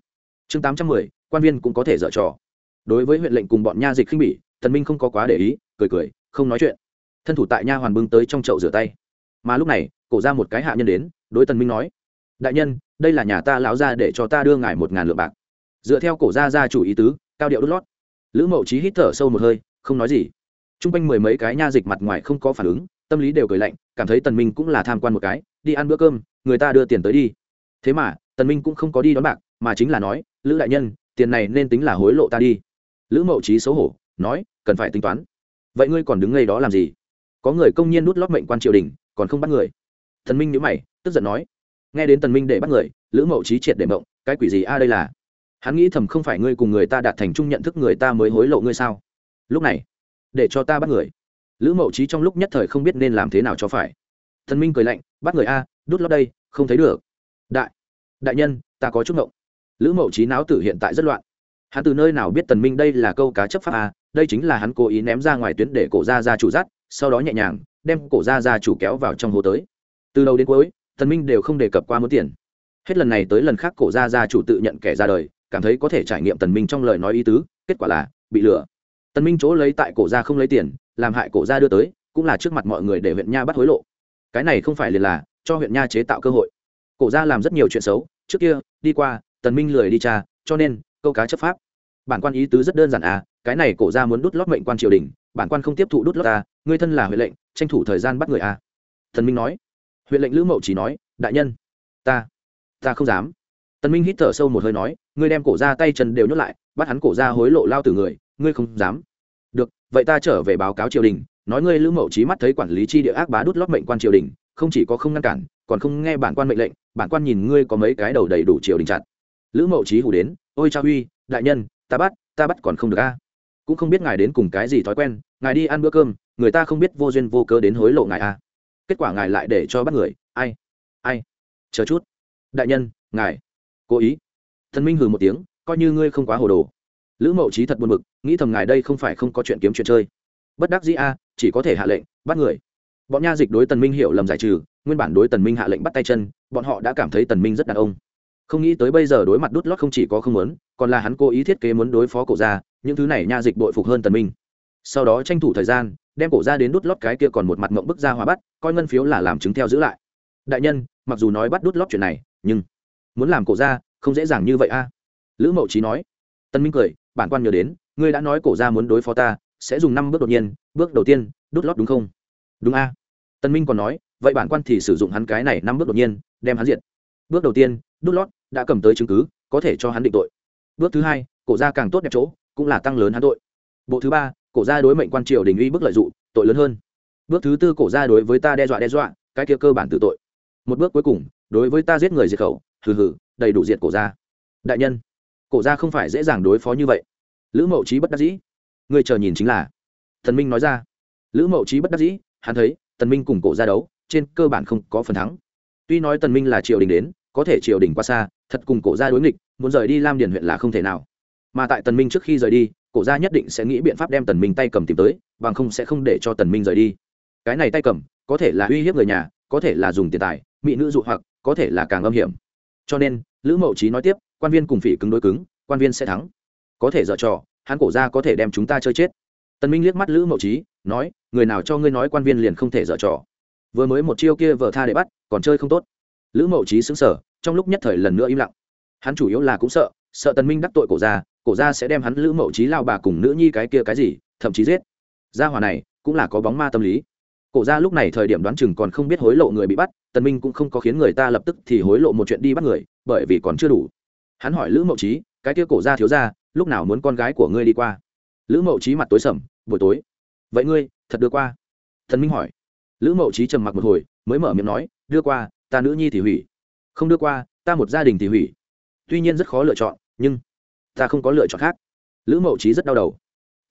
Chương tám trăm mười, quan viên cũng có thể dở trò. Đối với huyện lệnh cùng bọn nha dịch khinh bỉ tần minh không có quá để ý, cười cười, không nói chuyện. Thân thủ tại nha hoàn bưng tới trong chậu rửa tay. Mà lúc này cổ ra một cái hạ nhân đến, đối tần minh nói, đại nhân, đây là nhà ta lão ra để cho ta đưa ngài một ngàn lượng bạc. Dựa theo cổ ra ra chủ ý tứ, cao điệu đốt lót. Lữ mậu trí hít thở sâu một hơi, không nói gì. T r u n g quanh mười mấy cái nha dịch mặt ngoài không có phản ứng, tâm lý đều cười lạnh, cảm thấy tần minh cũng là tham quan một cái, đi ăn bữa cơm, người ta đưa tiền tới đi. Thế mà, tần minh cũng không có đi đón bạc, mà chính là nói, lữ đại nhân, tiền này nên tính là hối lộ ta đi. Lữ mậu trí xấu hổ, nói, cần phải tính toán. Vậy ngươi còn đứng ngay đó làm gì? Có người công nhiên đút lót mệnh quan triều đình, còn không bắt người thần minh nhíu mày, tức giận nói, nghe đến tần minh để bắt người, lữ mậu trí triệt để mộng, cái quỷ gì a đây là? Hắn nghĩ thầm không phải ngươi cùng người ta đạt thành chung nhận thức người ta mới hối lộ ngươi sao? Lúc này, để cho ta bắt người. Lữ mậu trí trong lúc nhất thời không biết nên làm thế nào cho phải. Thần minh cười lạnh, bắt người a, đút lót đây, không thấy được. Đại đại nhân, ta có chút mộng. lữ mậu trí náo tử hiện tại rất loạn. Hắn từ nơi nào biết tần minh đây là câu cá chấp pháp a? Đây chính là hắn cố ý ném ra ngoài tuyến để cổ ra ra chủ dắt, sau đó nhẹ nhàng, đem cổ ra ra chủ kéo vào trong hồ tới từ đầu đến cuối thần minh đều không đề cập qua muốn tiền. Hết lần này tới lần khác cổ gia gia chủ tự nhận kẻ ra đời, cảm thấy có thể trải nghiệm tần minh trong lời nói ý tứ, kết quả là bị lừa. Tần minh chỗ lấy tại cổ gia không lấy tiền, làm hại cổ gia đưa tới, cũng là trước mặt mọi người để huyện nha bắt hối lộ. Cái này không phải liền là cho huyện nha chế tạo cơ hội. Cổ gia làm rất nhiều chuyện xấu, trước kia, đi qua, tần minh lười đi tra cho nên, câu cá chấp pháp. Bản quan ý tứ rất đơn giản à cái này cổ gia muốn đút lót mệnh quan triều đình, bản quan không tiếp thụ đút lót ta, ngươi thân là huyện lệnh, tranh thủ thời gian bắt người à. Thần minh nói huyện lệnh lữ mậu chỉ nói, đại nhân, ta ta không dám. Tần minh hít thở sâu một hơi nói, ngươi đem cổ ra tay chân đều nhốt lại, bắt hắn cổ ra hối lộ lao từ người, ngươi không dám. Được, vậy ta trở về báo cáo triều đình, nói ngươi lữ mậu trí mắt thấy quản lý chi địa ác bá đút lót mệnh quan triều đình, không chỉ có không ngăn cản, còn không nghe bản quan mệnh lệnh, bản quan nhìn ngươi có mấy cái đầu đầy đủ triều đình chặt. Lữ mậu trí hủ đến, ôi cha huy, đại nhân, ta bắt ta bắt còn không được a. Cũng không biết ngài đến cùng cái gì thói quen, ngài đi ăn bữa cơm, người ta không biết vô duyên vô cớ đến hối lộ ngài a kết quả ngài lại để cho bắt người. Ai? Ai? Chờ chút. Đại nhân, ngài. Cố ý. Thần minh hừ một tiếng, coi như ngươi không quá hồ đồ. Lữ mậu trí thật buồn bực, nghĩ thầm ngài đây không phải không có chuyện kiếm chuyện chơi. Bất đắc dĩ a, chỉ có thể hạ lệnh, bắt người. Bọn nha dịch đối tần minh hiểu lầm giải trừ, nguyên bản đối tần minh hạ lệnh bắt tay chân, bọn họ đã cảm thấy tần minh rất đàn ông. Không nghĩ tới bây giờ đối mặt đút lót không chỉ có không muốn, còn là hắn cố ý thiết kế muốn đối phó cổ ra những thứ này nha dịch bội phục hơn tần minh sau đó tranh thủ thời gian, đem cổ ra đến đút lót cái kia còn một mặt mộng bức ra hóa bắt, coi ngân phiếu là làm chứng theo giữ lại. Đại nhân, mặc dù nói bắt đút lót chuyện này, nhưng muốn làm cổ ra, không dễ dàng như vậy a. Lữ mậu trí nói. Tân minh cười, bản quan nhớ đến, ngươi đã nói cổ ra muốn đối phó ta, sẽ dùng năm bước đột nhiên, bước đầu tiên, đút lót đúng không? Đúng a. Tân minh còn nói, vậy bản quan thì sử dụng hắn cái này năm bước đột nhiên, đem hắn diệt. Bước đầu tiên, đút lót đã cầm tới chứng cứ, có thể cho hắn định tội. Bước thứ hai, cổ ra càng tốt đẹp chỗ, cũng là tăng lớn hắn tội. Bộ thứ ba cổ gia đối mệnh quan triều đình uy bức lợi dụng, tội lớn hơn. Bước thứ tư cổ gia đối với ta đe dọa đe dọa, cái kia cơ bản tự tội. Một bước cuối cùng, đối với ta giết người diệt khẩu, hừ hừ, đầy đủ diệt cổ gia. đại nhân, cổ gia không phải dễ dàng đối phó như vậy. Lữ mậu trí bất đắc dĩ. Người chờ nhìn chính là. Thần minh nói ra. Lữ mậu trí bất đắc dĩ, hắn thấy, tần minh cùng cổ gia đấu, trên cơ bản không có phần thắng. Tuy nói tần minh là triều đình đến, có thể triều đình qua xa, thật cùng cổ gia đối nghịch, muốn rời đi lam điền huyện là không thể nào. Mà tại tần minh trước khi rời đi cổ gia nhất định sẽ nghĩ biện pháp đem tần minh tay cầm tìm tới, bằng không sẽ không để cho tần minh rời đi. Cái này tay cầm, có thể là uy hiếp người nhà, có thể là dùng tiền tài, mỹ nữ dụ hoặc, có thể là càng âm hiểm. Cho nên, lữ mậu trí nói tiếp, quan viên cùng phỉ cứng đối cứng, quan viên sẽ thắng. Có thể dở trò, hắn cổ gia có thể đem chúng ta chơi chết. Tần minh liếc mắt lữ mậu trí nói, người nào cho ngươi nói quan viên liền không thể dở trò. Vừa mới một chiêu kia vợ tha để bắt, còn chơi không tốt. Lữ mậu trí sững sờ, trong lúc nhất thời lần nữa im lặng. Hắn chủ yếu là cũng sợ sợ tần minh đắc tội cổ gia cổ gia sẽ đem hắn lữ mậu trí lao bà cùng nữ nhi cái kia cái gì, thậm chí giết. Gia hòa này cũng là có bóng ma tâm lý. Cổ gia lúc này thời điểm đoán chừng còn không biết hối lộ người bị bắt, tần minh cũng không có khiến người ta lập tức thì hối lộ một chuyện đi bắt người, bởi vì còn chưa đủ. Hắn hỏi lữ mậu trí, cái kia cổ gia thiếu gia, lúc nào muốn con gái của ngươi đi qua? Lữ mậu trí mặt tối sầm, buổi tối. Vậy ngươi, thật đưa qua? Thần minh hỏi. Lữ mậu trí trầm mặc một hồi, mới mở miệng nói, đưa qua, ta nữ nhi thì hủy. Không đưa qua, ta một gia đình thì hủy. Tuy nhiên rất khó lựa chọn, nhưng ta không có lựa chọn khác. Lữ mậu trí rất đau đầu.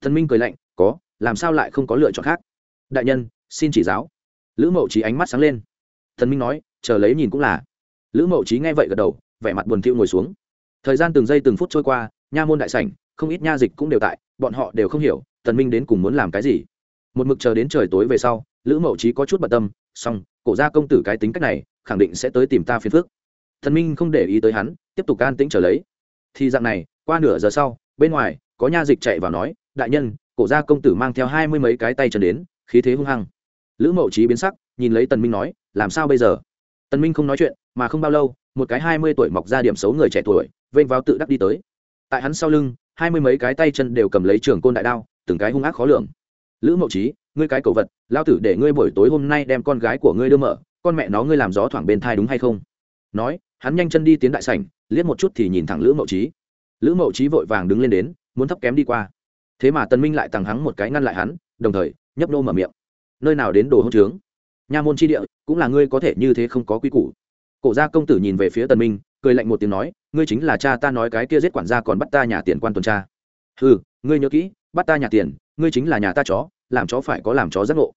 Thần minh cười lạnh, có, làm sao lại không có lựa chọn khác? Đại nhân, xin chỉ giáo. Lữ mậu trí ánh mắt sáng lên. Thần minh nói, chờ lấy nhìn cũng là. Lữ mậu trí nghe vậy gật đầu, vẻ mặt buồn thiu ngồi xuống. Thời gian từng giây từng phút trôi qua, nha môn đại sảnh, không ít nha dịch cũng đều tại, bọn họ đều không hiểu, Thần minh đến cùng muốn làm cái gì. Một mực chờ đến trời tối về sau, lữ mậu trí có chút bận tâm song cổ gia công tử cái tính cách này, khẳng định sẽ tới tìm ta phiền phức. Thần minh không để ý tới hắn, tiếp tục can tĩnh trở lấy. Thì dạng này qua nửa giờ sau, bên ngoài, có nha dịch chạy vào nói, đại nhân, cổ gia công tử mang theo hai mươi mấy cái tay chân đến, khí thế hung hăng. Lữ mậu trí biến sắc, nhìn lấy tần minh nói, làm sao bây giờ? Tần minh không nói chuyện, mà không bao lâu, một cái hai mươi tuổi mọc ra điểm xấu người trẻ tuổi, vênh vào tự đắc đi tới. Tại hắn sau lưng, hai mươi mấy cái tay chân đều cầm lấy trường côn đại đao, từng cái hung ác khó lường. Lữ mậu trí ngươi cái cầu vật, lao tử để ngươi buổi tối hôm nay đem con gái của ngươi đưa mở, con mẹ nó ngươi làm gió thoảng bên thai đúng hay không? Nói, hắn nhanh chân đi tiến đại sảnh, liếc một chút thì nhìn thẳng lữ mậu trí lữ mậu trí vội vàng đứng lên đến, muốn thấp kém đi qua. Thế mà tần minh lại tằng hắng một cái ngăn lại hắn, đồng thời, nhấp nô mở miệng. Nơi nào đến đồ hỗn trướng? Nha môn chi địa, cũng là ngươi có thể như thế không có quy củ. Cổ gia công tử nhìn về phía tần minh, cười lạnh một tiếng nói, ngươi chính là cha ta nói cái kia giết quản gia còn bắt ta nhà tiền quan tuần tra. Ừ ngươi nhớ kỹ, bắt ta nhà tiền, ngươi chính là nhà ta chó, làm chó phải có làm chó giác ngộ.